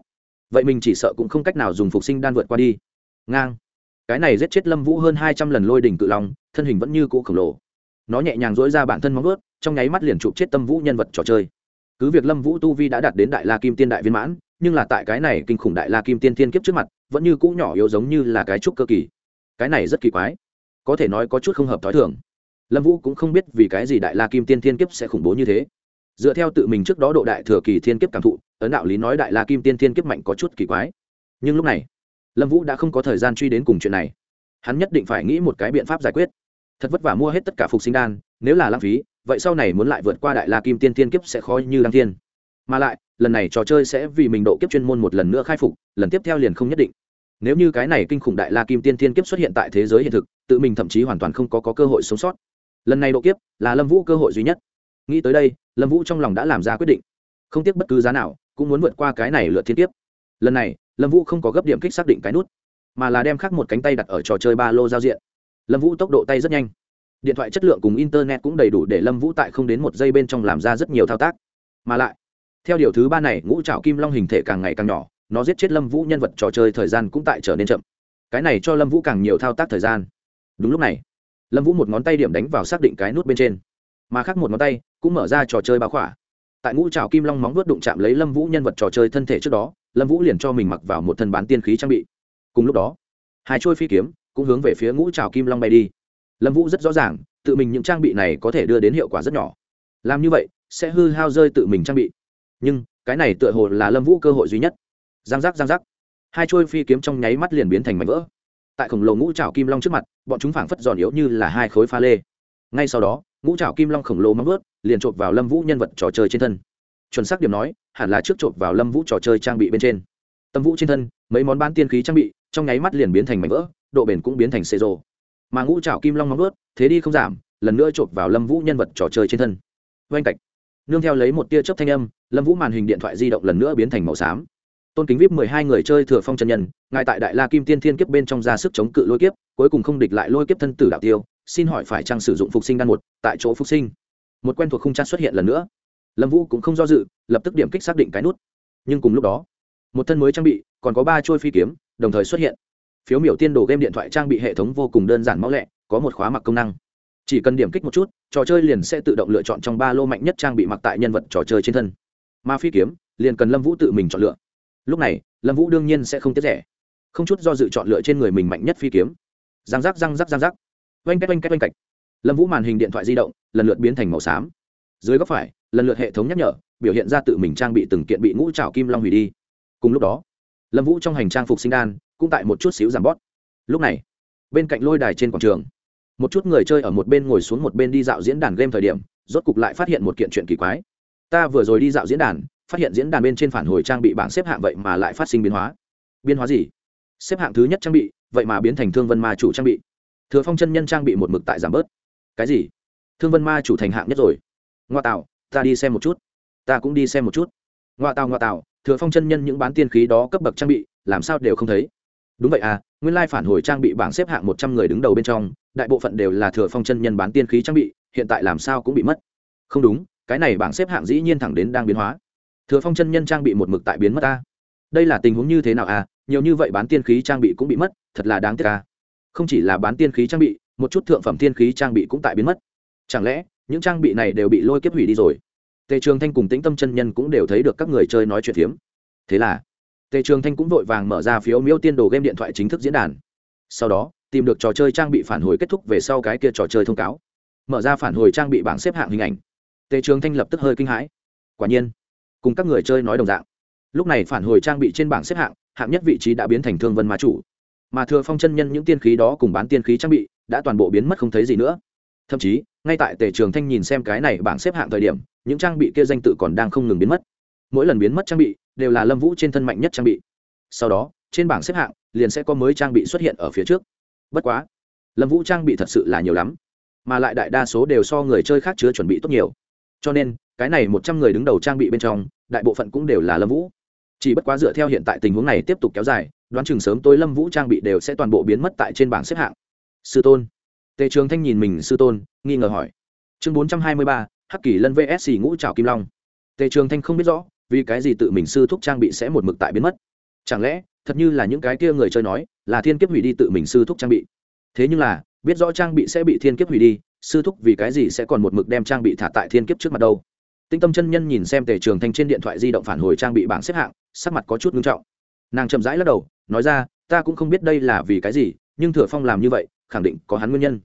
Vậy mình chỉ sợ cũng không cách nào dùng phục sinh đan vượt qua đi. Ngang. Cái này giết chết lâm vũ hơn hai trăm lần lôi đỉnh cự long, thân hình vẫn như cũ khổng lồ. Nó nhẹ nhàng dỗi ra bản thân móng ướt trong nháy mắt liền chụp chết tâm vũ nhân vật trò chơi. Cứ việc lâm vũ tu vi đã đạt đến đại la kim tiên đại viên mãn, nhưng là tại cái này kinh khủng đại la kim tiên thiên kiếp trước mặt, vẫn như cũ nhỏ yếu giống như là cái trúc cơ kỳ cái này rất kỳ quái. Có thể nói có chút không hợp t h ó i thường. Lâm vũ cũng không biết vì cái gì đại la kim tiên thiên kiếp sẽ khủng bố như thế. Dựa theo tự mình trước đó độ đại thừa kỳ thiên kiếp cảm thụ, ấn đạo lý nói đại la kim tiên thiên kiếp mạnh có chút kỳ quái. Nhưng lúc này, lâm vũ đã không có thời gian truy đến cùng chuyện này. Hắn nhất định phải nghĩ một cái biện pháp giải quyết. Thật vất vả mua hết tất cả phục sinh đan, nếu là lãng phí, vậy sau này muốn lại vượt qua đại la kim tiên thiên kiếp sẽ khó như đăng thiên. Mà lại, lần này trò chơi sẽ vì mình độ kiếp chuyên môn một lần nữa khai phục, lần tiếp theo liền không nhất định nếu như cái này kinh khủng đại la kim tiên thiên kiếp xuất hiện tại thế giới hiện thực tự mình thậm chí hoàn toàn không có, có cơ hội sống sót. Lần này độ kiếp là lâm vũ cơ hội duy nhất. Nghĩ tới đây lâm vũ trong lòng đã làm ra quyết định. Không tiếc bất cứ giá nào cũng muốn vượt qua cái này lượt thiên kiếp. Lần này lâm vũ không có gấp điểm kích xác định cái nút mà là đem khắc một cánh tay đặt ở trò chơi ba lô giao diện. Lâm vũ tốc độ tay rất nhanh. Điện thoại chất lượng cùng internet cũng đầy đủ để lâm vũ tại không đến một giây bên trong làm ra rất nhiều thao tác. Mà lại theo điều thứ ba này ngũ trào kim long hình thể càng ngày càng nhỏ nó giết chết lâm vũ nhân vật trò chơi thời gian cũng tại trở nên chậm. Cái này cho lâm vũ càng nhiều thao tác thời gian. Đúng lúc này, lâm vũ một ngón tay điểm đánh vào xác định cái nút bên trên. Mà khác một ngón tay cũng mở ra trò chơi báo khỏa. Tại ngũ trào kim long móng vuốt đụng chạm lấy lâm vũ nhân vật trò chơi thân thể trước đó, lâm vũ liền cho mình mặc vào một thân bán tiên khí trang bị. Cùng lúc đó, hai trôi phi kiếm cũng hướng về phía ngũ trào kim long bay đi. Lâm vũ rất rõ ràng, tự mình những trang bị này có thể đưa đến hiệu quả rất nhỏ. Làm như vậy, sẽ hư hao rơi tự mình trang bị. Nhưng, cái này tựa hồ là lâm vũ cơ hội duy nhất giang giác giang giác. Hai trôi phi kiếm trong nháy mắt liền biến thành mảnh vỡ. Tại khổng lồ ngũ trào kim long trước mặt, bọn chúng phảng phất giòn yếu như là hai khối pha lê. Ngay sau đó, ngũ trào kim long khổng lồ móng vớt liền trộp vào lâm vũ nhân vật trò chơi trên thân. Chuẩn xác điểm nói, hẳn là trước trộp vào lâm vũ trò chơi trang bị bên trên. Tâm vũ trên thân, mấy món bán tiên khí trang bị, trong nháy mắt liền biến thành mảnh vỡ, độ bền cũng biến thành xê rồ. Mà ngũ trào kim long móng vớt thế đi không giảm, lần nữa trộp vào lâm vũ nhân vật trò chơi trên thân. Oanh cạch. Nương theo lấy một tia chớp thanh âm, lâm vũ màn hình điện thoại di động lần nữa biến thành màu xám tôn kính vip mười hai người chơi thừa phong chân nhân, ngài tại đại la kim tiên thiên kiếp bên trong ra sức chống cự lôi kiếp, cuối cùng không địch lại lôi kiếp thân tử đạo tiêu, xin hỏi phải chăng sử dụng phục sinh đan một, tại chỗ phục sinh? Một quen thuộc không chat xuất hiện lần nữa. Lâm vũ cũng không do dự, lập tức điểm kích xác định cái nút. Nhưng cùng lúc đó, một thân mới trang bị, còn có ba trôi phi kiếm, đồng thời xuất hiện. Phiếu miểu tiên đồ game điện thoại trang bị hệ thống vô cùng đơn giản máu lẹ, có một khóa mặc công năng. Chỉ cần điểm kích một chút, trò chơi liền sẽ tự động lựa chọn trong ba lô mạnh nhất trang bị mặc tại nhân vật trò chơi trên thân. Ma phi kiếm, liền cần lâm vũ tự mình chọn lựa lúc này, lâm vũ đương nhiên sẽ không tiếc rẻ. Không chút do dự chọn lựa trên người mình mạnh nhất phi kiếm. Răng rắc răng rắc răng rắc. Oanh cách oanh cách oanh cạch lâm vũ màn hình điện thoại di động lần lượt biến thành màu xám. Dưới góc phải, lần lượt hệ thống nhắc nhở, biểu hiện ra tự mình trang bị từng kiện bị ngũ trào kim long hủy đi. Cùng lúc đó, lâm vũ trong hành trang phục sinh đan cũng tại một chút xíu giảm bót. Lúc này, bên cạnh lôi đài trên quảng trường, một chút người chơi ở một bên ngồi xuống một bên đi dạo diễn đàn game thời điểm, rốt cục lại phát hiện một kiện chuyện kỳ quái. Ta vừa rồi đi dạo diễn đàn phát hiện diễn đàn bên trên phản hồi trang bị bảng xếp hạng vậy mà lại phát sinh biến hóa. Biến hóa gì? Xếp hạng thứ nhất trang bị, vậy mà biến thành thương vân ma chủ trang bị. Thừa phong chân nhân trang bị một mực tại giảm bớt. Cái gì? Thương vân ma chủ thành hạng nhất rồi. Ngoa tạo ta đi xem một chút. Ta cũng đi xem một chút. Ngoa tạo ngoa tạo thừa phong chân nhân những bán tiên khí đó cấp bậc trang bị, làm sao đều không thấy? Đúng vậy à nguyên lai phản hồi trang bị bảng xếp hạng một trăm người đứng đầu bên trong, đại bộ phận đều là thừa phong chân nhân bán tiên khí trang bị, hiện tại làm sao cũng bị mất. Không đúng, cái này bảng xếp hạng dĩ nhiên thẳng đến đang biến hóa thừa phong chân nhân trang bị một mực tại biến mất ta. Đây là tình huống như thế nào à? Nhiều như vậy bán tiên khí trang bị cũng bị mất, thật là đáng tiếc à. Không chỉ là bán tiên khí trang bị, một chút thượng phẩm tiên khí trang bị cũng tại biến mất. Chẳng lẽ, những trang bị này đều bị lôi kiếp hủy đi rồi? Tề trường thanh cùng tĩnh tâm chân nhân cũng đều thấy được các người chơi nói chuyện phiếm. Thế là, tề trường thanh cũng vội vàng mở ra phiếu miêu tiên đồ game điện thoại chính thức diễn đàn. Sau đó, tìm được trò chơi trang bị phản hồi kết thúc về sau cái kia trò chơi thông cáo. Mở ra phản hồi trang bị bảng xếp hạng hình ảnh. Tề trường thanh lập tức hơi kinh hãi. Quả nhiên cùng các người chơi nói đồng dạng. Lúc này phản hồi trang bị trên bảng xếp hạng hạng nhất vị trí đã biến thành thương vân ma chủ. Mà thừa phong chân nhân những tiên khí đó cùng bán tiên khí trang bị đã toàn bộ biến mất không thấy gì nữa. Thậm chí, ngay tại tề trường thanh nhìn xem cái này bảng xếp hạng thời điểm, những trang bị kia danh tự còn đang không ngừng biến mất. Mỗi lần biến mất trang bị đều là lâm vũ trên thân mạnh nhất trang bị. Sau đó, trên bảng xếp hạng liền sẽ có mới trang bị xuất hiện ở phía trước. Bất quá, lâm vũ trang bị thật sự là nhiều lắm, mà lại đại đa số đều so người chơi khác chứa chuẩn bị tốt nhiều. Cho nên cái này một trăm người đứng đầu trang bị bên trong, đại bộ phận cũng đều là lâm vũ. Chỉ bất quá dựa theo hiện tại tình huống này tiếp tục kéo dài, đoán chừng sớm tối lâm vũ trang bị đều sẽ toàn bộ biến mất tại trên bảng xếp hạng. Sư tôn. Tề trường thanh nhìn mình, sư tôn, nghi ngờ hỏi. Chương bốn trăm hai mươi ba, hắc kỳ lân vsc ngũ trào kim long. Tề trường thanh không biết rõ, vì cái gì tự mình sư thúc trang bị sẽ một mực tại biến mất. Chẳng lẽ, thật như là những cái kia người chơi nói, là thiên kiếp hủy đi tự mình sư thúc trang bị? Thế nhưng là, biết rõ trang bị sẽ bị thiên kiếp hủy đi, sư thúc vì cái gì sẽ còn một mực đem trang bị thả tại thiên kiếp trước mặt đâu? Tinh tâm chân nhân nhìn xem tề trường thanh trên điện thoại di động phản hồi trang bị bảng xếp hạng, sắc mặt có chút ngưng trọng. Nàng chậm rãi lắc đầu, nói ra, ta cũng không biết đây là vì cái gì, nhưng thừa phong làm như vậy, khẳng định có hắn nguyên nhân.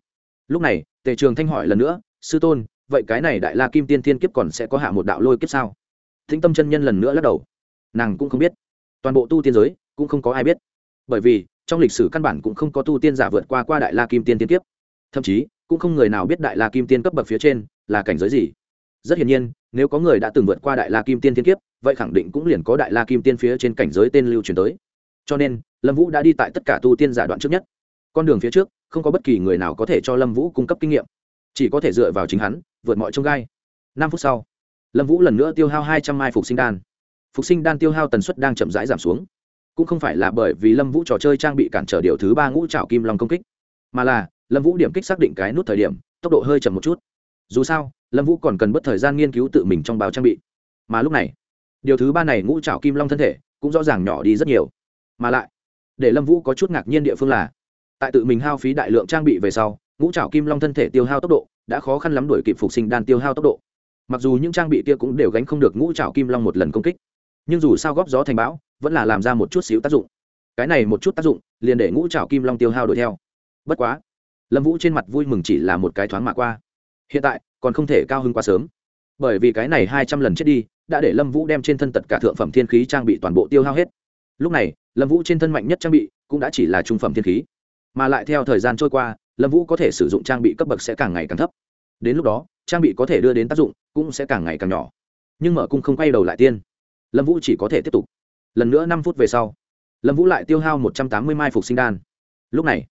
Lúc này, tề trường thanh hỏi lần nữa, sư tôn, vậy cái này đại la kim tiên thiên kiếp còn sẽ có hạ một đạo lôi kiếp sao? Thính tâm chân nhân lần nữa lắc đầu. Nàng cũng không biết. Toàn bộ tu tiên giới cũng không có ai biết. Bởi vì, trong lịch sử căn bản cũng không có tu tiên giả vượt qua qua đại la kim tiên tiên kiếp. Thậm chí, cũng không người nào biết đại la kim tiên cấp bậc phía trên là cảnh giới gì. Rất hiển nhiên nếu có người đã từng vượt qua đại la kim tiên Thiên kiếp, vậy khẳng định cũng liền có đại la kim tiên phía trên cảnh giới tên lưu truyền tới. Cho nên, lâm vũ đã đi tại tất cả tu tiên giả đoạn trước nhất. Con đường phía trước, không có bất kỳ người nào có thể cho lâm vũ cung cấp kinh nghiệm. Chỉ có thể dựa vào chính hắn, vượt mọi trông gai. Năm phút sau, lâm vũ lần nữa tiêu hao hai trăm mai phục sinh đan. Phục sinh đan tiêu hao tần suất đang chậm rãi giảm xuống. Cũng không phải là bởi vì lâm vũ trò chơi trang bị cản trở điều thứ ba ngũ trào kim long công kích, mà là lâm vũ điểm kích xác định cái nút thời điểm, tốc độ hơi chậm một chút. Dù sao lâm vũ còn cần bất thời gian nghiên cứu tự mình trong bào trang bị. Mà lúc này, điều thứ ba này ngũ trào kim long thân thể cũng rõ ràng nhỏ đi rất nhiều. Mà lại, để lâm vũ có chút ngạc nhiên địa phương là, tại tự mình hao phí đại lượng trang bị về sau, ngũ trào kim long thân thể tiêu hao tốc độ đã khó khăn lắm đuổi kịp phục sinh đan tiêu hao tốc độ. Mặc dù những trang bị kia cũng đều gánh không được ngũ trào kim long một lần công kích, nhưng dù sao góp gió thành bão, vẫn là làm ra một chút xíu tác dụng. Cái này một chút tác dụng, liền để ngũ trào kim long tiêu hao đuổi theo. Bất quá, lâm vũ trên mặt vui mừng chỉ là một cái thoáng mạ qua. Hiện tại còn không thể cao hơn quá sớm. Bởi vì cái này hai trăm lần chết đi, đã để lâm vũ đem trên thân tất cả thượng phẩm thiên khí trang bị toàn bộ tiêu hao hết. Lúc này, lâm vũ trên thân mạnh nhất trang bị cũng đã chỉ là trung phẩm thiên khí. Mà lại theo thời gian trôi qua, lâm vũ có thể sử dụng trang bị cấp bậc sẽ càng ngày càng thấp. Đến lúc đó, trang bị có thể đưa đến tác dụng cũng sẽ càng ngày càng nhỏ. Nhưng mở cung không quay đầu lại tiên. Lâm vũ chỉ có thể tiếp tục. Lần nữa năm phút về sau, lâm vũ lại tiêu hao một trăm tám mươi mai phục sinh đan. Lúc này,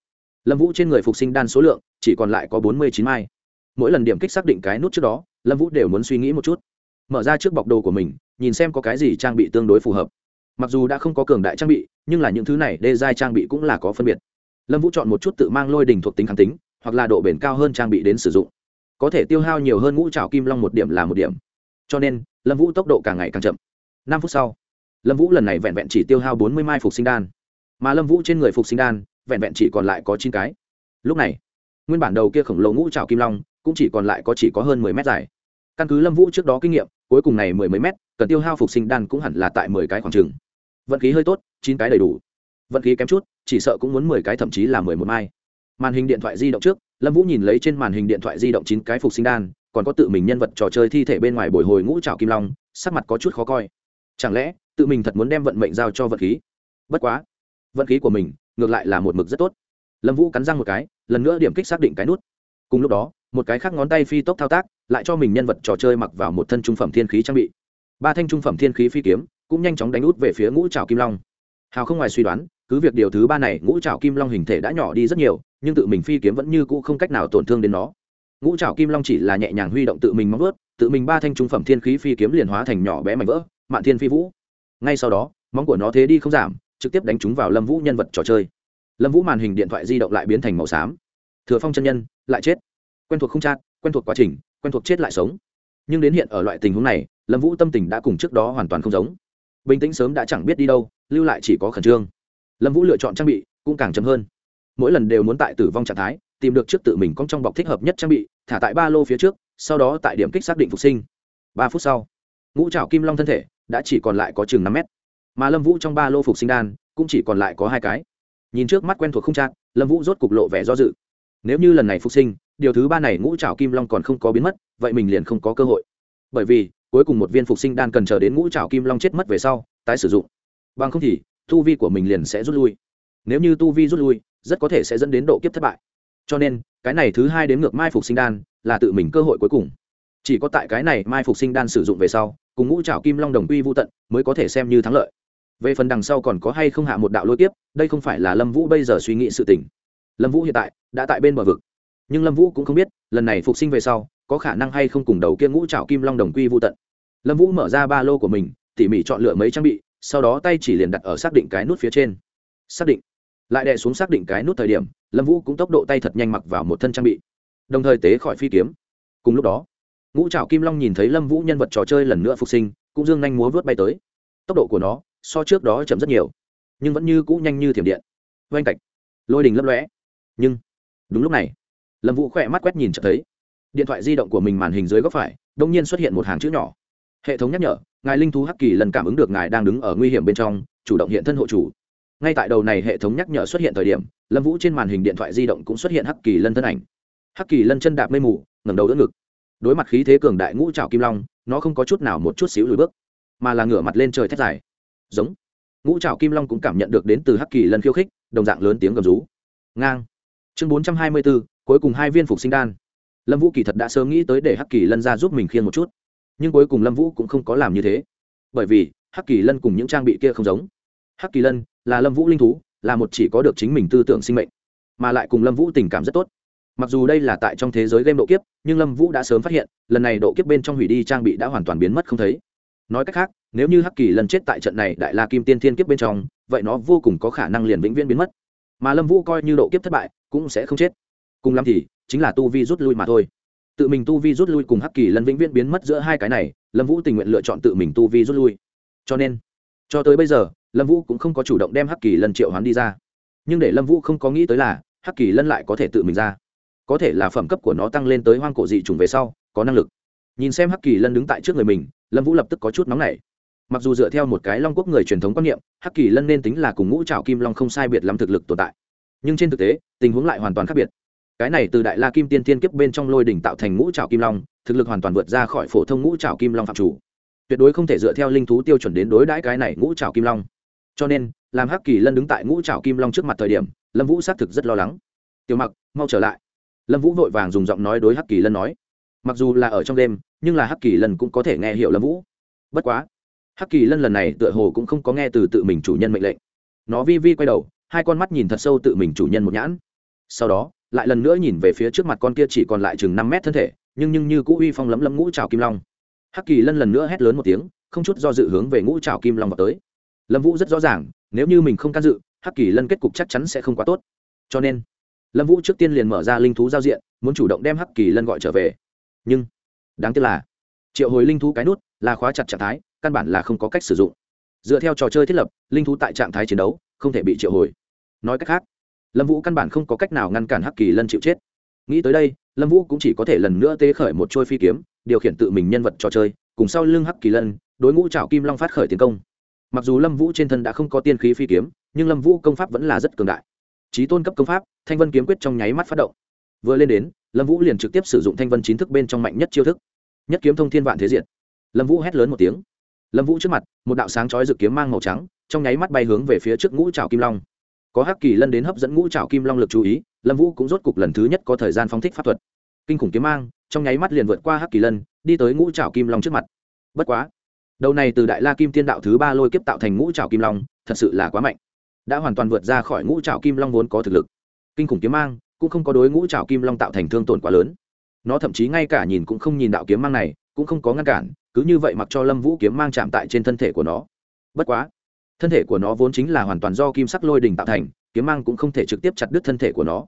lâm vũ trên người phục sinh đan số lượng chỉ còn lại có bốn mươi chín mai mỗi lần điểm kích xác định cái nút trước đó, lâm vũ đều muốn suy nghĩ một chút. Mở ra trước bọc đồ của mình, nhìn xem có cái gì trang bị tương đối phù hợp. Mặc dù đã không có cường đại trang bị, nhưng là những thứ này đê giai trang bị cũng là có phân biệt. Lâm vũ chọn một chút tự mang lôi đình thuộc tính kháng tính, hoặc là độ bền cao hơn trang bị đến sử dụng. Có thể tiêu hao nhiều hơn ngũ trào kim long một điểm là một điểm. Cho nên, lâm vũ tốc độ càng ngày càng chậm. Năm phút sau, lâm vũ lần này vẹn vẹn chỉ tiêu hao bốn mươi mai phục sinh đan. Mà lâm vũ trên người phục sinh đan, vẹn vẹn chỉ còn lại có chín cái. Lúc này, nguyên bản đầu kia khổng lồ ngũ trào kim long cũng chỉ còn lại có chỉ có hơn mười mét dài. Căn cứ lâm vũ trước đó kinh nghiệm, cuối cùng này mười mấy mét, cần tiêu hao phục sinh đan cũng hẳn là tại mười cái khoảng trừng vận khí hơi tốt, chín cái đầy đủ. Vận khí kém chút, chỉ sợ cũng muốn mười cái thậm chí là mười một mai. Màn hình điện thoại di động trước, lâm vũ nhìn lấy trên màn hình điện thoại di động chín cái phục sinh đan, còn có tự mình nhân vật trò chơi thi thể bên ngoài bồi hồi ngũ trào kim long, sắc mặt có chút khó coi. Chẳng lẽ, tự mình thật muốn đem vận mệnh giao cho vận khí? Bất quá, vận khí của mình, ngược lại là một mực rất tốt. Lâm vũ cắn răng một cái, lần nữa điểm kích xác định cái nút. Cùng lúc đó một cái khác ngón tay phi tốc thao tác, lại cho mình nhân vật trò chơi mặc vào một thân trung phẩm thiên khí trang bị. Ba thanh trung phẩm thiên khí phi kiếm cũng nhanh chóng đánh út về phía ngũ trào kim long. Hào không ngoài suy đoán, cứ việc điều thứ ba này ngũ trào kim long hình thể đã nhỏ đi rất nhiều, nhưng tự mình phi kiếm vẫn như cũ không cách nào tổn thương đến nó. Ngũ trào kim long chỉ là nhẹ nhàng huy động tự mình móng vớt tự mình ba thanh trung phẩm thiên khí phi kiếm liền hóa thành nhỏ bé mảnh vỡ, mạn thiên phi vũ. Ngay sau đó, móng của nó thế đi không giảm, trực tiếp đánh trúng vào lâm vũ nhân vật trò chơi. Lâm vũ màn hình điện thoại di động lại biến thành màu xám. Thừa phong chân nhân, lại chết quen thuộc không chát, quen thuộc quá trình, quen thuộc chết lại sống. Nhưng đến hiện ở loại tình huống này, lâm vũ tâm tình đã cùng trước đó hoàn toàn không giống. Bình tĩnh sớm đã chẳng biết đi đâu, lưu lại chỉ có khẩn trương. Lâm vũ lựa chọn trang bị, cũng càng chấm hơn. Mỗi lần đều muốn tại tử vong trạng thái, tìm được trước tự mình cong trong bọc thích hợp nhất trang bị, thả tại ba lô phía trước, sau đó tại điểm kích xác định phục sinh. Ba phút sau, ngũ trào kim long thân thể đã chỉ còn lại có chừng năm mét. Mà lâm vũ trong ba lô phục sinh đan cũng chỉ còn lại có hai cái. Nhìn trước mắt quen thuộc không trạng lâm vũ rốt cục lộ vẻ do dự. Nếu như lần này phục sinh điều thứ ba này ngũ trảo kim long còn không có biến mất, vậy mình liền không có cơ hội. Bởi vì, cuối cùng một viên phục sinh đan cần chờ đến ngũ trảo kim long chết mất về sau, tái sử dụng. Bằng không thì, tu vi của mình liền sẽ rút lui. Nếu như tu vi rút lui, rất có thể sẽ dẫn đến độ kiếp thất bại. Cho nên, cái này thứ hai đến ngược mai phục sinh đan là tự mình cơ hội cuối cùng. Chỉ có tại cái này mai phục sinh đan sử dụng về sau, cùng ngũ trảo kim long đồng quy vô tận mới có thể xem như thắng lợi. Về phần đằng sau còn có hay không hạ một đạo lôi tiếp đây không phải là lâm vũ bây giờ suy nghĩ sự tình. Lâm vũ hiện tại đã tại bên bờ vực nhưng lâm vũ cũng không biết lần này phục sinh về sau có khả năng hay không cùng đầu kia ngũ trào kim long đồng quy vô tận lâm vũ mở ra ba lô của mình tỉ mỉ chọn lựa mấy trang bị sau đó tay chỉ liền đặt ở xác định cái nút phía trên xác định lại đè xuống xác định cái nút thời điểm lâm vũ cũng tốc độ tay thật nhanh mặc vào một thân trang bị đồng thời tế khỏi phi kiếm cùng lúc đó ngũ trào kim long nhìn thấy lâm vũ nhân vật trò chơi lần nữa phục sinh cũng dương nhanh múa vớt bay tới tốc độ của nó so trước đó chậm rất nhiều nhưng vẫn như cũ nhanh như thiểm điện oanh cạch lôi đình lấp lõe nhưng đúng lúc này lâm vũ khỏe mắt quét nhìn chợt thấy. Điện thoại di động của mình màn hình dưới góc phải đông nhiên xuất hiện một hàng chữ nhỏ. Hệ thống nhắc nhở, ngài linh thú hắc kỳ lần cảm ứng được ngài đang đứng ở nguy hiểm bên trong, chủ động hiện thân hộ chủ. Ngay tại đầu này hệ thống nhắc nhở xuất hiện thời điểm, lâm vũ trên màn hình điện thoại di động cũng xuất hiện hắc kỳ lân thân ảnh. Hắc kỳ lân chân đạp mây mù, ngẩng đầu đỡ ngực. Đối mặt khí thế cường đại ngũ trào kim long, nó không có chút nào một chút xíu lùi bước, mà là ngửa mặt lên trời thét dài. Giống. Ngũ trào kim long cũng cảm nhận được đến từ hắc kỳ lân khiêu khích, đồng dạng lớn tiếng gầm rú. Ngang. Chương bốn trăm hai mươi bốn cuối cùng hai viên phục sinh đan. Lâm vũ kỳ thật đã sớm nghĩ tới để hắc kỳ lân ra giúp mình khiên một chút, nhưng cuối cùng lâm vũ cũng không có làm như thế. Bởi vì, hắc kỳ lân cùng những trang bị kia không giống. Hắc kỳ lân là lâm vũ linh thú, là một chỉ có được chính mình tư tưởng sinh mệnh, mà lại cùng lâm vũ tình cảm rất tốt. Mặc dù đây là tại trong thế giới game độ kiếp, nhưng lâm vũ đã sớm phát hiện, lần này độ kiếp bên trong hủy đi trang bị đã hoàn toàn biến mất không thấy. Nói cách khác, nếu như hắc kỳ lần chết tại trận này đại la kim tiên thiên kiếp bên trong, vậy nó vô cùng có khả năng liền vĩnh viễn biến mất. Mà lâm vũ coi như độ kiếp thất bại, cũng sẽ không chết cùng lắm thì chính là tu vi rút lui mà thôi. Tự mình tu vi rút lui cùng hắc kỳ lần vĩnh viễn biến mất giữa hai cái này, lâm vũ tình nguyện lựa chọn tự mình tu vi rút lui. Cho nên, cho tới bây giờ, lâm vũ cũng không có chủ động đem hắc kỳ lân triệu hoán đi ra. Nhưng để lâm vũ không có nghĩ tới là, hắc kỳ lân lại có thể tự mình ra. Có thể là phẩm cấp của nó tăng lên tới hoang cổ dị trùng về sau, có năng lực. Nhìn xem hắc kỳ lân đứng tại trước người mình, lâm vũ lập tức có chút nóng nảy. Mặc dù dựa theo một cái long quốc người truyền thống quan niệm, hắc kỳ lân nên tính là cùng ngũ trào kim long không sai biệt lắm thực lực tồn tại. Nhưng trên thực tế, tình huống lại hoàn toàn khác biệt cái này từ đại la kim tiên tiên kiếp bên trong lôi đỉnh tạo thành ngũ trào kim long, thực lực hoàn toàn vượt ra khỏi phổ thông ngũ trào kim long phạm chủ. Tuyệt đối không thể dựa theo linh thú tiêu chuẩn đến đối đãi cái này ngũ trào kim long. Cho nên, làm hắc kỳ lân đứng tại ngũ trào kim long trước mặt thời điểm, lâm vũ xác thực rất lo lắng. Tiểu mặc, mau trở lại. Lâm vũ vội vàng dùng giọng nói đối hắc kỳ lân nói. Mặc dù là ở trong đêm, nhưng là hắc kỳ lân cũng có thể nghe hiểu lâm vũ. Bất quá, hắc kỳ lân lần này tựa hồ cũng không có nghe từ tự mình chủ nhân mệnh lệnh. Nó vi vi quay đầu, hai con mắt nhìn thật sâu tự mình chủ nhân một nhãn. Sau đó lại lần nữa nhìn về phía trước mặt con kia chỉ còn lại chừng năm mét thân thể, nhưng nhưng như cũ uy phong lấm lấm ngũ trào kim long. Hắc kỳ lân lần nữa hét lớn một tiếng, không chút do dự hướng về ngũ trào kim long vào tới. Lâm vũ rất rõ ràng, nếu như mình không can dự, hắc kỳ lân kết cục chắc chắn sẽ không quá tốt. Cho nên, lâm vũ trước tiên liền mở ra linh thú giao diện, muốn chủ động đem hắc kỳ lân gọi trở về. Nhưng, đáng tiếc là, triệu hồi linh thú cái nút là khóa chặt trạng thái, căn bản là không có cách sử dụng. Dựa theo trò chơi thiết lập, linh thú tại trạng thái chiến đấu, không thể bị triệu hồi. Nói cách khác lâm vũ căn bản không có cách nào ngăn cản hắc kỳ lân chịu chết. Nghĩ tới đây, lâm vũ cũng chỉ có thể lần nữa tê khởi một trôi phi kiếm, điều khiển tự mình nhân vật trò chơi, cùng sau lưng hắc kỳ lân, đối ngũ trào kim long phát khởi tiến công. Mặc dù lâm vũ trên thân đã không có tiên khí phi kiếm, nhưng lâm vũ công pháp vẫn là rất cường đại. Trí tôn cấp công pháp, thanh vân kiếm quyết trong nháy mắt phát động. Vừa lên đến, lâm vũ liền trực tiếp sử dụng thanh vân chính thức bên trong mạnh nhất chiêu thức, nhất kiếm thông thiên vạn thế diện lâm vũ hét lớn một tiếng. Lâm vũ trước mặt, một đạo sáng chói dự kiếm mang màu trắng, trong nháy mắt bay hướng về phía trước ngũ trào kim long có hắc kỳ lân đến hấp dẫn ngũ trào kim long lực chú ý, lâm vũ cũng rốt cục lần thứ nhất có thời gian phóng thích pháp thuật. Kinh khủng kiếm mang, trong nháy mắt liền vượt qua hắc kỳ lân, đi tới ngũ trào kim long trước mặt. Bất quá, đầu này từ đại la kim tiên đạo thứ ba lôi kiếp tạo thành ngũ trào kim long, thật sự là quá mạnh. Đã hoàn toàn vượt ra khỏi ngũ trào kim long vốn có thực lực. Kinh khủng kiếm mang, cũng không có đối ngũ trào kim long tạo thành thương tổn quá lớn. Nó thậm chí ngay cả nhìn cũng không nhìn đạo kiếm mang này, cũng không có ngăn cản, cứ như vậy mặc cho lâm vũ kiếm mang chạm tại trên thân thể của nó. Bất quá thân thể của nó vốn chính là hoàn toàn do kim sắc lôi đình tạo thành, kiếm mang cũng không thể trực tiếp chặt đứt thân thể của nó.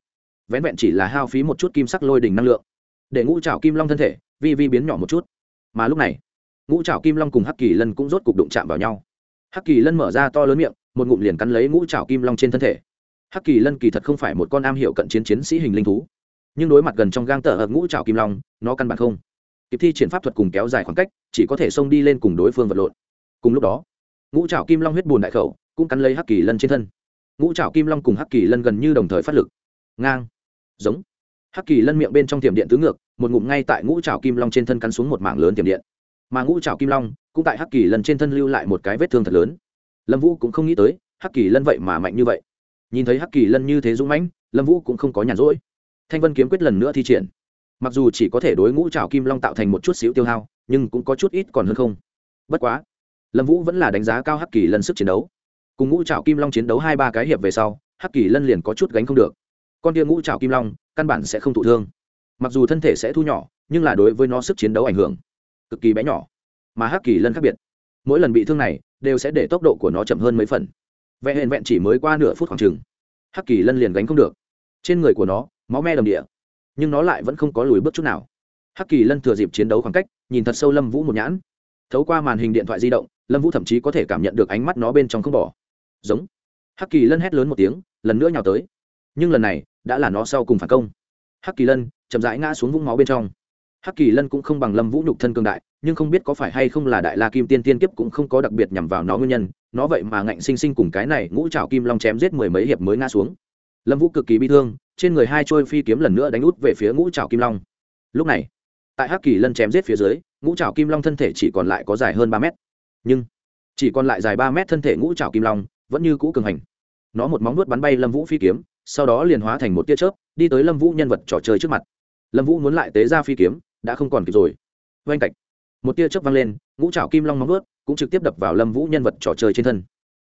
Vén vẹn chỉ là hao phí một chút kim sắc lôi đình năng lượng, để ngũ trào kim long thân thể, vi vi biến nhỏ một chút. Mà lúc này, ngũ trào kim long cùng hắc kỳ lân cũng rốt cục đụng chạm vào nhau. Hắc kỳ lân mở ra to lớn miệng, một ngụm liền cắn lấy ngũ trào kim long trên thân thể. Hắc kỳ lân kỳ thật không phải một con am hiệu cận chiến chiến sĩ hình linh thú, nhưng đối mặt gần trong gang tờ hợp ngũ trào kim long, nó căn bản không. Kịp thi triển pháp thuật cùng kéo dài khoảng cách, chỉ có thể xông đi lên cùng đối phương vật lộn. Cùng lúc đó ngũ trào kim long huyết bùn đại khẩu cũng cắn lấy hắc kỳ lân trên thân ngũ trào kim long cùng hắc kỳ lân gần như đồng thời phát lực ngang giống hắc kỳ lân miệng bên trong tiềm điện tứ ngược một ngụm ngay tại ngũ trào kim long trên thân cắn xuống một mảng lớn tiềm điện mà ngũ trào kim long cũng tại hắc kỳ lân trên thân lưu lại một cái vết thương thật lớn lâm vũ cũng không nghĩ tới hắc kỳ lân vậy mà mạnh như vậy nhìn thấy hắc kỳ lân như thế dũng mãnh lâm vũ cũng không có nhàn rỗi thanh vân kiếm quyết lần nữa thi triển mặc dù chỉ có thể đối ngũ trào kim long tạo thành một chút xíu tiêu hao nhưng cũng có chút ít còn hơn không bất quá lâm vũ vẫn là đánh giá cao hắc kỳ lân sức chiến đấu cùng ngũ trào kim long chiến đấu hai ba cái hiệp về sau hắc kỳ lân liền có chút gánh không được con tia ngũ trào kim long căn bản sẽ không thụ thương mặc dù thân thể sẽ thu nhỏ nhưng là đối với nó sức chiến đấu ảnh hưởng cực kỳ bé nhỏ mà hắc kỳ lân khác biệt mỗi lần bị thương này đều sẽ để tốc độ của nó chậm hơn mấy phần vẽ hẹn vẹn chỉ mới qua nửa phút khoảng chừng hắc kỳ lân liền gánh không được trên người của nó máu me đầm địa nhưng nó lại vẫn không có lùi bước chút nào hắc kỳ lân thừa dịp chiến đấu khoảng cách nhìn thật sâu lâm vũ một nhãn thấu qua màn hình điện thoại di động lâm vũ thậm chí có thể cảm nhận được ánh mắt nó bên trong không bỏ. Giống. Hắc kỳ lân hét lớn một tiếng, lần nữa nhào tới. Nhưng lần này, đã là nó sau cùng phản công. Hắc kỳ lân chậm rãi ngã xuống vũng máu bên trong. Hắc kỳ lân cũng không bằng lâm vũ nhục thân cường đại, nhưng không biết có phải hay không là đại la kim tiên tiên kiếp cũng không có đặc biệt nhằm vào nó nguyên nhân, nó vậy mà ngạnh sinh sinh cùng cái này ngũ trào kim long chém giết mười mấy hiệp mới ngã xuống. Lâm vũ cực kỳ bi thương, trên người hai trôi phi kiếm lần nữa đánh út về phía ngũ trào kim long. Lúc này, tại hắc kỳ lân chém giết phía dưới, ngũ trào kim long thân thể chỉ còn lại có dài hơn ba mét nhưng chỉ còn lại dài ba mét thân thể ngũ trào kim long vẫn như cũ cường hành. Nó một móng nuốt bắn bay lâm vũ phi kiếm, sau đó liền hóa thành một tia chớp, đi tới lâm vũ nhân vật trò chơi trước mặt. Lâm vũ muốn lại tế ra phi kiếm, đã không còn kịp rồi. Oanh cạch một tia chớp văng lên, ngũ trào kim long móng nuốt cũng trực tiếp đập vào lâm vũ nhân vật trò chơi trên thân.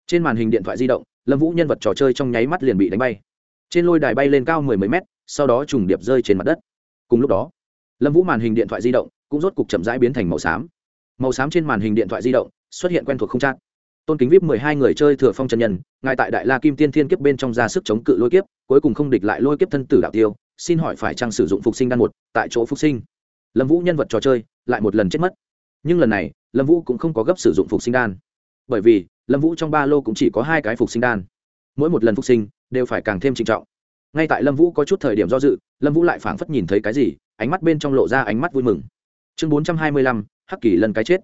Trên màn hình điện thoại di động, lâm vũ nhân vật trò chơi trong nháy mắt liền bị đánh bay. Trên lôi đài bay lên cao mười mấy mét, sau đó trùng điệp rơi trên mặt đất. Cùng lúc đó, lâm vũ màn hình điện thoại di động cũng rốt cục chậm rãi biến thành màu xám. Màu xám trên màn hình điện thoại di động xuất hiện quen thuộc không chát. Tôn kính vip mười hai người chơi thừa phong chân nhân ngài tại đại la kim tiên thiên kiếp bên trong ra sức chống cự lôi kiếp, cuối cùng không địch lại lôi kiếp thân tử đạo tiêu, xin hỏi phải chăng sử dụng phục sinh đan một, tại chỗ phục sinh. Lâm vũ nhân vật trò chơi, lại một lần chết mất. Nhưng lần này, lâm vũ cũng không có gấp sử dụng phục sinh đan. Bởi vì, lâm vũ trong ba lô cũng chỉ có hai cái phục sinh đan. Mỗi một lần phục sinh, đều phải càng thêm trinh trọng. Ngay tại lâm vũ có chút thời điểm do dự, lâm vũ lại phảng phất nhìn thấy cái gì, ánh mắt bên trong lộ ra ánh mắt vui mừng. Chương bốn trăm hai mươi lăm, hắc kỳ lần cái chết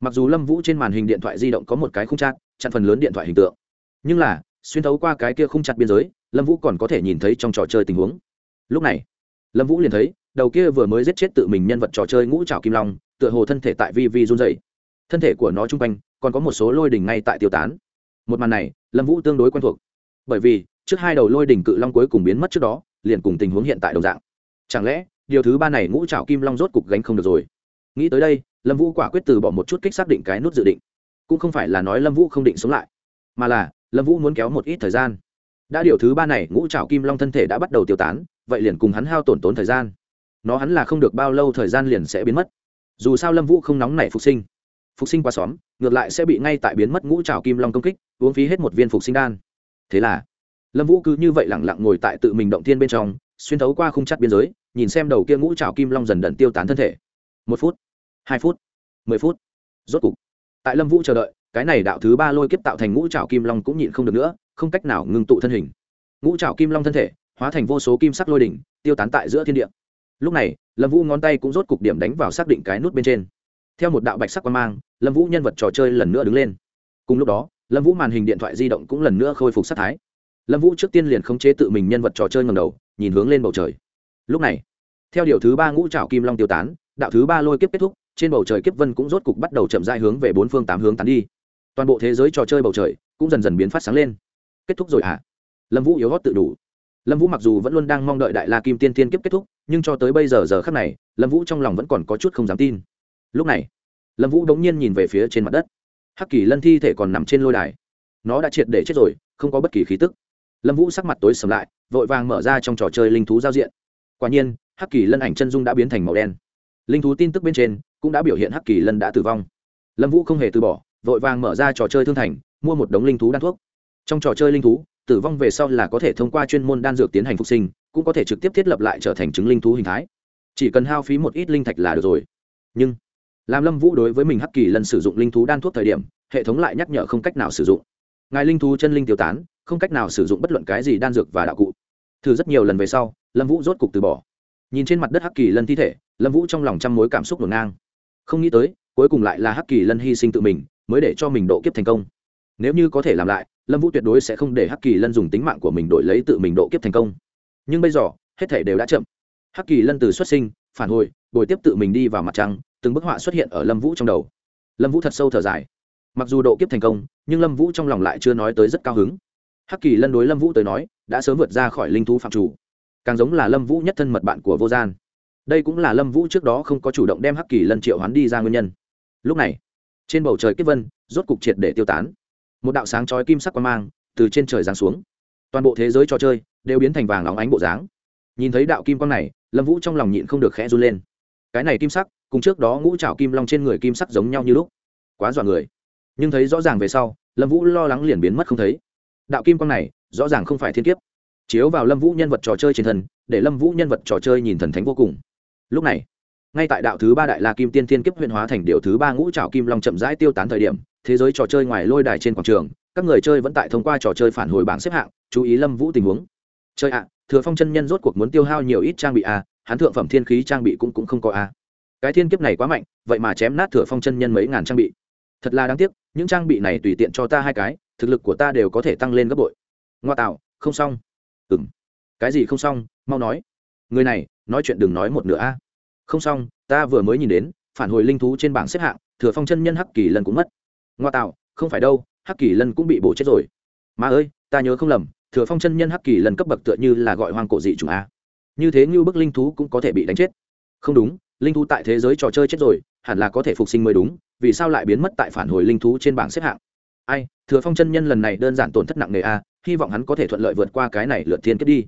mặc dù lâm vũ trên màn hình điện thoại di động có một cái khung chặt chặn phần lớn điện thoại hình tượng. Nhưng là, xuyên thấu qua cái kia khung chặt biên giới, lâm vũ còn có thể nhìn thấy trong trò chơi tình huống. Lúc này, lâm vũ liền thấy, đầu kia vừa mới giết chết tự mình nhân vật trò chơi ngũ trào kim long, tựa hồ thân thể tại vi vi run dày thân thể của nó chung quanh, còn có một số lôi đỉnh ngay tại tiêu tán. Một màn này, lâm vũ tương đối quen thuộc. Bởi vì, trước hai đầu lôi đỉnh cự long cuối cùng biến mất trước đó, liền cùng tình huống hiện tại đồng dạng. Chẳng lẽ, điều thứ ba này ngũ trào kim long rốt cục gánh không được rồi? Nghĩ tới đây lâm vũ quả quyết từ bỏ một chút kích xác định cái nút dự định. Cũng không phải là nói lâm vũ không định sống lại, mà là lâm vũ muốn kéo một ít thời gian. Đã điều thứ ba này, ngũ trào kim long thân thể đã bắt đầu tiêu tán, vậy liền cùng hắn hao tổn tốn thời gian. Nó hắn là không được bao lâu thời gian liền sẽ biến mất. Dù sao lâm vũ không nóng nảy phục sinh. Phục sinh qua xóm, ngược lại sẽ bị ngay tại biến mất ngũ trào kim long công kích, uống phí hết một viên phục sinh đan. Thế là, lâm vũ cứ như vậy lẳng lặng ngồi tại tự mình động thiên bên trong, xuyên thấu qua khung chắt biên giới, nhìn xem đầu kia ngũ trào kim long dần dần tiêu tán thân thể. Một phút hai phút, mười phút. Rốt cục, tại lâm vũ chờ đợi, cái này đạo thứ ba lôi kiếp tạo thành ngũ trào kim long cũng nhịn không được nữa, không cách nào ngưng tụ thân hình. Ngũ trào kim long thân thể, hóa thành vô số kim sắc lôi đỉnh, tiêu tán tại giữa thiên địa. Lúc này, lâm vũ ngón tay cũng rốt cục điểm đánh vào xác định cái nút bên trên. Theo một đạo bạch sắc quan mang, lâm vũ nhân vật trò chơi lần nữa đứng lên. Cùng lúc đó, lâm vũ màn hình điện thoại di động cũng lần nữa khôi phục sắc thái. Lâm vũ trước tiên liền khống chế tự mình nhân vật trò chơi ngầm đầu, nhìn hướng lên bầu trời. Lúc này, theo điều thứ ba ngũ trào kim long tiêu tán, đạo thứ ba lôi kiếp kết thúc trên bầu trời kiếp vân cũng rốt cục bắt đầu chậm rãi hướng về bốn phương tám hướng tán đi. Toàn bộ thế giới trò chơi bầu trời cũng dần dần biến phát sáng lên. Kết thúc rồi à lâm vũ yếu hót tự đủ. Lâm vũ mặc dù vẫn luôn đang mong đợi đại la kim tiên tiên kiếp kết thúc, nhưng cho tới bây giờ giờ khắc này, lâm vũ trong lòng vẫn còn có chút không dám tin. Lúc này, lâm vũ đống nhiên nhìn về phía trên mặt đất. Hắc kỳ lân thi thể còn nằm trên lôi đài. Nó đã triệt để chết rồi, không có bất kỳ khí tức. Lâm vũ sắc mặt tối sầm lại, vội vàng mở ra trong trò chơi linh thú giao diện. Quả nhiên, hắc kỳ lân ảnh chân dung đã biến thành màu đen. Linh thú tin tức bên trên cũng đã biểu hiện hắc kỳ lân đã tử vong. Lâm vũ không hề từ bỏ, vội vàng mở ra trò chơi thương thành, mua một đống linh thú đan thuốc. Trong trò chơi linh thú, tử vong về sau là có thể thông qua chuyên môn đan dược tiến hành phục sinh, cũng có thể trực tiếp thiết lập lại trở thành chứng linh thú hình thái. Chỉ cần hao phí một ít linh thạch là được rồi. Nhưng, làm lâm vũ đối với mình hắc kỳ lần sử dụng linh thú đan thuốc thời điểm, hệ thống lại nhắc nhở không cách nào sử dụng. Ngài linh thú chân linh tiêu tán, không cách nào sử dụng bất luận cái gì đan dược và đạo cụ. Thử rất nhiều lần về sau, lâm vũ rốt cục từ bỏ. Nhìn trên mặt đất hắc kỳ lân thi thể, lâm vũ trong lòng trăm mối cảm xúc ngổn ngang không nghĩ tới, cuối cùng lại là hắc kỳ lân hy sinh tự mình, mới để cho mình độ kiếp thành công. Nếu như có thể làm lại, lâm vũ tuyệt đối sẽ không để hắc kỳ lân dùng tính mạng của mình đổi lấy tự mình độ kiếp thành công. Nhưng bây giờ, hết thể đều đã chậm. Hắc kỳ lân từ xuất sinh, phản hồi, bồi tiếp tự mình đi vào mặt trăng, từng bức họa xuất hiện ở lâm vũ trong đầu. Lâm vũ thật sâu thở dài. Mặc dù độ kiếp thành công, nhưng lâm vũ trong lòng lại chưa nói tới rất cao hứng. Hắc kỳ lân đối lâm vũ tới nói, đã sớm vượt ra khỏi linh thú phạm chủ. Càng giống là lâm vũ nhất thân mật bạn của vô gian đây cũng là lâm vũ trước đó không có chủ động đem hắc kỳ lân triệu hoán đi ra nguyên nhân. Lúc này, trên bầu trời kiếp vân, rốt cục triệt để tiêu tán. Một đạo sáng chói kim sắc quang mang từ trên trời giáng xuống. Toàn bộ thế giới trò chơi đều biến thành vàng óng ánh bộ dáng. Nhìn thấy đạo kim quang này, lâm vũ trong lòng nhịn không được khẽ run lên. Cái này kim sắc, cùng trước đó ngũ trào kim long trên người kim sắc giống nhau như lúc. Quá dọa người. Nhưng thấy rõ ràng về sau, lâm vũ lo lắng liền biến mất không thấy. Đạo kim quang này, rõ ràng không phải thiên kiếp. Chiếu vào lâm vũ nhân vật trò chơi trên thân, để lâm vũ nhân vật trò chơi nhìn thần thánh vô cùng lúc này ngay tại đạo thứ ba đại la kim tiên thiên kiếp huyện hóa thành điều thứ ba ngũ trào kim long chậm rãi tiêu tán thời điểm thế giới trò chơi ngoài lôi đài trên quảng trường các người chơi vẫn tại thông qua trò chơi phản hồi bảng xếp hạng chú ý lâm vũ tình huống. Chơi ạ thừa phong chân nhân rốt cuộc muốn tiêu hao nhiều ít trang bị a à, hắn thượng phẩm thiên khí trang bị cũng cũng không có a à. cái thiên kiếp này quá mạnh vậy mà chém nát thừa phong chân nhân mấy ngàn trang bị. Thật là đáng tiếc những trang bị này tùy tiện cho ta hai cái thực lực của ta đều có thể tăng lên gấp bội. Ngoa tạo không xong. Ừ m cái gì không xong mau nói người này, nói chuyện đừng nói một nửa a. Không xong, ta vừa mới nhìn đến, phản hồi linh thú trên bảng xếp hạng, thừa phong chân nhân hắc kỳ lần cũng mất. Ngoa tạo, không phải đâu, hắc kỳ lân cũng bị bổ chết rồi. Mà ơi, ta nhớ không lầm, thừa phong chân nhân hắc kỳ lần cấp bậc tựa như là gọi hoang cổ dị chủng a. Như thế như bức linh thú cũng có thể bị đánh chết. Không đúng, linh thú tại thế giới trò chơi chết rồi, hẳn là có thể phục sinh mới đúng, vì sao lại biến mất tại phản hồi linh thú trên bảng xếp hạng? Ai, thừa phong chân nhân lần này đơn giản tổn thất nặng nề a, hy vọng hắn có thể thuận lợi vượt qua cái này lượt thiên kết đi.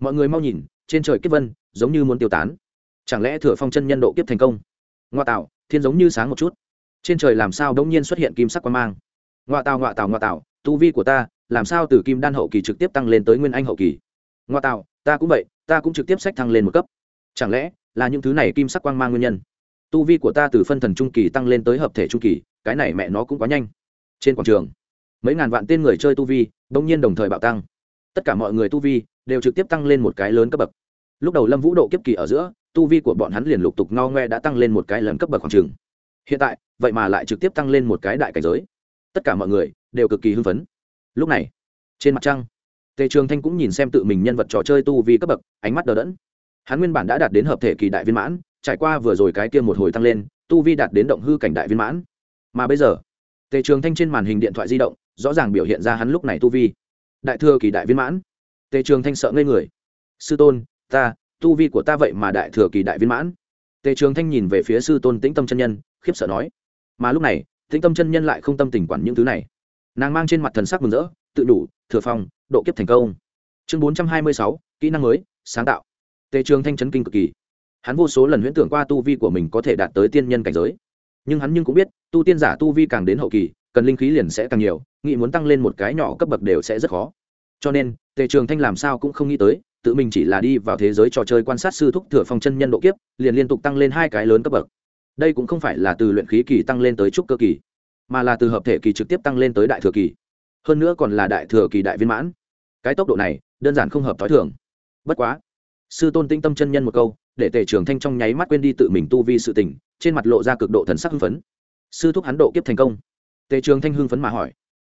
Mọi người mau nhìn trên trời kiếp vân, giống như muốn tiêu tán. Chẳng lẽ thừa phong chân nhân độ kiếp thành công? Ngoa tạo, thiên giống như sáng một chút. Trên trời làm sao đống nhiên xuất hiện kim sắc quan mang? Ngoa tạo ngoa tạo ngoa tạo, tu vi của ta, làm sao từ kim đan hậu kỳ trực tiếp tăng lên tới nguyên anh hậu kỳ? Ngoa tạo, ta cũng vậy, ta cũng trực tiếp sách thăng lên một cấp. Chẳng lẽ là những thứ này kim sắc quang mang nguyên nhân? Tu vi của ta từ phân thần trung kỳ tăng lên tới hợp thể trung kỳ, cái này mẹ nó cũng quá nhanh. Trên quảng trường, mấy ngàn vạn tên người chơi tu vi bỗng nhiên đồng thời bạo tăng. Tất cả mọi người tu vi đều trực tiếp tăng lên một cái lớn cấp bậc lúc đầu lâm vũ độ kiếp kỳ ở giữa, tu vi của bọn hắn liền lục tục ngao ngoe đã tăng lên một cái lần cấp bậc khoảng trường. Hiện tại, vậy mà lại trực tiếp tăng lên một cái đại cảnh giới. Tất cả mọi người đều cực kỳ hưng phấn. Lúc này, trên mặt trăng, tề trường thanh cũng nhìn xem tự mình nhân vật trò chơi tu vi cấp bậc, ánh mắt đờ đẫn. Hắn nguyên bản đã đạt đến hợp thể kỳ đại viên mãn, trải qua vừa rồi cái kia một hồi tăng lên, tu vi đạt đến động hư cảnh đại viên mãn. Mà bây giờ, tề trường thanh trên màn hình điện thoại di động, rõ ràng biểu hiện ra hắn lúc này tu vi. Đại thừa kỳ đại viên mãn. Tề trường thanh sợ ngây người. Sư tôn ta, tu vi của ta vậy mà đại thừa kỳ đại viên mãn. Tề trường thanh nhìn về phía sư tôn tĩnh tâm chân nhân, khiếp sợ nói. Mà lúc này, tĩnh tâm chân nhân lại không tâm tình quản những thứ này. Nàng mang trên mặt thần sắc mừng rỡ, tự đủ, thừa phong, độ kiếp thành công. Chương bốn trăm hai mươi sáu, kỹ năng mới, sáng tạo. Tề trường thanh chấn kinh cực kỳ. Hắn vô số lần huyễn tưởng qua tu vi của mình có thể đạt tới tiên nhân cảnh giới. Nhưng hắn nhưng cũng biết, tu tiên giả tu vi càng đến hậu kỳ, cần linh khí liền sẽ càng nhiều nghị muốn tăng lên một cái nhỏ cấp bậc đều sẽ rất khó. Cho nên, tề trường thanh làm sao cũng không nghĩ tới tự mình chỉ là đi vào thế giới trò chơi quan sát sư thúc thừa phong chân nhân độ kiếp, liền liên tục tăng lên hai cái lớn cấp bậc. Đây cũng không phải là từ luyện khí kỳ tăng lên tới trúc cơ kỳ, mà là từ hợp thể kỳ trực tiếp tăng lên tới đại thừa kỳ. Hơn nữa còn là đại thừa kỳ đại viên mãn. Cái tốc độ này, đơn giản không hợp t h o i thường. Bất quá, sư tôn tinh tâm chân nhân một câu, để tề trường thanh trong nháy mắt quên đi tự mình tu vi sự tình, trên mặt lộ ra cực độ thần sắc hưng phấn. Sư thúc hắn độ kiếp thành công. Tề trường thanh hưng phấn mà hỏi.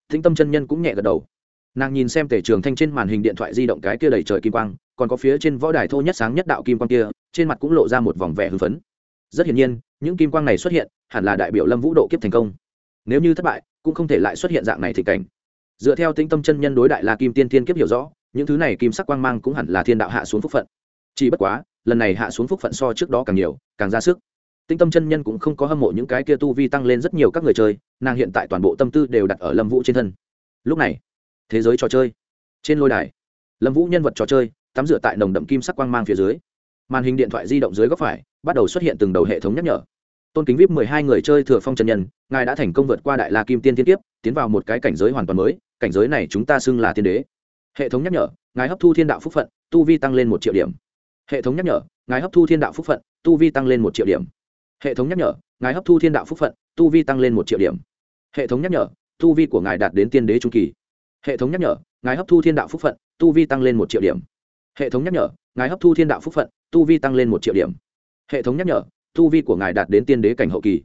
Tĩnh tâm chân nhân cũng nhẹ gật đầu nàng nhìn xem tề trường thanh trên màn hình điện thoại di động cái kia đầy trời kim quang, còn có phía trên võ đài thô nhất sáng nhất đạo kim quang kia, trên mặt cũng lộ ra một vòng vẻ hưng phấn. Rất hiển nhiên, những kim quang này xuất hiện, hẳn là đại biểu lâm vũ độ kiếp thành công. Nếu như thất bại, cũng không thể lại xuất hiện dạng này thì cảnh. Dựa theo tinh tâm chân nhân đối đại la kim tiên tiên kiếp hiểu rõ, những thứ này kim sắc quang mang cũng hẳn là thiên đạo hạ xuống phúc phận. Chỉ bất quá, lần này hạ xuống phúc phận so trước đó càng nhiều, càng ra sức. Tinh tâm chân nhân cũng không có hâm mộ những cái kia tu vi tăng lên rất nhiều các người chơi, nàng hiện tại toàn bộ tâm tư đều đặt ở lâm vũ trên thân. Lúc này thế giới trò chơi. Trên lôi đài, lâm vũ nhân vật trò chơi, tắm rửa tại nồng đậm kim sắc quang mang phía dưới. Màn hình điện thoại di động dưới góc phải, bắt đầu xuất hiện từng đầu hệ thống nhắc nhở. Tôn kính vip mười hai người chơi thừa phong trần nhân, ngài đã thành công vượt qua đại la kim tiên thiên tiếp tiến vào một cái cảnh giới hoàn toàn mới, cảnh giới này chúng ta xưng là tiên đế. Hệ thống nhắc nhở, ngài hấp thu thiên đạo phúc phận, tu vi tăng lên một triệu điểm. Hệ thống nhắc nhở, ngài hấp thu thiên đạo phúc phận, tu vi tăng lên một triệu điểm. Hệ thống nhắc nhở, ngài hấp thu thiên đạo phúc phận, tu vi tăng lên một triệu điểm. Hệ thống nhắc nhở, tu vi của ngài đạt đến tiên đế trung kỳ hệ thống nhắc nhở, ngài hấp thu thiên đạo phúc phận, tu vi tăng lên một triệu điểm. Hệ thống nhắc nhở, ngài hấp thu thiên đạo phúc phận, tu vi tăng lên một triệu điểm. Hệ thống nhắc nhở, tu vi của ngài đạt đến tiên đế cảnh hậu kỳ.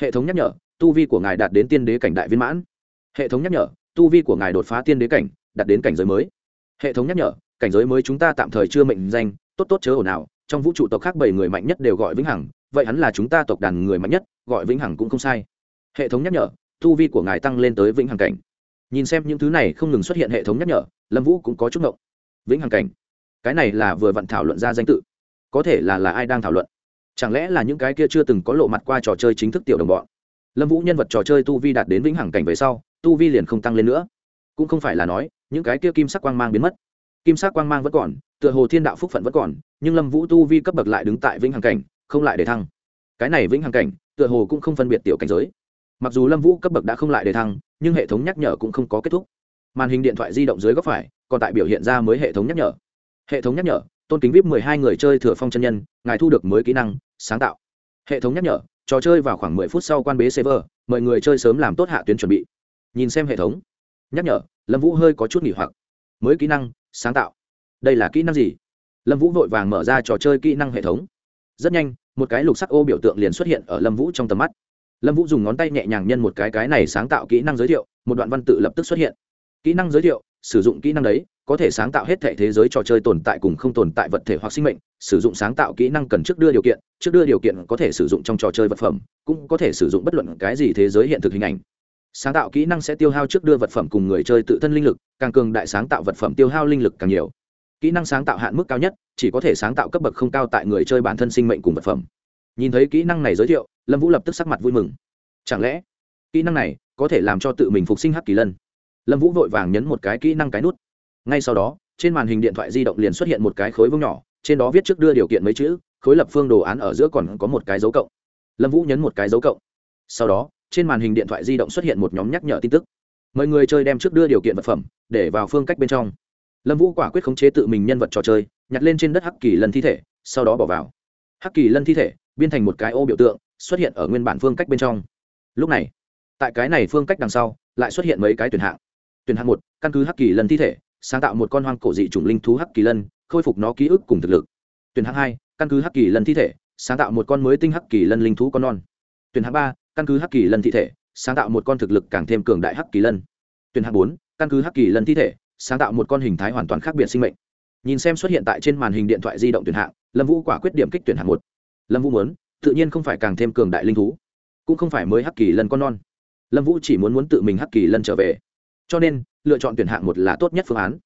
Hệ thống nhắc nhở, tu vi của ngài đạt đến tiên đế cảnh đại viên mãn. Hệ thống nhắc nhở, tu vi của ngài đột phá tiên đế cảnh, đạt đến cảnh giới mới. Hệ thống nhắc nhở, cảnh giới mới chúng ta tạm thời chưa mệnh danh, tốt tốt chớ ồn nào trong vũ trụ tộc khác bảy người mạnh nhất đều gọi vĩnh hằng, vậy hắn là chúng ta tộc đàn người mạnh nhất, gọi vĩnh hằng cũng không sai. Hệ thống nhắc nhở, tu vi của ngài tăng lên tới vĩnh hằng cảnh nhìn xem những thứ này không ngừng xuất hiện hệ thống nhắc nhở, lâm vũ cũng có chút ngộng. Vĩnh hằng cảnh. Cái này là vừa vặn thảo luận ra danh tự. Có thể là là ai đang thảo luận? Chẳng lẽ là những cái kia chưa từng có lộ mặt qua trò chơi chính thức tiểu đồng bọn? Lâm vũ nhân vật trò chơi tu vi đạt đến vĩnh hằng cảnh về sau, tu vi liền không tăng lên nữa. Cũng không phải là nói, những cái kia kim sắc quang mang biến mất. Kim sắc quang mang vẫn còn, tựa hồ thiên đạo phúc phận vẫn còn, nhưng lâm vũ tu vi cấp bậc lại đứng tại vĩnh hằng cảnh, không lại để thăng. Cái này vĩnh hằng cảnh, tựa hồ cũng không phân biệt tiểu cảnh giới. Mặc dù lâm vũ cấp bậc đã không lại để thăng nhưng hệ thống nhắc nhở cũng không có kết thúc. Màn hình điện thoại di động dưới góc phải, còn tại biểu hiện ra mới hệ thống nhắc nhở. Hệ thống nhắc nhở, tôn kính vip mười hai người chơi thừa phong chân nhân, ngài thu được mới kỹ năng, sáng tạo. Hệ thống nhắc nhở, trò chơi vào khoảng mười phút sau quan bế server, mời người chơi sớm làm tốt hạ tuyến chuẩn bị. Nhìn xem hệ thống. Nhắc nhở, lâm vũ hơi có chút nghỉ hoặc. Mới kỹ năng, sáng tạo. Đây là kỹ năng gì? Lâm vũ vội vàng mở ra trò chơi kỹ năng hệ thống. Rất nhanh, một cái lục sắc ô biểu tượng liền xuất hiện ở lâm vũ trong tầm mắt lâm vũ dùng ngón tay nhẹ nhàng nhân một cái cái này sáng tạo kỹ năng giới thiệu, một đoạn văn tự lập tức xuất hiện. Kỹ năng giới thiệu, sử dụng kỹ năng đấy, có thể sáng tạo hết thể thế giới trò chơi tồn tại cùng không tồn tại vật thể hoặc sinh mệnh, sử dụng sáng tạo kỹ năng cần trước đưa điều kiện, trước đưa điều kiện có thể sử dụng trong trò chơi vật phẩm, cũng có thể sử dụng bất luận cái gì thế giới hiện thực hình ảnh. Sáng tạo kỹ năng sẽ tiêu hao trước đưa vật phẩm cùng người chơi tự thân linh lực, càng cường đại sáng tạo vật phẩm tiêu hao linh lực càng nhiều. Kỹ năng sáng tạo hạn mức cao nhất, chỉ có thể sáng tạo cấp bậc không cao tại người chơi bản thân sinh mệnh cùng vật phẩm nhìn thấy kỹ năng này giới thiệu, lâm vũ lập tức sắc mặt vui mừng. Chẳng lẽ, kỹ năng này có thể làm cho tự mình phục sinh hắc kỳ lân? Lâm vũ vội vàng nhấn một cái kỹ năng cái nút. Ngay sau đó, trên màn hình điện thoại di động liền xuất hiện một cái khối vương nhỏ, trên đó viết trước đưa điều kiện mấy chữ, khối lập phương đồ án ở giữa còn có một cái dấu cộng. Lâm vũ nhấn một cái dấu cộng. Sau đó, trên màn hình điện thoại di động xuất hiện một nhóm nhắc nhở tin tức. Mời người chơi đem trước đưa điều kiện vật phẩm, để vào phương cách bên trong. Lâm vũ quả quyết khống chế tự mình nhân vật trò chơi, nhặt lên trên đất hắc kỳ lân thi thể, sau đó bỏ vào. Hắc kỳ lân thi thể biên thành một cái ô biểu tượng, xuất hiện ở nguyên bản phương cách bên trong. Lúc này, tại cái này phương cách đằng sau, lại xuất hiện mấy cái tuyển hạng. Tuyển hạng một, căn cứ hắc kỳ lân thi thể, sáng tạo một con hoang cổ dị chủng linh thú hắc kỳ lân, khôi phục nó ký ức cùng thực lực. Tuyển hạng hai, căn cứ hắc kỳ lân thi thể, sáng tạo một con mới tinh hắc kỳ lân linh thú con non. Tuyển hạng ba, căn cứ hắc kỳ lân thi thể, sáng tạo một con thực lực càng thêm cường đại hắc kỳ lân. Tuyển hạng bốn, căn cứ hắc kỳ lân thi thể, sáng tạo một con hình thái hoàn toàn khác biệt sinh mệnh. Nhìn xem xuất hiện tại trên màn hình điện thoại di động tuyển hạng, lâm vũ quả quyết điểm kích tuyển hạng một lâm vũ muốn, tự nhiên không phải càng thêm cường đại linh thú, cũng không phải mới hắc kỳ lân con non. Lâm vũ chỉ muốn muốn tự mình hắc kỳ lân trở về. Cho nên, lựa chọn tuyển hạng một là tốt nhất phương án.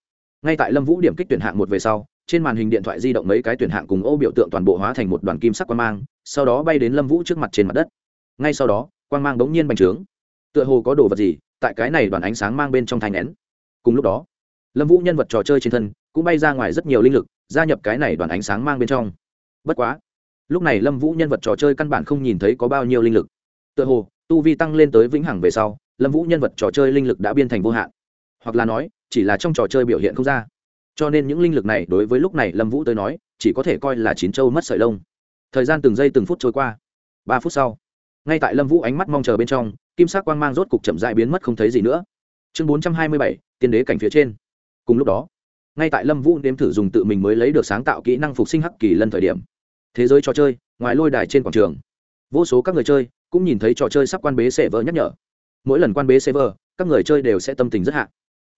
Ngay tại lâm vũ điểm kích tuyển hạng một về sau, trên màn hình điện thoại di động mấy cái tuyển hạng cùng ô biểu tượng toàn bộ hóa thành một đoàn kim sắc quang mang, sau đó bay đến lâm vũ trước mặt trên mặt đất. Ngay sau đó, quang mang bỗng nhiên bành trướng. Tựa hồ có đồ vật gì, tại cái này đoàn ánh sáng mang bên trong thành nén. Cùng lúc đó, lâm vũ nhân vật trò chơi trên thân cũng bay ra ngoài rất nhiều linh lực, gia nhập cái này đoàn ánh sáng mang bên trong. Bất quá lúc này lâm vũ nhân vật trò chơi căn bản không nhìn thấy có bao nhiêu linh lực. Tựa hồ, tu vi tăng lên tới vĩnh hằng về sau, lâm vũ nhân vật trò chơi linh lực đã biên thành vô hạn. Hoặc là nói, chỉ là trong trò chơi biểu hiện không ra. Cho nên những linh lực này đối với lúc này lâm vũ tới nói, chỉ có thể coi là chín châu mất sợi lông. Thời gian từng giây từng phút trôi qua. Ba phút sau, ngay tại lâm vũ ánh mắt mong chờ bên trong, kim sắc quang mang rốt cục chậm dại biến mất không thấy gì nữa. Chương bốn trăm hai mươi bảy, tiên đế cảnh phía trên. Cùng lúc đó, ngay tại lâm vũ nếm thử dùng tự mình mới lấy được sáng tạo kỹ năng phục sinh hắc kỳ lân thời điểm thế giới trò chơi, ngoài lôi đài trên quảng trường. Vô số các người chơi cũng nhìn thấy trò chơi sắp quan bế sệ vợ nhắc nhở. Mỗi lần quan bế server các người chơi đều sẽ tâm tình rất hạ.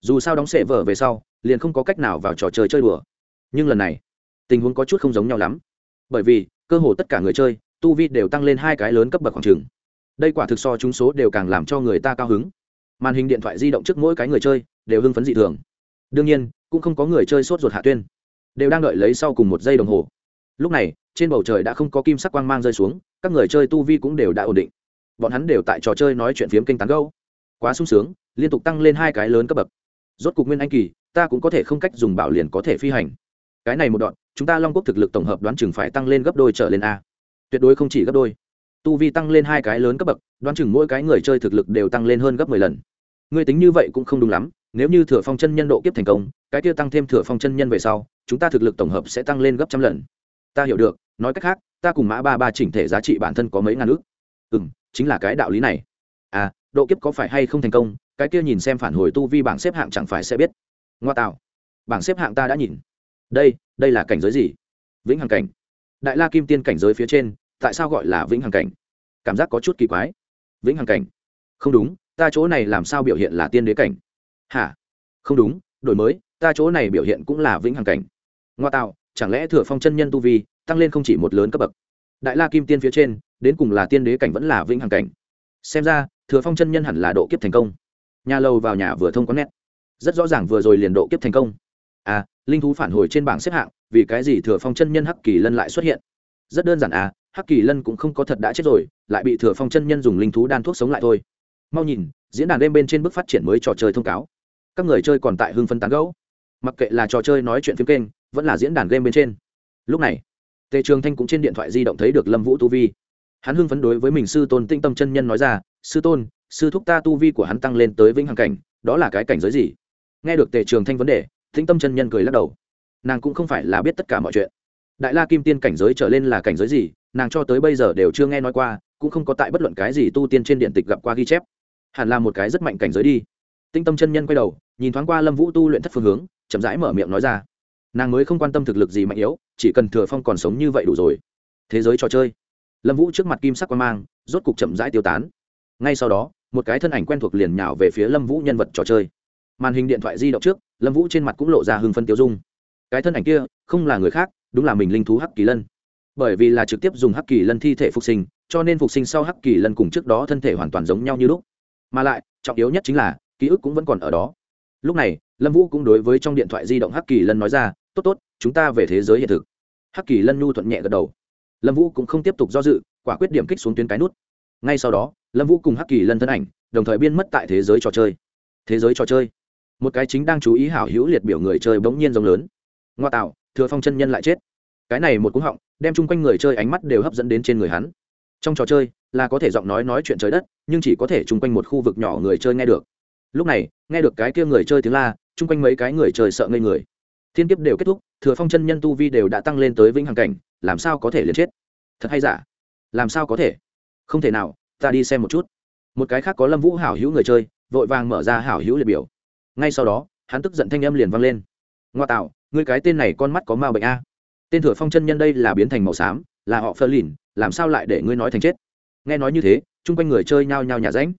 Dù sao đóng server về sau, liền không có cách nào vào trò chơi chơi đùa. Nhưng lần này, tình huống có chút không giống nhau lắm. Bởi vì, cơ hồ tất cả người chơi, tu vi đều tăng lên hai cái lớn cấp bậc khoảng trường. Đây quả thực so chúng số đều càng làm cho người ta cao hứng. Màn hình điện thoại di động trước mỗi cái người chơi đều hưng phấn dị thường. Đương nhiên, cũng không có người chơi sốt ruột hạ tuyên. Đều đang đợi lấy sau cùng một giây đồng hồ. Lúc này trên bầu trời đã không có kim sắc quang mang rơi xuống, các người chơi tu vi cũng đều đã ổn định. Bọn hắn đều tại trò chơi nói chuyện phiếm kênh tán gâu quá sung sướng, liên tục tăng lên hai cái lớn cấp bậc. Rốt cục nguyên anh kỳ, ta cũng có thể không cách dùng bảo liền có thể phi hành. Cái này một đoạn, chúng ta long quốc thực lực tổng hợp đoán chừng phải tăng lên gấp đôi trở lên a. Tuyệt đối không chỉ gấp đôi. Tu vi tăng lên hai cái lớn cấp bậc, đoán chừng mỗi cái người chơi thực lực đều tăng lên hơn gấp mười lần. Ngươi tính như vậy cũng không đúng lắm, nếu như thừa phong chân nhân độ kiếp thành công, cái kia tăng thêm thừa phong chân nhân về sau, chúng ta thực lực tổng hợp sẽ tăng lên gấp trăm lần. Ta hiểu được nói cách khác, ta cùng mã ba ba chỉnh thể giá trị bản thân có mấy ngàn ước ừ m chính là cái đạo lý này. À độ kiếp có phải hay không thành công, cái kia nhìn xem phản hồi tu vi bảng xếp hạng chẳng phải sẽ biết. Ngoa tạo. Bảng xếp hạng ta đã nhìn. Đây đây là cảnh giới gì? Vĩnh hằng cảnh. Đại la kim tiên cảnh giới phía trên, tại sao gọi là vĩnh hằng cảnh? Cảm giác có chút kỳ quái. Vĩnh hằng cảnh. Không đúng, ta chỗ này làm sao biểu hiện là tiên đế cảnh? Hả? Không đúng, đổi mới, ta chỗ này biểu hiện cũng là vĩnh hằng cảnh. Ngoa tạo, chẳng lẽ thừa phong chân nhân tu vi tăng lên không chỉ một lớn cấp bậc. Đại la kim tiên phía trên, đến cùng là tiên đế cảnh vẫn là vĩnh hằng cảnh. Xem ra, thừa phong chân nhân hẳn là độ kiếp thành công. Nhà lầu vào nhà vừa thông có nét. Rất rõ ràng vừa rồi liền độ kiếp thành công. À linh thú phản hồi trên bảng xếp hạng, vì cái gì thừa phong chân nhân hắc kỳ lân lại xuất hiện? Rất đơn giản à hắc kỳ lân cũng không có thật đã chết rồi, lại bị thừa phong chân nhân dùng linh thú đan thuốc sống lại thôi. Mau nhìn, diễn đàn đêm bên trên bước phát triển mới trò chơi thông cáo. Các người chơi còn tại hưng phân tán gấu mặc kệ là trò chơi nói chuyện phim kênh, vẫn là diễn đàn game bên trên. Lúc này tề trường thanh cũng trên điện thoại di động thấy được lâm vũ tu vi. Hắn hưng phấn đối với mình sư tôn tinh tâm chân nhân nói ra, sư tôn, sư thúc ta tu vi của hắn tăng lên tới vĩnh hằng cảnh, đó là cái cảnh giới gì? Nghe được tề trường thanh vấn đề tinh tâm chân nhân cười lắc đầu. Nàng cũng không phải là biết tất cả mọi chuyện. Đại la kim tiên cảnh giới trở lên là cảnh giới gì, nàng cho tới bây giờ đều chưa nghe nói qua, cũng không có tại bất luận cái gì tu tiên trên điện tịch gặp qua ghi chép. Hẳn là một cái rất mạnh cảnh giới đi. Tinh tâm chân nhân quay đầu, nhìn thoáng qua lâm vũ tu luyện thất phương hướng, chậm rãi mở miệng nói ra. Nàng mới không quan tâm thực lực gì mạnh yếu chỉ cần thừa phong còn sống như vậy đủ rồi. Thế giới trò chơi. Lâm vũ trước mặt kim sắc quan mang, rốt cục chậm rãi tiêu tán. Ngay sau đó, một cái thân ảnh quen thuộc liền nhào về phía lâm vũ nhân vật trò chơi. Màn hình điện thoại di động trước, lâm vũ trên mặt cũng lộ ra hưng phân tiêu dung. Cái thân ảnh kia, không là người khác, đúng là mình linh thú hắc kỳ lân. Bởi vì là trực tiếp dùng hắc kỳ lân thi thể phục sinh, cho nên phục sinh sau hắc kỳ lân cùng trước đó thân thể hoàn toàn giống nhau như lúc. Mà lại, trọng yếu nhất chính là, ký ức cũng vẫn còn ở đó. Lúc này, lâm vũ cũng đối với trong điện thoại di động hắc kỳ lân nói ra, tốt tốt chúng ta về thế giới hiện thực. Hắc kỳ lân nhu thuận nhẹ gật đầu. Lâm vũ cũng không tiếp tục do dự, quả quyết điểm kích xuống tuyến cái nút. Ngay sau đó, lâm vũ cùng hắc kỳ lân thân ảnh, đồng thời biên mất tại thế giới trò chơi. Thế giới trò chơi. Một cái chính đang chú ý hảo hữu liệt biểu người chơi bỗng nhiên rộng lớn. Ngoa tạo, thừa phong chân nhân lại chết. Cái này một cú họng, đem chung quanh người chơi ánh mắt đều hấp dẫn đến trên người hắn. Trong trò chơi, là có thể giọng nói nói chuyện trời đất, nhưng chỉ có thể chung quanh một khu vực nhỏ người chơi nghe được. Lúc này, nghe được cái kia người chơi tiếng la, chung quanh mấy cái người chơi sợ ngây người. Thiên kiếp đều kết thúc thừa phong chân nhân tu vi đều đã tăng lên tới vĩnh hằng cảnh, làm sao có thể liền chết? Thật hay giả? Làm sao có thể? Không thể nào, ta đi xem một chút. Một cái khác có lâm vũ hảo hữu người chơi, vội vàng mở ra hảo hữu liệt biểu. Ngay sau đó, hắn tức giận thanh âm liền vang lên. Ngoa tạo người cái tên này con mắt có ma bệnh a. Tên thừa phong chân nhân đây là biến thành màu xám, là họ phơ lìn, làm sao lại để ngươi nói thành chết? Nghe nói như thế, chung quanh người chơi nhao nhao nhà ránh.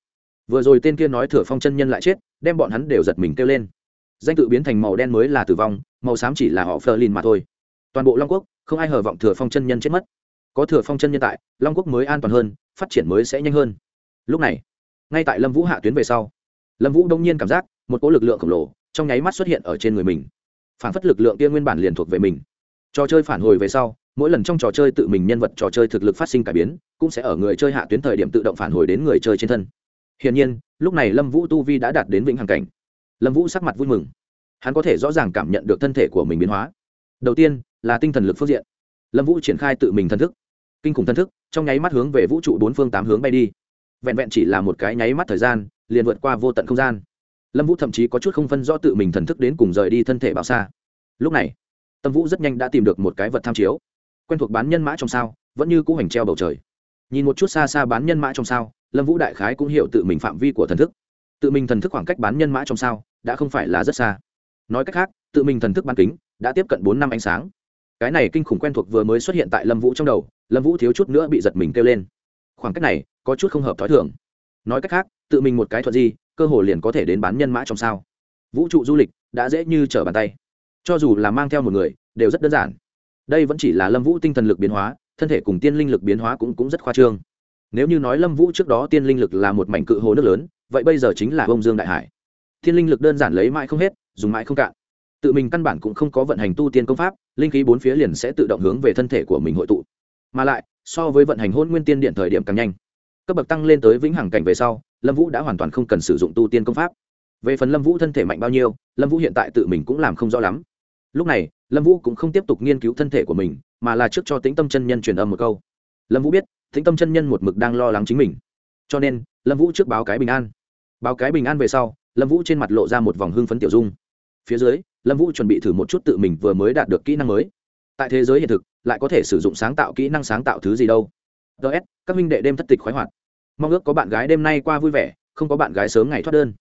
Vừa rồi tên kia nói thừa phong chân nhân lại chết, đem bọn hắn đều giật mình kêu lên danh tự biến thành màu đen mới là tử vong, màu xám chỉ là họ phờ lìn mà thôi. Toàn bộ long quốc, không ai hờ vọng thừa phong chân nhân chết mất. Có thừa phong chân nhân tại, long quốc mới an toàn hơn, phát triển mới sẽ nhanh hơn. Lúc này, ngay tại lâm vũ hạ tuyến về sau, lâm vũ đông nhiên cảm giác một cỗ lực lượng khổng lồ trong nháy mắt xuất hiện ở trên người mình. Phản phất lực lượng kia nguyên bản liền thuộc về mình. Trò chơi phản hồi về sau, mỗi lần trong trò chơi tự mình nhân vật trò chơi thực lực phát sinh cải biến, cũng sẽ ở người chơi hạ tuyến thời điểm tự động phản hồi đến người chơi trên thân. Hiển nhiên, lúc này lâm vũ tu vi đã đạt đến vĩnh hằng cảnh lâm vũ sắc mặt vui mừng. Hắn có thể rõ ràng cảm nhận được thân thể của mình biến hóa. Đầu tiên, là tinh thần lực phương diện. Lâm vũ triển khai tự mình thân thức. Kinh khủng thân thức, trong nháy mắt hướng về vũ trụ bốn phương tám hướng bay đi. Vẹn vẹn chỉ là một cái nháy mắt thời gian, liền vượt qua vô tận không gian. Lâm vũ thậm chí có chút không phân rõ tự mình thần thức đến cùng rời đi thân thể bao xa. Lúc này, tâm vũ rất nhanh đã tìm được một cái vật tham chiếu. Quen thuộc bán nhân mã trong sao, vẫn như cũ hành treo bầu trời. Nhìn một chút xa xa bán nhân mã trong sao, lâm vũ đại khái cũng hiểu tự mình phạm vi của thần thức tự mình thần thức khoảng cách bán nhân mã trong sao, đã không phải là rất xa. Nói cách khác, tự mình thần thức bán kính, đã tiếp cận bốn năm ánh sáng. Cái này kinh khủng quen thuộc vừa mới xuất hiện tại lâm vũ trong đầu, lâm vũ thiếu chút nữa bị giật mình kêu lên. Khoảng cách này, có chút không hợp t h ó i thường. Nói cách khác, tự mình một cái thuật gì, cơ hồ liền có thể đến bán nhân mã trong sao. Vũ trụ du lịch, đã dễ như trở bàn tay. Cho dù là mang theo một người, đều rất đơn giản. Đây vẫn chỉ là lâm vũ tinh thần lực biến hóa, thân thể cùng tiên linh lực biến hóa cũng cũng rất khoa trương. Nếu như nói lâm vũ trước đó tiên linh lực là một mảnh cự hồ nước lớn vậy bây giờ chính là bông dương đại hải. Thiên linh lực đơn giản lấy mãi không hết, dùng mãi không cạn. Tự mình căn bản cũng không có vận hành tu tiên công pháp, linh khí bốn phía liền sẽ tự động hướng về thân thể của mình hội tụ. Mà lại, so với vận hành hôn nguyên tiên điện thời điểm càng nhanh. Cấp bậc tăng lên tới vĩnh hằng cảnh về sau, lâm vũ đã hoàn toàn không cần sử dụng tu tiên công pháp. Về phần lâm vũ thân thể mạnh bao nhiêu, lâm vũ hiện tại tự mình cũng làm không rõ lắm. Lúc này, lâm vũ cũng không tiếp tục nghiên cứu thân thể của mình, mà là trước cho tĩnh tâm chân nhân truyền âm một câu. Lâm vũ biết, tĩnh tâm chân nhân một mực đang lo lắng chính mình. Cho nên, lâm vũ trước báo cái bình an báo cái bình an về sau, lâm vũ trên mặt lộ ra một vòng hưng phấn tiểu dung. Phía dưới, lâm vũ chuẩn bị thử một chút tự mình vừa mới đạt được kỹ năng mới. Tại thế giới hiện thực, lại có thể sử dụng sáng tạo kỹ năng sáng tạo thứ gì đâu. Ts các minh đệ đêm thất tịch khoái hoạt. Mong ước có bạn gái đêm nay qua vui vẻ, không có bạn gái sớm ngày thoát đơn.